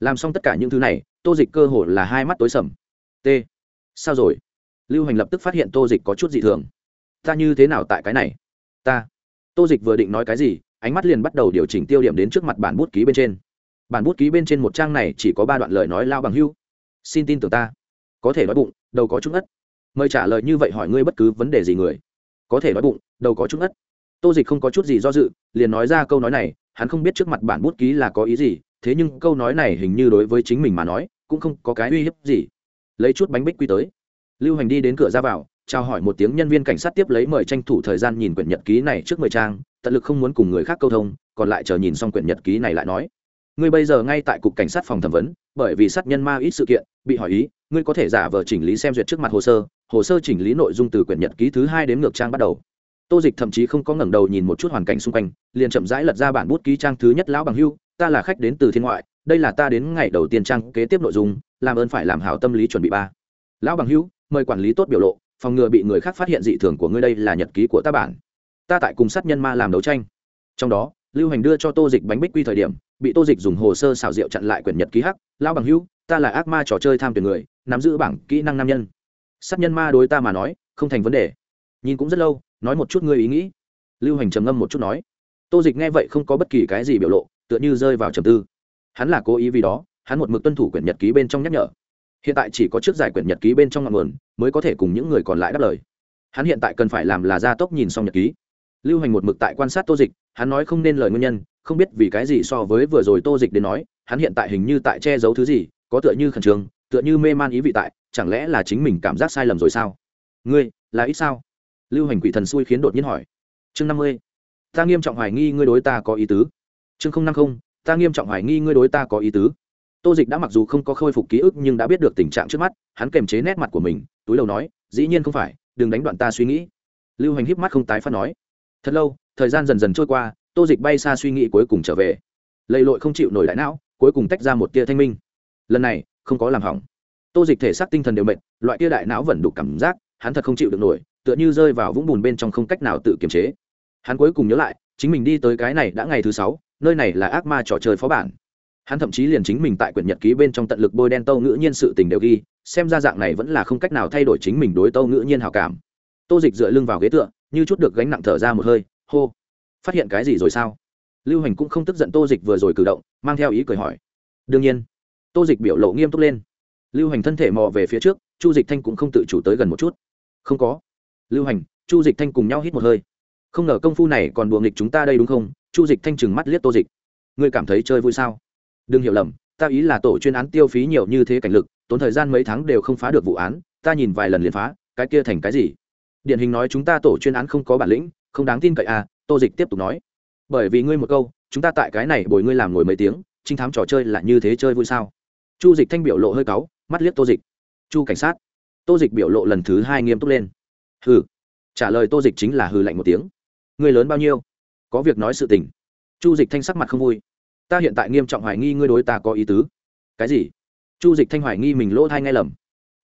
Làm xong tất cả những thứ này, tô dịch cơ hồ là hai mắt tối sầm. T. Sao rồi? Lưu hành lập tức phát hiện tô dịch có chút dị thường. Ta như thế nào tại cái này? Ta. Tô dịch vừa định nói cái gì, ánh mắt liền bắt đầu điều chỉnh tiêu điểm đến trước mặt bản bút ký bên trên. Bản bút ký bên trên một trang này chỉ có ba đoạn lời nói lao bằng hưu. Xin tin tưởng ta. Có thể nói bụng, đầu có chút ất mời trả lời như vậy hỏi ngươi bất cứ vấn đề gì người. Có thể nói bụng, đầu có chút ngất. Tô dịch không có chút gì do dự, liền nói ra câu nói này, hắn không biết trước mặt bản bút ký là có ý gì, thế nhưng câu nói này hình như đối với chính mình mà nói, cũng không có cái uy hiếp gì. Lấy chút bánh bích quy tới. Lưu hành đi đến cửa ra vào, chào hỏi một tiếng nhân viên cảnh sát tiếp lấy mời tranh thủ thời gian nhìn quyển nhật ký này trước mười trang, tận lực không muốn cùng người khác câu thông, còn lại chờ nhìn xong quyển nhật ký này lại nói ngươi bây giờ ngay tại cục cảnh sát phòng thẩm vấn, bởi vì sát nhân ma ít sự kiện, bị hỏi ý, ngươi có thể giả vờ chỉnh lý xem duyệt trước mặt hồ sơ hồ sơ chỉnh lý nội dung từ quyển nhật ký thứ hai đến ngược trang bắt đầu. Tô dịch thậm chí không có ngẩng đầu nhìn một chút hoàn cảnh xung quanh, liền chậm rãi lật ra bản bút ký trang thứ nhất lão bằng hưu, ta là khách đến từ thiên ngoại, đây là ta đến ngày đầu tiên trang kế tiếp nội dung, làm ơn phải làm hảo tâm lý chuẩn bị ba. Lão bằng hưu, mời quản lý tốt biểu lộ, phòng ngừa bị người khác phát hiện dị thường của ngươi đây là nhật ký của ta bản. Ta tại cùng sát nhân ma làm đấu tranh. Trong đó lưu hành đưa cho tô dịch bánh bích quy thời điểm bị tô dịch dùng hồ sơ xảo diệu chặn lại quyển nhật ký hắc lão bằng hữu, ta là ác ma trò chơi tham tuyển người nắm giữ bảng kỹ năng nam nhân. Sát nhân ma đối ta mà nói không thành vấn đề. Nhìn cũng rất lâu nói một chút ngươi ý nghĩ. Lưu hành trầm ngâm một chút nói. Tô dịch nghe vậy không có bất kỳ cái gì biểu lộ tựa như rơi vào trầm tư. Hắn là cố ý vì đó hắn một mực tuân thủ quyển nhật ký bên trong nhắc nhở. Hiện tại chỉ có trước giải quyển nhật ký bên trong ngọn nguồn mới có thể cùng những người còn lại đáp lời. Hắn hiện tại cần phải làm là gia tốc nhìn xong nhật ký lưu hành một mực tại quan sát tô dịch, hắn nói không nên lời nguyên nhân, không biết vì cái gì so với vừa rồi tô dịch đến nói, hắn hiện tại hình như tại che giấu thứ gì, có tựa như khẩn trương, tựa như mê man ý vị tại, chẳng lẽ là chính mình cảm giác sai lầm rồi sao? Ngươi, là ít sao? Lưu hành quỷ thần xui khiến đột nhiên hỏi. Chương năm mươi. Ta nghiêm trọng hoài nghi ngươi đối ta có ý tứ. Chương không năm không, ta nghiêm trọng hoài nghi ngươi đối ta có ý tứ. Tô dịch đã mặc dù không có khôi phục ký ức nhưng đã biết được tình trạng trước mắt, hắn kềm chế nét mặt của mình, túi đầu nói, dĩ nhiên không phải, đừng đánh đoạn ta suy nghĩ. Lưu hành híp mắt không tái phát nói thật lâu, thời gian dần dần trôi qua, tô dịch bay xa suy nghĩ cuối cùng trở về. Lầy lội không chịu nổi đại não, cuối cùng tách ra một tia thanh minh. Lần này, không có làm hỏng. Tô dịch thể xác tinh thần đều mệt, loại tia đại não vẫn đục cảm giác, hắn thật không chịu được nổi, tựa như rơi vào vũng bùn bên trong không cách nào tự kiềm chế. Hắn cuối cùng nhớ lại, chính mình đi tới cái này đã ngày thứ sáu, nơi này là ác ma trò chơi phó bản. Hắn thậm chí liền chính mình tại quyển nhật ký bên trong tận lực bôi đen tâu ngữ nhiên sự tình đều ghi, xem ra dạng này vẫn là không cách nào thay đổi chính mình đối tâu ngữ nhiên hào cảm tô dịch dựa lưng vào ghế tựa, như chút được gánh nặng thở ra một hơi, hô. Phát hiện cái gì rồi sao? Lưu hành cũng không tức giận tô dịch vừa rồi cử động, mang theo ý cười hỏi. Đương nhiên. Tô dịch biểu lộ nghiêm túc lên. Lưu hành thân thể mò về phía trước, chu dịch thanh cũng không tự chủ tới gần một chút. Không có. Lưu hành, chu dịch thanh cùng nhau hít một hơi. Không ngờ công phu này còn đùa nghịch chúng ta đây đúng không? Chu dịch thanh trừng mắt liếc tô dịch. Ngươi cảm thấy chơi vui sao? Đừng hiểu lầm, ta ý là tổ chuyên án tiêu phí nhiều như thế cảnh lực, tốn thời gian mấy tháng đều không phá được vụ án, ta nhìn vài lần liền phá, cái kia thành cái gì? Điển hình nói chúng ta tổ chuyên án không có bản lĩnh, không đáng tin cậy à tô dịch tiếp tục nói. Bởi vì ngươi một câu, chúng ta tại cái này bồi ngươi làm ngồi mấy tiếng, trinh thám trò chơi là như thế chơi vui sao? Chu dịch thanh biểu lộ hơi cáu, mắt liếc tô dịch. Chu cảnh sát. Tô dịch biểu lộ lần thứ hai nghiêm túc lên. Hừ. Trả lời tô dịch chính là hừ lạnh một tiếng. Ngươi lớn bao nhiêu? Có việc nói sự tình. Chu dịch thanh sắc mặt không vui. Ta hiện tại nghiêm trọng hoài nghi ngươi đối ta có ý tứ. Cái gì? Chu dịch thanh hoài nghi mình lỗ thai ngay lầm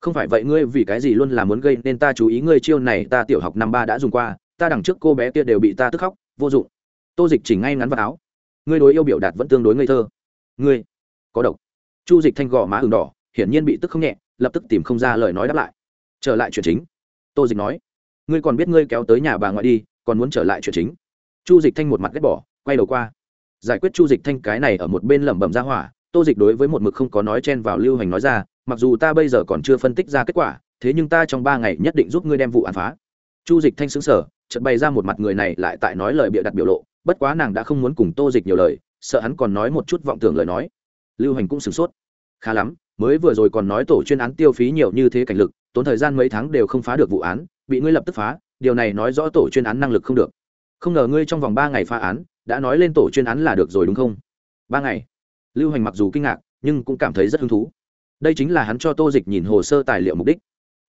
không phải vậy ngươi vì cái gì luôn là muốn gây nên ta chú ý ngươi chiêu này ta tiểu học năm ba đã dùng qua, ta đằng trước cô bé kia đều bị ta tức khóc, vô dụng. Tô dịch chỉnh ngay ngắn vào áo. Ngươi đối yêu biểu đạt vẫn tương đối ngây thơ. Ngươi, có độc. Chu dịch thanh gò má ừng đỏ, hiển nhiên bị tức không nhẹ, lập tức tìm không ra lời nói đáp lại. Trở lại chuyện chính. Tô dịch nói, ngươi còn biết ngươi kéo tới nhà bà ngoại đi, còn muốn trở lại chuyện chính. Chu dịch thanh một mặt ghét bỏ, quay đầu qua. Giải quyết chu dịch thanh cái này ở một bên lẩm bẩm ra hỏa, tô dịch đối với một mực không có nói chen vào lưu hành nói ra mặc dù ta bây giờ còn chưa phân tích ra kết quả, thế nhưng ta trong ba ngày nhất định giúp ngươi đem vụ án phá. Chu dịch thanh xứng sở chợt bày ra một mặt người này lại tại nói lời bịa đặt biểu lộ, bất quá nàng đã không muốn cùng tô dịch nhiều lời, sợ hắn còn nói một chút vọng tưởng lời nói. Lưu hành cũng sửng sốt. Khá lắm, mới vừa rồi còn nói tổ chuyên án tiêu phí nhiều như thế cảnh lực, tốn thời gian mấy tháng đều không phá được vụ án, bị ngươi lập tức phá, điều này nói rõ tổ chuyên án năng lực không được. Không ngờ ngươi trong vòng ba ngày phá án, đã nói lên tổ chuyên án là được rồi đúng không? Ba ngày. Lưu hành mặc dù kinh ngạc, nhưng cũng cảm thấy rất hứng thú đây chính là hắn cho tô dịch nhìn hồ sơ tài liệu mục đích.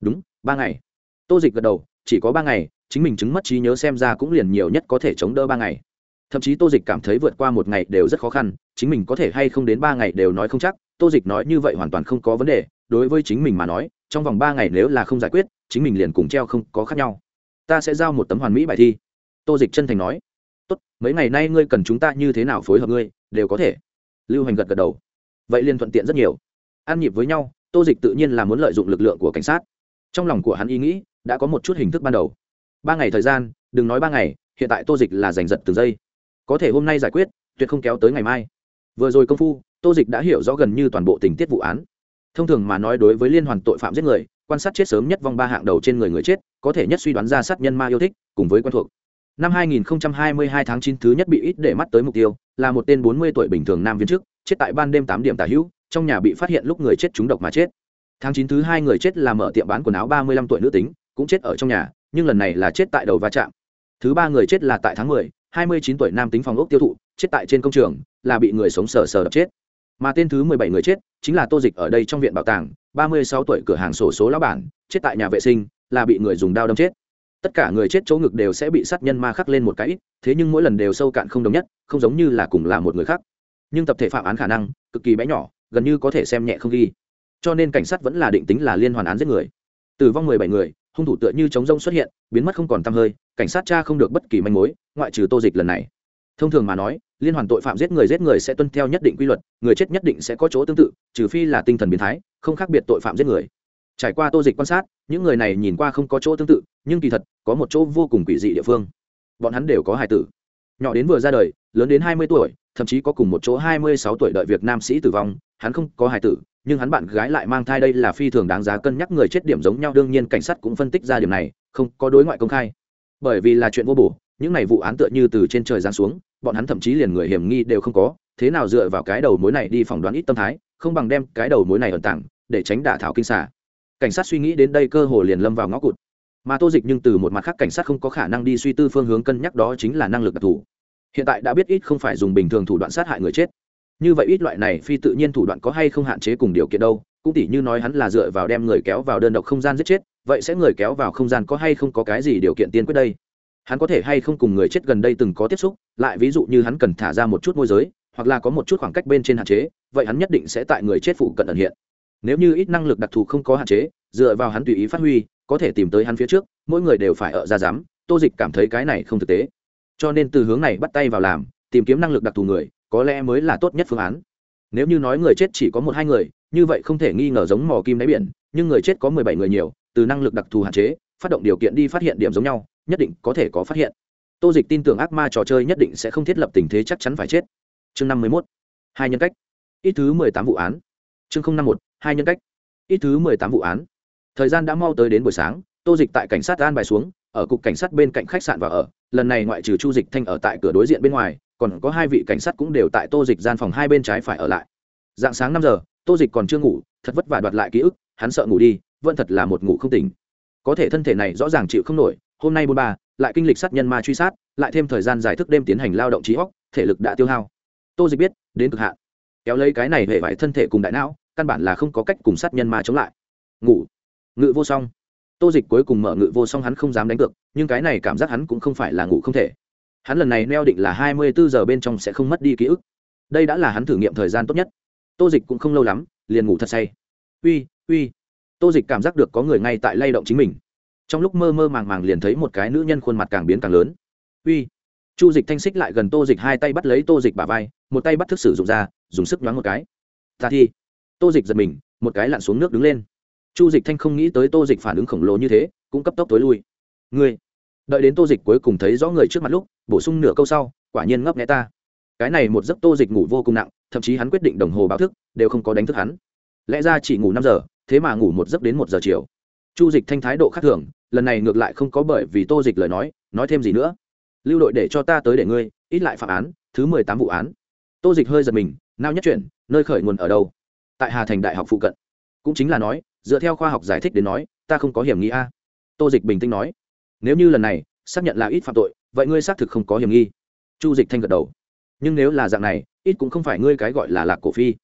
Đúng, ba ngày. Tô dịch gật đầu, chỉ có ba ngày, chính mình chứng mất trí nhớ xem ra cũng liền nhiều nhất có thể chống đỡ ba ngày. Thậm chí tô dịch cảm thấy vượt qua một ngày đều rất khó khăn, chính mình có thể hay không đến ba ngày đều nói không chắc, tô dịch nói như vậy hoàn toàn không có vấn đề, đối với chính mình mà nói, trong vòng ba ngày nếu là không giải quyết, chính mình liền cùng treo không có khác nhau. Ta sẽ giao một tấm hoàn mỹ bài thi. Tô dịch chân thành nói. Tốt, mấy ngày nay ngươi cần chúng ta như thế nào phối hợp ngươi, đều có thể. Lưu hành gật gật đầu. Vậy liền thuận tiện rất nhiều an nhịp với nhau, tô dịch tự nhiên là muốn lợi dụng lực lượng của cảnh sát. Trong lòng của hắn ý nghĩ, đã có một chút hình thức ban đầu. Ba ngày thời gian, đừng nói ba ngày, hiện tại tô dịch là giành giật từng giây. Có thể hôm nay giải quyết, tuyệt không kéo tới ngày mai. Vừa rồi công phu, tô dịch đã hiểu rõ gần như toàn bộ tình tiết vụ án. Thông thường mà nói đối với liên hoàn tội phạm giết người, quan sát chết sớm nhất vòng ba hạng đầu trên người người chết, có thể nhất suy đoán ra sát nhân ma yêu thích, cùng với quen thuộc. Năm 2022 tháng 9 thứ nhất bị ít để mắt tới mục tiêu, là một tên 40 tuổi bình thường nam viên chức chết tại ban đêm 8 điểm tả hữu trong nhà bị phát hiện lúc người chết trúng độc mà chết. Tháng 9 thứ hai người chết là mở tiệm bán quần áo 35 tuổi nữ tính cũng chết ở trong nhà nhưng lần này là chết tại đầu va chạm. Thứ ba người chết là tại tháng 10, 29 tuổi nam tính phòng ốc tiêu thụ chết tại trên công trường là bị người sống sờ sờ đập chết. Mà tên thứ 17 người chết chính là tô dịch ở đây trong viện bảo tàng 36 tuổi cửa hàng sổ số lão bản chết tại nhà vệ sinh là bị người dùng dao đâm chết. Tất cả người chết chỗ ngực đều sẽ bị sát nhân ma khắc lên một cái ít thế nhưng mỗi lần đều sâu cạn không đồng nhất không giống như là cùng là một người khác. Nhưng tập thể phạm án khả năng cực kỳ bé nhỏ gần như có thể xem nhẹ không ghi. Cho nên cảnh sát vẫn là định tính là liên hoàn án giết người. Tử vong mười bảy người, hung thủ tựa như chống rông xuất hiện, biến mất không còn t hơi, cảnh sát cha không được bất kỳ manh mối, ngoại trừ tô dịch lần này. Thông thường mà nói, liên hoàn tội phạm giết người giết người sẽ tuân theo nhất định quy luật, người chết nhất định sẽ có chỗ tương tự, trừ phi là tinh thần biến thái, không khác biệt tội phạm giết người. Trải qua tô dịch quan sát, những người này nhìn qua không có chỗ tương tự, nhưng kỳ thật, có một chỗ vô cùng quỷ dị địa phương. Bọn hắn đều có hài tử. Nhỏ đến vừa ra đời, lớn đến hai mươi tuổi thậm chí có cùng một chỗ hai mươi sáu tuổi đợi việc nam sĩ tử vong, hắn không có hài tử, nhưng hắn bạn gái lại mang thai đây là phi thường đáng giá cân nhắc người chết điểm giống nhau, đương nhiên cảnh sát cũng phân tích ra điểm này, không có đối ngoại công khai. Bởi vì là chuyện vô bổ, những này vụ án tựa như từ trên trời giáng xuống, bọn hắn thậm chí liền người hiểm nghi đều không có, thế nào dựa vào cái đầu mối này đi phỏng đoán ít tâm thái, không bằng đem cái đầu mối này ẩn tảng để tránh đả thảo kinh xả cảnh sát suy nghĩ đến đây cơ hồ liền lâm vào ngõ cụt. Mà tô dịch nhưng từ một mặt khác cảnh sát không có khả năng đi suy tư phương hướng cân nhắc đó chính là năng lực đặc thù hiện tại đã biết ít không phải dùng bình thường thủ đoạn sát hại người chết. Như vậy ít loại này phi tự nhiên thủ đoạn có hay không hạn chế cùng điều kiện đâu, cũng tỉ như nói hắn là dựa vào đem người kéo vào đơn độc không gian giết chết, vậy sẽ người kéo vào không gian có hay không có cái gì điều kiện tiên quyết đây? Hắn có thể hay không cùng người chết gần đây từng có tiếp xúc, lại ví dụ như hắn cần thả ra một chút môi giới, hoặc là có một chút khoảng cách bên trên hạn chế, vậy hắn nhất định sẽ tại người chết phụ cận ẩn hiện. Nếu như ít năng lực đặc thù không có hạn chế, dựa vào hắn tùy ý phát huy, có thể tìm tới hắn phía trước, mỗi người đều phải ở ra dám, tô dịch cảm thấy cái này không thực tế cho nên từ hướng này bắt tay vào làm, tìm kiếm năng lực đặc thù người, có lẽ mới là tốt nhất phương án. Nếu như nói người chết chỉ có một hai người, như vậy không thể nghi ngờ giống mò kim đáy biển, nhưng người chết có mười bảy người nhiều, từ năng lực đặc thù hạn chế, phát động điều kiện đi phát hiện điểm giống nhau, nhất định có thể có phát hiện. Tô dịch tin tưởng ác ma trò chơi nhất định sẽ không thiết lập tình thế chắc chắn phải chết. Chương năm mươi mốt. Hai nhân cách. Ít thứ mười tám vụ án. Chương năm một. Hai nhân cách. Ít thứ mười tám vụ án. Thời gian đã mau tới đến buổi sáng, tô dịch tại cảnh sát an bài xuống ở cục cảnh sát bên cạnh khách sạn và ở, lần này ngoại trừ chu dịch thanh ở tại cửa đối diện bên ngoài, còn có hai vị cảnh sát cũng đều tại tô dịch gian phòng hai bên trái phải ở lại. Dạng sáng năm giờ, tô dịch còn chưa ngủ, thật vất vả đoạt lại ký ức, hắn sợ ngủ đi, vẫn thật là một ngủ không tỉnh. Có thể thân thể này rõ ràng chịu không nổi, hôm nay bôn ba, lại kinh lịch sát nhân ma truy sát, lại thêm thời gian dài thức đêm tiến hành lao động trí óc, thể lực đã tiêu hao. Tô dịch biết, đến cực hạn. Kéo lấy cái này hệ vải thân thể cùng đại não, căn bản là không có cách cùng sát nhân ma chống lại. Ngủ. Ngự vô song tô dịch cuối cùng mở ngự vô song hắn không dám đánh cược, nhưng cái này cảm giác hắn cũng không phải là ngủ không thể. Hắn lần này neo định là hai mươi bốn giờ bên trong sẽ không mất đi ký ức. Đây đã là hắn thử nghiệm thời gian tốt nhất. Tô dịch cũng không lâu lắm, liền ngủ thật say. Uy uy. Tô dịch cảm giác được có người ngay tại lay động chính mình. Trong lúc mơ mơ màng màng liền thấy một cái nữ nhân khuôn mặt càng biến càng lớn. Uy. Chu dịch thanh xích lại gần tô dịch hai tay bắt lấy tô dịch bả vai, một tay bắt thức sử dụng ra, dùng sức nhoáng một cái. Ta thi. Tô dịch giật mình, một cái lặn xuống nước đứng lên chu dịch thanh không nghĩ tới tô dịch phản ứng khổng lồ như thế, cũng cấp tốc tối lui. Ngươi, đợi đến tô dịch cuối cùng thấy rõ người trước mặt lúc, bổ sung nửa câu sau, quả nhiên ngấp nghẽ ta. Cái này một giấc tô dịch ngủ vô cùng nặng, thậm chí hắn quyết định đồng hồ báo thức, đều không có đánh thức hắn. Lẽ ra chỉ ngủ năm giờ, thế mà ngủ một giấc đến một giờ chiều. Chu dịch thanh thái độ khác thường, lần này ngược lại không có bởi vì tô dịch lời nói nói thêm gì nữa. Lưu đội để cho ta tới để ngươi, ít lại phạm án, thứ mười tám vụ án. Tô dịch hơi giật mình, nao nhất chuyển, nơi khởi nguồn ở đâu? Tại hà thành đại học phụ cận. Cũng chính là nói dựa theo khoa học giải thích đến nói, ta không có hiểm nghi a. Tô dịch bình tĩnh nói, nếu như lần này, xác nhận là ít phạm tội, vậy ngươi xác thực không có hiểm nghi. Chu dịch thanh gật đầu, nhưng nếu là dạng này, ít cũng không phải ngươi cái gọi là lạc cổ phi.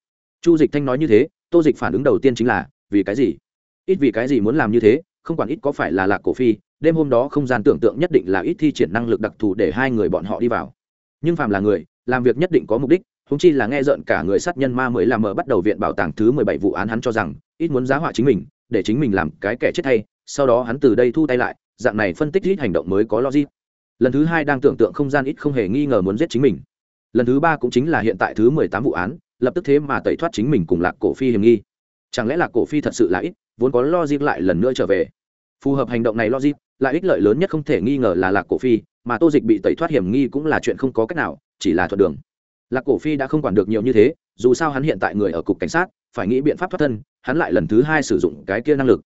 Chu dịch thanh nói như thế, tô dịch phản ứng đầu tiên chính là, vì cái gì? Ít vì cái gì muốn làm như thế, không quản ít có phải là lạc cổ phi, đêm hôm đó không gian tưởng tượng nhất định là ít thi triển năng lực đặc thù để hai người bọn họ đi vào. Nhưng phàm là người, làm việc nhất định có mục đích húng chi là nghe rợn cả người sát nhân ma mới làm mở bắt đầu viện bảo tàng thứ mười bảy vụ án hắn cho rằng, ít muốn giá họa chính mình, để chính mình làm cái kẻ chết hay sau đó hắn từ đây thu tay lại, dạng này phân tích ít hành động mới có logic. Lần thứ hai đang tưởng tượng không gian ít không hề nghi ngờ muốn giết chính mình. Lần thứ ba cũng chính là hiện tại thứ mười tám vụ án, lập tức thế mà tẩy thoát chính mình cùng lạc cổ phi hiểm nghi. Chẳng lẽ lạc cổ phi thật sự là ít, vốn có logic lại lần nữa trở về? Phù hợp hành động này logic, lại ích lợi lớn nhất không thể nghi ngờ là lạc cổ phi, mà tô dịch bị tẩy thoát hiểm nghi cũng là chuyện không có cách nào, chỉ là thuận đường lạc cổ phi đã không quản được nhiều như thế, dù sao hắn hiện tại người ở cục cảnh sát, phải nghĩ biện pháp thoát thân, hắn lại lần thứ hai sử dụng cái kia năng lực.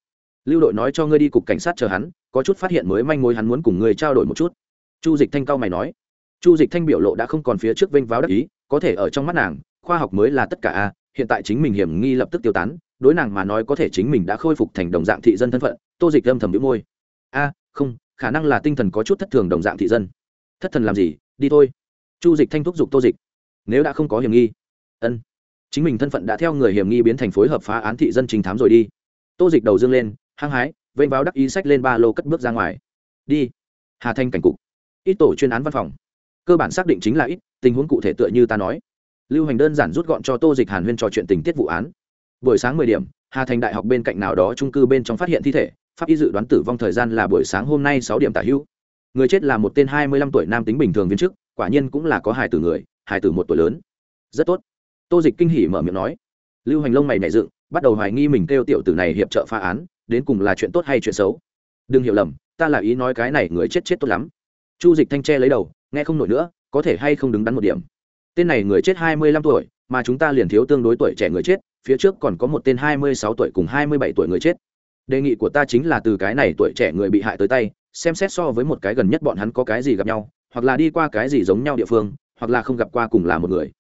Lưu đội nói cho ngươi đi cục cảnh sát chờ hắn, có chút phát hiện mới manh mối hắn muốn cùng ngươi trao đổi một chút. Chu dịch thanh cao mày nói. Chu dịch thanh biểu lộ đã không còn phía trước vênh váo đắc ý, có thể ở trong mắt nàng, khoa học mới là tất cả a, hiện tại chính mình hiểm nghi lập tức tiêu tán, đối nàng mà nói có thể chính mình đã khôi phục thành đồng dạng thị dân thân phận, tô dịch âm thầm đĩu môi. A, không, khả năng là tinh thần có chút thất thường đồng dạng thị dân. Thất thần làm gì? Đi thôi. Chu dịch thanh thúc giục tô dịch nếu đã không có hiểm nghi. Ân. Chính mình thân phận đã theo người hiểm nghi biến thành phối hợp phá án thị dân trình thám rồi đi. Tô dịch đầu dương lên, hăng hái, vênh báo đắc ý sách lên ba lô cất bước ra ngoài. Đi. Hà thanh cảnh cục. Ít tổ chuyên án văn phòng. Cơ bản xác định chính là ít, tình huống cụ thể tựa như ta nói. Lưu hành đơn giản rút gọn cho tô dịch hàn huyên trò chuyện tình tiết vụ án. Buổi sáng mười điểm, hà thành đại học bên cạnh nào đó trung cư bên trong phát hiện thi thể, pháp y dự đoán tử vong thời gian là buổi sáng hôm nay sáu điểm tả hữu người chết là một tên hai mươi lăm tuổi nam tính bình thường viên chức, quả nhiên cũng là có hài từ người hài tử một tuổi lớn. Rất tốt. Tô dịch kinh hỉ mở miệng nói. Lưu hành lông mày nảy dựng, bắt đầu hoài nghi mình kêu tiểu tử này hiệp trợ phá án, đến cùng là chuyện tốt hay chuyện xấu. Đừng hiểu lầm, ta là ý nói cái này người chết chết tốt lắm. Chu dịch thanh tre lấy đầu, nghe không nổi nữa, có thể hay không đứng đắn một điểm. Tên này người chết hai mươi lăm tuổi, mà chúng ta liền thiếu tương đối tuổi trẻ người chết, phía trước còn có một tên hai mươi sáu tuổi cùng hai mươi bảy tuổi người chết. Đề nghị của ta chính là từ cái này tuổi trẻ người bị hại tới tay, xem xét so với một cái gần nhất bọn hắn có cái gì gặp nhau, hoặc là đi qua cái gì giống nhau địa phương hoặc là không gặp qua cùng là một người.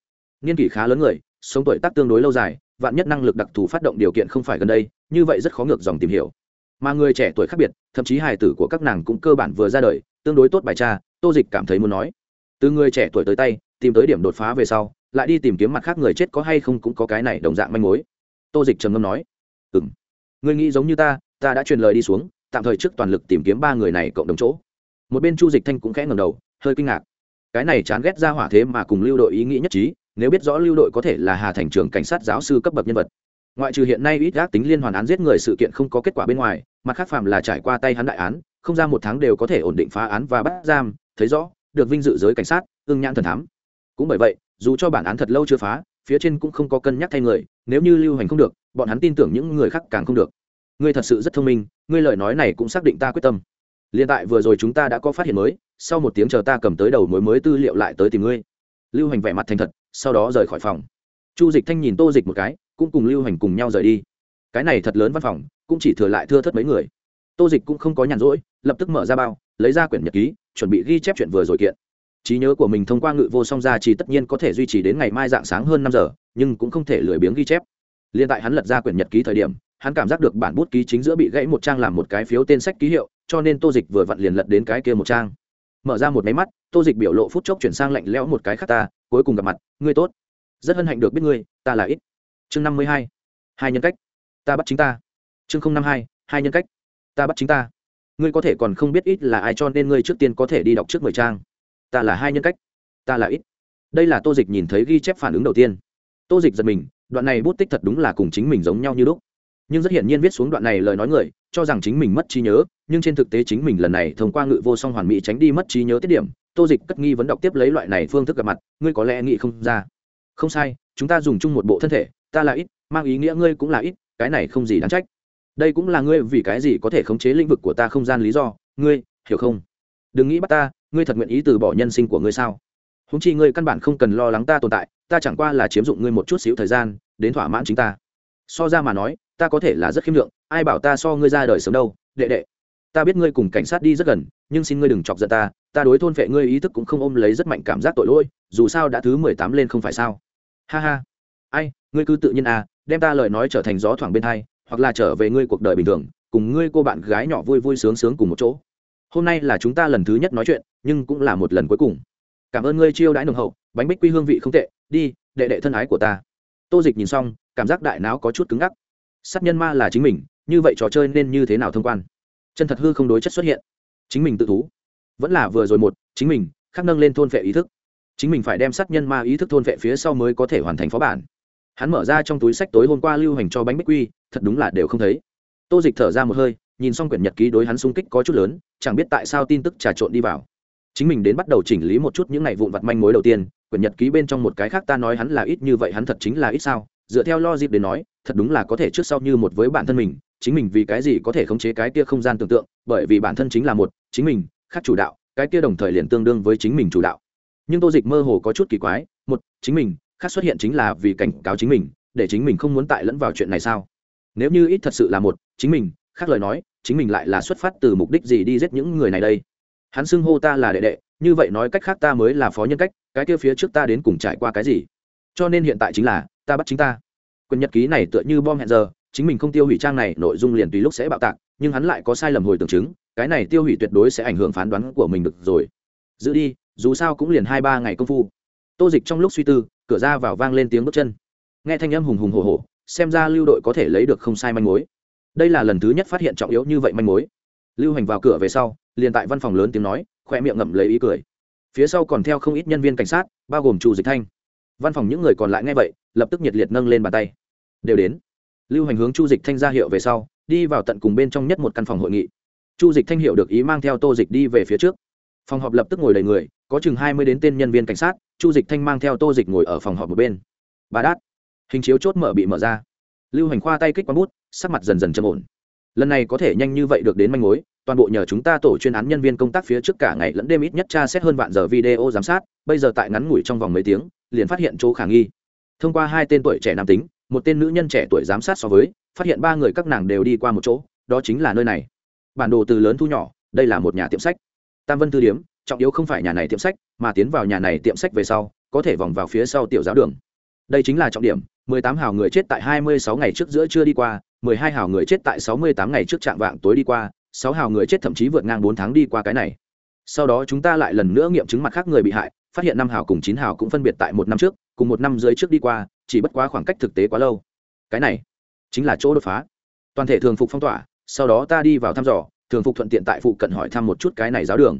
Niên kỷ khá lớn người sống tuổi tác tương đối lâu dài vạn nhất năng lực đặc thù phát động điều kiện không phải gần đây như vậy rất khó ngược dòng tìm hiểu. Mà người trẻ tuổi khác biệt thậm chí hài tử của các nàng cũng cơ bản vừa ra đời tương đối tốt bài cha, tô dịch cảm thấy muốn nói. Từ người trẻ tuổi tới tay tìm tới điểm đột phá về sau lại đi tìm kiếm mặt khác người chết có hay không cũng có cái này đồng dạng manh mối. Tô dịch trầm ngâm nói. Ừ m người nghĩ giống như ta ta đã truyền lời đi xuống tạm thời trước toàn lực tìm kiếm ba người này cộng đồng chỗ. Một bên chu dịch thanh cũng khẽ ngầm đầu hơi kinh ngạc cái này chán ghét ra hỏa thế mà cùng lưu đội ý nghĩ nhất trí, nếu biết rõ lưu đội có thể là hà thành trưởng cảnh sát giáo sư cấp bậc nhân vật. Ngoại trừ hiện nay ít gác tính liên hoàn án giết người sự kiện không có kết quả bên ngoài, mặt khác phạm là trải qua tay hắn đại án, không ra một tháng đều có thể ổn định phá án và bắt giam, thấy rõ, được vinh dự giới cảnh sát, ưng nhãn thần thám. Cũng bởi vậy, dù cho bản án thật lâu chưa phá, phía trên cũng không có cân nhắc thay người, nếu như lưu hành không được, bọn hắn tin tưởng những người khác càng không được. Ngươi thật sự rất thông minh, ngươi lời nói này cũng xác định ta quyết tâm liên tại vừa rồi chúng ta đã có phát hiện mới, sau một tiếng chờ ta cầm tới đầu mối mới tư liệu lại tới tìm ngươi. Lưu hành vẻ mặt thành thật, sau đó rời khỏi phòng. Chu dịch thanh nhìn tô dịch một cái, cũng cùng lưu hành cùng nhau rời đi. Cái này thật lớn văn phòng, cũng chỉ thừa lại thưa thất mấy người. Tô dịch cũng không có nhàn rỗi, lập tức mở ra bao, lấy ra quyển nhật ký, chuẩn bị ghi chép chuyện vừa rồi kiện. Trí nhớ của mình thông qua ngự vô song ra chỉ tất nhiên có thể duy trì đến ngày mai dạng sáng hơn năm giờ, nhưng cũng không thể lười biếng ghi chép. Liên tại hắn lật ra quyển nhật ký thời điểm, hắn cảm giác được bản bút ký chính giữa bị gãy một trang làm một cái phiếu tên sách ký hiệu cho nên tô dịch vừa vặn liền lật đến cái kia một trang. Mở ra một máy mắt, tô dịch biểu lộ phút chốc chuyển sang lạnh lẽo một cái khác ta, cuối cùng gặp mặt, ngươi tốt. Rất hân hạnh được biết ngươi, ta là ít. Chương năm mươi hai. Hai nhân cách. Ta bắt chính ta. Chương năm hai. Hai nhân cách. Ta bắt chính ta. Ngươi có thể còn không biết ít là ai cho nên ngươi trước tiên có thể đi đọc trước mười trang. Ta là hai nhân cách. Ta là ít. Đây là tô dịch nhìn thấy ghi chép phản ứng đầu tiên. Tô dịch giật mình, đoạn này bút tích thật đúng là cùng chính mình giống nhau như lúc. Nhưng rất hiển nhiên viết xuống đoạn này lời nói người, cho rằng chính mình mất trí nhớ nhưng trên thực tế chính mình lần này thông qua ngự vô song hoàn mỹ tránh đi mất trí nhớ tiết điểm, tô dịch cất nghi vấn đọc tiếp lấy loại này phương thức gặp mặt, ngươi có lẽ nghĩ không ra. Không sai, chúng ta dùng chung một bộ thân thể, ta là ít, mang ý nghĩa ngươi cũng là ít, cái này không gì đáng trách. Đây cũng là ngươi vì cái gì có thể khống chế lĩnh vực của ta không gian lý do, ngươi, hiểu không? Đừng nghĩ bắt ta, ngươi thật nguyện ý từ bỏ nhân sinh của ngươi sao? Húng chi ngươi căn bản không cần lo lắng ta tồn tại, ta chẳng qua là chiếm dụng ngươi một chút xíu thời gian, đến thỏa mãn chính ta. So ra mà nói, ta có thể là rất khiêm lượng, ai bảo ta so ngươi ra đời sớm đâu, đệ đệ ta biết ngươi cùng cảnh sát đi rất gần, nhưng xin ngươi đừng chọc giận ta ta đối thôn vệ ngươi ý thức cũng không ôm lấy rất mạnh cảm giác tội lỗi, dù sao đã thứ mười tám lên không phải sao. Ha ha. Ai, ngươi cứ tự nhiên à đem ta lời nói trở thành gió thoảng bên thai hoặc là trở về ngươi cuộc đời bình thường, cùng ngươi cô bạn gái nhỏ vui vui sướng sướng cùng một chỗ. Hôm nay là chúng ta lần thứ nhất nói chuyện, nhưng cũng là một lần cuối cùng. Cảm ơn ngươi chiêu đãi nồng hậu, bánh bích quy hương vị không tệ, đi, đệ đệ thân ái của ta. Tô dịch nhìn xong, cảm giác đại não có chút cứng ngắc. Sát nhân ma là chính mình, như vậy trò chơi nên như thế nào thông quan? Chân thật hư không đối chất xuất hiện. Chính mình tự thú. Vẫn là vừa rồi một, chính mình, khắc nâng lên thôn vệ ý thức. Chính mình phải đem sát nhân ma ý thức thôn vệ phía sau mới có thể hoàn thành phó bản. Hắn mở ra trong túi sách tối hôm qua lưu hành cho bánh bích quy, thật đúng là đều không thấy. Tô dịch thở ra một hơi, nhìn xong quyển nhật ký đối hắn sung kích có chút lớn, chẳng biết tại sao tin tức trà trộn đi vào. Chính mình đến bắt đầu chỉnh lý một chút những ngày vụn vặt manh mối đầu tiên, quyển nhật ký bên trong một cái khác ta nói hắn là ít như vậy hắn thật chính là ít sao? Dựa theo lo dịp để nói, thật đúng là có thể trước sau như một với bản thân mình chính mình vì cái gì có thể khống chế cái kia không gian tưởng tượng, bởi vì bản thân chính là một, chính mình, khác chủ đạo, cái kia đồng thời liền tương đương với chính mình chủ đạo. Nhưng tô dịch mơ hồ có chút kỳ quái, một, chính mình, khác xuất hiện chính là vì cảnh cáo chính mình, để chính mình không muốn tại lẫn vào chuyện này sao? Nếu như ít thật sự là một, chính mình, khác lời nói, chính mình lại là xuất phát từ mục đích gì đi giết những người này đây? Hắn xưng hô ta là đệ đệ, như vậy nói cách khác ta mới là phó nhân cách, cái kia phía trước ta đến cùng trải qua cái gì? Cho nên hiện tại chính là, ta bắt chính ta. Quyền nhật ký này tựa như bom hẹn giờ chính mình không tiêu hủy trang này, nội dung liền tùy lúc sẽ bạo tạc, nhưng hắn lại có sai lầm hồi tưởng chứng, cái này tiêu hủy tuyệt đối sẽ ảnh hưởng phán đoán của mình được rồi. Giữ đi, dù sao cũng liền hai ba ngày công phu. Tô dịch trong lúc suy tư, cửa ra vào vang lên tiếng bước chân. Nghe thanh âm hùng hùng hồ hồ xem ra lưu đội có thể lấy được không sai manh mối. Đây là lần thứ nhất phát hiện trọng yếu như vậy manh mối. Lưu hành vào cửa về sau, liền tại văn phòng lớn tiếng nói, khoe miệng ngậm lấy ý cười. Phía sau còn theo không ít nhân viên cảnh sát, bao gồm chủ dịch thanh. Văn phòng những người còn lại nghe vậy, lập tức nhiệt liệt nâng lên bàn tay. Đều đến lưu hành hướng chu dịch thanh ra hiệu về sau, đi vào tận cùng bên trong nhất một căn phòng hội nghị. Chu dịch thanh hiệu được ý mang theo tô dịch đi về phía trước. Phòng họp lập tức ngồi đầy người, có chừng hai mươi đến tên nhân viên cảnh sát, chu dịch thanh mang theo tô dịch ngồi ở phòng họp một bên. Bà đát, hình chiếu chốt mở bị mở ra. Lưu hành khoa tay kích quán bút, sắc mặt dần dần trầm ổn. Lần này có thể nhanh như vậy được đến manh mối, toàn bộ nhờ chúng ta tổ chuyên án nhân viên công tác phía trước cả ngày lẫn đêm ít nhất tra xét hơn vạn giờ video giám sát, bây giờ tại ngắn ngủi trong vòng mấy tiếng, liền phát hiện chỗ khả nghi. Thông qua hai tên tuổi trẻ nam tính một tên nữ nhân trẻ tuổi giám sát so với, phát hiện ba người các nàng đều đi qua một chỗ, đó chính là nơi này. Bản đồ từ lớn thu nhỏ, đây là một nhà tiệm sách. Tam vân thư điếm, trọng yếu không phải nhà này tiệm sách, mà tiến vào nhà này tiệm sách về sau, có thể vòng vào phía sau tiểu giáo đường. Đây chính là trọng điểm, mười tám hào người chết tại hai mươi sáu ngày trước giữa chưa đi qua, mười hai hào người chết tại sáu mươi tám ngày trước trạng vạng tối đi qua, sáu hào người chết thậm chí vượt ngang bốn tháng đi qua cái này. Sau đó chúng ta lại lần nữa nghiệm chứng mặt khác người bị hại, phát hiện năm hào cùng chín hào cũng phân biệt tại một năm trước, cùng một năm dưới trước đi qua chỉ bất quá khoảng cách thực tế quá lâu. Cái này chính là chỗ đột phá. Toàn thể thường phục phong tỏa, sau đó ta đi vào thăm dò, thường phục thuận tiện tại phụ cận hỏi thăm một chút cái này giáo đường.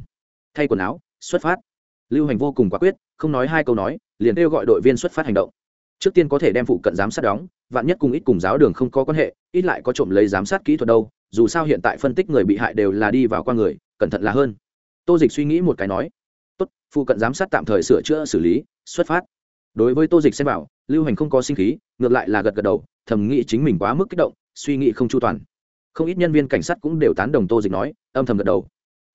Thay quần áo, xuất phát. Lưu hành vô cùng quả quyết, không nói hai câu nói, liền kêu gọi đội viên xuất phát hành động. Trước tiên có thể đem phụ cận giám sát đóng, vạn nhất cùng ít cùng giáo đường không có quan hệ, ít lại có trộm lấy giám sát kỹ thuật đâu, dù sao hiện tại phân tích người bị hại đều là đi vào qua người, cẩn thận là hơn. Tô dịch suy nghĩ một cái nói, tốt, phụ cận giám sát tạm thời sửa chữa xử lý, xuất phát. Đối với tô dịch xem bảo lưu hành không có sinh khí, ngược lại là gật gật đầu, thầm nghĩ chính mình quá mức kích động, suy nghĩ không chu toàn. Không ít nhân viên cảnh sát cũng đều tán đồng tô dịch nói, âm thầm gật đầu.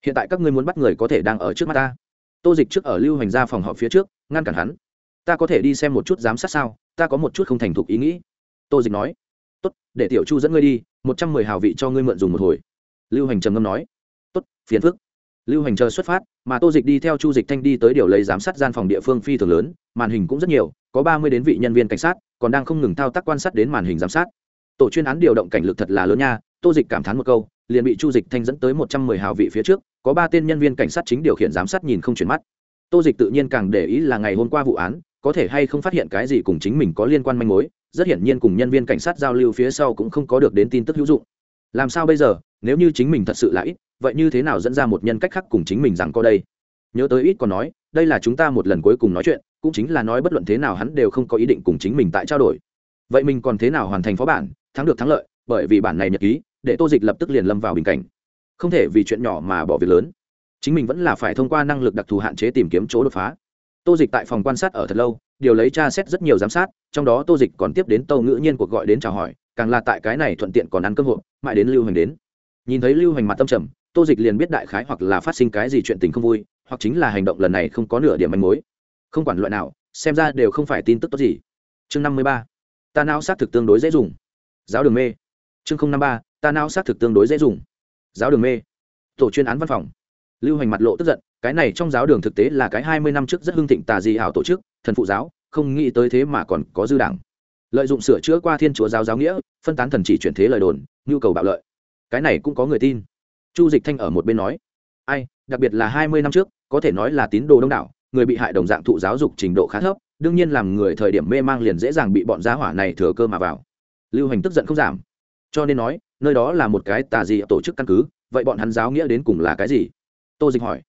Hiện tại các ngươi muốn bắt người có thể đang ở trước mắt ta. Tô dịch trước ở lưu hành ra phòng họp phía trước, ngăn cản hắn. Ta có thể đi xem một chút giám sát sao, ta có một chút không thành thục ý nghĩ. Tô dịch nói, tốt, để tiểu chu dẫn ngươi đi, một trăm mười hào vị cho ngươi mượn dùng một hồi. Lưu hành trầm ngâm nói, tốt, phiền phức lưu hành chờ xuất phát, mà tô dịch đi theo chu dịch thanh đi tới điều lấy giám sát gian phòng địa phương phi thường lớn, màn hình cũng rất nhiều, có ba mươi đến vị nhân viên cảnh sát, còn đang không ngừng thao tác quan sát đến màn hình giám sát. Tổ chuyên án điều động cảnh lực thật là lớn nha, tô dịch cảm thán một câu, liền bị chu dịch thanh dẫn tới một trăm mười hào vị phía trước, có ba tên nhân viên cảnh sát chính điều khiển giám sát nhìn không chuyển mắt. Tô dịch tự nhiên càng để ý là ngày hôm qua vụ án, có thể hay không phát hiện cái gì cùng chính mình có liên quan manh mối, rất hiển nhiên cùng nhân viên cảnh sát giao lưu phía sau cũng không có được đến tin tức hữu dụng. Làm sao bây giờ, nếu như chính mình thật sự là ít vậy như thế nào dẫn ra một nhân cách khác cùng chính mình rằng có đây? Nhớ tới ít còn nói, đây là chúng ta một lần cuối cùng nói chuyện, cũng chính là nói bất luận thế nào hắn đều không có ý định cùng chính mình tại trao đổi. Vậy mình còn thế nào hoàn thành phó bản, thắng được thắng lợi, bởi vì bản này nhật ký, để tô dịch lập tức liền lâm vào bình cảnh. Không thể vì chuyện nhỏ mà bỏ việc lớn. Chính mình vẫn là phải thông qua năng lực đặc thù hạn chế tìm kiếm chỗ đột phá. Tô dịch tại phòng quan sát ở thật lâu, điều lấy tra xét rất nhiều giám sát, trong đó tô dịch còn tiếp đến tâu ngữ nhiên cuộc gọi đến chào hỏi, càng là tại cái này thuận tiện còn ăn cơm hộp, mãi đến lưu hành đến. Nhìn thấy lưu hành mặt tâm trầm tô dịch liền biết đại khái hoặc là phát sinh cái gì chuyện tình không vui, hoặc chính là hành động lần này không có nửa điểm manh mối. Không quản loại nào, xem ra đều không phải tin tức tốt gì. Chương năm mươi ba. Ta não xác thực tương đối dễ dùng. Giáo đường mê. Chương năm ba. Ta não xác thực tương đối dễ dùng. Giáo đường mê. Tổ chuyên án văn phòng. Lưu hành mặt lộ tức giận, cái này trong giáo đường thực tế là cái hai mươi năm trước rất hưng thịnh tà di ảo tổ chức, thần phụ giáo, không nghĩ tới thế mà còn có dư đảng. Lợi dụng sửa chữa qua thiên chúa giáo giáo nghĩa, phân tán thần chỉ chuyển thế lời đồn, nhu cầu bạo lợi. Cái này cũng có người tin chu dịch thanh ở một bên nói, ai, đặc biệt là hai mươi năm trước, có thể nói là tín đồ đông đảo, người bị hại đồng dạng thụ giáo dục trình độ khá thấp, đương nhiên làm người thời điểm mê mang liền dễ dàng bị bọn giá hỏa này thừa cơ mà vào. Lưu hành tức giận không giảm, cho nên nói, nơi đó là một cái tà dị tổ chức căn cứ, vậy bọn hắn giáo nghĩa đến cùng là cái gì? Tô dịch hỏi,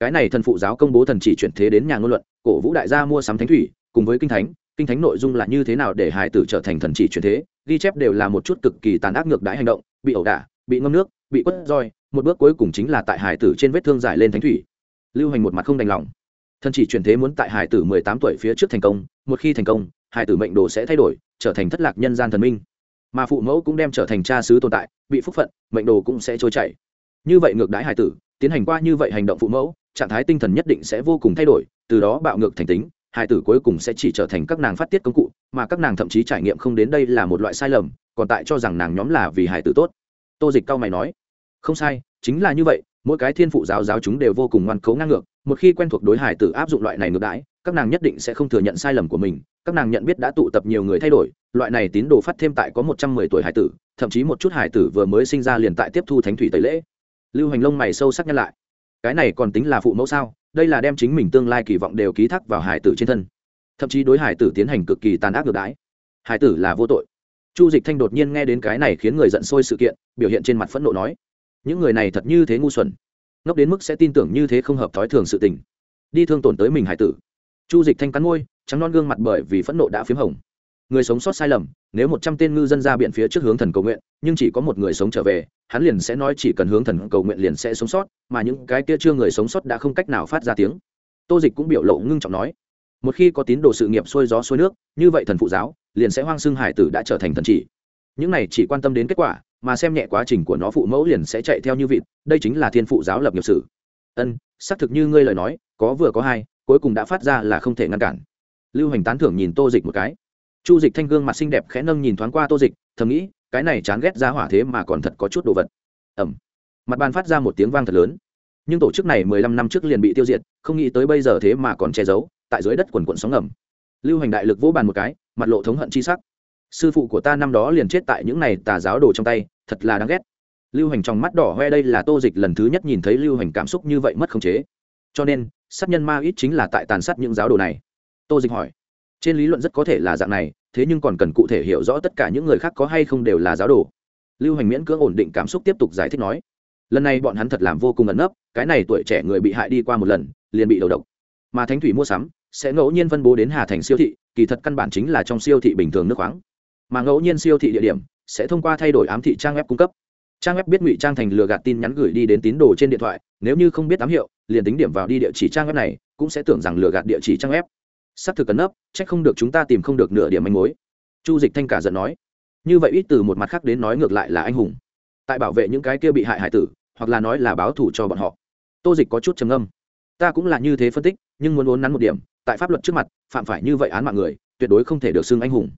cái này thần phụ giáo công bố thần chỉ chuyển thế đến nhà ngôn luận, cổ vũ đại gia mua sắm thánh thủy, cùng với kinh thánh kinh thánh nội dung là như thế nào để hải tử trở thành thần chỉ chuyển thế, ghi chép đều là một chút cực kỳ tàn ác ngược đãi hành động, bị ẩu đả, bị ngâm nước, bị quất roi một bước cuối cùng chính là tại hải tử trên vết thương giải lên thánh thủy. Lưu hành một mặt không đành lòng. Thần chỉ chuyển thế muốn tại hải tử mười tám tuổi phía trước thành công, một khi thành công, hải tử mệnh đồ sẽ thay đổi, trở thành thất lạc nhân gian thần minh. Mà phụ mẫu cũng đem trở thành cha xứ tồn tại, bị phúc phận, mệnh đồ cũng sẽ trôi chảy. Như vậy ngược đãi hải tử, tiến hành qua như vậy hành động phụ mẫu, trạng thái tinh thần nhất định sẽ vô cùng thay đổi, từ đó bạo ngược thành tính, hải tử cuối cùng sẽ chỉ trở thành các nàng phát tiết công cụ, mà các nàng thậm chí trải nghiệm không đến đây là một loại sai lầm, còn tại cho rằng nàng nhóm là vì hải tử tốt. Tô dịch cao mày nói không sai, chính là như vậy, mỗi cái thiên phụ giáo giáo chúng đều vô cùng ngoan cố ngang ngược, một khi quen thuộc đối hải tử áp dụng loại này ngược đãi, các nàng nhất định sẽ không thừa nhận sai lầm của mình, các nàng nhận biết đã tụ tập nhiều người thay đổi, loại này tín đồ phát thêm tại có một trăm mười tuổi hải tử, thậm chí một chút hải tử vừa mới sinh ra liền tại tiếp thu thánh thủy tẩy lễ. Lưu hành lông mày sâu sắc nhắc lại. Cái này còn tính là phụ mẫu sao? Đây là đem chính mình tương lai kỳ vọng đều ký thác vào hải tử trên thân. Thậm chí đối hải tử tiến hành cực kỳ tàn ác ngược đãi. Hải tử là vô tội. Chu dịch thanh đột nhiên nghe đến cái này khiến người giận sôi sự kiện, biểu hiện trên mặt phẫn nộ nói những người này thật như thế ngu xuẩn. Ngốc đến mức sẽ tin tưởng như thế không hợp thói thường sự tình. Đi thương tổn tới mình hải tử. Chu dịch thanh cắn môi, trắng non gương mặt bởi vì phẫn nộ đã p h í m hồng. Người sống sót sai lầm, nếu một trăm tên ngư dân ra biển phía trước hướng thần cầu nguyện, nhưng chỉ có một người sống trở về, hắn liền sẽ nói chỉ cần hướng thần cầu nguyện liền sẽ sống sót, mà những cái kia chưa người sống sót đã không cách nào phát ra tiếng. Tô dịch cũng biểu lộ ngưng trọng nói, một khi có tín đồ sự nghiệp xuôi gió xuôi nước, như vậy thần phụ giáo, liền sẽ hoang xưng hải tử đã trở thành thần chỉ những này chỉ quan tâm đến kết quả, mà xem nhẹ quá trình của nó phụ mẫu liền sẽ chạy theo như vịt, đây chính là thiên phụ giáo lập nghiệp sử. Ân, xác thực như ngươi lời nói, có vừa có hai, cuối cùng đã phát ra là không thể ngăn cản. Lưu hành tán thưởng nhìn tô dịch một cái. Chu dịch thanh gương mặt xinh đẹp khẽ nâng nhìn thoáng qua tô dịch, thầm nghĩ, cái này chán ghét ra hỏa thế mà còn thật có chút đồ vật. Ẩm. Mặt bàn phát ra một tiếng vang thật lớn. Nhưng tổ chức này mười lăm năm trước liền bị tiêu diệt, không nghĩ tới bây giờ thế mà còn che giấu, tại dưới đất quần quận sóng ngầm. Lưu hành đại lực vỗ bàn một cái, mặt lộ thống hận chi sắc sư phụ của ta năm đó liền chết tại những này tà giáo đồ trong tay, thật là đáng ghét. Lưu hành trong mắt đỏ hoe đây là tô dịch lần thứ nhất nhìn thấy lưu hành cảm xúc như vậy mất khống chế. Cho nên, sát nhân ma ít chính là tại tàn sát những giáo đồ này. Tô dịch hỏi, trên lý luận rất có thể là dạng này, thế nhưng còn cần cụ thể hiểu rõ tất cả những người khác có hay không đều là giáo đồ. Lưu hành miễn cưỡng ổn định cảm xúc tiếp tục giải thích nói, lần này bọn hắn thật làm vô cùng ẩn nấp, cái này tuổi trẻ người bị hại đi qua một lần, liền bị đầu độc. Mà thánh thủy mua sắm, sẽ ngẫu nhiên phân bố đến hà thành siêu thị, kỳ thật căn bản chính là trong siêu thị bình thường nước khoáng mà ngẫu nhiên siêu thị địa điểm sẽ thông qua thay đổi ám thị trang web cung cấp. Trang web biết ngụy trang thành lừa gạt tin nhắn gửi đi đến tín đồ trên điện thoại, nếu như không biết ám hiệu, liền tính điểm vào đi địa chỉ trang web này, cũng sẽ tưởng rằng lừa gạt địa chỉ trang web. S ắ c thực cấn ấp c h ắ c không được chúng ta tìm không được nửa điểm manh mối. Chu dịch thanh cả giận nói. Như vậy ít từ một mặt khác đến nói ngược lại là anh hùng. Tại bảo vệ những cái kia bị hại hải tử, hoặc là nói là báo thù cho bọn họ. Tô dịch có chút trầm âm ta cũng là như thế phân tích, nhưng muốn vốn nắn một điểm, tại pháp luật trước mặt, phạm phải như vậy án mạng người, tuyệt đối không thể được xưng anh hùng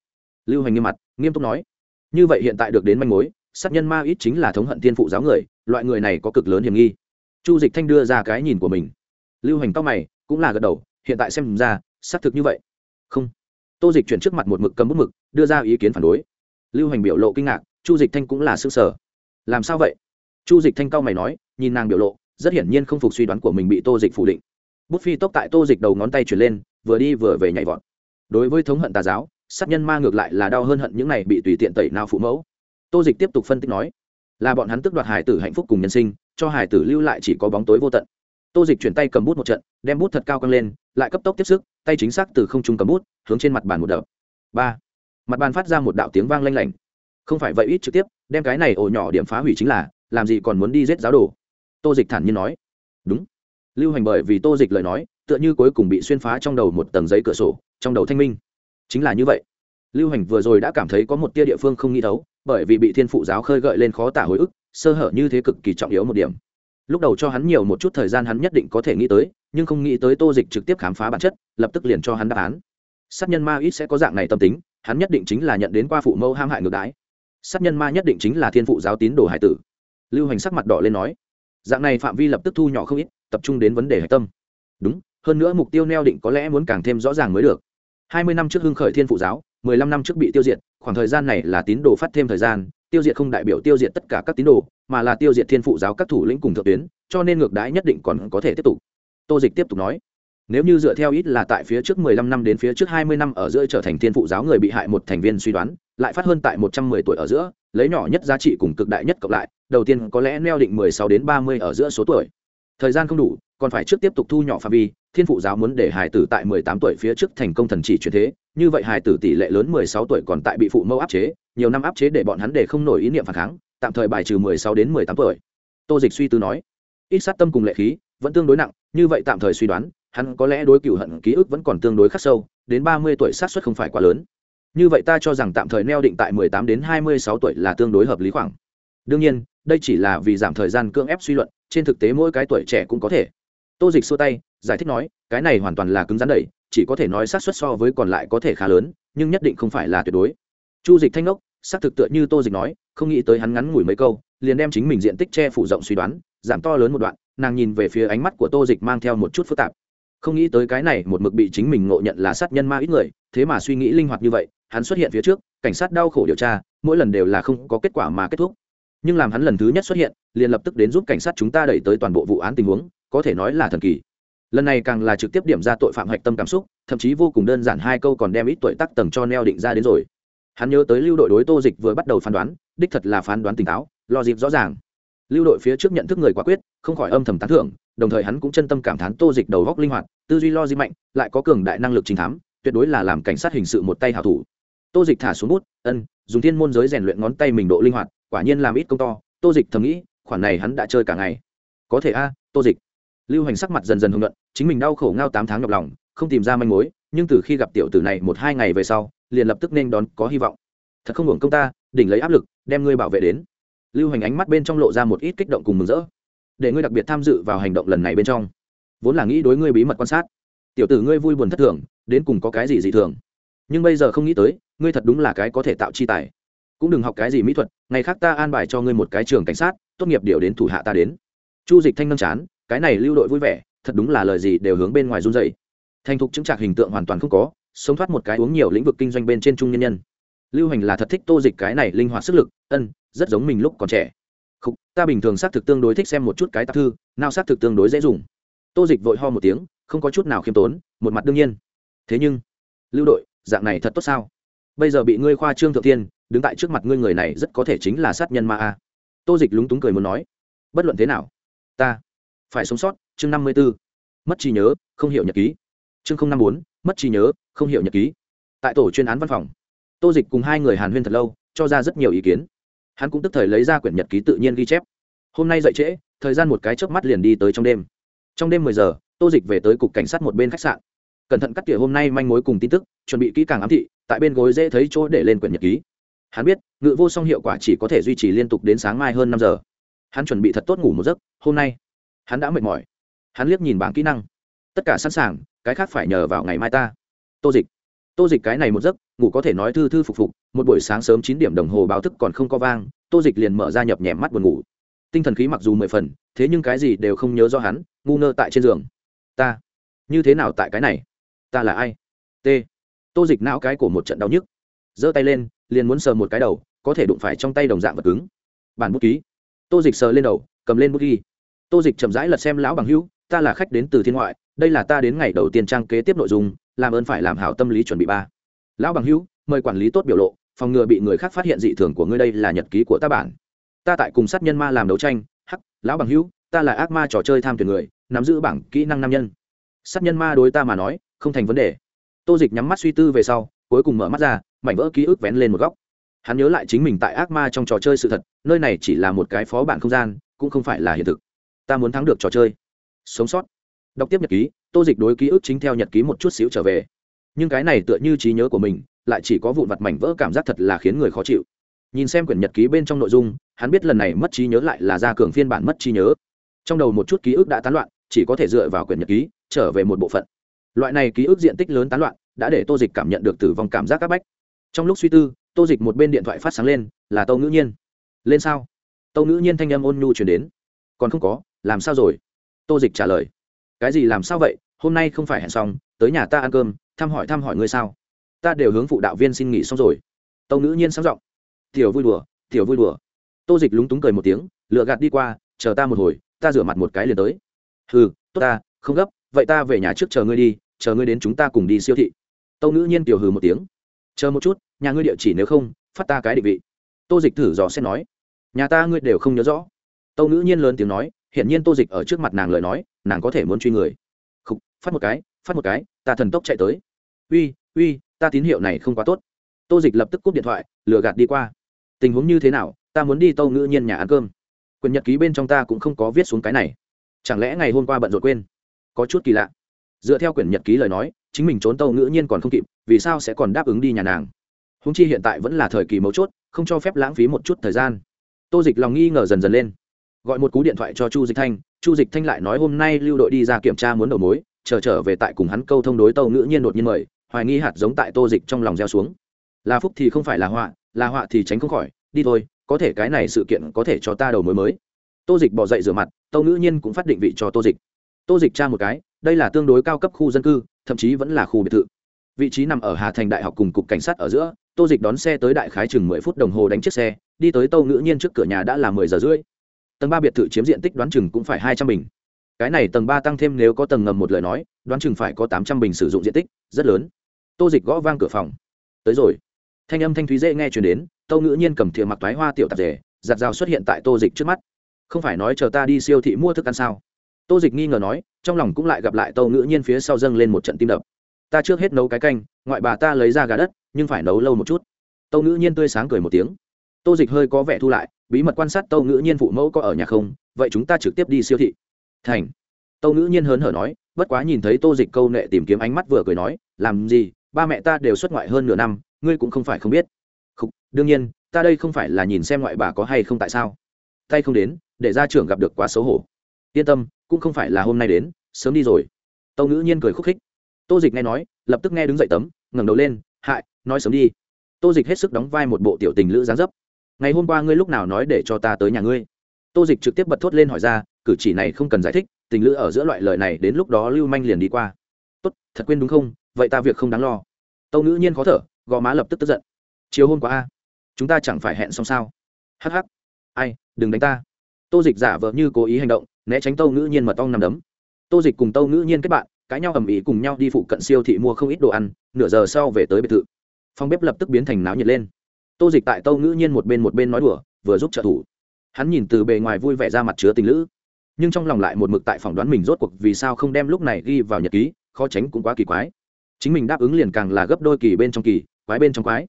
lưu hành nghiêm mặt, nghiêm túc nói, như vậy hiện tại được đến manh mối, sát nhân ma ít chính là thống hận tiên phụ giáo người, loại người này có cực lớn hiểm nghi. Chu dịch thanh đưa ra cái nhìn của mình. Lưu hành cao mày, cũng là gật đầu, hiện tại xem ra, xác thực như vậy. Không. Tô dịch chuyển trước mặt một mực cầm bút mực, đưa ra ý kiến phản đối. Lưu hành biểu lộ kinh ngạc, chu dịch thanh cũng là s ư ơ sở làm sao vậy? Chu dịch thanh cao mày nói, nhìn nàng biểu lộ, rất hiển nhiên không phục suy đoán của mình bị tô dịch phủ định. Bút phi tốc tại tô dịch đầu ngón tay chuyển lên, vừa đi vừa về nhảy vọt. Đối với thống hận tà giáo sát nhân ma ngược lại là đau hơn hận những này bị tùy tiện tẩy nào phụ mẫu. Tô dịch tiếp tục phân tích nói, là bọn hắn tức đoạt hải tử hạnh phúc cùng nhân sinh, cho hải tử lưu lại chỉ có bóng tối vô tận. Tô dịch chuyển tay cầm bút một trận, đem bút thật cao căng lên, lại cấp tốc tiếp sức, tay chính xác từ không trung cầm bút, hướng trên mặt bàn một đập. Ba. Mặt bàn phát ra một đạo tiếng vang lanh lảnh. Không phải vậy, ít trực tiếp, đem cái này ổ nhỏ điểm phá hủy chính là, làm gì còn muốn đi giết giáo đồ? Tô dịch thản nhiên nói. Đúng. Lưu hành bởi vì tô dịch lời nói, tựa như cuối cùng bị xuyên phá trong đầu một tầng giấy cửa sổ, trong đầu thanh minh chính là như vậy. Lưu hành vừa rồi đã cảm thấy có một tia địa phương không nghĩ thấu, bởi vì bị thiên phụ giáo khơi gợi lên khó tả hồi ức, sơ hở như thế cực kỳ trọng yếu một điểm. Lúc đầu cho hắn nhiều một chút thời gian hắn nhất định có thể nghĩ tới, nhưng không nghĩ tới tô dịch trực tiếp khám phá bản chất, lập tức liền cho hắn đáp án. Sát nhân ma ít sẽ có dạng này tâm tính, hắn nhất định chính là nhận đến qua phụ mẫu ham hại ngược đái sát nhân ma nhất định chính là thiên phụ giáo tín đồ hải tử. Lưu hành sắc mặt đỏ lên nói, dạng này phạm vi lập tức thu nhỏ không ít, tập trung đến vấn đề hạch tâm. Đúng, hơn nữa mục tiêu neo định có lẽ muốn càng thêm rõ ràng mới được hai mươi năm trước hưng khởi thiên phụ giáo, mười lăm năm trước bị tiêu diệt, khoảng thời gian này là tín đồ phát thêm thời gian, tiêu diệt không đại biểu tiêu diệt tất cả các tín đồ, mà là tiêu diệt thiên phụ giáo các thủ lĩnh cùng thượng tuyến, cho nên ngược đãi nhất định còn có thể tiếp tục. Tô dịch tiếp tục nói, nếu như dựa theo ít là tại phía trước mười lăm năm đến phía trước hai mươi năm ở giữa trở thành thiên phụ giáo người bị hại một thành viên suy đoán, lại phát hơn tại một trăm mười tuổi ở giữa, lấy nhỏ nhất giá trị cùng cực đại nhất cộng lại, đầu tiên có lẽ neo định mười sáu đến ba mươi ở giữa số tuổi. Thời gian không đủ, còn phải trước tiếp tục thu nhỏ phạm vi thiên phụ giáo muốn để hải tử tại mười tám tuổi phía trước thành công thần chỉ chuyển thế, như vậy hải tử tỷ lệ lớn mười sáu tuổi còn tại bị phụ mẫu áp chế, nhiều năm áp chế để bọn hắn để không nổi ý niệm phản kháng, tạm thời bài trừ mười sáu đến mười tám tuổi. Tô dịch suy tư nói, ít sát tâm cùng lệ khí, vẫn tương đối nặng, như vậy tạm thời suy đoán, hắn có lẽ đối cựu hận ký ức vẫn còn tương đối khắc sâu, đến ba mươi tuổi sát xuất không phải quá lớn. Như vậy ta cho rằng tạm thời neo định tại mười tám đến hai mươi sáu tuổi là tương đối hợp lý khoảng. Đương nhiên, đây chỉ là vì giảm thời gian cưỡng ép suy luận, trên thực tế mỗi cái tuổi trẻ cũng có thể tô dịch xua tay, giải thích nói, cái này hoàn toàn là cứng rắn đẩy, chỉ có thể nói sát xuất so với còn lại có thể khá lớn, nhưng nhất định không phải là tuyệt đối. Chu dịch thanh ngốc xác thực tựa như tô dịch nói, không nghĩ tới hắn ngắn ngủi mấy câu, liền đem chính mình diện tích che phủ rộng suy đoán, giảm to lớn một đoạn, nàng nhìn về phía ánh mắt của tô dịch mang theo một chút phức tạp. Không nghĩ tới cái này một mực bị chính mình ngộ nhận là sát nhân ma ít người, thế mà suy nghĩ linh hoạt như vậy, hắn xuất hiện phía trước, cảnh sát đau khổ điều tra, mỗi lần đều là không có kết quả mà kết thúc. Nhưng làm hắn lần thứ nhất xuất hiện, liền lập tức đến giúp cảnh sát chúng ta đẩy tới toàn bộ vụ án tình huống có thể nói là thần kỳ. Lần này càng là trực tiếp điểm ra tội phạm hạch tâm cảm xúc, thậm chí vô cùng đơn giản hai câu còn đem ít tuổi tắc tầng cho neo định ra đến rồi. Hắn nhớ tới lưu đội đối tô dịch vừa bắt đầu phán đoán, đích thật là phán đoán tỉnh táo, lo dịp rõ ràng. Lưu đội phía trước nhận thức người quả quyết, không khỏi âm thầm tán thưởng, đồng thời hắn cũng chân tâm cảm thán tô dịch đầu góc linh hoạt, tư duy lo di mạnh, lại có cường đại năng lực trình thám, tuyệt đối là làm cảnh sát hình sự một tay hảo thủ. Tô dịch thả xuống bút, ân, dùng thiên môn giới rèn luyện ngón tay mình độ linh hoạt, quả nhiên làm ít công to. Tô dịch thầm nghĩ, khoản này hắn đã chơi cả ngày. Có thể a, tô dịch lưu hành sắc mặt dần dần hưng luận chính mình đau khổ ngao tám tháng nhọc lòng, không tìm ra manh mối, nhưng từ khi gặp tiểu tử này một hai ngày về sau, liền lập tức nên đón có hy vọng. Thật không hưởng công ta, đỉnh lấy áp lực, đem ngươi bảo vệ đến. Lưu hành ánh mắt bên trong lộ ra một ít kích động cùng mừng rỡ. Để ngươi đặc biệt tham dự vào hành động lần này bên trong. Vốn là nghĩ đối ngươi bí mật quan sát. Tiểu tử ngươi vui buồn thất thường, đến cùng có cái gì dị thường. Nhưng bây giờ không nghĩ tới, ngươi thật đúng là cái có thể tạo chi tài. Cũng đừng học cái gì mỹ thuật, ngày khác ta an bài cho ngươi một cái trường cảnh sát, tốt nghiệp điều đến thủ hạ ta đến. Chu dịch thanh nâng chán cái này lưu đội vui vẻ thật đúng là lời gì đều hướng bên ngoài run dày thành thục chứng trạc hình tượng hoàn toàn không có sống thoát một cái uống nhiều lĩnh vực kinh doanh bên trên trung nhân nhân. Lưu hành là thật thích tô dịch cái này linh hoạt sức lực ân rất giống mình lúc còn trẻ. Không, ta bình thường xác thực tương đối thích xem một chút cái tạp thư nào xác thực tương đối dễ dùng. Tô dịch vội ho một tiếng không có chút nào khiêm tốn một mặt đương nhiên. Thế nhưng lưu đội dạng này thật tốt sao? Bây giờ bị ngươi khoa trương thượng tiên đứng tại trước mặt ngươi người này rất có thể chính là sát nhân ma a. Tô dịch lúng túng cười muốn nói bất luận thế nào ta phải sống sót, chương năm mươi b ố mất trí nhớ, không hiểu nhật ký. Chương năm bốn, mất trí nhớ, không hiểu nhật ký. Tại tổ chuyên án văn phòng, tô dịch cùng hai người hàn huyên thật lâu, cho ra rất nhiều ý kiến. Hắn cũng tức thời lấy ra quyển nhật ký tự nhiên ghi chép. Hôm nay dậy trễ, thời gian một cái chớp mắt liền đi tới trong đêm. Trong đêm mười giờ, tô dịch về tới cục cảnh sát một bên khách sạn. Cẩn thận cắt tỉa hôm nay manh mối cùng tin tức, chuẩn bị kỹ càng ám thị, tại bên gối dễ thấy chỗ để lên quyển nhật ký. Hắn biết, ngự vô song hiệu quả chỉ có thể duy trì liên tục đến sáng mai hơn năm giờ. Hắn chuẩn bị thật tốt ngủ một giấc, hôm nay hắn đã mệt mỏi. Hắn liếc nhìn bảng kỹ năng. Tất cả sẵn sàng, cái khác phải nhờ vào ngày mai ta. Tô dịch. Tô dịch cái này một giấc, ngủ có thể nói thư thư phục phục, một buổi sáng sớm chín điểm đồng hồ báo thức còn không có vang, tô dịch liền mở ra nhập nhèm mắt buồn ngủ. Tinh thần khí mặc dù mười phần, thế nhưng cái gì đều không nhớ do hắn, ngu ngơ tại trên giường. Ta. Như thế nào tại cái này? Ta là ai? T. Tô dịch não cái của một trận đau nhức. Giơ tay lên, liền muốn sờ một cái đầu, có thể đụng phải trong tay đồng dạng vật cứng. Bản bút ký. Tô dịch sờ lên đầu, cầm lên bút ghi tô dịch chậm rãi lật xem lão bằng hữu, ta là khách đến từ thiên ngoại, đây là ta đến ngày đầu tiên trang kế tiếp nội dung, làm ơn phải làm hảo tâm lý chuẩn bị ba. Lão bằng hữu, mời quản lý tốt biểu lộ, phòng ngừa bị người khác phát hiện dị thường của ngươi đây là nhật ký của ta bản. Ta tại cùng sát nhân ma làm đấu tranh, hắc, lão bằng hữu, ta là ác ma trò chơi tham tuyển người, nắm giữ bảng kỹ năng nam nhân. Sát nhân ma đối ta mà nói, không thành vấn đề. Tô dịch nhắm mắt suy tư về sau, cuối cùng mở mắt ra, mảnh vỡ ký ức vén lên một góc. Hắn nhớ lại chính mình tại ác ma trong trò chơi sự thật, nơi này chỉ là một cái phó bản không gian, cũng không phải là hiện thực ta muốn thắng được trò chơi. Sống sót. Đọc tiếp nhật ký, tô dịch đối ký ức chính theo nhật ký một chút xíu trở về. Nhưng cái này tựa như trí nhớ của mình, lại chỉ có vụn vặt mảnh vỡ cảm giác thật là khiến người khó chịu. Nhìn xem quyển nhật ký bên trong nội dung, hắn biết lần này mất trí nhớ lại là ra cường phiên bản mất trí nhớ. Trong đầu một chút ký ức đã tán loạn, chỉ có thể dựa vào quyển nhật ký, trở về một bộ phận. Loại này ký ức diện tích lớn tán loạn, đã để tô dịch cảm nhận được tử vong cảm giác c áp bách. Trong lúc suy tư, tô dịch một bên điện thoại phát sáng lên, là tâu ngữ nhiên. Lên sao? Tâu ngữ nhiên thanh âm ôn nhu chuyển đến. Còn không có làm sao rồi? Tô dịch trả lời. Cái gì làm sao vậy? Hôm nay không phải hẹn xong, tới nhà ta ăn cơm, thăm hỏi thăm hỏi ngươi sao? Ta đều hướng phụ đạo viên xin nghỉ xong rồi. Tâu ngữ nhiên sáng giọng. Tiểu vui đùa, tiểu vui đùa. Tô dịch lúng túng cười một tiếng, lựa gạt đi qua, chờ ta một hồi, ta rửa mặt một cái liền tới. Ừ tốt ta, không gấp, vậy ta về nhà trước chờ ngươi đi, chờ ngươi đến chúng ta cùng đi siêu thị. Tâu ngữ nhiên tiểu hừ một tiếng. Chờ một chút, nhà ngươi địa chỉ nếu không, phát ta cái định vị. Tô dịch thử dò xét nói. Nhà ta ngươi đều không nhớ rõ. Tâu ngữ nhiên lớn tiếng nói hiện nhiên tô dịch ở trước mặt nàng lời nói nàng có thể muốn truy người. Khúc, phát một cái phát một cái ta thần tốc chạy tới. Uy uy ta tín hiệu này không quá tốt. Tô dịch lập tức cúp điện thoại lừa gạt đi qua. Tình huống như thế nào ta muốn đi tâu ngữ nhiên nhà ăn cơm. Quyền nhật ký bên trong ta cũng không có viết xuống cái này. Chẳng lẽ ngày hôm qua bận rộn quên? Có chút kỳ lạ. Dựa theo quyển nhật ký lời nói chính mình trốn tâu ngữ nhiên còn không kịp vì sao sẽ còn đáp ứng đi nhà nàng? Húng chi hiện tại vẫn là thời kỳ mấu chốt không cho phép lãng phí một chút thời gian. Tô dịch lòng nghi ngờ dần dần lên gọi một cú điện thoại cho chu dịch thanh. Chu dịch thanh lại nói, hôm nay lưu đội đi ra kiểm tra muốn đầu mối, chờ trở về tại cùng hắn câu thông đối tâu ngữ nhiên đột nhiên mời, hoài nghi hạt giống tại tô dịch trong lòng gieo xuống. Là phúc thì không phải là họa là họa thì tránh không khỏi, đi thôi, có thể cái này sự kiện có thể cho ta đầu mối mới. Tô dịch bỏ dậy rửa mặt tâu ngữ nhiên cũng phát định vị cho tô dịch. Tô dịch tra một cái, đây là tương đối cao cấp khu dân cư, thậm chí vẫn là khu biệt thự. Vị trí nằm ở hà thành đại học cùng cục cảnh sát ở giữa, tô dịch đón xe tới đại khái chừng mười phút đồng hồ đánh chiếc xe, đi tới tâu ngữ nhiên trước cửa nhà đã là mười giờ rưỡi tầng ba biệt thự chiếm diện tích đoán chừng cũng phải hai trăm bình. Cái này tầng ba tăng thêm nếu có tầng ngầm một lời nói, đoán chừng phải có tám trăm bình sử dụng diện tích, rất lớn. Tô dịch gõ vang cửa phòng. Tới rồi. Thanh âm thanh thúy dễ nghe chuyển đến, tâu ngữ nhiên cầm thìa mặc toái hoa tiểu tạp rể giặt rào xuất hiện tại tô dịch trước mắt. Không phải nói chờ ta đi siêu thị mua thức ăn sao? Tô dịch nghi ngờ nói, trong lòng cũng lại gặp lại tâu ngữ nhiên phía sau dâng lên một trận tim đập. Ta trước hết nấu cái canh, ngoại bà ta lấy ra gà đất, nhưng phải nấu lâu một chút. Tâu ngữ nhiên tươi sáng cười một tiếng. Tô dịch hơi có vẻ thu lại bí mật quan sát tâu ngữ nhiên phụ mẫu có ở nhà không? Vậy chúng ta trực tiếp đi siêu thị. Thành. Tâu ngữ nhiên hớn hở nói bất quá nhìn thấy tô dịch câu nệ tìm kiếm ánh mắt vừa cười nói làm gì? Ba mẹ ta đều xuất ngoại hơn nửa năm ngươi cũng không phải không biết. Không, đương nhiên ta đây không phải là nhìn xem ngoại bà có hay không tại sao? Tay không đến để ra trưởng gặp được quá xấu hổ. Yên tâm cũng không phải là hôm nay đến sớm đi rồi. Tâu ngữ nhiên cười khúc khích. Tô dịch nghe nói lập tức nghe đứng dậy tấm ngẩng đầu lên hại nói sớm đi. Tô dịch hết sức đóng vai một bộ tiểu tình lữ gián dấp ngày hôm qua ngươi lúc nào nói để cho ta tới nhà ngươi? Tô dịch trực tiếp bật thốt lên hỏi ra, cử chỉ này không cần giải thích, tình lữ ở giữa loại lời này đến lúc đó lưu manh liền đi qua. Tốt, thật quên đúng không? Vậy ta việc không đáng lo. Tâu ngữ nhiên khó thở, gò má lập tức tức giận. Chiều hôm qua a, chúng ta chẳng phải hẹn xong sao? Hh ai, đừng đánh ta. Tô dịch giả vờ như cố ý hành động, né tránh tâu ngữ nhiên mật ong nằm đấm. Tô dịch cùng tâu ngữ nhiên kết bạn, cãi nhau ầm ĩ cùng nhau đi phụ cận siêu thị mua không ít đồ ăn, nửa giờ sau về tới biệt thự. Phòng bếp lập tức biến thành náo nhiệt lên tô dịch tại tâu ngữ nhiên một bên một bên nói đùa, vừa giúp trợ thủ. Hắn nhìn từ bề ngoài vui vẻ ra mặt chứa tình lữ. Nhưng trong lòng lại một mực tại phỏng đoán mình rốt cuộc vì sao không đem lúc này ghi vào nhật ký, khó tránh cũng quá kỳ quái. Chính mình đáp ứng liền càng là gấp đôi kỳ bên trong kỳ, quái bên trong quái.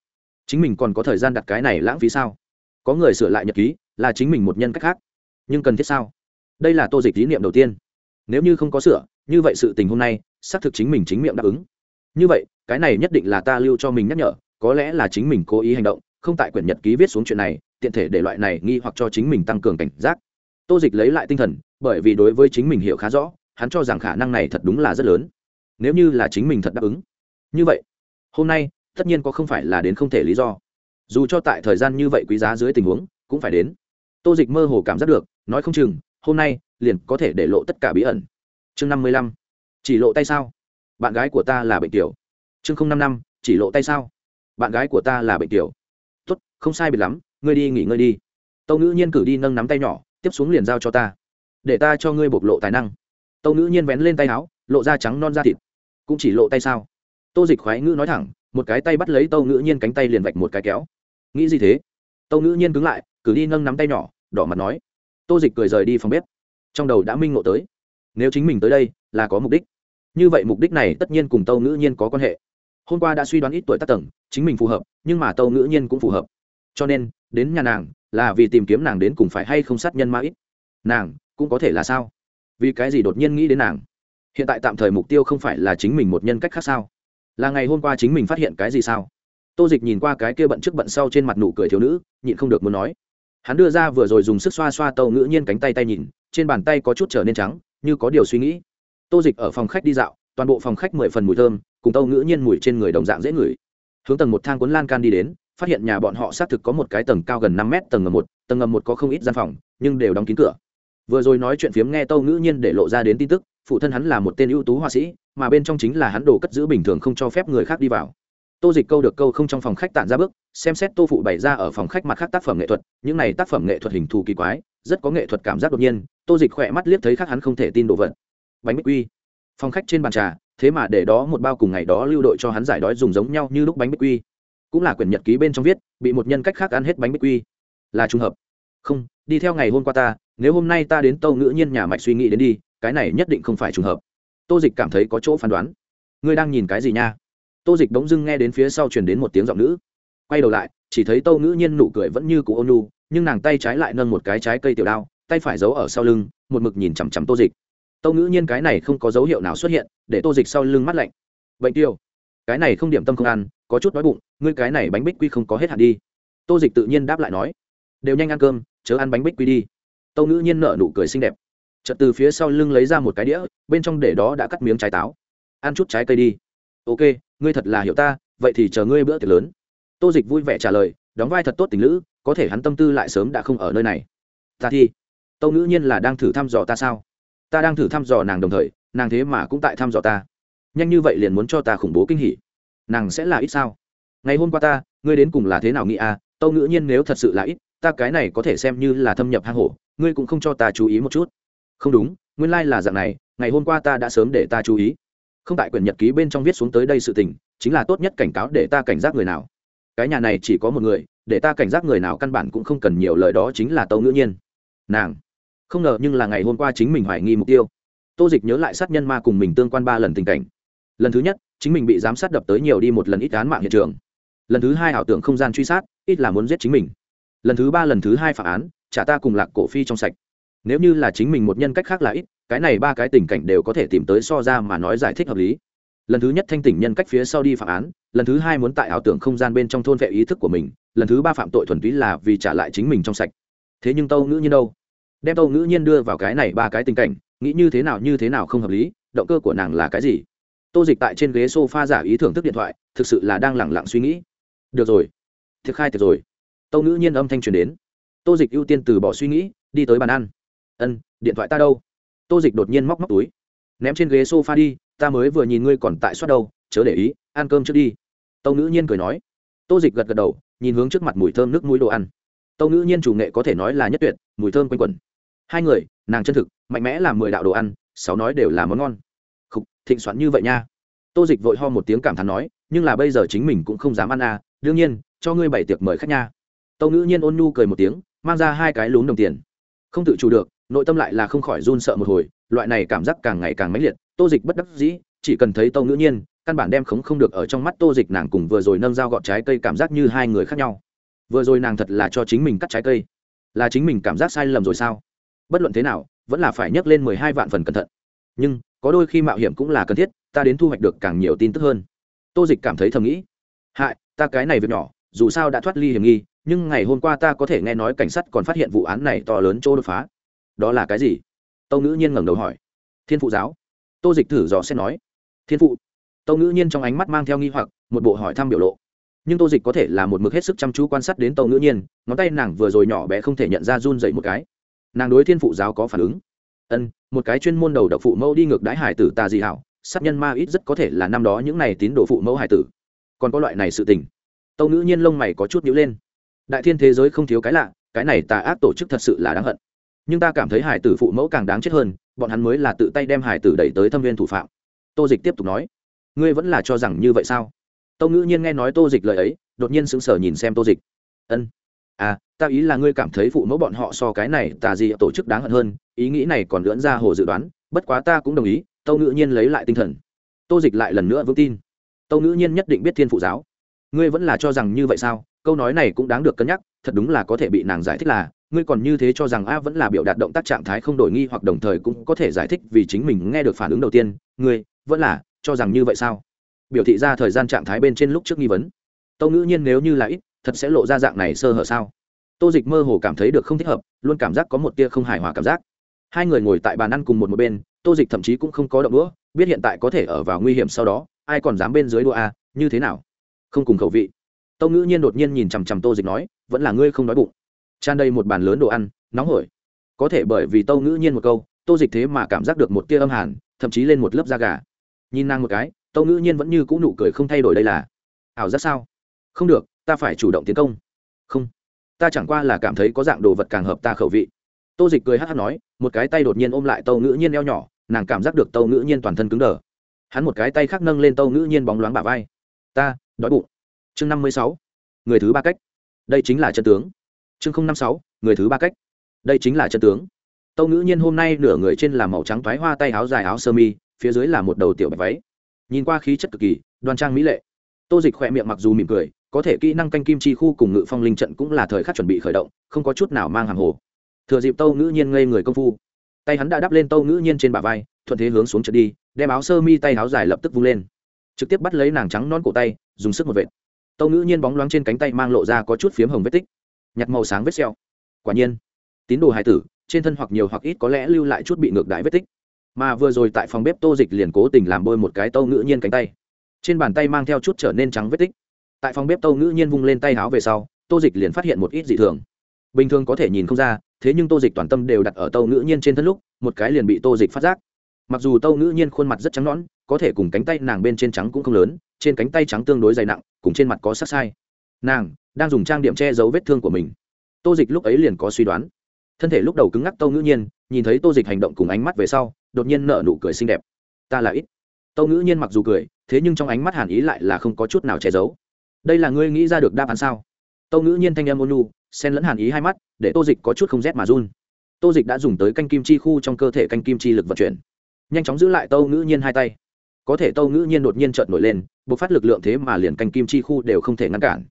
Chính mình còn có thời gian đặt cái này lãng phí sao? Có người sửa lại nhật ký, là chính mình một nhân cách khác. Nhưng cần thiết sao? Đây là tô dịch lý niệm đầu tiên. Nếu như không có sửa, như vậy sự tình hôm nay, xác thực chính mình chính miệng đáp ứng. Như vậy, cái này nhất định là ta lưu cho mình nhắc nhở, có lẽ là chính mình cố ý hành động không tại quyển nhật ký viết xuống chuyện này, tiện thể để loại này nghi hoặc cho chính mình tăng cường cảnh giác. Tô dịch lấy lại tinh thần, bởi vì đối với chính mình hiểu khá rõ, hắn cho rằng khả năng này thật đúng là rất lớn. Nếu như là chính mình thật đáp ứng. Như vậy, hôm nay, tất nhiên có không phải là đến không thể lý do. Dù cho tại thời gian như vậy quý giá dưới tình huống, cũng phải đến. Tô dịch mơ hồ cảm giác được, nói không chừng, hôm nay, liền có thể để lộ tất cả bí ẩn. Chương năm mươi lăm. Chỉ lộ tay sao? Bạn gái của ta là bệnh tiểu. Chương không năm năm, chỉ lộ tay sao? Bạn gái của ta là bệnh tiểu tốt, không sai biệt lắm, ngươi đi nghỉ ngơi đi. Tâu ngữ nhiên cử đi nâng nắm tay nhỏ, tiếp xuống liền giao cho ta. Để ta cho ngươi bộc lộ tài năng. Tâu ngữ nhiên vén lên tay áo, lộ da trắng non da thịt. Cũng chỉ lộ tay sao? Tô dịch khoái ngữ nói thẳng, một cái tay bắt lấy tâu ngữ nhiên cánh tay liền vạch một cái kéo. Nghĩ gì thế? Tâu ngữ nhiên cứng lại, cử đi nâng nắm tay nhỏ, đỏ mặt nói. Tô dịch cười rời đi phòng bếp. Trong đầu đã minh ngộ tới. Nếu chính mình tới đây, là có mục đích. Như vậy mục đích này tất nhiên cùng tâu ngữ nhiên có quan hệ hôm qua đã suy đoán ít tuổi tác tầng, chính mình phù hợp, nhưng mà tâu ngữ nhiên cũng phù hợp. Cho nên, đến nhà nàng, là vì tìm kiếm nàng đến cùng phải hay không sát nhân ma ít. Nàng, cũng có thể là sao? Vì cái gì đột nhiên nghĩ đến nàng? Hiện tại tạm thời mục tiêu không phải là chính mình một nhân cách khác sao? Là ngày hôm qua chính mình phát hiện cái gì sao? Tô dịch nhìn qua cái kia bận trước bận sau trên mặt nụ cười thiếu nữ, nhịn không được muốn nói. Hắn đưa ra vừa rồi dùng sức xoa xoa tàu ngữ nhiên cánh tay tay nhìn, trên bàn tay có chút trở nên trắng, như có điều suy nghĩ. Tô dịch ở phòng khách đi dạo, toàn bộ phòng khách mười phần mùi thơm cùng tâu ngữ nhiên mùi trên người đồng dạng dễ ngửi. Hướng tầng một thang cuốn lan can đi đến, phát hiện nhà bọn họ xác thực có một cái tầng cao gần năm mét tầng ngầm một, tầng ngầm một có không ít gian phòng, nhưng đều đóng kín cửa. Vừa rồi nói chuyện phiếm nghe tâu ngữ nhiên để lộ ra đến tin tức, phụ thân hắn là một tên ưu tú họa sĩ, mà bên trong chính là hắn đồ cất giữ bình thường không cho phép người khác đi vào. Tô dịch câu được câu không trong phòng khách tản ra bước, xem xét tô phụ bày ra ở phòng khách mặt khác tác phẩm nghệ thuật, những này tác phẩm nghệ thuật hình thù kỳ quái, rất có nghệ thuật cảm giác đột nhiên, tô dịch khỏe mắt liếc thấy khác hắn không thể tin đồ vật. Bánh bích quy. Phòng khách trên bàn trà thế mà để đó một bao cùng ngày đó lưu đội cho hắn giải đói dùng giống nhau như lúc bánh bích quy. Cũng là quyển nhật ký bên trong viết, bị một nhân cách khác ăn hết bánh bích quy. Là trùng hợp. Không, đi theo ngày hôm qua ta, nếu hôm nay ta đến tâu ngữ nhiên nhà mạch suy nghĩ đến đi, cái này nhất định không phải trùng hợp. Tô dịch cảm thấy có chỗ phán đoán. Ngươi đang nhìn cái gì nha? Tô dịch bỗng dưng nghe đến phía sau truyền đến một tiếng giọng nữ. Quay đầu lại, chỉ thấy tâu ngữ nhiên nụ cười vẫn như cụ ôn nu nhưng nàng tay trái lại nâng một cái trái cây tiểu đao, tay phải giấu ở sau lưng, một mực nhìn chằm chằm tô dịch tâu ngữ nhiên cái này không có dấu hiệu nào xuất hiện, để tô dịch sau lưng mắt lạnh. Bệnh tiêu, cái này không điểm tâm không ăn, có chút đói bụng, ngươi cái này bánh bích quy không có hết hạn đi. Tô dịch tự nhiên đáp lại nói, đều nhanh ăn cơm, chớ ăn bánh bích quy đi. Tâu ngữ nhiên nở nụ cười xinh đẹp. Chợt từ phía sau lưng lấy ra một cái đĩa, bên trong để đó đã cắt miếng trái táo. Ăn chút trái cây đi. Ok, ngươi thật là hiểu ta, vậy thì chờ ngươi bữa tiệc lớn. Tô dịch vui vẻ trả lời, đóng vai thật tốt tình lữ, có thể hắn tâm tư lại sớm đã không ở nơi này. Ta thi tâu ngữ nhiên là đang thử thăm dò ta sao? Ta đang thử thăm dò nàng đồng thời, nàng thế mà cũng tại thăm dò ta. Nhanh như vậy liền muốn cho ta khủng bố kinh hỉ. Nàng sẽ là ít sao? Ngày hôm qua ta, ngươi đến cùng là thế nào nghĩ à? Tâu ngữ nhiên nếu thật sự là ít, ta cái này có thể xem như là thâm nhập hang hổ, ngươi cũng không cho ta chú ý một chút. Không đúng, nguyên lai、like、là dạng này, ngày hôm qua ta đã sớm để ta chú ý. Không tại quyển nhật ký bên trong viết xuống tới đây sự tình, chính là tốt nhất cảnh cáo để ta cảnh giác người nào. Cái nhà này chỉ có một người, để ta cảnh giác người nào căn bản cũng không cần nhiều lời đó chính là tâu ngữ nhiên. Nàng không ngờ nhưng là ngày hôm qua chính mình hoài nghi mục tiêu. Tô dịch nhớ lại sát nhân ma cùng mình tương quan ba lần tình cảnh. Lần thứ nhất, chính mình bị giám sát đập tới nhiều đi một lần ít án mạng hiện trường. Lần thứ hai ảo tưởng không gian truy sát, ít là muốn giết chính mình. Lần thứ ba, lần thứ hai phạm án, trả ta cùng lạc cổ phi trong sạch. Nếu như là chính mình một nhân cách khác là ít, cái này ba cái tình cảnh đều có thể tìm tới so ra mà nói giải thích hợp lý. Lần thứ nhất thanh tỉnh nhân cách phía sau đi phạm án, lần thứ hai muốn tại ảo tưởng không gian bên trong thôn vệ ý thức của mình, lần thứ ba phạm tội thuần túy là vì trả lại chính mình trong sạch. Thế nhưng tâu ngữ như đâu? Đem tâu ngữ nhiên đưa vào cái này ba cái tình cảnh, nghĩ như thế nào như thế nào không hợp lý, động cơ của nàng là cái gì? Tô dịch tại trên ghế s o f a giả ý thưởng thức điện thoại, thực sự là đang lẳng lặng suy nghĩ. Được rồi. Thiệt khai thiệt rồi. Tâu ngữ nhiên âm thanh truyền đến. Tô dịch ưu tiên từ bỏ suy nghĩ, đi tới bàn ăn. Ân, điện thoại ta đâu? Tô dịch đột nhiên móc móc túi. Ném trên ghế s o f a đi, ta mới vừa nhìn ngươi còn tại suất đâu, chớ để ý, ăn cơm trước đi. Tâu ngữ nhiên cười nói. Tô dịch gật gật đầu, nhìn hướng trước mặt mùi thơm nước mũi đồ ăn. Tâu ngữ nhiên chủ nghệ có thể nói là nhất tuyệt, mùi thơm quanh quẩn hai người, nàng chân thực, mạnh mẽ làm mười đạo đồ ăn, sáu nói đều là món ngon. Khục, thịnh soạn như vậy nha. Tô dịch vội ho một tiếng cảm thán nói, nhưng là bây giờ chính mình cũng không dám ăn à đương nhiên, cho ngươi bảy tiệc mời khách nha. Tâu ngữ nhiên ôn nhu cười một tiếng, mang ra hai cái lún đồng tiền. Không tự chủ được, nội tâm lại là không khỏi run sợ một hồi, loại này cảm giác càng ngày càng mãnh liệt, tô dịch bất đắc dĩ, chỉ cần thấy tâu ngữ nhiên, căn bản đem khống không được ở trong mắt tô dịch nàng cùng vừa rồi nâng dao gọt trái cây cảm giác như hai người khác nhau. Vừa rồi nàng thật là cho chính mình cắt trái cây. Là chính mình cảm giác sai lầm rồi sao? Bất luận thế nào, vẫn là phải nhấc lên mười hai vạn phần cẩn thận. Nhưng, có đôi khi mạo hiểm cũng là cần thiết, ta đến thu hoạch được càng nhiều tin tức hơn. Tô dịch cảm thấy thầm nghĩ. Hại, ta cái này việc nhỏ, dù sao đã thoát ly hiểm nghi, nhưng ngày hôm qua ta có thể nghe nói cảnh sát còn phát hiện vụ án này to lớn chỗ đột phá. Đó là cái gì? Tâu ngữ nhiên ngẩng đầu hỏi. Thiên phụ giáo. Tô dịch thử dò xét nói. Thiên phụ. Tâu ngữ nhiên trong ánh mắt mang theo nghi hoặc, một bộ hỏi thăm biểu lộ. Nhưng tô dịch có thể là một mực hết sức chăm chú quan sát đến tâu ngữ nhiên, ngón tay nàng vừa rồi nhỏ bé không thể nhận ra run dậy một cái nàng đối thiên phụ giáo có phản ứng. Ân, một cái chuyên môn đầu độc phụ mẫu đi ngược đái hải tử tà dị hảo, sát nhân ma ít rất có thể là năm đó những này tín đồ phụ mẫu hải tử. Còn có loại này sự tình. Tâu ngữ nhiên lông mày có chút nhữ lên. Đại thiên thế giới không thiếu cái lạ, cái này tà ác tổ chức thật sự là đáng hận. Nhưng ta cảm thấy hải tử phụ mẫu càng đáng chết hơn, bọn hắn mới là tự tay đem hải tử đẩy tới thâm viên thủ phạm. Tô dịch tiếp tục nói, ngươi vẫn là cho rằng như vậy sao? Tâu ngữ nhiên nghe nói tô dịch lời ấy, đột nhiên sững sờ nhìn xem tô dịch. Ân à ta ý là ngươi cảm thấy phụ mẫu bọn họ so cái này tà gì tổ chức đáng hận hơn, ý nghĩ này còn lưỡn ra hồ dự đoán, bất quá ta cũng đồng ý, tâu ngữ nhiên lấy lại tinh thần. Tô dịch lại lần nữa vững tin. Tâu ngữ nhiên nhất định biết thiên phụ giáo. Ngươi vẫn là cho rằng như vậy sao? Câu nói này cũng đáng được cân nhắc, thật đúng là có thể bị nàng giải thích là, ngươi còn như thế cho rằng a vẫn là biểu đạt động tác trạng thái không đổi nghi hoặc đồng thời cũng có thể giải thích vì chính mình nghe được phản ứng đầu tiên, ngươi vẫn là cho rằng như vậy sao? Biểu thị ra thời gian trạng thái bên trên lúc trước nghi vấn. Tâu ngữ nhiên nếu như là ít thật sẽ lộ ra dạng này sơ hở sao? Tô dịch mơ hồ cảm thấy được không thích hợp, luôn cảm giác có một tia không hài hòa cảm giác. Hai người ngồi tại bàn ăn cùng một một bên, tô dịch thậm chí cũng không có động đũa, biết hiện tại có thể ở vào nguy hiểm sau đó, ai còn dám bên dưới đũa a, như thế nào? Không cùng khẩu vị. Tâu ngữ nhiên đột nhiên nhìn chằm chằm tô dịch nói, vẫn là ngươi không đói bụng. Tràn đầy một bàn lớn đồ ăn, nóng hổi. Có thể bởi vì tâu ngữ nhiên một câu, tô dịch thế mà cảm giác được một tia âm hàn, thậm chí lên một lớp da gà. Nhìn nàng một cái tâu ngữ nhiên vẫn như cũ nụ cười không thay đổi đây là. Ảo giác sao? Không được ta phải chủ động tiến công. Không. Ta chẳng qua là cảm thấy có dạng đồ vật càng hợp ta khẩu vị. Tô dịch cười hát hát nói, một cái tay đột nhiên ôm lại tâu ngữ nhiên eo nhỏ, nàng cảm giác được tâu ngữ nhiên toàn thân cứng đờ. Hắn một cái tay khác nâng lên tâu ngữ nhiên bóng loáng bả vai. Ta, đói bụng. Chương năm mươi sáu. Người thứ ba cách. Đây chính là chân tướng. Chương năm sáu. Người thứ ba cách. Đây chính là chân tướng. Tâu ngữ nhiên hôm nay nửa người trên là màu trắng thoái hoa tay áo dài áo sơ mi, phía dưới là một đầu tiểu bạch váy. Nhìn qua khí chất cực kỳ, đoan trang mỹ lệ. Tô dịch khỏe miệng mặc dù mỉm cười có thể kỹ năng canh kim chi khu cùng ngự phong linh trận cũng là thời khắc chuẩn bị khởi động, không có chút nào mang hàng hồ. Thừa dịp tâu ngữ nhiên ngây người công phu, tay hắn đã đắp lên tâu ngữ nhiên trên bả vai, thuận thế hướng xuống trận đi, đem áo sơ mi tay áo dài lập tức vung lên. Trực tiếp bắt lấy nàng trắng non cổ tay, dùng sức một vệt. Tâu ngữ nhiên bóng loáng trên cánh tay mang lộ ra có chút phiếm hồng vết tích. Nhặt màu sáng vết xeo quả nhiên, tín đồ hải tử, trên thân hoặc nhiều hoặc ít có lẽ lưu lại chút bị ngược đãi vết tích. Mà vừa rồi tại phòng bếp tô dịch liền cố tình làm bôi một cái tâu ngữ nhiên cánh tay. Trên bàn tay mang theo chút trở nên trắng vết tích tại phòng bếp tâu ngữ nhiên vung lên tay háo về sau, tô dịch liền phát hiện một ít dị thường. Bình thường có thể nhìn không ra, thế nhưng tô dịch toàn tâm đều đặt ở tâu ngữ nhiên trên thân lúc, một cái liền bị tô dịch phát giác. Mặc dù tâu ngữ nhiên khuôn mặt rất trắng nõn, có thể cùng cánh tay nàng bên trên trắng cũng không lớn, trên cánh tay trắng tương đối dày nặng, cùng trên mặt có sắc sai. Nàng đang dùng trang điểm che giấu vết thương của mình. Tô dịch lúc ấy liền có suy đoán. Thân thể lúc đầu cứng ngắc tâu ngữ nhiên, nhìn thấy tô dịch hành động cùng ánh mắt về sau, đột nhiên nở nụ cười xinh đẹp. Ta là ít. Tâu ngữ nhiên mặc dù cười, thế nhưng trong ánh mắt hàn ý lại là không có chút nào che giấu đây là ngươi nghĩ ra được đáp án sao? Tâu ngữ nhiên thanh em ôn lu xen lẫn hàn ý hai mắt, để tô dịch có chút không rét mà run. Tô dịch đã dùng tới canh kim chi khu trong cơ thể canh kim chi lực vận chuyển. Nhanh chóng giữ lại tâu ngữ nhiên hai tay. Có thể tâu ngữ nhiên đột nhiên trợn nổi lên buộc phát lực lượng thế mà liền canh kim chi khu đều không thể ngăn cản.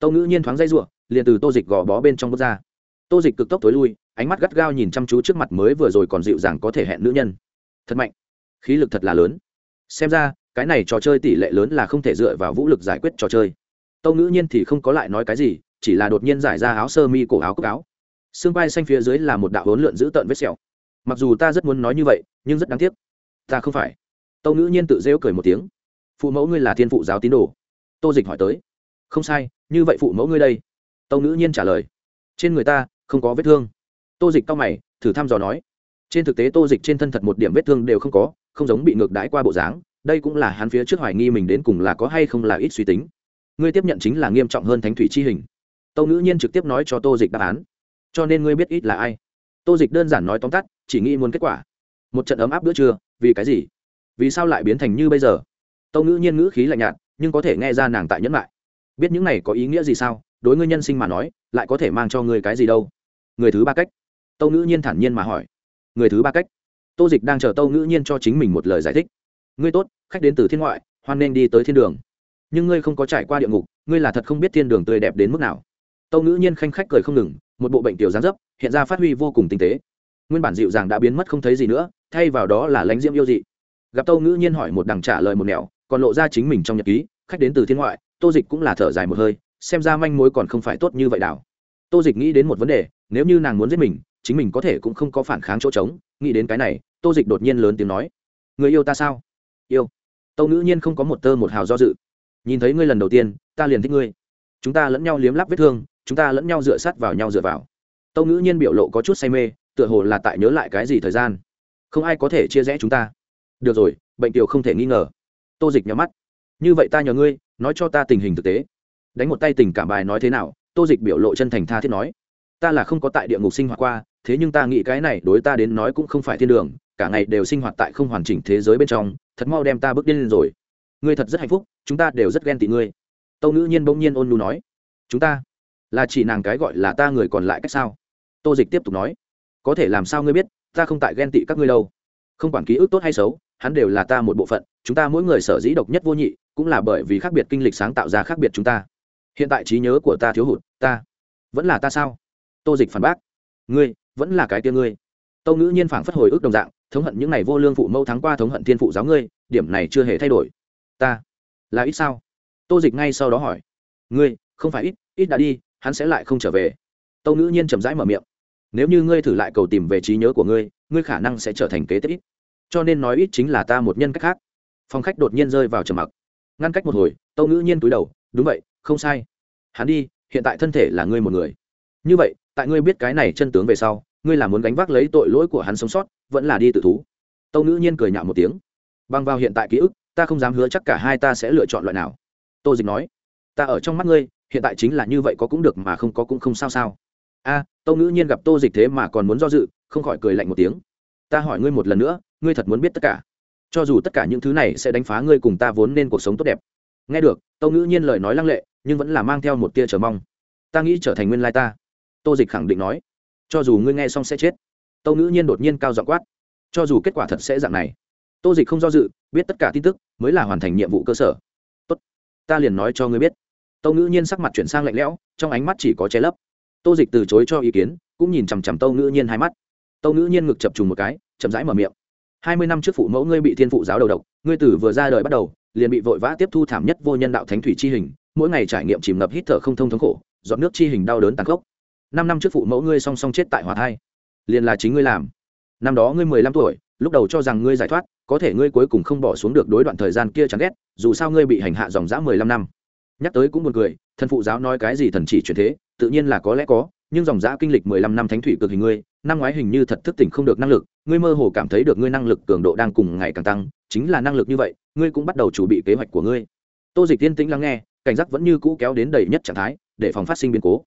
Tâu ngữ nhiên thoáng dây r u ộ liền từ tô dịch gò bó bên trong bước ra. Tô dịch cực tốc tối lui, ánh mắt gắt gao nhìn chăm chú trước mặt mới vừa rồi còn dịu dàng có thể hẹn nữ nhân. Thật mạnh. Khí lực thật là lớn. Xem ra, cái này trò chơi tỷ lệ lớn là không thể dựa vào vũ lực giải quyết trò chơi tâu ngữ nhiên thì không có lại nói cái gì, chỉ là đột nhiên giải ra áo sơ mi cổ áo cốc áo. Xương vai xanh phía dưới là một đạo hốn lượn giữ tợn vết sẹo. Mặc dù ta rất muốn nói như vậy, nhưng rất đáng tiếc. Ta không phải. Tâu ngữ nhiên tự rêu cười một tiếng. Phụ mẫu ngươi là thiên phụ giáo tín đồ. Tô dịch hỏi tới. Không sai, như vậy phụ mẫu ngươi đây. Tâu ngữ nhiên trả lời. Trên người ta, không có vết thương. Tô dịch cao mày, thử thăm dò nói. Trên thực tế tô dịch trên thân thật một điểm vết thương đều không có, không giống bị ngược đãi qua bộ dáng. Đây cũng là hắn phía trước hoài nghi mình đến cùng là có hay không là ít suy tính ngươi tiếp nhận chính là nghiêm trọng hơn thánh thủy chi hình. Tâu ngữ nhiên trực tiếp nói cho tô dịch đáp án. Cho nên ngươi biết ít là ai. Tô dịch đơn giản nói tóm tắt, chỉ nghĩ muốn kết quả. Một trận ấm áp bữa trưa, vì cái gì? Vì sao lại biến thành như bây giờ? Tâu ngữ nhiên ngữ khí lạnh nhạt, nhưng có thể nghe ra nàng tại nhẫn lại biết những này có ý nghĩa gì sao? Đối ngươi nhân sinh mà nói, lại có thể mang cho ngươi cái gì đâu? Người thứ ba cách. Tâu ngữ nhiên thản nhiên mà hỏi. Người thứ ba cách. Tô dịch đang chờ tâu ngữ nhiên cho chính mình một lời giải thích. Ngươi tốt, khách đến từ thiên ngoại, hoan nên đi tới thiên đường nhưng ngươi không có trải qua địa ngục, ngươi là thật không biết thiên đường tươi đẹp đến mức nào. Tâu ngữ nhiên khanh khách cười không ngừng, một bộ bệnh tiểu gián dấp, hiện ra phát huy vô cùng tinh tế. Nguyên bản dịu dàng đã biến mất không thấy gì nữa, thay vào đó là lánh diễm yêu dị. Gặp tâu ngữ nhiên hỏi một đằng trả lời một nẻo, còn lộ ra chính mình trong nhật ký, khách đến từ thiên ngoại, tô dịch cũng là thở dài một hơi, xem ra manh mối còn không phải tốt như vậy đảo. Tô dịch nghĩ đến một vấn đề, nếu như nàng muốn giết mình, chính mình có thể cũng không có phản kháng chỗ trống, nghĩ đến cái này, tô dịch đột nhiên lớn tiếng nói. Người yêu ta sao? Yêu. Tâu ngữ nhiên không có một tơ một hào do dự nhìn thấy ngươi lần đầu tiên, ta liền thích ngươi. Chúng ta lẫn nhau liếm lắp vết thương, chúng ta lẫn nhau dựa sát vào nhau dựa vào. Tâu ngữ nhiên biểu lộ có chút say mê, tựa hồ là tại nhớ lại cái gì thời gian. Không ai có thể chia rẽ chúng ta. Được rồi, bệnh tiểu không thể nghi ngờ. Tô dịch nhắm mắt. Như vậy ta nhờ ngươi, nói cho ta tình hình thực tế. Đánh một tay tình cảm bài nói thế nào, tô dịch biểu lộ chân thành tha thiết nói. Ta là không có tại địa ngục sinh hoạt qua, thế nhưng ta nghĩ cái này đối ta đến nói cũng không phải thiên đường, cả ngày đều sinh hoạt tại không hoàn chỉnh thế giới bên trong, thật mau đem ta bước điên lên rồi ngươi thật rất hạnh phúc, chúng ta đều rất ghen tị ngươi. Tâu ngữ nhiên bỗng nhiên ôn lu nói, chúng ta, là chỉ nàng cái gọi là ta người còn lại cách sao? Tô dịch tiếp tục nói, có thể làm sao ngươi biết, ta không tại ghen tị các ngươi đâu. Không quản ký ức tốt hay xấu, hắn đều là ta một bộ phận, chúng ta mỗi người sở dĩ độc nhất vô nhị, cũng là bởi vì khác biệt kinh lịch sáng tạo ra khác biệt chúng ta. Hiện tại trí nhớ của ta thiếu hụt, ta vẫn là ta sao? Tô dịch phản bác, ngươi vẫn là cái tia ngươi. Tâu ngữ nhiên phảng phất hồi ức đồng dạng, thống hận những ngày vô lương phụ mẫu thắng qua thống hận thiên phụ giáo ngươi, điểm này chưa hề thay đổi ta là ít sao? Tô dịch ngay sau đó hỏi. Ngươi, không phải ít ít đã đi, hắn sẽ lại không trở về. Tâu ngữ nhiên chậm rãi mở miệng. Nếu như ngươi thử lại cầu tìm về trí nhớ của ngươi ngươi khả năng sẽ trở thành kế tiếp ít. Cho nên nói ít chính là ta một nhân cách khác. Phòng khách đột nhiên rơi vào trầm mặc. Ngăn cách một hồi, tâu ngữ nhiên túi đầu. Đúng vậy, không sai. Hắn đi, hiện tại thân thể là ngươi một người. Như vậy, tại ngươi biết cái này chân tướng về sau, ngươi là muốn gánh vác lấy tội lỗi của hắn sống sót, vẫn là đi tự thú. Tâu ngữ nhiên cười nhạo một tiếng. Băng vào hiện tại ký ức ta không dám hứa chắc cả hai ta sẽ lựa chọn loại nào. Tô dịch nói ta ở trong mắt ngươi hiện tại chính là như vậy có cũng được mà không có cũng không sao sao. A à, tâu ngữ nhiên gặp tô dịch thế mà còn muốn do dự không khỏi cười lạnh một tiếng. Ta hỏi ngươi một lần nữa ngươi thật muốn biết tất cả. Cho dù tất cả những thứ này sẽ đánh phá ngươi cùng ta vốn nên cuộc sống tốt đẹp. Nghe được tâu ngữ nhiên lời nói lăng lệ nhưng vẫn là mang theo một tia chờ mong. Ta nghĩ trở thành nguyên lai ta. Tô dịch khẳng định nói cho dù ngươi nghe xong sẽ chết. Tâu ngữ nhiên đột nhiên cao dọ quát cho dù kết quả thật sẽ dạng này tô dịch không do dự, biết tất cả tin tức, mới là hoàn thành nhiệm vụ cơ sở. Tốt, ta liền nói cho ngươi biết. Tâu ngữ nhiên sắc mặt chuyển sang lạnh lẽo, trong ánh mắt chỉ có che lấp. Tô dịch từ chối cho ý kiến, cũng nhìn chằm chằm tâu ngữ nhiên hai mắt. Tâu ngữ nhiên ngực chập trùng một cái, chậm rãi mở miệng. Hai mươi năm trước phụ mẫu ngươi bị thiên phụ giáo đầu độc, ngươi tử vừa ra đời bắt đầu, liền bị vội vã tiếp thu thảm nhất vô nhân đạo thánh thủy chi hình, mỗi ngày trải nghiệm chìm ngập hít thở không thông thống khổ dọn nước chi hình đau đớn tàn khốc. Năm năm trước phụ mẫu ngươi song song chết tại hòa thai, liền là chính ngươi làm. Năm đó ngươi mười lăm tuổi, lúc đầu cho rằng ngươi giải thoát có thể ngươi cuối cùng không bỏ xuống được đối đoạn thời gian kia chán ghét, dù sao ngươi bị hành hạ dòng dã mười lăm năm. Nhắc tới cũng buồn cười, thần phụ giáo nói cái gì thần chỉ chuyển thế, tự nhiên là có lẽ có, nhưng dòng dã kinh lịch mười lăm năm thánh thủy cực hình ngươi, năm ngoái hình như thật thức tỉnh không được năng lực, ngươi mơ hồ cảm thấy được ngươi năng lực cường độ đang cùng ngày càng tăng, chính là năng lực như vậy, ngươi cũng bắt đầu chuẩn bị kế hoạch của ngươi. Tô dịch tiên tĩnh lắng nghe, cảnh giác vẫn như cũ kéo đến đầy nhất trạng thái, để phòng phát sinh biến cố.